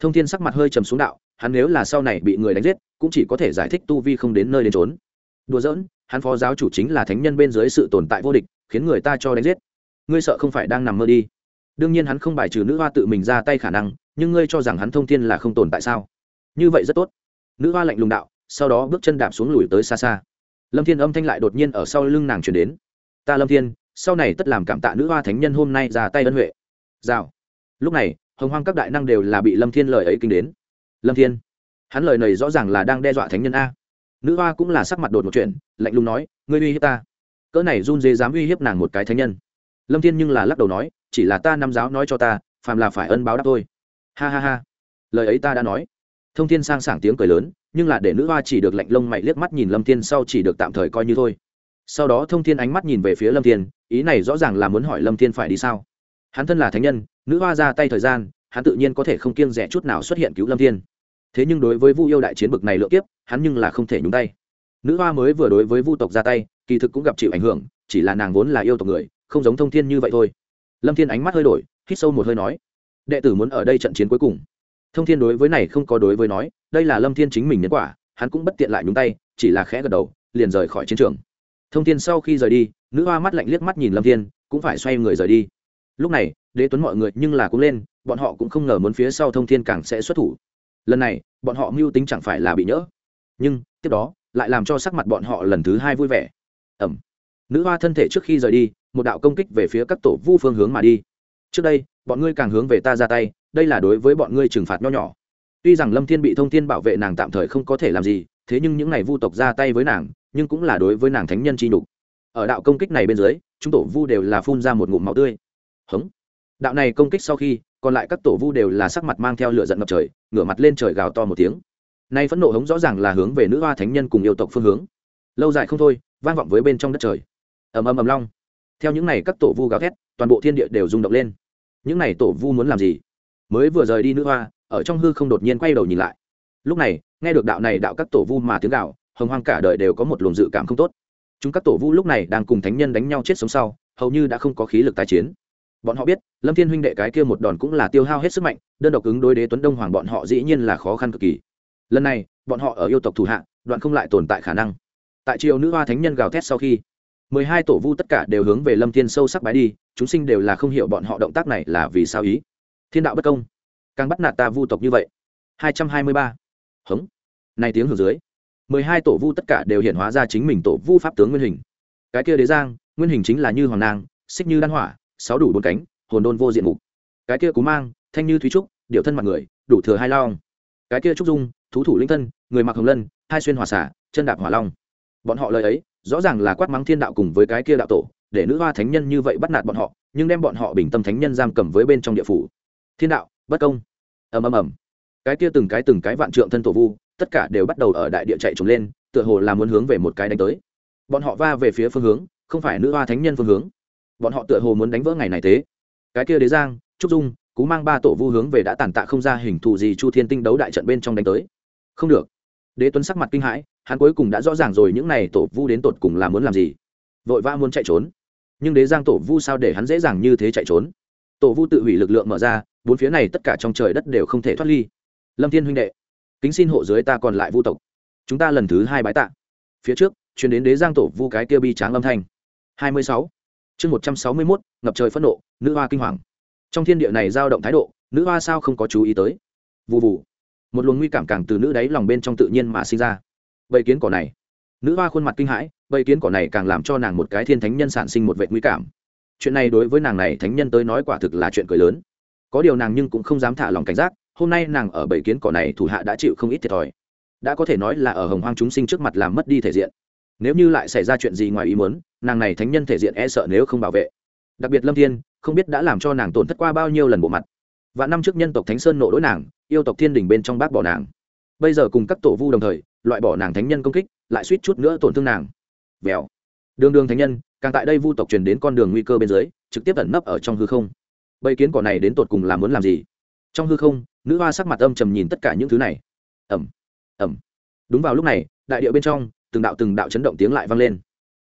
Thông thiên sắc mặt hơi trầm xuống đạo hắn nếu là sau này bị người đánh giết, cũng chỉ có thể giải thích tu vi không đến nơi đến trốn đùa giỡn, hắn phó giáo chủ chính là thánh nhân bên dưới sự tồn tại vô địch, khiến người ta cho đánh giết. Ngươi sợ không phải đang nằm mơ đi. Đương nhiên hắn không bài trừ nữ hoa tự mình ra tay khả năng, nhưng ngươi cho rằng hắn thông thiên là không tồn tại sao? Như vậy rất tốt. Nữ hoa lạnh lùng đạo, sau đó bước chân đạp xuống lùi tới xa xa. Lâm thiên âm thanh lại đột nhiên ở sau lưng nàng chuyển đến. Ta lâm thiên, sau này tất làm cảm tạ nữ hoa thánh nhân hôm nay ra tay ân huệ. Rào. Lúc này, hồng hoang các đại năng đều là bị lâm thiên lời ấy kinh đến lâm thiên. Hắn lời này rõ ràng là đang đe dọa thánh nhân a. Nữ hoa cũng là sắc mặt đột một chuyện, lạnh lùng nói, ngươi uy hiếp ta. Cỡ này run dê dám uy hiếp nàng một cái thánh nhân. Lâm thiên nhưng là lắc đầu nói, chỉ là ta năm giáo nói cho ta, phàm là phải ân báo đáp thôi. Ha ha ha. Lời ấy ta đã nói. Thông thiên sang sảng tiếng cười lớn, nhưng là để nữ hoa chỉ được lạnh lông mày liếc mắt nhìn lâm thiên sau chỉ được tạm thời coi như thôi. Sau đó thông thiên ánh mắt nhìn về phía lâm thiên, ý này rõ ràng là muốn hỏi lâm thiên phải đi sao. Hắn thân là thánh nhân, nữ hoa ra tay thời gian hắn tự nhiên có thể không kiêng rẻ chút nào xuất hiện cứu lâm thiên. Thế nhưng đối với vu yêu đại chiến bực này lựa kiếp, hắn nhưng là không thể nhúng tay. Nữ hoa mới vừa đối với vu tộc ra tay, kỳ thực cũng gặp chịu ảnh hưởng, chỉ là nàng vốn là yêu tộc người, không giống thông thiên như vậy thôi. Lâm thiên ánh mắt hơi đổi, hít sâu một hơi nói, đệ tử muốn ở đây trận chiến cuối cùng. Thông thiên đối với này không có đối với nói, đây là lâm thiên chính mình nhân quả, hắn cũng bất tiện lại nhúng tay, chỉ là khẽ gật đầu, liền rời khỏi chiến trường. Thông thiên sau khi rời đi, nữ hoa mắt lạnh liếc mắt nhìn lâm thiên, cũng phải xoay người rời đi lúc này, đế tuấn mọi người nhưng là cũng lên, bọn họ cũng không ngờ muốn phía sau thông thiên càng sẽ xuất thủ. Lần này, bọn họ mưu tính chẳng phải là bị nhỡ. Nhưng, tiếp đó, lại làm cho sắc mặt bọn họ lần thứ hai vui vẻ. Ẩm. Nữ hoa thân thể trước khi rời đi, một đạo công kích về phía các tổ vu phương hướng mà đi. Trước đây, bọn ngươi càng hướng về ta ra tay, đây là đối với bọn ngươi trừng phạt nho nhỏ. Tuy rằng lâm thiên bị thông thiên bảo vệ nàng tạm thời không có thể làm gì, thế nhưng những ngày vu tộc ra tay với nàng, nhưng cũng là đối với nàng thánh nhân chi nhục. Ở đạo công kích này bên dưới, chúng tổ vu đều là phun ra một ngụm máu tươi hống. Đạo này công kích sau khi, còn lại các tổ vu đều là sắc mặt mang theo lửa giận ngập trời, ngửa mặt lên trời gào to một tiếng. Nay phẫn nộ hống rõ ràng là hướng về nữ hoa thánh nhân cùng yêu tộc phương hướng. Lâu dài không thôi, vang vọng với bên trong đất trời. Ầm ầm ầm long. Theo những này các tổ vu gào thét, toàn bộ thiên địa đều rung động lên. Những này tổ vu muốn làm gì? Mới vừa rời đi nữ hoa, ở trong hư không đột nhiên quay đầu nhìn lại. Lúc này, nghe được đạo này đạo các tổ vu mà tiếng gạo hồng hoang cả đời đều có một luồng dự cảm không tốt. Chúng các tổ vu lúc này đang cùng thánh nhân đánh nhau chết sống sau, hầu như đã không có khí lực tái chiến bọn họ biết, lâm thiên huynh đệ cái kia một đòn cũng là tiêu hao hết sức mạnh, đơn độc ứng đối đế tuấn đông hoàng bọn họ dĩ nhiên là khó khăn cực kỳ. Lần này, bọn họ ở yêu tộc thủ hạ, đoạn không lại tồn tại khả năng. Tại triều nữ hoa thánh nhân gào thét sau khi, mười hai tổ vu tất cả đều hướng về lâm thiên sâu sắc bái đi, chúng sinh đều là không hiểu bọn họ động tác này là vì sao ý. Thiên đạo bất công. Càng bắt nạt ta vu tộc như vậy. Hai trăm hai mươi ba. Hống. Này tiếng hưởng dưới, mười hai tổ vu tất cả đều hiện hóa ra chính mình tổ vu pháp tướng nguyên hình. Cái kia đế giang, nguyên hình chính là như hoàng nang xích như đan hỏa sáu đủ bốn cánh, hồn đôn vô diện mục. Cái kia cú mang, thanh như thúy trúc điệu thân mặt người, đủ thừa hai long. Cái kia trúc dung, thú thủ linh thân, người mặc hồng lân, hai xuyên hòa xả, chân đạp hỏa long. Bọn họ lời ấy, rõ ràng là quát mắng thiên đạo cùng với cái kia đạo tổ, để nữ hoa thánh nhân như vậy bắt nạt bọn họ, nhưng đem bọn họ bình tâm thánh nhân giam cầm với bên trong địa phủ. Thiên đạo, bất công. Ầm ầm ầm. Cái kia từng cái từng cái vạn trượng thân tổ vu, tất cả đều bắt đầu ở đại địa chạy trốn lên, tựa hồ là muốn hướng về một cái đánh tới. Bọn họ va về phía phương hướng, không phải nữ hoa thánh nhân phương hướng bọn họ tựa hồ muốn đánh vỡ ngày này thế. Cái kia đế giang, trúc dung, cú mang ba tổ vu hướng về đã tàn tạ không ra hình thù gì chu thiên tinh đấu đại trận bên trong đánh tới. Không được. Đế tuấn sắc mặt kinh hãi, hắn cuối cùng đã rõ ràng rồi những n à y tổ vu đến tột cùng là muốn làm gì. Vội vã muốn chạy trốn. Nhưng đế giang tổ vu sao để hắn dễ dàng như thế chạy trốn? Tổ vu tự hủy lực lượng mở ra, bốn phía này tất cả trong trời đất đều không thể thoát ly. Lâm thiên huynh đệ, kính xin hộ dưới ta còn lại vu tộc. Chúng ta lần thứ hai bái tạ. Phía trước chuyển đến đế giang tổ vu cái kia bi tráng âm thanh. Hai mươi sáu chương một trăm sáu mươi mốt, ngập trời phẫn nộ, nữ hoa kinh hoàng. Trong thiên địa này dao động thái độ, nữ hoa sao không có chú ý tới? Vụ vụ một luồng nguy cảm càng từ nữ đáy lòng bên trong tự nhiên mà sinh ra. Vậy kiến cỏ này. Nữ hoa khuôn mặt kinh hãi, bầy kiến cỏ này càng làm cho nàng một cái thiên thánh nhân sản sinh một vệ nguy cảm. Chuyện này đối với nàng này thánh nhân tới nói quả thực là chuyện cười lớn. Có điều nàng nhưng cũng không dám thả lòng cảnh giác, hôm nay nàng ở bầy kiến cỏ này thủ hạ đã chịu không ít thiệt thòi. Đã có thể nói là ở hồng hoang chúng sinh trước mặt làm mất đi thể diện nếu như lại xảy ra chuyện gì ngoài ý muốn, nàng này thánh nhân thể diện e sợ nếu không bảo vệ. Đặc biệt lâm thiên, không biết đã làm cho nàng tổn thất qua bao nhiêu lần bộ mặt. Và năm trước nhân tộc thánh sơn nộ đối nàng, yêu tộc thiên đình bên trong bác bỏ nàng. Bây giờ cùng các tổ vu đồng thời, loại bỏ nàng thánh nhân công kích, lại suýt chút nữa tổn thương nàng. Vèo. Đường đường thánh nhân, càng tại đây vu tộc truyền đến con đường nguy cơ bên dưới, trực tiếp ẩn nấp ở trong hư không. Bầy kiến cỏ này đến tột cùng là muốn làm gì? Trong hư không, nữ hoa sắc mặt âm trầm nhìn tất cả những thứ này. Ẩm ẩm đúng vào lúc này, đại điệu bên trong từng đạo từng đạo chấn động tiếng lại vang lên.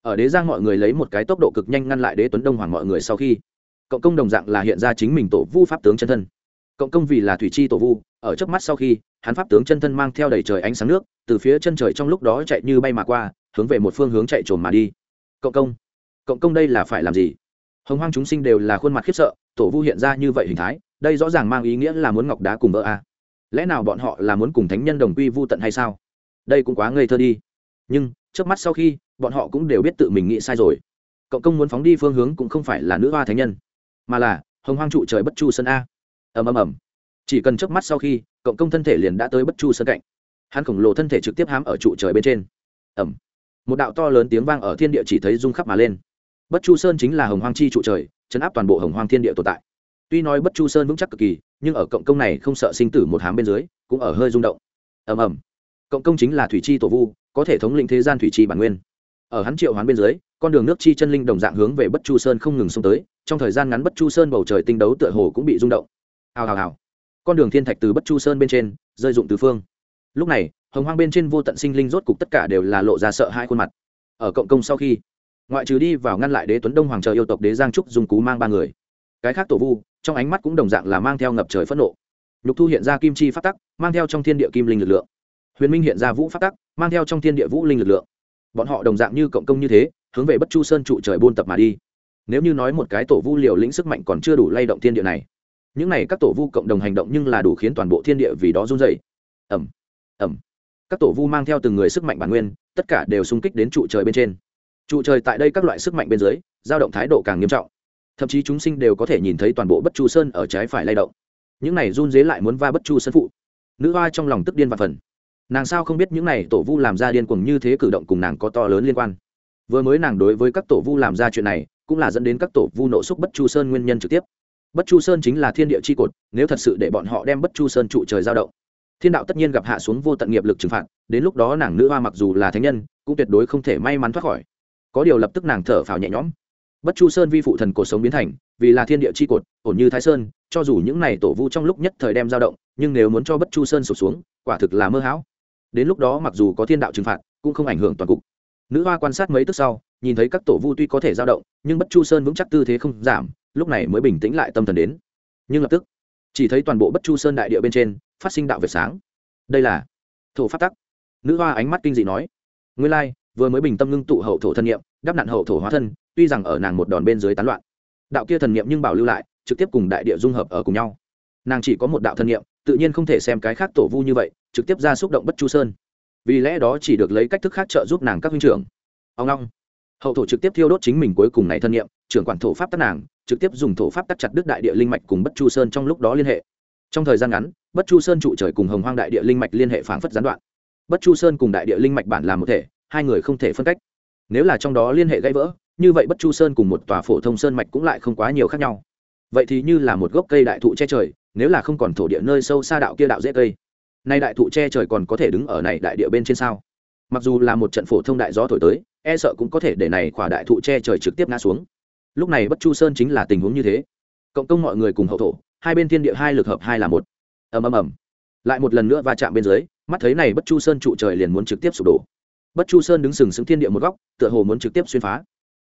Ở đế giang mọi người lấy một cái tốc độ cực nhanh ngăn lại đế tuấn đông hoàng mọi người sau khi, cộng công đồng dạng là hiện ra chính mình tổ vu pháp tướng chân thân. Cộng công vì là thủy chi tổ vu, ở trước mắt sau khi, hắn pháp tướng chân thân mang theo đầy trời ánh sáng nước, từ phía chân trời trong lúc đó chạy như bay mà qua, hướng về một phương hướng chạy trồn mà đi. Cộng công cộng công đây là phải làm gì? Hồng hoang chúng sinh đều là khuôn mặt khiếp sợ, tổ vu hiện ra như vậy hình thái, đây rõ ràng mang ý nghĩa là muốn ngọc đá cùng vợ a. Lẽ nào bọn họ là muốn cùng thánh nhân đồng quy vu tận hay sao? Đây cũng quá ngây thơ đi nhưng trước mắt sau khi bọn họ cũng đều biết tự mình nghĩ sai rồi. Cộng công muốn phóng đi phương hướng cũng không phải là nữ hoa thánh nhân, mà là hồng hoang trụ trời bất chu sân a. Ầm ầm ầm. Chỉ cần trước mắt sau khi, cộng công thân thể liền đã tới bất chu sân cạnh. Hắn khổng lồ thân thể trực tiếp hám ở trụ trời bên trên. Ầm. Một đạo to lớn tiếng vang ở thiên địa chỉ thấy rung khắp mà lên. Bất chu sơn chính là hồng hoang chi trụ trời, chấn áp toàn bộ hồng hoang thiên địa tồn tại. Tuy nói bất chu sơn vững chắc cực kỳ, nhưng ở cộng công này không sợ sinh tử một hám bên dưới, cũng ở hơi rung động. Ầm ầm. Cộng công chính là thủy chi tổ vu có thể thống lĩnh thế gian thủy chi bản nguyên. Ở hắn triệu hoán bên dưới, con đường nước chi chân linh đồng dạng hướng về bất chu sơn không ngừng xông tới, trong thời gian ngắn bất chu sơn bầu trời tinh đấu tựa hồ cũng bị rung động. Hào hào hào. Con đường thiên thạch từ bất chu sơn bên trên, rơi dụng tứ phương. Lúc này, hồng hoang bên trên vô tận sinh linh rốt cục tất cả đều là lộ ra sợ hai khuôn mặt. Ở cộng công sau khi, ngoại trừ đi vào ngăn lại đế tuấn đông hoàng trời yêu tộc đế giang trúc dùng cú mang ba người. Cái khác tổ vu, trong ánh mắt cũng đồng dạng là mang theo ngập trời phẫn nộ. Nhục thu hiện ra kim chi phát tắc, mang theo trong thiên địa kim linh lực lượng huyền minh hiện ra vũ phát tắc, mang theo trong thiên địa vũ linh lực lượng. Bọn họ đồng dạng như cộng công như thế, hướng về bất chu sơn trụ trời buôn tập mà đi. Nếu như nói một cái tổ vu liều lĩnh sức mạnh còn chưa đủ lay động thiên địa này, những này các tổ vu cộng đồng hành động nhưng là đủ khiến toàn bộ thiên địa vì đó run dày ẩm ẩm các tổ vu mang theo từng người sức mạnh bản nguyên, tất cả đều xung kích đến trụ trời bên trên. Trụ trời tại đây các loại sức mạnh bên dưới, dao động thái độ càng nghiêm trọng. Thậm chí chúng sinh đều có thể nhìn thấy toàn bộ bất chu sơn ở trái phải lay động. Những này run dế lại muốn va bất chu sơn phụ. Nữ hoa trong lòng tức điên và phần nàng sao không biết những này tổ vu làm ra điên cuồng như thế cử động cùng nàng có to lớn liên quan. Vừa mới nàng đối với các tổ vu làm ra chuyện này, cũng là dẫn đến các tổ vu nộ xúc bất chu sơn nguyên nhân trực tiếp. Bất chu sơn chính là thiên địa c h i cột, nếu thật sự để bọn họ đem bất chu sơn trụ trời giao động, thiên đạo tất nhiên gặp hạ xuống vô tận nghiệp lực trừng phạt, đến lúc đó nàng nữ hoa mặc dù là thánh nhân, cũng tuyệt đối không thể may mắn thoát khỏi. Có điều lập tức nàng thở phào nhẹ nhõm. Bất chu sơn vi phụ thần cuộc sống biến thành, vì là thiên địa c h i cột, ổn như thái sơn, cho dù những này tổ vu trong lúc nhất thời đem giao động, nhưng nếu muốn cho bất chu sơn sụp xuống, quả thực là mơ hão đến lúc đó mặc dù có thiên đạo trừng phạt, cũng không ảnh hưởng toàn cục. Nữ hoa quan sát mấy tức sau, nhìn thấy các tổ vu tuy có thể dao động, nhưng bất chu sơn vững chắc tư thế không giảm, lúc này mới bình tĩnh lại tâm thần đến. Nhưng lập tức, chỉ thấy toàn bộ bất chu sơn đại địa bên trên, phát sinh đạo việt sáng. Đây là thổ phát tắc. Nữ hoa ánh mắt kinh dị nói, nguyên lai, vừa mới bình tâm ngưng tụ hậu thổ thân nhiệm đắp nặn hậu thổ hóa thân, tuy rằng ở nàng một đòn bên dưới tán loạn, đạo kia thần nhiệm nhưng bảo lưu lại, trực tiếp cùng đại địa dung hợp ở cùng nhau. Nàng chỉ có một đạo thần nhiệm tự nhiên không thể xem cái khác tổ vu như vậy, trực tiếp ra xúc động bất chu sơn. Vì lẽ đó chỉ được lấy cách thức khác trợ giúp nàng các huynh trưởng. Ông long. Hậu thổ trực tiếp thiêu đốt chính mình cuối cùng này thân nhiệm, trưởng quản thổ pháp tắc nàng, trực tiếp dùng thổ pháp tắc chặt đức đại địa linh mạch cùng bất chu sơn trong lúc đó liên hệ. Trong thời gian ngắn, bất chu sơn trụ trời cùng hồng hoang đại địa linh mạch liên hệ phảng phất gián đoạn. Bất chu sơn cùng đại địa linh mạch bản làm một thể, hai người không thể phân cách. Nếu là trong đó liên hệ gãy vỡ, như vậy bất chu sơn cùng một tòa phổ thông sơn mạch cũng lại không quá nhiều khác nhau vậy thì như là một gốc cây đại thụ che trời, nếu là không còn thổ địa nơi sâu xa đạo kia đạo dễ cây, nay đại thụ che trời còn có thể đứng ở này đại địa bên trên sao? Mặc dù là một trận phổ thông đại gió thổi tới e sợ cũng có thể để này khỏa đại thụ che trời trực tiếp ngã xuống. Lúc này bất chu sơn chính là tình huống như thế. Cộng công mọi người cùng hậu thổ, hai bên thiên địa hai lực hợp hai là một. Ầm ầm ầm. Lại một lần nữa va chạm bên dưới, mắt thấy này bất chu sơn trụ trời liền muốn trực tiếp sụp đổ. Bất chu sơn đứng sừng sững thiên địa một góc, tựa hồ muốn trực tiếp xuyên phá.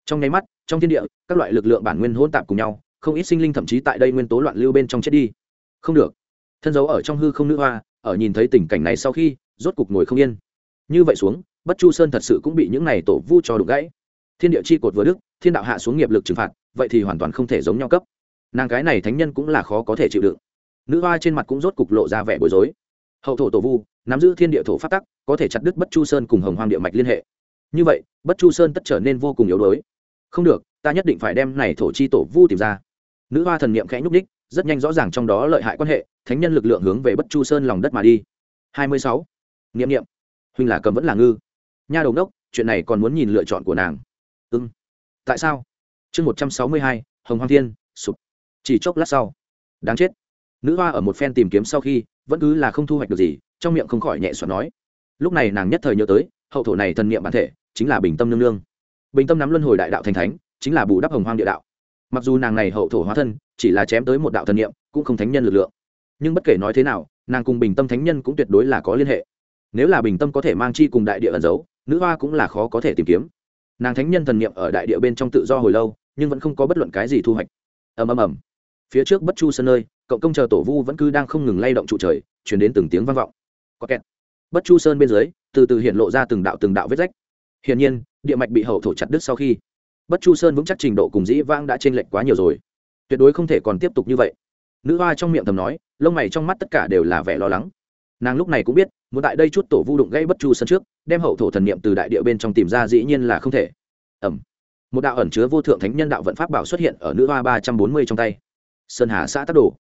Trong nháy mắt, trong thiên địa, các loại lực lượng bản nguyên hỗn tạp cùng nhau không ít sinh linh thậm chí tại đây nguyên tố loạn lưu bên trong chết đi. Không được. Thân dấu ở trong hư không nữ hoa, ở nhìn thấy tình cảnh này sau khi, rốt cục ngồi không yên. Như vậy xuống, bất chu sơn thật sự cũng bị những này tổ vu cho đục gãy. Thiên địa chi cột vừa đức thiên đạo hạ xuống nghiệp lực trừng phạt, vậy thì hoàn toàn không thể giống nhau cấp. Nàng cái này thánh nhân cũng là khó có thể chịu đựng. Nữ hoa trên mặt cũng rốt cục lộ ra vẻ bối rối. Hậu thổ tổ vu, nắm giữ thiên địa thổ phát tắc, có thể chặt đứt bất chu sơn cùng hồng hoàng địa mạch liên hệ. Như vậy, bất chu sơn tất trở nên vô cùng yếu đuối. Không được, ta nhất định phải đem này thổ chi tổ vu tìm ra nữ hoa thần niệm khẽ nhúc ních rất nhanh rõ ràng trong đó lợi hại quan hệ, thánh nhân lực lượng hướng về bất chu sơn lòng đất mà đi. Hai mươi sáu. Niệm niệm. Huynh là cầm vẫn là ngư. Nha đầu đốc, chuyện này còn muốn nhìn lựa chọn của nàng. Ưng tại sao? Chương một trăm sáu mươi hai, hồng hoàng thiên, sụp. Chỉ chốc lát sau. Đáng chết. Nữ hoa ở một phen tìm kiếm sau khi, vẫn cứ là không thu hoạch được gì, trong miệng không khỏi nhẹ xoắn nói. Lúc này nàng nhất thời nhớ tới, hậu thổ này thần niệm bản thể, chính là bình tâm nương nương. Bình tâm nắm luân hồi đại đạo thành thánh, chính là bù đắp hồng hoang địa đạo mặc dù nàng này hậu thổ hóa thân, chỉ là chém tới một đạo thần niệm, cũng không thánh nhân lực lượng. Nhưng bất kể nói thế nào, nàng cùng bình tâm thánh nhân cũng tuyệt đối là có liên hệ. Nếu là bình tâm có thể mang chi cùng đại địa ẩn giấu, nữ hoa cũng là khó có thể tìm kiếm. Nàng thánh nhân thần niệm ở đại địa bên trong tự do hồi lâu, nhưng vẫn không có bất luận cái gì thu hoạch. Ầm ầm ầm. Phía trước bất chu sân nơi, cộng công chờ tổ vu vẫn cứ đang không ngừng lay động trụ trời, chuyển đến từng tiếng vang vọng. Có kẹt. Bất chu sơn bên dưới, từ từ hiện lộ ra từng đạo từng đạo vết rách. Hiển nhiên, địa mạch bị hậu thổ chặt đứt sau khi bất chu sơn vững chắc trình độ cùng dĩ vang đã t r ê n lệch quá nhiều rồi. Tuyệt đối không thể còn tiếp tục như vậy. Nữ hoa trong miệng thầm nói, lông mày trong mắt tất cả đều là vẻ lo lắng. Nàng lúc này cũng biết, muốn tại đây chút tổ vu đụng gây bất chu Sơn trước, đem hậu thổ thần niệm từ đại địa bên trong tìm ra dĩ nhiên là không thể. Ẩm. Một đạo ẩn chứa vô thượng thánh nhân đạo vận pháp bảo xuất hiện ở nữ hoa ba trăm bốn mươi trong tay. Sơn hà xã tắc đồ.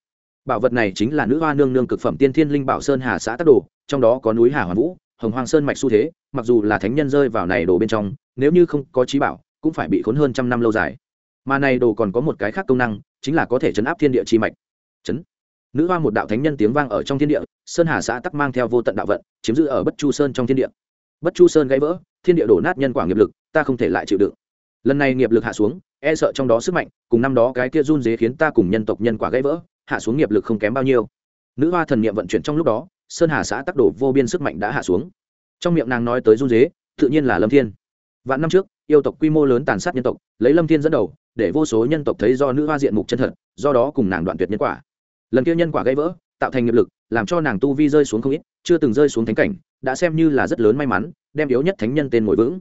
Bảo vật này chính là nữ hoa nương nương cực phẩm tiên thiên linh bảo sơn hà xã tắc đồ, trong đó có núi hà hoàn vũ, hồng hoàng sơn mạch xu thế, mặc dù là thánh nhân rơi vào này đồ bên trong, nếu như không có trí bảo cũng phải bị khốn hơn trăm năm lâu dài. Mà này đồ còn có một cái khác công năng, chính là có thể chấn áp thiên địa chi mạch. Chấn. Nữ hoa một đạo thánh nhân tiếng vang ở trong thiên địa, sơn hà xã tắc mang theo vô tận đạo vận, chiếm giữ ở bất chu sơn trong thiên địa. Bất chu sơn gãy vỡ, thiên địa đổ nát nhân quả nghiệp lực, ta không thể lại chịu đựng. Lần này nghiệp lực hạ xuống e sợ trong đó sức mạnh, cùng năm đó cái kia run dế khiến ta cùng nhân tộc nhân quả gãy vỡ, hạ xuống nghiệp lực không kém bao nhiêu. Nữ hoa thần niệm vận chuyển trong lúc đó, sơn hà xã tắc đổ vô biên sức mạnh đã hạ xuống. Trong miệng nàng nói tới run dế, tự nhiên là lâm thiên. Vạn năm trước yêu tộc quy mô lớn tàn sát nhân tộc, lấy lâm thiên dẫn đầu, để vô số nhân tộc thấy do nữ hoa diện mục chân thật, do đó cùng nàng đoạn tuyệt nhân quả. Lần kia nhân quả gây vỡ, tạo thành nghiệp lực, làm cho nàng tu vi rơi xuống không ít, chưa từng rơi xuống thánh cảnh, đã xem như là rất lớn may mắn, đem yếu nhất thánh nhân tên ngồi vững.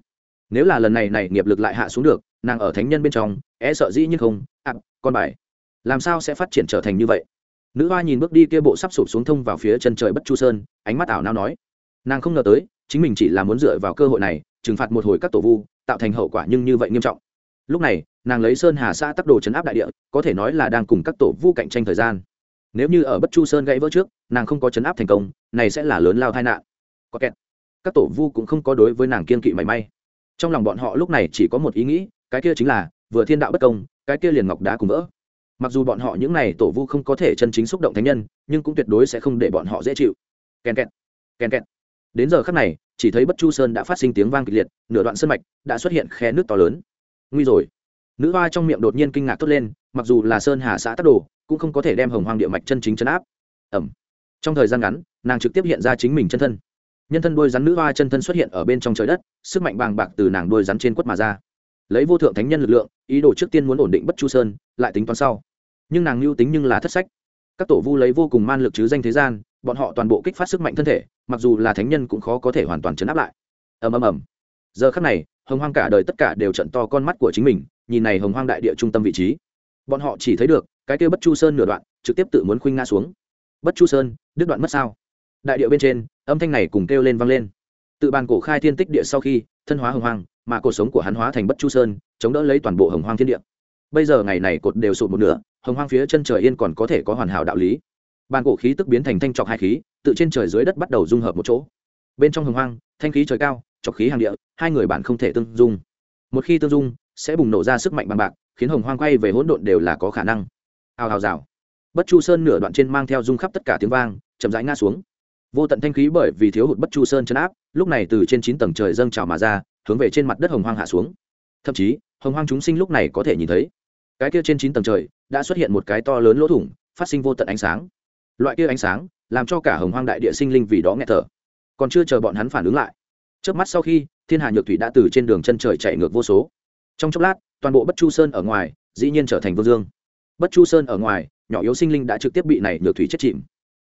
Nếu là lần này này nghiệp lực lại hạ xuống được, nàng ở thánh nhân bên trong é sợ dĩ như không ạ con bài. Làm sao sẽ phát triển trở thành như vậy? Nữ hoa nhìn bước đi kia bộ sắp sụp xuống thông vào phía chân trời bất chu sơn, ánh mắt ảo nao nói. Nàng không ngờ tới, chính mình chỉ là muốn dựa vào cơ hội này, trừng phạt một hồi các tổ vu tạo thành hậu quả nhưng như vậy nghiêm trọng. Lúc này, nàng lấy sơn hà xã tắc đồ chấn áp đại địa, có thể nói là đang cùng các tổ vu cạnh tranh thời gian. Nếu như ở bất chu sơn gãy vỡ trước, nàng không có chấn áp thành công, này sẽ là lớn lao tai nạn. Có kẹt. Các tổ vu cũng không có đối với nàng kiên kỵ mảy may. Trong lòng bọn họ lúc này chỉ có một ý nghĩ, cái kia chính là, vừa thiên đạo bất công, cái kia liền ngọc đá cùng vỡ. Mặc dù bọn họ những này tổ vu không có thể chân chính xúc động thánh nhân, nhưng cũng tuyệt đối sẽ không để bọn họ dễ chịu. Kèn kẹt. Kèn kẹt đến giờ khắc này, chỉ thấy bất chu sơn đã phát sinh tiếng vang kịch liệt, nửa đoạn sân mạch đã xuất hiện khe nước to lớn. Nguy rồi. Nữ hoa trong miệng đột nhiên kinh ngạc thốt lên, mặc dù là sơn hà xã tắc đồ, cũng không có thể đem hồng hoàng địa mạch chân chính chấn áp. Ẩm. Trong thời gian ngắn, nàng trực tiếp hiện ra chính mình chân thân. Nhân thân đôi rắn nữ hoa chân thân xuất hiện ở bên trong trời đất, sức mạnh bàng bạc từ nàng đôi rắn trên quất mà ra. Lấy vô thượng thánh nhân lực lượng, ý đồ trước tiên muốn ổn định bất chu sơn, lại tính toán sau. Nhưng nàng lưu tính nhưng là thất sách. Các tổ vu lấy vô cùng man lực chứ danh thế gian bọn họ toàn bộ kích phát sức mạnh thân thể, mặc dù là thánh nhân cũng khó có thể hoàn toàn chấn áp lại. Ầm ầm ầm. Giờ khắc này, hồng hoang cả đời tất cả đều trận to con mắt của chính mình, nhìn này hồng hoang đại địa trung tâm vị trí. Bọn họ chỉ thấy được, cái kia bất chu sơn nửa đoạn, trực tiếp tự muốn khuynh ngã xuống. Bất chu sơn, đứt đoạn mất sao? Đại địa bên trên, âm thanh này cùng kêu lên vang lên. Tự bàn cổ khai thiên tích địa sau khi, thân hóa hồng hoang, mà cuộc sống của hắn hóa thành bất chu sơn, chống đỡ lấy toàn bộ hồng hoang thiên địa. Bây giờ ngày này cột đều sụt một nửa, hồng hoang phía chân trời yên còn có thể có hoàn hảo đạo lý bàn cổ khí tức biến thành thanh trọc hai khí, tự trên trời dưới đất bắt đầu dung hợp một chỗ. Bên trong hồng hoang, thanh khí trời cao, trọc khí hàng địa, hai người bạn không thể tương dung. Một khi tương dung, sẽ bùng nổ ra sức mạnh bằng bạc, khiến hồng hoang quay về hỗn độn đều là có khả năng. Hào hào rào. Bất chu sơn nửa đoạn trên mang theo dung khắp tất cả tiếng vang, chậm rãi ngã xuống. Vô tận thanh khí bởi vì thiếu hụt bất chu sơn chấn áp, lúc này từ trên chín tầng trời dâng trào mà ra, hướng về trên mặt đất hồng hoang hạ xuống. Thậm chí, hồng hoang chúng sinh lúc này có thể nhìn thấy. Cái kia trên chín tầng trời, đã xuất hiện một cái to lớn lỗ thủng, phát sinh vô tận ánh sáng loại kia ánh sáng, làm cho cả hồng hoang đại địa sinh linh vì đó nghe thở. Còn chưa chờ bọn hắn phản ứng lại trước mắt sau khi, thiên hà nhược thủy đã từ trên đường chân trời chạy ngược vô số. Trong chốc lát, toàn bộ bất chu sơn ở ngoài, dĩ nhiên trở thành vương dương. Bất chu sơn ở ngoài, nhỏ yếu sinh linh đã trực tiếp bị này nhược thủy chết chìm.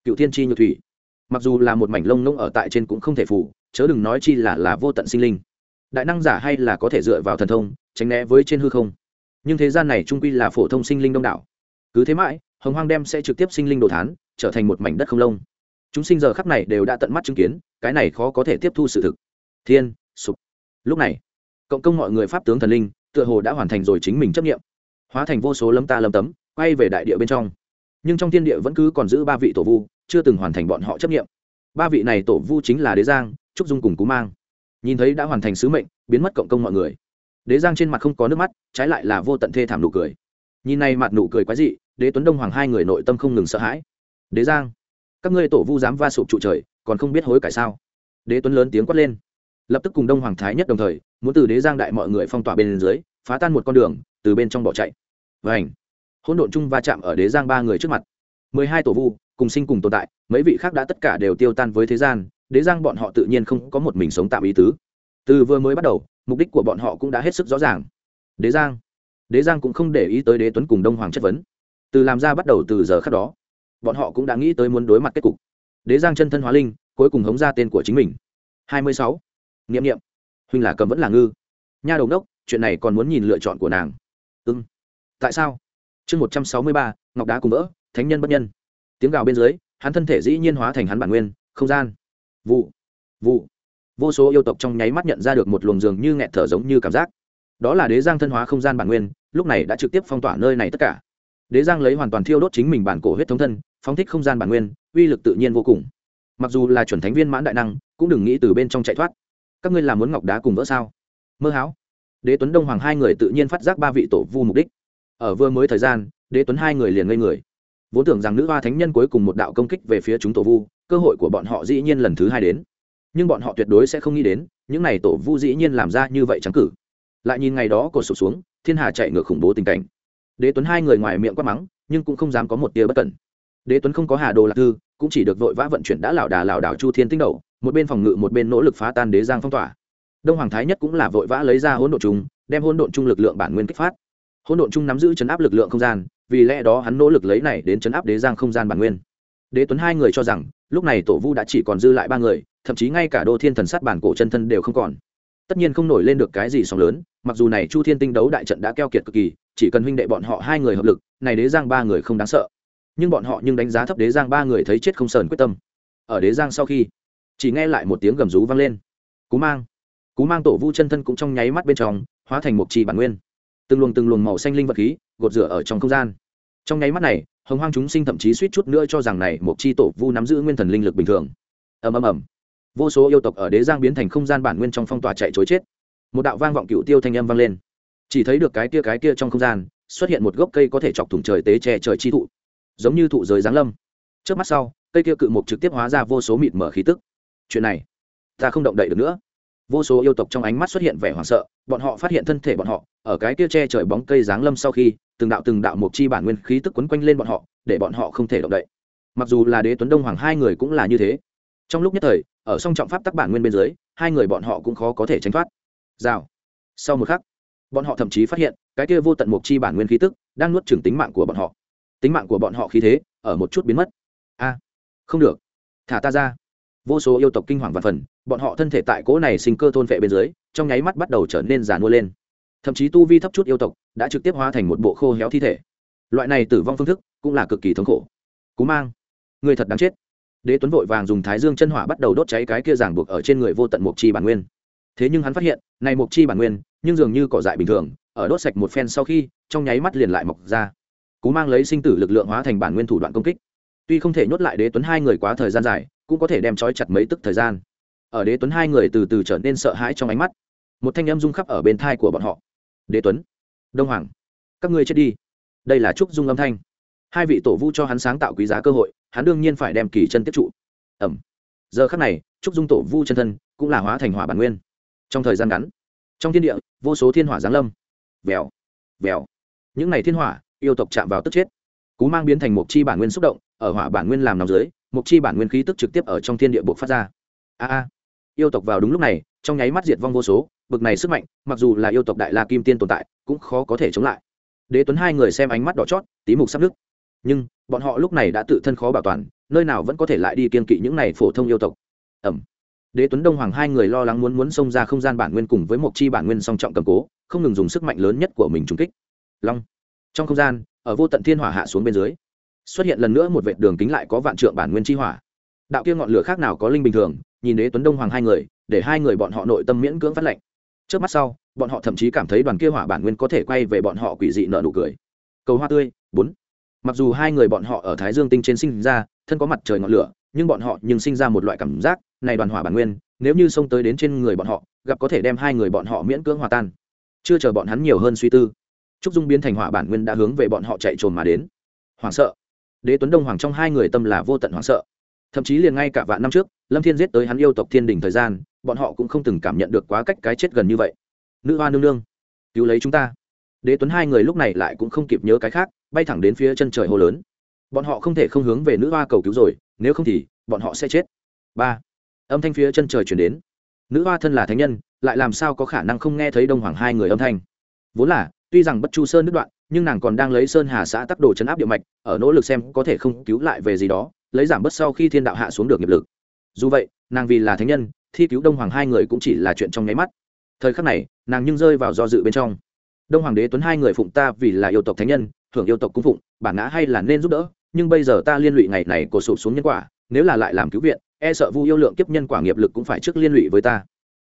Cựu thiên tri nhược thủy. Mặc dù là một mảnh lông nông ở tại trên cũng không thể phủ, chớ đừng nói chi là là vô tận sinh linh. Đại năng giả hay là có thể dựa vào thần thông, tránh né với trên hư không. Nhưng thế gian này trung quy là phổ thông sinh linh đông đảo. Cứ thế mãi hồng hoang đem sẽ trực tiếp sinh linh đồ thán, trở thành một mảnh đất không lông. Chúng sinh giờ khắp này đều đã tận mắt chứng kiến, cái này khó có thể tiếp thu sự thực. Thiên, sụp. Lúc này, cộng công mọi người pháp tướng thần linh, tựa hồ đã hoàn thành rồi chính mình chấp nghiệm. Hóa thành vô số lấm ta lấm tấm, quay về đại địa bên trong. Nhưng trong thiên địa vẫn cứ còn giữ ba vị tổ vu, chưa từng hoàn thành bọn họ chấp nghiệm. Ba vị này tổ vu chính là đế giang, trúc dung cùng cú mang. Nhìn thấy đã hoàn thành sứ mệnh, biến mất cộng công mọi người. Đế giang trên mặt không có nước mắt, trái lại là vô tận thê thảm nụ cười. Nhìn này mặt nụ cười quái dị đế tuấn đông hoàng hai người nội tâm không ngừng sợ hãi. Đế giang, các ngươi tổ vu dám va sụp trụ trời, còn không biết hối cải sao? Đế tuấn lớn tiếng quát lên. Lập tức cùng đông hoàng thái nhất đồng thời, muốn từ đế giang đại mọi người phong tỏa bên dưới, phá tan một con đường, từ bên trong bỏ chạy. Vảnh hỗn độn chung va chạm ở đế giang ba người trước mặt. Mười hai tổ vu, cùng sinh cùng tồn tại, mấy vị khác đã tất cả đều tiêu tan với thế gian, đế giang bọn họ tự nhiên không có một mình sống tạm ý tứ. Từ vừa mới bắt đầu, mục đích của bọn họ cũng đã hết sức rõ ràng. Đế giang. Đế giang cũng không để ý tới đế tuấn cùng đông hoàng chất vấn từ làm ra bắt đầu từ giờ khác đó, bọn họ cũng đã nghĩ tới muốn đối mặt kết cục. Đế giang chân thân hóa linh, cuối cùng hống ra tên của chính mình. Hai mươi sáu. N i ệ m n i ệ m huynh là cầm vẫn là ngư. Nha đầu đốc, chuyện này còn muốn nhìn lựa chọn của nàng. Ưng tại sao? Chương một trăm sáu mươi ba, ngọc đá cùng vỡ, thánh nhân bất nhân. Tiếng gào bên dưới, hắn thân thể dĩ nhiên hóa thành hắn bản nguyên, không gian. Vụ. Vụ. Vô số yêu tộc trong nháy mắt nhận ra được một luồng giường như nghẹt thở giống như cảm giác. Đó là đế giang thân hóa không gian bản nguyên, lúc này đã trực tiếp phong tỏa nơi này tất cả đế giang lấy hoàn toàn thiêu đốt chính mình bản cổ huyết thống thân, phóng thích không gian bản nguyên, uy lực tự nhiên vô cùng. Mặc dù là chuẩn thánh viên mãn đại năng, cũng đừng nghĩ từ bên trong chạy thoát. Các ngươi làm muốn ngọc đá cùng vỡ sao? Mơ háo đế tuấn đông hoàng hai người tự nhiên phát giác ba vị tổ vu mục đích. Ở vừa mới thời gian, đế tuấn hai người liền ngây người. Vốn tưởng rằng nữ hoa thánh nhân cuối cùng một đạo công kích về phía chúng tổ vu, cơ hội của bọn họ dĩ nhiên lần thứ hai đến. Nhưng bọn họ tuyệt đối sẽ không nghĩ đến, những n à y tổ vu dĩ nhiên làm ra như vậy trắng cử. Lại nhìn ngày đó cột sụp xuống, thiên hà chạy ngược khủng bố tình cảnh đế tuấn hai người ngoài miệng quát mắng, nhưng cũng không dám có một tia bất cẩn. Đế tuấn không có hà đồ lạc thư, cũng chỉ được vội vã vận chuyển đã lảo đà lảo đảo chu thiên tinh đầu, một bên phòng ngự một bên nỗ lực phá tan đế giang phong tỏa. Đông hoàng thái nhất cũng là vội vã lấy ra hỗn độn chung đem hỗn độn chung lực lượng bản nguyên kích phát. Hỗn độn chung nắm giữ chấn áp lực lượng không gian, vì lẽ đó hắn nỗ lực lấy này đến chấn áp đế giang không gian bản nguyên. Đế tuấn hai người cho rằng, lúc này tổ vu đã chỉ còn dư lại ba người, thậm chí ngay cả đô thiên thần sát bản cổ chân thân đều không còn tất nhiên không nổi lên được cái gì sóng lớn, mặc dù này chu thiên tinh đấu đại trận đã keo kiệt cực kỳ, chỉ cần huynh đệ bọn họ hai người hợp lực, này đế giang ba người không đáng sợ. Nhưng bọn họ nhưng đánh giá thấp đế giang ba người thấy chết không sờn quyết tâm. Ở đế giang sau khi, chỉ nghe lại một tiếng gầm rú vang lên. Cú mang cú mang tổ vu chân thân cũng trong nháy mắt bên trong, hóa thành một trì bản nguyên. Từng luồng từng luồng màu xanh linh vật khí, gột rửa ở trong không gian. Trong nháy mắt này, hồng hoang chúng sinh thậm chí suýt chút nữa cho rằng này một chi tổ vu nắm giữ nguyên thần linh lực bình thường. Ầm ầm ầm vô số yêu tộc ở đế giang biến thành không gian bản nguyên trong phong tỏa chạy chối chết. Một đạo vang vọng cựu tiêu thanh âm vang lên. Chỉ thấy được cái kia cái kia trong không gian, xuất hiện một gốc cây có thể chọc thủng trời tế che trời chi thụ, giống như thụ giới giáng lâm. Trước mắt sau, cây kia cự mục trực tiếp hóa ra vô số mịt mở khí tức. Chuyện này, ta không động đậy được nữa. Vô số yêu tộc trong ánh mắt xuất hiện vẻ hoảng sợ, bọn họ phát hiện thân thể bọn họ, ở cái kia che trời bóng cây giáng lâm sau khi, từng đạo từng đạo mục chi bản nguyên khí tức quấn quanh lên bọn họ, để bọn họ không thể động đậy. Mặc dù là đế tuấn đông hoàng hai người cũng là như thế trong lúc nhất thời, ở song trọng pháp tắc bản nguyên bên dưới, hai người bọn họ cũng khó có thể tránh thoát. Rào. Sau một khắc, bọn họ thậm chí phát hiện, cái kia vô tận mục chi bản nguyên khí tức đang nuốt chửng tính mạng của bọn họ. Tính mạng của bọn họ khí thế, ở một chút biến mất. A. Không được. Thả ta ra. Vô số yêu tộc kinh hoàng và phần, bọn họ thân thể tại cỗ này sinh cơ thôn vệ bên dưới, trong nháy mắt bắt đầu trở nên giàn mua lên. Thậm chí tu vi thấp chút yêu tộc đã trực tiếp hóa thành một bộ khô héo thi thể. Loại này tử vong phương thức cũng là cực kỳ thống khổ. Cú mang. Người thật đáng chết đế tuấn vội vàng dùng thái dương chân hỏa bắt đầu đốt cháy cái kia giảng buộc ở trên người vô tận mục chi bản nguyên. Thế nhưng hắn phát hiện, này mục chi bản nguyên, nhưng dường như cỏ dại bình thường, ở đốt sạch một phen sau khi, trong nháy mắt liền lại mọc ra. Cú mang lấy sinh tử lực lượng hóa thành bản nguyên thủ đoạn công kích. Tuy không thể nhốt lại đế tuấn hai người quá thời gian dài, cũng có thể đem trói chặt mấy tức thời gian. Ở đế tuấn hai người từ từ trở nên sợ hãi trong ánh mắt, một thanh âm rung khắp ở bên thai của bọn họ. Đế tuấn, đông hoàng, các ngươi chết đi. Đây là trúc dung âm thanh hai vị tổ vu cho hắn sáng tạo quý giá cơ hội, hắn đương nhiên phải đem kỳ chân tiếp trụ. Ẩm. Giờ khắc này, trúc dung tổ vu chân thân cũng là hóa thành hỏa bản nguyên. Trong thời gian ngắn, trong thiên địa, vô số thiên hỏa giáng lâm. Vèo vèo. Những n à y thiên hỏa, yêu tộc chạm vào tức chết. Cú mang biến thành một chi bản nguyên xúc động, ở hỏa bản nguyên làm nòng dưới, một chi bản nguyên khí tức trực tiếp ở trong thiên địa buộc phát ra. A a. Yêu tộc vào đúng lúc này, trong nháy mắt diệt vong vô số, bực này sức mạnh, mặc dù là yêu tộc đại la kim tiên tồn tại, cũng khó có thể chống lại. Đế tuấn hai người xem ánh mắt đỏ chót tí mục sắp nước nhưng, bọn họ lúc này đã tự thân khó bảo toàn, nơi nào vẫn có thể lại đi kiên kỵ những này phổ thông yêu tộc. Ẩm. Đế tuấn đông hoàng hai người lo lắng muốn muốn xông ra không gian bản nguyên cùng với một chi bản nguyên song trọng cầm cố, không ngừng dùng sức mạnh lớn nhất của mình trung kích. Long. Trong không gian, ở vô tận thiên hỏa hạ xuống bên dưới, xuất hiện lần nữa một vệt đường kính lại có vạn trượng bản nguyên chi hỏa. Đạo kia ngọn lửa khác nào có linh bình thường, nhìn đế tuấn đông hoàng hai người, để hai người bọn họ nội tâm miễn cưỡng phát lệnh. Trước mắt sau, bọn họ thậm chí cảm thấy đoàn kia hỏa bản nguyên có thể quay về bọn họ quỷ dị nợ nụ cười. Cầu hoa tươi, bốn mặc dù hai người bọn họ ở thái dương tinh trên sinh ra, thân có mặt trời ngọn lửa, nhưng bọn họ nhưng sinh ra một loại cảm giác, này đoàn hỏa bản nguyên, nếu như xông tới đến trên người bọn họ, gặp có thể đem hai người bọn họ miễn cưỡng hòa tan. Chưa chờ bọn hắn nhiều hơn suy tư, trúc dung biến thành hỏa bản nguyên đã hướng về bọn họ chạy trồn mà đến. Hoảng sợ. Đế tuấn đông hoàng trong hai người tâm là vô tận hoảng sợ. Thậm chí liền ngay cả vạn năm trước, lâm thiên giết tới hắn yêu tộc thiên đình thời gian, bọn họ cũng không từng cảm nhận được quá cách cái chết gần như vậy. Nữ hoa nương nương, cứu lấy chúng ta. Đế tuấn hai người lúc này lại cũng không kịp nhớ cái khác bay thẳng đến phía chân trời hô lớn. Bọn họ không thể không hướng về nữ hoa cầu cứu rồi, nếu không thì, bọn họ sẽ chết. Ba. Âm thanh phía chân trời chuyển đến. Nữ hoa thân là thánh nhân, lại làm sao có khả năng không nghe thấy đông hoàng hai người âm thanh? Vốn là, tuy rằng bất chu sơn đứt đoạn, nhưng nàng còn đang lấy sơn hà xã tắc đồ chấn áp địa mạch, ở nỗ lực xem có thể không cứu lại về gì đó, lấy giảm bớt sau khi thiên đạo hạ xuống được nghiệp lực. Dù vậy, nàng vì là thánh nhân, thi cứu đông hoàng hai người cũng chỉ là chuyện trong nháy mắt. Thời khắc này, nàng nhưng rơi vào do dự bên trong. Đông hoàng đế tuấn hai người phụng ta vì là yêu tộc thánh nhân hưởng yêu tộc cung phụng bản ngã hay là nên giúp đỡ, nhưng bây giờ ta liên lụy ngày này cổ sụp xuống nhân quả, nếu là lại làm cứu viện e sợ vu yêu lượng kiếp nhân quả nghiệp lực cũng phải trước liên lụy với ta.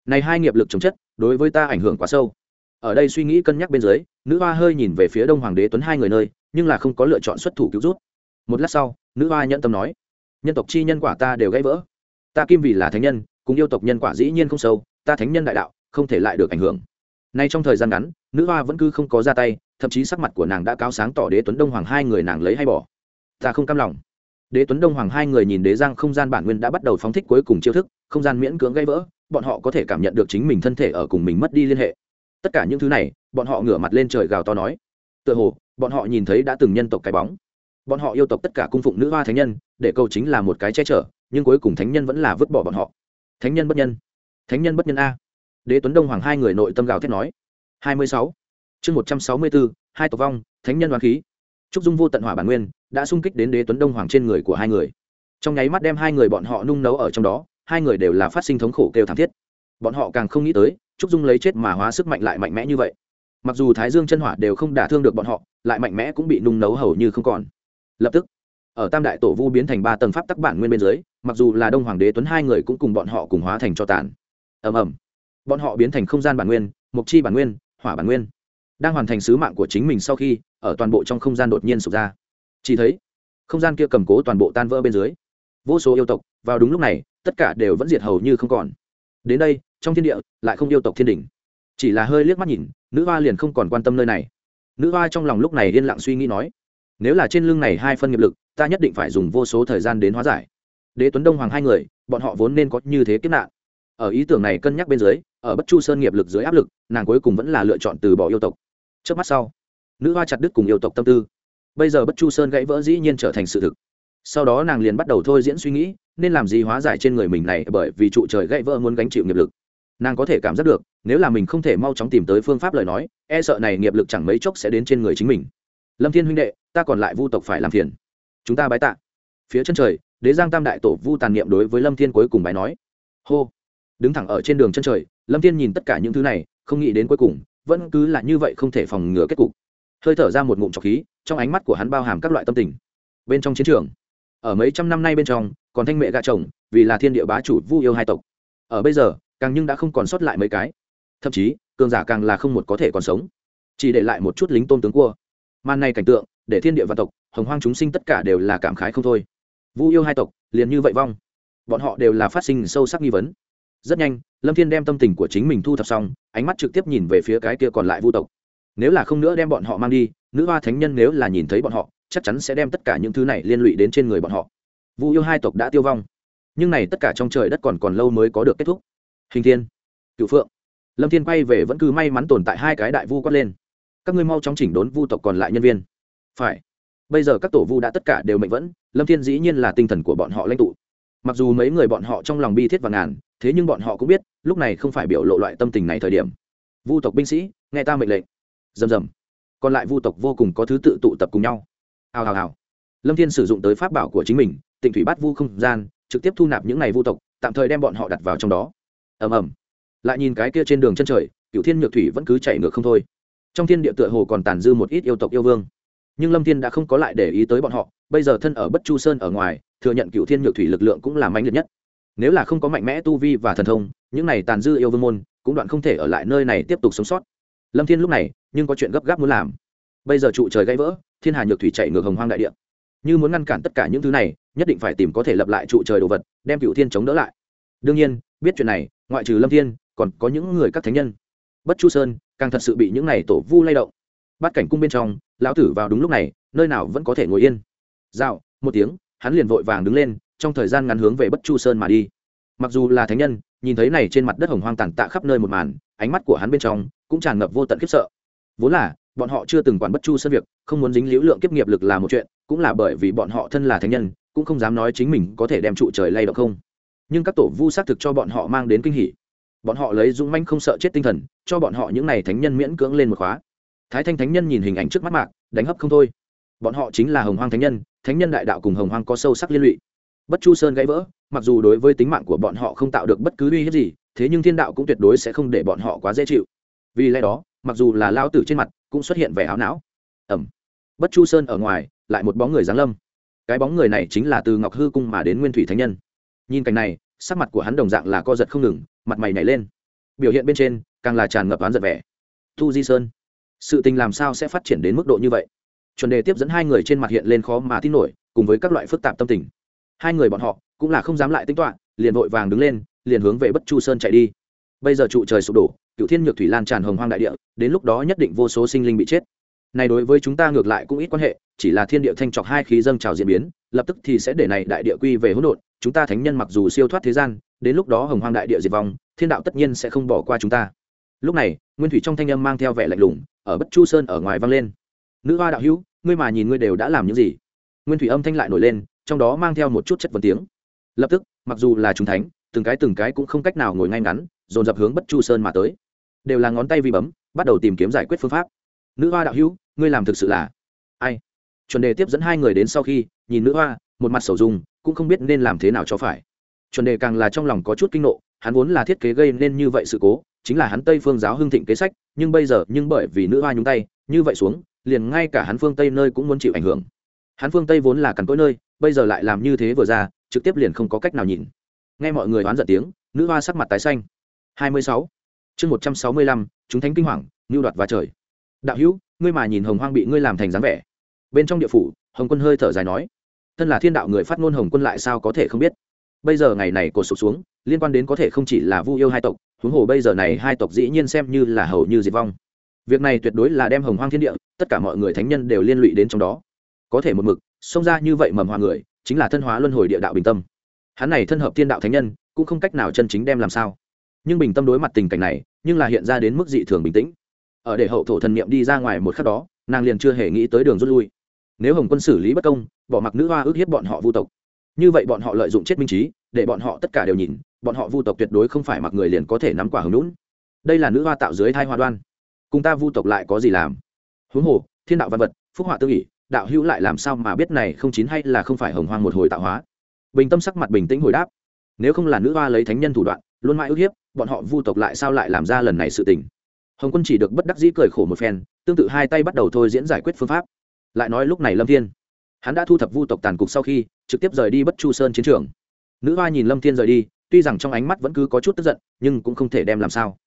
Này hai nghiệp lực chống chất, đối với ta ảnh hưởng quá sâu. Ở đây suy nghĩ cân nhắc bên dưới, nữ hoa hơi nhìn về phía đông hoàng đế tuấn hai người nơi, nhưng là không có lựa chọn xuất thủ cứu rút. Một lát sau, nữ hoa nhận tâm nói, nhân tộc chi nhân quả ta đều gãy vỡ. Ta kim vì là thánh nhân, cùng yêu tộc nhân quả dĩ nhiên không sâu, ta thánh nhân đại đạo, không thể lại được ảnh hưởng. Nay trong thời gian ngắn, nữ hoa vẫn cứ không có ra tay thậm chí sắc mặt của nàng đã cao sáng tỏ đế tuấn đông hoàng hai người nàng lấy hay bỏ. Ta không cam lòng. Đế tuấn đông hoàng hai người nhìn đế giang không gian bản nguyên đã bắt đầu phóng thích cuối cùng chiêu thức, không gian miễn cưỡng gây vỡ, bọn họ có thể cảm nhận được chính mình thân thể ở cùng mình mất đi liên hệ. Tất cả những thứ này, bọn họ ngửa mặt lên trời gào to nói. Tựa hồ, bọn họ nhìn thấy đã từng nhân tộc cái bóng. Bọn họ yêu tộc tất cả cung phụng nữ hoa thánh nhân, để câu chính là một cái che chở, nhưng cuối cùng thánh nhân vẫn là vứt bỏ bọn họ. Thánh nhân bất nhân. Thánh nhân bất nhân a. Đế tuấn đông hoàng hai người nội tâm gào thét nói. Hai mươi sáu chương một trăm sáu mươi bốn, hai tộc vong, thánh nhân đoán khí. Trúc dung vô tận hỏa bản nguyên, đã sung kích đến đế tuấn đông hoàng trên người của hai người. Trong nháy mắt đem hai người bọn họ nung nấu ở trong đó, hai người đều là phát sinh thống khổ kêu thảm thiết. Bọn họ càng không nghĩ tới, trúc dung lấy chết mà hóa sức mạnh lại mạnh mẽ như vậy. Mặc dù thái dương chân hỏa đều không đả thương được bọn họ, lại mạnh mẽ cũng bị nung nấu hầu như không còn. Lập tức, ở tam đại tổ vu biến thành ba tầng pháp tắc bản nguyên bên dưới, mặc dù là đông hoàng đế tuấn hai người cũng cùng bọn họ cùng hóa thành cho tàn. Ầm ầm. Bọn họ biến thành không gian bản nguyên mục chi bản nguyên, hỏa bản nguyên đang hoàn thành sứ mạng của chính mình sau khi, ở toàn bộ trong không gian đột nhiên sụp ra. Chỉ thấy, không gian kia cầm cố toàn bộ tan vỡ bên dưới. Vô số yêu tộc, vào đúng lúc này, tất cả đều vẫn diệt hầu như không còn. Đến đây, trong thiên địa, lại không yêu tộc thiên đình chỉ là hơi liếc mắt nhìn, nữ hoa liền không còn quan tâm nơi này. Nữ hoa trong lòng lúc này yên lặng suy nghĩ nói, nếu là trên lưng này hai phân nghiệp lực, ta nhất định phải dùng vô số thời gian đến hóa giải. Đế tuấn đông hoàng hai người, bọn họ vốn nên có như thế kiếp nạn. Ở ý tưởng này cân nhắc bên dưới, ở bất chu sơn nghiệp lực dưới áp lực, nàng cuối cùng vẫn là lựa chọn từ bỏ yêu tộc trước mắt sau, nữ hoa chặt đứt cùng yêu tộc tâm tư. Bây giờ bất chu sơn gãy vỡ dĩ nhiên trở thành sự thực. Sau đó nàng liền bắt đầu thôi diễn suy nghĩ, nên làm gì hóa giải trên người mình này bởi vì trụ trời gãy vỡ muốn gánh chịu nghiệp lực. Nàng có thể cảm giác được, nếu là mình không thể mau chóng tìm tới phương pháp lời nói e sợ này nghiệp lực chẳng mấy chốc sẽ đến trên người chính mình. Lâm thiên huynh đệ, ta còn lại vu tộc phải làm phiền. Chúng ta bái tạ. Phía chân trời, đế giang tam đại tổ vu tàn niệm đối với lâm thiên cuối cùng bái nói. Hô. Đứng thẳng ở trên đường chân trời, lâm thiên nhìn tất cả những thứ này, không nghĩ đến cuối cùng vẫn cứ là như vậy không thể phòng ngừa kết cục. Hơi thở ra một ngụm trọc khí, trong ánh mắt của hắn bao hàm các loại tâm tình. Bên trong chiến trường, ở mấy trăm năm nay bên trong, còn thanh mẹ gạ chồng, vì là thiên địa bá chủ vu yêu hai tộc. Ở bây giờ, càng nhưng đã không còn sót lại mấy cái. Thậm chí, cường giả càng là không một có thể còn sống. Chỉ để lại một chút lính tôn tướng cua. Màn này cảnh tượng, để thiên địa và tộc, hồng hoang chúng sinh tất cả đều là cảm khái không thôi. Vu yêu hai tộc, liền như vậy vong. Bọn họ đều là phát sinh sâu sắc nghi vấn rất nhanh, lâm thiên đem tâm tình của chính mình thu thập xong, ánh mắt trực tiếp nhìn về phía cái kia còn lại vu tộc. Nếu là không nữa đem bọn họ mang đi, nữ hoa thánh nhân nếu là nhìn thấy bọn họ, chắc chắn sẽ đem tất cả những thứ này liên lụy đến trên người bọn họ. Vu yêu hai tộc đã tiêu vong. Nhưng này tất cả trong trời đất còn còn lâu mới có được kết thúc. Hình thiên cựu phượng. Lâm thiên quay về vẫn cứ may mắn tồn tại hai cái đại vu quát lên. Các ngươi mau chóng chỉnh đốn vu tộc còn lại nhân viên. Phải. Bây giờ các tổ vu đã tất cả đều mệnh vẫn, lâm thiên dĩ nhiên là tinh thần của bọn họ lãnh tụ mặc dù mấy người bọn họ trong lòng bi thiết và ngàn, thế nhưng bọn họ cũng biết, lúc này không phải biểu lộ loại tâm tình này thời điểm. Vu tộc binh sĩ, nghe ta mệnh lệnh. Rầm rầm. Còn lại vu tộc vô cùng có thứ tự tụ tập cùng nhau. Hào hào hào. Lâm thiên sử dụng tới pháp bảo của chính mình, tịnh thủy bát vu không gian, trực tiếp thu nạp những này vu tộc, tạm thời đem bọn họ đặt vào trong đó. Ầm ầm. Lại nhìn cái kia trên đường chân trời cựu thiên nhược thủy vẫn cứ chạy ngược không thôi. Trong thiên địa tựa hồ còn tàn dư một ít yêu tộc yêu vương. Nhưng lâm thiên đã không có lại để ý tới bọn họ bây giờ thân ở bất chu sơn ở ngoài, thừa nhận cựu thiên nhược thủy lực lượng cũng là mạnh liệt nhất. Nếu là không có mạnh mẽ tu vi và thần thông, những này tàn dư yêu vương môn cũng đoạn không thể ở lại nơi này tiếp tục sống sót. Lâm thiên lúc này nhưng có chuyện gấp gáp muốn làm. Bây giờ trụ trời gãy vỡ, thiên hà nhược thủy chạy ngược hồng hoang đại địa. Như muốn ngăn cản tất cả những thứ này, nhất định phải tìm có thể lập lại trụ trời đồ vật, đem cựu thiên chống đỡ lại. Đương nhiên, biết chuyện này, ngoại trừ lâm thiên, còn có những người các thánh nhân. Bất chu sơn, càng thật sự bị những này tổ vu lay động. Bắt cảnh cung bên trong, lão tử vào đúng lúc này, nơi nào vẫn có thể ngồi yên dạo, một tiếng, hắn liền vội vàng đứng lên, trong thời gian ngắn hướng về bất chu sơn mà đi. Mặc dù là thánh nhân, nhìn thấy này trên mặt đất hồng hoang tàn tạ khắp nơi một màn, ánh mắt của hắn bên trong cũng tràn ngập vô tận khiếp sợ. Vốn là, bọn họ chưa từng quản bất chu sơn việc, không muốn dính liễu lượng kiếp nghiệp lực là một chuyện, cũng là bởi vì bọn họ thân là thánh nhân, cũng không dám nói chính mình có thể đem trụ trời lay động không. Nhưng các tổ vu xác thực cho bọn họ mang đến kinh hỉ. Bọn họ lấy dũng manh không sợ chết tinh thần, cho bọn họ những n à y thánh nhân miễn cưỡng lên một khóa. Thái thanh thánh nhân nhìn hình ảnh trước mắt mạc, đánh hấp không thôi. Bọn họ chính là hồng hoang thánh nhân thánh nhân đại đạo cùng hồng hoang có sâu sắc liên lụy. Bất chu sơn gãy vỡ, mặc dù đối với tính mạng của bọn họ không tạo được bất cứ uy hiếp gì, thế nhưng thiên đạo cũng tuyệt đối sẽ không để bọn họ quá dễ chịu. Vì lẽ đó, mặc dù là lao tử trên mặt, cũng xuất hiện vẻ áo não. Ẩm bất chu sơn ở ngoài, lại một bóng người giáng lâm. Cái bóng người này chính là từ ngọc hư cung mà đến nguyên thủy thánh nhân. Nhìn cảnh này, sắc mặt của hắn đồng dạng là co giật không ngừng, mặt mày nhảy lên. Biểu hiện bên trên, càng là tràn ngập oán giật vẻ. Thu di sơn, sự tình làm sao sẽ phát triển đến mức độ như vậy? Chuẩn đề tiếp dẫn hai người trên mặt hiện lên khó mà tin nổi, cùng với các loại phức tạp tâm tình. Hai người bọn họ cũng là không dám lại tính toán, liền vội vàng đứng lên, liền hướng về bất chu sơn chạy đi. Bây giờ trụ trời sụp đổ, cựu thiên nhược thủy lan tràn hồng hoang đại địa, đến lúc đó nhất định vô số sinh linh bị chết. Này đối với chúng ta ngược lại cũng ít quan hệ, chỉ là thiên địa thanh trọc hai khí dâng trào diễn biến, lập tức thì sẽ để này đại địa quy về hỗn độn, chúng ta thánh nhân mặc dù siêu thoát thế gian, đến lúc đó hồng hoang đại địa diệt vong, thiên đạo tất nhiên sẽ không bỏ qua chúng ta. Lúc này, nguyên thủy trong thanh âm mang theo vẻ lạnh lùng, ở bất chu sơn ở ngoài vang lên nữ hoa đạo hữu, ngươi mà nhìn ngươi đều đã làm những gì? Nguyên thủy âm thanh lại nổi lên, trong đó mang theo một chút chất vấn tiếng. Lập tức, mặc dù là chúng thánh, từng cái từng cái cũng không cách nào ngồi ngay ngắn, dồn dập hướng bất chu sơn mà tới. Đều là ngón tay vi bấm, bắt đầu tìm kiếm giải quyết phương pháp. Nữ hoa đạo hữu, ngươi làm thực sự là ai? Chuẩn đề tiếp dẫn hai người đến sau khi, nhìn nữ hoa, một mặt sầu dùng cũng không biết nên làm thế nào cho phải. Chuẩn đề càng là trong lòng có chút kinh nộ, hắn vốn là thiết kế gây nên như vậy sự cố, chính là hắn tây phương giáo hưng thịnh kế sách, nhưng bây giờ, nhưng bởi vì nữ hoa nhúng tay, như vậy xuống liền ngay cả hắn phương tây nơi cũng muốn chịu ảnh hưởng. Hắn phương tây vốn là cằn cỗi nơi, bây giờ lại làm như thế vừa ra, trực tiếp liền không có cách nào nhìn. Nghe mọi người đoán giận tiếng, nữ hoa sắc mặt tái xanh. Hai mươi sáu. Chương một trăm sáu mươi lăm, chúng thánh kinh hoàng ngưu đoạt và trời. Đạo hữu, ngươi mà nhìn hồng hoang bị ngươi làm thành dáng vẻ. Bên trong địa phủ, hồng quân hơi thở dài nói. Thân là thiên đạo người phát ngôn hồng quân lại sao có thể không biết? Bây giờ ngày này cột sụp xuống, liên quan đến có thể không chỉ là vu yêu hai tộc, huống hồ bây giờ này hai tộc dĩ nhiên xem như là hầu như diệt vong việc này tuyệt đối là đem hồng hoang thiên địa, tất cả mọi người thánh nhân đều liên lụy đến trong đó. Có thể một mực, xông ra như vậy mầm hoa người, chính là thân hóa luân hồi địa đạo bình tâm. Hắn này thân hợp thiên đạo thánh nhân, cũng không cách nào chân chính đem làm sao. Nhưng bình tâm đối mặt tình cảnh này, nhưng là hiện ra đến mức dị thường bình tĩnh. Ở để hậu thổ thần niệm đi ra ngoài một khắc đó, nàng liền chưa hề nghĩ tới đường rút lui. Nếu hồng quân xử lý bất công, bỏ mặc nữ hoa ước hiếp bọn họ vu tộc. Như vậy bọn họ lợi dụng chết minh trí, để bọn họ tất cả đều nhìn, bọn họ vu tộc tuyệt đối không phải mặc người liền có thể nắm quả hứng lũn đây là nữ hoa tạo dưới thai hoa đoan cùng ta vu tộc lại có gì làm? Huống hồ, thiên đạo văn vật, phúc họa tư nghỉ đạo hữu lại làm sao mà biết này không chín hay là không phải hồng hoang một hồi tạo hóa? Bình tâm sắc mặt bình tĩnh hồi đáp. Nếu không là nữ hoa lấy thánh nhân thủ đoạn, luôn mãi ức hiếp, bọn họ vu tộc lại sao lại làm ra lần này sự tình? Hồng quân chỉ được bất đắc dĩ cười khổ một phen, tương tự hai tay bắt đầu thôi diễn giải quyết phương pháp. Lại nói lúc này lâm thiên, hắn đã thu thập vu tộc tàn cục sau khi, trực tiếp rời đi bất chu sơn chiến trường. Nữ hoa nhìn lâm thiên rời đi, tuy rằng trong ánh mắt vẫn cứ có chút tức giận, nhưng cũng không thể đem làm sao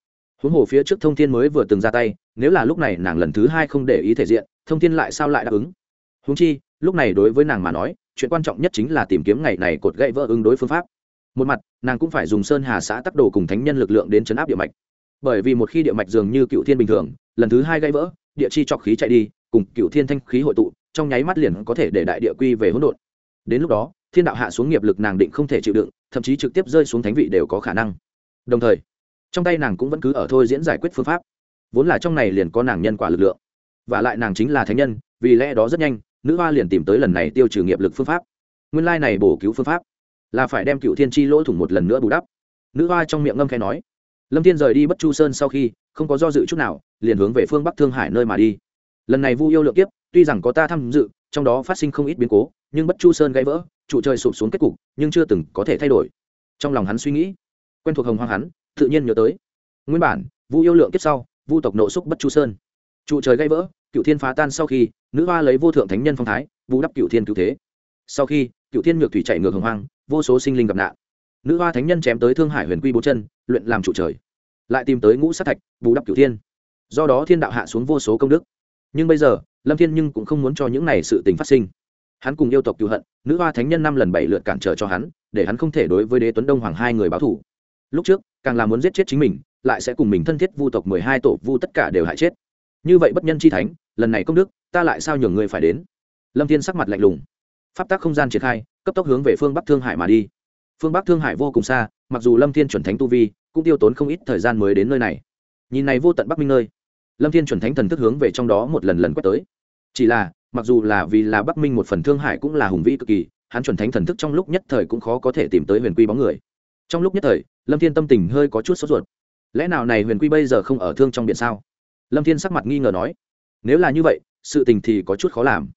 huống hồ phía trước thông thiên mới vừa từng ra tay, nếu là lúc này nàng lần thứ hai không để ý thể diện, thông thiên lại sao lại đáp ứng? Huống chi, lúc này đối với nàng mà nói, chuyện quan trọng nhất chính là tìm kiếm ngày này cột gậy vỡ ứng đối phương pháp. Một mặt, nàng cũng phải dùng sơn hà xã tắc đồ cùng thánh nhân lực lượng đến chấn áp địa mạch. Bởi vì một khi địa mạch dường như cựu thiên bình thường, lần thứ hai gãy vỡ, địa chi trọc khí chạy đi, cùng cựu thiên thanh khí hội tụ, trong nháy mắt liền có thể để đại địa quy về hỗn độn. Đến lúc đó, thiên đạo hạ xuống nghiệp lực nàng định không thể chịu đựng, thậm chí trực tiếp rơi xuống thánh vị đều có khả năng. Đồng thời trong tay nàng cũng vẫn cứ ở thôi diễn giải quyết phương pháp. Vốn là trong này liền có nàng nhân quả lực lượng. Và lại nàng chính là thánh nhân, vì lẽ đó rất nhanh, nữ hoa liền tìm tới lần này tiêu trừ nghiệp lực phương pháp. Nguyên lai này bổ cứu phương pháp là phải đem cựu thiên chi lỗ thủng một lần nữa bù đắp. Nữ hoa trong miệng ngâm khai nói, lâm thiên rời đi bất chu sơn sau khi, không có do dự chút nào, liền hướng về phương bắc thương hải nơi mà đi. Lần này vu yêu lượng kiếp, tuy rằng có ta tham dự, trong đó phát sinh không ít biến cố, nhưng bất chu sơn gãy vỡ, trụ trời sụp xuống kết cục, nhưng chưa từng có thể thay đổi. Trong lòng hắn suy nghĩ, quen thuộc hồng hoang hắn tự nhiên nhớ tới. Nguyên bản, vu yêu lượng kiếp sau, vu tộc nộ xúc bất chu sơn. Trụ trời gãy vỡ cựu thiên phá tan sau khi, nữ hoa lấy vô thượng thánh nhân phong thái vũ đắp cựu thiên cứu thế. Sau khi cựu thiên ngược thủy chạy ngược hồng hoang, vô số sinh linh gặp nạn. Nữ hoa thánh nhân chém tới thương hải huyền quy bốn chân, luyện làm trụ trời. Lại tìm tới ngũ sát thạch, bù đắp cửu thiên. Do đó thiên đạo hạ xuống vô số công đức. Nhưng bây giờ, lâm thiên nhưng cũng không muốn cho những này sự tình phát sinh. Hắn cùng yêu tộc cựu hận, nữ hoa thánh nhân năm lần bảy lượt cản trở cho hắn, để hắn không thể đối với đế tuấn đông hoàng hai người báo thủ lúc trước càng là muốn giết chết chính mình, lại sẽ cùng mình thân thiết vu tộc mười hai tổ, vu tất cả đều hại chết. Như vậy bất nhân chi thánh, lần này công đức, ta lại sao nhường người phải đến? Lâm thiên sắc mặt lạnh lùng. Pháp tác không gian triển khai, cấp tốc hướng về phương bắc thương hải mà đi. Phương bắc thương hải vô cùng xa, mặc dù lâm thiên chuẩn thánh tu vi, cũng tiêu tốn không ít thời gian mới đến nơi này. Nhìn này vô tận bắc minh nơi, lâm thiên chuẩn thánh thần thức hướng về trong đó một lần lần quét tới. Chỉ là, mặc dù là vì là bắc minh một phần thương hải cũng là hùng vĩ cực kỳ, hắn chuẩn thánh thần thức trong lúc nhất thời cũng khó có thể tìm tới huyền quy bóng người trong lúc nhất thời, lâm thiên tâm tình hơi có chút sốt ruột. Lẽ nào này huyền quy bây giờ không ở thương trong biển sao? Lâm thiên sắc mặt nghi ngờ nói. Nếu là như vậy, sự tình thì có chút khó làm.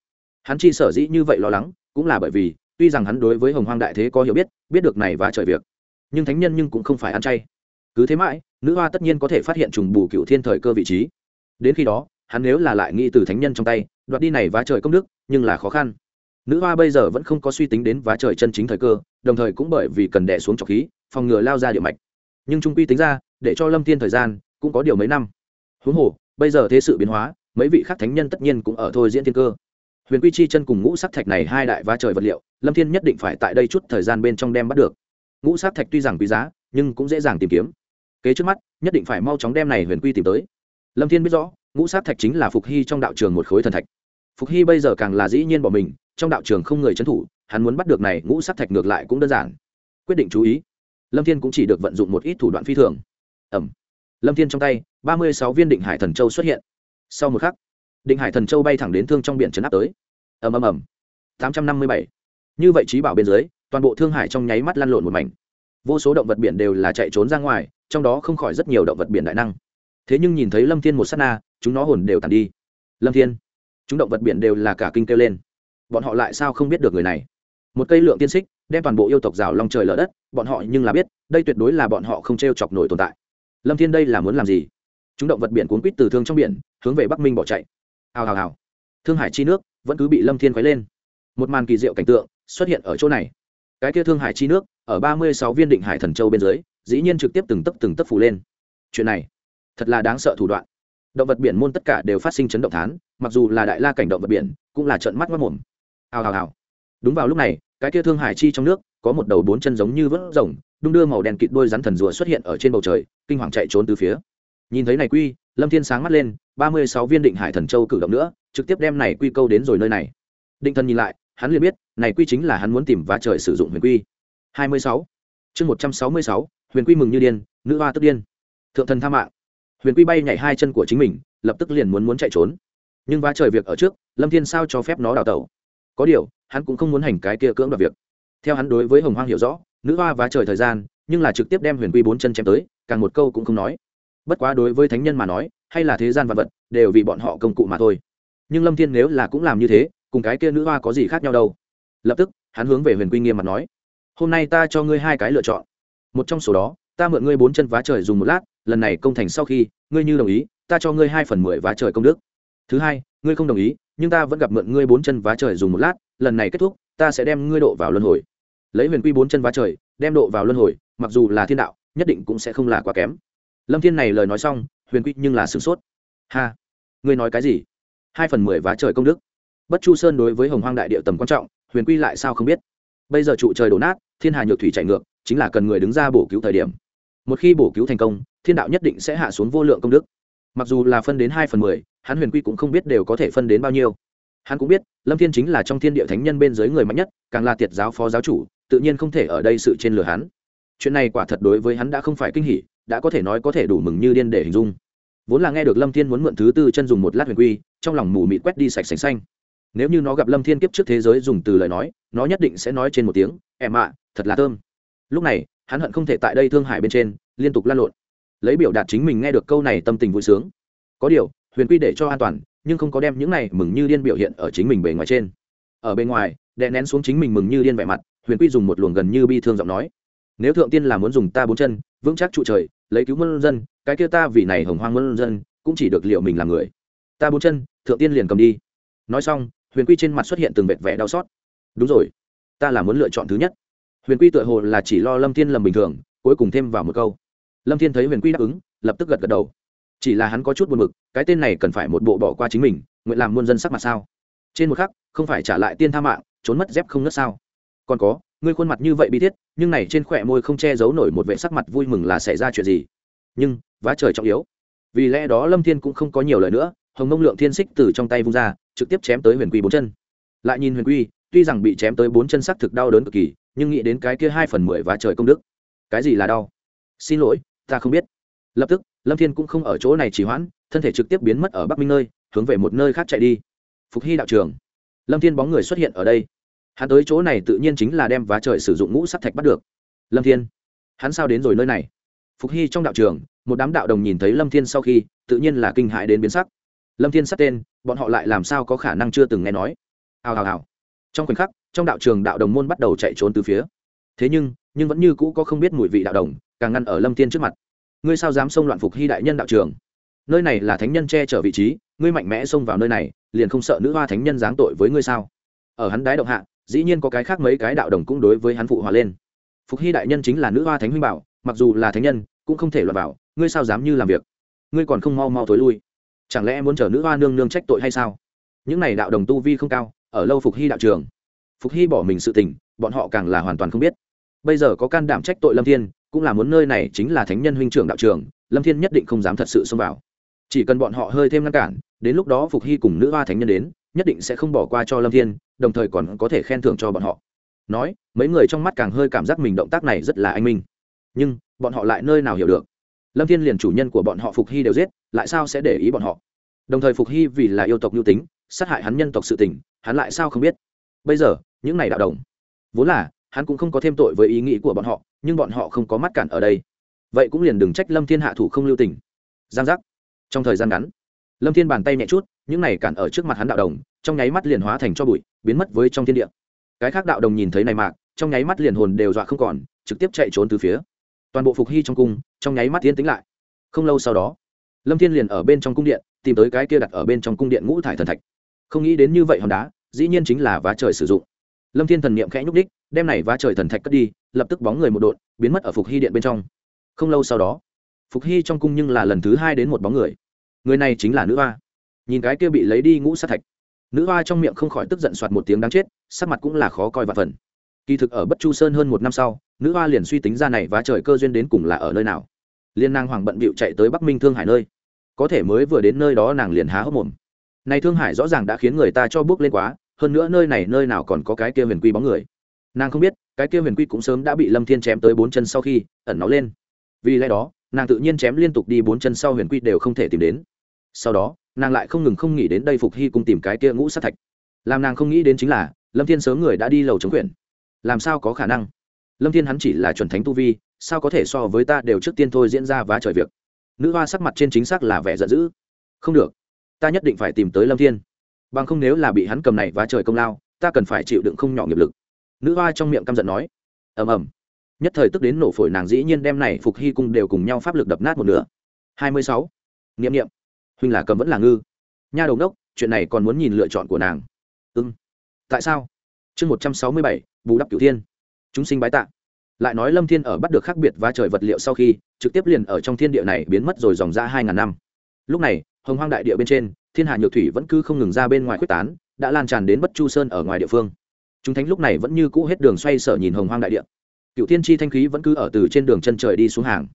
Hắn chi sở dĩ như vậy lo lắng, cũng là bởi vì, tuy rằng hắn đối với hồng hoang đại thế có hiểu biết biết được này và trời việc, nhưng thánh nhân nhưng cũng không phải ăn chay. Cứ thế mãi, nữ hoa tất nhiên có thể phát hiện trùng bù cựu thiên thời cơ vị trí. Đến khi đó, hắn nếu là lại nghĩ từ thánh nhân trong tay, đoạt đi này và trời công đức, nhưng là khó khăn nữ hoa bây giờ vẫn không có suy tính đến vá trời chân chính thời cơ, đồng thời cũng bởi vì cần đẻ xuống trọc khí, phòng ngừa lao ra địa mạch. Nhưng trung quy tính ra, để cho lâm thiên thời gian, cũng có điều mấy năm. Huống hồ, bây giờ thế sự biến hóa, mấy vị khác thánh nhân tất nhiên cũng ở thôi diễn thiên cơ. Huyền quy chi chân cùng ngũ sắc thạch này hai đại vá trời vật liệu, lâm thiên nhất định phải tại đây chút thời gian bên trong đem bắt được. Ngũ sắc thạch tuy rằng quý giá, nhưng cũng dễ dàng tìm kiếm. Kế trước mắt, nhất định phải mau chóng đem này huyền quy tìm tới. Lâm thiên biết rõ, ngũ sát thạch chính là phục hy trong đạo trường một khối thần thạch phục hy bây giờ càng là dĩ nhiên bỏ mình, trong đạo trường không người trấn thủ, hắn muốn bắt được này ngũ sát thạch ngược lại cũng đơn giản. Quyết định chú ý. Lâm thiên cũng chỉ được vận dụng một ít thủ đoạn phi thường. Ẩm. Lâm thiên trong tay, ba mươi sáu viên định hải thần châu xuất hiện. Sau một khắc, định hải thần châu bay thẳng đến thương trong biển chấn áp tới. Ầm ầm ầm. tám trăm năm mươi bảy. Như vậy trí bảo bên dưới, toàn bộ thương hải trong nháy mắt lăn lộn một mảnh. Vô số động vật biển đều là chạy trốn ra ngoài, trong đó không khỏi rất nhiều động vật biển đại năng. Thế nhưng nhìn thấy lâm thiên một s á t na, chúng nó hồn đều tàn đi. Lâm thiên chúng động vật biển đều là cả kinh kêu lên. Bọn họ lại sao không biết được người này? Một cây lượng tiên xích, đem toàn bộ yêu tộc rào lòng trời lở đất, bọn họ nhưng là biết, đây tuyệt đối là bọn họ không t r e o chọc nổi tồn tại. Lâm thiên đây là muốn làm gì? Chúng động vật biển cuốn quýt từ thương trong biển, hướng về bắc minh bỏ chạy. Hào hào hào. Thương hải chi nước vẫn cứ bị lâm thiên khuấy lên. Một màn kỳ diệu cảnh tượng xuất hiện ở chỗ này. Cái kia thương hải chi nước ở ba mươi sáu viên định hải thần châu bên dưới, dĩ nhiên trực tiếp từng tấc từng tấc phủ lên. Chuyện này thật là đáng sợ thủ đoạn động vật biển môn tất cả đều phát sinh chấn động thán, mặc dù là đại la cảnh động vật biển, cũng là trận mắt mất mồm hào hào hào. Đúng vào lúc này, cái kia thương hải chi trong nước, có một đầu bốn chân giống như vớt rồng, đung đưa màu đen kịt đôi rắn thần rùa xuất hiện ở trên bầu trời, kinh hoàng chạy trốn từ phía. Nhìn thấy này quy, lâm thiên sáng mắt lên, ba mươi sáu viên định hải thần châu cử động nữa, trực tiếp đem này quy câu đến rồi nơi này. Định thần nhìn lại, hắn liền biết, này quy chính là hắn muốn tìm và trời sử dụng huyền quy. Hai mươi sáu. Chương một trăm sáu mươi sáu, huyền quy mừng như điên, nữ hoa tức điên. Thượng thần tha mạng huyền quy bay nhảy hai chân của chính mình, lập tức liền muốn muốn chạy trốn. Nhưng va trời việc ở trước, lâm thiên sao cho phép nó đào tẩu? Có điều, hắn cũng không muốn hành cái kia cưỡng đoạt việc. Theo hắn đối với hồng hoang hiểu rõ, nữ hoa vá trời thời gian, nhưng là trực tiếp đem huyền quy bốn chân chém tới, càng một câu cũng không nói. Bất quá đối với thánh nhân mà nói, hay là thế gian vật vật, đều vì bọn họ công cụ mà thôi. Nhưng lâm thiên nếu là cũng làm như thế, cùng cái kia nữ hoa có gì khác nhau đâu? Lập tức, hắn hướng về huyền quy nghiêm mặt nói, hôm nay ta cho ngươi hai cái lựa chọn. Một trong số đó ta mượn ngươi bốn chân vá trời dùng một lát, lần này công thành sau khi, ngươi như đồng ý, ta cho ngươi hai phần mười vá trời công đức. Thứ hai, ngươi không đồng ý, nhưng ta vẫn gặp mượn ngươi bốn chân vá trời dùng một lát, lần này kết thúc, ta sẽ đem ngươi độ vào luân hồi. Lấy huyền quy bốn chân vá trời, đem độ vào luân hồi, mặc dù là thiên đạo, nhất định cũng sẽ không là quá kém. Lâm thiên này lời nói xong, huyền quy nhưng là sửng sốt. Ha, ngươi nói cái gì? Hai phần mười vá trời công đức. Bất chu sơn đối với hồng hoang đại địa tầm quan trọng, huyền quy lại sao không biết. Bây giờ trụ trời đổ nát, thiên hà nhược thủy chảy ngược, chính là cần người đứng ra bổ cứu thời điểm một khi bổ cứu thành công, thiên đạo nhất định sẽ hạ xuống vô lượng công đức. Mặc dù là phân đến hai phần mười, hắn huyền quy cũng không biết đều có thể phân đến bao nhiêu. Hắn cũng biết, lâm thiên chính là trong thiên địa thánh nhân bên dưới người mạnh nhất, càng là tiệt giáo phó giáo chủ, tự nhiên không thể ở đây sự trên lửa hắn. Chuyện này quả thật đối với hắn đã không phải kinh hỉ, đã có thể nói có thể đủ mừng như điên để hình dung. Vốn là nghe được lâm thiên muốn mượn thứ tư chân dùng một lát huyền quy, trong lòng mù mịt quét đi sạch sành xanh. Nếu như nó gặp lâm thiên kiếp trước thế giới dùng từ lời nói, nó nhất định sẽ nói trên một tiếng, em ạ, thật là thơm. Lúc này hắn hận không thể tại đây thương hải bên trên, liên tục lan lộn. Lấy biểu đạt chính mình nghe được câu này tâm tình vui sướng. Có điều, huyền quy để cho an toàn, nhưng không có đem những này mừng như điên biểu hiện ở chính mình bề ngoài trên. Ở bên ngoài, đè nén xuống chính mình mừng như điên vẻ mặt, huyền quy dùng một luồng gần như bi thương giọng nói. Nếu thượng tiên là muốn dùng ta bốn chân, vững chắc trụ trời, lấy cứu muôn dân, cái kia ta vì này hồng hoang muôn dân, cũng chỉ được liệu mình là người. Ta bốn chân, thượng tiên liền cầm đi. Nói xong, huyền quy trên mặt xuất hiện từng vệt vẻ đau xót. Đúng rồi, ta là muốn lựa chọn thứ nhất huyền quy tựa hồ là chỉ lo lâm thiên lầm bình thường, cuối cùng thêm vào một câu. Lâm thiên thấy huyền quy đáp ứng, lập tức gật gật đầu. Chỉ là hắn có chút buồn mực cái tên này cần phải một bộ bỏ qua chính mình, nguyện làm muôn dân sắc mặt sao? Trên một khắc, không phải trả lại tiên tha mạng, trốn mất dép không nứt sao? Còn có, ngươi khuôn mặt như vậy bi thiết, nhưng này trên khỏe môi không che giấu nổi một vệ sắc mặt vui mừng là xảy ra chuyện gì? Nhưng, vá trời trọng yếu. Vì lẽ đó lâm thiên cũng không có nhiều lời nữa, hồng mông lượng thiên xích từ trong tay vung ra, trực tiếp chém tới huyền quy bốn chân. Lại nhìn huyền quy, tuy rằng bị chém tới bốn chân sắc thực đau đớn cực kỳ nhưng nghĩ đến cái kia hai phần mười và trời công đức. Cái gì là đau? Xin lỗi, ta không biết. Lập tức, lâm thiên cũng không ở chỗ này trì hoãn, thân thể trực tiếp biến mất ở bắc minh nơi, hướng về một nơi khác chạy đi. Phục hy đạo trường lâm thiên bóng người xuất hiện ở đây. Hắn tới chỗ này tự nhiên chính là đem vá trời sử dụng ngũ sắc thạch bắt được. Lâm thiên. Hắn sao đến rồi nơi này? Phục hy trong đạo trường một đám đạo đồng nhìn thấy lâm thiên sau khi, tự nhiên là kinh hại đến biến sắc. Lâm thiên sát tên, bọn họ lại làm sao có khả năng chưa từng nghe nói? Hào hào hào. Trong khoảnh khắc trong đạo trường đạo đồng môn bắt đầu chạy trốn từ phía. Thế nhưng nhưng vẫn như cũ có không biết mùi vị đạo đồng, càng ngăn ở lâm thiên trước mặt. Ngươi sao dám xông loạn phục hy đại nhân đạo trường? Nơi này là thánh nhân che chở vị trí, ngươi mạnh mẽ xông vào nơi này, liền không sợ nữ hoa thánh nhân giáng tội với ngươi sao? Ở hắn đái động hạ, dĩ nhiên có cái khác mấy cái đạo đồng cũng đối với hắn phụ hòa lên. Phục hy đại nhân chính là nữ hoa thánh huynh bảo, mặc dù là thánh nhân, cũng không thể loạt bảo, ngươi sao dám như làm việc? Ngươi còn không mau mau thối lui. Chẳng lẽ muốn chờ nữ hoa nương nương trách tội hay sao? Những này đạo đồng tu vi không cao, ở lâu phục hy đạo trường phục hy bỏ mình sự tình, bọn họ càng là hoàn toàn không biết. Bây giờ có can đảm trách tội lâm thiên, cũng là muốn nơi này chính là thánh nhân huynh trưởng đạo trường, lâm thiên nhất định không dám thật sự xông vào. Chỉ cần bọn họ hơi thêm ngăn cản, đến lúc đó phục hy cùng nữ hoa thánh nhân đến, nhất định sẽ không bỏ qua cho lâm thiên, đồng thời còn có thể khen thưởng cho bọn họ. Nói, mấy người trong mắt càng hơi cảm giác mình động tác này rất là anh minh. Nhưng, bọn họ lại nơi nào hiểu được? Lâm thiên liền chủ nhân của bọn họ phục hy đều giết, lại sao sẽ để ý bọn họ? Đồng thời phục hy vì là yêu tộc nhu tính, sát hại hắn nhân tộc sự tình, hắn lại sao không biết? Bây giờ những này đạo đồng. Vốn là, hắn cũng không có thêm tội với ý nghĩ của bọn họ, nhưng bọn họ không có mắt cản ở đây. Vậy cũng liền đừng trách lâm thiên hạ thủ không lưu tình. Giang giác. Trong thời gian ngắn, lâm thiên bàn tay nhẹ chút, những này cản ở trước mặt hắn đạo đồng, trong nháy mắt liền hóa thành cho bụi, biến mất với trong thiên địa. Cái khác đạo đồng nhìn thấy này mạc trong nháy mắt liền hồn đều dọa không còn, trực tiếp chạy trốn từ phía. Toàn bộ phục hy trong cung, trong nháy mắt tiến tính lại. Không lâu sau đó, lâm thiên liền ở bên trong cung điện, tìm tới cái kia đặt ở bên trong cung điện ngũ thải thần thạch. Không nghĩ đến như vậy hòn đá, dĩ nhiên chính là vá trời sử dụng lâm thiên thần niệm khẽ nhúc đích đem này vá trời thần thạch cất đi, lập tức bóng người một đội, biến mất ở phục hy điện bên trong. Không lâu sau đó, phục hy trong cung nhưng là lần thứ hai đến một bóng người. Người này chính là nữ hoa. Nhìn cái kia bị lấy đi ngũ sát thạch. Nữ hoa trong miệng không khỏi tức giận soạt một tiếng đáng chết, sắc mặt cũng là khó coi và phần. Kỳ thực ở bất chu sơn hơn một năm sau, nữ hoa liền suy tính ra này và trời cơ duyên đến cùng là ở nơi nào. Liên nàng hoàng bận bịu chạy tới bắc minh thương hải nơi. Có thể mới vừa đến nơi đó nàng liền há hốc mồm. Này thương hải rõ ràng đã khiến người ta cho bước lên quá hơn nữa nơi này nơi nào còn có cái kia huyền quy bóng người. Nàng không biết, cái kia huyền quy cũng sớm đã bị lâm thiên chém tới bốn chân sau khi ẩn nó lên. Vì lẽ đó, nàng tự nhiên chém liên tục đi bốn chân sau huyền quy đều không thể tìm đến. Sau đó, nàng lại không ngừng không nghĩ đến đây phục hy cùng tìm cái kia ngũ sát thạch. Làm nàng không nghĩ đến chính là, lâm thiên sớm người đã đi lầu chống quyền làm sao có khả năng? Lâm thiên hắn chỉ là chuẩn thánh tu vi, sao có thể so với ta đều trước tiên thôi diễn ra vá trời việc? Nữ hoa sắc mặt trên chính xác là vẻ giận dữ. Không được, ta nhất định phải tìm tới lâm thiên bằng không nếu là bị hắn cầm này và trời công lao, ta cần phải chịu đựng không nhỏ nghiệp lực. Nữ hoa trong miệng căm giận nói. Ầm ầm. Nhất thời tức đến nổ phổi nàng dĩ nhiên đem này phục hy cung đều cùng nhau pháp lực đập nát một nửa. Hai mươi sáu. Nghiệm nghiệm huynh là cầm vẫn là ngư. Nha đầu đốc chuyện này còn muốn nhìn lựa chọn của nàng. Ưng ừ. tại sao? Chương một trăm sáu mươi bảy, bù đắp cửu thiên. Chúng sinh bái tạ. Lại nói lâm thiên ở bắt được khác biệt và trời vật liệu sau khi, trực tiếp liền ở trong thiên địa này biến mất rồi dòng ra hai ngàn năm. Lúc này, hồng hoang đại địa bên trên thiên hà nhược thủy vẫn cứ không ngừng ra bên ngoài quyết tán, đã lan tràn đến bất chu sơn ở ngoài địa phương. Chúng thánh lúc này vẫn như cũ hết đường xoay sở nhìn hồng hoang đại địa. Cựu thiên chi thanh khí vẫn cứ ở từ trên đường chân trời đi xuống hàng.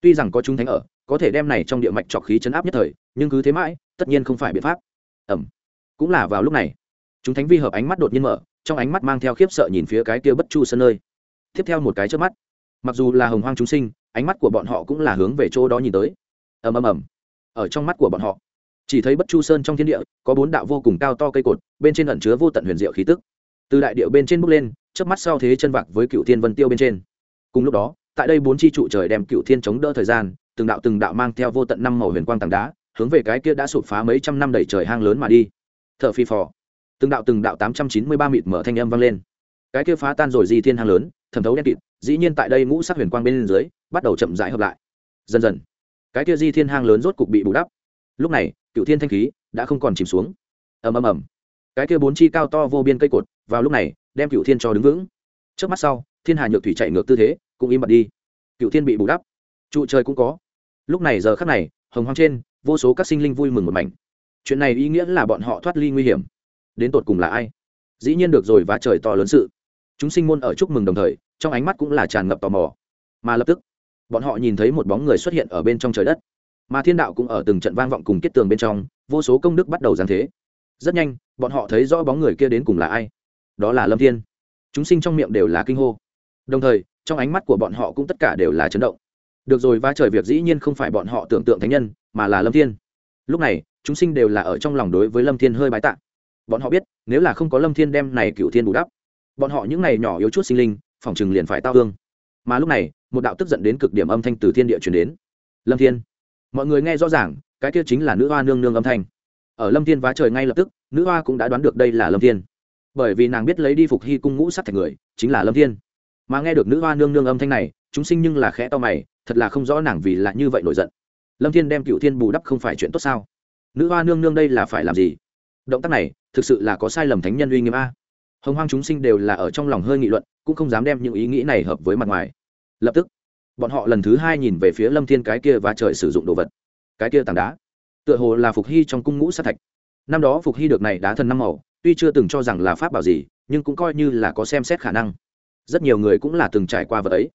Tuy rằng có chúng thánh ở, có thể đem này trong địa mạch trọc khí chấn áp nhất thời, nhưng cứ thế mãi, tất nhiên không phải biện pháp. Ẩm. Cũng là vào lúc này, chúng thánh vi hợp ánh mắt đột nhiên mở, trong ánh mắt mang theo khiếp sợ nhìn phía cái kia bất chu sân nơi. Tiếp theo một cái trước mắt, mặc dù là hồng hoang chúng sinh, ánh mắt của bọn họ cũng là hướng về chỗ đó nhìn tới. Ầm ầm ầm. Ở trong mắt của bọn họ chỉ thấy bất chu sơn trong thiên địa, có bốn đạo vô cùng cao to cây cột, bên trên ẩn chứa vô tận huyền diệu khí tức. Từ đại điệu bên trên bước lên trước mắt sau thế chân vạc với cựu thiên vân tiêu bên trên. Cùng lúc đó, tại đây bốn chi trụ trời đem cựu thiên chống đỡ thời gian, từng đạo từng đạo mang theo vô tận năm màu huyền quang tảng đá, hướng về cái kia đã sụp phá mấy trăm năm đầy trời hang lớn mà đi. T h ở phi phò. Từng đạo từng đạo tám trăm chín mươi ba mịt mở thanh âm vang lên. Cái kia phá tan rồi di thiên hang lớn, thẩm thấu đen kịt, dĩ nhiên tại đây ngũ sắc huyền quang bên dưới, bắt đầu chậm rãi hợp lại. Dần dần, cái kia di thiên hang lớn rốt cục bị bù đắp. Lúc này cựu thiên thanh khí đã không còn chìm xuống. Ầm ầm ầm. Cái kia bốn chi cao to vô biên cây cột vào lúc này đem cựu thiên cho đứng vững. Trước mắt sau, thiên hà nhược thủy chạy ngược tư thế, cũng im bặt đi. Cựu thiên bị bù đắp. Trụ trời cũng có. Lúc này giờ khắc này, hồng hoang trên, vô số các sinh linh vui mừng một mảnh. Chuyện này ý nghĩa là bọn họ thoát ly nguy hiểm. Đến tột cùng là ai? Dĩ nhiên được rồi và trời to lớn sự. Chúng sinh môn ở chúc mừng đồng thời, trong ánh mắt cũng là tràn ngập tò mò. Mà lập tức, bọn họ nhìn thấy một bóng người xuất hiện ở bên trong trời đất mà thiên đạo cũng ở từng trận vang vọng cùng kết tường bên trong, vô số công đức bắt đầu giáng thế. Rất nhanh, bọn họ thấy rõ bóng người kia đến cùng là ai. Đó là lâm thiên. Chúng sinh trong miệng đều là kinh hô. Đồng thời, trong ánh mắt của bọn họ cũng tất cả đều là chấn động. Được rồi, va trời việc dĩ nhiên không phải bọn họ tưởng tượng thánh nhân, mà là lâm thiên. Lúc này, chúng sinh đều là ở trong lòng đối với lâm thiên hơi bái tạ. Bọn họ biết, nếu là không có lâm thiên đem này cựu thiên bù đắp, bọn họ những ngày nhỏ yếu chút sinh linh phỏng chừng liền phải tao thương. Mà lúc này, một đạo tức giận đến cực điểm âm thanh từ thiên địa truyền đến. Lâm thiên mọi người nghe rõ ràng, cái kia chính là nữ hoa nương nương âm thanh. Ở lâm thiên vá trời ngay lập tức, nữ hoa cũng đã đoán được đây là lâm thiên. Bởi vì nàng biết lấy đi phục hy cung ngũ sắc thạch người, chính là lâm thiên. Mà nghe được nữ hoa nương nương âm thanh này, chúng sinh nhưng là khẽ to mày, thật là không rõ nàng vì là như vậy nổi giận. Lâm thiên đem cựu thiên bù đắp không phải chuyện tốt sao? Nữ hoa nương nương đây là phải làm gì? Động tác này, thực sự là có sai lầm thánh nhân uy nghiêm a. Hồng hoang chúng sinh đều là ở trong lòng hơi nghị luận, cũng không dám đem những ý nghĩ này hợp với mặt ngoài. Lập tức bọn họ lần thứ hai nhìn về phía lâm thiên cái kia và trời sử dụng đồ vật. Cái kia tảng đá. Tựa hồ là phục hy trong cung ngũ sát thạch. Năm đó phục hy được này đá thần năm màu, tuy chưa từng cho rằng là pháp bảo gì, nhưng cũng coi như là có xem xét khả năng. Rất nhiều người cũng là từng trải qua vật ấy.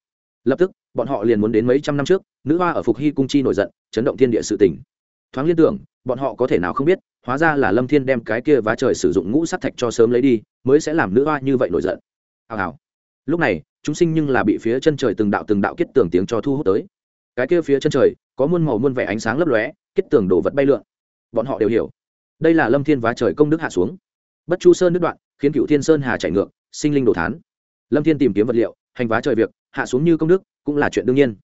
Lập tức, bọn họ liền muốn đến mấy trăm năm trước, nữ hoa ở phục hy cung chi nổi giận, chấn động thiên địa sự tỉnh thoáng liên tưởng, bọn họ có thể nào không biết, hóa ra là lâm thiên đem cái kia vá trời sử dụng ngũ sát thạch cho sớm lấy đi, mới sẽ làm nữ hoa như vậy nổi giận. Hào hào. Lúc này chúng sinh nhưng là bị phía chân trời từng đạo từng đạo kết tường tiếng cho thu hút tới. Cái kia phía chân trời, có muôn màu muôn vẻ ánh sáng lấp lóe kết tường đổ vật bay lượn. Bọn họ đều hiểu. Đây là lâm thiên vá trời công đức hạ xuống. Bất chu sơn đứt đoạn, khiến cựu thiên sơn hà chảy ngược, sinh linh đổ thán. Lâm thiên tìm kiếm vật liệu, hành vá trời việc, hạ xuống như công đức, cũng là chuyện đương nhiên.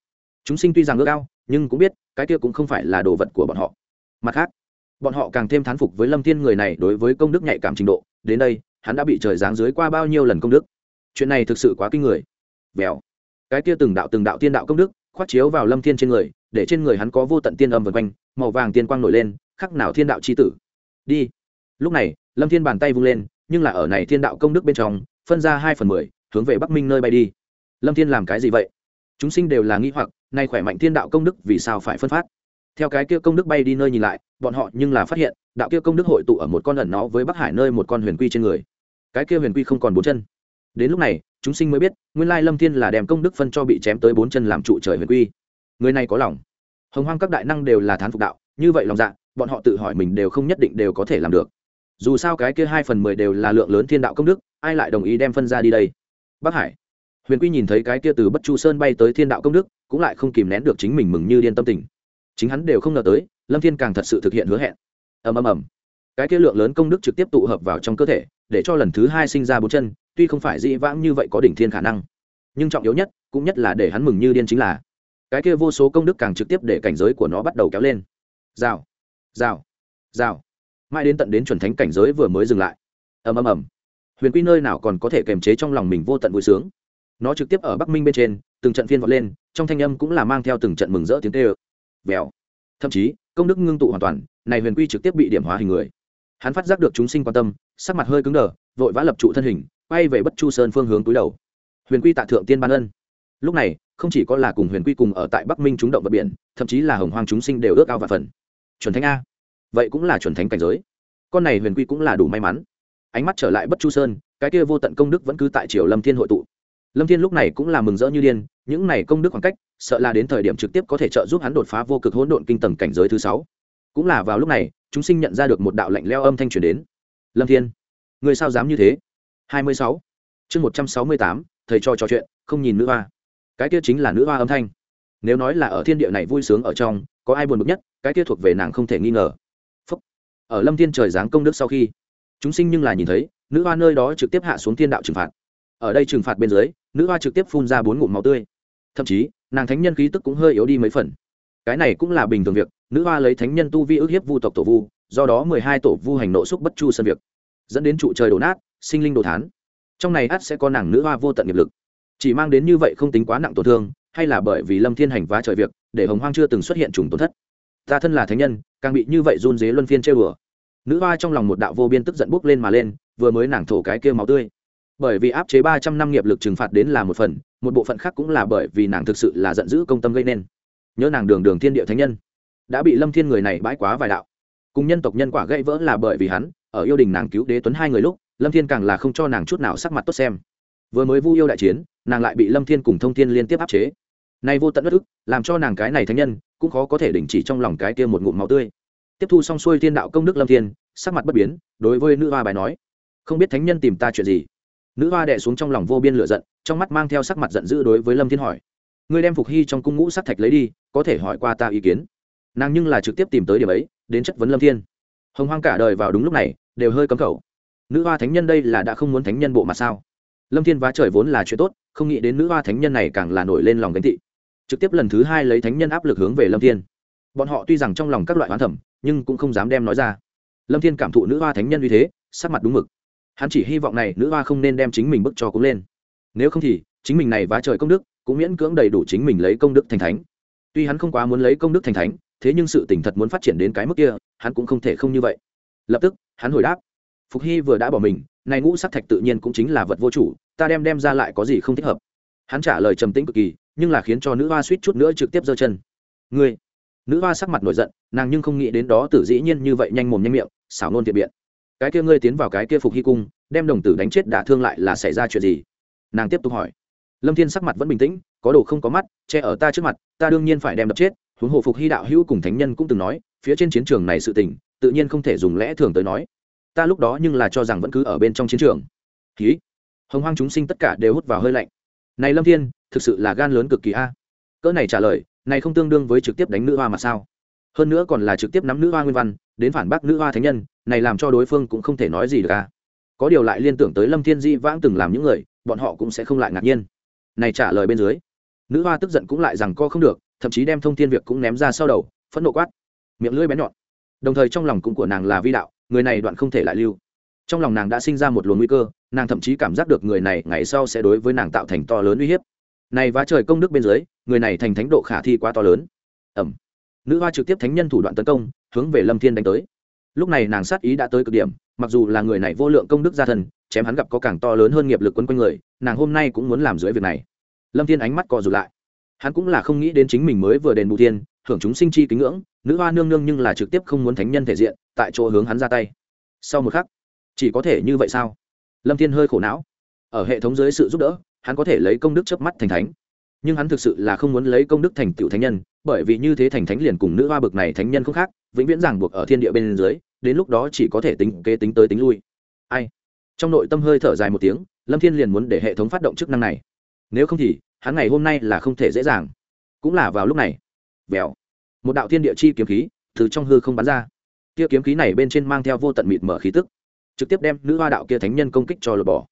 Chúng sinh tuy rằng ước ao, nhưng cũng biết, cái kia cũng không phải là đồ vật của bọn họ. Mặt khác, bọn họ càng thêm thán phục với lâm thiên người này đối với công đức nhạy cảm trình độ. Đến đây, hắn đã bị trời giáng dưới qua bao nhiêu lần công đức. Chuyện này thực sự quá kinh người vèo. Cái kia từng đạo từng đạo tiên đạo công đức khoát chiếu vào lâm thiên trên người, để trên người hắn có vô tận tiên âm vần quanh, màu vàng tiên quang nổi lên, khắc nào thiên đạo c h i tử. Đi. Lúc này, lâm thiên bàn tay vung lên, nhưng là ở này thiên đạo công đức bên trong, phân ra hai phần mười, hướng về bắc minh nơi bay đi. Lâm thiên làm cái gì vậy? Chúng sinh đều là nghi hoặc, nay khỏe mạnh thiên đạo công đức vì sao phải phân phát? Theo cái kia công đức bay đi nơi nhìn lại, bọn họ nhưng là phát hiện, đạo kia công đức hội tụ ở một con ẩn nó với bắc hải nơi một con huyền quy trên người. Cái kia huyền quy không còn bốn chân đến lúc này, chúng sinh mới biết, nguyên lai lâm thiên là đem công đức phân cho bị chém tới bốn chân làm trụ trời huyền quy. Người này có lòng. Hồng hoang các đại năng đều là thán phục đạo, như vậy lòng dạ bọn họ tự hỏi mình đều không nhất định đều có thể làm được. Dù sao cái kia hai phần mười đều là lượng lớn thiên đạo công đức, ai lại đồng ý đem phân ra đi đây? Bắc hải. Huyền quy nhìn thấy cái kia từ bất chu sơn bay tới thiên đạo công đức, cũng lại không kìm nén được chính mình mừng như điên tâm tình. Chính hắn đều không ngờ tới, lâm thiên càng thật sự thực hiện hứa hẹn. Ầm ầm ầm. Cái kia lượng lớn công đức trực tiếp tụ hợp vào trong cơ thể, để cho lần thứ hai sinh ra bốn chân tuy không phải dĩ vãng như vậy có đỉnh thiên khả năng, nhưng trọng yếu nhất, cũng nhất là để hắn mừng như điên chính là, cái kia vô số công đức càng trực tiếp để cảnh giới của nó bắt đầu kéo lên. Rào rào rào. Mãi đến tận đến chuẩn thánh cảnh giới vừa mới dừng lại. Ầm ầm ầm. Huyền quy nơi nào còn có thể kềm chế trong lòng mình vô tận vui sướng. Nó trực tiếp ở bắc minh bên trên, từng trận phiên vọt lên, trong thanh âm cũng là mang theo từng trận mừng rỡ tiếng tê ơ. Vèo. Thậm chí, công đức ngưng tụ hoàn toàn, này huyền quy trực tiếp bị điểm hóa hình người. Hắn phát giác được chúng sinh quan tâm, sắc mặt hơi cứng đờ, vội vã lập trụ thân hình quay về bất chu sơn phương hướng túi đầu. Huyền quy tạ thượng tiên ban ân. Lúc này, không chỉ có là cùng huyền quy cùng ở tại bắc minh chúng động vật biển, thậm chí là hồng hoang chúng sinh đều ước ao và phần. Chuẩn thánh a. Vậy cũng là chuẩn thánh cảnh giới. Con này huyền quy cũng là đủ may mắn. Ánh mắt trở lại bất chu sơn, cái kia vô tận công đức vẫn cứ tại triều lâm thiên hội tụ. Lâm thiên lúc này cũng là mừng rỡ như điên, những này công đức khoảng cách, sợ là đến thời điểm trực tiếp có thể trợ giúp hắn đột phá vô cực hỗn độn kinh tầng cảnh giới thứ sáu. Cũng là vào lúc này, chúng sinh nhận ra được một đạo lạnh leo âm thanh truyền đến. Lâm thiên người sao dám như thế? Hai mươi sáu. Chương một trăm sáu mươi tám, thầy cho trò chuyện, không nhìn nữ hoa. Cái kia chính là nữ hoa âm thanh. Nếu nói là ở thiên địa này vui sướng ở trong, có ai buồn bực nhất, cái kia thuộc về nàng không thể nghi ngờ. Phúc. ở lâm thiên trời giáng công đức sau khi, chúng sinh nhưng là nhìn thấy, nữ hoa nơi đó trực tiếp hạ xuống thiên đạo trừng phạt. Ở đây trừng phạt bên dưới, nữ hoa trực tiếp phun ra bốn ngụm máu tươi. Thậm chí, nàng thánh nhân khí tức cũng hơi yếu đi mấy phần. Cái này cũng là bình thường việc, nữ hoa lấy thánh nhân tu vi ức hiếp vu tộc tổ vu, do đó mười hai tổ vu hành nộ xúc bất chu sân việc, dẫn đến trụ trời đổ nát sinh linh đồ thán. Trong này ắt sẽ có nàng nữ hoa vô tận nghiệp lực. Chỉ mang đến như vậy không tính quá nặng tổn thương, hay là bởi vì lâm thiên hành vá trời việc, để hồng hoang chưa từng xuất hiện trùng tổn thất. Ta thân là thánh nhân, càng bị như vậy run dế luân phiên chơi bừa nữ hoa trong lòng một đạo vô biên tức giận bốc lên mà lên, vừa mới nàng thổ cái kia máu tươi. Bởi vì áp chế ba trăm năm nghiệp lực trừng phạt đến là một phần, một bộ phận khác cũng là bởi vì nàng thực sự là giận dữ công tâm gây nên. Nhớ nàng đường đường thiên địa thánh nhân, đã bị lâm thiên người này bãi quá vài đạo. Cùng nhân tộc nhân quả gây vỡ là bởi vì hắn, ở yêu đình nàng cứu đế tuấn hai người lúc lâm thiên càng là không cho nàng chút nào sắc mặt tốt xem. Vừa mới vu yêu đại chiến, nàng lại bị lâm thiên cùng thông thiên liên tiếp áp chế. Nay vô tận bất ức, làm cho nàng cái này thánh nhân, cũng khó có thể đình chỉ trong lòng cái kia một ngụm máu tươi. Tiếp thu xong xuôi thiên đạo công đức lâm thiên, sắc mặt bất biến, đối với nữ hoa bài nói, không biết thánh nhân tìm ta chuyện gì? Nữ hoa đệ xuống trong lòng vô biên lửa giận, trong mắt mang theo sắc mặt giận dữ đối với lâm thiên hỏi, ngươi đem phục hy trong cung ngũ sắc thạch lấy đi, có thể hỏi qua ta ý kiến? Nàng nhưng là trực tiếp tìm tới điểm ấy, đến chất vấn lâm thiên. Hồng hoang cả đời vào đúng lúc này, đều hơi cấm khẩu nữ hoa thánh nhân đây là đã không muốn thánh nhân bộ mặt sao? Lâm thiên vá trời vốn là chuyện tốt, không nghĩ đến nữ hoa thánh nhân này càng là nổi lên lòng gánh thị trực tiếp lần thứ hai lấy thánh nhân áp lực hướng về lâm thiên. Bọn họ tuy rằng trong lòng các loại hoán thẩm nhưng cũng không dám đem nói ra. Lâm thiên cảm thụ nữ hoa thánh nhân uy thế, sắc mặt đúng mực. Hắn chỉ hy vọng này nữ hoa không nên đem chính mình bức cho cũng lên. Nếu không thì, chính mình này vá trời công đức, cũng miễn cưỡng đầy đủ chính mình lấy công đức thành thánh. Tuy hắn không quá muốn lấy công đức thành thánh, thế nhưng sự tỉnh thật muốn phát triển đến cái mức kia, hắn cũng không thể không như vậy. Lập tức, hắn hồi đáp phục hy vừa đã bỏ mình, này ngũ sắc thạch tự nhiên cũng chính là vật vô chủ, ta đem đem ra lại có gì không thích hợp? Hắn trả lời trầm tĩnh cực kỳ, nhưng là khiến cho nữ hoa suýt chút nữa trực tiếp giơ chân. Ngươi! Nữ hoa sắc mặt nổi giận, nàng nhưng không nghĩ đến đó tử dĩ nhiên như vậy nhanh mồm nhanh miệng, xảo nôn tiện biện. Cái kia ngươi tiến vào cái kia phục hy cung, đem đồng tử đánh chết đả thương lại là xảy ra chuyện gì? Nàng tiếp tục hỏi. Lâm thiên sắc mặt vẫn bình tĩnh, có đồ không có mắt, che ở ta trước mặt, ta đương nhiên phải đem đập chết, huống hồ phục hy đạo hữu cùng thánh nhân cũng từng nói, phía trên chiến trường này sự tình, tự nhiên không thể dùng lẽ thường tới nói ta lúc đó nhưng là cho rằng vẫn cứ ở bên trong chiến trường. Ký hồng hoang chúng sinh tất cả đều hút vào hơi lạnh. Này lâm thiên, thực sự là gan lớn cực kỳ a. Cỡ này trả lời, này không tương đương với trực tiếp đánh nữ hoa mà sao? Hơn nữa còn là trực tiếp nắm nữ hoa nguyên văn, đến phản bác nữ hoa thánh nhân, này làm cho đối phương cũng không thể nói gì được a. Có điều lại liên tưởng tới lâm thiên di vãng từng làm những người, bọn họ cũng sẽ không lại ngạc nhiên. Này trả lời bên dưới, nữ hoa tức giận cũng lại rằng co không được, thậm chí đem thông thiên việc cũng ném ra sau đầu, phẫn nộ quát. Miệng lưỡi bén nhọn. Đồng thời trong lòng cũng của nàng là vi đạo người này đoạn không thể lại lưu. Trong lòng nàng đã sinh ra một luồng nguy cơ, nàng thậm chí cảm giác được người này ngày sau sẽ đối với nàng tạo thành to lớn uy hiếp. Này và trời công đức bên dưới, người này thành thánh độ khả thi quá to lớn. Ẩm. Nữ hoa trực tiếp thánh nhân thủ đoạn tấn công, hướng về lâm thiên đánh tới. Lúc này nàng sát ý đã tới cực điểm, mặc dù là người này vô lượng công đức gia thần, chém hắn gặp có càng to lớn hơn nghiệp lực quấn quanh người, nàng hôm nay cũng muốn làm dưới việc này. Lâm thiên ánh mắt co rụt lại. Hắn cũng là không nghĩ đến chính mình mới vừa đền bù thiên, hưởng chúng sinh chi kính ngưỡng nữ hoa nương nương nhưng là trực tiếp không muốn thánh nhân thể diện, tại chỗ hướng hắn ra tay. Sau một khắc, chỉ có thể như vậy sao? Lâm thiên hơi khổ não. Ở hệ thống dưới sự giúp đỡ, hắn có thể lấy công đức chớp mắt thành thánh. Nhưng hắn thực sự là không muốn lấy công đức thành tựu thánh nhân, bởi vì như thế thành thánh liền cùng nữ hoa bực này thánh nhân không khác, vĩnh viễn ràng buộc ở thiên địa bên dưới, đến lúc đó chỉ có thể tính kế tính tới tính lui. Ai? Trong nội tâm hơi thở dài một tiếng, lâm thiên liền muốn để hệ thống phát động chức năng này. Nếu không thì, hắn ngày hôm nay là không thể dễ dàng. Cũng là vào lúc này. Vèo một đạo thiên địa chi kiếm khí từ trong hư không bắn ra. Kia kiếm khí này bên trên mang theo vô tận mịt mở khí tức, trực tiếp đem nữ hoa đạo kia thánh nhân công kích cho lột bỏ.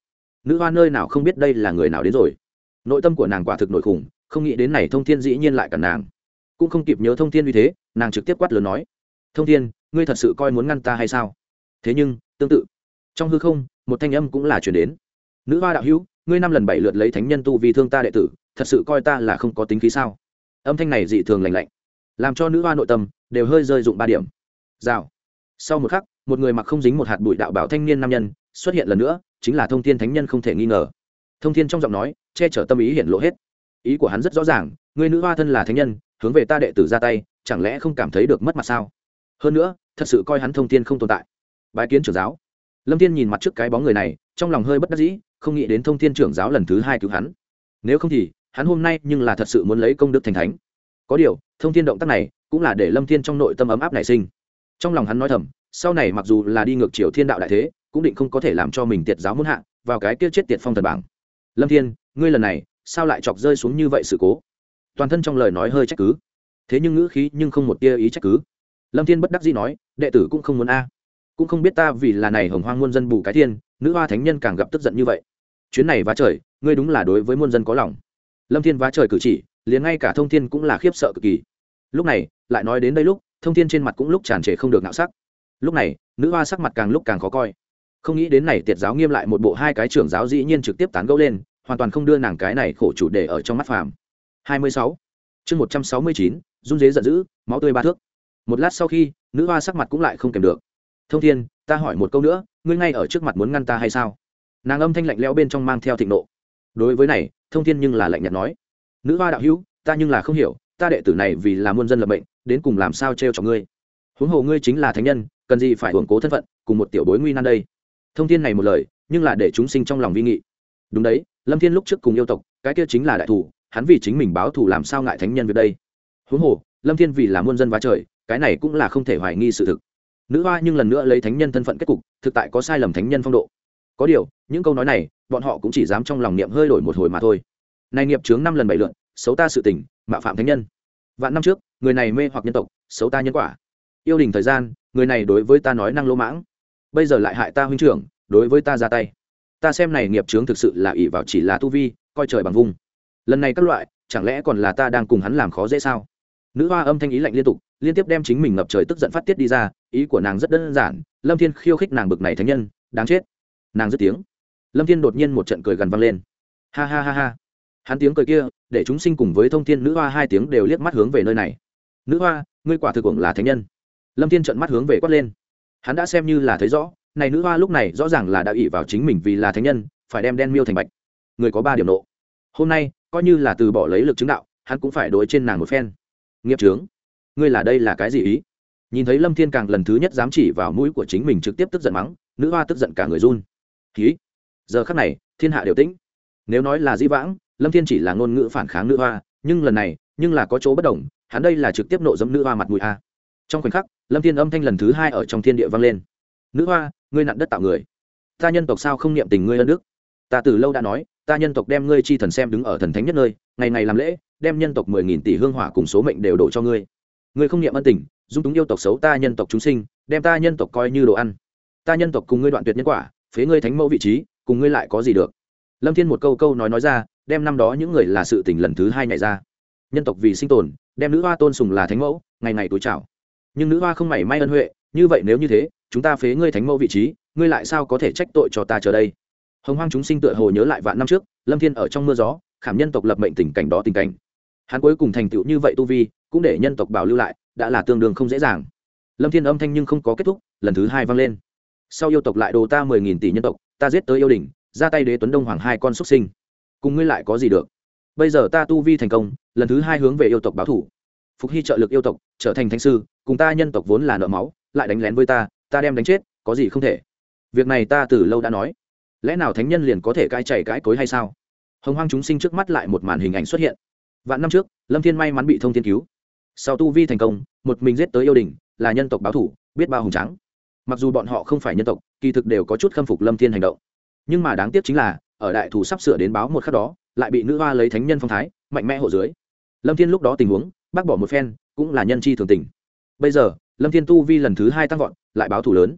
Nữ hoa nơi nào không biết đây là người nào đến rồi. Nội tâm của nàng quả thực nội khủng, không nghĩ đến này thông thiên dĩ nhiên lại cả nàng. Cũng không kịp nhớ thông thiên như thế, nàng trực tiếp quát lớn nói, thông thiên, ngươi thật sự coi muốn ngăn ta hay sao? Thế nhưng, tương tự, trong hư không, một thanh âm cũng là chuyển đến. Nữ hoa đạo hữu, ngươi năm lần bảy lượt lấy thánh nhân tu vì thương ta đệ tử, thật sự coi ta là không có tính khí sao? Âm thanh này dị thường lành lạnh làm cho nữ hoa nội tâm đều hơi rơi dụng ba điểm. Rào. Sau một khắc, một người mặc không dính một hạt bụi đạo bảo thanh niên nam nhân xuất hiện lần nữa, chính là thông thiên thánh nhân không thể nghi ngờ. Thông thiên trong giọng nói che chở tâm ý hiện lộ hết. Ý của hắn rất rõ ràng, người nữ hoa thân là thánh nhân, hướng về ta đệ tử ra tay, chẳng lẽ không cảm thấy được mất mặt sao? Hơn nữa, thật sự coi hắn thông thiên không tồn tại. Bái kiến trưởng giáo. Lâm thiên nhìn mặt trước cái bóng người này, trong lòng hơi bất đắc dĩ, không nghĩ đến thông thiên trưởng giáo lần thứ hai cứu hắn. Nếu không thì, hắn hôm nay nhưng là thật sự muốn lấy công đức thành thánh có điều, thông thiên động tác này cũng là để lâm thiên trong nội tâm ấm áp nảy sinh. Trong lòng hắn nói thầm, sau này mặc dù là đi ngược chiều thiên đạo đại thế, cũng định không có thể làm cho mình tiệt giáo muốn hạ vào cái kia chết tiệt phong thần bảng. Lâm thiên, ngươi lần này sao lại chọc rơi xuống như vậy sự cố? Toàn thân trong lời nói hơi trách cứ. Thế nhưng ngữ khí nhưng không một tia ý trách cứ. Lâm thiên bất đắc dĩ nói, đệ tử cũng không muốn a. Cũng không biết ta vì là này hồng hoang muôn dân bù cái thiên, nữ hoa thánh nhân càng gặp tức giận như vậy. Chuyến này vá trời, ngươi đúng là đối với muôn dân có lòng. Lâm thiên vá trời cử chỉ liền ngay cả thông thiên cũng là khiếp sợ cực kỳ. Lúc này lại nói đến đây lúc thông thiên trên mặt cũng lúc tràn trề không được nạo sắc. Lúc này nữ hoa sắc mặt càng lúc càng khó coi. Không nghĩ đến này tiệt giáo nghiêm lại một bộ hai cái trưởng giáo dĩ nhiên trực tiếp tán gẫu lên hoàn toàn không đưa nàng cái này khổ chủ đề ở trong mắt phàm. 26. chương 169, run dế giận dữ máu tươi ba thước. Một lát sau khi nữ hoa sắc mặt cũng lại không kèm được. Thông thiên ta hỏi một câu nữa ngươi ngay ở trước mặt muốn ngăn ta hay sao? Nàng âm thanh lạnh lẽo bên trong mang theo thịnh nộ. Đối với này thông thiên nhưng là lạnh nhạt nói nữ hoa đạo hữu, ta nhưng là không hiểu, ta đệ tử này vì là muôn dân lập mệnh, đến cùng làm sao trêu cho ngươi? Huống hồ ngươi chính là thánh nhân, cần gì phải hưởng cố thân phận, cùng một tiểu bối nguy nan đây? Thông tin này một lời, nhưng là để chúng sinh trong lòng vi nghị. Đúng đấy, lâm thiên lúc trước cùng yêu tộc, cái kia chính là đại thủ, hắn vì chính mình báo thù làm sao ngại thánh nhân việc đây? Huống hồ, lâm thiên vì là muôn dân vá trời, cái này cũng là không thể hoài nghi sự thực. Nữ hoa nhưng lần nữa lấy thánh nhân thân phận kết cục, thực tại có sai lầm thánh nhân phong độ. Có điều, những câu nói này, bọn họ cũng chỉ dám trong lòng niệm hơi đổi một hồi mà thôi này nghiệp chướng năm lần bảy lượn, xấu ta sự tình mạ phạm thánh nhân. Vạn năm trước, người này mê hoặc nhân tộc, xấu ta nhân quả. Yêu đình thời gian, người này đối với ta nói năng lỗ mãng. Bây giờ lại hại ta huynh trưởng, đối với ta ra tay. Ta xem này nghiệp chướng thực sự là ỷ vào chỉ là tu vi, coi trời bằng vung lần này các loại, chẳng lẽ còn là ta đang cùng hắn làm khó dễ sao? Nữ hoa âm thanh ý lạnh liên tục, liên tiếp đem chính mình ngập trời tức giận phát tiết đi ra, ý của nàng rất đơn giản, lâm thiên khiêu khích nàng bực này thánh nhân, đáng chết. Nàng dứt tiếng. Lâm thiên đột nhiên một trận cười gần vang lên. Ha ha ha ha hắn tiếng cười kia, để chúng sinh cùng với thông thiên nữ hoa hai tiếng đều liếc mắt hướng về nơi này. Nữ hoa, ngươi quả thực cũng là thánh nhân. Lâm thiên trận mắt hướng về quát lên. Hắn đã xem như là thấy rõ, này nữ hoa lúc này rõ ràng là đã ỷ vào chính mình vì là thánh nhân, phải đem đen miêu thành bạch. Người có ba điểm nộ. Hôm nay, coi như là từ bỏ lấy lực chứng đạo, hắn cũng phải đối trên nàng một phen. Nghiệp trướng ngươi là đây là cái gì ý? Nhìn thấy lâm thiên càng lần thứ nhất dám chỉ vào mũi của chính mình trực tiếp tức giận mắng, nữ hoa tức giận cả người run. Ký giờ khắc này, thiên hạ đều tĩnh. Nếu nói là dĩ vãng lâm thiên chỉ là ngôn ngữ phản kháng nữ hoa, nhưng lần này, nhưng là có chỗ bất đồng, hắn đây là trực tiếp nộ dẫm nữ hoa mặt mũi a. Trong khoảnh khắc, lâm thiên âm thanh lần thứ hai ở trong thiên địa vang lên. Nữ hoa, ngươi nặn đất tạo người. Ta nhân tộc sao không niệm tình ngươi ân đức? Ta từ lâu đã nói, ta nhân tộc đem ngươi chi thần xem đứng ở thần thánh nhất nơi, ngày ngày làm lễ, đem nhân tộc mười nghìn tỷ hương hỏa cùng số mệnh đều đổ cho ngươi. Ngươi không niệm ân tình, dung túng yêu tộc xấu ta nhân tộc chúng sinh, đem ta nhân tộc coi như đồ ăn. Ta nhân tộc cùng ngươi đoạn tuyệt nhân quả, phế ngươi thánh mẫu vị trí, cùng ngươi lại có gì được? Lâm thiên một câu câu nói nói ra đem năm đó những người là sự tình lần thứ hai nhảy ra. Nhân tộc vì sinh tồn, đem nữ hoa tôn sùng là thánh mẫu, ngày ngày túi chào. Nhưng nữ hoa không mảy may ân huệ, như vậy nếu như thế, chúng ta phế ngươi thánh mẫu vị trí, ngươi lại sao có thể trách tội cho ta chờ đây? Hồng hoang chúng sinh tựa hồ nhớ lại vạn năm trước, lâm thiên ở trong mưa gió, khảm nhân tộc lập mệnh tình cảnh đó tình cảnh. Hắn cuối cùng thành tựu như vậy tu vi, cũng để nhân tộc bảo lưu lại, đã là tương đương không dễ dàng. Lâm thiên âm thanh nhưng không có kết thúc, lần thứ hai vang lên. Sau yêu tộc lại đồ ta mười nghìn tỷ nhân tộc, ta giết tới yêu đình ra tay đế tuấn đông hoàng hai con xuất sinh cùng ngươi lại có gì được? Bây giờ ta tu vi thành công, lần thứ hai hướng về yêu tộc báo thủ. Phục hy trợ lực yêu tộc, trở thành thánh sư, cùng ta nhân tộc vốn là nợ máu, lại đánh lén với ta ta đem đánh chết, có gì không thể? Việc này ta từ lâu đã nói. Lẽ nào thánh nhân liền có thể cai chảy cãi cối hay sao? Hồng hoang chúng sinh trước mắt lại một màn hình ảnh xuất hiện. Vạn năm trước, lâm thiên may mắn bị thông thiên cứu. Sau tu vi thành công, một mình giết tới yêu đình, là nhân tộc báo thủ, biết bao hùng trắng mặc dù bọn họ không phải nhân tộc, kỳ thực đều có chút khâm phục lâm thiên hành động. Nhưng mà đáng tiếc chính là ở đại thủ sắp sửa đến báo một khắc đó, lại bị nữ hoa lấy thánh nhân phong thái, mạnh mẽ hộ dưới. Lâm thiên lúc đó tình huống, bác bỏ một phen, cũng là nhân chi thường tình. Bây giờ, lâm thiên tu vi lần thứ hai tăng vọt, lại báo thủ lớn.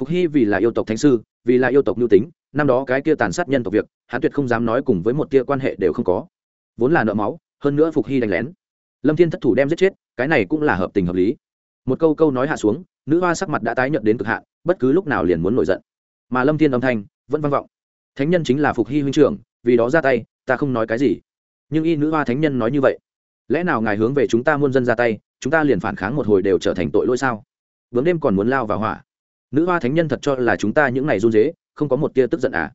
Phục hy vì là yêu tộc thánh sư, vì là yêu tộc nhu tính, năm đó cái kia tàn sát nhân tộc việc, hắn tuyệt không dám nói cùng với một tia quan hệ đều không có. Vốn là nợ máu, hơn nữa phục hy đánh lén. Lâm thiên thất thủ đem giết chết, cái này cũng là hợp tình hợp lý. Một câu câu nói hạ xuống, nữ hoa sắc mặt đã tái nhợt đến cực hạn, bất cứ lúc nào liền muốn nổi giận. Mà lâm thiên âm thanh vẫn vang vọng thánh nhân chính là phục hy huynh trưởng, vì đó ra tay, ta không nói cái gì. Nhưng y nữ hoa thánh nhân nói như vậy, lẽ nào ngài hướng về chúng ta muôn dân ra tay, chúng ta liền phản kháng một hồi đều trở thành tội lỗi sao? Vướng đêm còn muốn lao vào hỏa. Nữ hoa thánh nhân thật cho là chúng ta những ngày run dế, không có một tia tức giận à?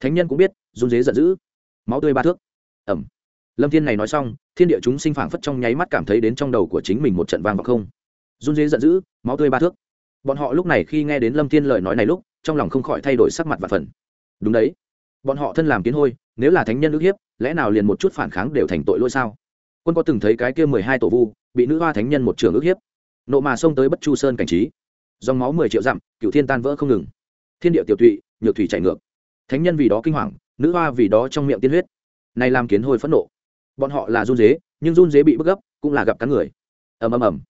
Thánh nhân cũng biết, run dế giận dữ. Máu tươi ba thước. Ẩm lâm thiên này nói xong, thiên địa chúng sinh phảng phất trong nháy mắt cảm thấy đến trong đầu của chính mình một trận vang vào không. Run dế giận dữ, máu tươi ba thước. Bọn họ lúc này khi nghe đến lâm thiên lời nói này lúc, trong lòng không khỏi thay đổi sắc mặt và phần đúng đấy. Bọn họ thân làm kiến hôi, nếu là thánh nhân ức hiếp, lẽ nào liền một chút phản kháng đều thành tội lỗi sao? Quân có từng thấy cái kia mười hai tổ vu, bị nữ hoa thánh nhân một trường ức hiếp? Nộ mà xông tới bất chu sơn cảnh trí. Dòng máu mười triệu dặm cựu thiên tan vỡ không ngừng. Thiên địa tiểu tụy, nhược thủy chảy ngược. Thánh nhân vì đó kinh hoàng, nữ hoa vì đó trong miệng tiên huyết. Này làm kiến hôi phẫn nộ. Bọn họ là run dế, nhưng run dế bị bức gấp, cũng là gặp cắn người. Ầm ầm ầm.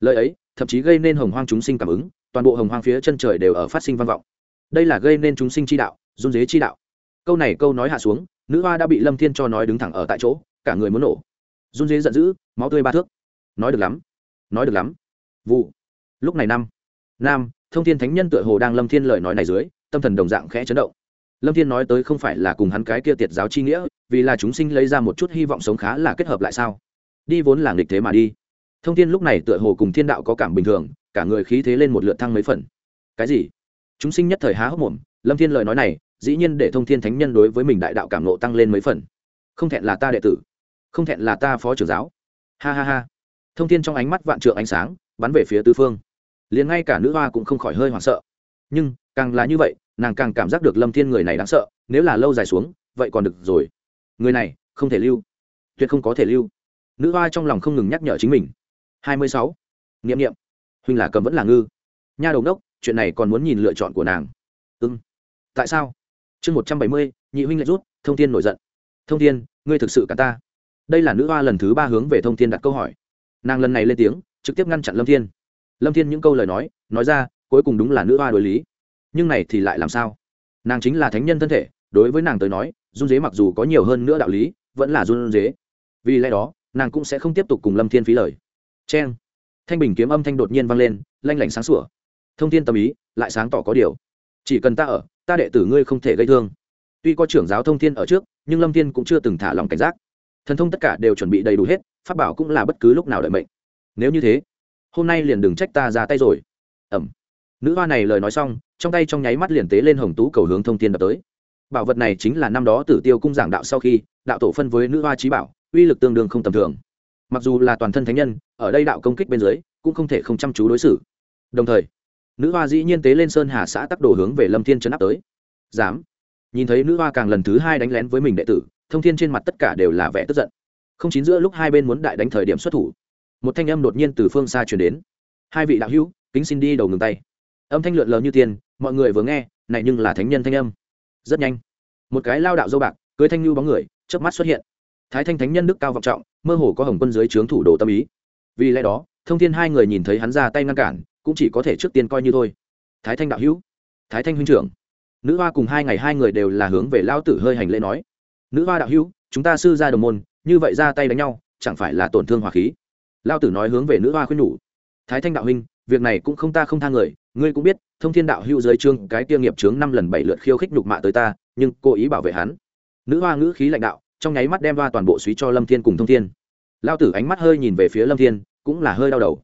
Lời ấy, thậm chí gây nên hồng hoang chúng sinh cảm ứng, toàn bộ hồng hoang phía chân trời đều ở phát sinh vang vọng. Đây là gây nên chúng sinh chi đạo run dế chi đạo. Câu này câu nói hạ xuống, nữ hoa đã bị lâm thiên cho nói đứng thẳng ở tại chỗ, cả người muốn nổ. Run dế giận dữ, máu tươi ba thước. Nói được lắm, nói được lắm. Vụ. Lúc này năm nam, thông thiên thánh nhân tựa hồ đang lâm thiên lời nói này dưới, tâm thần đồng dạng khẽ chấn động. Lâm thiên nói tới không phải là cùng hắn cái kia tiệt giáo chi nghĩa, vì là chúng sinh lấy ra một chút hy vọng sống khá là kết hợp lại sao? Đi vốn là nghịch thế mà đi. Thông thiên lúc này tựa hồ cùng thiên đạo có cảm bình thường, cả người khí thế lên một lượt thăng mấy phần. Cái gì? Chúng sinh nhất thời há hốc mồm, lâm thiên lời nói này dĩ nhiên để thông thiên thánh nhân đối với mình đại đạo cảm nộ tăng lên mấy phần. Không thẹn là ta đệ tử, không thẹn là ta phó trưởng giáo. Ha ha ha. Thông thiên trong ánh mắt vạn trượng ánh sáng, bắn về phía tứ phương. Liền ngay cả nữ hoa cũng không khỏi hơi hoảng sợ. Nhưng, càng là như vậy, nàng càng cảm giác được lâm thiên người này đáng sợ, nếu là lâu dài xuống, vậy còn được rồi. Người này, không thể lưu. Tuyệt không có thể lưu. Nữ hoa trong lòng không ngừng nhắc nhở chính mình. Hai mươi sáu. Nghiệm nghiệm huynh là cầm vẫn là ngư. Nha đầu đốc, chuyện này còn muốn nhìn lựa chọn của nàng. Ưng tại sao? Chương một trăm bảy mươi, nhị huynh lại rút, thông tin nổi giận. Thông tin ngươi thực sự cả ta. Đây là nữ hoa lần thứ ba hướng về thông tin đặt câu hỏi. Nàng lần này lên tiếng, trực tiếp ngăn chặn lâm thiên. Lâm thiên những câu lời nói nói ra, cuối cùng đúng là nữ hoa đối lý. Nhưng này thì lại làm sao? Nàng chính là thánh nhân thân thể, đối với nàng tới nói, run dế mặc dù có nhiều hơn nữa đạo lý, vẫn là run dế vì lẽ đó, nàng cũng sẽ không tiếp tục cùng lâm thiên phí lời. C h e n thanh bình kiếm âm thanh đột nhiên vang lên, lanh lảnh sáng sủa. Thông tin tâm ý, lại sáng tỏ có điều. Chỉ cần ta ở ta đệ tử ngươi không thể gây thương. Tuy có trưởng giáo thông thiên ở trước, nhưng lâm thiên cũng chưa từng thả lòng cảnh giác. Thần thông tất cả đều chuẩn bị đầy đủ hết, pháp bảo cũng là bất cứ lúc nào đợi mệnh. Nếu như thế, hôm nay liền đừng trách ta ra tay rồi. Ẩm. Nữ hoa này lời nói xong, trong tay trong nháy mắt liền tế lên hồng tú cầu hướng thông thiên đập tới. Bảo vật này chính là năm đó tử tiêu cung giảng đạo sau khi, đạo tổ phân với nữ hoa trí bảo, uy lực tương đương không tầm thường. Mặc dù là toàn thân thánh nhân, ở đây đạo công kích bên dưới, cũng không thể không chăm chú đối xử. Đồng thời nữ hoa dĩ nhiên tế lên sơn hà xã tắc đồ hướng về lâm thiên chấn áp tới. Dám. Nhìn thấy nữ hoa càng lần thứ hai đánh lén với mình đệ tử, thông thiên trên mặt tất cả đều là vẻ tức giận. Không chín giữa lúc hai bên muốn đại đánh thời điểm xuất thủ, một thanh âm đột nhiên từ phương xa truyền đến. Hai vị đạo hữu, kính xin đi đầu ngừng tay. Âm thanh lượn lờ như tiền mọi người vừa nghe, này nhưng là thánh nhân thanh âm. Rất nhanh, một cái lao đạo dâu bạc, cưới thanh lưu bóng người, chớp mắt xuất hiện. Thái thanh thánh nhân đức cao vọng trọng, mơ hồ có hồng quân dưới trướng thủ đồ tâm ý. Vì lẽ đó, thông thiên hai người nhìn thấy hắn ra tay ngăn cản cũng chỉ có thể trước tiên coi như thôi. Thái thanh đạo hữu, thái thanh huynh trưởng, nữ hoa cùng hai ngày hai người đều là hướng về lao tử hơi hành lễ nói. Nữ hoa đạo hữu, chúng ta sư ra đồng môn, như vậy ra tay đánh nhau, chẳng phải là tổn thương hòa khí? Lao tử nói hướng về nữ hoa khuyên nhủ. Thái thanh đạo huynh, việc này cũng không ta không tha người, ngươi cũng biết, thông thiên đạo hữu dưới trương cái tiêu nghiệp trướng năm lần bảy lượt khiêu khích nhục mạ tới ta, nhưng cố ý bảo vệ hắn. Nữ hoa ngữ khí lãnh đạo, trong nháy mắt đem va toàn bộ suý cho lâm thiên cùng thông thiên. Lao tử ánh mắt hơi nhìn về phía lâm thiên, cũng là hơi đau đầu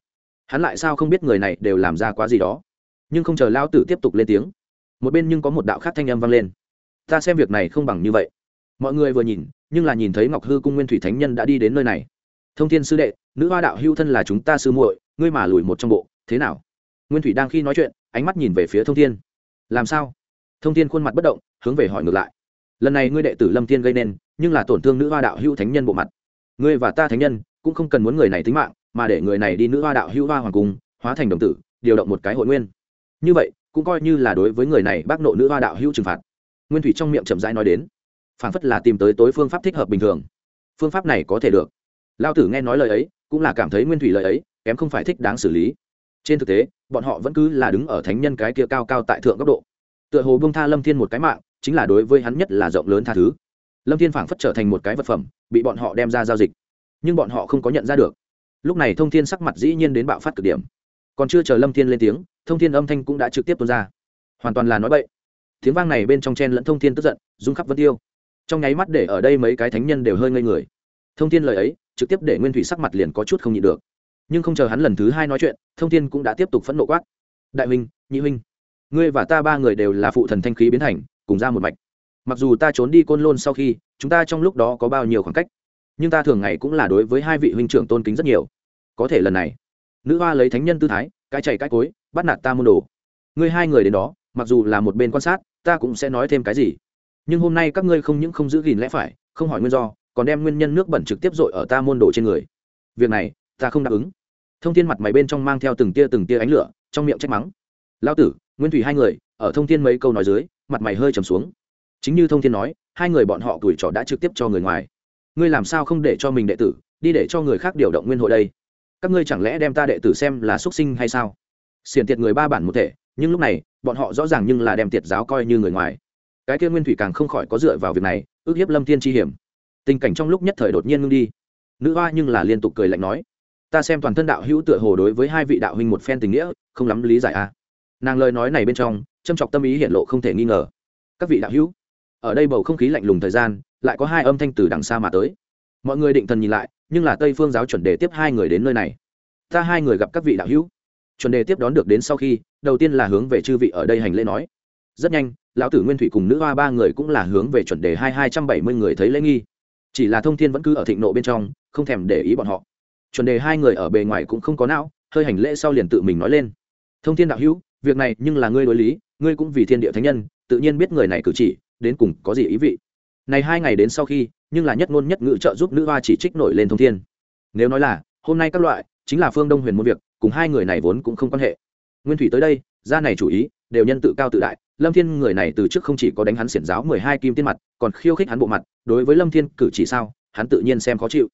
hắn lại sao không biết người này đều làm ra quá gì đó. Nhưng không chờ lao tử tiếp tục lên tiếng, một bên nhưng có một đạo khác thanh âm vang lên. Ta xem việc này không bằng như vậy. Mọi người vừa nhìn, nhưng là nhìn thấy ngọc hư cung nguyên thủy thánh nhân đã đi đến nơi này. Thông thiên sư đệ, nữ hoa đạo hưu thân là chúng ta sư muội, ngươi mà lùi một trong bộ, thế nào? Nguyên thủy đang khi nói chuyện, ánh mắt nhìn về phía thông thiên. Làm sao? Thông thiên khuôn mặt bất động, hướng về hỏi ngược lại. Lần này ngươi đệ tử lâm thiên gây nên, nhưng là tổn thương nữ hoa đạo hưu thánh nhân bộ mặt. Ngươi và ta thánh nhân, cũng không cần muốn người này tính mạng mà để người này đi nữ hoa đạo hữu hoa hoàng cung, hóa thành đồng tử, điều động một cái hội nguyên. Như vậy, cũng coi như là đối với người này bác nộ nữ hoa đạo hữu trừng phạt. Nguyên thủy trong miệng chậm rãi nói đến phản phất là tìm tới tối phương pháp thích hợp bình thường. Phương pháp này có thể được. Lao tử nghe nói lời ấy, cũng là cảm thấy nguyên thủy lời ấy, kém không phải thích đáng xử lý. Trên thực tế, bọn họ vẫn cứ là đứng ở thánh nhân cái kia cao cao tại thượng góc độ. Tựa hồ bông tha lâm thiên một cái mạng, chính là đối với hắn nhất là rộng lớn tha thứ. Lâm thiên phảng phất trở thành một cái vật phẩm, bị bọn họ đem ra giao dịch. Nhưng bọn họ không có nhận ra được lúc này thông thiên sắc mặt dĩ nhiên đến bạo phát cực điểm. Còn chưa chờ lâm thiên lên tiếng, thông thiên âm thanh cũng đã trực tiếp tuôn ra. Hoàn toàn là nói bậy. Tiếng vang này bên trong chen lẫn thông thiên tức giận, rung khắp vân tiêu. Trong nháy mắt để ở đây mấy cái thánh nhân đều hơi ngây người. Thông thiên lời ấy, trực tiếp để nguyên thủy sắc mặt liền có chút không nhịn được. Nhưng không chờ hắn lần thứ hai nói chuyện, thông thiên cũng đã tiếp tục phẫn nộ quát. Đại huynh, nhị huynh, ngươi và ta ba người đều là phụ thần thanh khí biến thành, cùng ra một mạch. Mặc dù ta trốn đi côn lôn sau khi, chúng ta trong lúc đó có bao nhiêu khoảng cách? Nhưng ta thường ngày cũng là đối với hai vị huynh trưởng tôn kính rất nhiều. Có thể lần này, nữ hoa lấy thánh nhân tư thái, cái chạy cái cối, bắt nạt ta môn đồ. Ngươi hai người đến đó, mặc dù là một bên quan sát, ta cũng sẽ nói thêm cái gì. Nhưng hôm nay các ngươi không những không giữ gìn lẽ phải, không hỏi nguyên do, còn đem nguyên nhân nước bẩn trực tiếp dội ở ta môn đồ trên người. Việc này, ta không đáp ứng. Thông thiên mặt mày bên trong mang theo từng tia từng tia ánh lửa, trong miệng trách mắng. Lao tử, nguyên thủy hai người, ở thông thiên mấy câu nói dưới, mặt mày hơi trầm xuống. Chính như thông thiên nói, hai người bọn họ tuổi trọ đã trực tiếp cho người ngoài ngươi làm sao không để cho mình đệ tử, đi để cho người khác điều động nguyên hội đây? Các ngươi chẳng lẽ đem ta đệ tử xem là xuất sinh hay sao? Xiển tiệt người ba bản một thể, nhưng lúc này, bọn họ rõ ràng nhưng là đem tiệt giáo coi như người ngoài. Cái kia nguyên thủy càng không khỏi có dựa vào việc này, ước hiếp lâm thiên chi hiểm. Tình cảnh trong lúc nhất thời đột nhiên ngưng đi. Nữ hoa nhưng là liên tục cười lạnh nói, ta xem toàn thân đạo hữu tựa hồ đối với hai vị đạo huynh một phen tình nghĩa, không lắm lý giải a à. nàng lời nói này bên trong, châm chọc tâm ý hiện lộ không thể nghi ngờ. Các vị đạo hữu, ở đây bầu không khí lạnh lùng thời gian lại có hai âm thanh từ đằng xa mà tới. Mọi người định thần nhìn lại, nhưng là tây phương giáo chuẩn đề tiếp hai người đến nơi này. Ta hai người gặp các vị đạo hữu. Chuẩn đề tiếp đón được đến sau khi, đầu tiên là hướng về chư vị ở đây hành lễ nói. Rất nhanh, lão tử nguyên thủy cùng nữ hoa ba người cũng là hướng về chuẩn đề hai hai trăm bảy mươi người thấy lễ nghi. Chỉ là thông thiên vẫn cứ ở thịnh nộ bên trong, không thèm để ý bọn họ. Chuẩn đề hai người ở bề ngoài cũng không có não, hơi hành lễ sau liền tự mình nói lên. Thông thiên đạo hữu, việc này nhưng là ngươi đối lý, ngươi cũng vì thiên địa thánh nhân, tự nhiên biết người này cử chỉ, đến cùng có gì ý vị này hai ngày đến sau khi, nhưng là nhất ngôn nhất ngữ trợ giúp nữ hoa chỉ trích nổi lên thông thiên. Nếu nói là, hôm nay các loại, chính là phương đông huyền môn việc, cùng hai người này vốn cũng không quan hệ. Nguyên thủy tới đây ra này chủ ý, đều nhân tự cao tự đại, lâm thiên người này từ trước không chỉ có đánh hắn xiển giáo mười hai kim tiên mặt, còn khiêu khích hắn bộ mặt, đối với lâm thiên cử chỉ sao, hắn tự nhiên xem khó chịu.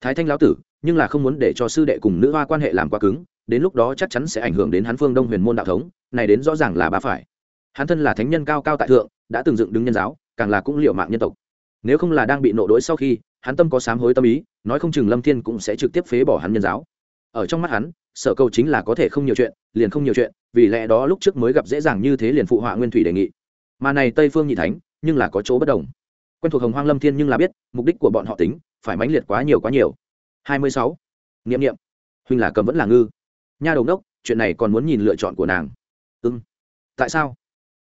Thái thanh lão tử, nhưng là không muốn để cho sư đệ cùng nữ hoa quan hệ làm quá cứng, đến lúc đó chắc chắn sẽ ảnh hưởng đến hắn phương đông huyền môn đạo thống, này đến rõ ràng là ba phải. Hắn thân là thánh nhân cao cao tại thượng, đã từng dựng đứng nhân giáo càng là cũng liệu mạng nhân tộc. Nếu không là đang bị nộ đỗi sau khi, hắn tâm có sám hối tâm ý, nói không chừng lâm thiên cũng sẽ trực tiếp phế bỏ hắn nhân giáo. Ở trong mắt hắn, sở cầu chính là có thể không nhiều chuyện, liền không nhiều chuyện, vì lẽ đó lúc trước mới gặp dễ dàng như thế liền phụ họa nguyên thủy đề nghị. Mà này tây phương nhị thánh, nhưng là có chỗ bất đồng. Quen thuộc hồng hoang lâm thiên nhưng là biết, mục đích của bọn họ tính, phải mãnh liệt quá nhiều quá nhiều. Hai mươi sáu. Nghiệm nghiệm huynh là cầm vẫn là ngư. Nha đầu đốc chuyện này còn muốn nhìn lựa chọn của nàng. Ưng tại sao?